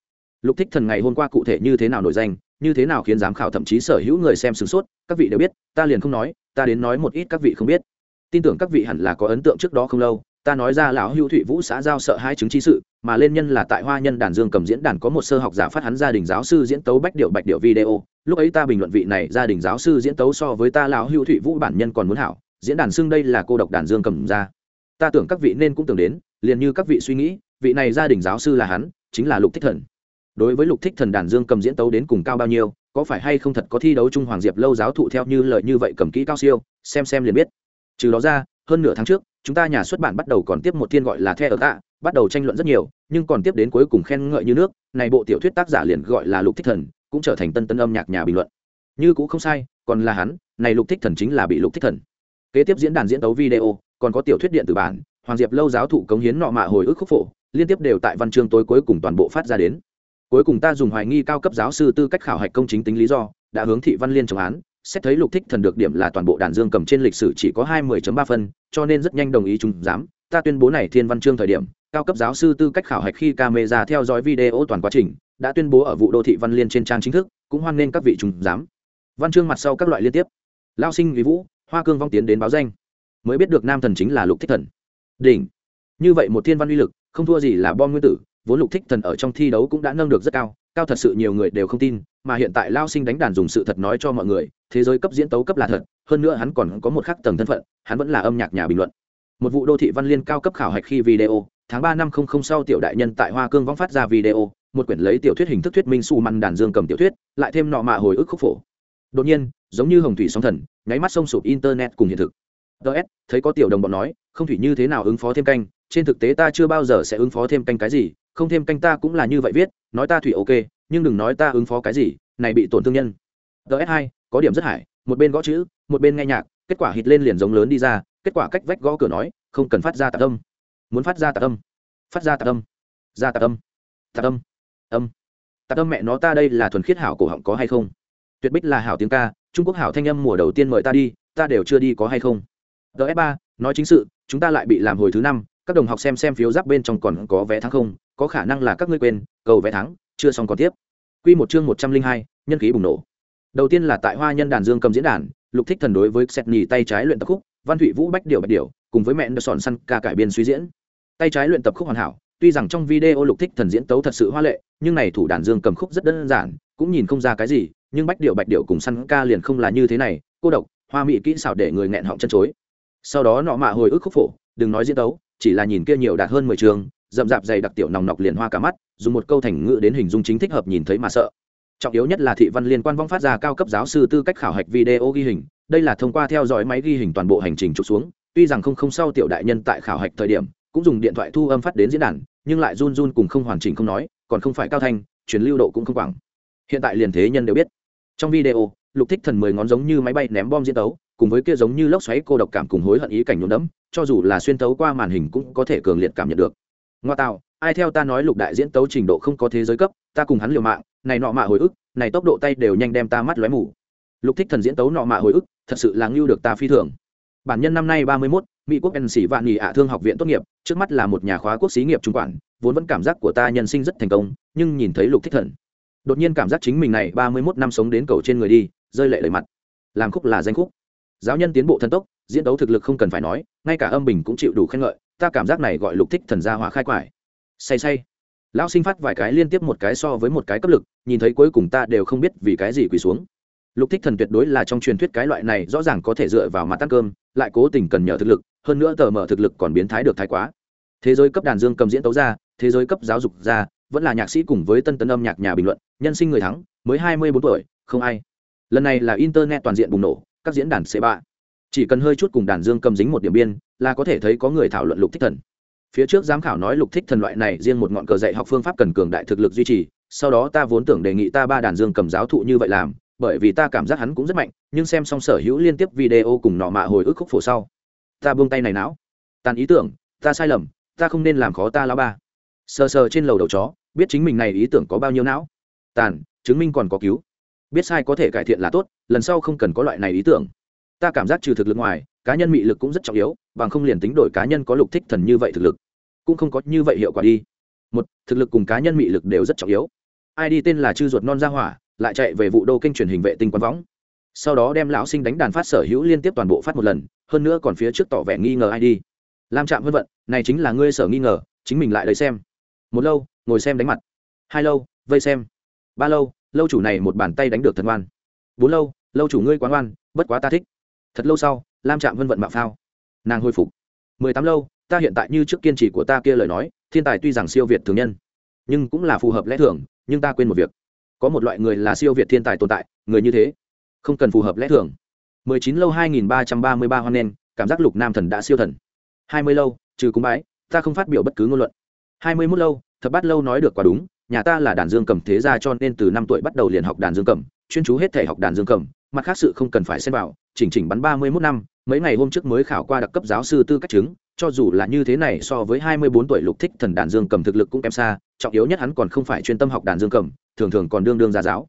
Lục thích thần ngày hôm qua cụ thể như thế nào nổi danh như thế nào khiến giám khảo thậm chí sở hữu người xem sửng sốt, các vị đều biết, ta liền không nói, ta đến nói một ít các vị không biết. Tin tưởng các vị hẳn là có ấn tượng trước đó không lâu, ta nói ra lão hữu thụy vũ xã giao sợ hai chứng chi sự, mà lên nhân là tại hoa nhân đàn dương cầm diễn đàn có một sơ học giả phát hắn gia đình giáo sư diễn tấu bách điệu bạch điệu video, lúc ấy ta bình luận vị này gia đình giáo sư diễn tấu so với ta lão hữu thụy vũ bản nhân còn muốn hảo, diễn đàn xưng đây là cô độc đàn dương cầm ra. Ta tưởng các vị nên cũng tưởng đến, liền như các vị suy nghĩ, vị này gia đình giáo sư là hắn, chính là lục thích thần đối với lục thích thần đàn dương cầm diễn tấu đến cùng cao bao nhiêu, có phải hay không thật có thi đấu trung hoàng diệp lâu giáo thụ theo như lời như vậy cầm kỹ cao siêu, xem xem liền biết. Trừ đó ra, hơn nửa tháng trước, chúng ta nhà xuất bản bắt đầu còn tiếp một thiên gọi là the ở tạ bắt đầu tranh luận rất nhiều, nhưng còn tiếp đến cuối cùng khen ngợi như nước, này bộ tiểu thuyết tác giả liền gọi là lục thích thần, cũng trở thành tân tân âm nhạc nhà bình luận. Như cũng không sai, còn là hắn, này lục thích thần chính là bị lục thích thần. Kế tiếp diễn đàn diễn tấu video, còn có tiểu thuyết điện tử bản, hoàng diệp lâu giáo thụ cống hiến nọ mạ hồi ức khúc phổ, liên tiếp đều tại văn chương tối cuối cùng toàn bộ phát ra đến cuối cùng ta dùng hoài nghi cao cấp giáo sư tư cách khảo hạch công chính tính lý do, đã hướng thị văn liên chống án, xét thấy lục thích thần được điểm là toàn bộ đàn dương cầm trên lịch sử chỉ có hai mươi ba phân, cho nên rất nhanh đồng ý chúng dám ta tuyên bố này thiên văn chương thời điểm, cao cấp giáo sư tư cách khảo hạch khi camera theo dõi video toàn quá trình, đã tuyên bố ở vụ đô thị văn liên trên trang chính thức, cũng hoan nghênh các vị trùng giám. Văn chương mặt sau các loại liên tiếp. Lao sinh, lý vũ, hoa cương vong tiến đến báo danh. Mới biết được nam thần chính là lục thích thần. Đỉnh. Như vậy một thiên văn uy lực, không thua gì là bom nguyên tử vốn lục thích thần ở trong thi đấu cũng đã nâng được rất cao cao thật sự nhiều người đều không tin, mà hiện tại lao sinh đánh đàn dùng sự thật nói cho mọi người, thế giới cấp diễn tấu cấp là thật, hơn nữa hắn còn có một khắc tầng thân phận, hắn vẫn là âm nhạc nhà bình luận. Một vụ đô thị văn liên cao cấp khảo hạch khi video, tháng ba năm không không sau tiểu đại nhân tại hoa cương vong phát ra video, một quyển lấy tiểu thuyết hình thức thuyết minh su măn đàn dương cầm tiểu thuyết, lại thêm nọ mạ hồi ức khúc phổ. Đột nhiên, giống như hồng thủy sóng thần, nháy mắt sông sụp internet cùng hiện thực. Ts thấy có tiểu đồng bọn nói, không thủy như thế nào ứng phó thêm canh? Trên thực tế ta chưa bao giờ sẽ ứng phó thêm canh cái gì không thêm canh ta cũng là như vậy viết, nói ta thủy ok, nhưng đừng nói ta ứng phó cái gì, này bị tổn thương nhân. Ts hai, có điểm rất hải một bên gõ chữ, một bên nghe nhạc, kết quả hít lên liền giống lớn đi ra, kết quả cách vách gõ cửa nói, không cần phát ra tạc âm. Muốn phát ra tạc âm. Phát ra tạc âm. Ra tạc âm. Tạc âm. Âm. Tạc âm mẹ nó ta đây là thuần khiết hảo cổ họng có hay không? Tuyệt bích là hảo tiếng ca, trung quốc hảo thanh âm mùa đầu tiên mời ta đi, ta đều chưa đi có hay không? Ts ba, nói chính sự, chúng ta lại bị làm hồi thứ năm các đồng học xem xem phiếu giáp bên trong còn có vé thắng không, có khả năng là các ngươi quên, cầu vé thắng, chưa xong còn tiếp. Quy một chương một trăm linh hai, nhân khí bùng nổ. Đầu tiên là tại hoa nhân đàn dương cầm diễn đàn, lục thích thần đối với set nhì tay trái luyện tập khúc, văn thụy vũ bách điệu bạch điệu cùng với mẹ sòn săn ca cải biên suy diễn. Tay trái luyện tập khúc hoàn hảo, tuy rằng trong video lục thích thần diễn tấu thật sự hoa lệ, nhưng này thủ đàn dương cầm khúc rất đơn giản, cũng nhìn không ra cái gì, nhưng bách điệu bạch điệu cùng săn ca liền không là như thế này, cô độc, hoa mỹ kỹ xảo để người nghẹn họng chân chối. Sau đó nọ mạ hồi ức khúc phổ, đừng nói diễn tấu chỉ là nhìn kia nhiều đạt hơn mười trường, rậm rạp dày đặc tiểu nòng nọc liền hoa cả mắt, dùng một câu thành ngữ đến hình dung chính thích hợp nhìn thấy mà sợ. Trọng yếu nhất là thị văn liên quan vong phát ra cao cấp giáo sư tư cách khảo hạch video ghi hình, đây là thông qua theo dõi máy ghi hình toàn bộ hành trình trục xuống, tuy rằng không không sau tiểu đại nhân tại khảo hạch thời điểm, cũng dùng điện thoại thu âm phát đến diễn đàn, nhưng lại run run cùng không hoàn chỉnh không nói, còn không phải cao thanh, truyền lưu độ cũng không quảng. Hiện tại liền thế nhân đều biết. Trong video, lục thích thần mười ngón giống như máy bay ném bom diễn tấu cùng với kia giống như lốc xoáy cô độc cảm cùng hối hận ý cảnh nhuộm đẫm cho dù là xuyên tấu qua màn hình cũng có thể cường liệt cảm nhận được. Ngoa tạo ai theo ta nói lục đại diễn tấu trình độ không có thế giới cấp ta cùng hắn liều mạng này nọ mạ hồi ức này tốc độ tay đều nhanh đem ta mắt lóe mù. Lục thích thần diễn tấu nọ mạ hồi ức thật sự là ngưu được ta phi thường. Bản nhân năm nay ba mươi 31, mỹ quốc n sĩ vạn nghỉ ạ thương học viện tốt nghiệp trước mắt là một nhà khóa quốc xí nghiệp trung quản vốn vẫn cảm giác của ta nhân sinh rất thành công nhưng nhìn thấy lục thích thần đột nhiên cảm giác chính mình này ba mươi 31 năm sống đến cầu trên người đi rơi lệ lời mặt. Làm khúc là danh khúc giáo nhân tiến bộ thần tốc, diễn đấu thực lực không cần phải nói, ngay cả âm bình cũng chịu đủ khen ngợi, ta cảm giác này gọi lục thích thần gia hỏa khai quải. Say say. Lão sinh phát vài cái liên tiếp một cái so với một cái cấp lực, nhìn thấy cuối cùng ta đều không biết vì cái gì quỳ xuống. Lục thích thần tuyệt đối là trong truyền thuyết cái loại này rõ ràng có thể dựa vào mặt ăn cơm, lại cố tình cần nhờ thực lực, hơn nữa tờ mở thực lực còn biến thái được thái quá. Thế giới cấp đàn dương cầm diễn tấu ra, thế giới cấp giáo dục ra, vẫn là nhạc sĩ cùng với tân tấn âm nhạc nhà bình luận, nhân sinh người thắng, mới hai mươi bốn tuổi, không ai. Lần này là internet toàn diện bùng nổ các diễn đàn c ba. Chỉ cần hơi chút cùng đàn dương cầm dính một điểm biên, là có thể thấy có người thảo luận lục thích thần. Phía trước giám khảo nói lục thích thần loại này riêng một ngọn cờ dạy học phương pháp cần cường đại thực lực duy trì, sau đó ta vốn tưởng đề nghị ta ba đàn dương cầm giáo thụ như vậy làm, bởi vì ta cảm giác hắn cũng rất mạnh, nhưng xem xong sở hữu liên tiếp video cùng nọ mạ hồi ức khúc phổ sau. Ta buông tay này não. Tàn ý tưởng, ta sai lầm, ta không nên làm khó ta lao ba. Sờ sờ trên lầu đầu chó, biết chính mình này ý tưởng có bao nhiêu não. Tàn, chứng minh còn có cứu biết sai có thể cải thiện là tốt, lần sau không cần có loại này ý tưởng. Ta cảm giác trừ thực lực ngoài, cá nhân mị lực cũng rất trọng yếu, bằng không liền tính đổi cá nhân có lục thích thần như vậy thực lực, cũng không có như vậy hiệu quả đi. Một, thực lực cùng cá nhân mị lực đều rất trọng yếu. Ai đi tên là chư ruột non ra hỏa, lại chạy về vụ đô kênh truyền hình vệ tinh quán võng. Sau đó đem lão sinh đánh đàn phát sở hữu liên tiếp toàn bộ phát một lần, hơn nữa còn phía trước tỏ vẻ nghi ngờ ai đi. Lam chạm vân vận, này chính là ngươi sở nghi ngờ, chính mình lại lấy xem. Một lâu, ngồi xem đánh mặt. Hai lâu, vây xem. Ba lâu lâu chủ này một bàn tay đánh được thần oan. bốn lâu lâu chủ ngươi quán oan, bất quá ta thích. Thật lâu sau lam trạm vân vận mạo phao. Nàng hồi phục. Mười tám lâu ta hiện tại như trước kiên trì của ta kia lời nói thiên tài tuy rằng siêu việt thường nhân nhưng cũng là phù hợp lẽ thường nhưng ta quên một việc. Có một loại người là siêu việt thiên tài tồn tại người như thế không cần phù hợp lẽ thường. Mười chín lâu hai nghìn ba trăm ba mươi ba hoan nen cảm giác lục nam thần đã siêu thần. Hai mươi lâu trừ cúng bái ta không phát biểu bất cứ ngôn luận. Hai mươi mốt lâu thập bát lâu nói được quả đúng nhà ta là đàn dương cầm thế gia cho nên từ năm tuổi bắt đầu liền học đàn dương cầm, chuyên chú hết thể học đàn dương cầm, mặt khác sự không cần phải xem vào, chỉnh chỉnh bắn ba mươi mốt năm, mấy ngày hôm trước mới khảo qua đặc cấp giáo sư tư cách chứng, cho dù là như thế này so với hai mươi bốn tuổi lục thích thần đàn dương cầm thực lực cũng kém xa, trọng yếu nhất hắn còn không phải chuyên tâm học đàn dương cầm, thường thường còn đương đương ra giáo.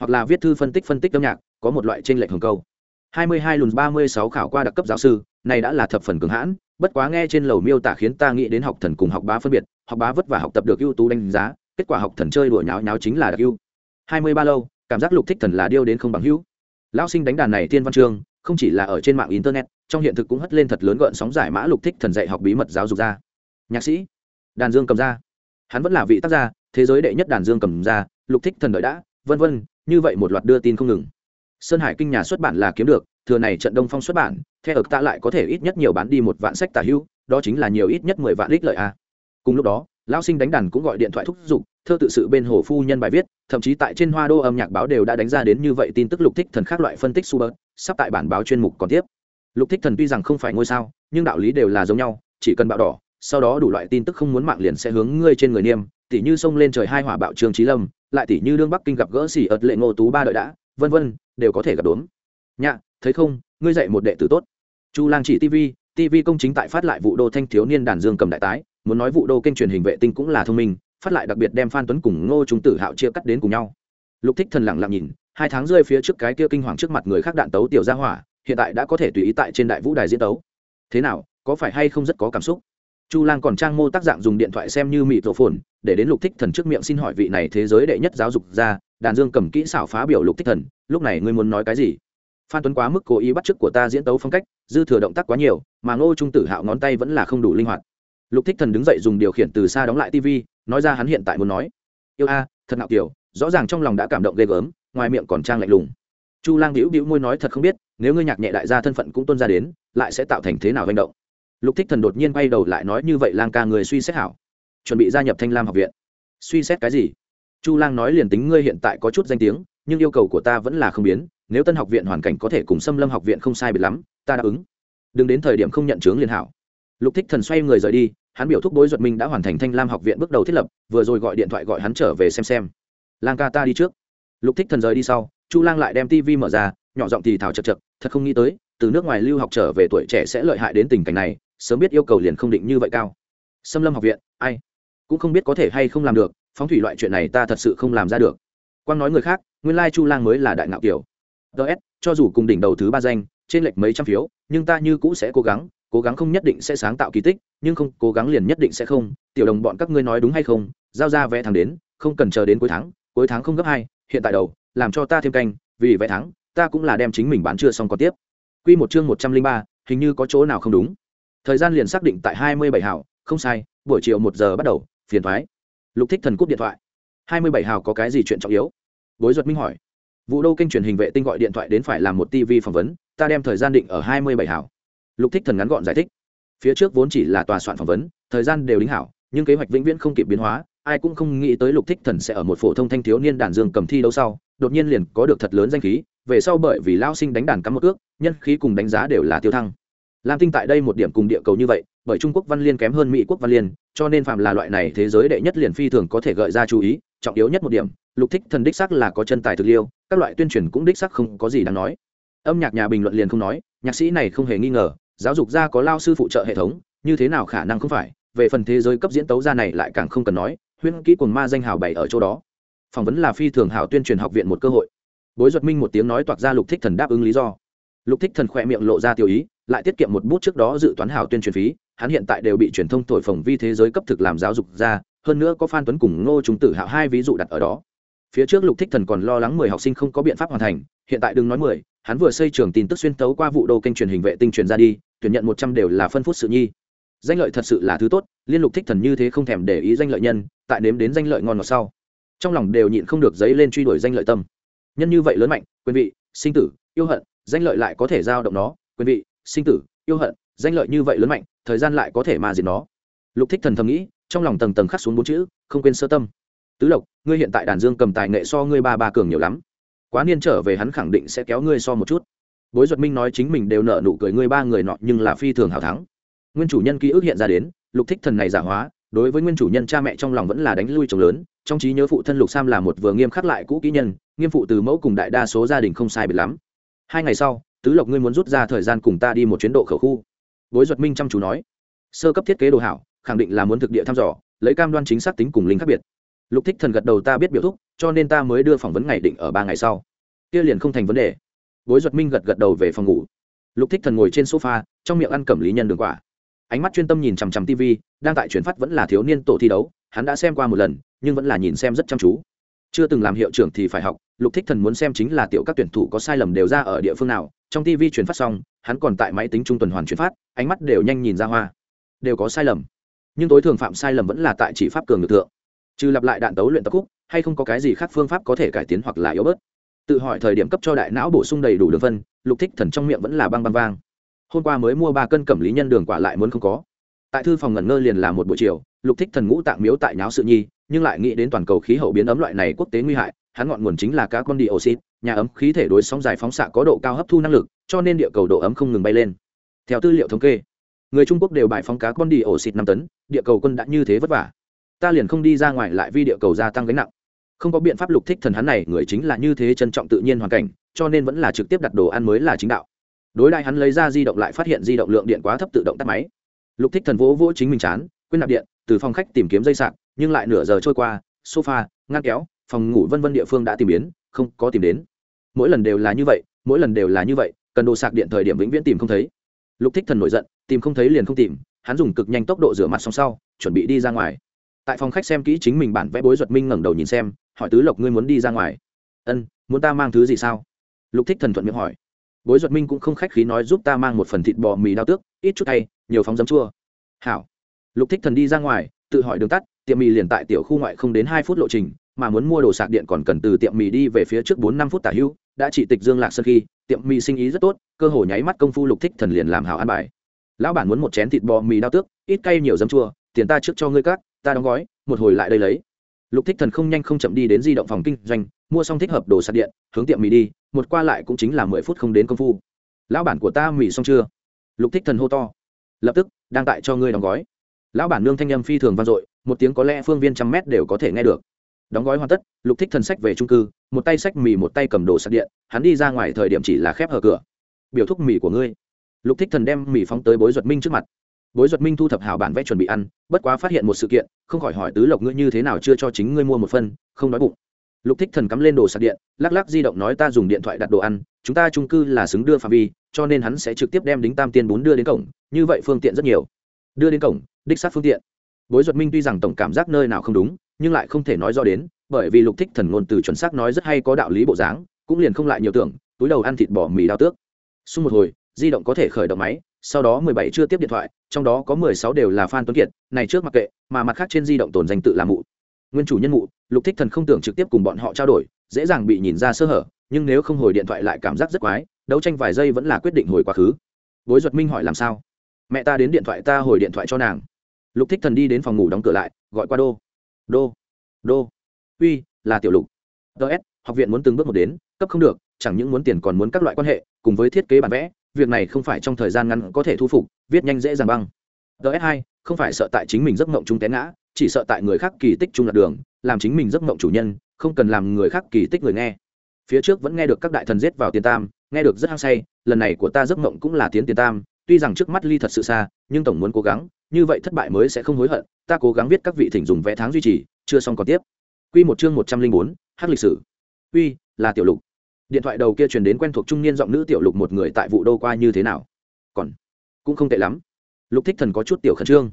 Hoặc là viết thư phân tích phân tích âm nhạc, có một loại trên lệch hồng câu. hai mươi hai lùn ba mươi sáu khảo qua đặc cấp giáo sư, này đã là thập phần cường hãn, bất quá nghe trên lầu miêu tả khiến ta nghĩ đến học thần cùng học bá phân biệt, học bá vất vả học tập được ưu tú đánh giá kết quả học thần chơi đùa nháo nháo chính là đặc ưu hai mươi ba lâu, cảm giác lục thích thần là điêu đến không bằng hữu. Lão sinh đánh đàn này tiên văn chương không chỉ là ở trên mạng internet, trong hiện thực cũng hất lên thật lớn gợn sóng giải mã lục thích thần dạy học bí mật giáo dục ra. Nhạc sĩ, đàn dương cầm ra. Hắn vẫn là vị tác gia, thế giới đệ nhất đàn dương cầm ra, lục thích thần đợi đã, vân vân, như vậy một loạt đưa tin không ngừng. Sơn hải kinh nhà xuất bản là kiếm được, thừa này trận đông phong xuất bản, theo ực ta lại có thể ít nhất nhiều bán đi một vạn sách tả hữu, đó chính là nhiều ít nhất mười vạn lít lợi a. Cùng lúc đó lão sinh đánh đàn cũng gọi điện thoại thúc giục, thơ tự sự bên hồ phu nhân bài viết, thậm chí tại trên hoa đô âm nhạc báo đều đã đánh ra đến như vậy tin tức lục thích thần khác loại phân tích su bớt, sắp tại bản báo chuyên mục còn tiếp. Lục thích thần tuy rằng không phải ngôi sao, nhưng đạo lý đều là giống nhau, chỉ cần bạo đỏ, sau đó đủ loại tin tức không muốn mạng liền sẽ hướng ngươi trên người niêm, tỉ như sông lên trời hai hỏa bạo trường trí lâm, lại tỉ như đương bắc kinh gặp gỡ xỉ ợt lệ ngô tú ba đợi đã, vân vân, đều có thể gặp đốn nhạ, thấy không, ngươi dạy một đệ tử tốt. Chu lang chỉ tv tv công chính tại phát lại vụ đô thanh thiếu niên đàn dương cầm đại tái muốn nói vụ đô kênh truyền hình vệ tinh cũng là thông minh, phát lại đặc biệt đem phan tuấn cùng ngô trung tử hạo chia cắt đến cùng nhau. Lục thích thần lặng lặng nhìn, hai tháng rơi phía trước cái kia kinh hoàng trước mặt người khác đạn tấu tiểu gia hỏa, hiện tại đã có thể tùy ý tại trên đại vũ đài diễn tấu. Thế nào, có phải hay không rất có cảm xúc? Chu lang còn trang mô tác dạng dùng điện thoại xem như mịt rổ phồn, để đến lục thích thần trước miệng xin hỏi vị này thế giới đệ nhất giáo dục ra, đàn dương cầm kỹ xảo phá biểu lục thích thần, lúc này ngươi muốn nói cái gì? Phan tuấn quá mức cố ý bắt chước của ta diễn tấu phong cách, dư thừa động tác quá nhiều, mà ngô trung tử hạo ngón tay vẫn là không đủ linh hoạt lục thích thần đứng dậy dùng điều khiển từ xa đóng lại tv nói ra hắn hiện tại muốn nói. Yêu a, thật ngạo kiểu, rõ ràng trong lòng đã cảm động ghê gớm, ngoài miệng còn trang lạnh lùng. Chu lang hữu hữu môi nói thật không biết, nếu ngươi nhạc nhẹ đại gia thân phận cũng tuân ra đến, lại sẽ tạo thành thế nào hành động? Lục thích thần đột nhiên quay đầu lại nói như vậy lang ca người suy xét hảo. Chuẩn bị gia nhập thanh lam học viện. Suy xét cái gì? Chu lang nói liền tính ngươi hiện tại có chút danh tiếng, nhưng yêu cầu của ta vẫn là không biến, nếu tân học viện hoàn cảnh có thể cùng xâm lâm học viện không sai biệt lắm, ta đáp ứng. Đừng đến thời điểm không nhận chướng liên hảo. Lục thích thần xoay người rời đi hắn biểu thúc bối duật minh đã hoàn thành thanh lam học viện bước đầu thiết lập, vừa rồi gọi điện thoại gọi hắn trở về xem xem. Lang ca ta đi trước. Lục thích thần rời đi sau, chu lang lại đem tv mở ra, nhỏ giọng thì thảo chật chật, thật không nghĩ tới, từ nước ngoài lưu học trở về tuổi trẻ sẽ lợi hại đến tình cảnh này, sớm biết yêu cầu liền không định như vậy cao. Xâm lâm học viện, ai? Cũng không biết có thể hay không làm được, phóng thủy loại chuyện này ta thật sự không làm ra được. Quang nói người khác, nguyên lai chu lang mới là đại ngạo kiều. ts cho dù cùng đỉnh đầu thứ ba danh, trên lệch mấy trăm phiếu, nhưng ta như cũ sẽ cố gắng cố gắng không nhất định sẽ sáng tạo kỳ tích, nhưng không, cố gắng liền nhất định sẽ không. Tiểu đồng bọn các ngươi nói đúng hay không? Giao ra vé tháng đến, không cần chờ đến cuối tháng cuối tháng không gấp hai, hiện tại đầu, làm cho ta thêm canh, vì vé tháng ta cũng là đem chính mình bán chưa xong còn tiếp. Quy một chương một trăm linh ba, hình như có chỗ nào không đúng. Thời gian liền xác định tại hai mươi bảy hảo, không sai, buổi chiều một giờ bắt đầu, phiền thoái. Lục thích thần cúp điện thoại. Hai mươi bảy hào có cái gì chuyện trọng yếu? Bối duật minh hỏi. Vụ đô kênh truyền hình vệ tinh gọi điện thoại đến phải làm một tv phỏng vấn, ta đem thời gian định ở hai mươi bảy hào lục thích thần ngắn gọn giải thích. Phía trước vốn chỉ là tòa soạn phỏng vấn, thời gian đều đính hảo, nhưng kế hoạch vĩnh viễn không kịp biến hóa, ai cũng không nghĩ tới lục thích thần sẽ ở một phổ thông thanh thiếu niên đàn dương cầm thi đấu sau, đột nhiên liền có được thật lớn danh khí, về sau bởi vì lao sinh đánh đàn cắm một ước nhân khí cùng đánh giá đều là tiêu thăng. Lam tinh tại đây một điểm cùng địa cầu như vậy, bởi trung quốc văn liên kém hơn mỹ quốc văn liên, cho nên phạm là loại này thế giới đệ nhất liền phi thường có thể gợi ra chú ý, trọng yếu nhất một điểm, lục thích thần đích sắc là có chân tài thực liêu, các loại tuyên truyền cũng đích sắc không có gì đáng nói. Âm nhạc nhà bình luận liền không nói, nhạc sĩ này không hề nghi ngờ giáo dục gia có lao sư phụ trợ hệ thống, như thế nào khả năng không phải? Về phần thế giới cấp diễn tấu gia này lại càng không cần nói, huyễn kỹ quần ma danh hào bảy ở chỗ đó. Phỏng vấn là phi thường hảo tuyên truyền học viện một cơ hội. Bối duật minh một tiếng nói toạc ra lục thích thần đáp ứng lý do. Lục thích thần khỏe miệng lộ ra tiêu ý, lại tiết kiệm một bút trước đó dự toán hảo tuyên truyền phí, hắn hiện tại đều bị truyền thông thổi phồng vi thế giới cấp thực làm giáo dục ra, hơn nữa có phan tuấn cùng ngô chúng tử hạo hai ví dụ đặt ở đó. Phía trước lục thích thần còn lo lắng mười học sinh không có biện pháp hoàn thành, hiện tại đừng nói mười, hắn vừa xây trường tin tức xuyên tấu qua vụ đô kênh truyền hình vệ tinh truyền ra đi tuyển nhận một trăm đều là phân phút sự nhi. Danh lợi thật sự là thứ tốt, liên lục thích thần như thế không thèm để ý danh lợi nhân, tại nếm đến danh lợi ngon ngọt sau. Trong lòng đều nhịn không được giấy lên truy đuổi danh lợi tâm. Nhân như vậy lớn mạnh, quyền vị, sinh tử, yêu hận, danh lợi lại có thể giao động nó, quyền vị, sinh tử, yêu hận, danh lợi như vậy lớn mạnh, thời gian lại có thể mà diệt nó. Lục thích thần thầm nghĩ, trong lòng tầng tầng khắc xuống bốn chữ, không quên sơ tâm. Tứ lộc, ngươi hiện tại đàn dương cầm tài nghệ so ngươi ba ba cường nhiều lắm. Quá niên trở về hắn khẳng định sẽ kéo ngươi so một chút bối duật minh nói chính mình đều nợ nụ cười ngươi ba người nọ, nhưng là phi thường hào thắng. Nguyên chủ nhân ký ức hiện ra đến, lục thích thần này giả hóa, đối với nguyên chủ nhân cha mẹ trong lòng vẫn là đánh lui chồng lớn, trong trí nhớ phụ thân lục sam là một vừa nghiêm khắc lại cũ kỹ nhân, nghiêm phụ từ mẫu cùng đại đa số gia đình không sai biệt lắm. Hai ngày sau, tứ lộc ngươi muốn rút ra thời gian cùng ta đi một chuyến độ khẩu khu. Bối duật minh chăm chú nói, sơ cấp thiết kế đồ hảo, khẳng định là muốn thực địa thăm dò, lấy cam đoan chính xác tính cùng linh khác biệt. Lục thích thần gật đầu ta biết biểu thúc, cho nên ta mới đưa phỏng vấn ngày định ở ba ngày sau. Kia liền không thành vấn đề bối duật minh gật gật đầu về phòng ngủ. Lục thích thần ngồi trên sofa, trong miệng ăn cẩm lý nhân đường quả. Ánh mắt chuyên tâm nhìn chằm chằm tv đang tại chuyển phát vẫn là thiếu niên tổ thi đấu, hắn đã xem qua một lần, nhưng vẫn là nhìn xem rất chăm chú. Chưa từng làm hiệu trưởng thì phải học, lục thích thần muốn xem chính là tiểu các tuyển thủ có sai lầm đều ra ở địa phương nào. Trong tv chuyển phát xong, hắn còn tại máy tính trung tuần hoàn chuyển phát, ánh mắt đều nhanh nhìn ra hoa. Đều có sai lầm. Nhưng tối thường phạm sai lầm vẫn là tại chỉ pháp cường lực thượng. Trừ lặp lại đạn tấu luyện tập khúc, hay không có cái gì khác phương pháp có thể cải tiến hoặc là yếu bớt tự hỏi thời điểm cấp cho đại não bổ sung đầy đủ đường phân, lục thích thần trong miệng vẫn là băng băng vang. Hôm qua mới mua ba cân cẩm lý nhân đường quả lại muốn không có. Tại thư phòng ngẩn ngơ liền là một buổi chiều, lục thích thần ngũ tạng miếu tại nháo sự nhi, nhưng lại nghĩ đến toàn cầu khí hậu biến ấm loại này quốc tế nguy hại, hắn ngọn nguồn chính là cá con dioxide, nhà ấm khí thể đối sóng dài phóng xạ có độ cao hấp thu năng lực, cho nên địa cầu độ ấm không ngừng bay lên. Theo tư liệu thống kê, người trung quốc đều bại phóng cá con dioxide năm tấn, địa cầu quân đã như thế vất vả. Ta liền không đi ra ngoài lại vi địa cầu gia tăng gánh nặng không có biện pháp lục thích thần hắn này, người chính là như thế trân trọng tự nhiên hoàn cảnh, cho nên vẫn là trực tiếp đặt đồ ăn mới là chính đạo. Đối đại hắn lấy ra di động lại phát hiện di động lượng điện quá thấp tự động tắt máy. Lục thích thần vỗ vỗ chính mình chán, quên nạp điện, từ phòng khách tìm kiếm dây sạc, nhưng lại nửa giờ trôi qua, sofa, ngăn kéo, phòng ngủ vân vân địa phương đã tìm biến, không có tìm đến. Mỗi lần đều là như vậy, mỗi lần đều là như vậy, cần đồ sạc điện thời điểm vĩnh viễn tìm không thấy. Lục thích thần nổi giận, tìm không thấy liền không tìm, hắn dùng cực nhanh tốc độ rửa mặt xong sau, chuẩn bị đi ra ngoài. Tại phòng khách xem kỹ chính mình bản vẽ bối duật minh ngẩng đầu nhìn xem hỏi tứ lộc ngươi muốn đi ra ngoài. Ân muốn ta mang thứ gì sao? Lục thích thần thuận miệng hỏi. Bối duật minh cũng không khách khí nói giúp ta mang một phần thịt bò mì đao tước ít chút tay nhiều phóng giấm chua. Hảo. Lục thích thần đi ra ngoài tự hỏi đường tắt tiệm mì liền tại tiểu khu ngoại không đến hai phút lộ trình mà muốn mua đồ sạc điện còn cần từ tiệm mì đi về phía trước bốn năm phút tả hữu đã chỉ tịch dương lạc sơn khi tiệm mì sinh ý rất tốt cơ hồ nháy mắt công phu lục thích thần liền làm hảo an bài. Lão bản muốn một chén thịt bò mì đao tước ít cay nhiều dấm chua tiền ta trước cho ngươi cắt, ta đóng gói một hồi lại đây lấy lục thích thần không nhanh không chậm đi đến di động phòng kinh doanh, mua xong thích hợp đồ sạc điện, hướng tiệm mì đi, một qua lại cũng chính là mười phút không đến công phu. Lão bản của ta mì xong chưa? Lục thích thần hô to. Lập tức, đang tại cho ngươi đóng gói. Lão bản nương thanh âm phi thường vang dội, một tiếng có lẽ phương viên trăm mét đều có thể nghe được. Đóng gói hoàn tất, lục thích thần sách về trung cư, một tay sách mì, một tay cầm đồ sạc điện, hắn đi ra ngoài thời điểm chỉ là khép hở cửa. Biểu thúc mì của ngươi. Lục thích thần đem mì phóng tới bối duật minh trước mặt bối duật minh thu thập hảo bản vẽ chuẩn bị ăn, bất quá phát hiện một sự kiện, không khỏi hỏi tứ lộc ngươi như thế nào chưa cho chính ngươi mua một phân, không đói bụng. Lục thích thần cắm lên đồ sạc điện, lắc lắc di động nói ta dùng điện thoại đặt đồ ăn, chúng ta trung cư là xứng đưa phạm vi, cho nên hắn sẽ trực tiếp đem đính tam tiên bún đưa đến cổng, như vậy phương tiện rất nhiều. Đưa đến cổng, đích sát phương tiện. Bối duật minh tuy rằng tổng cảm giác nơi nào không đúng, nhưng lại không thể nói rõ đến, bởi vì lục thích thần ngôn từ chuẩn xác nói rất hay có đạo lý bộ dáng, cũng liền không lại nhiều tưởng, túi đầu ăn thịt bò mì đao tước. Xung một hồi, di động có thể khởi động máy, sau đó mười bảy chưa tiếp điện thoại trong đó có mười sáu đều là phan tuấn kiệt, này trước mặc kệ, mà mặt khác trên di động tồn danh tự là mụ. Nguyên chủ nhân mụ, lục thích thần không tưởng trực tiếp cùng bọn họ trao đổi, dễ dàng bị nhìn ra sơ hở, nhưng nếu không hồi điện thoại lại cảm giác rất quái, đấu tranh vài giây vẫn là quyết định hồi quá khứ. Bối duật minh hỏi làm sao? Mẹ ta đến điện thoại ta hồi điện thoại cho nàng. Lục thích thần đi đến phòng ngủ đóng cửa lại, gọi qua đô. Đô đô. Uy, là tiểu lục. Ts học viện muốn từng bước một đến, cấp không được chẳng những muốn tiền còn muốn các loại quan hệ, cùng với thiết kế bản vẽ, việc này không phải trong thời gian ngắn có thể thu phục, viết nhanh dễ dàng băng. Ts hai, không phải sợ tại chính mình giấc mộng chúng té ngã, chỉ sợ tại người khác kỳ tích chung lạc đường, làm chính mình giấc mộng chủ nhân, không cần làm người khác kỳ tích người nghe. Phía trước vẫn nghe được các đại thần giết vào tiền tam, nghe được rất hăng say, lần này của ta giấc mộng cũng là tiến tiền tam, tuy rằng trước mắt ly thật sự xa, nhưng tổng muốn cố gắng, như vậy thất bại mới sẽ không hối hận, ta cố gắng viết các vị thỉnh dùng vẽ tháng duy trì, chưa xong còn tiếp. Quy một chương một trăm linh bốn, hát lịch sử. Uy, là tiểu lục điện thoại đầu kia truyền đến quen thuộc trung niên giọng nữ tiểu lục một người tại vụ đô qua như thế nào? Còn, cũng không tệ lắm. Lục thích thần có chút tiểu khẩn trương.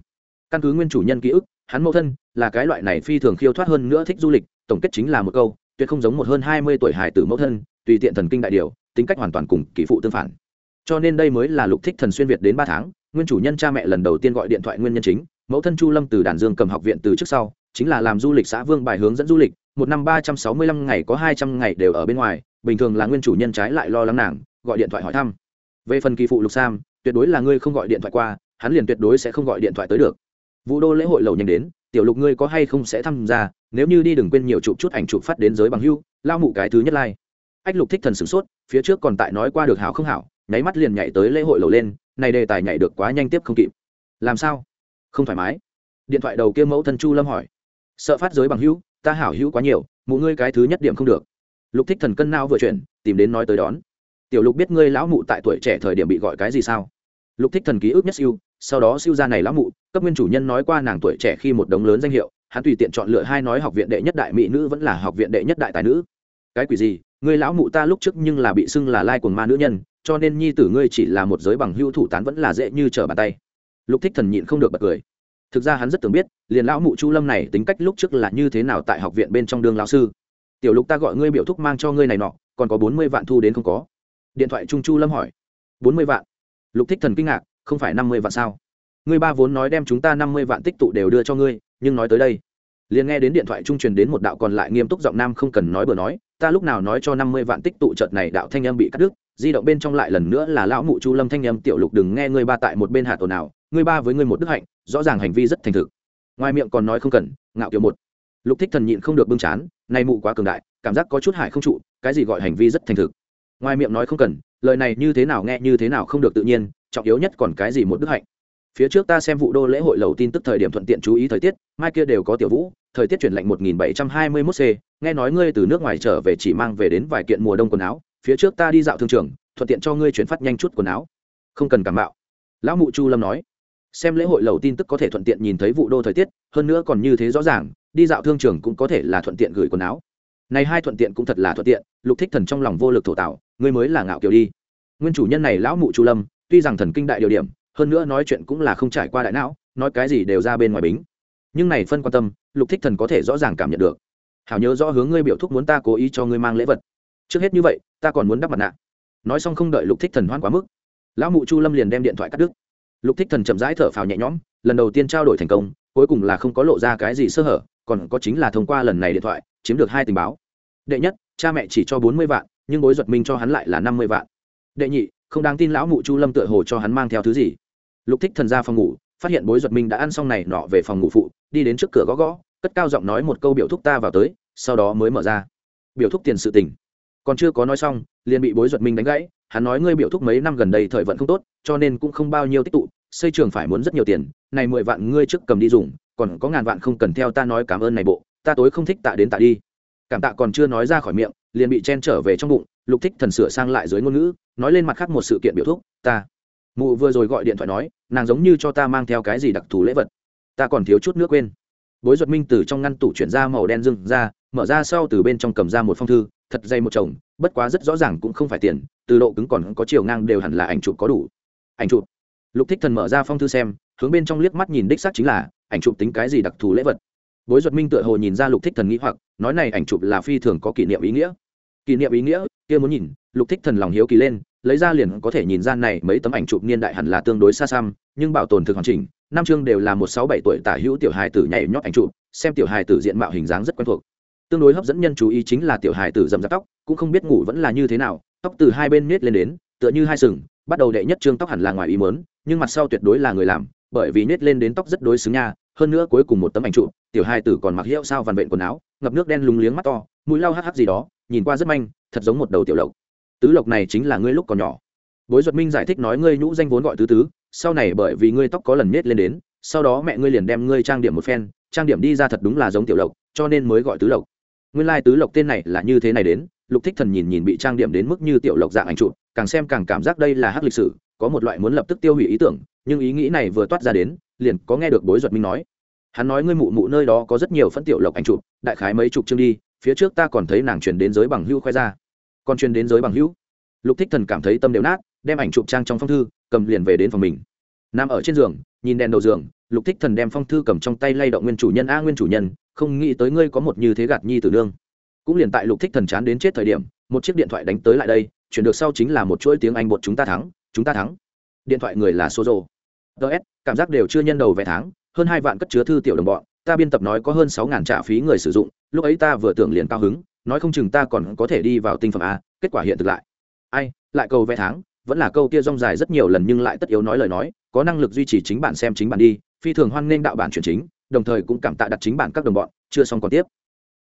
Căn cứ nguyên chủ nhân ký ức, hắn mẫu thân là cái loại này phi thường khiêu thoát hơn nữa thích du lịch, tổng kết chính là một câu, tuyệt không giống một hơn hai mươi tuổi hải tử mẫu thân, tùy tiện thần kinh đại điều, tính cách hoàn toàn cùng kỳ phụ tương phản. Cho nên đây mới là lục thích thần xuyên việt đến ba tháng, nguyên chủ nhân cha mẹ lần đầu tiên gọi điện thoại nguyên nhân chính, mẫu thân chu lâm từ đàn dương cầm học viện từ trước sau, chính là làm du lịch xã vương bài hướng dẫn du lịch, một năm ba trăm sáu mươi lăm ngày có hai trăm ngày đều ở bên ngoài bình thường là nguyên chủ nhân trái lại lo lắng nàng, gọi điện thoại hỏi thăm. Về phần kỳ phụ lục sam, tuyệt đối là ngươi không gọi điện thoại qua, hắn liền tuyệt đối sẽ không gọi điện thoại tới được. Vũ đô lễ hội lầu nhanh đến, tiểu lục ngươi có hay không sẽ tham gia, nếu như đi đừng quên nhiều chụp chút ảnh chụp phát đến giới bằng hưu, lao mụ cái thứ nhất lai、like. ách lục thích thần sửng sốt, phía trước còn tại nói qua được hảo không hảo, nháy mắt liền nhảy tới lễ hội lầu lên, này đề tài nhảy được quá nhanh tiếp không kịp. Làm sao? Không thoải mái. Điện thoại đầu kia mẫu thân chu lâm hỏi. Sợ phát giới bằng hữu ta hảo hữu quá nhiều, mụ ngươi cái thứ nhất điểm không được lục thích thần cân nao vừa chuyển, tìm đến nói tới đón. Tiểu lục biết ngươi lão mụ tại tuổi trẻ thời điểm bị gọi cái gì sao? Lục thích thần ký ức nhất siêu, sau đó siêu ra này lão mụ, cấp nguyên chủ nhân nói qua nàng tuổi trẻ khi một đống lớn danh hiệu, hắn tùy tiện chọn lựa hai nói học viện đệ nhất đại mỹ nữ vẫn là học viện đệ nhất đại tài nữ. Cái quỷ gì? Ngươi lão mụ ta lúc trước nhưng là bị xưng là lai cuồng ma nữ nhân, cho nên nhi tử ngươi chỉ là một giới bằng hưu thủ tán vẫn là dễ như trở bàn tay. Lục thích thần nhịn không được bật cười. Thực ra hắn rất tưởng biết, liền lão mụ chu lâm này tính cách lúc trước là như thế nào tại học viện bên trong đương lão sư tiểu lục ta gọi ngươi biểu thúc mang cho ngươi này nọ, còn có bốn mươi vạn thu đến không có. Điện thoại trung chu lâm hỏi. Bốn mươi vạn? Lục thích thần kinh ngạc, không phải năm mươi vạn sao? Ngươi ba vốn nói đem chúng ta năm mươi vạn tích tụ đều đưa cho ngươi, nhưng nói tới đây. Liền nghe đến điện thoại trung truyền đến một đạo còn lại nghiêm túc giọng nam không cần nói bừa nói, ta lúc nào nói cho năm mươi vạn tích tụ chợt này đạo thanh âm bị cắt đứt, di động bên trong lại lần nữa là lão mụ chu lâm thanh âm, tiểu lục đừng nghe ngươi ba tại một bên hạ tổ nào ngươi ba với ngươi một đức hạnh, rõ ràng hành vi rất thành thực. Ngoài miệng còn nói không cần, ngạo kiểu một. Lục thích thần nhịn không được bưng chán nay mụ quá cường đại, cảm giác có chút hại không trụ, cái gì gọi hành vi rất thành thực. Ngoài miệng nói không cần, lời này như thế nào nghe như thế nào không được tự nhiên, trọng yếu nhất còn cái gì một đức hạnh. Phía trước ta xem vụ đô lễ hội lầu tin tức thời điểm thuận tiện chú ý thời tiết, mai kia đều có tiểu vũ, thời tiết chuyển lạnh 1721 c nghe nói ngươi từ nước ngoài trở về chỉ mang về đến vài kiện mùa đông quần áo, phía trước ta đi dạo thương trường, thuận tiện cho ngươi chuyển phát nhanh chút quần áo. Không cần cảm mạo. lão mụ chu lâm nói xem lễ hội lầu tin tức có thể thuận tiện nhìn thấy vụ đô thời tiết, hơn nữa còn như thế rõ ràng, đi dạo thương trường cũng có thể là thuận tiện gửi quần áo. Này hai thuận tiện cũng thật là thuận tiện, lục thích thần trong lòng vô lực thổ tạo, ngươi mới là ngạo kiều đi. Nguyên chủ nhân này lão mụ chu lâm, tuy rằng thần kinh đại điều điểm, hơn nữa nói chuyện cũng là không trải qua đại não, nói cái gì đều ra bên ngoài bính. Nhưng này phân quan tâm, lục thích thần có thể rõ ràng cảm nhận được. Hảo nhớ rõ hướng ngươi biểu thúc muốn ta cố ý cho ngươi mang lễ vật. Trước hết như vậy, ta còn muốn đắp mặt nạ. Nói xong không đợi lục thích thần hoan quá mức, lão mụ chu lâm liền đem điện thoại cắt đứt lục thích thần chậm rãi thở phào nhẹ nhõm, lần đầu tiên trao đổi thành công, cuối cùng là không có lộ ra cái gì sơ hở, còn có chính là thông qua lần này điện thoại, chiếm được hai tình báo. Đệ nhất, cha mẹ chỉ cho bốn mươi vạn, nhưng bối duật minh cho hắn lại là năm mươi vạn. Đệ nhị, không đáng tin lão mụ chu lâm tựa hồ cho hắn mang theo thứ gì. Lục thích thần ra phòng ngủ, phát hiện bối duật minh đã ăn xong này nọ về phòng ngủ phụ, đi đến trước cửa gõ gõ, cất cao giọng nói một câu biểu thúc ta vào tới, sau đó mới mở ra. Biểu thúc tiền sự tình. Còn chưa có nói xong, liền bị bối duật minh đánh gãy hắn nói ngươi biểu thúc mấy năm gần đây thời vận không tốt, cho nên cũng không bao nhiêu tích tụ, xây trường phải muốn rất nhiều tiền, này mười vạn ngươi trước cầm đi dùng, còn có ngàn vạn không cần theo ta nói cảm ơn này bộ, ta tối không thích tạ đến tạ đi. Cảm tạ còn chưa nói ra khỏi miệng, liền bị chen trở về trong bụng, lục thích thần sửa sang lại dưới ngôn ngữ, nói lên mặt khác một sự kiện biểu thúc, ta. Mụ vừa rồi gọi điện thoại nói, nàng giống như cho ta mang theo cái gì đặc thù lễ vật. Ta còn thiếu chút nước quên. Bối duật minh từ trong ngăn tủ chuyển ra màu đen dưng ra, mở ra sau từ bên trong cầm ra một phong thư, thật dày một chồng, bất quá rất rõ ràng cũng không phải tiền từ độ cứng còn có chiều ngang đều hẳn là ảnh chụp có đủ. Ảnh chụp. Lục thích thần mở ra phong thư xem, hướng bên trong liếc mắt nhìn đích xác chính là, ảnh chụp tính cái gì đặc thù lễ vật. Bối duật minh tựa hồ nhìn ra lục thích thần nghĩ hoặc, nói này ảnh chụp là phi thường có kỷ niệm ý nghĩa. Kỷ niệm ý nghĩa, kia muốn nhìn, lục thích thần lòng hiếu kỳ lên, lấy ra liền có thể nhìn ra này mấy tấm ảnh chụp niên đại hẳn là tương đối xa xăm, nhưng bảo tồn thực hoàn chỉnh, năm chương đều là một sáu bảy tuổi tả hữu tiểu hài tử nhảy nhót ảnh chụp, xem tiểu hài tử diện mạo hình dáng rất quen thuộc. Tương đối hấp dẫn nhân chú ý chính là tiểu hài tử dầm dạp tóc, cũng không biết ngủ vẫn là như thế nào tóc từ hai bên nết lên đến, tựa như hai sừng, bắt đầu đệ nhất trương tóc hẳn là ngoài ý mớn nhưng mặt sau tuyệt đối là người làm, bởi vì nết lên đến tóc rất đối xứng nha, hơn nữa cuối cùng một tấm ảnh trụ tiểu hai tử còn mặc hiệu sao vằn vện quần áo, ngập nước đen lúng liếng mắt to, mũi lau hắc hắc gì đó, nhìn qua rất manh, thật giống một đầu tiểu lộc. Tứ lộc này chính là ngươi lúc còn nhỏ. Bối duật minh giải thích nói ngươi nhũ danh vốn gọi tứ tứ, sau này bởi vì ngươi tóc có lần nết lên đến, sau đó mẹ ngươi liền đem ngươi trang điểm một phen, trang điểm đi ra thật đúng là giống tiểu lộc, cho nên mới gọi tứ lộc. Nguyên lai tứ lộc tên này là như thế này đến lục thích thần nhìn nhìn bị trang điểm đến mức như tiểu lộc dạng ảnh trụ càng xem càng cảm giác đây là hắc lịch sử, có một loại muốn lập tức tiêu hủy ý tưởng, nhưng ý nghĩ này vừa toát ra đến, liền có nghe được bối duật minh nói. Hắn nói ngươi mụ mụ nơi đó có rất nhiều phân tiểu lộc ảnh chụp, đại khái mấy chục chương đi, phía trước ta còn thấy nàng truyền đến giới bằng hữu khoe ra. Còn truyền đến giới bằng hữu? Lục thích thần cảm thấy tâm đều nát, đem ảnh chụp trang trong phong thư, cầm liền về đến phòng mình. Nằm ở trên giường, nhìn đèn đầu giường, lục thích thần đem phong thư cầm trong tay lay động nguyên chủ nhân a nguyên chủ nhân, không nghĩ tới ngươi có một như thế gạt nhi tử đương cũng liền tại lục thích thần chán đến chết thời điểm, một chiếc điện thoại đánh tới lại đây, chuyển được sau chính là một chuỗi tiếng anh bột chúng ta thắng, chúng ta thắng. Điện thoại người là sozo. Ts cảm giác đều chưa nhân đầu vé tháng, hơn hai vạn cất chứa thư tiểu đồng bọn, ta biên tập nói có hơn sáu ngàn trả phí người sử dụng, lúc ấy ta vừa tưởng liền cao hứng, nói không chừng ta còn có thể đi vào tinh phẩm a, kết quả hiện thực lại. Ai, lại câu vẽ tháng, vẫn là câu kia rong dài rất nhiều lần nhưng lại tất yếu nói lời nói, có năng lực duy trì chính bản xem chính bản đi, phi thường hoan nghênh đạo bản chuyển chính, đồng thời cũng cảm tạ đặt chính bản các đồng bọn, chưa xong còn tiếp.